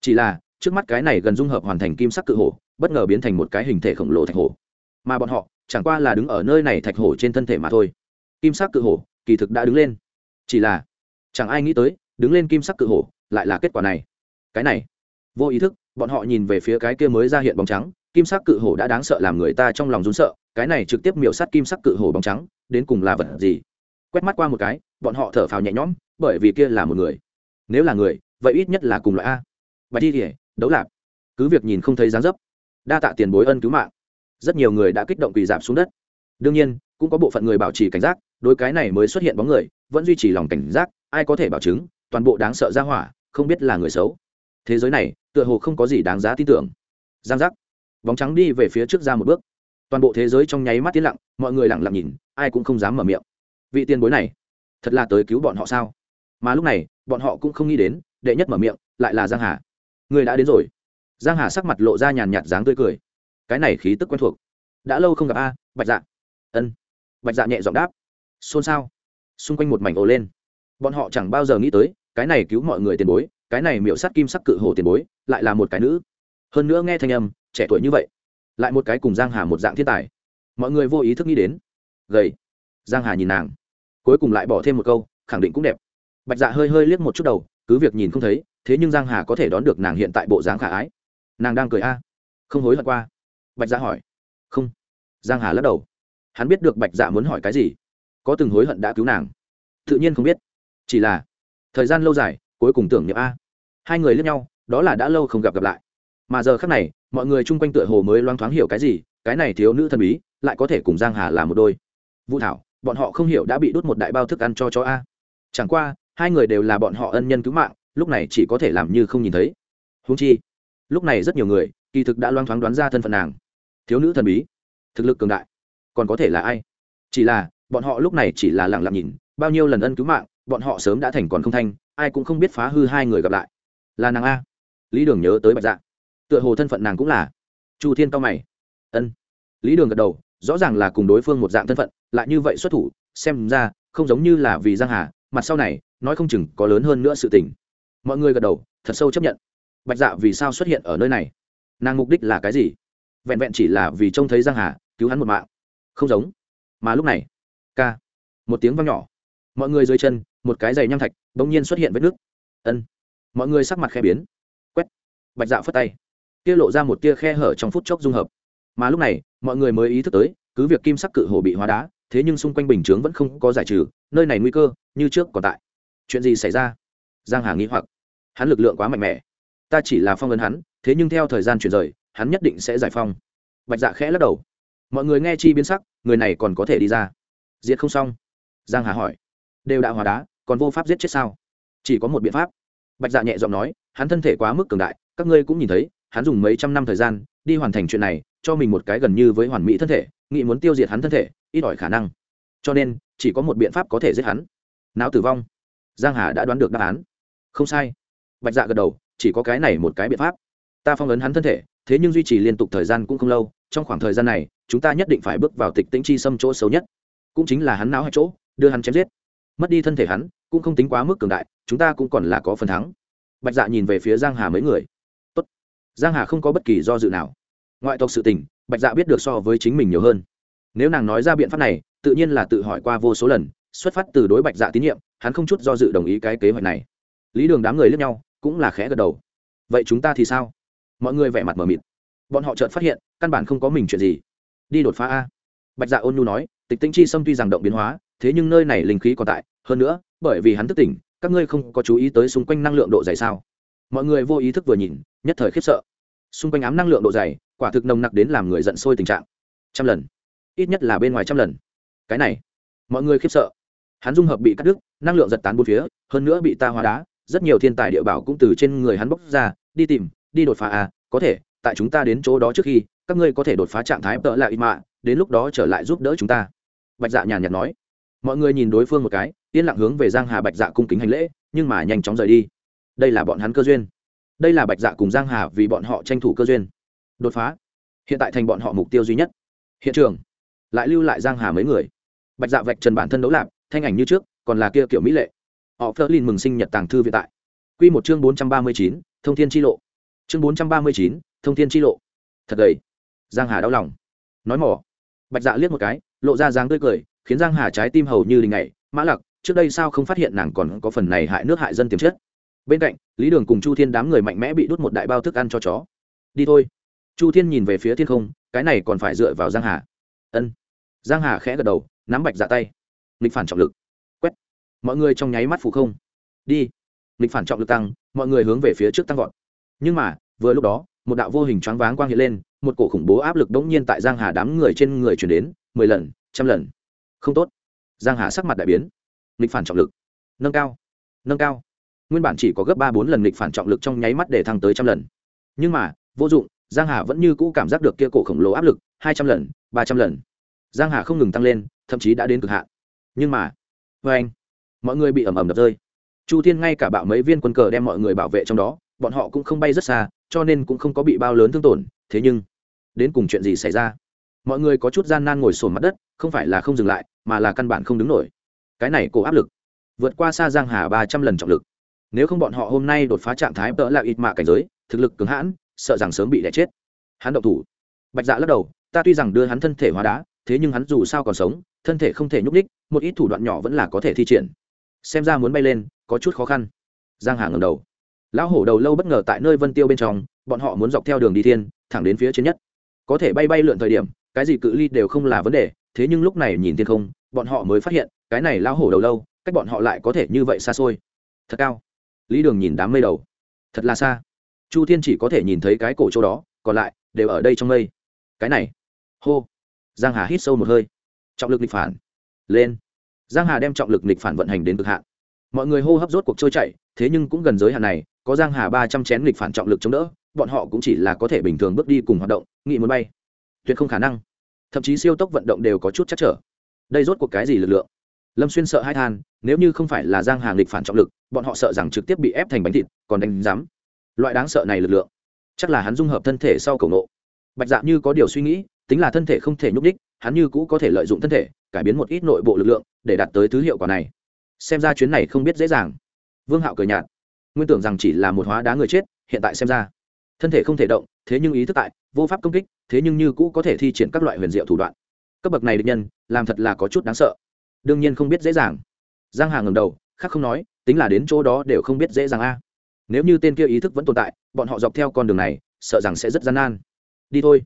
Chỉ là, trước mắt cái này gần dung hợp hoàn thành kim sắc cự hổ, bất ngờ biến thành một cái hình thể khổng lồ thạch hổ. Mà bọn họ, chẳng qua là đứng ở nơi này thạch hổ trên thân thể mà thôi. Kim sắc cự hổ, kỳ thực đã đứng lên. Chỉ là, chẳng ai nghĩ tới, đứng lên kim sắc cự hổ, lại là kết quả này. Cái này, vô ý thức bọn họ nhìn về phía cái kia mới ra hiện bóng trắng, kim sắc cự hổ đã đáng sợ làm người ta trong lòng run sợ, cái này trực tiếp miểu sát kim sắc cự hổ bóng trắng, đến cùng là vật gì? Quét mắt qua một cái, bọn họ thở phào nhẹ nhõm, bởi vì kia là một người. Nếu là người, vậy ít nhất là cùng loại a. Bạch thi kỉa đấu lạp. Cứ việc nhìn không thấy dáng dấp. Đa tạ tiền bối ân cứu mạng. Rất nhiều người đã kích động quỳ giảm xuống đất. Đương nhiên, cũng có bộ phận người bảo trì cảnh giác, đối cái này mới xuất hiện bóng người, vẫn duy trì lòng cảnh giác, ai có thể bảo chứng, toàn bộ đáng sợ ra hỏa, không biết là người xấu. Thế giới này tựa hồ không có gì đáng giá tin tưởng. Giang giác. Bóng trắng đi về phía trước ra một bước. Toàn bộ thế giới trong nháy mắt tiến lặng, mọi người lặng lặng nhìn, ai cũng không dám mở miệng. Vị tiền bối này, thật là tới cứu bọn họ sao? Mà lúc này, bọn họ cũng không nghĩ đến, đệ nhất mở miệng, lại là giang hà. Người đã đến rồi. Giang hà sắc mặt lộ ra nhàn nhạt dáng tươi cười. Cái này khí tức quen thuộc. Đã lâu không gặp a, bạch dạ. Ân. Bạch dạ nhẹ giọng đáp. Xôn xao. Xung quanh một mảnh ồ lên. Bọn họ chẳng bao giờ nghĩ tới, cái này cứu mọi người tiền bối cái này miểu sát kim sắc cự hồ tiền bối, lại là một cái nữ. Hơn nữa nghe thanh âm, trẻ tuổi như vậy, lại một cái cùng giang hà một dạng thiên tài. Mọi người vô ý thức nghĩ đến. Gầy. Giang hà nhìn nàng. Cuối cùng lại bỏ thêm một câu, khẳng định cũng đẹp. Bạch dạ hơi hơi liếc một chút đầu, cứ việc nhìn không thấy, thế nhưng giang hà có thể đón được nàng hiện tại bộ dáng khả ái. Nàng đang cười a. Không hối hận qua. Bạch dạ hỏi. Không. Giang hà lắc đầu. Hắn biết được bạch dạ muốn hỏi cái gì. Có từng hối hận đã cứu nàng. Tự nhiên không biết. Chỉ là, thời gian lâu dài cuối cùng tưởng niệm a. Hai người lướt nhau, đó là đã lâu không gặp gặp lại. Mà giờ khác này, mọi người chung quanh tựa hồ mới loang thoáng hiểu cái gì, cái này thiếu nữ thần bí, lại có thể cùng giang hà làm một đôi. Vũ thảo, bọn họ không hiểu đã bị đốt một đại bao thức ăn cho chó a. Chẳng qua, hai người đều là bọn họ ân nhân cứu mạng, lúc này chỉ có thể làm như không nhìn thấy. Húng chi, lúc này rất nhiều người, kỳ thực đã loang thoáng đoán ra thân phận nàng. Thiếu nữ thần bí, thực lực cường đại, còn có thể là ai? Chỉ là, bọn họ lúc này chỉ là lặng lặng nhìn, bao nhiêu lần ân cứu mạng, bọn họ sớm đã thành còn không thanh ai cũng không biết phá hư hai người gặp lại. Là nàng a. Lý đường nhớ tới bạch dạ. Tựa hồ thân phận nàng cũng là. Chu thiên cao mày. Ân. Lý đường gật đầu, rõ ràng là cùng đối phương một dạng thân phận, lại như vậy xuất thủ, xem ra không giống như là vì giang hà, mặt sau này, nói không chừng có lớn hơn nữa sự tình. Mọi người gật đầu, thật sâu chấp nhận. Bạch dạ vì sao xuất hiện ở nơi này? Nàng mục đích là cái gì? Vẹn vẹn chỉ là vì trông thấy giang hà, cứu hắn một mạng. Không giống. Mà lúc này, ca. Một tiếng vang nhỏ. Mọi người dưới chân, một cái giày nham thạch bỗng nhiên xuất hiện vết nước ân. Mọi người sắc mặt khe biến. Quét. Bạch dạ phất tay. Kia lộ ra một tia khe hở trong phút chốc dung hợp. Mà lúc này, mọi người mới ý thức tới, cứ việc kim sắc cự hồ bị hóa đá, thế nhưng xung quanh bình chướng vẫn không có giải trừ, nơi này nguy cơ như trước còn tại. Chuyện gì xảy ra? Giang hà nghĩ hoặc. Hắn lực lượng quá mạnh mẽ. Ta chỉ là phong ấn hắn, thế nhưng theo thời gian chuyển rời, hắn nhất định sẽ giải phong. Bạch dạ khẽ lắc đầu. Mọi người nghe chi biến sắc, người này còn có thể đi ra. Diệt không xong. Giang hà hỏi. Đều đã hóa đá còn vô pháp giết chết sao? Chỉ có một biện pháp. Bạch dạ nhẹ giọng nói, hắn thân thể quá mức cường đại, các ngươi cũng nhìn thấy, hắn dùng mấy trăm năm thời gian đi hoàn thành chuyện này, cho mình một cái gần như với hoàn mỹ thân thể, nghĩ muốn tiêu diệt hắn thân thể, ít ỏi khả năng. Cho nên, chỉ có một biện pháp có thể giết hắn. Não tử vong. Giang hà đã đoán được đáp án. Không sai. Bạch dạ gật đầu, chỉ có cái này một cái biện pháp. Ta phong ấn hắn thân thể, thế nhưng duy trì liên tục thời gian cũng không lâu, trong khoảng thời gian này, chúng ta nhất định phải bước vào tịch tĩnh chi xâm chỗ xấu nhất. Cũng chính là hắn não hay chỗ, đưa hắn chém giết mất đi thân thể hắn, cũng không tính quá mức cường đại, chúng ta cũng còn là có phần thắng. Bạch dạ nhìn về phía giang hà mấy người. Tốt. giang hà không có bất kỳ do dự nào. Ngoại tộc sự tình, bạch dạ biết được so với chính mình nhiều hơn. Nếu nàng nói ra biện pháp này, tự nhiên là tự hỏi qua vô số lần, xuất phát từ đối bạch dạ tín nhiệm, hắn không chút do dự đồng ý cái kế hoạch này. Lý đường đám người lướt nhau, cũng là khẽ gật đầu. Vậy chúng ta thì sao? Mọi người vẻ mặt mờ mịt. Bọn họ chợt phát hiện, căn bản không có mình chuyện gì. Đi đột phá a. Bạch dạ ôn nhu nói, tịch tinh chi xâm tuy rằng động biến hóa thế nhưng nơi này linh khí còn tại, hơn nữa, bởi vì hắn thức tỉnh, các ngươi không có chú ý tới xung quanh năng lượng độ dày sao? Mọi người vô ý thức vừa nhìn, nhất thời khiếp sợ. Xung quanh ám năng lượng độ dày, quả thực nồng nặc đến làm người giận sôi tình trạng. Trăm lần. Ít nhất là bên ngoài trăm lần. Cái này, mọi người khiếp sợ. Hắn dung hợp bị cắt đứt, năng lượng giật tán bốn phía, hơn nữa bị ta hóa đá, rất nhiều thiên tài địa bảo cũng từ trên người hắn bốc ra, đi tìm, đi đột phá à có thể, tại chúng ta đến chỗ đó trước khi, các ngươi có thể đột phá trạng thái tợ lại ít mạ đến lúc đó trở lại giúp đỡ chúng ta. Bạch dạ nhàn nhạt nói mọi người nhìn đối phương một cái yên lặng hướng về giang hà bạch dạ cung kính hành lễ nhưng mà nhanh chóng rời đi. Đây là bọn hắn cơ duyên. Đây là bạch dạ cùng giang hà vì bọn họ tranh thủ cơ duyên. Đột phá. Hiện tại thành bọn họ mục tiêu duy nhất. Hiện trường. Lại lưu lại giang hà mấy người. Bạch dạ vạch trần bản thân đấu lạc thanh ảnh như trước còn là kia kiểu mỹ lệ. Họ phớt lên mừng sinh nhật tàng thư viện tại. Quy một chương bốn trăm ba mươi chín, thông thiên chi lộ. Chương bốn trăm ba mươi chín, thông thiên chi lộ. Thật đầy giang hà đau lòng. Nói mỏ. Bạch dạ liếc một cái lộ ra dáng tươi cười khiến giang hà trái tim hầu như đình ngày mã lặc, trước đây sao không phát hiện nàng còn có phần này hại nước hại dân tiềm chất? Bên cạnh, lý đường cùng chu thiên đám người mạnh mẽ bị đút một đại bao thức ăn cho chó. Đi thôi. Chu thiên nhìn về phía thiên không, cái này còn phải dựa vào giang hà. Ân. Giang hà khẽ gật đầu, nắm bạch dạ tay. Nghịch phản trọng lực. Quét. Mọi người trong nháy mắt phủ không. Đi. Nghịch phản trọng lực tăng, mọi người hướng về phía trước tăng vọt. Nhưng mà, vừa lúc đó, một đạo vô hình choáng váng quang hiện lên, một cổ khủng bố áp lực đống nhiên tại giang hà đám người trên người chuyển đến, mười lần, trăm lần không tốt. Giang hà sắc mặt đại biến. Nghịch phản trọng lực. Nâng cao. Nâng cao. Nguyên bản chỉ có gấp ba bốn lần nghịch phản trọng lực trong nháy mắt để thăng tới trăm lần. Nhưng mà, vô dụng, giang hà vẫn như cũ cảm giác được kia cổ khổng lồ áp lực, hai trăm lần, ba trăm lần. Giang hà không ngừng tăng lên, thậm chí đã đến cực hạn. Nhưng mà với anh, mọi người bị ẩm ẩm đập rơi. Chu thiên ngay cả bạo mấy viên quân cờ đem mọi người bảo vệ trong đó, bọn họ cũng không bay rất xa, cho nên cũng không có bị bao lớn thương tổn, thế nhưng, đến cùng chuyện gì xảy ra? Mọi người có chút gian nan ngồi sồn mặt đất, không phải là không dừng lại mà là căn bản không đứng nổi. Cái này cổ áp lực, vượt qua xa giang hà ba trăm lần trọng lực. Nếu không bọn họ hôm nay đột phá trạng thái tợ là ít mạ cảnh giới, thực lực cứng hãn, sợ rằng sớm bị đẻ chết. Hắn động thủ. Bạch dạ lắc đầu, ta tuy rằng đưa hắn thân thể hóa đá, thế nhưng hắn dù sao còn sống, thân thể không thể nhúc ních một ít thủ đoạn nhỏ vẫn là có thể thi triển. Xem ra muốn bay lên, có chút khó khăn. Giang hà ngẩng đầu. Lão hổ đầu lâu bất ngờ tại nơi vân tiêu bên trong, bọn họ muốn dọc theo đường đi thiên, thẳng đến phía trên nhất. Có thể bay bay lượn thời điểm, cái gì cự ly đều không là vấn đề thế nhưng lúc này nhìn thiên không, bọn họ mới phát hiện, cái này lao hổ đầu lâu, cách bọn họ lại có thể như vậy xa xôi. Thật cao. Lý đường nhìn đám mây đầu. Thật là xa. Chu thiên chỉ có thể nhìn thấy cái cổ chỗ đó, còn lại, đều ở đây trong mây. Cái này. Hô. Giang hà hít sâu một hơi. Trọng lực nghịch phản. Lên. Giang hà đem trọng lực nghịch phản vận hành đến cực hạn. Mọi người hô hấp rốt cuộc trôi chảy, thế nhưng cũng gần giới hạn này, có giang hà ba trăm chén nghịch phản trọng lực chống đỡ, bọn họ cũng chỉ là có thể bình thường bước đi cùng hoạt động nghĩ muốn bay. Tuyệt không khả năng thậm chí siêu tốc vận động đều có chút chắc trở. Đây rốt cuộc cái gì lực lượng? Lâm xuyên sợ hai than, nếu như không phải là giang hàng lịch phản trọng lực, bọn họ sợ rằng trực tiếp bị ép thành bánh thịt, còn đánh giám loại đáng sợ này lực lượng, chắc là hắn dung hợp thân thể sau cầu nộ bạch dạ như có điều suy nghĩ, tính là thân thể không thể nhúc đích hắn như cũ có thể lợi dụng thân thể, cải biến một ít nội bộ lực lượng, để đạt tới thứ hiệu quả này. Xem ra chuyến này không biết dễ dàng. Vương hạo cười nhạt, nguyên tưởng rằng chỉ là một hóa đá người chết, hiện tại xem ra, thân thể không thể động thế nhưng ý thức tại, vô pháp công kích, thế nhưng như cũ có thể thi triển các loại huyền diệu thủ đoạn. Cấp bậc này địch nhân, làm thật là có chút đáng sợ. Đương nhiên không biết dễ dàng. Giang hà ngầm đầu, khác không nói, tính là đến chỗ đó đều không biết dễ dàng a. Nếu như tên kia ý thức vẫn tồn tại, bọn họ dọc theo con đường này, sợ rằng sẽ rất gian nan. Đi thôi.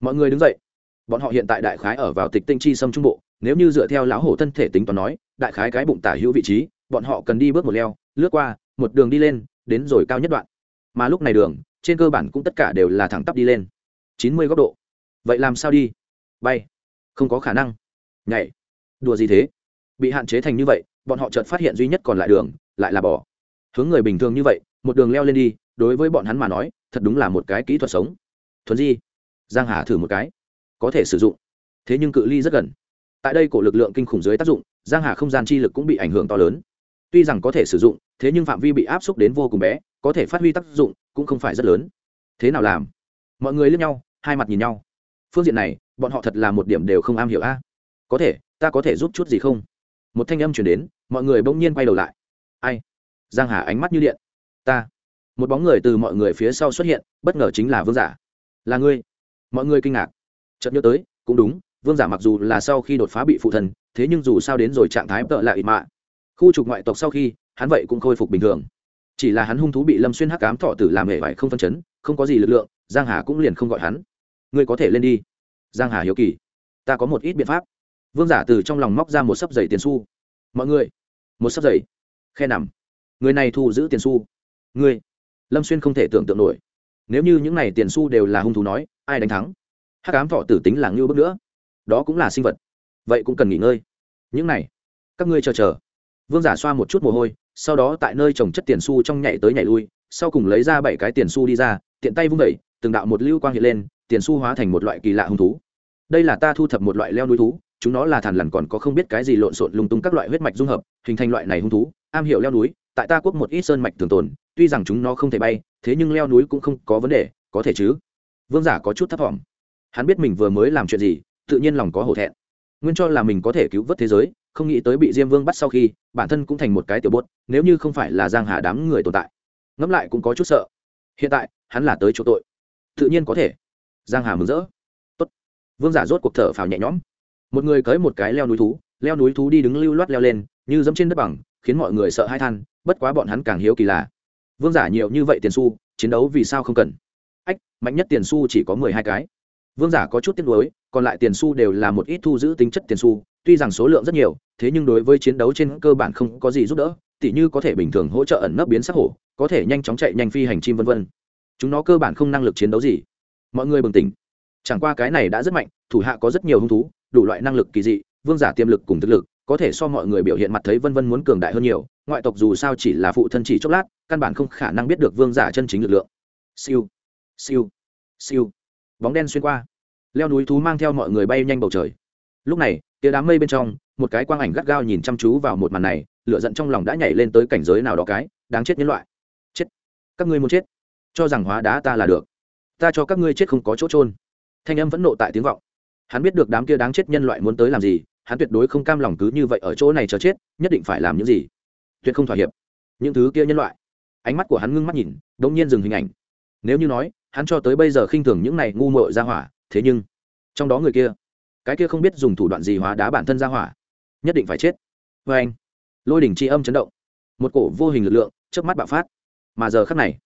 Mọi người đứng dậy. Bọn họ hiện tại đại khái ở vào tịch tinh chi sâm trung bộ, nếu như dựa theo lão hổ thân thể tính toán nói, đại khái cái bụng tả hữu vị trí, bọn họ cần đi bước một leo, lướt qua, một đường đi lên, đến rồi cao nhất đoạn mà lúc này đường, trên cơ bản cũng tất cả đều là thẳng tắp đi lên. Chín mươi góc độ. Vậy làm sao đi? Bay. Không có khả năng. Nhảy. Đùa gì thế? Bị hạn chế thành như vậy, bọn họ chợt phát hiện duy nhất còn lại đường, lại là bỏ hướng người bình thường như vậy, một đường leo lên đi, đối với bọn hắn mà nói, thật đúng là một cái kỹ thuật sống. Thuần di. Giang hà thử một cái. Có thể sử dụng. Thế nhưng cự ly rất gần. Tại đây cổ lực lượng kinh khủng dưới tác dụng, giang hà không gian chi lực cũng bị ảnh hưởng to lớn tuy rằng có thể sử dụng, thế nhưng phạm vi bị áp suất đến vô cùng bé, có thể phát huy tác dụng cũng không phải rất lớn. Thế nào làm? Mọi người liếc nhau, hai mặt nhìn nhau. Phương diện này, bọn họ thật là một điểm đều không am hiểu a. Có thể, ta có thể giúp chút gì không? Một thanh âm chuyển đến, mọi người bỗng nhiên quay đầu lại. Ai? Giang hà ánh mắt như điện. Ta. Một bóng người từ mọi người phía sau xuất hiện, bất ngờ chính là vương giả. Là ngươi. Mọi người kinh ngạc. Chợt nhớ tới, cũng đúng, vương giả mặc dù là sau khi đột phá bị phụ thần, thế nhưng dù sao đến rồi trạng thái tợ lại mạ khu trục ngoại tộc sau khi, hắn vậy cũng khôi phục bình thường. Chỉ là hắn hung thú bị lâm xuyên hắc cám thọ tử làm hệ vải không phân chấn, không có gì lực lượng, giang hà cũng liền không gọi hắn. Ngươi có thể lên đi. Giang hà hiếu kỳ. Ta có một ít biện pháp. Vương giả từ trong lòng móc ra một sấp giày tiền xu. Mọi người, một sấp giày. Khe nằm. Người này thu giữ tiền xu. Ngươi. Lâm xuyên không thể tưởng tượng nổi. Nếu như những này tiền xu đều là hung thú nói, ai đánh thắng? Hắc ám thọ tử tính là ngưu bước nữa. Đó cũng là sinh vật. Vậy cũng cần nghỉ ngơi. Những này, các ngươi chờ chờ vương giả xoa một chút mồ hôi, sau đó tại nơi trồng chất tiền xu trong nhảy tới nhảy lui, sau cùng lấy ra bảy cái tiền xu đi ra, tiện tay vung vẩy, từng đạo một lưu quang hiện lên, tiền xu hóa thành một loại kỳ lạ hung thú. Đây là ta thu thập một loại leo núi thú, chúng nó là thằn lằn còn có không biết cái gì lộn xộn lung tung các loại huyết mạch dung hợp, hình thành loại này hung thú, am hiểu leo núi, tại ta quốc một ít sơn mạch thường tồn, tuy rằng chúng nó không thể bay, thế nhưng leo núi cũng không có vấn đề, có thể chứ? Vương giả có chút thấp thỏm. Hắn biết mình vừa mới làm chuyện gì, tự nhiên lòng có hổ thẹn. Nguyên cho là mình có thể cứu vớt thế giới không nghĩ tới bị diêm vương bắt sau khi, bản thân cũng thành một cái tiểu bốt, nếu như không phải là giang hà đám người tồn tại. Ngẫm lại cũng có chút sợ. Hiện tại, hắn là tới chỗ tội. Tự nhiên có thể. Giang hà mừng rỡ. Tốt. Vương giả rốt cuộc thở phào nhẹ nhõm. Một người cưới một cái leo núi thú, leo núi thú đi đứng lưu loát leo lên, như dẫm trên đất bằng, khiến mọi người sợ hai than, bất quá bọn hắn càng hiếu kỳ lạ vương giả nhiều như vậy tiền xu, chiến đấu vì sao không cần? Ách, mạnh nhất tiền xu chỉ có mười hai cái. Vương giả có chút tiếc nuối, còn lại tiền xu đều là một ít thu giữ tính chất tiền xu tuy rằng số lượng rất nhiều, thế nhưng đối với chiến đấu trên cơ bản không có gì giúp đỡ, tỉ như có thể bình thường hỗ trợ ẩn nấp biến sắc hổ, có thể nhanh chóng chạy nhanh phi hành chim vân vân. Chúng nó cơ bản không năng lực chiến đấu gì. Mọi người bừng tỉnh. Chẳng qua cái này đã rất mạnh, thủ hạ có rất nhiều hung thú, đủ loại năng lực kỳ dị, vương giả tiềm lực cùng thực lực, có thể so mọi người biểu hiện mặt thấy vân vân muốn cường đại hơn nhiều, ngoại tộc dù sao chỉ là phụ thân chỉ chốc lát, căn bản không khả năng biết được vương giả chân chính lực lượng. Siêu. Siêu. Siêu. Bóng đen xuyên qua. Leo núi thú mang theo mọi người bay nhanh bầu trời. Lúc này tia đám mây bên trong, một cái quang ảnh gắt gao nhìn chăm chú vào một màn này, lửa giận trong lòng đã nhảy lên tới cảnh giới nào đó cái, đáng chết nhân loại. Chết. Các ngươi muốn chết. Cho rằng hóa đá ta là được. Ta cho các ngươi chết không có chỗ trôn thanh âm vẫn nộ tại tiếng vọng. Hắn biết được đám kia đáng chết nhân loại muốn tới làm gì, hắn tuyệt đối không cam lòng cứ như vậy ở chỗ này chờ chết, nhất định phải làm những gì. Tuyệt không thỏa hiệp. Những thứ kia nhân loại. Ánh mắt của hắn ngưng mắt nhìn, đống nhiên dừng hình ảnh. Nếu như nói, hắn cho tới bây giờ khinh thường những này ngu muội ra hỏa, thế nhưng, trong đó người kia cái kia không biết dùng thủ đoạn gì hóa đá bản thân ra hỏa, nhất định phải chết. Vê anh, lôi đỉnh c âm chấn động, một cổ vô hình lực lượng trước mắt bạo phát. Mà giờ khắc này,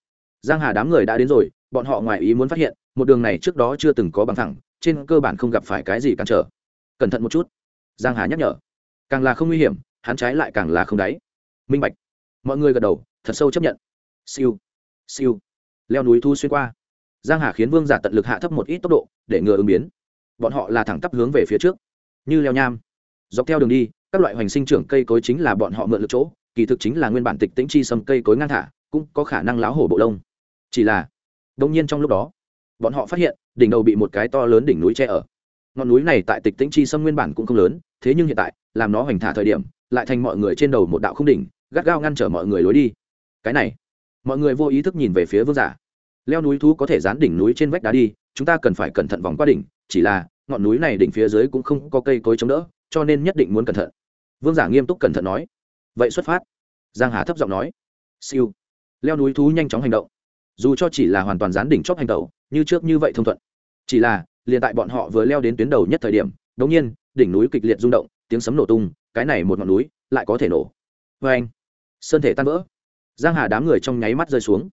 giang hà đám người đã đến rồi, bọn họ ngoài ý muốn phát hiện, một đường này trước đó chưa từng có bằng thẳng, trên cơ bản không gặp phải cái gì cản trở. Cẩn thận một chút, giang hà nhắc nhở. Càng là không nguy hiểm, hắn trái lại càng là không đáy. Minh bạch. Mọi người gật đầu, thật sâu chấp nhận. Siêu siêu. Leo núi thu xuyên qua. Giang hà khiến vương giả tận lực hạ thấp một ít tốc độ, để ngừa ứng biến bọn họ là thẳng tắp hướng về phía trước, như leo nham. Dọc theo đường đi, các loại hoành sinh trưởng cây cối chính là bọn họ mượn lực chỗ, kỳ thực chính là nguyên bản tịch tĩnh chi sâm cây cối ngang thả, cũng có khả năng láo hổ bộ lông. Chỉ là, đông nhiên trong lúc đó, bọn họ phát hiện, đỉnh đầu bị một cái to lớn đỉnh núi che ở. Ngọn núi này tại tịch tĩnh chi sâm nguyên bản cũng không lớn, thế nhưng hiện tại, làm nó hoành thả thời điểm, lại thành mọi người trên đầu một đạo không đỉnh, gắt gao ngăn trở mọi người lối đi. Cái này, mọi người vô ý thức nhìn về phía vương giả. Leo núi thú có thể dán đỉnh núi trên vách đá đi, chúng ta cần phải cẩn thận vòng qua đỉnh chỉ là, ngọn núi này đỉnh phía dưới cũng không có cây cối chống đỡ, cho nên nhất định muốn cẩn thận. Vương giả nghiêm túc cẩn thận nói. Vậy xuất phát. Giang hà thấp giọng nói. Siêu. Leo núi thú nhanh chóng hành động. Dù cho chỉ là hoàn toàn dán đỉnh chóp hành tẩu, như trước như vậy thông thuận. Chỉ là, liền tại bọn họ vừa leo đến tuyến đầu nhất thời điểm đống nhiên, đỉnh núi kịch liệt rung động, tiếng sấm nổ tung, cái này một ngọn núi lại có thể nổ. Vê anh, sơn thể tan vỡ. Giang hà đám người trong nháy mắt rơi xuống.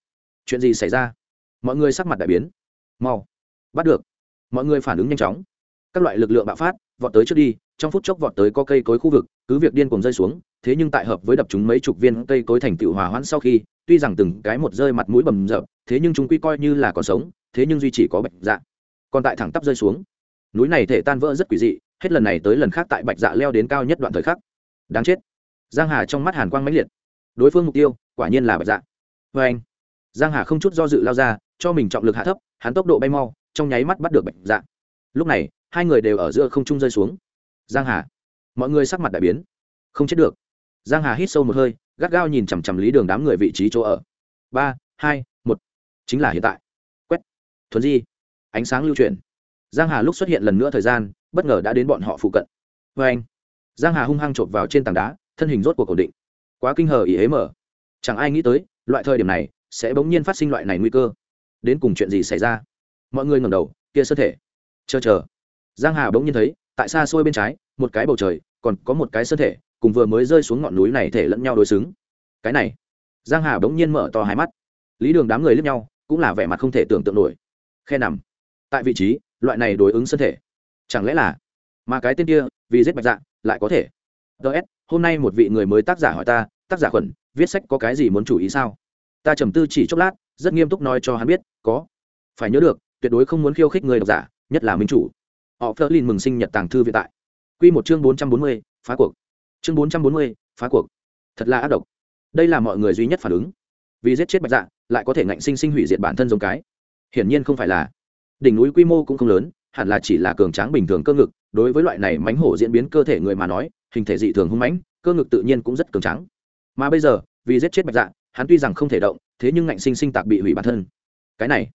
Chuyện gì xảy ra? Mọi người sắc mặt đại biến. Mau, bắt được mọi người phản ứng nhanh chóng. Các loại lực lượng bạo phát, vọt tới trước đi, trong phút chốc vọt tới có cây cối khu vực, cứ việc điên cuồng rơi xuống, thế nhưng tại hợp với đập chúng mấy chục viên cây cối thành tựu hòa hoãn sau khi, tuy rằng từng cái một rơi mặt mũi bầm rợp, thế nhưng chúng quy coi như là còn sống, thế nhưng duy chỉ có bạch dạ. Còn tại thẳng tắp rơi xuống. Núi này thể tan vỡ rất quỷ dị, hết lần này tới lần khác tại bạch dạ leo đến cao nhất đoạn thời khắc. Đáng chết. Giang hà trong mắt hàn quang mãnh liệt. Đối phương mục tiêu, quả nhiên là bạch dạ. Vê anh giang hà không chút do dự lao ra, cho mình trọng lực hạ thấp, hắn tốc độ bay mau trong nháy mắt bắt được bạch dạ. Lúc này, hai người đều ở giữa không trung rơi xuống. Giang hà. Mọi người sắc mặt đại biến. Không chết được. Giang hà hít sâu một hơi, gắt gao nhìn chằm chằm lý đường đám người vị trí chỗ ở. Ba, hai, một. Chính là hiện tại. Quét. Thuần di. Ánh sáng lưu truyền. giang hà lúc xuất hiện lần nữa thời gian, bất ngờ đã đến bọn họ phụ cận. Vê anh. Giang hà hung hăng chộp vào trên tảng đá, thân hình rốt cuộc ổn định. Quá kinh hờ ý hế mở chẳng ai nghĩ tới, loại thời điểm này sẽ bỗng nhiên phát sinh loại này nguy cơ. Đến cùng chuyện gì xảy ra? Mọi người ngẩng đầu, kia sơ thể. Chờ chờ. Giang hà bỗng nhiên thấy, tại xa xôi bên trái, một cái bầu trời, còn có một cái sơ thể, cùng vừa mới rơi xuống ngọn núi này thể lẫn nhau đối xứng. Cái này. Giang hà bỗng nhiên mở to hai mắt. Lý đường đám người lướt nhau, cũng là vẻ mặt không thể tưởng tượng nổi. Khe nằm. Tại vị trí, loại này đối ứng sân thể. Chẳng lẽ là? Mà cái tên kia, vì giết bạch dạ lại có thể. Ts hôm nay một vị người mới tác giả hỏi ta, tác giả khuẩn, viết sách có cái gì muốn chủ ý sao? Ta trầm tư chỉ chốc lát, rất nghiêm túc nói cho hắn biết, có. Phải nhớ được tuyệt đối không muốn khiêu khích người độc giả, nhất là minh chủ. Họ phớt lên mừng sinh nhật tàng thư viện tại. Quy một chương bốn trăm bốn mươi, phá cuộc. Chương bốn trăm bốn mươi, phá cuộc. Thật là ác độc. Đây là mọi người duy nhất phản ứng. Vì giết chết bạch dạ lại có thể ngạnh sinh sinh hủy diệt bản thân giống cái. Hiển nhiên không phải là. Đỉnh núi quy mô cũng không lớn, hẳn là chỉ là cường tráng bình thường cơ ngực. Đối với loại này mánh hổ diễn biến cơ thể người mà nói, hình thể dị thường hung mãnh, cơ ngực tự nhiên cũng rất cường tráng. Mà bây giờ, vì giết chết bạch dạ hắn tuy rằng không thể động, thế nhưng ngạnh sinh sinh tạc bị hủy bản thân. Cái này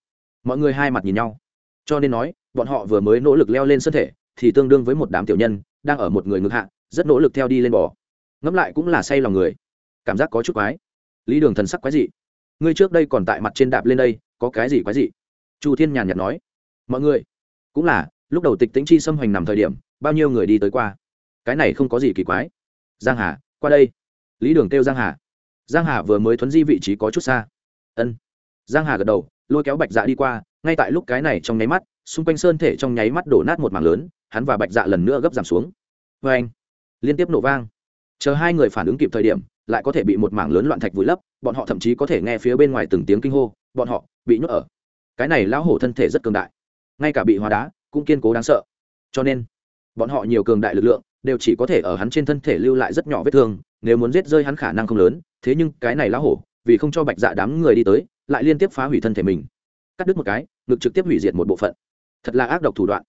mọi người hai mặt nhìn nhau. Cho nên nói, bọn họ vừa mới nỗ lực leo lên sân thể, thì tương đương với một đám tiểu nhân, đang ở một người ngực hạ, rất nỗ lực theo đi lên bò. Ngẫm lại cũng là say lòng người. Cảm giác có chút quái. Lý đường thần sắc quái dị. Ngươi trước đây còn tại mặt trên đạp lên đây, có cái gì quái dị? Chu thiên nhàn nhạt nói. Mọi người, cũng là, lúc đầu tịch tính chi xâm hoành nằm thời điểm, bao nhiêu người đi tới qua. Cái này không có gì kỳ quái. Giang hà, qua đây. Lý đường kêu giang hà. Giang hà vừa mới thuấn di vị trí có chút xa. Ân. Giang hà gật đầu lôi kéo bạch dạ đi qua, ngay tại lúc cái này trong nháy mắt, xung quanh sơn thể trong nháy mắt đổ nát một mảng lớn, hắn và bạch dạ lần nữa gấp giảm xuống. Vê anh, liên tiếp nổ vang. Chờ hai người phản ứng kịp thời điểm, lại có thể bị một mảng lớn loạn thạch vùi lấp, bọn họ thậm chí có thể nghe phía bên ngoài từng tiếng kinh hô, bọn họ bị nhốt ở. Cái này lão hổ thân thể rất cường đại, ngay cả bị hóa đá cũng kiên cố đáng sợ. Cho nên, bọn họ nhiều cường đại lực lượng đều chỉ có thể ở hắn trên thân thể lưu lại rất nhỏ vết thương, nếu muốn giết rơi hắn khả năng không lớn, thế nhưng cái này lão hổ, vì không cho bạch dạ đám người đi tới lại liên tiếp phá hủy thân thể mình. Cắt đứt một cái ngực trực tiếp hủy diệt một bộ phận. Thật là ác độc thủ đoạn.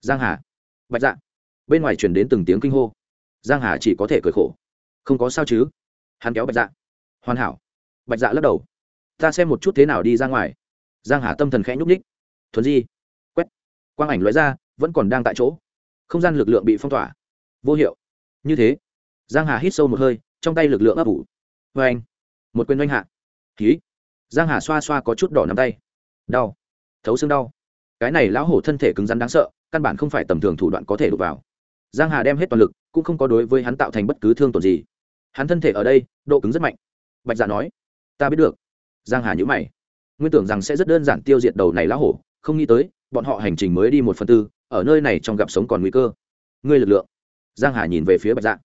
Giang hà. Bạch dạ. Bên ngoài chuyển đến từng tiếng kinh hô. Giang hà chỉ có thể cười khổ. Không có sao chứ? Hắn kéo bạch dạ. Hoàn hảo. Bạch dạ lắc đầu. Ta xem một chút thế nào đi ra ngoài. Giang hà tâm thần khẽ nhúc nhích, thuần di. Quét. Quang ảnh lóe ra vẫn còn đang tại chỗ. Không gian lực lượng bị phong tỏa. Vô hiệu. Như thế. Giang hà hít sâu một hơi trong tay lực lượng ấp ủ. Vê anh một quyền oanh hạ. Ký giang hà xoa xoa có chút đỏ nắm tay. Đau. Thấu xương đau. Cái này lão hổ thân thể cứng rắn đáng sợ, căn bản không phải tầm thường thủ đoạn có thể đụt vào. Giang hà đem hết toàn lực, cũng không có đối với hắn tạo thành bất cứ thương tổn gì. Hắn thân thể ở đây, độ cứng rất mạnh. Bạch dạ nói, ta biết được. Giang hà nhữ mày. Nguyên tưởng rằng sẽ rất đơn giản tiêu diệt đầu này lão hổ, không nghĩ tới, bọn họ hành trình mới đi một phần tư, ở nơi này trong gặp sống còn nguy cơ. Ngươi lực lượng. Giang hà nhìn về phía bạch dạ.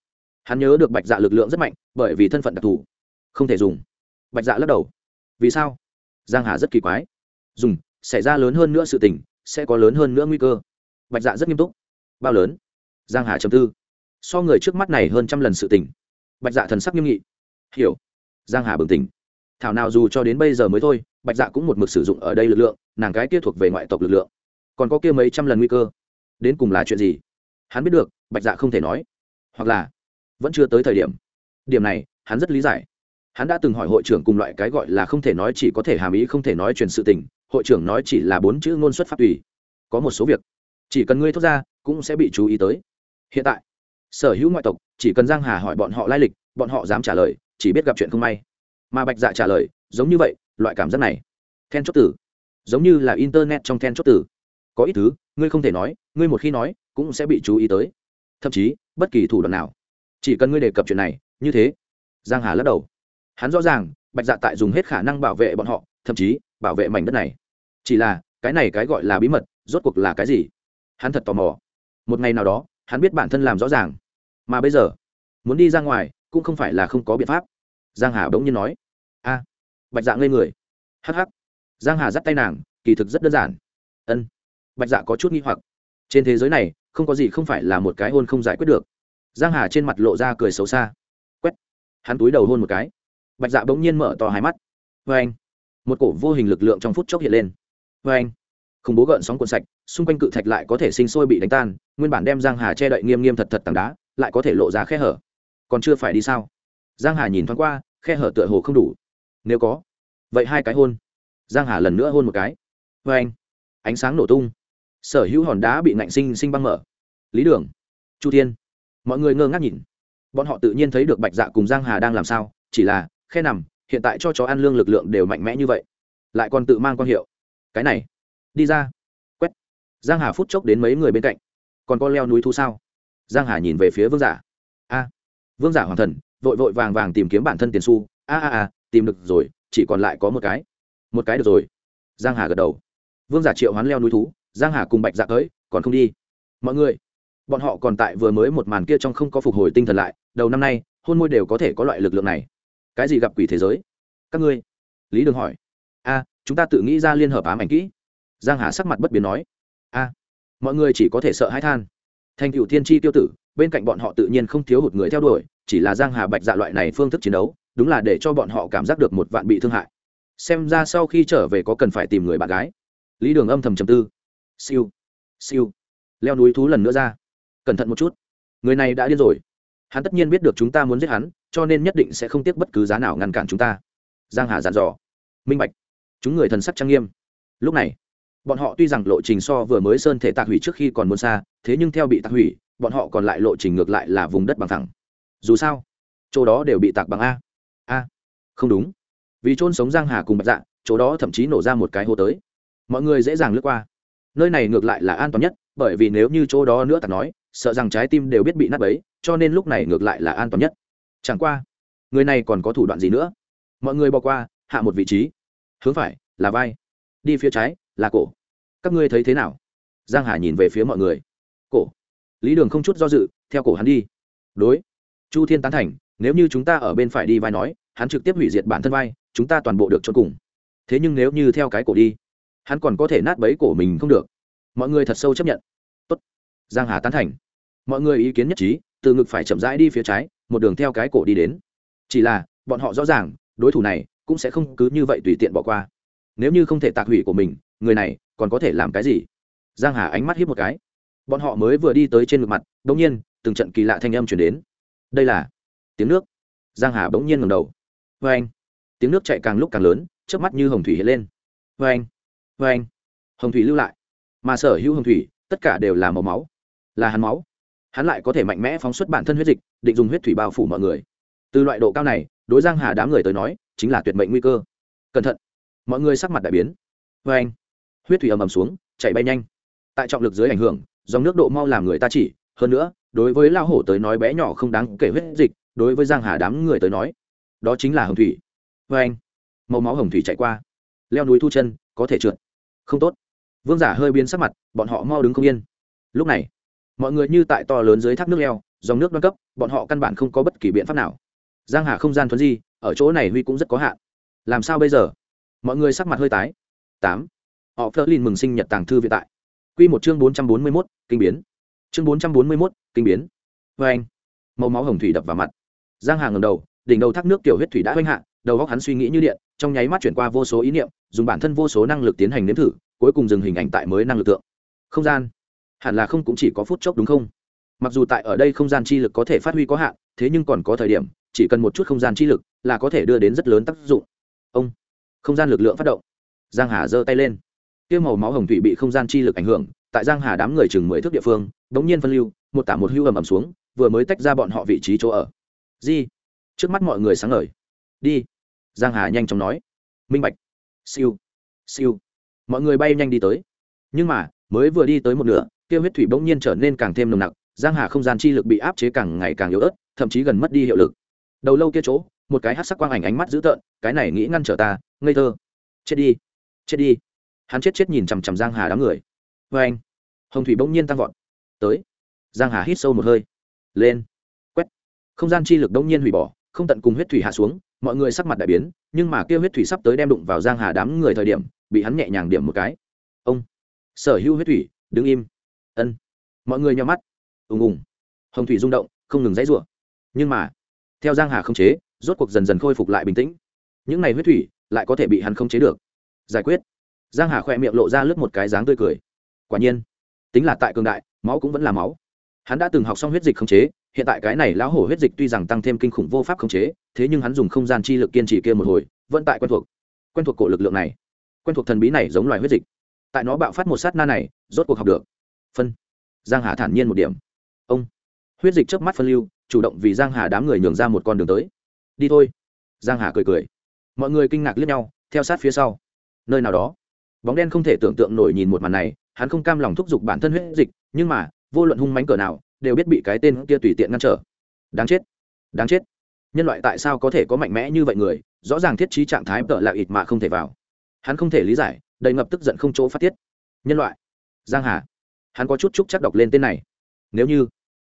Hắn nhớ được bạch dạ lực lượng rất mạnh, bởi vì thân phận đặc thù. Không thể dùng. Bạch dạ lắc đầu vì sao? Giang hà rất kỳ quái. Dùng, xảy ra lớn hơn nữa sự tình, sẽ có lớn hơn nữa nguy cơ. Bạch dạ rất nghiêm túc. Bao lớn? Giang hà chấm tư. So người trước mắt này hơn trăm lần sự tình. Bạch dạ thần sắc nghiêm nghị. Hiểu. Giang hà bừng tỉnh. Thảo nào dù cho đến bây giờ mới thôi, bạch dạ cũng một mực sử dụng ở đây lực lượng, nàng cái kia thuộc về ngoại tộc lực lượng. Còn có kia mấy trăm lần nguy cơ. Đến cùng là chuyện gì? Hắn biết được, bạch dạ không thể nói. Hoặc là, vẫn chưa tới thời điểm. Điểm này, hắn rất lý giải hắn đã từng hỏi hội trưởng cùng loại cái gọi là không thể nói chỉ có thể hàm ý không thể nói truyền sự tình, hội trưởng nói chỉ là bốn chữ ngôn xuất phát tùy. Có một số việc, chỉ cần ngươi thốt ra, cũng sẽ bị chú ý tới. Hiện tại, sở hữu ngoại tộc, chỉ cần giang hà hỏi bọn họ lai lịch, bọn họ dám trả lời, chỉ biết gặp chuyện không may. Mà bạch dạ trả lời, giống như vậy, loại cảm giác này. Then chốt tử giống như là internet trong then chốt tử có ít thứ, ngươi không thể nói, ngươi một khi nói, cũng sẽ bị chú ý tới. Thậm chí, bất kỳ thủ đoạn nào. Chỉ cần ngươi đề cập chuyện này, như thế, giang hà lắc đầu hắn rõ ràng, bạch dạ tại dùng hết khả năng bảo vệ bọn họ, thậm chí bảo vệ mảnh đất này. Chỉ là, cái này cái gọi là bí mật, rốt cuộc là cái gì? Hắn thật tò mò. Một ngày nào đó, hắn biết bản thân làm rõ ràng. Mà bây giờ, muốn đi ra ngoài, cũng không phải là không có biện pháp. Giang hà bỗng nhiên nói, a, bạch dạ ngây người. Hắc hắc. Giang hà dắt tay nàng, kỳ thực rất đơn giản. Ân. Bạch dạ có chút nghi hoặc. Trên thế giới này, không có gì không phải là một cái hôn không giải quyết được. Giang hà trên mặt lộ ra cười xấu xa. Quét. Hắn túi đầu hôn một cái bạch dạ bỗng nhiên mở to hai mắt. Vê anh, một cổ vô hình lực lượng trong phút chốc hiện lên. Vê anh, khủng bố gợn sóng cuộn sạch, xung quanh cự thạch lại có thể sinh sôi bị đánh tan, nguyên bản đem giang hà che đậy nghiêm nghiêm thật thật tảng đá, lại có thể lộ ra khe hở. Còn chưa phải đi sao? Giang hà nhìn thoáng qua, khe hở tựa hồ không đủ. Nếu có, vậy hai cái hôn. Giang hà lần nữa hôn một cái. Vê anh, ánh sáng nổ tung. Sở hữu hòn đá bị nạnh sinh sinh băng mở. Lý đường, chu thiên, mọi người ngơ ngác nhìn. Bọn họ tự nhiên thấy được bạch dạ cùng giang hà đang làm sao, chỉ là khe nằm hiện tại cho chó ăn lương lực lượng đều mạnh mẽ như vậy. Lại còn tự mang quan hiệu. Cái này đi ra. Quét. Giang hà phút chốc đến mấy người bên cạnh. Còn có leo núi thu sao? Giang hà nhìn về phía vương giả. A. Vương giả hoàng thần vội vội vàng vàng tìm kiếm bản thân tiền xu, a a a tìm được rồi chỉ còn lại có một cái. Một cái được rồi. Giang hà gật đầu. Vương giả triệu hoán leo núi thú. Giang hà cùng bạch dạ tới còn không đi. Mọi người bọn họ còn tại vừa mới một màn kia trong không có phục hồi tinh thần lại. Đầu năm nay hôn môi đều có thể có loại lực lượng này cái gì gặp quỷ thế giới? Các ngươi, lý đường hỏi. A, chúng ta tự nghĩ ra liên hợp ám ảnh kỹ. Giang hà sắc mặt bất biến nói. A, mọi người chỉ có thể sợ hãi than. Thành cựu thiên tri tiêu tử, bên cạnh bọn họ tự nhiên không thiếu hụt người theo đuổi, chỉ là giang hà bạch dạ loại này phương thức chiến đấu, đúng là để cho bọn họ cảm giác được một vạn bị thương hại. Xem ra sau khi trở về có cần phải tìm người bạn gái. Lý đường âm thầm trầm tư. Siêu siêu. Leo núi thú lần nữa ra. Cẩn thận một chút. Người này đã điên rồi. Hắn tất nhiên biết được chúng ta muốn giết hắn cho nên nhất định sẽ không tiếc bất cứ giá nào ngăn cản chúng ta. Giang hà dặn dò. Minh bạch. Chúng người thần sắc trang nghiêm. Lúc này, bọn họ tuy rằng lộ trình so vừa mới sơn thể tạc hủy trước khi còn muốn xa, thế nhưng theo bị tạc hủy, bọn họ còn lại lộ trình ngược lại là vùng đất bằng thẳng. Dù sao, chỗ đó đều bị tạc bằng a. A. Không đúng. Vì trôn sống giang hà cùng bạch dạ chỗ đó thậm chí nổ ra một cái hô tới. Mọi người dễ dàng lướt qua. Nơi này ngược lại là an toàn nhất, bởi vì nếu như chỗ đó nữa tạc nói, sợ rằng trái tim đều biết bị nát bấy, cho nên lúc này ngược lại là an toàn nhất chẳng qua, người này còn có thủ đoạn gì nữa? Mọi người bỏ qua, hạ một vị trí. Hướng phải, là vai. Đi phía trái, là cổ. Các ngươi thấy thế nào? Giang hà nhìn về phía mọi người. Cổ. Lý đường không chút do dự, theo cổ hắn đi. Đối. Chu thiên tán thành, nếu như chúng ta ở bên phải đi vai nói, hắn trực tiếp hủy diệt bản thân vai, chúng ta toàn bộ được cho cùng. Thế nhưng nếu như theo cái cổ đi, hắn còn có thể nát bấy cổ mình không được. Mọi người thật sâu chấp nhận. Tốt. giang hà tán thành. Mọi người ý kiến nhất trí từ ngực phải chậm rãi đi phía trái, một đường theo cái cổ đi đến. Chỉ là, bọn họ rõ ràng, đối thủ này cũng sẽ không cứ như vậy tùy tiện bỏ qua. Nếu như không thể tạc hủy của mình, người này còn có thể làm cái gì? Giang hà ánh mắt hiếp một cái. Bọn họ mới vừa đi tới trên ngực mặt, bỗng nhiên, từng trận kỳ lạ thanh âm chuyển đến. Đây là tiếng nước. Giang hà bỗng nhiên ngẩng đầu. Vê anh. Tiếng nước chạy càng lúc càng lớn trước mắt như hồng thủy hiện lên. Vê anh. Vê anh. Hồng thủy lưu lại. Mà sở hữu hồng thủy, tất cả đều là màu máu. Là hắn máu hắn lại có thể mạnh mẽ phóng xuất bản thân huyết dịch, định dùng huyết thủy bao phủ mọi người. Từ loại độ cao này, đối giang hà đám người tới nói, chính là tuyệt mệnh nguy cơ. Cẩn thận. Mọi người sắc mặt đại biến. Vê anh, huyết thủy ầm ầm xuống, chạy bay nhanh. Tại trọng lực dưới ảnh hưởng, dòng nước độ mau làm người ta chỉ. Hơn nữa, đối với lao hổ tới nói bé nhỏ không đáng kể huyết dịch, đối với giang hà đám người tới nói, đó chính là hồng thủy. Vê anh, màu máu hồng thủy chạy qua. Leo núi thu chân, có thể trượt. Không tốt. Vương giả hơi biến sắc mặt, bọn họ mau đứng không yên. Lúc này mọi người như tại to lớn dưới thác nước leo dòng nước đoan cấp bọn họ căn bản không có bất kỳ biện pháp nào. Giang hà không gian thuấn di ở chỗ này huy cũng rất có hạn. Làm sao bây giờ? Mọi người sắc mặt hơi tái. Tám. Họ phớt lên mừng sinh nhật tàng thư viện tại. Quy một chương bốn trăm bốn mươi 441, kinh biến. Chương bốn trăm bốn mươi 441, kinh biến. Vê anh. Màu máu hồng thủy đập vào mặt. Giang hà ngầm đầu đỉnh đầu thác nước tiểu huyết thủy đã hoanh hạ đầu óc hắn suy nghĩ như điện trong nháy mắt chuyển qua vô số ý niệm dùng bản thân vô số năng lực tiến hành nếm thử cuối cùng dừng hình ảnh tại mới năng lực tượng. Không gian hẳn là không cũng chỉ có phút chốc đúng không? Mặc dù tại ở đây không gian chi lực có thể phát huy có hạn, thế nhưng còn có thời điểm, chỉ cần một chút không gian chi lực là có thể đưa đến rất lớn tác dụng. Ông, không gian lực lượng phát động. Giang hà giơ tay lên. Tiêu màu máu hồng thủy bị không gian chi lực ảnh hưởng, tại giang hà đám người chừng mười thước địa phương, đống nhiên phân lưu, một tả một hưu ầm ầm xuống, vừa mới tách ra bọn họ vị trí chỗ ở. Di, trước mắt mọi người sáng ngời. Đi. Giang hà nhanh chóng nói. Minh bạch. Siêu. Siêu. Mọi người bay nhanh đi tới. Nhưng mà, mới vừa đi tới một nửa kia huyết thủy bỗng nhiên trở nên càng thêm nồng nặc, giang hà không gian chi lực bị áp chế càng ngày càng yếu ớt, thậm chí gần mất đi hiệu lực. Đầu lâu kia chỗ, một cái hát sắc quang ảnh ánh mắt dữ tợn, cái này nghĩ ngăn trở ta, ngây thơ. Chết đi chết đi. Hắn chết chết nhìn chằm chằm giang hà đám người. Vê anh. Hồng thủy bỗng nhiên tăng vọt. Tới. Giang hà hít sâu một hơi. Lên. Quét. Không gian chi lực bỗng nhiên hủy bỏ, không tận cùng huyết thủy hạ xuống, mọi người sắc mặt đại biến, nhưng mà kia huyết thủy sắp tới đem đụng vào giang hà đám người thời điểm, bị hắn nhẹ nhàng điểm một cái. Ông. Sở hữu huyết thủy, đứng im ân mọi người nhắm mắt ùng ùng hồng thủy rung động không ngừng dãy rủa nhưng mà theo giang hà không chế rốt cuộc dần dần khôi phục lại bình tĩnh những này huyết thủy lại có thể bị hắn không chế được giải quyết giang hà khoe miệng lộ ra lướt một cái dáng tươi cười quả nhiên tính là tại cường đại máu cũng vẫn là máu hắn đã từng học xong huyết dịch không chế hiện tại cái này lão hổ huyết dịch tuy rằng tăng thêm kinh khủng vô pháp không chế thế nhưng hắn dùng không gian chi lực kiên trì kia một hồi vẫn tại quen thuộc quen thuộc cổ lực lượng này quen thuộc thần bí này giống loài huyết dịch tại nó bạo phát một sát na này rốt cuộc học được phân. Giang hà thản nhiên một điểm. Ông. Huyết dịch trước mắt phân lưu, chủ động vì giang hà đám người nhường ra một con đường tới. Đi thôi. Giang hà cười cười. Mọi người kinh ngạc liếc nhau, theo sát phía sau. Nơi nào đó. Bóng đen không thể tưởng tượng nổi nhìn một màn này, hắn không cam lòng thúc giục bản thân huyết dịch, nhưng mà, vô luận hung mánh cỡ nào, đều biết bị cái tên kia tùy tiện ngăn trở. Đáng chết. Đáng chết. Nhân loại tại sao có thể có mạnh mẽ như vậy người, rõ ràng thiết trí trạng thái tợ là ít mà không thể vào. Hắn không thể lý giải, đầy ngập tức giận không chỗ phát tiết. Nhân loại. Giang hà hắn có chút chúc chắc đọc lên tên này. Nếu như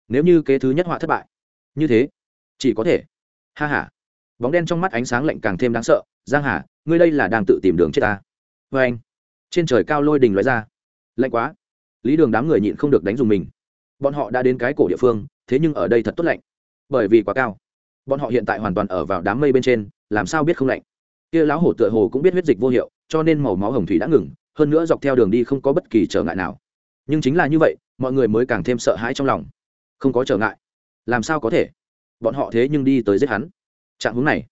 nếu như kế thứ nhất họa thất bại, như thế, chỉ có thể, ha ha. Bóng đen trong mắt ánh sáng lạnh càng thêm đáng sợ, giang hà, ngươi đây là đang tự tìm đường chết ta. Vê anh, trên trời cao lôi đình loại ra. Lạnh quá. Lý đường đám người nhịn không được đánh dùng mình. Bọn họ đã đến cái cổ địa phương, thế nhưng ở đây thật tốt lạnh. Bởi vì quá cao. Bọn họ hiện tại hoàn toàn ở vào đám mây bên trên, làm sao biết không lạnh. Kia lão hổ tựa hồ cũng biết huyết dịch vô hiệu, cho nên màu máu hồng thủy đã ngừng, hơn nữa dọc theo đường đi không có bất kỳ trở ngại nào nhưng chính là như vậy, mọi người mới càng thêm sợ hãi trong lòng. Không có trở ngại. Làm sao có thể? Bọn họ thế nhưng đi tới giết hắn. Trạng hướng này.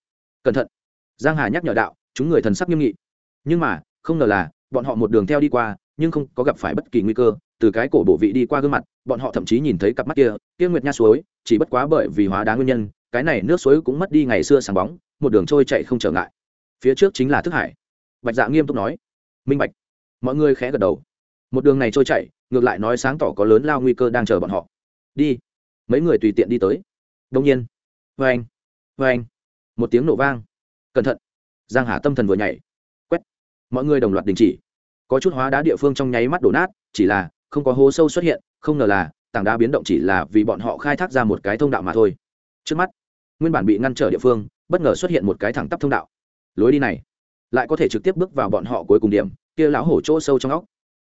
Cẩn thận. Giang hà nhắc nhở đạo, chúng người thần sắc nghiêm nghị. Nhưng mà, không ngờ là, bọn họ một đường theo đi qua, nhưng không có gặp phải bất kỳ nguy cơ. Từ cái cổ bộ vị đi qua gương mặt, bọn họ thậm chí nhìn thấy cặp mắt kia kia nguyệt nha suối, chỉ bất quá bởi vì hóa đá nguyên nhân, cái này nước suối cũng mất đi ngày xưa sáng bóng, một đường trôi chạy không trở ngại. Phía trước chính là thức hải. Bạch dạ nghiêm túc nói. Minh bạch. Mọi người khẽ gật đầu. Một đường này trôi chạy ngược lại nói sáng tỏ có lớn lao nguy cơ đang chờ bọn họ. Đi. Mấy người tùy tiện đi tới. Đông nhiên. Vê anh vê anh một tiếng nổ vang. Cẩn thận. Giang hà tâm thần vừa nhảy. Quét. Mọi người đồng loạt đình chỉ. Có chút hóa đá địa phương trong nháy mắt đổ nát, chỉ là không có hố sâu xuất hiện, không ngờ là tảng đá biến động chỉ là vì bọn họ khai thác ra một cái thông đạo mà thôi. Trước mắt, nguyên bản bị ngăn trở địa phương, bất ngờ xuất hiện một cái thẳng tắp thông đạo. Lối đi này, lại có thể trực tiếp bước vào bọn họ cuối cùng điểm, kia lão hổ chỗ sâu trong óc.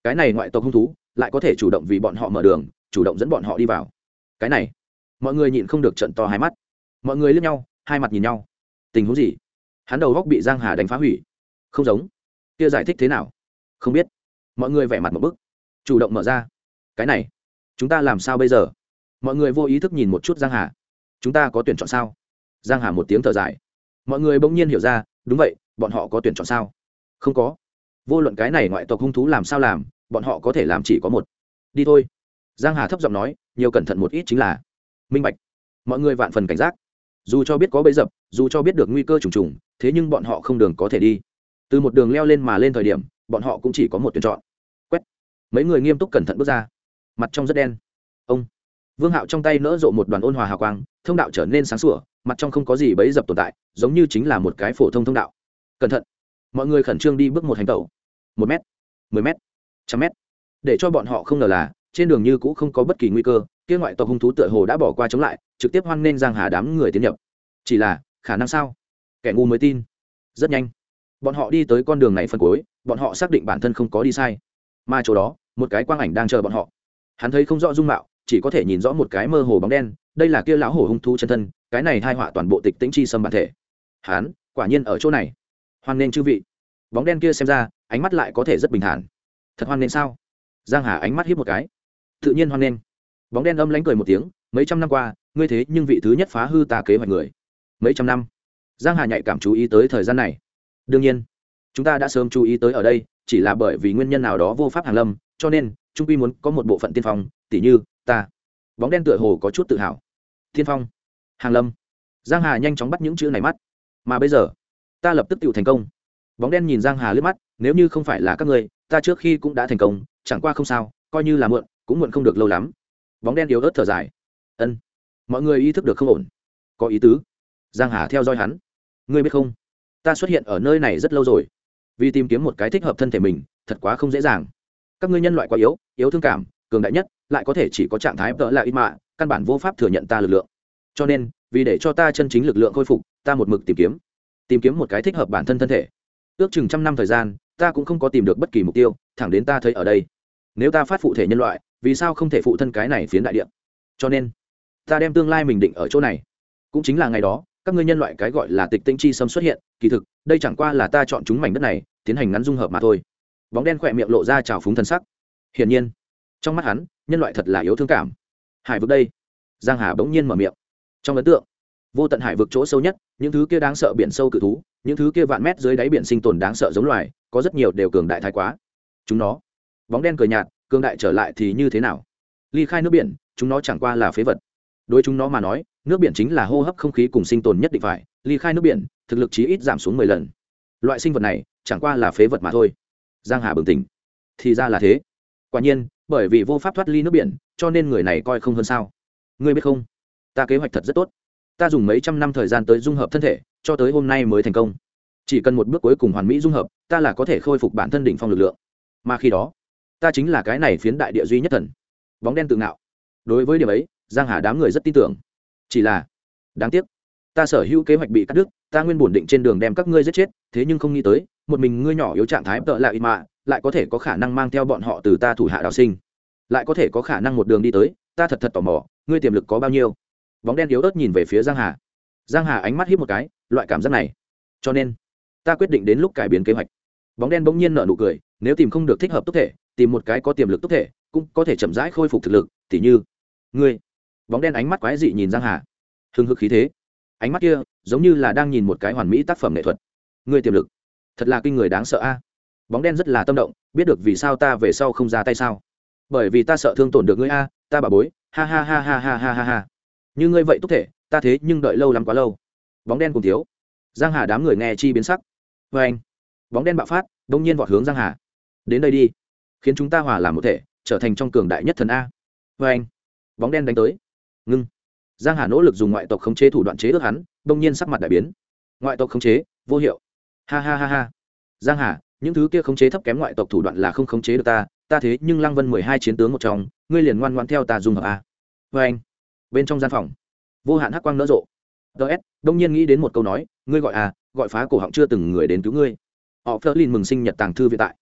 Cái này ngoại tộc hung thú lại có thể chủ động vì bọn họ mở đường, chủ động dẫn bọn họ đi vào. Cái này, mọi người nhịn không được trận to hai mắt. Mọi người lướt nhau, hai mặt nhìn nhau. Tình huống gì? Hắn đầu góc bị giang hà đánh phá hủy. Không giống. Kia giải thích thế nào? Không biết. Mọi người vẻ mặt một bức. Chủ động mở ra. Cái này, chúng ta làm sao bây giờ? Mọi người vô ý thức nhìn một chút giang hà. Chúng ta có tuyển chọn sao? Giang hà một tiếng thở dài. Mọi người bỗng nhiên hiểu ra, đúng vậy, bọn họ có tuyển chọn sao? Không có. Vô luận cái này ngoại tộc hung thú làm sao làm bọn họ có thể làm chỉ có một. Đi thôi. Giang hà thấp giọng nói, nhiều cẩn thận một ít chính là minh bạch. Mọi người vạn phần cảnh giác. Dù cho biết có bẫy dập, dù cho biết được nguy cơ trùng trùng, thế nhưng bọn họ không đường có thể đi. Từ một đường leo lên mà lên thời điểm, bọn họ cũng chỉ có một tuyển chọn. Quét. Mấy người nghiêm túc cẩn thận bước ra. Mặt trong rất đen. Ông. Vương hạo trong tay nỡ rộ một đoàn ôn hòa hào quang, thông đạo trở nên sáng sủa, mặt trong không có gì bấy dập tồn tại, giống như chính là một cái phổ thông thông đạo. Cẩn thận. Mọi người khẩn trương đi bước một hành tẩu. Một m mười m trăm mét. để cho bọn họ không ngờ là, trên đường như cũ không có bất kỳ nguy cơ, kia ngoại tộc hung thú tựa hồ đã bỏ qua chống lại, trực tiếp hoan nên giang hà đám người tiến nhập. Chỉ là, khả năng sao? Kẻ ngu mới tin. Rất nhanh. Bọn họ đi tới con đường này phân cuối, bọn họ xác định bản thân không có đi sai. Mà chỗ đó, một cái quang ảnh đang chờ bọn họ. Hắn thấy không rõ dung mạo, chỉ có thể nhìn rõ một cái mơ hồ bóng đen, đây là kia lão hổ hung thú chân thân, cái này thai họa toàn bộ tịch tĩnh chi xâm bản thể. Hắn, quả nhiên ở chỗ này. Hoan nên chư vị. Bóng đen kia xem ra, ánh mắt lại có thể rất bình thản thật hoan nên sao? Giang hà ánh mắt hiếp một cái. Tự nhiên hoan nên bóng đen âm lánh cười một tiếng, mấy trăm năm qua, ngươi thế nhưng vị thứ nhất phá hư ta kế hoạch người. Mấy trăm năm. Giang hà nhạy cảm chú ý tới thời gian này. Đương nhiên, chúng ta đã sớm chú ý tới ở đây, chỉ là bởi vì nguyên nhân nào đó vô pháp hàng lâm, cho nên trung quy muốn có một bộ phận tiên phong, tỉ như, ta. Bóng đen tựa hồ có chút tự hào. Tiên phong. Hàng lâm. Giang hà nhanh chóng bắt những chữ này mắt. Mà bây giờ, ta lập tức tự thành công bóng đen nhìn giang hà lướt mắt, nếu như không phải là các ngươi, ta trước khi cũng đã thành công, chẳng qua không sao, coi như là muộn, cũng muộn không được lâu lắm. Bóng đen yếu ớt thở dài. Ân, mọi người ý thức được không ổn. Có ý tứ. Giang hà theo dõi hắn. Ngươi biết không? Ta xuất hiện ở nơi này rất lâu rồi. Vì tìm kiếm một cái thích hợp thân thể mình, thật quá không dễ dàng. Các ngươi nhân loại quá yếu yếu thương cảm, cường đại nhất, lại có thể chỉ có trạng thái tợ là ít mạ căn bản vô pháp thừa nhận ta lực lượng. Cho nên, vì để cho ta chân chính lực lượng khôi phục, ta một mực tìm kiếm. Tìm kiếm một cái thích hợp bản thân thân thể ước chừng trăm năm thời gian, ta cũng không có tìm được bất kỳ mục tiêu, thẳng đến ta thấy ở đây. Nếu ta phát phụ thể nhân loại, vì sao không thể phụ thân cái này phiến đại địa? Cho nên, ta đem tương lai mình định ở chỗ này. Cũng chính là ngày đó, các ngươi nhân loại cái gọi là tịch tinh chi sâm xuất hiện, kỳ thực, đây chẳng qua là ta chọn chúng mảnh đất này, tiến hành ngắn dung hợp mà thôi. Bóng đen khỏe miệng lộ ra trào phúng thân sắc. Hiển nhiên, trong mắt hắn, nhân loại thật là yếu thương cảm. Hải vực đây. Giang hà bỗng nhiên mở miệng. Trong ấn tượng vô tận hải vực chỗ sâu nhất, những thứ kia đáng sợ biển sâu cự thú, những thứ kia vạn mét dưới đáy biển sinh tồn đáng sợ giống loài, có rất nhiều đều cường đại thái quá. Chúng nó, bóng đen cười nhạt, cường đại trở lại thì như thế nào? Ly khai nước biển, chúng nó chẳng qua là phế vật. Đối chúng nó mà nói, nước biển chính là hô hấp không khí cùng sinh tồn nhất định phải, ly khai nước biển, thực lực chí ít giảm xuống mười lần. Loại sinh vật này, chẳng qua là phế vật mà thôi. Giang hà bừng tỉnh. Thì ra là thế. Quả nhiên, bởi vì vô pháp thoát ly nước biển, cho nên người này coi không hơn sao. Ngươi biết không? Ta kế hoạch thật rất tốt ta dùng mấy trăm năm thời gian tới dung hợp thân thể, cho tới hôm nay mới thành công. Chỉ cần một bước cuối cùng hoàn mỹ dung hợp, ta là có thể khôi phục bản thân đỉnh phong lực lượng. Mà khi đó, ta chính là cái này phiến đại địa duy nhất thần. Bóng đen tự ngạo. Đối với điểm ấy, giang hà đám người rất tin tưởng. Chỉ là, đáng tiếc, ta sở hữu kế hoạch bị cắt đứt, ta nguyên bổn định trên đường đem các ngươi giết chết, thế nhưng không nghĩ tới, một mình ngươi nhỏ yếu trạng thái tợ lại mạ, lại có thể có khả năng mang theo bọn họ từ ta thủ hạ đào sinh. Lại có thể có khả năng một đường đi tới, ta thật thật tò mò, ngươi tiềm lực có bao nhiêu? Bóng đen yếu ớt nhìn về phía giang hà. Giang hà ánh mắt hít một cái, loại cảm giác này. Cho nên, ta quyết định đến lúc cải biến kế hoạch. Bóng đen bỗng nhiên nở nụ cười, nếu tìm không được thích hợp tốt thể, tìm một cái có tiềm lực tốt thể, cũng có thể chậm rãi khôi phục thực lực, tỉ như, ngươi. Bóng đen ánh mắt quái dị nhìn giang hà. Hưng hực khí thế. Ánh mắt kia, giống như là đang nhìn một cái hoàn mỹ tác phẩm nghệ thuật. Ngươi tiềm lực, thật là kinh người đáng sợ a. Bóng đen rất là tâm động, biết được vì sao ta về sau không ra tay sao? Bởi vì ta sợ thương tổn được ngươi a, ta bà bối. Ha ha ha ha ha ha ha ha như ngươi vậy tốt thể, ta thế nhưng đợi lâu lắm quá lâu. Bóng đen cùng thiếu. Giang hà đám người nghe chi biến sắc. Vê anh, bóng đen bạo phát, đông nhiên vọt hướng giang hà. Đến đây đi, khiến chúng ta hòa làm một thể, trở thành trong cường đại nhất thần a. Vê anh, bóng đen đánh tới. Ngưng. Giang hà nỗ lực dùng ngoại tộc khống chế thủ đoạn chế ước hắn, đông nhiên sắc mặt đại biến. Ngoại tộc khống chế, vô hiệu. Ha ha ha ha. Giang hà, những thứ kia khống chế thấp kém ngoại tộc thủ đoạn là không khống chế được ta ta thế nhưng lăng vân mười hai chiến tướng một trong, ngươi liền ngoan ngoan theo ta dùng hợp a. Vê anh bên trong gian phòng. Vô hạn hắc quang nỡ rộ. Ts đông nhiên nghĩ đến một câu nói, ngươi gọi à gọi phá cổ họng chưa từng người đến cứu ngươi. Họ phớt lên mừng sinh nhật tàng thư viện tại.